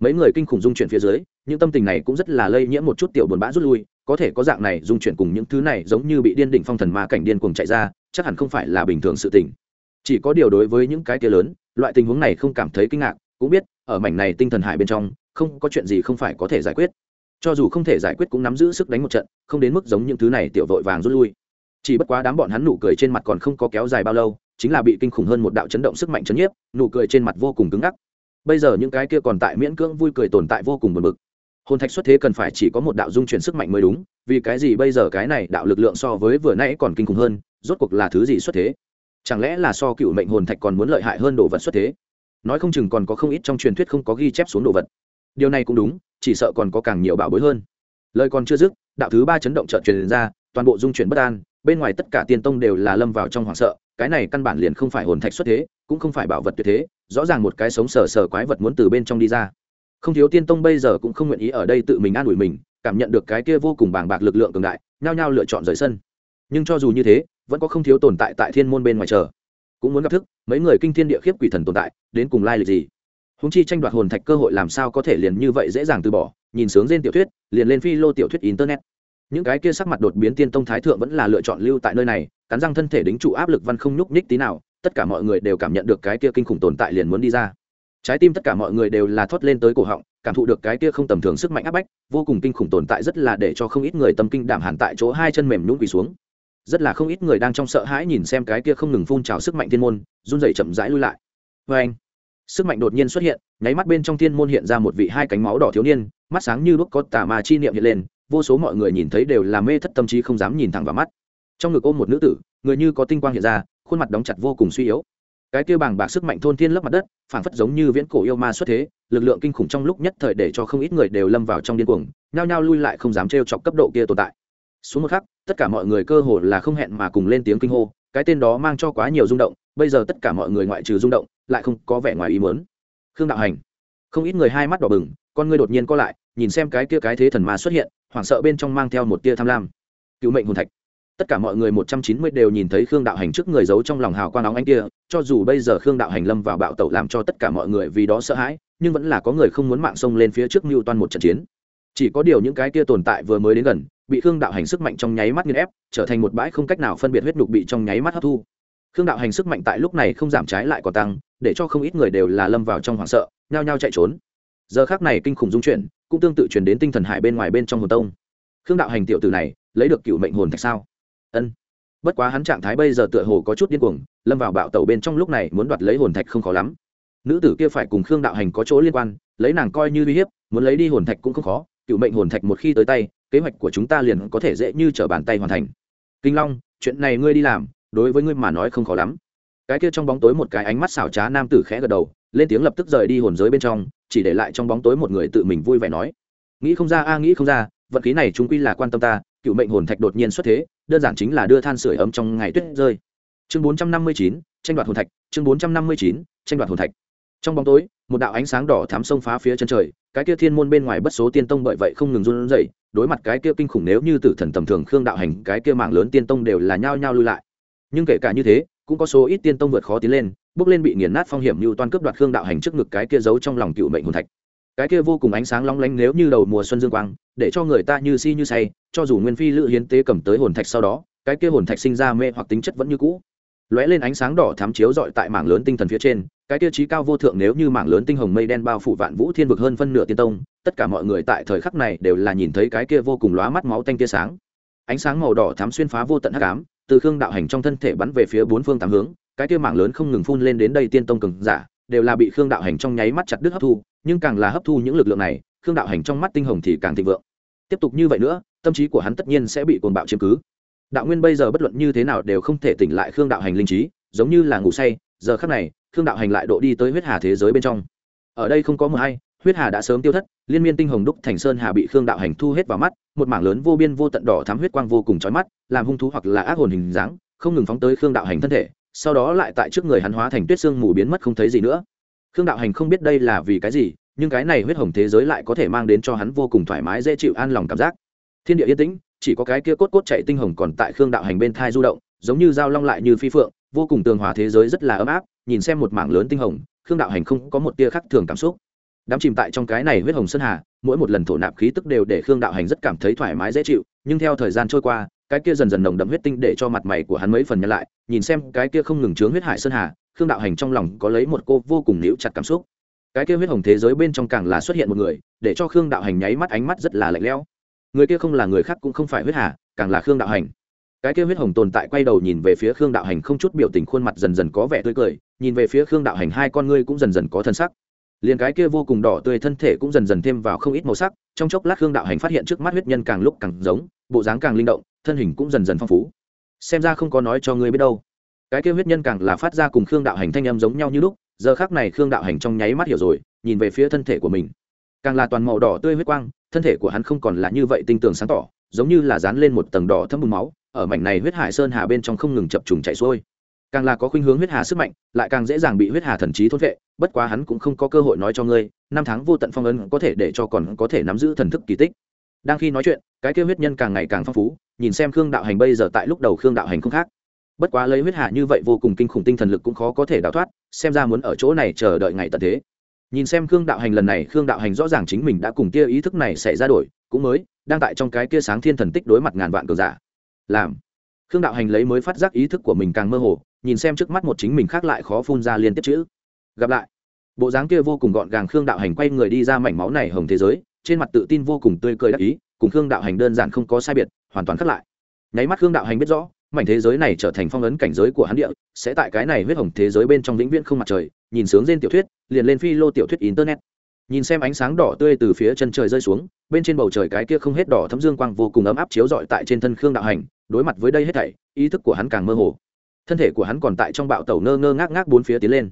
Mấy người kinh khủng dung chuyển phía dưới, những tâm tình này cũng rất là lây nhiễm một chút tiểu buồn bã rút lui, có thể có dạng này dung chuyển cùng những thứ này giống như bị điên đỉnh phong thần ma cảnh điên cuồng chạy ra, chắc hẳn không phải là bình thường sự tình. Chỉ có điều đối với những cái kia lớn, loại tình huống này không cảm thấy kinh ngạc, cũng biết, ở mảnh này tinh thần hải bên trong không có chuyện gì không phải có thể giải quyết. Cho dù không thể giải quyết cũng nắm giữ sức đánh một trận, không đến mức giống những thứ này tiểu vội vàng rút lui. Chỉ bất quá đám bọn hắn nụ cười trên mặt còn không có kéo dài bao lâu, chính là bị kinh khủng hơn một đạo chấn động sức mạnh chấn nhiếp, nụ cười trên mặt vô cùng cứng ngắc. Bây giờ những cái kia còn tại miễn cưỡng vui cười tồn tại vô cùng bật bực. Hồn thạch xuất thế cần phải chỉ có một đạo dung chuyển sức mạnh mới đúng, vì cái gì bây giờ cái này đạo lực lượng so với vừa nãy còn kinh khủng hơn, rốt cuộc là thứ gì xuất thế? Chẳng lẽ là so cựu mệnh hồn thạch còn muốn lợi hại hơn đồ vật xuất thế? Nói không chừng còn có không ít trong truyền thuyết không có ghi chép xuống đồ vật điều này cũng đúng, chỉ sợ còn có càng nhiều bảo bối hơn. Lời còn chưa dứt, đạo thứ ba chấn động trợn truyền ra, toàn bộ dung chuyển bất an, bên ngoài tất cả tiên tông đều là lâm vào trong hoảng sợ, cái này căn bản liền không phải hồn thạch xuất thế, cũng không phải bảo vật tuyệt thế, rõ ràng một cái sống sờ sờ quái vật muốn từ bên trong đi ra. Không thiếu tiên tông bây giờ cũng không nguyện ý ở đây tự mình an ủi mình, cảm nhận được cái kia vô cùng bàng bạc lực lượng cường đại, nhao nhao lựa chọn rời sân. Nhưng cho dù như thế, vẫn có không thiếu tồn tại tại thiên môn bên ngoài chờ. Cũng muốn gặp thức, mấy người kinh thiên địa khiếp quỷ thần tồn tại, đến cùng lai lịch gì? Húng chi tranh đoạt hồn thạch cơ hội làm sao có thể liền như vậy dễ dàng từ bỏ, nhìn sướng trên tiểu thuyết, liền lên phi lô tiểu thuyết internet. Những cái kia sắc mặt đột biến tiên tông thái thượng vẫn là lựa chọn lưu tại nơi này, cắn răng thân thể đính trụ áp lực văn không nhúc nhích tí nào, tất cả mọi người đều cảm nhận được cái kia kinh khủng tồn tại liền muốn đi ra. Trái tim tất cả mọi người đều là thoát lên tới cổ họng, cảm thụ được cái kia không tầm thường sức mạnh áp bách, vô cùng kinh khủng tồn tại rất là để cho không ít người tâm kinh đảm hẳn tại chỗ hai chân mềm nhún quỳ xuống. Rất là không ít người đang trong sợ hãi nhìn xem cái kia không ngừng phun trào sức mạnh thiên môn, run rẩy chậm rãi lui lại. Vê anh sức mạnh đột nhiên xuất hiện, nháy mắt bên trong thiên môn hiện ra một vị hai cánh máu đỏ thiếu niên, mắt sáng như đuốc có tà ma chi niệm hiện lên, vô số mọi người nhìn thấy đều là mê thất tâm trí không dám nhìn thẳng vào mắt. Trong ngực ôm một nữ tử, người như có tinh quang hiện ra, khuôn mặt đóng chặt vô cùng suy yếu. Cái kia bàng bạc sức mạnh thôn thiên lấp mặt đất, phảng phất giống như viễn cổ yêu ma xuất thế, lực lượng kinh khủng trong lúc nhất thời để cho không ít người đều lâm vào trong điên cuồng, nhao nhao lui lại không dám trêu chọc cấp độ kia tồn tại. Xuống một khắc, tất cả mọi người cơ hồ là không hẹn mà cùng lên tiếng kinh hô, cái tên đó mang cho quá nhiều rung động bây giờ tất cả mọi người ngoại trừ rung động, lại không có vẻ ngoài ý muốn. Khương đạo hành, không ít người hai mắt đỏ bừng, con ngươi đột nhiên co lại, nhìn xem cái kia cái thế thần ma xuất hiện, hoảng sợ bên trong mang theo một tia tham lam. Cứu mệnh hồn thạch. Tất cả mọi người một trăm chín mươi đều nhìn thấy khương đạo hành trước người giấu trong lòng hào quang óng anh kia, cho dù bây giờ khương đạo hành lâm vào bạo tẩu làm cho tất cả mọi người vì đó sợ hãi, nhưng vẫn là có người không muốn mạng sông lên phía trước mưu toan một trận chiến. Chỉ có điều những cái kia tồn tại vừa mới đến gần, bị khương đạo hành sức mạnh trong nháy mắt nghiên ép, trở thành một bãi không cách nào phân biệt huyết nhục bị trong nháy mắt hấp thu khương đạo hành sức mạnh tại lúc này không giảm trái lại còn tăng, để cho không ít người đều là lâm vào trong hoảng sợ, nhao nhao chạy trốn. Giờ khác này kinh khủng dung chuyển, cũng tương tự chuyển đến tinh thần hải bên ngoài bên trong hồn tông. Khương đạo hành tiểu tử này, lấy được cựu mệnh hồn thạch sao? Ân. Bất quá hắn trạng thái bây giờ tựa hồ có chút điên cuồng, lâm vào bạo tẩu bên trong lúc này muốn đoạt lấy hồn thạch không khó lắm. Nữ tử kia phải cùng khương đạo hành có chỗ liên quan, lấy nàng coi như uy hiếp, muốn lấy đi hồn thạch cũng không khó, cựu mệnh hồn thạch một khi tới tay, kế hoạch của chúng ta liền có thể dễ như trở bàn tay hoàn thành. Kinh long, chuyện này ngươi đi làm đối với ngươi mà nói không khó lắm. Cái kia trong bóng tối một cái ánh mắt xảo trá nam tử khẽ gật đầu, lên tiếng lập tức rời đi hồn giới bên trong, chỉ để lại trong bóng tối một người tự mình vui vẻ nói. Nghĩ không ra, a, nghĩ không ra vật khí này chúng quy là quan tâm ta, cựu mệnh hồn thạch đột nhiên xuất thế, đơn giản chính là đưa than sửa ấm trong ngày tuyết rơi. Chương bốn trăm năm mươi chín, tranh đoạt hồn thạch, chương bốn trăm năm mươi chín, tranh đoạt hồn thạch. Trong bóng tối, một đạo ánh sáng đỏ thám sông phá phía chân trời, cái kia thiên môn bên ngoài bất số tiên tông bởi vậy không ngừng run rẩy, đối mặt cái kia kinh khủng nếu như tử thần tầm thường khương đạo hành, cái kia mạng lớn tiên tông đều là nhao nhao lui lại nhưng kể cả như thế, cũng có số ít tiên tông vượt khó tiến lên, bước lên bị nghiền nát phong hiểm như toàn cướp đoạt khương đạo hành trước ngực cái kia giấu trong lòng cựu mệnh hồn thạch. Cái kia vô cùng ánh sáng long lanh nếu như đầu mùa xuân dương quang, để cho người ta như si như say, cho dù nguyên phi lữ hiến tế cầm tới hồn thạch sau đó, cái kia hồn thạch sinh ra mê hoặc tính chất vẫn như cũ. Lóe lên ánh sáng đỏ thám chiếu dọi tại mảng lớn tinh thần phía trên, cái tiêu chí cao vô thượng nếu như mảng lớn tinh hồng mây đen bao phủ vạn vũ thiên vực hơn phân nửa tiên tông, tất cả mọi người tại thời khắc này đều là nhìn thấy cái kia vô cùng lóa mắt máu tanh tia sáng. Ánh sáng màu đỏ thám xuyên phá vô tận hắc ám từ khương đạo hành trong thân thể bắn về phía bốn phương tám hướng, cái kia mảng lớn không ngừng phun lên đến đây tiên tông cường giả, đều là bị khương đạo hành trong nháy mắt chặt đứt hấp thu, nhưng càng là hấp thu những lực lượng này, khương đạo hành trong mắt tinh hồng thì càng thịnh vượng. Tiếp tục như vậy nữa, tâm trí của hắn tất nhiên sẽ bị cồn bạo chiếm cứ. Đạo nguyên bây giờ bất luận như thế nào đều không thể tỉnh lại khương đạo hành linh trí, giống như là ngủ say, giờ khắc này, khương đạo hành lại độ đi tới huyết hà thế giới bên trong. Ở đây không có mờ hay huyết hà đã sớm tiêu thất, liên miên tinh hồng đúc thành sơn hà bị khương đạo hành thu hết vào mắt, một mảng lớn vô biên vô tận đỏ thắm huyết quang vô cùng trói mắt, làm hung thú hoặc là ác hồn hình dáng, không ngừng phóng tới khương đạo hành thân thể, sau đó lại tại trước người hắn hóa thành tuyết xương mù biến mất không thấy gì nữa. Khương đạo hành không biết đây là vì cái gì, nhưng cái này huyết hồng thế giới lại có thể mang đến cho hắn vô cùng thoải mái, dễ chịu an lòng cảm giác. Thiên địa yên tĩnh, chỉ có cái kia cốt cốt chạy tinh hồng còn tại khương đạo hành bên thai du động, giống như dao long lại như phi phượng, vô cùng tường hòa thế giới rất là ấm áp, nhìn xem một mảng lớn tinh hồng, khương đạo hành không có một tia khác thường cảm xúc đám chìm tại trong cái này huyết hồng sơn hà, mỗi một lần thổ nạp khí tức đều để khương đạo hành rất cảm thấy thoải mái, dễ chịu. Nhưng theo thời gian trôi qua, cái kia dần dần nồng đậm huyết tinh để cho mặt mày của hắn mấy phần nhân lại. Nhìn xem cái kia không ngừng chướng huyết hải sơn hà, khương đạo hành trong lòng có lấy một cô vô cùng níu chặt cảm xúc. Cái kia huyết hồng thế giới bên trong càng là xuất hiện một người, để cho khương đạo hành nháy mắt ánh mắt rất là lạnh lẽo. Người kia không là người khác cũng không phải huyết hà, càng là khương đạo hành. Cái kia huyết hồng tồn tại quay đầu nhìn về phía khương đạo hành không chút biểu tình, khuôn mặt dần dần có vẻ tươi cười. Nhìn về phía khương đạo hành, hai con ngươi cũng dần dần có thân sắc liền cái kia vô cùng đỏ tươi thân thể cũng dần dần thêm vào không ít màu sắc, trong chốc lát khương đạo hành phát hiện trước mắt huyết nhân càng lúc càng giống, bộ dáng càng linh động, thân hình cũng dần dần phong phú. Xem ra không có nói cho ngươi biết đâu. Cái kia huyết nhân càng là phát ra cùng khương đạo hành thanh âm giống nhau như lúc, giờ khác này khương đạo hành trong nháy mắt hiểu rồi, nhìn về phía thân thể của mình. Càng là toàn màu đỏ tươi huyết quang, thân thể của hắn không còn là như vậy tinh tường sáng tỏ, giống như là dán lên một tầng đỏ thấm bùn máu, ở mảnh này huyết hải sơn hà bên trong không ngừng chập trùng chạy xuôi. Càng là có khuynh hướng huyết hà sức mạnh, lại càng dễ dàng bị huyết hà thần trí thốt vệ bất quá hắn cũng không có cơ hội nói cho ngươi, năm tháng vô tận phong ấn có thể để cho còn có thể nắm giữ thần thức kỳ tích. Đang khi nói chuyện, cái kêu huyết nhân càng ngày càng phong phú, nhìn xem khương đạo hành bây giờ tại lúc đầu khương đạo hành không khác. Bất quá lấy huyết hạ như vậy vô cùng kinh khủng tinh thần lực cũng khó có thể đào thoát, xem ra muốn ở chỗ này chờ đợi ngày tận thế. Nhìn xem khương đạo hành lần này, khương đạo hành rõ ràng chính mình đã cùng kia ý thức này sẽ ra đổi, cũng mới, đang tại trong cái kia sáng thiên thần tích đối mặt ngàn vạn cường giả. Làm. Khương đạo hành lấy mới phát giác ý thức của mình càng mơ hồ, nhìn xem trước mắt một chính mình khác lại khó phun ra liên tiếp chữ gặp lại. Bộ dáng kia vô cùng gọn gàng khương đạo hành quay người đi ra mảnh máu này hồng thế giới, trên mặt tự tin vô cùng tươi cười đắc ý, cùng khương đạo hành đơn giản không có sai biệt, hoàn toàn khắc lại. Nháy mắt khương đạo hành biết rõ, mảnh thế giới này trở thành phong ấn cảnh giới của hắn địa, sẽ tại cái này huyết hồng thế giới bên trong vĩnh viễn không mặt trời, nhìn sướng trên tiểu thuyết, liền lên phi lô tiểu thuyết internet. Nhìn xem ánh sáng đỏ tươi từ phía chân trời rơi xuống, bên trên bầu trời cái kia không hết đỏ thấm dương quang vô cùng ấm áp chiếu rọi tại trên thân khương đạo hành, đối mặt với đây hết thảy, ý thức của hắn càng mơ hồ. Thân thể của hắn còn tại trong bạo tẩu ngơ ngơ ngác ngác bốn phía tiến lên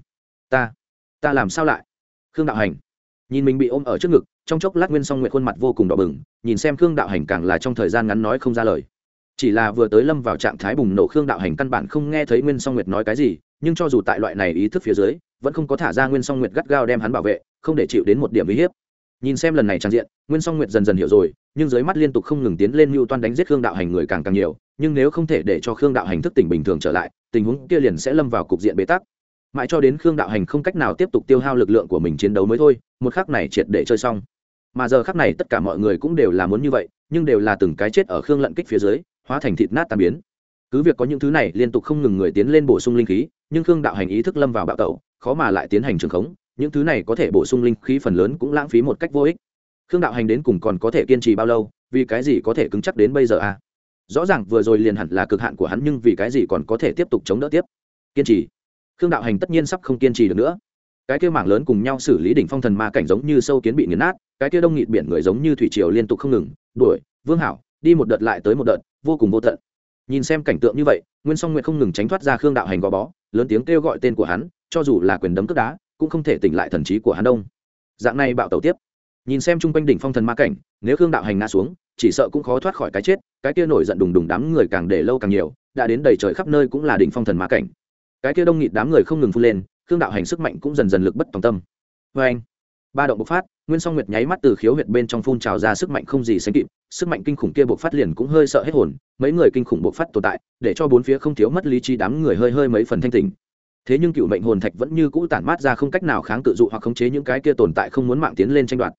ta ta làm sao lại? Khương đạo hành nhìn mình bị ôm ở trước ngực, trong chốc lát nguyên song nguyện khuôn mặt vô cùng đỏ bừng, nhìn xem khương đạo hành càng là trong thời gian ngắn nói không ra lời. Chỉ là vừa tới lâm vào trạng thái bùng nổ, khương đạo hành căn bản không nghe thấy nguyên song nguyệt nói cái gì, nhưng cho dù tại loại này ý thức phía dưới, vẫn không có thả ra nguyên song nguyệt gắt gao đem hắn bảo vệ, không để chịu đến một điểm uy hiếp. Nhìn xem lần này trang diện, nguyên song nguyệt dần dần hiểu rồi, nhưng dưới mắt liên tục không ngừng tiến lên mưu toan đánh giết khương đạo hành người càng càng nhiều, nhưng nếu không thể để cho khương đạo hành thức tỉnh bình thường trở lại, tình huống kia liền sẽ lâm vào cục diện bế tắc mãi cho đến khương đạo hành không cách nào tiếp tục tiêu hao lực lượng của mình chiến đấu mới thôi, một khắc này triệt để chơi xong. Mà giờ khắc này tất cả mọi người cũng đều là muốn như vậy, nhưng đều là từng cái chết ở khương lận kích phía dưới, hóa thành thịt nát tàn biến. Cứ việc có những thứ này liên tục không ngừng người tiến lên bổ sung linh khí, nhưng khương đạo hành ý thức lâm vào bạo tẩu, khó mà lại tiến hành trường khống, những thứ này có thể bổ sung linh khí phần lớn cũng lãng phí một cách vô ích. Khương đạo hành đến cùng còn có thể kiên trì bao lâu, vì cái gì có thể cứng chắc đến bây giờ à? Rõ ràng vừa rồi liền hẳn là cực hạn của hắn, nhưng vì cái gì còn có thể tiếp tục chống đỡ tiếp? Kiên trì khương đạo hành tất nhiên sắp không kiên trì được nữa. Cái kia mảng lớn cùng nhau xử lý đỉnh phong thần ma cảnh giống như sâu kiến bị nghiền nát, cái kia đông nghịt biển người giống như thủy triều liên tục không ngừng, đuổi, vương hảo, đi một đợt lại tới một đợt, vô cùng vô tận. Nhìn xem cảnh tượng như vậy, nguyên song nguyện không ngừng tránh thoát ra khương đạo hành gò bó, lớn tiếng kêu gọi tên của hắn, cho dù là quyền đấm cướp đá, cũng không thể tỉnh lại thần trí của hắn đông. Dạng này bạo tẩu tiếp. Nhìn xem chung quanh đỉnh phong thần ma cảnh, nếu khương đạo hành ngã xuống, chỉ sợ cũng khó thoát khỏi cái chết, cái kia nổi giận đùng đùng đám người càng để lâu càng nhiều, đã đến đầy trời khắp nơi cũng là đỉnh phong thần ma cảnh cái kia đông nghịt đám người không ngừng phun lên, khương đạo hành sức mạnh cũng dần dần lực bất tòng tâm. Vê anh, ba động bộc phát, nguyên song nguyệt nháy mắt từ khiếu huyệt bên trong phun trào ra sức mạnh không gì sánh kịp, sức mạnh kinh khủng kia bộc phát liền cũng hơi sợ hết hồn, mấy người kinh khủng bộc phát tồn tại, để cho bốn phía không thiếu mất lý trí đám người hơi hơi mấy phần thanh tình thế nhưng cựu mệnh hồn thạch vẫn như cũ tản mát ra không cách nào kháng cự dụ hoặc khống chế những cái kia tồn tại không muốn mạng tiến lên tranh đoạt.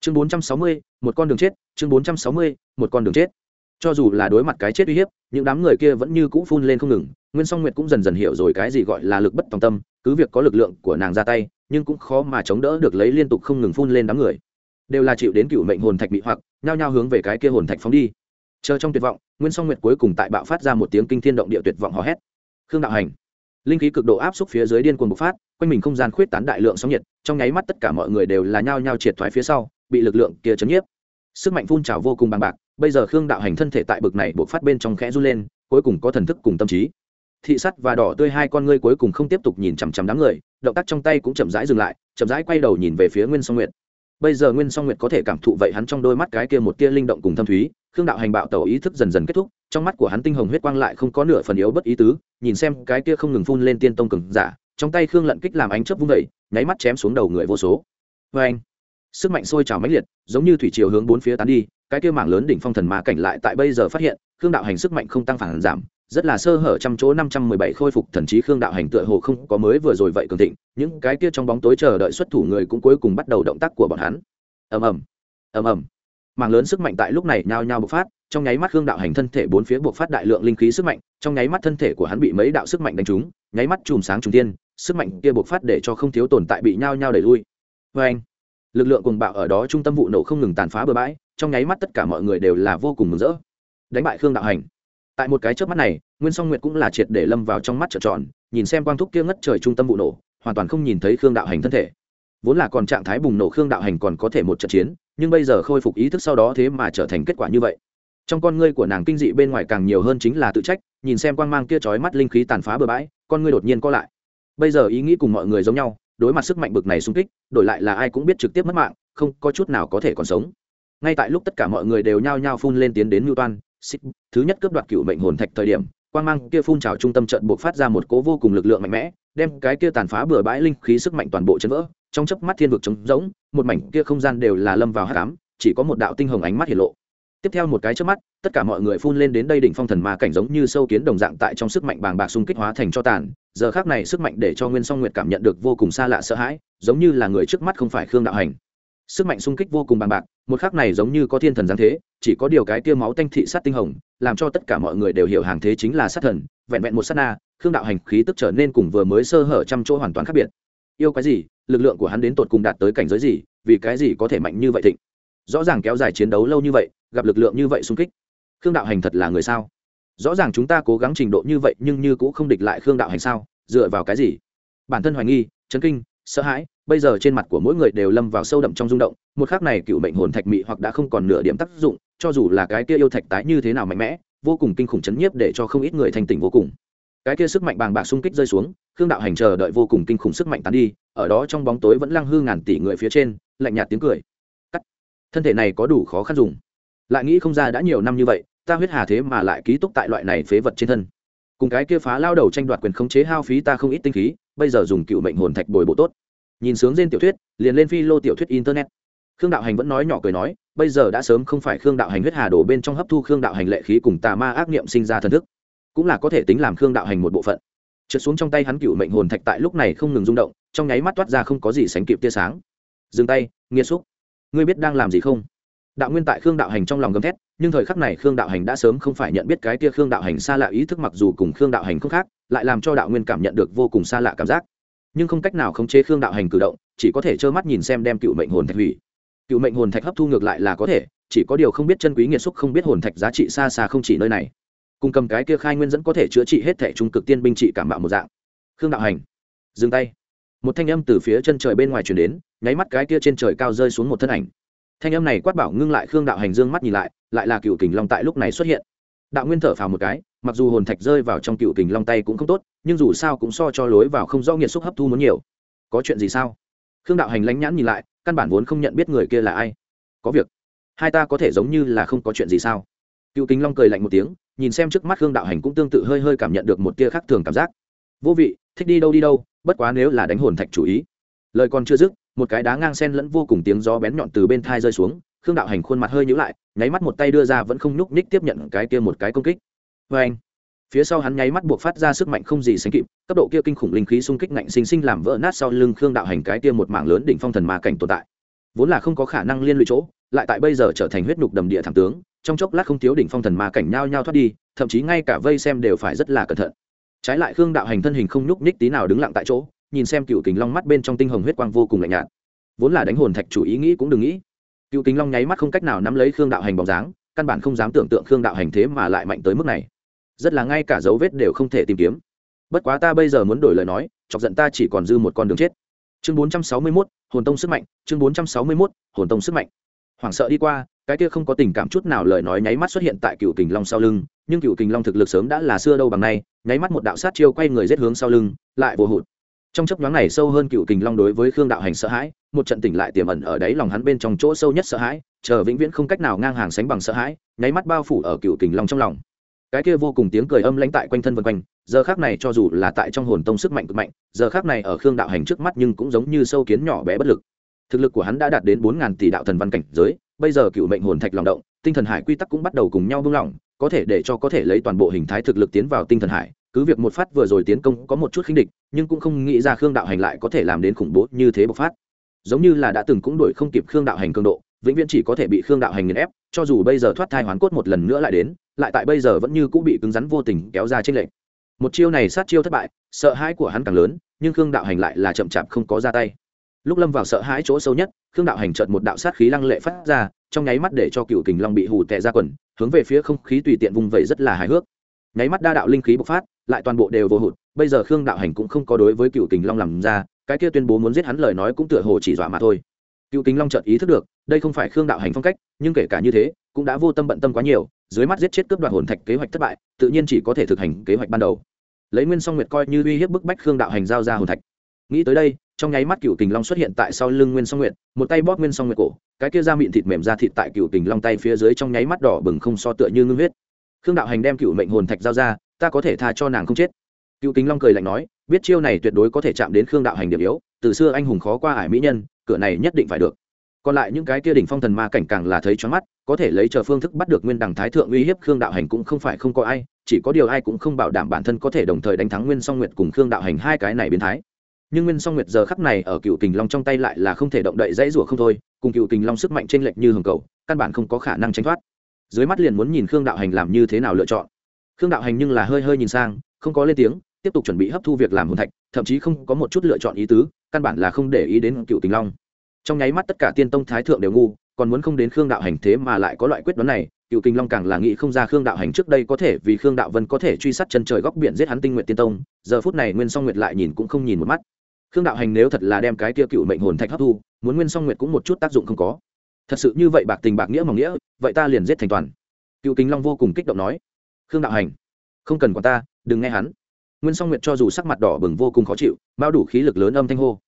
Chương bốn trăm sáu mươi, một con đường chết, chương bốn trăm sáu mươi, một con đường chết cho dù là đối mặt cái chết uy hiếp, những đám người kia vẫn như cũ phun lên không ngừng, nguyên song nguyệt cũng dần dần hiểu rồi cái gì gọi là lực bất tòng tâm, cứ việc có lực lượng của nàng ra tay, nhưng cũng khó mà chống đỡ được lấy liên tục không ngừng phun lên đám người. Đều là chịu đến cựu mệnh hồn thạch bị hoặc, nhao nhao hướng về cái kia hồn thạch phóng đi. Chờ trong tuyệt vọng, nguyên song nguyệt cuối cùng tại bạo phát ra một tiếng kinh thiên động địa tuyệt vọng hò hét. Khương đạo hành, linh khí cực độ áp xúc phía dưới điên cuồng bộc phát, quanh mình không gian khuyết tán đại lượng sóng nhiệt, trong nháy mắt tất cả mọi người đều là nhao nhao triệt thoái phía sau, bị lực lượng kia chấn nhiếp sức mạnh phun trào vô cùng bằng bạc, bây giờ khương đạo hành thân thể tại bực này buộc phát bên trong khẽ run lên, cuối cùng có thần thức cùng tâm trí. Thị sắt và đỏ tươi hai con ngươi cuối cùng không tiếp tục nhìn chằm chằm đám người, động tác trong tay cũng chậm rãi dừng lại, chậm rãi quay đầu nhìn về phía nguyên song nguyệt. Bây giờ nguyên song nguyệt có thể cảm thụ vậy hắn trong đôi mắt cái kia một tia linh động cùng thâm thúy, khương đạo hành bạo tẩu ý thức dần dần kết thúc, trong mắt của hắn tinh hồng huyết quang lại không có nửa phần yếu bất ý tứ, nhìn xem cái kia không ngừng phun lên tiên tông cường giả, trong tay khương lận kích làm ánh chớp vung vẩy nháy mắt chém xuống đầu người vô số. Vê anh sức mạnh sôi trào mãnh liệt, giống như thủy chiều hướng bốn phía tán đi, cái kia mảng lớn đỉnh phong thần ma cảnh lại tại bây giờ phát hiện, khương đạo hành sức mạnh không tăng phản giảm, rất là sơ hở trăm chỗ năm trăm mười bảy khôi phục thần trí khương đạo hành tựa hồ không có mới vừa rồi vậy cường thịnh, những cái kia trong bóng tối chờ đợi xuất thủ người cũng cuối cùng bắt đầu động tác của bọn hắn. Ầm ầm ầm ầm. Mảng lớn sức mạnh tại lúc này nhao nhao bộc phát, trong nháy mắt khương đạo hành thân thể bốn phía bộc phát đại lượng linh khí sức mạnh, trong nháy mắt thân thể của hắn bị mấy đạo sức mạnh đánh trúng, nháy mắt chùm sáng trùng tiên sức mạnh kia bộc phát để cho không thiếu tồn tại bị nhao nhao đẩy lui. Vê anh lực lượng cùng bạo ở đó trung tâm vụ nổ không ngừng tàn phá bừa bãi, trong nháy mắt tất cả mọi người đều là vô cùng mừng rỡ. Đánh bại khương đạo hành. Tại một cái chớp mắt này, nguyên song nguyệt cũng là triệt để lâm vào trong mắt trợn tròn, nhìn xem quang thúc kia ngất trời trung tâm vụ nổ, hoàn toàn không nhìn thấy khương đạo hành thân thể. Vốn là còn trạng thái bùng nổ khương đạo hành còn có thể một trận chiến, nhưng bây giờ khôi phục ý thức sau đó thế mà trở thành kết quả như vậy. Trong con ngươi của nàng kinh dị bên ngoài càng nhiều hơn chính là tự trách, nhìn xem quang mang kia trói mắt linh khí tàn phá bừa bãi, con ngươi đột nhiên co lại. Bây giờ ý nghĩ cùng mọi người giống nhau đối mặt sức mạnh bực này xung kích, đổi lại là ai cũng biết trực tiếp mất mạng, không có chút nào có thể còn sống. Ngay tại lúc tất cả mọi người đều nhao nhao phun lên tiến đến mưu toan xích thứ nhất cướp đoạt cựu mệnh hồn thạch thời điểm, quang mang kia phun trào trung tâm trận buộc phát ra một cố vô cùng lực lượng mạnh mẽ, đem cái kia tàn phá bừa bãi linh khí sức mạnh toàn bộ chấn vỡ, trong chớp mắt thiên vực trống rỗng, một mảnh kia không gian đều là lâm vào hát cám chỉ có một đạo tinh hồng ánh mắt hiện lộ. Tiếp theo một cái trước mắt, tất cả mọi người phun lên đến đây đỉnh phong thần ma cảnh giống như sâu kiến đồng dạng tại trong sức mạnh bàng bạc xung kích hóa thành cho tàn giờ khác này sức mạnh để cho nguyên song nguyệt cảm nhận được vô cùng xa lạ sợ hãi, giống như là người trước mắt không phải khương đạo hành. Sức mạnh xung kích vô cùng bằng bạc, một khắc này giống như có thiên thần giáng thế, chỉ có điều cái tiêu máu tanh thị sát tinh hồng, làm cho tất cả mọi người đều hiểu hàng thế chính là sát thần, vẹn vẹn một sát na, khương đạo hành khí tức trở nên cùng vừa mới sơ hở trăm chỗ hoàn toàn khác biệt. Yêu cái gì? Lực lượng của hắn đến tột cùng đạt tới cảnh giới gì? Vì cái gì có thể mạnh như vậy thịnh? Rõ ràng kéo dài chiến đấu lâu như vậy, gặp lực lượng như vậy xung kích. Khương đạo hành thật là người sao? Rõ ràng chúng ta cố gắng trình độ như vậy nhưng như cũng không địch lại khương đạo hành sao? Dựa vào cái gì? Bản thân hoài nghi, chấn kinh, sợ hãi, bây giờ trên mặt của mỗi người đều lâm vào sâu đậm trong rung động. Một khác này cựu mệnh hồn thạch mị hoặc đã không còn nửa điểm tác dụng, cho dù là cái kia yêu thạch tái như thế nào mạnh mẽ, vô cùng kinh khủng chấn nhiếp để cho không ít người thành tỉnh vô cùng. Cái kia sức mạnh bàng bạc xung kích rơi xuống, khương đạo hành chờ đợi vô cùng kinh khủng sức mạnh tán đi, ở đó trong bóng tối vẫn lăng hư ngàn tỷ người phía trên, lạnh nhạt tiếng cười. Cắt. Thân thể này có đủ khó khăn dùng. Lại nghĩ không ra đã nhiều năm như vậy ta huyết hà thế mà lại ký túc tại loại này phế vật trên thân. Cùng cái kia phá lao đầu tranh đoạt quyền khống chế hao phí ta không ít tinh khí, bây giờ dùng cựu mệnh hồn thạch bồi bộ tốt. Nhìn sướng trên tiểu thuyết, liền lên phi lô tiểu thuyết internet. Khương đạo hành vẫn nói nhỏ cười nói, bây giờ đã sớm không phải khương đạo hành huyết hà đổ bên trong hấp thu khương đạo hành lệ khí cùng tà ma ác niệm sinh ra thần thức, cũng là có thể tính làm khương đạo hành một bộ phận. Trượt xuống trong tay hắn cựu mệnh hồn thạch tại lúc này không ngừng rung động, trong nháy mắt toát ra không có gì sánh kịp tia sáng. Dừng tay nghiêm xúc, ngươi biết đang làm gì không? Đạo nguyên tại khương đạo hành trong lòng gầm thét, nhưng thời khắc này khương đạo hành đã sớm không phải nhận biết cái kia khương đạo hành xa lạ ý thức mặc dù cùng khương đạo hành không khác, lại làm cho đạo nguyên cảm nhận được vô cùng xa lạ cảm giác. Nhưng không cách nào khống chế khương đạo hành cử động, chỉ có thể trơ mắt nhìn xem đem cựu mệnh hồn thạch hủy. Cựu mệnh hồn thạch hấp thu ngược lại là có thể, chỉ có điều không biết chân quý nghiệt xúc, không biết hồn thạch giá trị xa xa không chỉ nơi này. Cùng cầm cái kia khai nguyên dẫn có thể chữa trị hết thẻ trung cực tiên binh trị cảm bạo một dạng. Khương đạo hành, dừng tay. Một thanh âm từ phía chân trời bên ngoài chuyển đến, nháy mắt cái kia trên trời cao rơi xuống một thân ảnh thanh âm này quát bảo ngưng lại khương đạo hành dương mắt nhìn lại lại là cựu kình long tại lúc này xuất hiện. Đạo nguyên thở phào một cái, mặc dù hồn thạch rơi vào trong cựu kình long tay cũng không tốt, nhưng dù sao cũng so cho lối vào không do nghiệt xúc hấp thu muốn nhiều. Có chuyện gì sao? Khương đạo hành lánh nhãn nhìn lại, căn bản vốn không nhận biết người kia là ai. Có việc. Hai ta có thể giống như là không có chuyện gì sao? Cựu kính long cười lạnh một tiếng, nhìn xem trước mắt khương đạo hành cũng tương tự hơi hơi cảm nhận được một tia khác thường cảm giác. Vô vị, thích đi đâu đi đâu, bất quá nếu là đánh hồn thạch chủ ý. Lời còn chưa dứt một cái đá ngang sen lẫn vô cùng tiếng gió bén nhọn từ bên thai rơi xuống, khương đạo hành khuôn mặt hơi nhữ lại, nháy mắt một tay đưa ra vẫn không nhúc nhích tiếp nhận cái kia một cái công kích. Vê anh, phía sau hắn nháy mắt buộc phát ra sức mạnh không gì sánh kịp, cấp độ kia kinh khủng linh khí xung kích ngạnh sinh sinh làm vỡ nát sau lưng khương đạo hành cái kia một mảng lớn đỉnh phong thần ma cảnh tồn tại. Vốn là không có khả năng liên lụy chỗ, lại tại bây giờ trở thành huyết nhục đầm địa thảm tướng, trong chốc lát không thiếu đỉnh phong thần ma cảnh nhao nhao thoát đi, thậm chí ngay cả vây xem đều phải rất là cẩn thận. Trái lại khương đạo hành thân hình không nhúc nhích tí nào đứng lặng tại chỗ nhìn xem cựu kính long mắt bên trong tinh hồng huyết quang vô cùng lạnh nhạt. Vốn là đánh hồn thạch chủ ý nghĩ cũng đừng nghĩ. Cựu kính long nháy mắt không cách nào nắm lấy khương đạo hành bóng dáng, căn bản không dám tưởng tượng khương đạo hành thế mà lại mạnh tới mức này. Rất là ngay cả dấu vết đều không thể tìm kiếm. Bất quá ta bây giờ muốn đổi lời nói, chọc giận ta chỉ còn dư một con đường chết. Chương bốn trăm sáu mươi mốt, hồn tông sức mạnh, chương bốn trăm sáu mươi mốt, hồn tông sức mạnh. Hoảng sợ đi qua, cái kia không có tình cảm chút nào lời nói nháy mắt xuất hiện tại cựu kình long sau lưng, nhưng cựu kình long thực lực sớm đã là xưa đâu bằng nay, nháy mắt một đạo sát chiêu quay người rết hướng sau lưng, lại vô hụt trong chấp nhoáng này sâu hơn cựu kình long đối với khương đạo hành sợ hãi, một trận tỉnh lại tiềm ẩn ở đáy lòng hắn bên trong chỗ sâu nhất sợ hãi, chờ vĩnh viễn không cách nào ngang hàng sánh bằng sợ hãi, nháy mắt bao phủ ở cựu kình long trong lòng. Cái kia vô cùng tiếng cười âm lãnh tại quanh thân vân quanh, giờ khác này cho dù là tại trong hồn tông sức mạnh cực mạnh, giờ khác này ở khương đạo hành trước mắt nhưng cũng giống như sâu kiến nhỏ bé bất lực. Thực lực của hắn đã đạt đến bốn ngàn tỷ đạo thần văn cảnh giới, bây giờ cựu mệnh hồn thạch lòng động, tinh thần hải quy tắc cũng bắt đầu cùng nhau buông lỏng, có thể để cho có thể lấy toàn bộ hình thái thực lực tiến vào tinh thần hải cứ việc một phát vừa rồi tiến công có một chút khinh địch, nhưng cũng không nghĩ ra khương đạo hành lại có thể làm đến khủng bố như thế bộc phát. Giống như là đã từng cũng đuổi không kịp khương đạo hành cường độ, vĩnh viễn chỉ có thể bị khương đạo hành nghiền ép, cho dù bây giờ thoát thai hoán cốt một lần nữa lại đến, lại tại bây giờ vẫn như cũng bị cứng rắn vô tình kéo ra trên lệnh một chiêu này sát chiêu thất bại, sợ hãi của hắn càng lớn, nhưng khương đạo hành lại là chậm chạp không có ra tay. Lúc lâm vào sợ hãi chỗ sâu nhất, khương đạo hành trợt một đạo sát khí lăng lệ phát ra, trong nháy mắt để cho cựu kình long bị hù tệ ra quần, hướng về phía không khí tùy tiện vùng vẩy rất là hài hước. Nháy mắt đa đạo linh khí bộc phát lại toàn bộ đều vô hụt. Bây giờ khương đạo hành cũng không có đối với cựu kình long làm ra, cái kia tuyên bố muốn giết hắn lời nói cũng tựa hồ chỉ dọa mà thôi. Cựu kình long chợt ý thức được, đây không phải khương đạo hành phong cách, nhưng kể cả như thế, cũng đã vô tâm bận tâm quá nhiều, dưới mắt giết chết cướp đoạt hồn thạch kế hoạch thất bại, tự nhiên chỉ có thể thực hành kế hoạch ban đầu. Lấy nguyên song nguyệt coi như uy hiếp bức bách khương đạo hành giao ra hồn thạch. Nghĩ tới đây, trong nháy mắt cựu kình long xuất hiện tại sau lưng nguyên song nguyệt, một tay bóp nguyên song nguyệt cổ, cái kia ra miệng thịt mềm ra thịt tại cựu kình long tay phía dưới trong nháy mắt đỏ bừng không so tựa như ngưng huyết. Khương đạo hành đem cựu mệnh hồn thạch giao ra ta có thể tha cho nàng không chết. Cựu kính long cười lạnh nói, biết chiêu này tuyệt đối có thể chạm đến khương đạo hành điểm yếu, từ xưa anh hùng khó qua ải mỹ nhân, cửa này nhất định phải được. Còn lại những cái kia đỉnh phong thần ma cảnh càng là thấy choáng mắt, có thể lấy chờ phương thức bắt được nguyên Đằng thái thượng uy hiếp khương đạo hành cũng không phải không có ai, chỉ có điều ai cũng không bảo đảm bản thân có thể đồng thời đánh thắng nguyên song nguyệt cùng khương đạo hành hai cái này biến thái. Nhưng nguyên song nguyệt giờ khắc này ở cựu kình long trong tay lại là không thể động đậy dãy rủa không thôi, cùng cựu kình long sức mạnh trên lệch như hồng cầu, căn bản không có khả năng tránh thoát. Dưới mắt liền muốn nhìn khương đạo hành làm như thế nào lựa chọn khương đạo hành nhưng là hơi hơi nhìn sang, không có lên tiếng, tiếp tục chuẩn bị hấp thu việc làm hồn thạch, thậm chí không có một chút lựa chọn ý tứ, căn bản là không để ý đến cựu tình long. Trong nháy mắt tất cả tiên tông thái thượng đều ngu, còn muốn không đến khương đạo hành thế mà lại có loại quyết đoán này, cựu kinh long càng là nghĩ không ra khương đạo hành trước đây có thể vì khương đạo vân có thể truy sát chân trời góc biển giết hắn tinh nguyện tiên tông, giờ phút này nguyên song nguyệt lại nhìn cũng không nhìn một mắt. Khương đạo hành nếu thật là đem cái kia cựu mệnh hồn thạch hấp thu, muốn nguyên song nguyệt cũng một chút tác dụng không có. Thật sự như vậy bạc tình bạc nghĩa mỏng nghĩa, vậy ta liền giết thành toàn. Cựu kính long vô cùng kích động nói khương đạo hành, không cần quản ta, đừng nghe hắn. Nguyên song nguyệt cho dù sắc mặt đỏ bừng vô cùng khó chịu, bao đủ khí lực lớn âm thanh hô.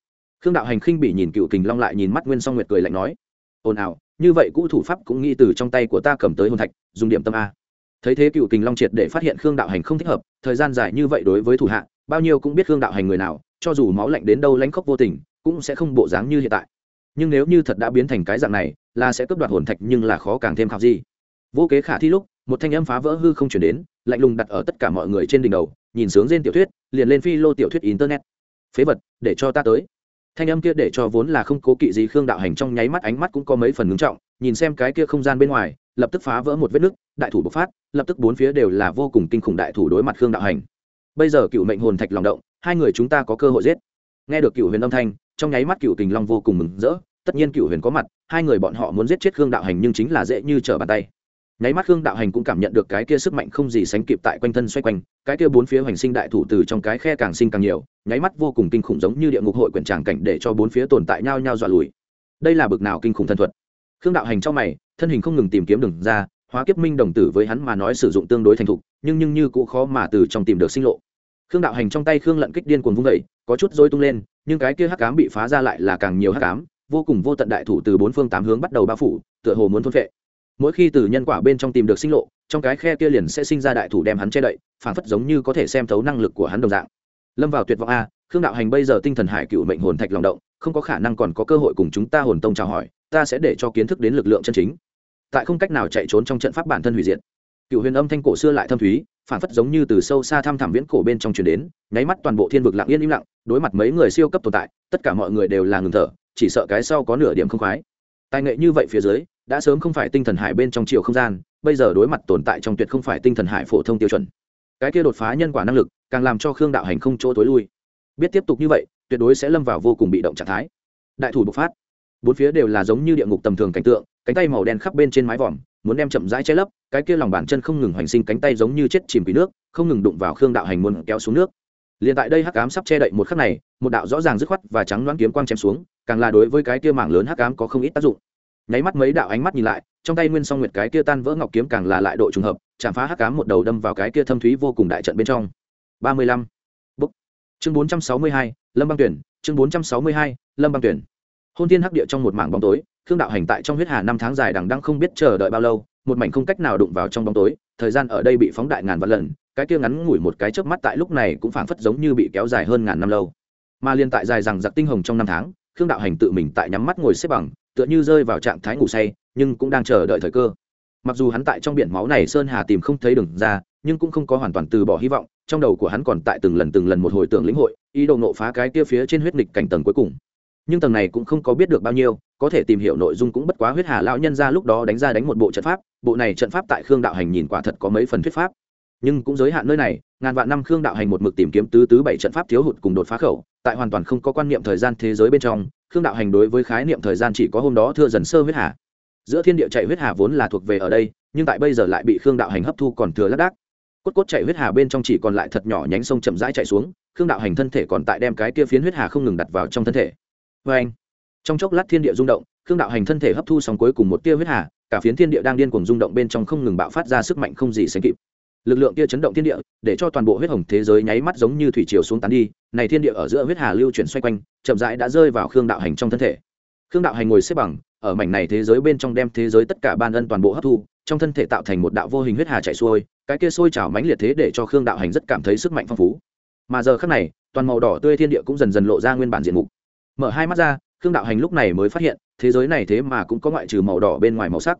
Khương đạo hành khinh bị nhìn cựu kình long lại nhìn mắt nguyên song nguyệt cười lạnh nói, ồn ào, như vậy cũ thủ pháp cũng nghĩ từ trong tay của ta cầm tới hồn thạch, dùng điểm tâm a. Thấy thế cựu kình long triệt để phát hiện khương đạo hành không thích hợp, thời gian dài như vậy đối với thủ hạ, bao nhiêu cũng biết khương đạo hành người nào, cho dù máu lạnh đến đâu lãnh khốc vô tình, cũng sẽ không bộ dáng như hiện tại. Nhưng nếu như thật đã biến thành cái dạng này, là sẽ cướp đoạt hồn thạch nhưng là khó càng thêm khảo gì. Vô kế khả thi lúc một thanh âm phá vỡ hư không chuyển đến, lạnh lùng đặt ở tất cả mọi người trên đỉnh đầu, nhìn sướng trên tiểu thuyết, liền lên phi lô tiểu thuyết internet. Phế vật, để cho ta tới. Thanh âm kia để cho vốn là không cố kỵ gì khương đạo hành trong nháy mắt ánh mắt cũng có mấy phần ngưng trọng, nhìn xem cái kia không gian bên ngoài, lập tức phá vỡ một vết nứt, đại thủ bộc phát, lập tức bốn phía đều là vô cùng kinh khủng đại thủ đối mặt khương đạo hành. Bây giờ cựu mệnh hồn thạch lòng động, hai người chúng ta có cơ hội giết. Nghe được cựu huyền âm thanh, trong nháy mắt cựu kình long vô cùng mừng rỡ, tất nhiên cựu huyền có mặt, hai người bọn họ muốn giết chết khương đạo hành nhưng chính là dễ như trở bàn tay nháy mắt khương đạo hành cũng cảm nhận được cái kia sức mạnh không gì sánh kịp tại quanh thân xoay quanh, cái kia bốn phía hoành sinh đại thủ từ trong cái khe càng sinh càng nhiều, nháy mắt vô cùng kinh khủng giống như địa ngục hội quyển tràng cảnh để cho bốn phía tồn tại nhau nhau dọa lùi. Đây là bực nào kinh khủng thân thuật? Khương đạo hành trong mày, thân hình không ngừng tìm kiếm đường ra, hóa kiếp minh đồng tử với hắn mà nói sử dụng tương đối thành thục, nhưng nhưng như cũng khó mà từ trong tìm được sinh lộ. Khương đạo hành trong tay khương lận kích điên cuồng vung vẩy có chút dối tung lên, nhưng cái kia hắc cám bị phá ra lại là càng nhiều hắc cám vô cùng vô tận đại thủ từ bốn phương tám hướng bắt đầu bao phủ, tựa hồ muốn thôn phệ mỗi khi từ nhân quả bên trong tìm được sinh lộ, trong cái khe kia liền sẽ sinh ra đại thủ đem hắn che đậy phản phất giống như có thể xem thấu năng lực của hắn đồng dạng. Lâm vào tuyệt vọng a, khương đạo hành bây giờ tinh thần hải cựu mệnh hồn thạch lòng động, không có khả năng còn có cơ hội cùng chúng ta hồn tông chào hỏi, ta sẽ để cho kiến thức đến lực lượng chân chính. Tại không cách nào chạy trốn trong trận pháp bản thân hủy diệt. Cựu huyền âm thanh cổ xưa lại thâm thúy phản phất giống như từ sâu xa thăm thẳm viễn cổ bên trong truyền đến, nháy mắt toàn bộ thiên vực lặng yên im lặng, đối mặt mấy người siêu cấp tồn tại, tất cả mọi người đều là ngừng thở, chỉ sợ cái sau có nửa điểm không khoái. Tài nghệ như vậy phía dưới đã sớm không phải tinh thần hải bên trong chiều không gian, bây giờ đối mặt tồn tại trong tuyệt không phải tinh thần hải phổ thông tiêu chuẩn. Cái kia đột phá nhân quả năng lực, càng làm cho khương đạo hành không chỗ tối lui. Biết tiếp tục như vậy, tuyệt đối sẽ lâm vào vô cùng bị động trạng thái. Đại thủ bộc phát. Bốn phía đều là giống như địa ngục tầm thường cảnh tượng, cánh tay màu đen khắp bên trên mái vòm, muốn đem chậm rãi che lấp, cái kia lòng bàn chân không ngừng hoành sinh cánh tay giống như chết chìm vì nước, không ngừng đụng vào khương đạo hành muốn kéo xuống nước. Liền tại đây hắc ám sắp che đậy một khắc này, một đạo rõ ràng dứt khoát và trắng loáng kiếm quang chém xuống, càng là đối với cái kia mảng lớn hắc ám có không ít tác dụng nháy mắt mấy đạo ánh mắt nhìn lại, trong tay nguyên song nguyệt cái kia tan vỡ ngọc kiếm càng là lại độ trùng hợp, chạm phá hắc cám một đầu đâm vào cái kia thâm thúy vô cùng đại trận bên trong. Ba mươi lăm. Bức chương bốn trăm sáu mươi hai, lâm băng tuyển, chương bốn trăm sáu mươi hai, lâm băng tuyển. Hôn thiên hắc địa trong một mảng bóng tối, khương đạo hành tại trong huyết hà năm tháng dài đằng đang không biết chờ đợi bao lâu, một mảnh không cách nào đụng vào trong bóng tối, thời gian ở đây bị phóng đại ngàn vạn lần, cái kia ngắn ngủi một cái chớp mắt tại lúc này cũng phảng phất giống như bị kéo dài hơn ngàn năm lâu. Mà liên tại dài rằng giặc tinh hồng trong năm tháng, khương đạo hành tự mình tại nhắm mắt ngồi xếp bằng tựa như rơi vào trạng thái ngủ say, nhưng cũng đang chờ đợi thời cơ. Mặc dù hắn tại trong biển máu này sơn hà tìm không thấy đường ra, nhưng cũng không có hoàn toàn từ bỏ hy vọng, trong đầu của hắn còn tại từng lần từng lần một hồi tưởng lĩnh hội, ý đồ nộ phá cái kia phía trên huyết nghịch cảnh tầng cuối cùng. Nhưng tầng này cũng không có biết được bao nhiêu, có thể tìm hiểu nội dung cũng bất quá huyết hà lão nhân ra lúc đó đánh ra đánh một bộ trận pháp, bộ này trận pháp tại khương đạo hành nhìn quả thật có mấy phần thuyết pháp. Nhưng cũng giới hạn nơi này, ngàn vạn năm khương đạo hành một mực tìm kiếm tứ tứ bảy trận pháp thiếu hụt cùng đột phá khẩu, tại hoàn toàn không có quan niệm thời gian thế giới bên trong khương đạo hành đối với khái niệm thời gian chỉ có hôm đó thưa dần sơ huyết hà. Giữa thiên địa chạy huyết hà vốn là thuộc về ở đây, nhưng tại bây giờ lại bị khương đạo hành hấp thu còn thừa lác đác. Cốt cốt chạy huyết hà bên trong chỉ còn lại thật nhỏ nhánh sông chậm rãi chạy xuống, khương đạo hành thân thể còn tại đem cái kia phiến huyết hà không ngừng đặt vào trong thân thể. Vê anh, trong chốc lát thiên địa rung động, khương đạo hành thân thể hấp thu xong cuối cùng một tia huyết hà, cả phiến thiên địa đang điên cuồng rung động bên trong không ngừng bạo phát ra sức mạnh không gì sánh kịp lực lượng kia chấn động thiên địa, để cho toàn bộ huyết hồng thế giới nháy mắt giống như thủy chiều xuống tán đi. Này thiên địa ở giữa huyết hà lưu chuyển xoay quanh, chậm rãi đã rơi vào khương đạo hành trong thân thể. Khương đạo hành ngồi xếp bằng, ở mảnh này thế giới bên trong đem thế giới tất cả ban ân toàn bộ hấp thu, trong thân thể tạo thành một đạo vô hình huyết hà chạy xuôi, cái kia sôi trào mãnh liệt thế để cho khương đạo hành rất cảm thấy sức mạnh phong phú. Mà giờ khác này, toàn màu đỏ tươi thiên địa cũng dần dần lộ ra nguyên bản diện mục. Mở hai mắt ra, khương đạo hành lúc này mới phát hiện, thế giới này thế mà cũng có ngoại trừ màu đỏ bên ngoài màu sắc.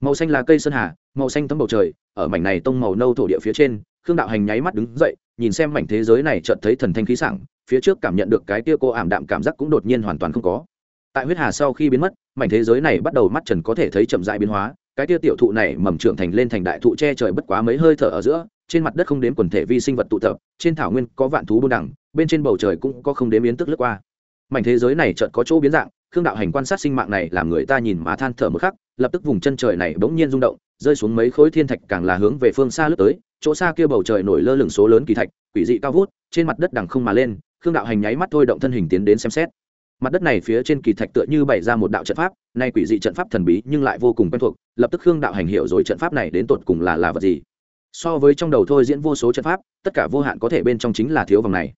Màu xanh là cây sơn hà màu xanh tấm bầu trời, ở mảnh này tông màu nâu thổ địa phía trên, khương đạo hành nháy mắt đứng dậy, nhìn xem mảnh thế giới này chợt thấy thần thanh khí sảng, phía trước cảm nhận được cái tia cô ảm đạm cảm giác cũng đột nhiên hoàn toàn không có. Tại huyết hà sau khi biến mất, mảnh thế giới này bắt đầu mắt trần có thể thấy chậm dại biến hóa, cái tia tiểu thụ này mầm trưởng thành lên thành đại thụ che trời bất quá mấy hơi thở ở giữa, trên mặt đất không đếm quần thể vi sinh vật tụ tập, trên thảo nguyên có vạn thú buôn đẳng bên trên bầu trời cũng có không đếm biến tức lướt qua. Mảnh thế giới này chợt có chỗ biến dạng, khương đạo hành quan sát sinh mạng này làm người ta nhìn mà than thở một khắc, lập tức vùng chân trời này bỗng nhiên rung động rơi xuống mấy khối thiên thạch càng là hướng về phương xa lướt tới, chỗ xa kia bầu trời nổi lơ lửng số lớn kỳ thạch, quỷ dị cao vút, trên mặt đất đằng không mà lên, khương đạo hành nháy mắt thôi động thân hình tiến đến xem xét. Mặt đất này phía trên kỳ thạch tựa như bày ra một đạo trận pháp, nay quỷ dị trận pháp thần bí nhưng lại vô cùng quen thuộc, lập tức khương đạo hành hiểu rồi trận pháp này đến tột cùng là là vật gì. So với trong đầu thôi diễn vô số trận pháp, tất cả vô hạn có thể bên trong chính là thiếu vòng này.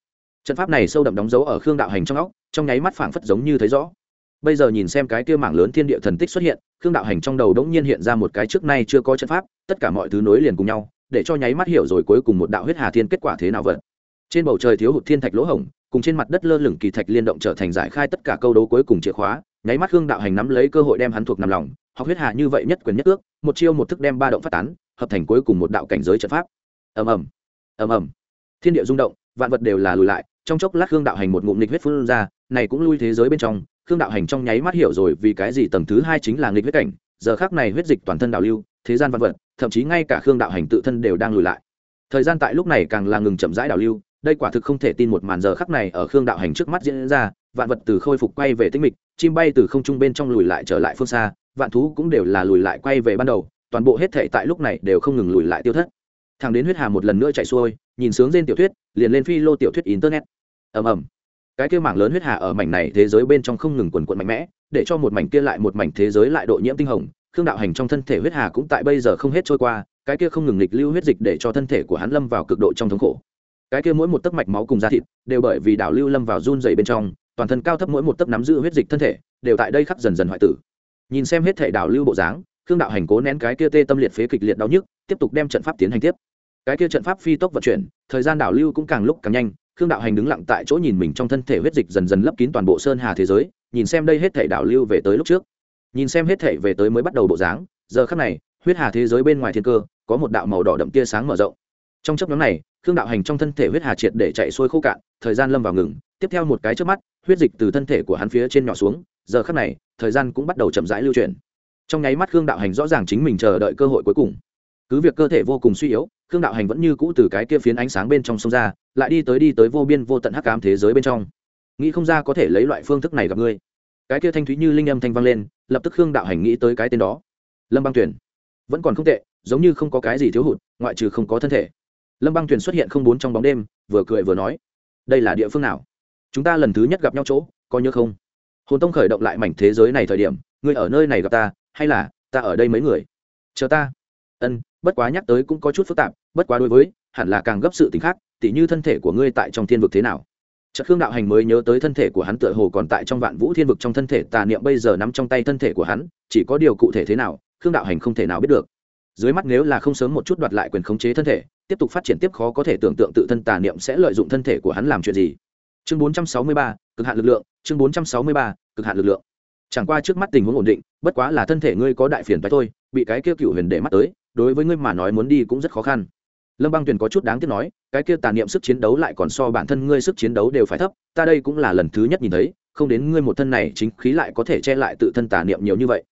Trận pháp này sâu đậm đóng dấu ở khương đạo hành trong óc, trong nháy mắt phảng phất giống như thấy rõ bây giờ nhìn xem cái kia mảng lớn thiên địa thần tích xuất hiện, khương đạo hành trong đầu đống nhiên hiện ra một cái trước nay chưa có trận pháp, tất cả mọi thứ nối liền cùng nhau, để cho nháy mắt hiểu rồi cuối cùng một đạo huyết hà thiên kết quả thế nào vợt trên bầu trời thiếu hụt thiên thạch lỗ hổng, cùng trên mặt đất lơ lửng kỳ thạch liên động trở thành giải khai tất cả câu đấu cuối cùng chìa khóa, nháy mắt khương đạo hành nắm lấy cơ hội đem hắn thuộc nằm lòng, học huyết hà như vậy nhất quyền nhất ước, một chiêu một thức đem ba động phát tán, hợp thành cuối cùng một đạo cảnh giới trận pháp. Ầm ầm ầm ầm. Thiên địa rung động, vạn vật đều là lùi lại, trong chốc lát khương đạo hành một ngụm nịch huyết phun ra, này cũng lui thế giới bên trong khương đạo hành trong nháy mắt hiểu rồi vì cái gì tầng thứ hai chính là nghịch huyết cảnh, giờ khác này huyết dịch toàn thân đạo lưu, thế gian văn vật, thậm chí ngay cả khương đạo hành tự thân đều đang lùi lại. Thời gian tại lúc này càng là ngừng chậm rãi đạo lưu, đây quả thực không thể tin một màn giờ khắc này ở khương đạo hành trước mắt diễn ra, vạn vật từ khôi phục quay về tinh mịch, chim bay từ không trung bên trong lùi lại trở lại phương xa, vạn thú cũng đều là lùi lại quay về ban đầu, toàn bộ hết thể tại lúc này đều không ngừng lùi lại tiêu thất. Thằng đến huyết hà một lần nữa chạy xuôi, nhìn sướng trên tiểu thuyết, liền lên phi lô tiểu thuyết internet. Ầm ầm cái kia mảng lớn huyết hà ở mảnh này thế giới bên trong không ngừng quần quận mạnh mẽ, để cho một mảnh kia lại một mảnh thế giới lại độ nhiễm tinh hồng, khương đạo hành trong thân thể huyết hà cũng tại bây giờ không hết trôi qua, cái kia không ngừng lịch lưu huyết dịch để cho thân thể của hắn lâm vào cực độ trong thống khổ. Cái kia mỗi một tấc mạch máu cùng da thịt đều bởi vì đảo lưu lâm vào run dày bên trong, toàn thân cao thấp mỗi một tấc nắm giữ huyết dịch thân thể đều tại đây khắc dần dần hoại tử. Nhìn xem hết thể đảo lưu bộ dáng, khương đạo hành cố nén cái kia tê tâm liệt phế kịch liệt đau nhức, tiếp tục đem trận pháp tiến hành tiếp. Cái kia trận pháp phi tốc vận chuyển, thời gian đảo lưu cũng càng lúc càng nhanh khương đạo hành đứng lặng tại chỗ nhìn mình trong thân thể huyết dịch dần dần lấp kín toàn bộ sơn hà thế giới, nhìn xem đây hết thể đảo lưu về tới lúc trước. Nhìn xem hết thể về tới mới bắt đầu bộ dáng, giờ khắc này, huyết hà thế giới bên ngoài thiên cơ, có một đạo màu đỏ đậm tia sáng mở rộng. Trong chấp nhóm này, khương đạo hành trong thân thể huyết hà triệt để chạy xuôi khô cạn, thời gian lâm vào ngừng, tiếp theo một cái trước mắt, huyết dịch từ thân thể của hắn phía trên nhỏ xuống, giờ khắc này, thời gian cũng bắt đầu chậm rãi lưu chuyển. Trong nháy mắt khương đạo hành rõ ràng chính mình chờ đợi cơ hội cuối cùng cứ việc cơ thể vô cùng suy yếu, khương đạo hành vẫn như cũ từ cái kia phiến ánh sáng bên trong sông ra, lại đi tới đi tới vô biên vô tận hắc cám thế giới bên trong. Nghĩ không ra có thể lấy loại phương thức này gặp ngươi. Cái kia thanh thúy như linh âm thanh vang lên, lập tức khương đạo hành nghĩ tới cái tên đó. Lâm băng tuyển vẫn còn không tệ, giống như không có cái gì thiếu hụt, ngoại trừ không có thân thể. Lâm băng tuyển xuất hiện không bốn trong bóng đêm, vừa cười vừa nói, đây là địa phương nào? Chúng ta lần thứ nhất gặp nhau chỗ, có nhớ không? Hồn tông khởi động lại mảnh thế giới này thời điểm, ngươi ở nơi này gặp ta, hay là ta ở đây mấy người? Chờ ta. Ân bất quá nhắc tới cũng có chút phức tạp bất quá đối với hẳn là càng gấp sự t ì n h khác tỉ như thân thể của ngươi tại trong thiên vực thế nào Chợt Khương đạo hành mới nhớ tới thân thể của hắn tựa hồ còn tại trong Vạn Vũ Thiên vực trong thân thể tà niệm bây giờ nắm trong tay thân thể của hắn, chỉ có điều cụ thể thế nào, Khương đạo hành không thể nào biết được. Dưới mắt nếu là không sớm một chút đoạt lại quyền khống chế thân thể, tiếp tục phát triển tiếp khó có thể tưởng tượng tự thân tà niệm sẽ lợi dụng thân thể của hắn làm chuyện gì. Chương 463, cực hạn lực lượng, chương 463, cực hạn lực lượng. Chẳng qua trước mắt tình huống ổn định, bất quá là thân thể ngươi có đại phiền phải thôi, bị cái kia cựu huyền để mắt tới, đối với ngươi mà nói muốn đi cũng rất khó khăn. Lâm băng tuyền có chút đáng tiếc nói, cái kia tàn niệm sức chiến đấu lại còn so bản thân ngươi sức chiến đấu đều phải thấp, ta đây cũng là lần thứ nhất nhìn thấy, không đến ngươi một thân này chính khí lại có thể che lại tự thân tà niệm nhiều như vậy.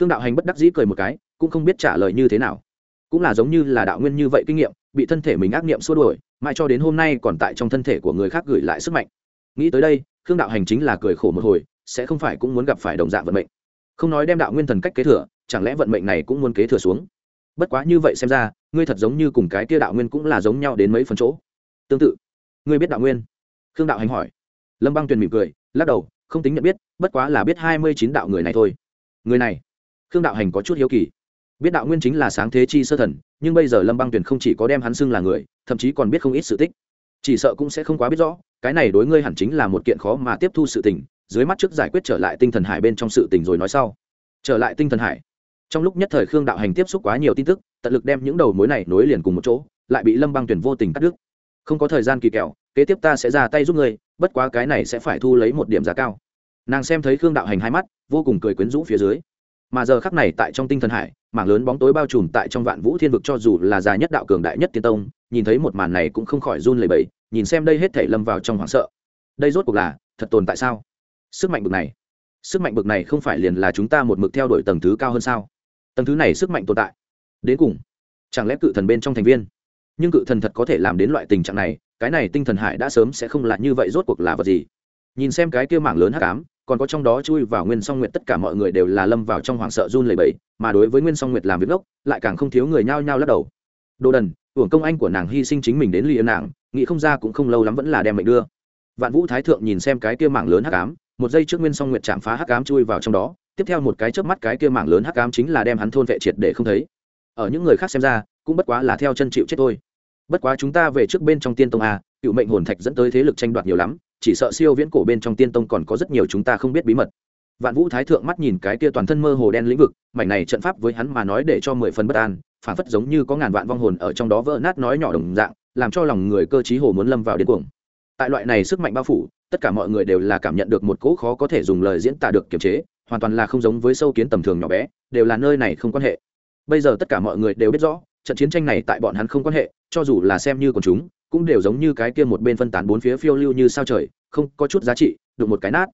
Khương đạo hành bất đắc dĩ cười một cái, cũng không biết trả lời như thế nào. Cũng là giống như là đạo nguyên như vậy kinh nghiệm, bị thân thể mình ác niệm xua đuổi, mãi cho đến hôm nay còn tại trong thân thể của người khác gửi lại sức mạnh. Nghĩ tới đây, khương đạo hành chính là cười khổ một hồi, sẽ không phải cũng muốn gặp phải đồng dạng vận mệnh. Không nói đem đạo nguyên thần cách kế thừa, chẳng lẽ vận mệnh này cũng muốn kế thừa xuống? Bất quá như vậy xem ra, ngươi thật giống như cùng cái kia đạo nguyên cũng là giống nhau đến mấy phần chỗ. Tương tự. Ngươi biết đạo nguyên? Khương đạo hành hỏi. Lâm băng tuyền mỉm cười, lắc đầu, không tính nhận biết, bất quá là biết hai mươi chín đạo người này thôi. Người này? Khương đạo hành có chút hiếu kỳ. Biết đạo nguyên chính là sáng thế chi sơ thần, nhưng bây giờ lâm băng tuyền không chỉ có đem hắn xưng là người, thậm chí còn biết không ít sự tích. Chỉ sợ cũng sẽ không quá biết rõ, cái này đối ngươi hẳn chính là một kiện khó mà tiếp thu sự tình, dưới mắt trước giải quyết trở lại tinh thần hải bên trong sự tình rồi nói sau. Trở lại tinh thần hải? Trong lúc nhất thời khương đạo hành tiếp xúc quá nhiều tin tức, tận lực đem những đầu mối này nối liền cùng một chỗ, lại bị lâm băng tuyển vô tình cắt đứt. Không có thời gian kỳ kẹo, kế tiếp ta sẽ ra tay giúp ngươi, bất quá cái này sẽ phải thu lấy một điểm giá cao. Nàng xem thấy khương đạo hành hai mắt, vô cùng cười quyến rũ phía dưới. Mà giờ khắc này tại trong tinh thần hải, mảng lớn bóng tối bao trùm tại trong vạn vũ thiên vực cho dù là già nhất đạo cường đại nhất tiên tông, nhìn thấy một màn này cũng không khỏi run lẩy bẩy, nhìn xem đây hết thể lâm vào trong hoảng sợ. Đây rốt cuộc là thật tồn tại sao? Sức mạnh bực này. Sức mạnh bực này không phải liền là chúng ta một mực theo đuổi tầng thứ cao hơn sao? Tầng thứ này sức mạnh tồn tại. Đến cùng, chẳng lẽ cự thần bên trong thành viên? Nhưng cự thần thật có thể làm đến loại tình trạng này, cái này tinh thần hải đã sớm sẽ không lại như vậy rốt cuộc là vật gì? Nhìn xem cái kia mảng lớn hắc ám, còn có trong đó chui vào nguyên song nguyệt tất cả mọi người đều là lâm vào trong hoảng sợ run lẩy bẩy, mà đối với nguyên song nguyệt làm việc gốc lại càng không thiếu người nhao nhao lắc đầu. Đồ đần, hưởng công anh của nàng hy sinh chính mình đến lìa nàng, nghĩ không ra cũng không lâu lắm vẫn là đem mệnh đưa. Vạn vũ thái thượng nhìn xem cái kia mảng lớn hắc ám, một giây trước nguyên song nguyệt chạm phá hắc ám chui vào trong đó tiếp theo một cái chớp mắt cái kia mảng lớn hắc ám chính là đem hắn thôn vệ triệt để không thấy. Ở những người khác xem ra, cũng bất quá là theo chân chịu chết thôi. Bất quá chúng ta về trước bên trong tiên tông a cựu mệnh hồn thạch dẫn tới thế lực tranh đoạt nhiều lắm, chỉ sợ siêu viễn cổ bên trong tiên tông còn có rất nhiều chúng ta không biết bí mật. Vạn vũ thái thượng mắt nhìn cái kia toàn thân mơ hồ đen lĩnh vực, mảnh này trận pháp với hắn mà nói để cho mười phần bất an phản phất giống như có ngàn vạn vong hồn ở trong đó vỡ nát nói nhỏ đồng dạng, làm cho lòng người cơ trí hồ muốn lâm vào điên cuồng. Tại loại này sức mạnh bao phủ, tất cả mọi người đều là cảm nhận được một cỗ khó có thể dùng lời diễn tả được kiềm chế hoàn toàn là không giống với sâu kiến tầm thường nhỏ bé, đều là nơi này không quan hệ. Bây giờ tất cả mọi người đều biết rõ, trận chiến tranh này tại bọn hắn không quan hệ, cho dù là xem như còn chúng, cũng đều giống như cái kia một bên phân tán bốn phía phiêu lưu như sao trời, không có chút giá trị, đụng một cái nát.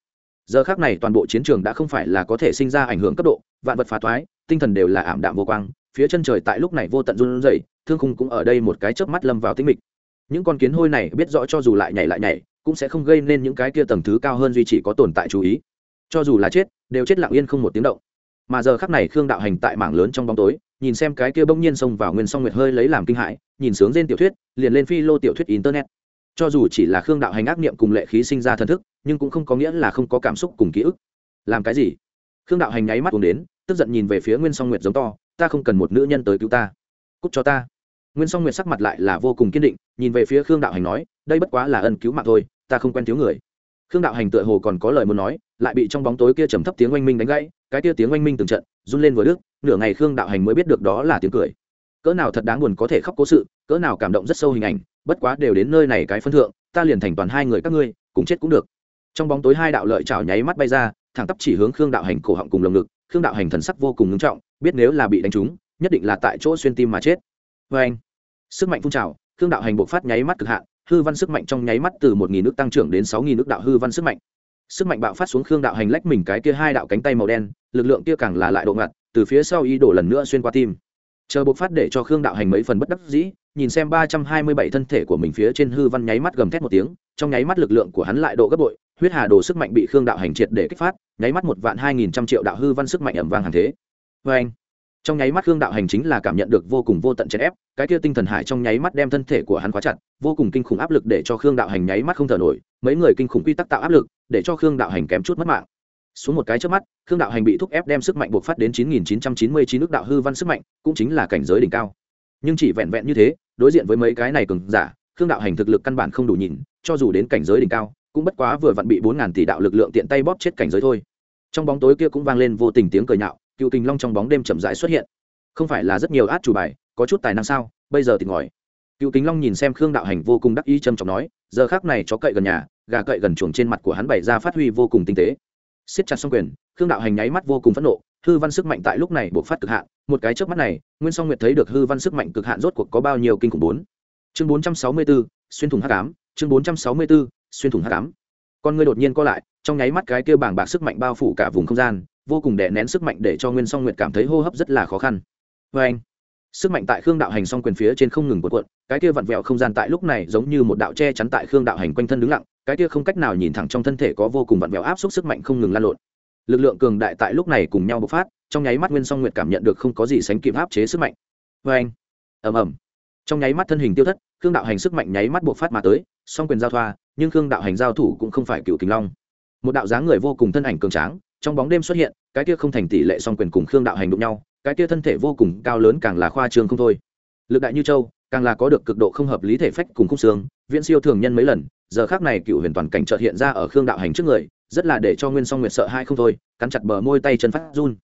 Giờ khác này toàn bộ chiến trường đã không phải là có thể sinh ra ảnh hưởng cấp độ, vạn vật phá thoái tinh thần đều là ảm đạm vô quang, phía chân trời tại lúc này vô tận run rẩy, thương khung cũng ở đây một cái chớp mắt lâm vào tĩnh mịch. Những con kiến hôi này biết rõ cho dù lại nhảy lại nhảy, cũng sẽ không gây nên những cái kia tầng thứ cao hơn duy trì có tồn tại chú ý cho dù là chết, đều chết lặng yên không một tiếng động. Mà giờ khắc này khương đạo hành tại mảng lớn trong bóng tối, nhìn xem cái kia bỗng nhiên xông vào nguyên song nguyệt hơi lấy làm kinh hãi, nhìn sướng trên tiểu thuyết, liền lên phi lô tiểu thuyết internet. Cho dù chỉ là khương đạo hành ác niệm cùng lệ khí sinh ra thần thức, nhưng cũng không có nghĩa là không có cảm xúc cùng ký ức. Làm cái gì? Khương đạo hành nháy mắt uống đến, tức giận nhìn về phía nguyên song nguyệt giống to, ta không cần một nữ nhân tới cứu ta. Cút cho ta. Nguyên song nguyệt sắc mặt lại là vô cùng kiên định, nhìn về phía khương đạo hành nói, đây bất quá là ân cứu mạng thôi, ta không quen thiếu người khương đạo hành tựa hồ còn có lời muốn nói, lại bị trong bóng tối kia trầm thấp tiếng oanh minh đánh gãy, cái kia tiếng oanh minh từng trận, run lên vừa đức nửa ngày khương đạo hành mới biết được đó là tiếng cười. Cỡ nào thật đáng buồn có thể khóc cố sự, cỡ nào cảm động rất sâu hình ảnh, bất quá đều đến nơi này cái phân thượng, ta liền thành toàn hai người các ngươi, cùng chết cũng được. Trong bóng tối hai đạo lợi chảo nháy mắt bay ra, thẳng tắp chỉ hướng khương đạo hành cổ họng cùng lồng ngực, khương đạo hành thần sắc vô cùng ngưng trọng, biết nếu là bị đánh trúng, nhất định là tại chỗ xuyên tim mà chết. Vê anh sức mạnh phun trào, khương đạo hành bộc phát nháy mắt cực hạn hư văn sức mạnh trong nháy mắt từ một nghìn nước tăng trưởng đến sáu nghìn nước đạo hư văn sức mạnh. Sức mạnh bạo phát xuống khương đạo hành lách mình cái kia hai đạo cánh tay màu đen, lực lượng kia càng là lại độ ngặt từ phía sau ý đổ lần nữa xuyên qua tim. Chờ bộc phát để cho khương đạo hành mấy phần bất đắc dĩ, nhìn xem ba trăm hai mươi bảy thân thể của mình phía trên hư văn nháy mắt gầm thét một tiếng, trong nháy mắt lực lượng của hắn lại độ gấp bội, huyết hà đồ sức mạnh bị khương đạo hành triệt để kích phát, nháy mắt một vạn hai nghìn trăm triệu đạo hư văn sức mạnh ẩm vang hàng thế. Vê anh trong nháy mắt khương đạo hành chính là cảm nhận được vô cùng vô tận chèn ép, cái kia tinh thần hải trong nháy mắt đem thân thể của hắn khóa chặt, vô cùng kinh khủng áp lực để cho khương đạo hành nháy mắt không thở nổi, mấy người kinh khủng quy tắc tạo áp lực, để cho khương đạo hành kém chút mất mạng. Xuống một cái trước mắt, khương đạo hành bị thúc ép đem sức mạnh buộc phát đến chín nghìn chín trăm chín mươi chín nước đạo hư văn sức mạnh, cũng chính là cảnh giới đỉnh cao. Nhưng chỉ vẹn vẹn như thế, đối diện với mấy cái này cường giả, khương đạo hành thực lực căn bản không đủ nhìn, cho dù đến cảnh giới đỉnh cao, cũng bất quá vừa vặn bị bốn ngàn tỷ đạo lực lượng tiện tay bóp chết cảnh giới thôi. Trong bóng tối kia cũng vang lên vô tình tiếng cười nhạo cựu kình long trong bóng đêm chậm rãi xuất hiện. Không phải là rất nhiều át chủ bài có chút tài năng sao? Bây giờ thì ngồi. Cựu kính long nhìn xem khương đạo hành vô cùng đắc ý trầm trọng nói giờ khác này chó cậy gần nhà gà cậy gần chuồng trên mặt của hắn bày ra phát huy vô cùng tinh tế. Siết chặt xong quyền khương đạo hành nháy mắt vô cùng phẫn nộ hư văn sức mạnh tại lúc này buộc phát cực hạn một cái trước mắt này nguyên song nguyệt thấy được hư văn sức mạnh cực hạn rốt cuộc có bao nhiêu kinh khủng bốn. Chương bốn trăm sáu mươi 464, xuyên thủng hắc ám chương bốn trăm sáu mươi 464, xuyên thủng hắc ám. Con ngươi đột nhiên co lại trong nháy mắt cái kia bảng bạc sức mạnh bao phủ cả vùng không gian vô cùng đè nén sức mạnh để cho nguyên song nguyệt cảm thấy hô hấp rất là khó khăn. Vê anh, sức mạnh tại khương đạo hành song quyền phía trên không ngừng cuộn cuộn, cái kia vặn vẹo không gian tại lúc này giống như một đạo che chắn tại khương đạo hành quanh thân đứng lặng, cái kia không cách nào nhìn thẳng trong thân thể có vô cùng vặn vẹo áp suất sức mạnh không ngừng lan lộn. Lực lượng cường đại tại lúc này cùng nhau bộc phát, trong nháy mắt nguyên song nguyệt cảm nhận được không có gì sánh kịp áp chế sức mạnh. Vê anh, ầm ầm. Trong nháy mắt thân hình tiêu thất, khương đạo hành sức mạnh nháy mắt bộc phát mà tới, song quyền giao thoa, nhưng khương đạo hành giao thủ cũng không phải cựu kính long. Một đạo dáng người vô cùng thân ảnh cường tráng trong bóng đêm xuất hiện, cái kia không thành tỷ lệ song quyền cùng khương đạo hành đụng nhau, cái kia thân thể vô cùng cao lớn càng là khoa trương không thôi. Lực đại như châu, càng là có được cực độ không hợp lý thể phách cùng khung xương, viễn siêu thường nhân mấy lần, giờ khác này cựu huyền toàn cảnh trợt hiện ra ở khương đạo hành trước người, rất là để cho nguyên song nguyệt sợ hai không thôi, cắn chặt bờ môi tay chân phát run.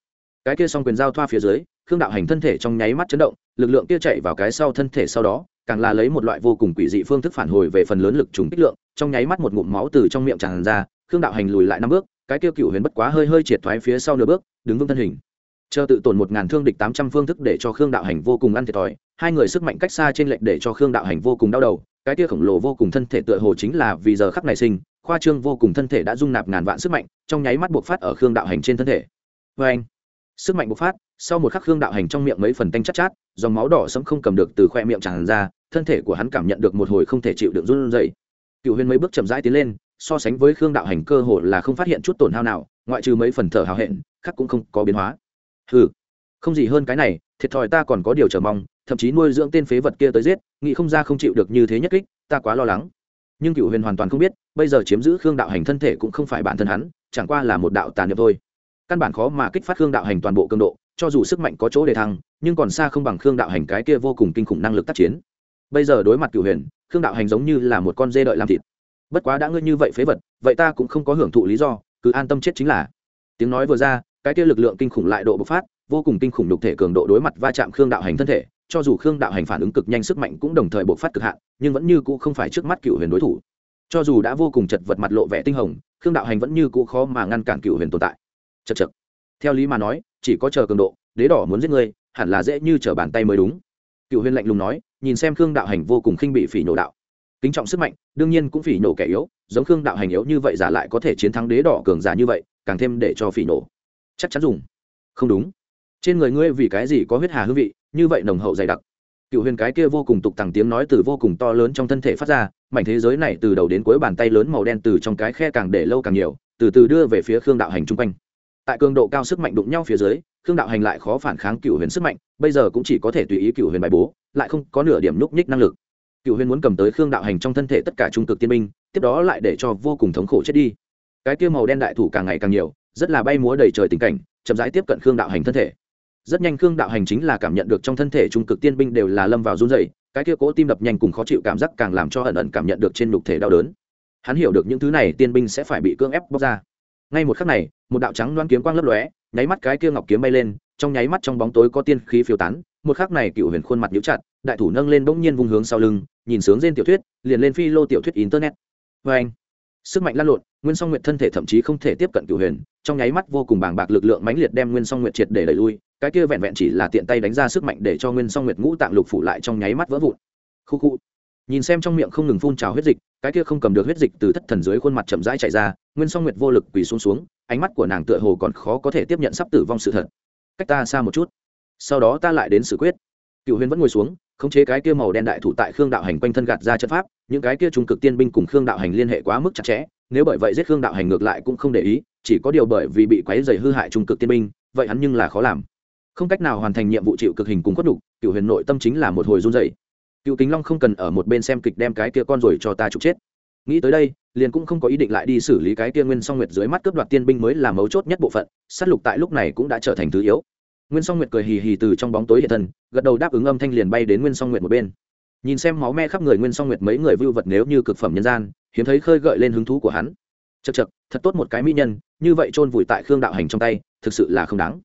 Cái kia song quyền giao thoa phía dưới, khương đạo hành thân thể trong nháy mắt chấn động, lực lượng kia chạy vào cái sau thân thể sau đó, càng là lấy một loại vô cùng quỷ dị phương thức phản hồi về phần lớn lực trùng kích lượng, trong nháy mắt một ngụm máu từ trong miệng tràn ra, khương đạo hành lùi lại năm bước cái kia cựu huyền bất quá hơi hơi triệt thoái phía sau nửa bước, đứng vững thân hình. Chờ tự tổn một ngàn thương địch tám trăm phương thức để cho khương đạo hành vô cùng ăn thiệt thòi, hai người sức mạnh cách xa trên lệnh để cho khương đạo hành vô cùng đau đầu, cái kia khổng lồ vô cùng thân thể tựa hồ chính là vì giờ khắc này sinh, khoa trương vô cùng thân thể đã dung nạp ngàn vạn sức mạnh, trong nháy mắt buộc phát ở khương đạo hành trên thân thể. Vê anh sức mạnh bộc phát, sau một khắc khương đạo hành trong miệng mấy phần tanh chát chát, dòng máu đỏ sẫm không cầm được từ khoe miệng tràn ra, thân thể của hắn cảm nhận được một hồi không thể chịu được run rẩy. Cựu huyền mấy bước chậm rãi tiến lên so sánh với khương đạo hành cơ hồ là không phát hiện chút tổn hao nào, ngoại trừ mấy phần thở hào hẹn, khác cũng không có biến hóa. Ừ không gì hơn cái này, thiệt thòi ta còn có điều chờ mong, thậm chí nuôi dưỡng tên phế vật kia tới giết, nghĩ không ra không chịu được như thế nhất kích, ta quá lo lắng. Nhưng cựu huyền hoàn toàn không biết, bây giờ chiếm giữ khương đạo hành thân thể cũng không phải bản thân hắn, chẳng qua là một đạo tàn niệm thôi. Căn bản khó mà kích phát khương đạo hành toàn bộ cường độ, cho dù sức mạnh có chỗ để thăng, nhưng còn xa không bằng khương đạo hành cái kia vô cùng kinh khủng năng lực tác chiến. Bây giờ đối mặt cựu huyền, khương đạo hành giống như là một con dê đợi làm thịt bất quá đã ngươi như vậy phế vật, vậy ta cũng không có hưởng thụ lý do, cứ an tâm chết chính là. Tiếng nói vừa ra, cái kia lực lượng kinh khủng lại độ bộc phát, vô cùng kinh khủng đục thể cường độ đối mặt va chạm khương đạo hành thân thể, cho dù khương đạo hành phản ứng cực nhanh sức mạnh cũng đồng thời bộc phát cực hạn, nhưng vẫn như cũ không phải trước mắt cựu huyền đối thủ. Cho dù đã vô cùng chật vật mặt lộ vẻ tinh hồng, khương đạo hành vẫn như cũ khó mà ngăn cản cựu huyền tồn tại. Chật chật theo lý mà nói, chỉ có chờ cường độ, đế đỏ muốn giết ngươi, hẳn là dễ như trở bàn tay mới đúng. Cựu huyền lạnh lùng nói, nhìn xem khương đạo hành vô cùng khinh bị phỉ nhổ đạo kính trọng sức mạnh, đương nhiên cũng phỉ nổ kẻ yếu, giống khương đạo hành yếu như vậy giả lại có thể chiến thắng đế đỏ cường giả như vậy, càng thêm để cho phỉ nổ. Chắc chắn dùng. Không đúng. Trên người ngươi vì cái gì có huyết hà hương vị, như vậy nồng hậu dày đặc. Cựu huyền cái kia vô cùng tục tằng tiếng nói từ vô cùng to lớn trong thân thể phát ra, mảnh thế giới này từ đầu đến cuối bàn tay lớn màu đen từ trong cái khe càng để lâu càng nhiều, từ từ đưa về phía khương đạo hành chung quanh. Tại cường độ cao sức mạnh đụng nhau phía dưới, khương đạo hành lại khó phản kháng cựu huyền sức mạnh, bây giờ cũng chỉ có thể tùy ý cựu huyền bài bố, lại không có nửa điểm núp nhích năng lực cựu huyền muốn cầm tới khương đạo hành trong thân thể tất cả trung cực tiên minh tiếp đó lại để cho vô cùng thống khổ chết đi. Cái kia màu đen đại thủ càng ngày càng nhiều, rất là bay múa đầy trời tình cảnh, chậm rãi tiếp cận khương đạo hành thân thể. Rất nhanh khương đạo hành chính là cảm nhận được trong thân thể trung cực tiên binh đều là lâm vào run dày cái kia cố tim đập nhanh cùng khó chịu cảm giác càng làm cho ẩn ẩn cảm nhận được trên nhục thể đau đớn. Hắn hiểu được những thứ này, tiên binh sẽ phải bị cưỡng ép bóc ra. Ngay một khắc này, một đạo trắng loan kiếm quang lấp lóe, nháy mắt cái kia ngọc kiếm bay lên trong nháy mắt trong bóng tối có tiên khí phiêu tán, một khắc này cựu huyền khuôn mặt nhíu chặt, đại thủ nâng lên bỗng nhiên vùng hướng sau lưng, nhìn sướng trên tiểu thuyết, liền lên phi lô tiểu thuyết internet. Vê anh, sức mạnh lan lộn, nguyên song nguyệt thân thể thậm chí không thể tiếp cận cựu huyền, trong nháy mắt vô cùng bàng bạc lực lượng mãnh liệt đem nguyên song nguyệt triệt để đẩy lui, cái kia vẹn vẹn chỉ là tiện tay đánh ra sức mạnh để cho nguyên song nguyệt ngũ tạng lục phủ lại trong nháy mắt vỡ vụn. Khu khu. Nhìn xem trong miệng không ngừng phun trào huyết dịch, cái kia không cầm được huyết dịch từ thất thần dưới khuôn mặt chậm rãi chạy ra, nguyên song nguyệt vô lực quỳ xuống xuống, ánh mắt của nàng tựa hồ còn khó có thể tiếp nhận sắp tử vong sự thật cách ta xa một chút. Sau đó ta lại đến xử quyết. Cựu huyền vẫn ngồi xuống, khống chế cái kia màu đen đại thủ tại khương đạo hành quanh thân gạt ra trận pháp, những cái kia trung cực tiên binh cùng khương đạo hành liên hệ quá mức chặt chẽ, nếu bởi vậy giết khương đạo hành ngược lại cũng không để ý, chỉ có điều bởi vì bị quấy dày hư hại trung cực tiên binh, vậy hắn nhưng là khó làm. Không cách nào hoàn thành nhiệm vụ chịu cực hình cùng khuất đục cựu huyền nội tâm chính là một hồi run dày cựu kính long không cần ở một bên xem kịch đem cái kia con rồi cho ta trục chết. Nghĩ tới đây liền cũng không có ý định lại đi xử lý cái kia nguyên song nguyệt dưới mắt cướp đoạt tiên binh mới là mấu chốt nhất bộ phận, sát lục tại lúc này cũng đã trở thành thứ yếu. Nguyên song nguyệt cười hì hì từ trong bóng tối hiện thân, gật đầu đáp ứng âm thanh liền bay đến nguyên song nguyệt một bên. Nhìn xem máu me khắp người nguyên song nguyệt mấy người vưu vật nếu như cực phẩm nhân gian, hiếm thấy khơi gợi lên hứng thú của hắn. Chật chật thật tốt một cái mỹ nhân, như vậy chôn vùi tại khương đạo hành trong tay, thực sự là không đáng.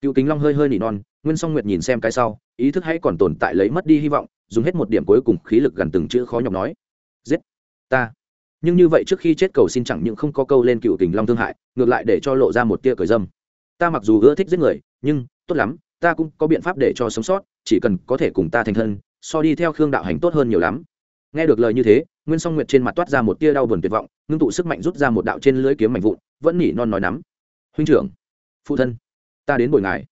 Cựu kính long hơi hơi nỉ non, nguyên song nguyệt nhìn xem cái sau, ý thức hãy còn tồn tại lấy mất đi hy vọng, dùng hết một điểm cuối cùng khí lực gần từng chữ khó nhọc nói. Giết, ta nhưng như vậy trước khi chết cầu xin chẳng những không có câu lên cựu tình long thương hại, ngược lại để cho lộ ra một tia cười dâm. Ta mặc dù ưa thích giết người, nhưng, tốt lắm, ta cũng có biện pháp để cho sống sót, chỉ cần có thể cùng ta thành thân, so đi theo khương đạo hành tốt hơn nhiều lắm. Nghe được lời như thế, nguyên song nguyệt trên mặt toát ra một tia đau buồn tuyệt vọng, ngưng tụ sức mạnh rút ra một đạo trên lưới kiếm mạnh vụn, vẫn nỉ non nói nắm. Huynh trưởng, phụ thân, ta đến bồi ngài.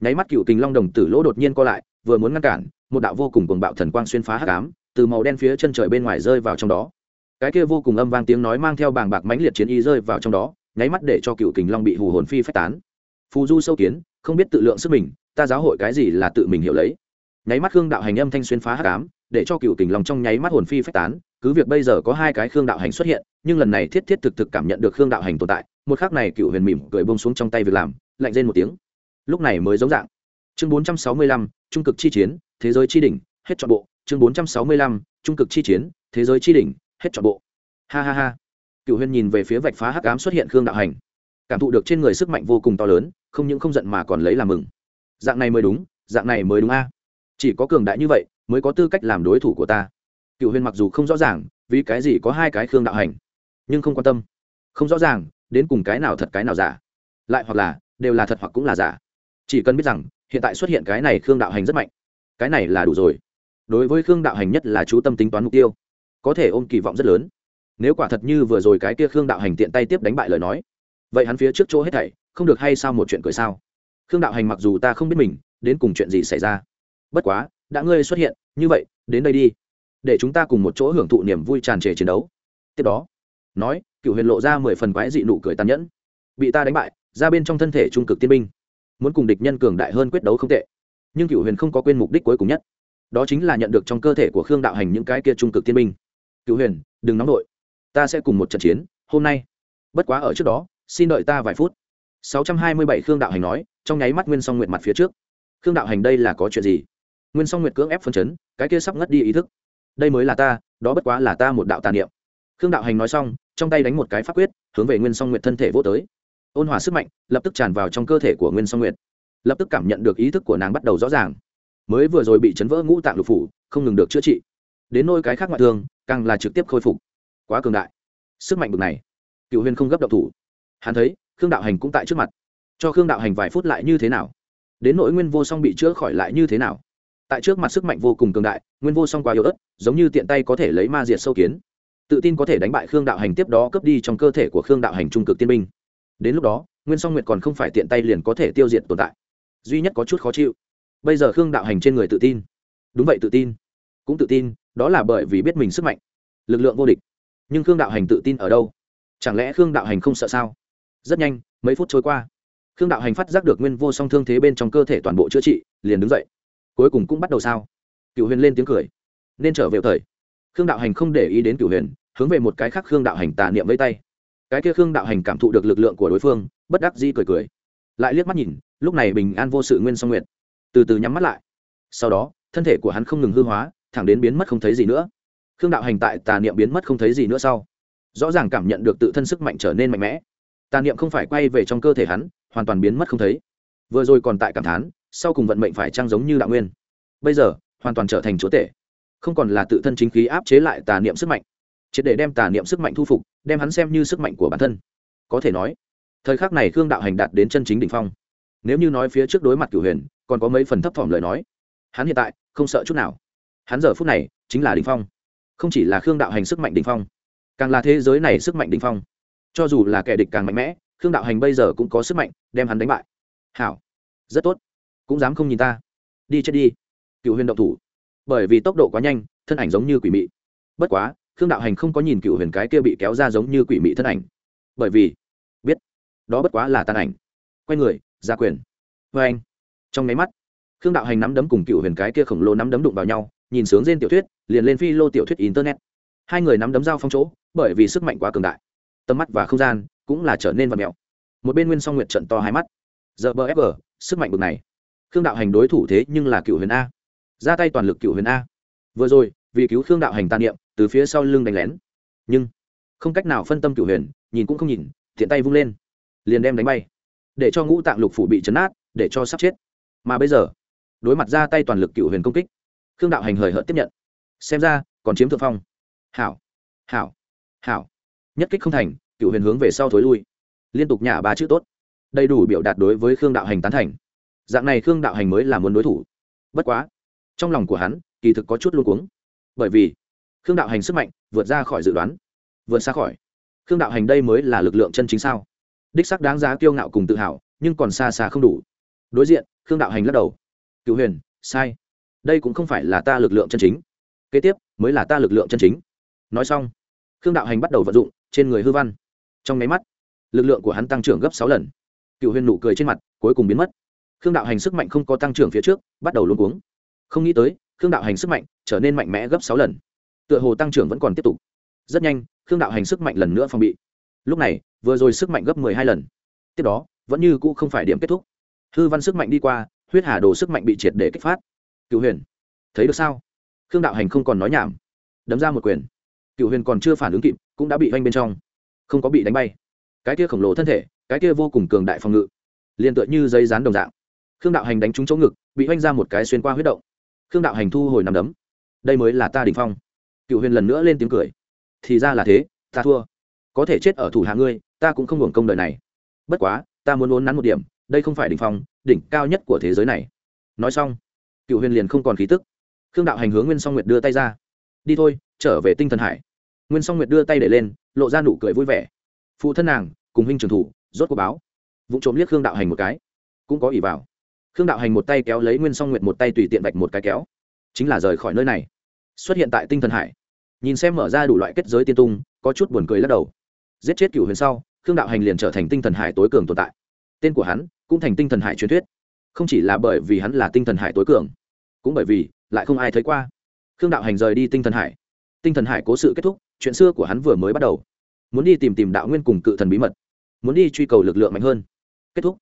Nháy mắt cựu kình long đồng tử lỗ đột nhiên co lại, vừa muốn ngăn cản, một đạo vô cùng cuồng bạo thần quang xuyên phá hắc ám, từ màu đen phía chân trời bên ngoài rơi vào trong đó cái kia vô cùng âm vang tiếng nói mang theo bàng bạc mãnh liệt chiến y rơi vào trong đó, nháy mắt để cho cựu kình long bị hù hồn phi phách tán. Phù du sâu kiến, không biết tự lượng sức mình, ta giáo hội cái gì là tự mình hiểu lấy. Nháy mắt khương đạo hành âm thanh xuyên phá hắc cám để cho cựu kình long trong nháy mắt hồn phi phách tán, cứ việc bây giờ có hai cái khương đạo hành xuất hiện, nhưng lần này thiết thiết thực thực cảm nhận được khương đạo hành tồn tại, một khắc này cựu huyền mỉm cười bông xuống trong tay việc làm, lạnh lên một tiếng. Lúc này mới giống dạng. Chương bốn trăm sáu mươi lăm, trung cực chi chiến, thế giới chi đỉnh, hết trọn bộ. Chương bốn trăm sáu mươi lăm, trung cực chi chiến, thế giới chi đỉnh hết trọn bộ. Ha ha ha. Cựu Huyên nhìn về phía vạch phá hắc ám xuất hiện khương đạo hành. Cảm thụ được trên người sức mạnh vô cùng to lớn, không những không giận mà còn lấy làm mừng. Dạng này mới đúng, dạng này mới đúng a. Chỉ có cường đại như vậy mới có tư cách làm đối thủ của ta. Cựu Huyên mặc dù không rõ ràng vì cái gì có hai cái khương đạo hành, nhưng không quan tâm. Không rõ ràng, đến cùng cái nào thật cái nào giả. Lại hoặc là, đều là thật hoặc cũng là giả. Chỉ cần biết rằng, hiện tại xuất hiện cái này khương đạo hành rất mạnh. Cái này là đủ rồi. Đối với khương đạo hành nhất là chú tâm tính toán mục tiêu có thể ôm kỳ vọng rất lớn. Nếu quả thật như vừa rồi cái kia khương đạo hành tiện tay tiếp đánh bại lời nói, vậy hắn phía trước chỗ hết thảy, không được hay sao một chuyện cười sao? Khương đạo hành mặc dù ta không biết mình, đến cùng chuyện gì xảy ra? Bất quá, đã ngươi xuất hiện, như vậy, đến đây đi. Để chúng ta cùng một chỗ hưởng thụ niềm vui tràn trề chiến đấu. Tiếp đó, nói cựu huyền lộ ra mười phần quái dị nụ cười tàn nhẫn. Bị ta đánh bại, ra bên trong thân thể trung cực tiên binh. Muốn cùng địch nhân cường đại hơn quyết đấu không tệ. Nhưng cựu huyền không có quên mục đích cuối cùng nhất. Đó chính là nhận được trong cơ thể của khương đạo hành những cái kia trung cực tiên binh cựu huyền, đừng nóng đội. Ta sẽ cùng một trận chiến, hôm nay. Bất quá ở trước đó, xin đợi ta vài phút. 627 khương đạo hành nói, trong nháy mắt nguyên song nguyệt mặt phía trước. Khương đạo hành đây là có chuyện gì? Nguyên song nguyệt cưỡng ép phân chấn, cái kia sắp ngất đi ý thức. Đây mới là ta, đó bất quá là ta một đạo tà niệm. Khương đạo hành nói xong, trong tay đánh một cái pháp quyết, hướng về nguyên song nguyệt thân thể vô tới. Ôn hòa sức mạnh, lập tức tràn vào trong cơ thể của nguyên song nguyệt. Lập tức cảm nhận được ý thức của nàng bắt đầu rõ ràng. Mới vừa rồi bị chấn vỡ ngũ tạng lục phủ, không ngừng được chữa trị. Đến nôi cái khác ngoại thương càng là trực tiếp khôi phục. Quá cường đại. Sức mạnh bực này. Cựu huyền không gấp đậu thủ. Hắn thấy, khương đạo hành cũng tại trước mặt. Cho khương đạo hành vài phút lại như thế nào? Đến nỗi nguyên vô song bị chữa khỏi lại như thế nào? Tại trước mặt sức mạnh vô cùng cường đại, nguyên vô song quá yếu ớt, giống như tiện tay có thể lấy ma diệt sâu kiến. Tự tin có thể đánh bại khương đạo hành tiếp đó cướp đi trong cơ thể của khương đạo hành trung cực tiên binh. Đến lúc đó, nguyên song nguyệt còn không phải tiện tay liền có thể tiêu diệt tồn tại. Duy nhất có chút khó chịu. Bây giờ khương đạo hành trên người tự tin. Đúng vậy tự tin. Cũng tự tin đó là bởi vì biết mình sức mạnh, lực lượng vô địch. Nhưng khương đạo hành tự tin ở đâu? Chẳng lẽ khương đạo hành không sợ sao? Rất nhanh, mấy phút trôi qua, khương đạo hành phát giác được nguyên vô song thương thế bên trong cơ thể toàn bộ chữa trị, liền đứng dậy. Cuối cùng cũng bắt đầu sao? Cựu huyền lên tiếng cười. Nên trở về thời. Khương đạo hành không để ý đến cựu huyền, hướng về một cái khác khương đạo hành tà niệm với tay. Cái kia khương đạo hành cảm thụ được lực lượng của đối phương, bất đắc di cười cười. Lại liếc mắt nhìn, lúc này bình an vô sự nguyên song nguyện từ từ nhắm mắt lại. Sau đó, thân thể của hắn không ngừng hư hóa thẳng đến biến mất không thấy gì nữa. Khương đạo hành tại tà niệm biến mất không thấy gì nữa sau, rõ ràng cảm nhận được tự thân sức mạnh trở nên mạnh mẽ. Tà niệm không phải quay về trong cơ thể hắn, hoàn toàn biến mất không thấy. Vừa rồi còn tại cảm thán, sau cùng vận mệnh phải trang giống như đạo nguyên. Bây giờ, hoàn toàn trở thành chúa tể. Không còn là tự thân chính khí áp chế lại tà niệm sức mạnh. Triệt để đem tà niệm sức mạnh thu phục, đem hắn xem như sức mạnh của bản thân. Có thể nói, thời khắc này khương đạo hành đạt đến chân chính đ ỉ n h phong. Nếu như nói phía trước đối mặt cửu huyền, còn có mấy phần thấp thỏm lời nói. Hắn hiện tại không sợ chút nào hắn giờ phút này chính là đình phong. Không chỉ là khương đạo hành sức mạnh đình phong, càng là thế giới này sức mạnh đình phong. Cho dù là kẻ địch càng mạnh mẽ, khương đạo hành bây giờ cũng có sức mạnh đem hắn đánh bại. Hảo, rất tốt. Cũng dám không nhìn ta. Đi chết đi. Cựu huyền động thủ. Bởi vì tốc độ quá nhanh, thân ảnh giống như quỷ mị. Bất quá, khương đạo hành không có nhìn cựu huyền cái kia bị kéo ra giống như quỷ mị thân ảnh. Bởi vì, biết, đó bất quá là tàn ảnh. Quay người, ra quyền. Vê anh trong máy mắt, khương đạo hành nắm đấm cùng cựu huyền cái kia khổng lồ nắm đấm đụng vào nhau nhìn sướng trên tiểu thuyết, liền lên phi lô tiểu thuyết internet. Hai người nắm đấm dao phong chỗ, bởi vì sức mạnh quá cường đại, tầm mắt và không gian cũng là trở nên vật mèo một bên nguyên song nguyệt trận to hai mắt. Giờ bờ fg sức mạnh bực này. Khương đạo hành đối thủ thế nhưng là cựu huyền a. Ra tay toàn lực cựu huyền a. Vừa rồi, vì cứu khương đạo hành tàn niệm, từ phía sau lưng đánh lén. Nhưng, không cách nào phân tâm cựu huyền, nhìn cũng không nhìn thiện tay vung lên. Liền đem đánh bay. Để cho ngũ tạng lục phủ bị chấn át, để cho sắp chết. Mà bây giờ, đối mặt ra tay toàn lực cựu huyền công kích khương đạo hành hời hợt tiếp nhận. Xem ra, còn chiếm thượng phong. Hảo hảo hảo. Nhất kích không thành cựu huyền hướng về sau thối lui. Liên tục nhả ba chữ tốt. Đầy đủ biểu đạt đối với khương đạo hành tán thành. Dạng này khương đạo hành mới là muốn đối thủ. Bất quá, trong lòng của hắn, kỳ thực có chút luôn cuống. Bởi vì, khương đạo hành sức mạnh vượt ra khỏi dự đoán, vượt xa khỏi. Khương đạo hành đây mới là lực lượng chân chính sao? Đích sắc đáng giá kiêu ngạo cùng tự hào, nhưng còn xa xa không đủ. Đối diện, khương đạo hành lắc đầu. Cựu huyền, sai đây cũng không phải là ta lực lượng chân chính. Kế tiếp, mới là ta lực lượng chân chính. Nói xong, khương đạo hành bắt đầu vận dụng trên người hư văn. Trong nháy mắt, lực lượng của hắn tăng trưởng gấp sáu lần. Cựu huyên nụ cười trên mặt cuối cùng biến mất. Khương đạo hành sức mạnh không có tăng trưởng phía trước, bắt đầu luôn cuống. Không nghĩ tới, khương đạo hành sức mạnh trở nên mạnh mẽ gấp sáu lần. Tựa hồ tăng trưởng vẫn còn tiếp tục. Rất nhanh, khương đạo hành sức mạnh lần nữa phòng bị. Lúc này, vừa rồi sức mạnh gấp mười hai lần. Tiếp đó, vẫn như cũ không phải điểm kết thúc. Hư văn sức mạnh đi qua, huyết hà đồ sức mạnh bị triệt để kích phát cựu huyền, thấy được sao? Khương đạo hành không còn nói nhảm, đấm ra một quyền. Cựu huyền còn chưa phản ứng kịp, cũng đã bị oanh bên trong, không có bị đánh bay. Cái kia khổng lồ thân thể, cái kia vô cùng cường đại phòng ngự, liền tựa như dây rán đồng dạng. Khương đạo hành đánh trúng chỗ ngực, bị oanh ra một cái xuyên qua huyết động. Khương đạo hành thu hồi nằm đấm. Đây mới là ta đình phong. Cựu huyền lần nữa lên tiếng cười. Thì ra là thế, ta thua. Có thể chết ở thủ hạ ngươi, ta cũng không hưởng công đời này. Bất quá, ta muốn vốn nắn một điểm, đây không phải đỉnh phong, đỉnh cao nhất của thế giới này. Nói xong cựu huyền liền không còn khí tức. Khương đạo hành hướng nguyên song nguyệt đưa tay ra. Đi thôi, trở về tinh thần hải. Nguyên song nguyệt đưa tay để lên, lộ ra nụ cười vui vẻ. Phụ thân nàng, cùng huynh trường thủ, rốt cuộc báo. Vụ trộm liếc khương đạo hành một cái, cũng có ỷ vào. Khương đạo hành một tay kéo lấy nguyên song nguyệt một tay tùy tiện vạch một cái kéo. Chính là rời khỏi nơi này. Xuất hiện tại tinh thần hải. Nhìn xem mở ra đủ loại kết giới tiên tung, có chút buồn cười lắc đầu. Giết chết cựu huyền sau, khương đạo hành liền trở thành tinh thần hải tối cường tồn tại. Tên của hắn cũng thành tinh thần hải truyền thuyết không chỉ là bởi vì hắn là tinh thần hải tối cường, cũng bởi vì lại không ai thấy qua. Khương đạo hành rời đi tinh thần hải. Tinh thần hải cố sự kết thúc, chuyện xưa của hắn vừa mới bắt đầu. Muốn đi tìm tìm đạo nguyên cùng cự thần bí mật. Muốn đi truy cầu lực lượng mạnh hơn. Kết thúc.